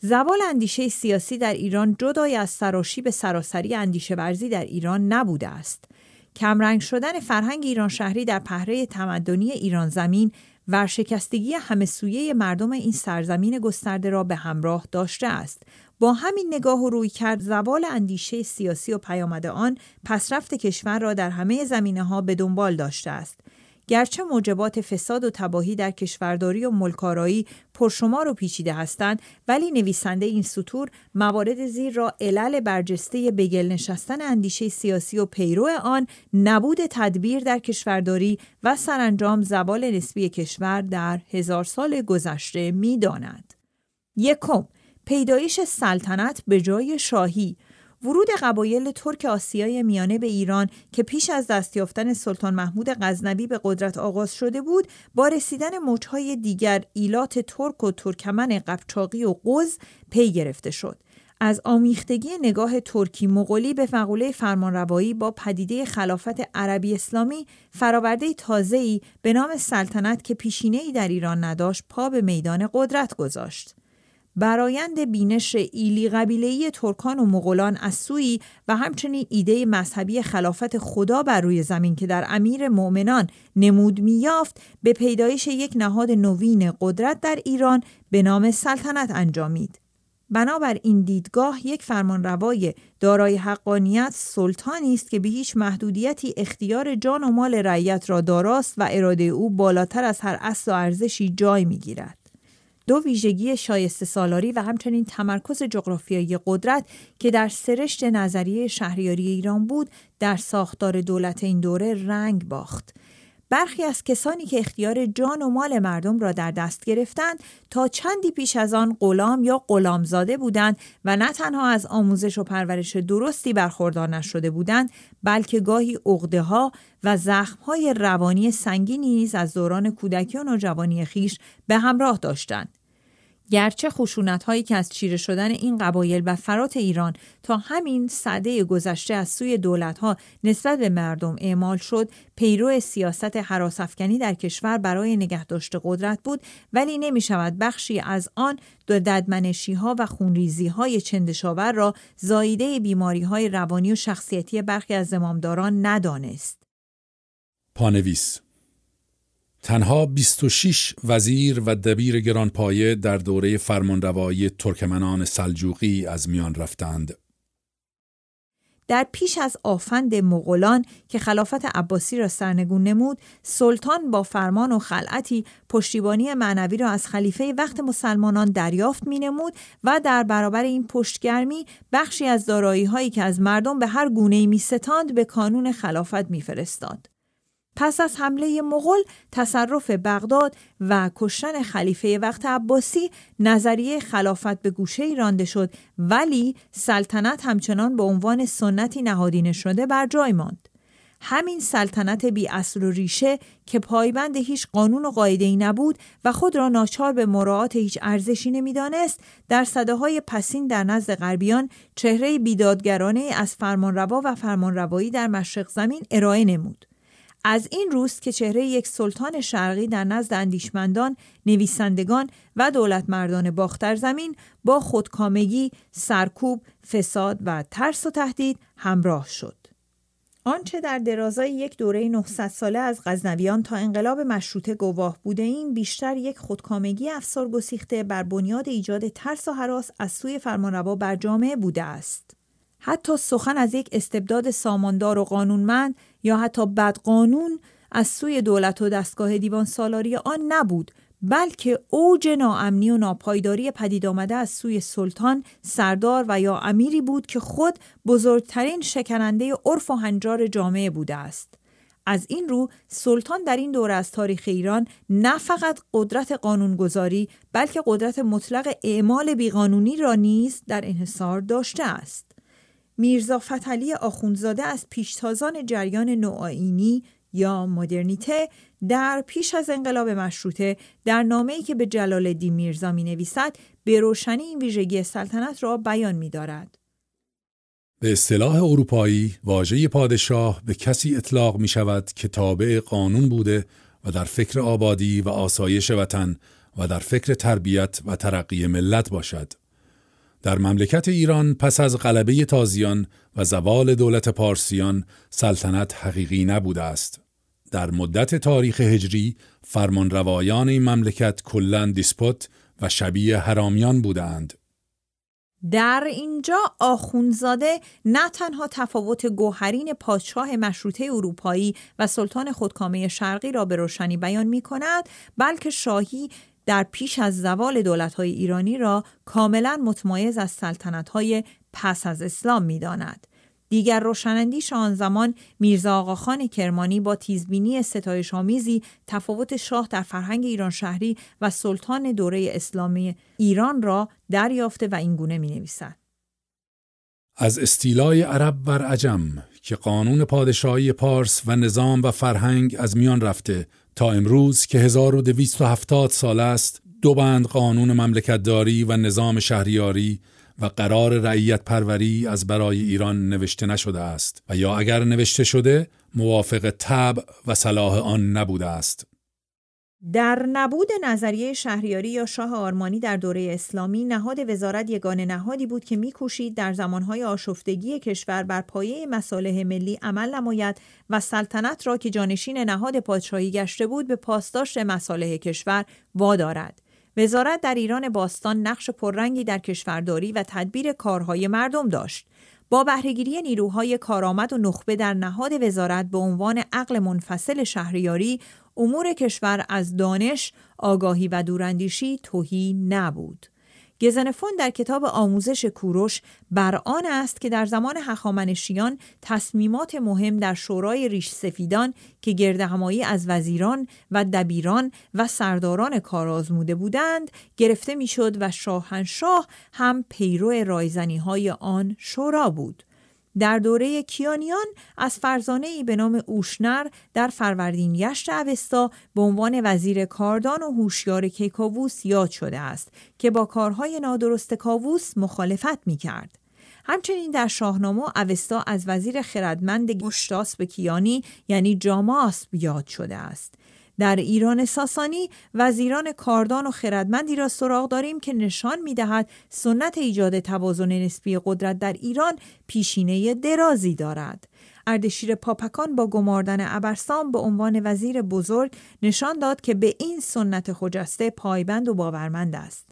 S1: زوال اندیشه سیاسی در ایران جدای از سراشی به سراسری اندیشه برزی در ایران نبوده است. کمرنگ شدن فرهنگ ایران شهری در پهره تمدنی ایران زمین ورشکستگی همسویه مردم این سرزمین گسترده را به همراه داشته است با همین نگاه و روی کرد زوال اندیشه سیاسی و پیامد آن پسرفت کشور را در همه زمینه ها به دنبال داشته است گرچه موجبات فساد و تباهی در کشورداری و ملکارایی پرشمار و پیچیده هستند ولی نویسنده این سطور موارد زیر را علل برجسته بگل نشستن اندیشه سیاسی و پیرو آن نبود تدبیر در کشورداری و سرانجام زوال نسبی کشور در هزار سال گذشته میداند یکم پیدایش سلطنت به جای شاهی ورود قبایل ترک آسیای میانه به ایران که پیش از دست یافتن سلطان محمود غزنوی به قدرت آغاز شده بود با رسیدن موجهای دیگر ایلات ترک و ترکمن قفچاقی و قز پی گرفته شد از آمیختگی نگاه ترکی مغولی به مقوله فرمانروایی با پدیده خلافت عربی اسلامی فراورده تازه‌ای به نام سلطنت که پیشینه‌ای در ایران نداشت پا به میدان قدرت گذاشت برایند بینش ایلی قبیلهی ترکان و مغولان از سوی و همچنین ایده مذهبی خلافت خدا بر روی زمین که در امیر مؤمنان نمود میافت به پیدایش یک نهاد نوین قدرت در ایران به نام سلطنت انجامید. بنابر این دیدگاه یک فرمانروای دارای حقانیت سلطانی است که به هیچ محدودیتی اختیار جان و مال رعیت را داراست و اراده او بالاتر از هر اصل و ارزشی جای میگیرد دو ویژگی شایسته سالاری و همچنین تمرکز جغرافیایی قدرت که در سرشت نظریه شهریاری ایران بود در ساختار دولت این دوره رنگ باخت برخی از کسانی که اختیار جان و مال مردم را در دست گرفتند تا چندی پیش از آن غلام یا غلامزاده بودند و نه تنها از آموزش و پرورش درستی برخوردار نشده بودند بلکه گاهی عقده ها و زخم های روانی سنگینی نیز از دوران کودکی و نوجوانی خیش به همراه داشتند گرچه خشونت هایی که از چیره شدن این قبایل و فرات ایران تا همین صده گذشته از سوی دولت ها نسبت به مردم اعمال شد پیرو سیاست حراسافکنی در کشور برای نگهداشت قدرت بود ولی نمی شود بخشی از آن ددمنشی ها و خونریزی های چندشاور را زاییده بیماری های روانی و شخصیتی برخی از زمامداران ندانست.
S2: پانویس تنها 26 وزیر و دبیر گرانپایه در دوره فرمانروایی ترکمنان سلجوقی از میان رفتند.
S1: در پیش از آفند مغولان که خلافت عباسی را سرنگون نمود سلطان با فرمان و خلعتی پشتیبانی معنوی را از خلیفه وقت مسلمانان دریافت می نمود و در برابر این پشتگرمی بخشی از دارایی هایی که از مردم به هر گونه می به کانون خلافت می پس از حمله مغول تصرف بغداد و کشتن خلیفه وقت عباسی نظریه خلافت به گوشه ای رانده شد ولی سلطنت همچنان به عنوان سنتی نهادینه شده بر جای ماند همین سلطنت بی اصل و ریشه که پایبند هیچ قانون و قاعده ای نبود و خود را ناچار به مراعات هیچ ارزشی نمیدانست در صده های پسین در نزد غربیان چهره بیدادگرانه از فرمانروا و فرمانروایی در مشرق زمین ارائه نمود از این روست که چهره یک سلطان شرقی در نزد اندیشمندان، نویسندگان و دولت مردان باختر زمین با خودکامگی، سرکوب، فساد و ترس و تهدید همراه شد. آنچه در درازای یک دوره 900 ساله از غزنویان تا انقلاب مشروطه گواه بوده این بیشتر یک خودکامگی افسار گسیخته بر بنیاد ایجاد ترس و حراس از سوی فرمانروا بر جامعه بوده است. حتی سخن از یک استبداد ساماندار و قانونمند یا حتی بدقانون از سوی دولت و دستگاه دیوان سالاری آن نبود بلکه اوج ناامنی و ناپایداری پدید آمده از سوی سلطان، سردار و یا امیری بود که خود بزرگترین شکننده عرف و هنجار جامعه بوده است. از این رو سلطان در این دوره از تاریخ ایران نه فقط قدرت قانونگذاری بلکه قدرت مطلق اعمال بیقانونی را نیز در انحصار داشته است. میرزا فتلی آخونزاده از پیشتازان جریان نوآینی یا مدرنیته در پیش از انقلاب مشروطه در نامه‌ای که به جلال الدین میرزا می نویسد به روشنی این ویژگی سلطنت را بیان می
S2: به اصطلاح اروپایی واژه پادشاه به کسی اطلاق می شود که تابع قانون بوده و در فکر آبادی و آسایش وطن و در فکر تربیت و ترقی ملت باشد. در مملکت ایران پس از غلبه تازیان و زوال دولت پارسیان سلطنت حقیقی نبوده است. در مدت تاریخ هجری فرمان روایان این مملکت کلا دیسپوت و شبیه حرامیان بودند.
S1: در اینجا آخونزاده نه تنها تفاوت گوهرین پادشاه مشروطه اروپایی و سلطان خودکامه شرقی را به روشنی بیان می کند بلکه شاهی در پیش از زوال دولت‌های ایرانی را کاملا متمایز از سلطنت‌های پس از اسلام می‌داند. دیگر روشنندیش آن زمان میرزا آقاخان کرمانی با تیزبینی ستایش آمیزی تفاوت شاه در فرهنگ ایران شهری و سلطان دوره اسلامی ایران را دریافته و اینگونه می نویسد.
S2: از استیلای عرب بر عجم که قانون پادشاهی پارس و نظام و فرهنگ از میان رفته تا امروز که 1270 سال است دو بند قانون مملکتداری و نظام شهریاری و قرار رعیت پروری از برای ایران نوشته نشده است و یا اگر نوشته شده موافق طبع و صلاح آن نبوده است
S1: در نبود نظریه شهریاری یا شاه آرمانی در دوره اسلامی نهاد وزارت یگانه نهادی بود که میکوشید در زمانهای آشفتگی کشور بر پایه مصالح ملی عمل نماید و سلطنت را که جانشین نهاد پادشاهی گشته بود به پاسداشت مصالح کشور وادارد وزارت در ایران باستان نقش پررنگی در کشورداری و تدبیر کارهای مردم داشت با بهرهگیری نیروهای کارآمد و نخبه در نهاد وزارت به عنوان عقل منفصل شهریاری امور کشور از دانش، آگاهی و دوراندیشی توهی نبود. گزنفون در کتاب آموزش کوروش بر آن است که در زمان هخامنشیان تصمیمات مهم در شورای ریش سفیدان که گردهمایی از وزیران و دبیران و سرداران کار آزموده بودند گرفته میشد و شاهنشاه هم پیرو رایزنی های آن شورا بود. در دوره کیانیان از فرزانه ای به نام اوشنر در فروردین یشت اوستا به عنوان وزیر کاردان و هوشیار کیکاووس یاد شده است که با کارهای نادرست کاووس مخالفت می کرد. همچنین در شاهنامه اوستا از وزیر خردمند گوشتاسب به کیانی یعنی جاماس یاد شده است در ایران ساسانی وزیران کاردان و خردمندی را سراغ داریم که نشان می دهد سنت ایجاد توازن نسبی قدرت در ایران پیشینه درازی دارد. اردشیر پاپکان با گماردن ابرسام به عنوان وزیر بزرگ نشان داد که به این سنت خجسته پایبند و باورمند است.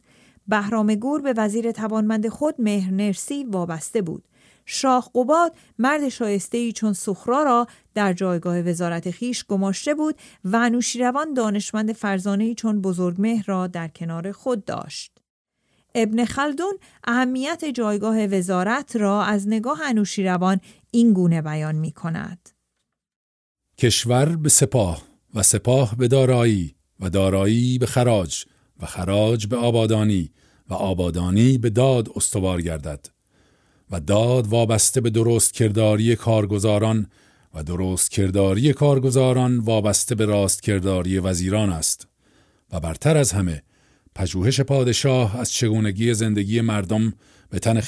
S1: بهرام گور به وزیر توانمند خود مهرنرسی وابسته بود. شاه قباد مرد شایسته چون سخرا را در جایگاه وزارت خیش گماشته بود و نوشیروان دانشمند فرزانه چون بزرگمهر را در کنار خود داشت. ابن خلدون اهمیت جایگاه وزارت را از نگاه انوشیروان این گونه بیان می کند.
S2: کشور به سپاه و سپاه به دارایی و دارایی به خراج و خراج به آبادانی و آبادانی به داد استوار گردد. و داد وابسته به درست کرداری کارگزاران و درست کرداری کارگزاران وابسته به راست کرداری وزیران است و برتر از همه پژوهش پادشاه از چگونگی زندگی مردم به تن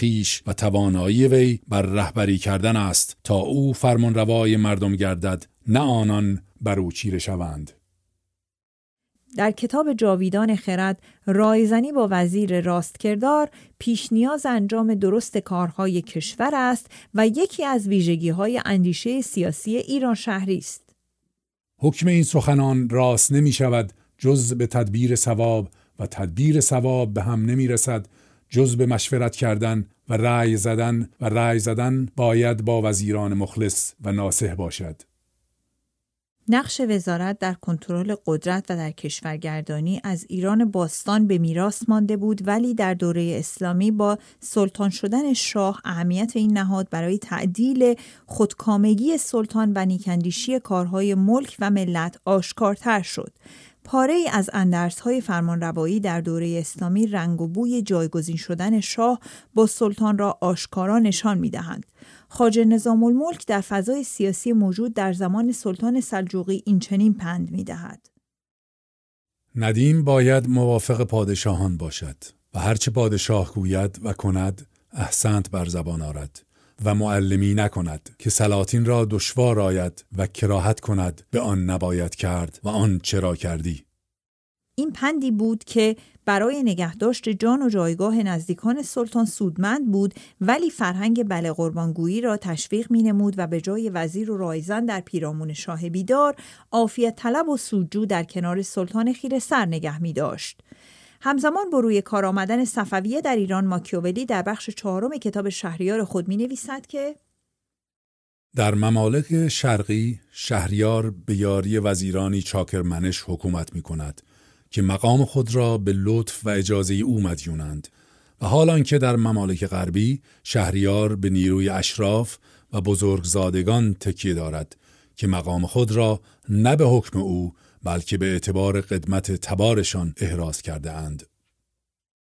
S2: و توانایی وی بر رهبری کردن است تا او فرمان روای مردم گردد نه آنان بر او چیره شوند
S1: در کتاب جاویدان خرد رایزنی با وزیر کردار پیش نیاز انجام درست کارهای کشور است و یکی از ویژگی های اندیشه سیاسی ایران شهری است.
S2: حکم این سخنان راست نمی شود جز به تدبیر سواب و تدبیر سواب به هم نمی رسد جز به مشورت کردن و رأی زدن و رأی زدن باید با وزیران مخلص و ناسه باشد.
S1: نقش وزارت در کنترل قدرت و در کشورگردانی از ایران باستان به میراث مانده بود ولی در دوره اسلامی با سلطان شدن شاه اهمیت این نهاد برای تعدیل خودکامگی سلطان و نیکندیشی کارهای ملک و ملت آشکارتر شد پاره ای از اندرس های روایی در دوره اسلامی رنگ و بوی جایگزین شدن شاه با سلطان را آشکارا نشان می دهند. خاج نظام الملک در فضای سیاسی موجود در زمان سلطان سلجوقی این چنین پند می دهد.
S2: ندیم باید موافق پادشاهان باشد و هرچه پادشاه گوید و کند احسنت بر زبان آرد و معلمی نکند که سلاطین را دشوار آید و کراهت کند به آن نباید کرد و آن چرا کردی
S1: این پندی بود که برای نگهداشت جان و جایگاه نزدیکان سلطان سودمند بود ولی فرهنگ بله را تشویق مینمود و به جای وزیر و رایزن در پیرامون شاه بیدار عافیت طلب و سودجو در کنار سلطان خیره سر نگه می داشت. همزمان با روی کار آمدن صفویه در ایران ماکیوولی در بخش چهارم کتاب شهریار خود می نویسد که
S2: در ممالک شرقی شهریار به یاری وزیرانی چاکرمنش حکومت می کند که مقام خود را به لطف و اجازه او مدیونند و حال که در ممالک غربی شهریار به نیروی اشراف و بزرگزادگان تکیه دارد که مقام خود را نه به حکم او بلکه به اعتبار قدمت تبارشان احراز کرده اند.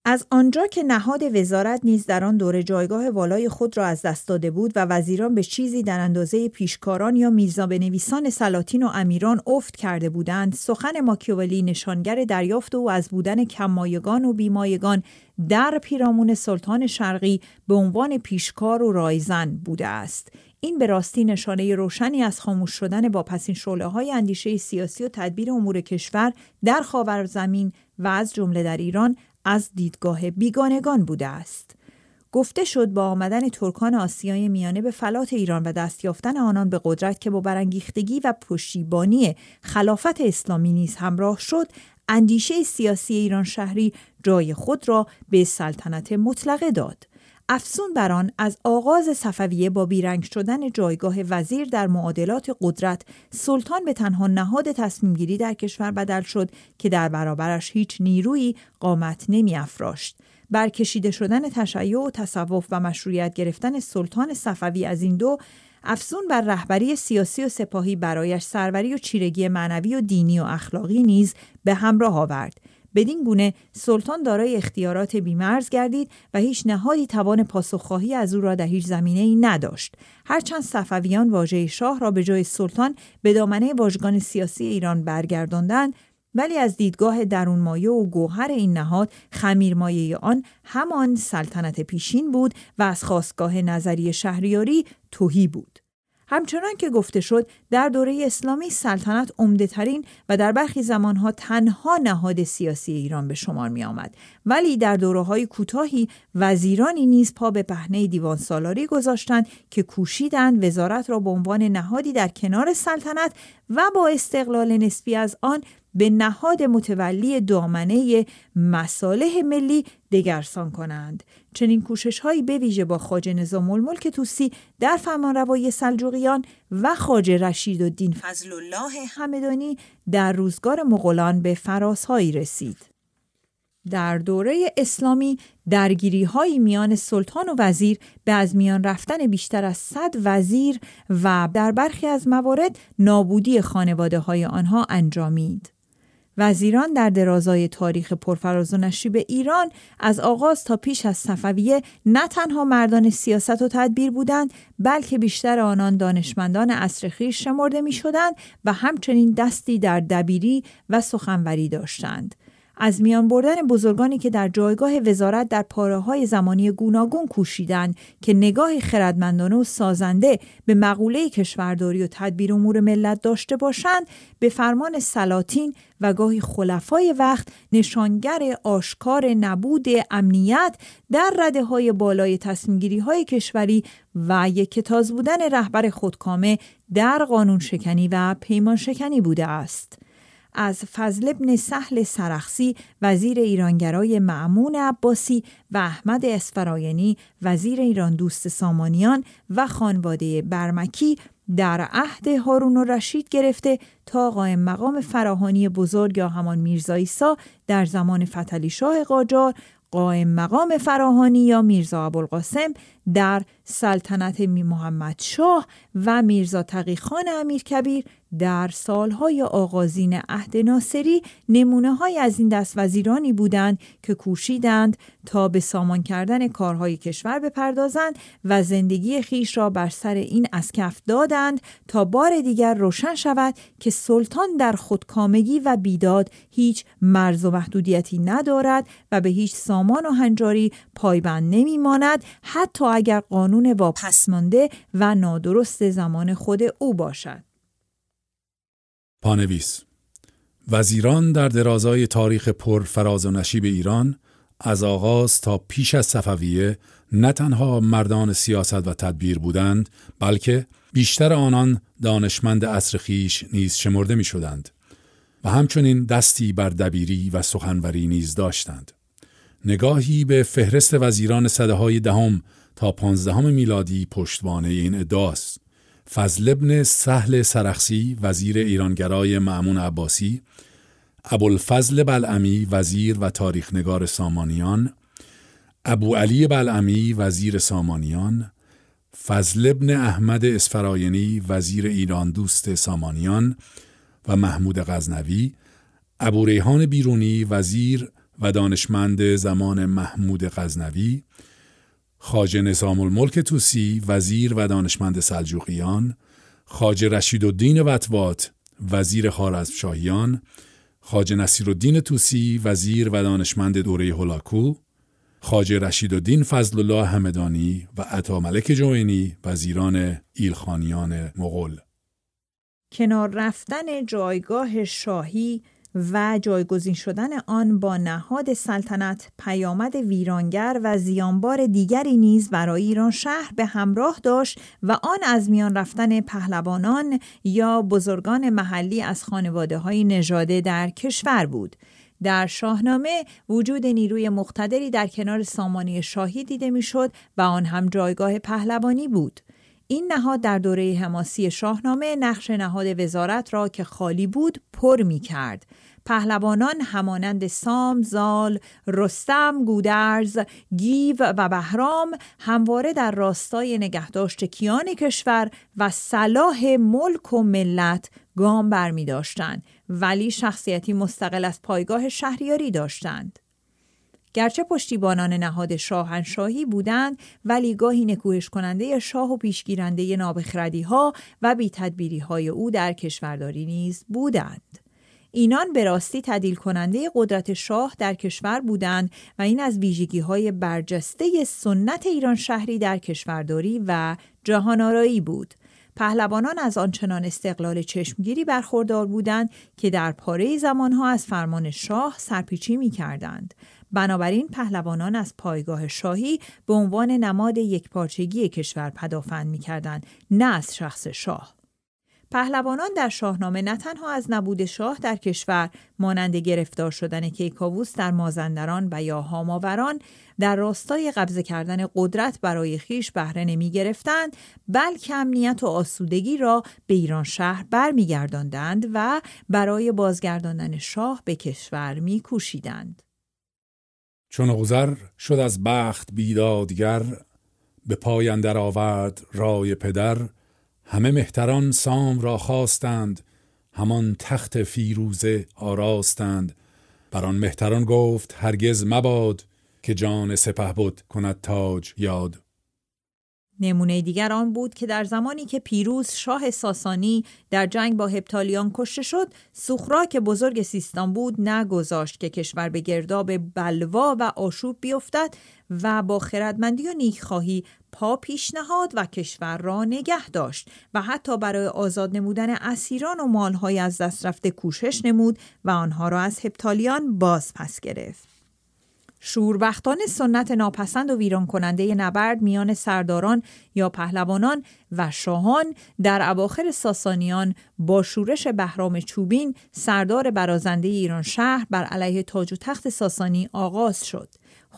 S1: از آنجا که نهاد وزارت نیز در آن دوره جایگاه والای خود را از دست داده بود و وزیران به چیزی در اندازه پیشکاران یا نویسان سلاطین و امیران افت کرده بودند سخن ماکیولی نشانگر دریافت او از بودن کمایگان و بیمایگان در پیرامون سلطان شرقی به عنوان پیشکار و رایزن بوده است این به راستی نشانه روشنی از خاموش شدن با پسین شعله های اندیشه سیاسی و تدبیر امور کشور در خاورزمین و از جمله در ایران از دیدگاه بیگانگان بوده است گفته شد با آمدن ترکان آسیای میانه به فلات ایران و دست یافتن آنان به قدرت که با برانگیختگی و پشتیبانی خلافت اسلامی نیز همراه شد اندیشه سیاسی ایران شهری جای خود را به سلطنت مطلقه داد افسون بر آن از آغاز صفویه با بیرنگ شدن جایگاه وزیر در معادلات قدرت سلطان به تنها نهاد تصمیمگیری در کشور بدل شد که در برابرش هیچ نیرویی قامت نمیافراشت برکشیده شدن تشیع و تصوف و مشروعیت گرفتن سلطان صفوی از این دو افزون بر رهبری سیاسی و سپاهی برایش سروری و چیرگی معنوی و دینی و اخلاقی نیز به همراه آورد بدین گونه سلطان دارای اختیارات بیمرز گردید و هیچ نهادی توان پاسخخواهی از او را در هیچ زمینه ای نداشت هرچند صفویان واژه شاه را به جای سلطان به دامنه واژگان سیاسی ایران برگرداندند ولی از دیدگاه درون مایه و گوهر این نهاد خمیرمایه آن همان سلطنت پیشین بود و از خواستگاه نظری شهریاری توهی بود همچنان که گفته شد در دوره اسلامی سلطنت عمدهترین و در برخی زمانها تنها نهاد سیاسی ایران به شمار می آمد ولی در دوره های کوتاهی وزیرانی نیز پا به پهنه دیوان سالاری گذاشتند که کوشیدند وزارت را به عنوان نهادی در کنار سلطنت و با استقلال نسبی از آن به نهاد متولی دامنه مساله ملی دگرسان کنند چنین کوشش هایی به ویژه با خاج نظام الملک توسی در فرمانروایی سلجوقیان و خاج رشید و دین فضل الله همدانی در روزگار مغولان به فرازهایی رسید. در دوره اسلامی درگیری های میان سلطان و وزیر به از میان رفتن بیشتر از صد وزیر و در برخی از موارد نابودی خانواده های آنها انجامید. وزیران در درازای تاریخ پرفراز و نشیب ایران از آغاز تا پیش از صفویه نه تنها مردان سیاست و تدبیر بودند بلکه بیشتر آنان دانشمندان عصر خیش شمرده شدند و همچنین دستی در دبیری و سخنوری داشتند از میان بردن بزرگانی که در جایگاه وزارت در پاره های زمانی گوناگون کوشیدند که نگاه خردمندانه و سازنده به مقوله کشورداری و تدبیر امور ملت داشته باشند به فرمان سلاطین و گاهی خلفای وقت نشانگر آشکار نبود امنیت در رده های بالای تصمیمگیری های کشوری و یکتاز بودن رهبر خودکامه در قانون شکنی و پیمان شکنی بوده است. از فضل ابن سهل سرخسی وزیر ایرانگرای معمون عباسی و احمد اسفراینی وزیر ایران دوست سامانیان و خانواده برمکی در عهد هارون و رشید گرفته تا قائم مقام فراهانی بزرگ یا همان میرزا ایسا در زمان فتلی شاه قاجار قائم مقام فراهانی یا میرزا ابوالقاسم در سلطنت می محمد شاه و میرزا تقیخان کبیر در سالهای آغازین عهد ناصری نمونه های از این دست وزیرانی بودند که کوشیدند تا به سامان کردن کارهای کشور بپردازند و زندگی خیش را بر سر این از کف دادند تا بار دیگر روشن شود که سلطان در خودکامگی و بیداد هیچ مرز و محدودیتی ندارد و به هیچ سامان و هنجاری پایبند نمیماند حتی اگر قانون واپسمانده و نادرست زمان خود او باشد.
S2: پانویس وزیران در درازای تاریخ پر فراز و نشیب ایران از آغاز تا پیش از صفویه نه تنها مردان سیاست و تدبیر بودند بلکه بیشتر آنان دانشمند اصر خیش نیز شمرده می شدند و همچنین دستی بر دبیری و سخنوری نیز داشتند. نگاهی به فهرست وزیران صده های دهم تا پانزدهم میلادی پشتوانه این ادعاست. فضل ابن سهل سرخسی وزیر ایرانگرای معمون عباسی ابوالفضل بلعمی وزیر و تاریخنگار سامانیان ابو علی بلعمی وزیر سامانیان فضل ابن احمد اسفراینی وزیر ایران دوست سامانیان و محمود غزنوی ابو ریحان بیرونی وزیر و دانشمند زمان محمود غزنوی خاج نظام الملک توسی وزیر و دانشمند سلجوقیان خاج رشید الدین وطوات وزیر خارزمشاهیان خاج نصیرالدین توسی وزیر و دانشمند دوره هولاکو خاج رشید الدین فضل الله همدانی و عطا ملک جوینی وزیران ایلخانیان مغول
S1: کنار رفتن جایگاه شاهی و جایگزین شدن آن با نهاد سلطنت پیامد ویرانگر و زیانبار دیگری نیز برای ایران شهر به همراه داشت و آن از میان رفتن پهلوانان یا بزرگان محلی از خانواده های نژاده در کشور بود در شاهنامه وجود نیروی مقتدری در کنار سامانی شاهی دیده میشد و آن هم جایگاه پهلوانی بود این نهاد در دوره حماسی شاهنامه نقش نهاد وزارت را که خالی بود پر می کرد پهلوانان همانند سام، زال، رستم، گودرز، گیو و بهرام همواره در راستای نگهداشت کیان کشور و صلاح ملک و ملت گام برمی داشتند ولی شخصیتی مستقل از پایگاه شهریاری داشتند. گرچه پشتیبانان نهاد شاهنشاهی بودند ولی گاهی نکوهش کننده شاه و پیشگیرنده نابخردی ها و بی های او در کشورداری نیز بودند. اینان به راستی تدیل کننده قدرت شاه در کشور بودند و این از ویژگی های برجسته سنت ایران شهری در کشورداری و جهان آرایی بود. پهلوانان از آنچنان استقلال چشمگیری برخوردار بودند که در پاره زمانها از فرمان شاه سرپیچی می کردند. بنابراین پهلوانان از پایگاه شاهی به عنوان نماد یکپارچگی کشور پدافند می کردند نه از شخص شاه. پهلوانان در شاهنامه نه تنها از نبود شاه در کشور مانند گرفتار شدن کیکاووس در مازندران و یا هاماوران در راستای قبضه کردن قدرت برای خیش بهره نمی گرفتند بلکه امنیت و آسودگی را به ایران شهر برمیگرداندند و برای بازگرداندن شاه به کشور می کوشیدند.
S2: چون غزر شد از بخت بیدادگر به پای آورد رای پدر همه مهتران سام را خواستند همان تخت فیروزه آراستند بر آن مهتران گفت هرگز مباد که جان سپه بود کند تاج یاد
S1: نمونه دیگر آن بود که در زمانی که پیروز شاه ساسانی در جنگ با هپتالیان کشته شد سخرا که بزرگ سیستان بود نگذاشت که کشور به گرداب بلوا و آشوب بیفتد و با خردمندی و نیکخواهی پا پیشنهاد و کشور را نگه داشت و حتی برای آزاد نمودن اسیران و مالهای از دست رفته کوشش نمود و آنها را از هپتالیان باز پس گرفت. شوربختان سنت ناپسند و ویران کننده نبرد میان سرداران یا پهلوانان و شاهان در اواخر ساسانیان با شورش بهرام چوبین سردار برازنده ایران شهر بر علیه تاج و تخت ساسانی آغاز شد.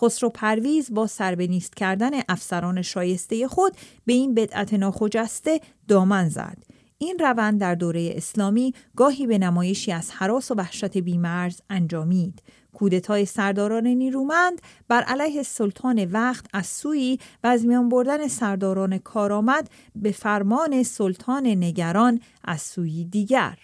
S1: خسرو پرویز با سربنیست کردن افسران شایسته خود به این بدعت ناخجسته دامن زد این روند در دوره اسلامی گاهی به نمایشی از حراس و وحشت بیمرز انجامید کودتای سرداران نیرومند بر علیه سلطان وقت از سوی و از میان بردن سرداران کارآمد به فرمان سلطان نگران از سویی دیگر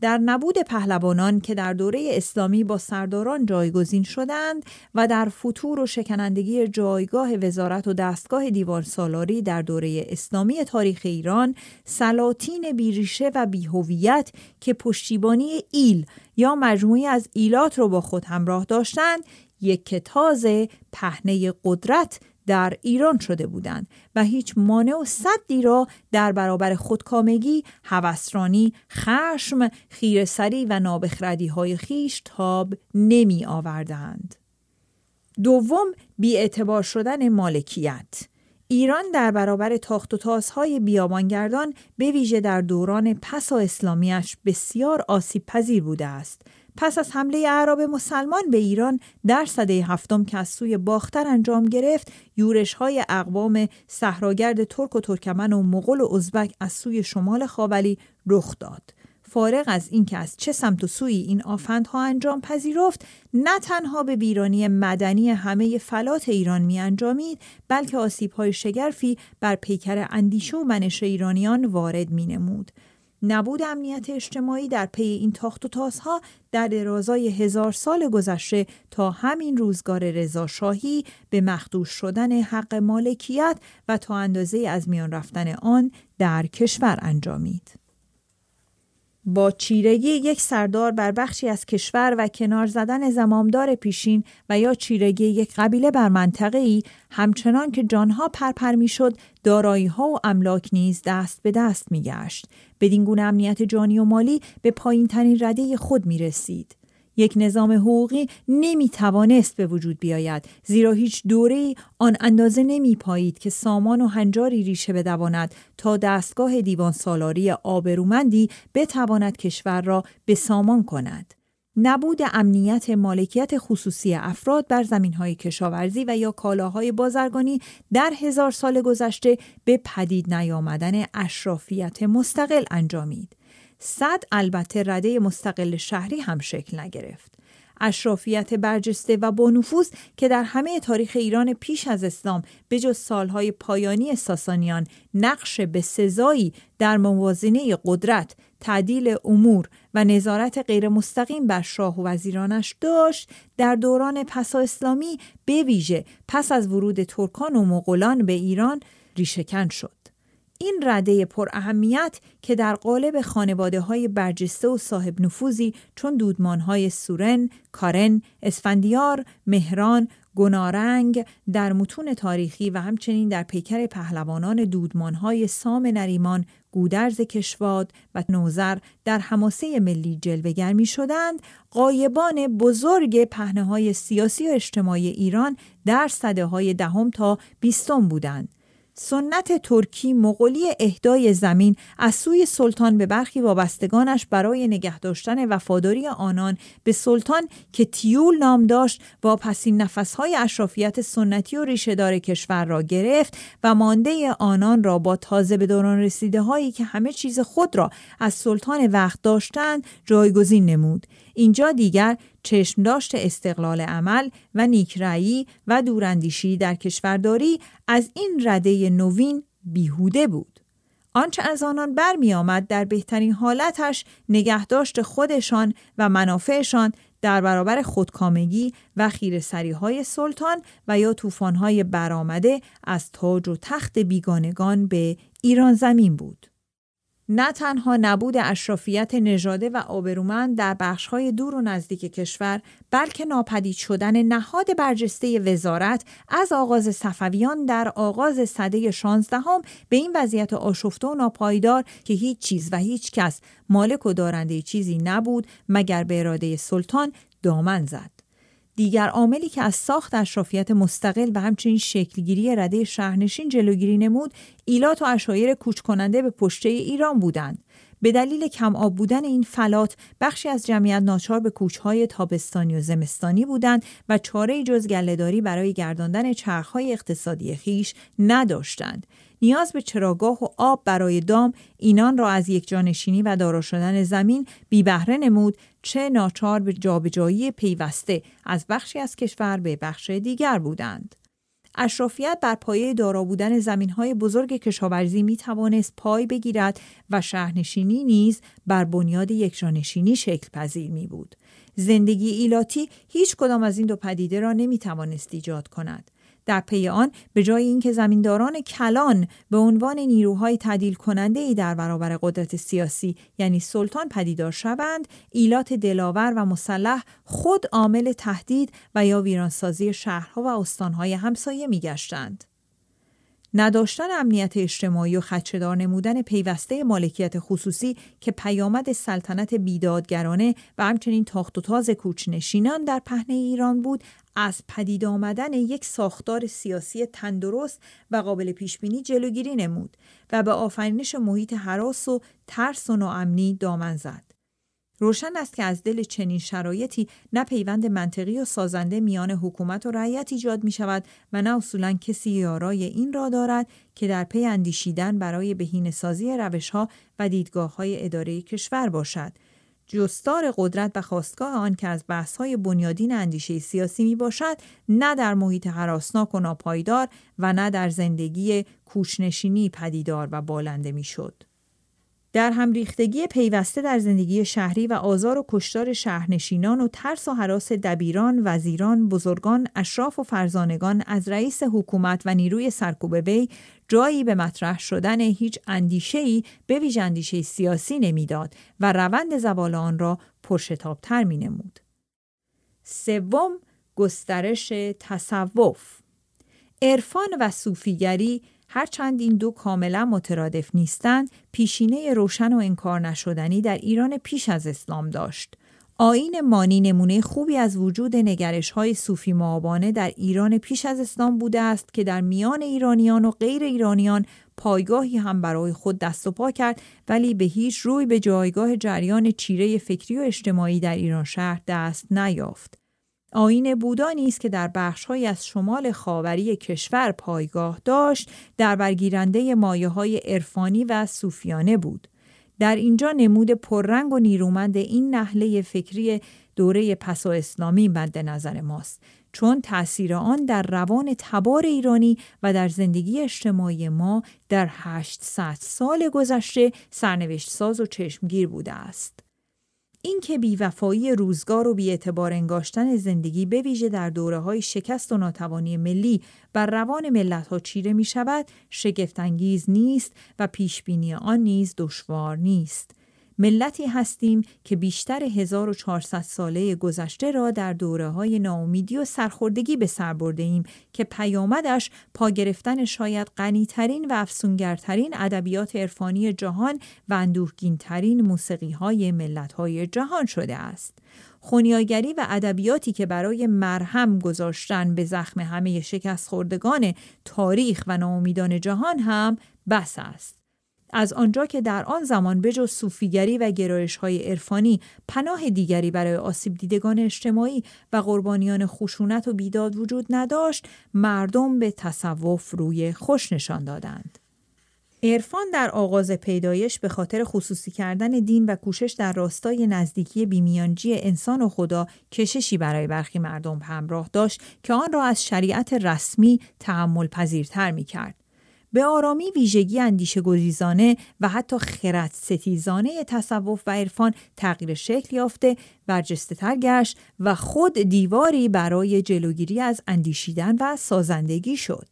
S1: در نبود پهلوانان که در دوره اسلامی با سرداران جایگزین شدند و در فتور و شکنندگی جایگاه وزارت و دستگاه دیوان سالاری در دوره اسلامی تاریخ ایران سلاطین بیریشه و بیهویت که پشتیبانی ایل یا مجموعی از ایلات را با خود همراه داشتند یک تازه پهنه قدرت در ایران شده بودند و هیچ مانع و صدی را در برابر خودکامگی، هوسرانی، خشم، خیرسری و نابخردی های خیش تاب نمی آوردند. دوم اعتبار شدن مالکیت ایران در برابر تاخت و تاسهای بیابانگردان به ویژه در دوران پسا اسلامیش بسیار آسیب پذیر بوده است پس از حمله اعراب مسلمان به ایران در سده هفتم که از سوی باختر انجام گرفت یورش های اقوام صحراگرد ترک و ترکمن و مغول و ازبک از سوی شمال خاولی رخ داد فارغ از اینکه از چه سمت و سوی این آفندها انجام پذیرفت نه تنها به ویرانی مدنی همه فلات ایران می انجامید بلکه آسیب های شگرفی بر پیکر اندیشه و منش ایرانیان وارد می نمود. نبود امنیت اجتماعی در پی این تاخت و تازها در درازای هزار سال گذشته تا همین روزگار رضاشاهی به مخدوش شدن حق مالکیت و تا اندازه از میان رفتن آن در کشور انجامید. با چیرگی یک سردار بر بخشی از کشور و کنار زدن زمامدار پیشین و یا چیرگی یک قبیله بر منطقه ای همچنان که جانها پرپر میشد دارایی ها و املاک نیز دست به دست می گشت. بدین گونه امنیت جانی و مالی به پایین ترین رده خود می رسید. یک نظام حقوقی نمی توانست به وجود بیاید زیرا هیچ دوره آن اندازه نمی پایید که سامان و هنجاری ریشه بدواند تا دستگاه دیوان سالاری آبرومندی بتواند کشور را به سامان کند. نبود امنیت مالکیت خصوصی افراد بر های کشاورزی و یا کالاهای بازرگانی در هزار سال گذشته به پدید نیامدن اشرافیت مستقل انجامید. صد البته رده مستقل شهری هم شکل نگرفت. اشرافیت برجسته و بنفوس که در همه تاریخ ایران پیش از اسلام به جز سالهای پایانی ساسانیان نقش به سزایی در موازنه قدرت، تعدیل امور و نظارت غیر مستقیم بر شاه و وزیرانش داشت در دوران پسا اسلامی به ویژه پس از ورود ترکان و مغولان به ایران ریشهکن شد. این رده پر اهمیت که در قالب خانواده های برجسته و صاحب نفوذی چون دودمان های سورن، کارن، اسفندیار، مهران، گنارنگ در متون تاریخی و همچنین در پیکر پهلوانان های سام نریمان، گودرز کشواد و نوزر در حماسه ملی جلوگر می شدند، قایبان بزرگ پهنه های سیاسی و اجتماعی ایران در صده های دهم تا بیستم بودند. سنت ترکی مغولی اهدای زمین از سوی سلطان به برخی وابستگانش برای نگه داشتن وفاداری آنان به سلطان که تیول نام داشت واپسین نفسهای اشرافیت سنتی و ریشهدار کشور را گرفت و مانده آنان را با تازه به دوران رسیده هایی که همه چیز خود را از سلطان وقت داشتند جایگزین نمود اینجا دیگر چشمداشت استقلال عمل و نیکرایی و دوراندیشی در کشورداری از این رده نوین بیهوده بود. آنچه از آنان برمیآمد در بهترین حالتش نگهداشت خودشان و منافعشان در برابر خودکامگی و خیرسریهای سلطان و یا توفانهای برآمده از تاج و تخت بیگانگان به ایران زمین بود. نه تنها نبود اشرافیت نژاده و آبرومند در بخشهای دور و نزدیک کشور بلکه ناپدید شدن نهاد برجسته وزارت از آغاز صفویان در آغاز صده 16 به این وضعیت آشفته و ناپایدار که هیچ چیز و هیچ کس مالک و دارنده چیزی نبود مگر به اراده سلطان دامن زد دیگر عاملی که از ساخت اشرافیت مستقل و همچنین شکلگیری رده شهرنشین جلوگیری نمود ایلات و اشایر کوچ کننده به پشته ایران بودند به دلیل کم آب بودن این فلات بخشی از جمعیت ناچار به کوچهای تابستانی و زمستانی بودند و چاره جز گلهداری برای گرداندن چرخهای اقتصادی خیش نداشتند نیاز به چراگاه و آب برای دام اینان را از یک جانشینی و دارا شدن زمین بی بهره نمود چه ناچار به جابجایی پیوسته از بخشی از کشور به بخش دیگر بودند. اشرافیت بر پایه دارا بودن زمینهای بزرگ کشاورزی می توانست پای بگیرد و شهرنشینی نیز بر بنیاد یکجانشینی شکل پذیر می بود. زندگی ایلاتی هیچ کدام از این دو پدیده را نمی توانست ایجاد کند. در پی آن به جای اینکه زمینداران کلان به عنوان نیروهای تعدیل کننده ای در برابر قدرت سیاسی یعنی سلطان پدیدار شوند ایلات دلاور و مسلح خود عامل تهدید و یا ویرانسازی شهرها و استانهای همسایه میگشتند نداشتن امنیت اجتماعی و خدشهدار نمودن پیوسته مالکیت خصوصی که پیامد سلطنت بیدادگرانه و همچنین تاخت و تاز کوچنشینان در پهنه ایران بود از پدید آمدن یک ساختار سیاسی تندرست و قابل پیشبینی جلوگیری نمود و به آفرینش محیط حراس و ترس و ناامنی دامن زد. روشن است که از دل چنین شرایطی نه پیوند منطقی و سازنده میان حکومت و رعیت ایجاد می شود و نه اصولا کسی یارای این را دارد که در پی اندیشیدن برای بهینه‌سازی روشها و دیدگاه های اداره کشور باشد جستار قدرت و خواستگاه آن که از های بنیادین اندیشه سیاسی می باشد نه در محیط حراسناک و ناپایدار و نه در زندگی کوچنشینی پدیدار و بالنده می شد. در هم ریختگی پیوسته در زندگی شهری و آزار و کشتار شهرنشینان و ترس و حراس دبیران، وزیران، بزرگان، اشراف و فرزانگان از رئیس حکومت و نیروی سرکوب وی جایی به مطرح شدن هیچ اندیشه‌ای به ویژه اندیشه سیاسی نمیداد و روند زوال آن را پرشتابتر می سوم گسترش تصوف عرفان و صوفیگری هرچند این دو کاملا مترادف نیستند پیشینه روشن و انکار نشدنی در ایران پیش از اسلام داشت آین مانی نمونه خوبی از وجود نگرش های صوفی معابانه در ایران پیش از اسلام بوده است که در میان ایرانیان و غیر ایرانیان پایگاهی هم برای خود دست و پا کرد ولی به هیچ روی به جایگاه جریان چیره فکری و اجتماعی در ایران شهر دست نیافت. آین بودا نیز که در بخشهایی از شمال خاوری کشور پایگاه داشت در برگیرنده مایه های عرفانی و صوفیانه بود در اینجا نمود پررنگ و نیرومند این نحله فکری دوره پسا اسلامی مد نظر ماست چون تأثیر آن در روان تبار ایرانی و در زندگی اجتماعی ما در 800 سال گذشته سرنوشت ساز و چشمگیر بوده است. این که بیوفایی روزگار و بیعتبار انگاشتن زندگی به ویژه در دوره های شکست و ناتوانی ملی بر روان ملت ها چیره می شود شگفتانگیز نیست و پیشبینی آن نیز دشوار نیست ملتی هستیم که بیشتر 1400 ساله گذشته را در دوره های ناامیدی و سرخوردگی به سر برده ایم که پیامدش پا گرفتن شاید غنیترین و افسونگرترین ادبیات عرفانی جهان و اندوهگینترین موسیقی های ملت های جهان شده است. خونیاگری و ادبیاتی که برای مرهم گذاشتن به زخم همه شکست خوردگان تاریخ و ناامیدان جهان هم بس است. از آنجا که در آن زمان جز صوفیگری و گرایش های عرفانی پناه دیگری برای آسیب دیدگان اجتماعی و قربانیان خشونت و بیداد وجود نداشت مردم به تصوف روی خوش نشان دادند عرفان در آغاز پیدایش به خاطر خصوصی کردن دین و کوشش در راستای نزدیکی بیمیانجی انسان و خدا کششی برای برخی مردم همراه داشت که آن را از شریعت رسمی تحمل پذیرتر می کرد. به آرامی ویژگی اندیشه گریزانه و حتی خرد ستیزانه تصوف و عرفان تغییر شکل یافته برجسته تر گشت و خود دیواری برای جلوگیری از اندیشیدن و سازندگی شد.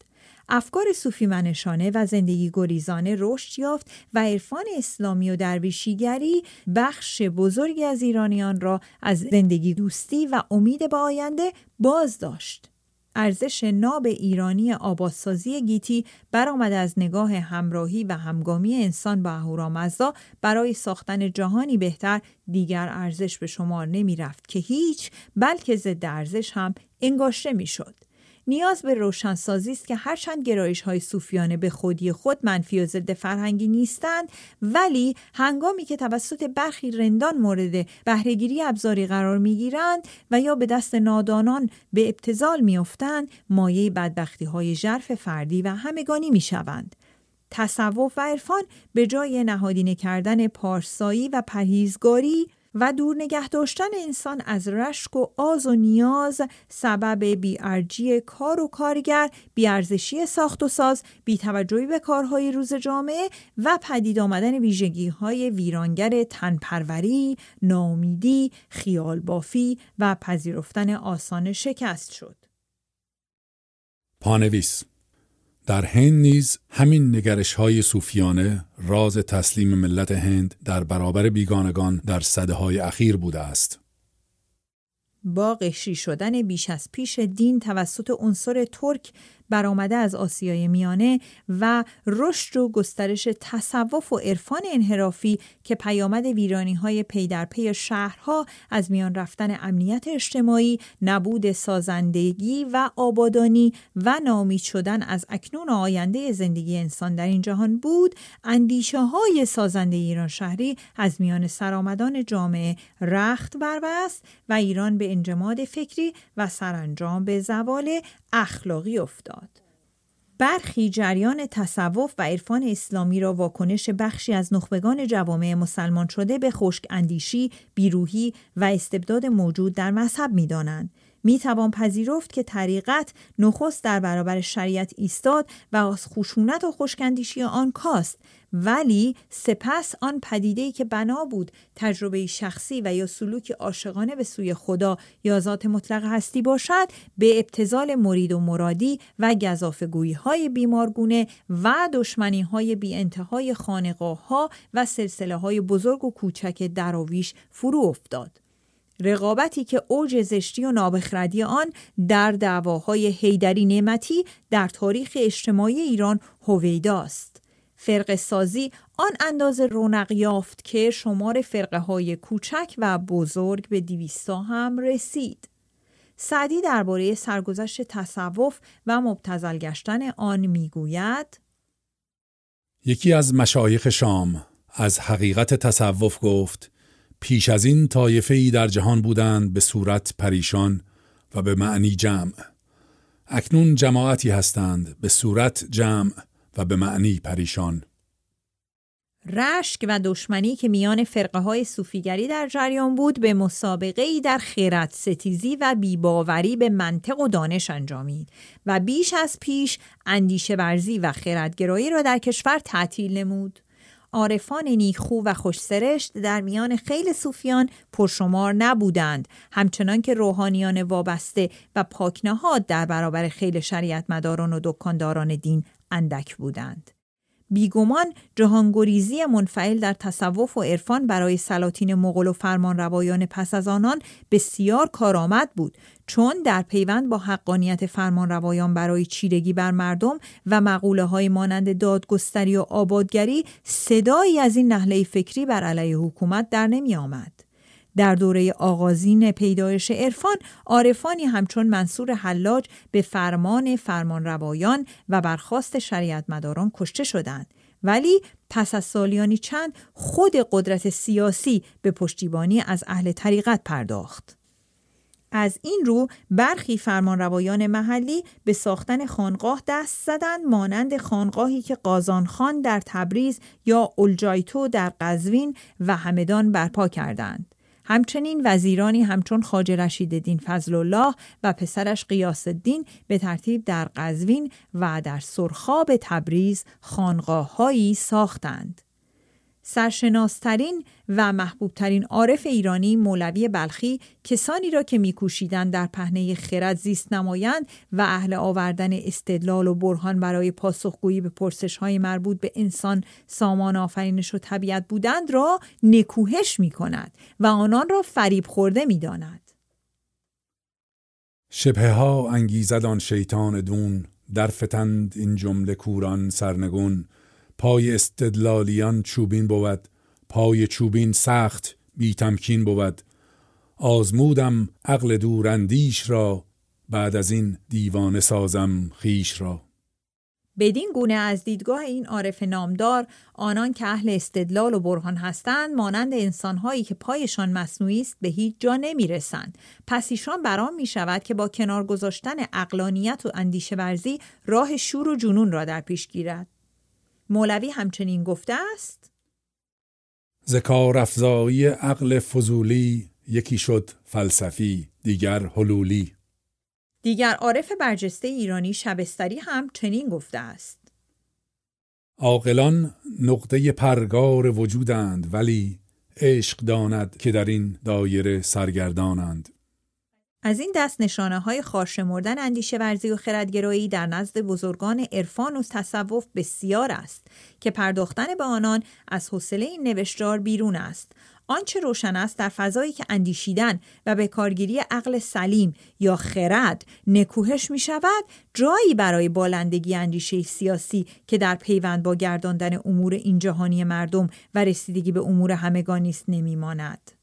S1: افکار صوفی منشانه و زندگی گریزانه رشد یافت و عرفان اسلامی و درویشیگری بخش بزرگی از ایرانیان را از زندگی دوستی و امید به آینده باز داشت. ارزش ناب ایرانی آبادسازی گیتی برآمده از نگاه همراهی و همگامی انسان با اهورامزدا برای ساختن جهانی بهتر دیگر ارزش به شمار نمی رفت که هیچ بلکه ضد ارزش هم انگاشته میشد. شد. نیاز به روشنسازی است که هرچند گرایش های صوفیانه به خودی خود منفی و ضد فرهنگی نیستند ولی هنگامی که توسط برخی رندان مورد بهرهگیری ابزاری قرار میگیرند و یا به دست نادانان به ابتزال میافتند مایه بدبختی های ژرف فردی و همگانی شوند. تصوف و عرفان به جای نهادینه کردن پارسایی و پرهیزگاری و دور نگه داشتن انسان از رشک و آز و نیاز سبب بیارجی کار و کارگر، بیارزشی ساخت و ساز، بیتوجهی به کارهای روز جامعه و پدید آمدن ویژگی های ویرانگر تنپروری، نامیدی، بافی و پذیرفتن آسان شکست شد.
S2: پانویس در هند نیز همین نگرش های صوفیانه راز تسلیم ملت هند در برابر بیگانگان در صده های اخیر بوده است.
S1: با قشری شدن بیش از پیش دین توسط عنصر ترک برآمده از آسیای میانه و رشد و گسترش تصوف و عرفان انحرافی که پیامد ویرانی های پی در پی شهرها از میان رفتن امنیت اجتماعی، نبود سازندگی و آبادانی و نامید شدن از اکنون آینده زندگی انسان در این جهان بود، اندیشه های سازنده ایران شهری از میان سرآمدان جامعه رخت بربست و ایران به انجماد فکری و سرانجام به زوال اخلاقی افتاد. برخی جریان تصوف و عرفان اسلامی را واکنش بخشی از نخبگان جوامع مسلمان شده به خشک اندیشی، بیروهی و استبداد موجود در مذهب می دانند. می توان پذیرفت که طریقت نخست در برابر شریعت ایستاد و از خشونت و خوشکندیشی آن کاست ولی سپس آن پدیده‌ای که بنا بود تجربه شخصی و یا سلوک عاشقانه به سوی خدا یا ذات مطلق هستی باشد به ابتزال مرید و مرادی و گذافگویی های بیمارگونه و دشمنی های بی انتهای خانقاه و سلسله های بزرگ و کوچک دراویش فرو افتاد. رقابتی که اوج زشتی و نابخردی آن در دعواهای حیدری نعمتی در تاریخ اجتماعی ایران هویداست. فرق سازی آن اندازه رونق یافت که شمار فرقه های کوچک و بزرگ به دیویستا هم رسید. سعدی درباره سرگذشت تصوف و مبتزل گشتن آن میگوید
S2: یکی از مشایخ شام از حقیقت تصوف گفت پیش از این طایفه ای در جهان بودند به صورت پریشان و به معنی جمع اکنون جماعتی هستند به صورت جمع و به معنی پریشان
S1: رشک و دشمنی که میان فرقه های صوفیگری در جریان بود به مسابقه ای در خیرت ستیزی و بیباوری به منطق و دانش انجامید و بیش از پیش اندیشه ورزی و خیرتگرایی را در کشور تعطیل نمود. عارفان نیکخو و خوشسرشت در میان خیلی صوفیان پرشمار نبودند همچنان که روحانیان وابسته و پاکنهاد در برابر خیلی شریعت مداران و دکانداران دین اندک بودند بیگمان جهانگریزی منفعل در تصوف و عرفان برای سلاطین مغول و فرمانروایان پس از آنان بسیار کارآمد بود چون در پیوند با حقانیت روایان برای چیرگی بر مردم و مقوله های مانند دادگستری و آبادگری صدایی از این نحله فکری بر علیه حکومت در نمی آمد. در دوره آغازین پیدایش عرفان عارفانی همچون منصور حلاج به فرمان فرمانروایان و برخواست شریعت مداران کشته شدند ولی پس از سالیانی چند خود قدرت سیاسی به پشتیبانی از اهل طریقت پرداخت از این رو برخی فرمانروایان محلی به ساختن خانقاه دست زدند مانند خانقاهی که قازانخان در تبریز یا الجایتو در قزوین و همدان برپا کردند همچنین وزیرانی همچون خاج رشید دین فضل الله و پسرش قیاس به ترتیب در قزوین و در سرخاب تبریز خانقاههایی ساختند. سرشناسترین و محبوبترین عارف ایرانی مولوی بلخی کسانی را که میکوشیدند در پهنه خرد زیست نمایند و اهل آوردن استدلال و برهان برای پاسخگویی به پرسش های مربوط به انسان سامان آفرینش و طبیعت بودند را نکوهش می و آنان را فریب خورده می داند.
S2: شبه ها انگیزدان شیطان دون در فتند این جمله کوران سرنگون پای استدلالیان چوبین بود پای چوبین سخت بی تمکین بود آزمودم عقل دورندیش را بعد از این دیوانه سازم خیش را
S1: بدین گونه از دیدگاه این عارف نامدار آنان که اهل استدلال و برهان هستند مانند انسانهایی که پایشان مصنوعی است به هیچ جا نمیرسند پس ایشان برام می شود که با کنار گذاشتن اقلانیت و اندیشه ورزی راه شور و جنون را در پیش گیرد مولوی همچنین گفته است
S2: زکار افزایی عقل فضولی یکی شد فلسفی دیگر حلولی
S1: دیگر عارف برجسته ایرانی شبستری هم چنین گفته است
S2: عاقلان نقطه پرگار وجودند ولی عشق داند که در این دایره سرگردانند
S1: از این دست نشانه های مردن اندیشه ورزی و خردگرایی در نزد بزرگان عرفان و تصوف بسیار است که پرداختن به آنان از حوصله این نوشتار بیرون است آنچه روشن است در فضایی که اندیشیدن و به کارگیری عقل سلیم یا خرد نکوهش می شود جایی برای بالندگی اندیشه سیاسی که در پیوند با گرداندن امور این جهانی مردم و رسیدگی به امور همگانیست نمی نمیماند.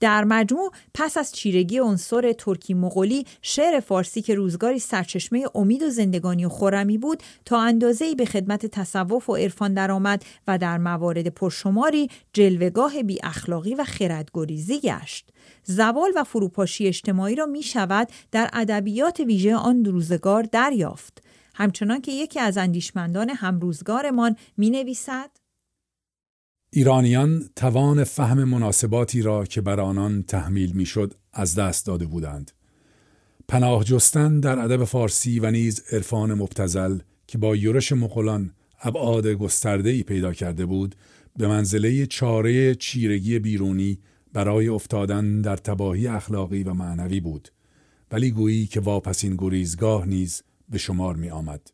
S1: در مجموع پس از چیرگی عنصر ترکی مغولی شعر فارسی که روزگاری سرچشمه امید و زندگانی و خورمی بود تا اندازهای به خدمت تصوف و عرفان درآمد و در موارد پرشماری جلوگاه بی اخلاقی و خردگریزی گشت زوال و فروپاشی اجتماعی را می شود در ادبیات ویژه آن روزگار دریافت همچنان که یکی از اندیشمندان همروزگارمان می نویسد
S2: ایرانیان توان فهم مناسباتی را که بر آنان تحمیل میشد از دست داده بودند پناه جستن در ادب فارسی و نیز عرفان مبتزل که با یورش مغولان ابعاد گسترده ای پیدا کرده بود به منزله چاره چیرگی بیرونی برای افتادن در تباهی اخلاقی و معنوی بود ولی گویی که واپسین گریزگاه نیز به شمار می آمد.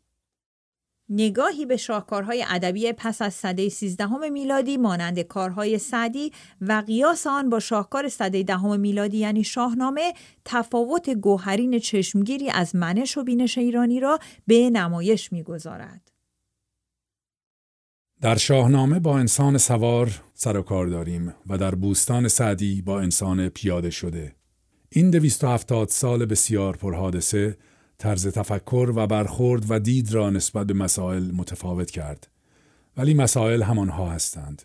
S1: نگاهی به شاهکارهای ادبی پس از سده 13 میلادی مانند کارهای سعدی و قیاس آن با شاهکار سده دهم میلادی یعنی شاهنامه تفاوت گوهرین چشمگیری از منش و بینش ایرانی را به نمایش میگذارد.
S2: در شاهنامه با انسان سوار سر و کار داریم و در بوستان سعدی با انسان پیاده شده. این 270 سال بسیار پرحادثه طرز تفکر و برخورد و دید را نسبت به مسائل متفاوت کرد ولی مسائل همانها هستند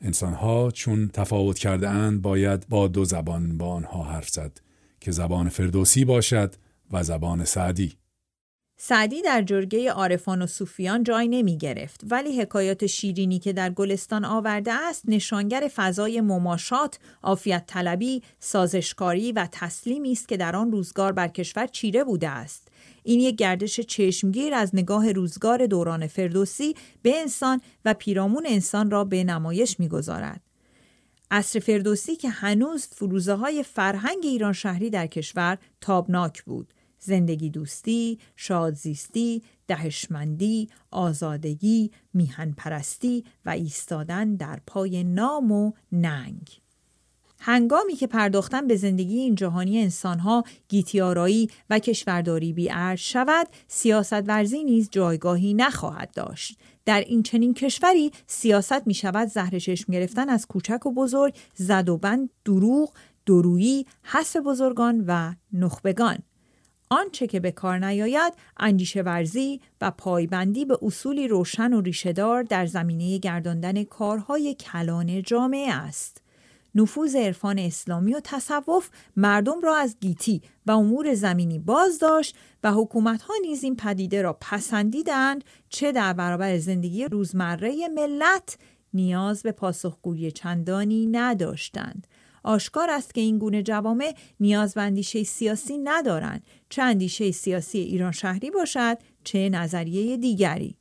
S2: انسانها چون تفاوت کرده اند باید با دو زبان با آنها حرف زد که زبان فردوسی باشد و زبان سعدی
S1: سعدی در جرگه عارفان و صوفیان جای نمی گرفت ولی حکایات شیرینی که در گلستان آورده است نشانگر فضای مماشات، آفیت طلبی، سازشکاری و تسلیمی است که در آن روزگار بر کشور چیره بوده است. این یک گردش چشمگیر از نگاه روزگار دوران فردوسی به انسان و پیرامون انسان را به نمایش میگذارد. عصر فردوسی که هنوز فروزه های فرهنگ ایران شهری در کشور تابناک بود. زندگی دوستی، شادزیستی، دهشمندی، آزادگی، میهنپرستی و ایستادن در پای نام و ننگ. هنگامی که پرداختن به زندگی این جهانی انسانها گیتیارایی و کشورداری بیعرض شود سیاست ورزی نیز جایگاهی نخواهد داشت در این چنین کشوری سیاست می شود زهر گرفتن از کوچک و بزرگ زد و بند دروغ درویی حس بزرگان و نخبگان آنچه که به کار نیاید اندیشه ورزی و پایبندی به اصولی روشن و ریشهدار در زمینه گرداندن کارهای کلان جامعه است نفوذ عرفان اسلامی و تصوف مردم را از گیتی و امور زمینی باز داشت و حکومت ها نیز این پدیده را پسندیدند چه در برابر زندگی روزمره ملت نیاز به پاسخگویی چندانی نداشتند آشکار است که این گونه جوامع نیاز به اندیشه سیاسی ندارند چه اندیشه سیاسی ایران شهری باشد چه نظریه دیگری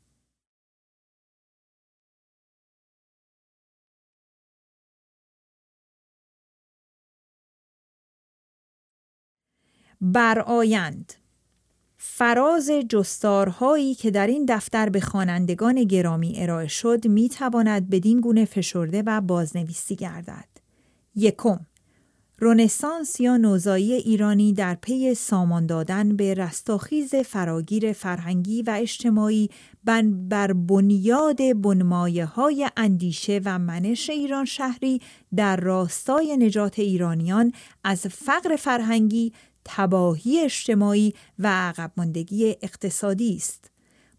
S1: برآیند فراز جستارهایی که در این دفتر به خوانندگان گرامی ارائه شد میتواند بدین گونه فشرده و بازنویسی گردد. یکم رونسانس یا نوزایی ایرانی در پی سامان دادن به رستاخیز فراگیر فرهنگی و اجتماعی بر بنیاد بنمایه های اندیشه و منش ایران شهری در راستای نجات ایرانیان از فقر فرهنگی، تباهی اجتماعی و ماندگی اقتصادی است.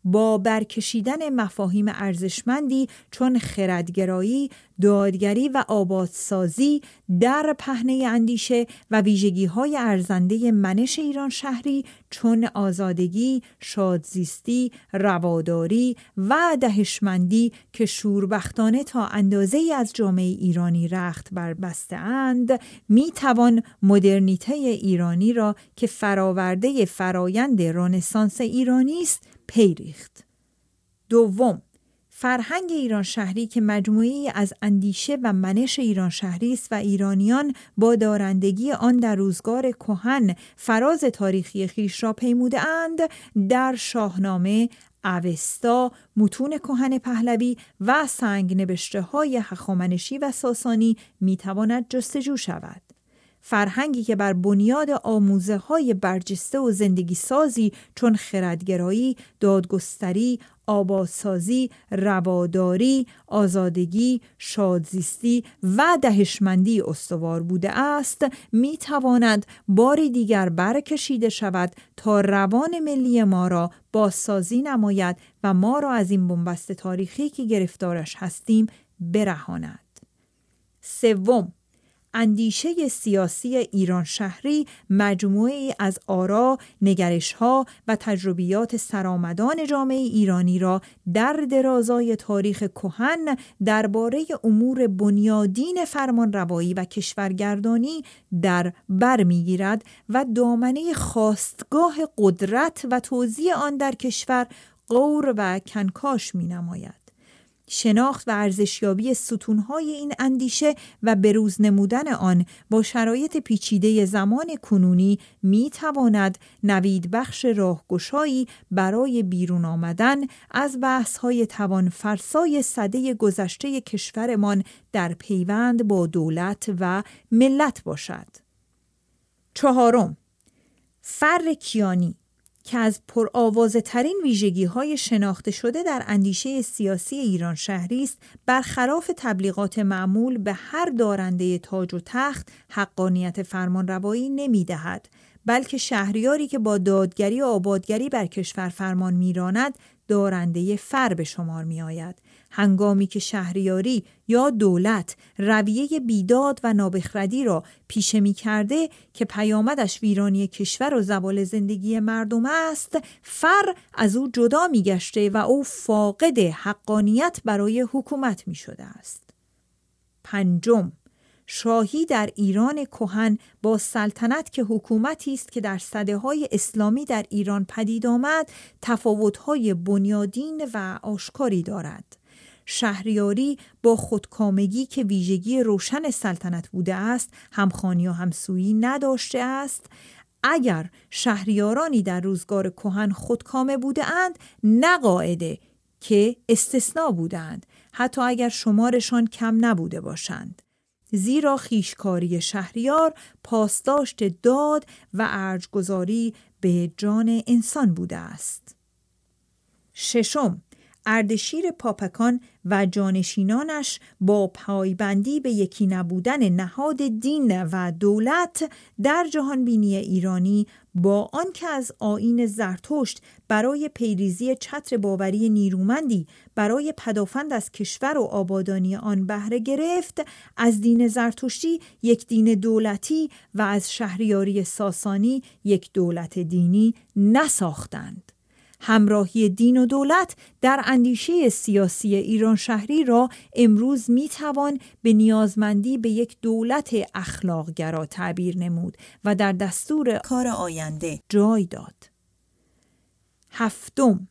S1: با برکشیدن مفاهیم ارزشمندی چون خردگرایی، دادگری و آبادسازی در پهنه اندیشه و ویژگی های ارزنده منش ایران شهری چون آزادگی، شادزیستی، رواداری و دهشمندی که شوربختانه تا اندازه از جامعه ایرانی رخت بسته اند می توان مدرنیته ایرانی را که فراورده فرایند رانسانس ایرانی است پیریخت دوم فرهنگ ایران شهری که مجموعی از اندیشه و منش ایران شهری است و ایرانیان با دارندگی آن در روزگار کهن فراز تاریخی خیش را پیموده اند در شاهنامه اوستا، متون کهن پهلوی و سنگ نبشته های حخامنشی و ساسانی میتواند جستجو شود. فرهنگی که بر بنیاد آموزه های برجسته و زندگی سازی چون خردگرایی، دادگستری، آباسازی، رواداری، آزادگی، شادزیستی و دهشمندی استوار بوده است، می تواند باری دیگر برکشیده شود تا روان ملی ما را بازسازی نماید و ما را از این بنبست تاریخی که گرفتارش هستیم برهاند. سوم اندیشه سیاسی ایران شهری مجموعه از آرا، نگرشها و تجربیات سرآمدان جامعه ایرانی را در درازای تاریخ کهن درباره امور بنیادین فرمانروایی و کشورگردانی در بر میگیرد و دامنه خواستگاه قدرت و توزیع آن در کشور قور و کنکاش می نماید. شناخت و ارزشیابی ستونهای این اندیشه و بروز نمودن آن با شرایط پیچیده زمان کنونی می تواند نوید بخش راهگشایی برای بیرون آمدن از بحث های توان فرسای صده گذشته کشورمان در پیوند با دولت و ملت باشد. چهارم فر کیانی که از پرآوازه ترین ویژگی های شناخته شده در اندیشه سیاسی ایران شهری است برخلاف تبلیغات معمول به هر دارنده تاج و تخت حقانیت نمی دهد بلکه شهریاری که با دادگری و آبادگری بر کشور فرمان میراند دارنده فر به شمار می هنگامی که شهریاری یا دولت رویه بیداد و نابخردی را پیشه می کرده که پیامدش ویرانی کشور و زوال زندگی مردم است فر از او جدا می گشته و او فاقد حقانیت برای حکومت می شده است پنجم شاهی در ایران کهن با سلطنت که حکومتی است که در صده های اسلامی در ایران پدید آمد تفاوت های بنیادین و آشکاری دارد شهریاری با خودکامگی که ویژگی روشن سلطنت بوده است همخانی و همسویی نداشته است اگر شهریارانی در روزگار کهن خودکامه بودند نه که استثنا بودند حتی اگر شمارشان کم نبوده باشند زیرا خیشکاری شهریار پاسداشت داد و ارجگذاری به جان انسان بوده است ششم اردشیر پاپکان و جانشینانش با پایبندی به یکی نبودن نهاد دین و دولت در جهان بینی ایرانی با آنکه از آین زرتشت برای پیریزی چتر باوری نیرومندی برای پدافند از کشور و آبادانی آن بهره گرفت از دین زرتشتی یک دین دولتی و از شهریاری ساسانی یک دولت دینی نساختند همراهی دین و دولت در اندیشه سیاسی ایران شهری را امروز می توان به نیازمندی به یک دولت اخلاقگرا تعبیر نمود و در دستور کار آینده جای داد. هفتم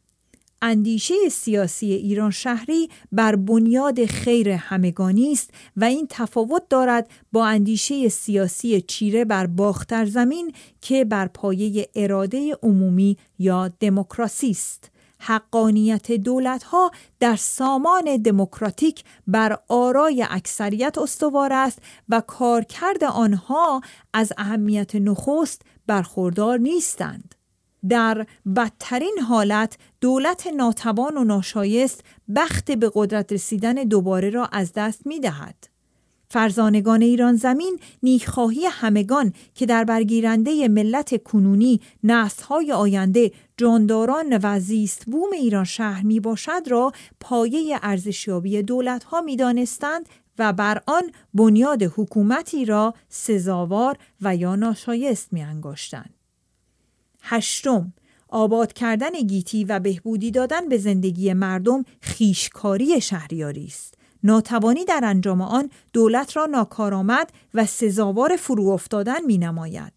S1: اندیشه سیاسی ایران شهری بر بنیاد خیر همگانی است و این تفاوت دارد با اندیشه سیاسی چیره بر باختر زمین که بر پایه اراده عمومی یا دموکراسی است. حقانیت دولت ها در سامان دموکراتیک بر آرای اکثریت استوار است و کارکرد آنها از اهمیت نخست برخوردار نیستند. در بدترین حالت دولت ناتوان و ناشایست بخت به قدرت رسیدن دوباره را از دست می دهد. فرزانگان ایران زمین نیکخواهی همگان که در برگیرنده ملت کنونی نسلهای آینده جانداران و زیست بوم ایران شهر می باشد را پایه ارزشیابی دولت ها می دانستند و بر آن بنیاد حکومتی را سزاوار و یا ناشایست می انگاشتند. هشتم آباد کردن گیتی و بهبودی دادن به زندگی مردم خیشکاری شهریاری است ناتوانی در انجام آن دولت را ناکارآمد و سزاوار فرو افتادن می نماید.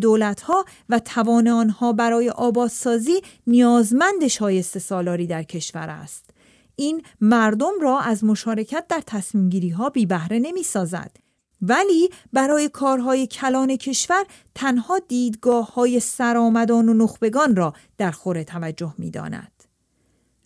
S1: دولت ها و توان آنها برای آبادسازی نیازمند شایسته سالاری در کشور است. این مردم را از مشارکت در تصمیم گیری ها بی بهره نمی سازد. ولی برای کارهای کلان کشور تنها دیدگاه های سرآمدان و نخبگان را در خور توجه می داند.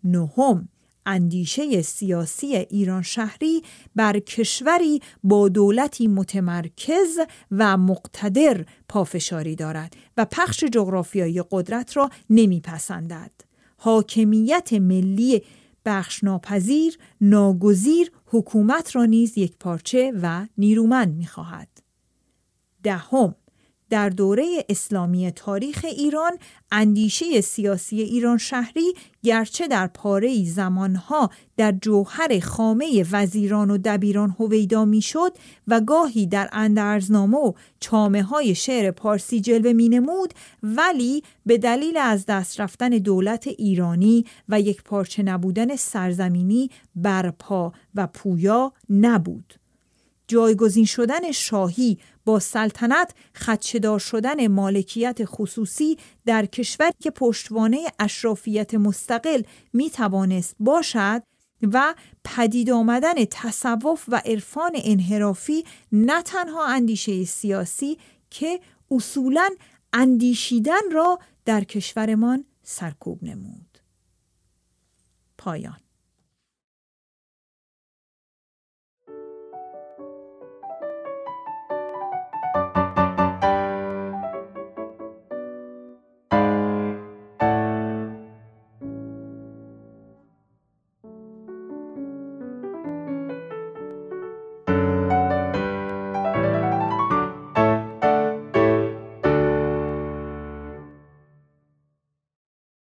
S1: نهم اندیشه سیاسی ایران شهری بر کشوری با دولتی متمرکز و مقتدر پافشاری دارد و پخش جغرافیایی قدرت را نمیپسندد. حاکمیت ملی بخش ناپذیر، ناگزیر حکومت را نیز یک پارچه و نیرومند می خواهد. دهم در دوره اسلامی تاریخ ایران اندیشه سیاسی ایران شهری گرچه در پاره زمانها در جوهر خامه وزیران و دبیران هویدا میشد و گاهی در اندرزنامه و چامه های شعر پارسی جلوه مینمود ولی به دلیل از دست رفتن دولت ایرانی و یک پارچه نبودن سرزمینی برپا و پویا نبود. جایگزین شدن شاهی با سلطنت خدشدار شدن مالکیت خصوصی در کشور که پشتوانه اشرافیت مستقل میتوانست باشد و پدید آمدن تصوف و عرفان انحرافی نه تنها اندیشه سیاسی که اصولا اندیشیدن را در کشورمان سرکوب نمود پایان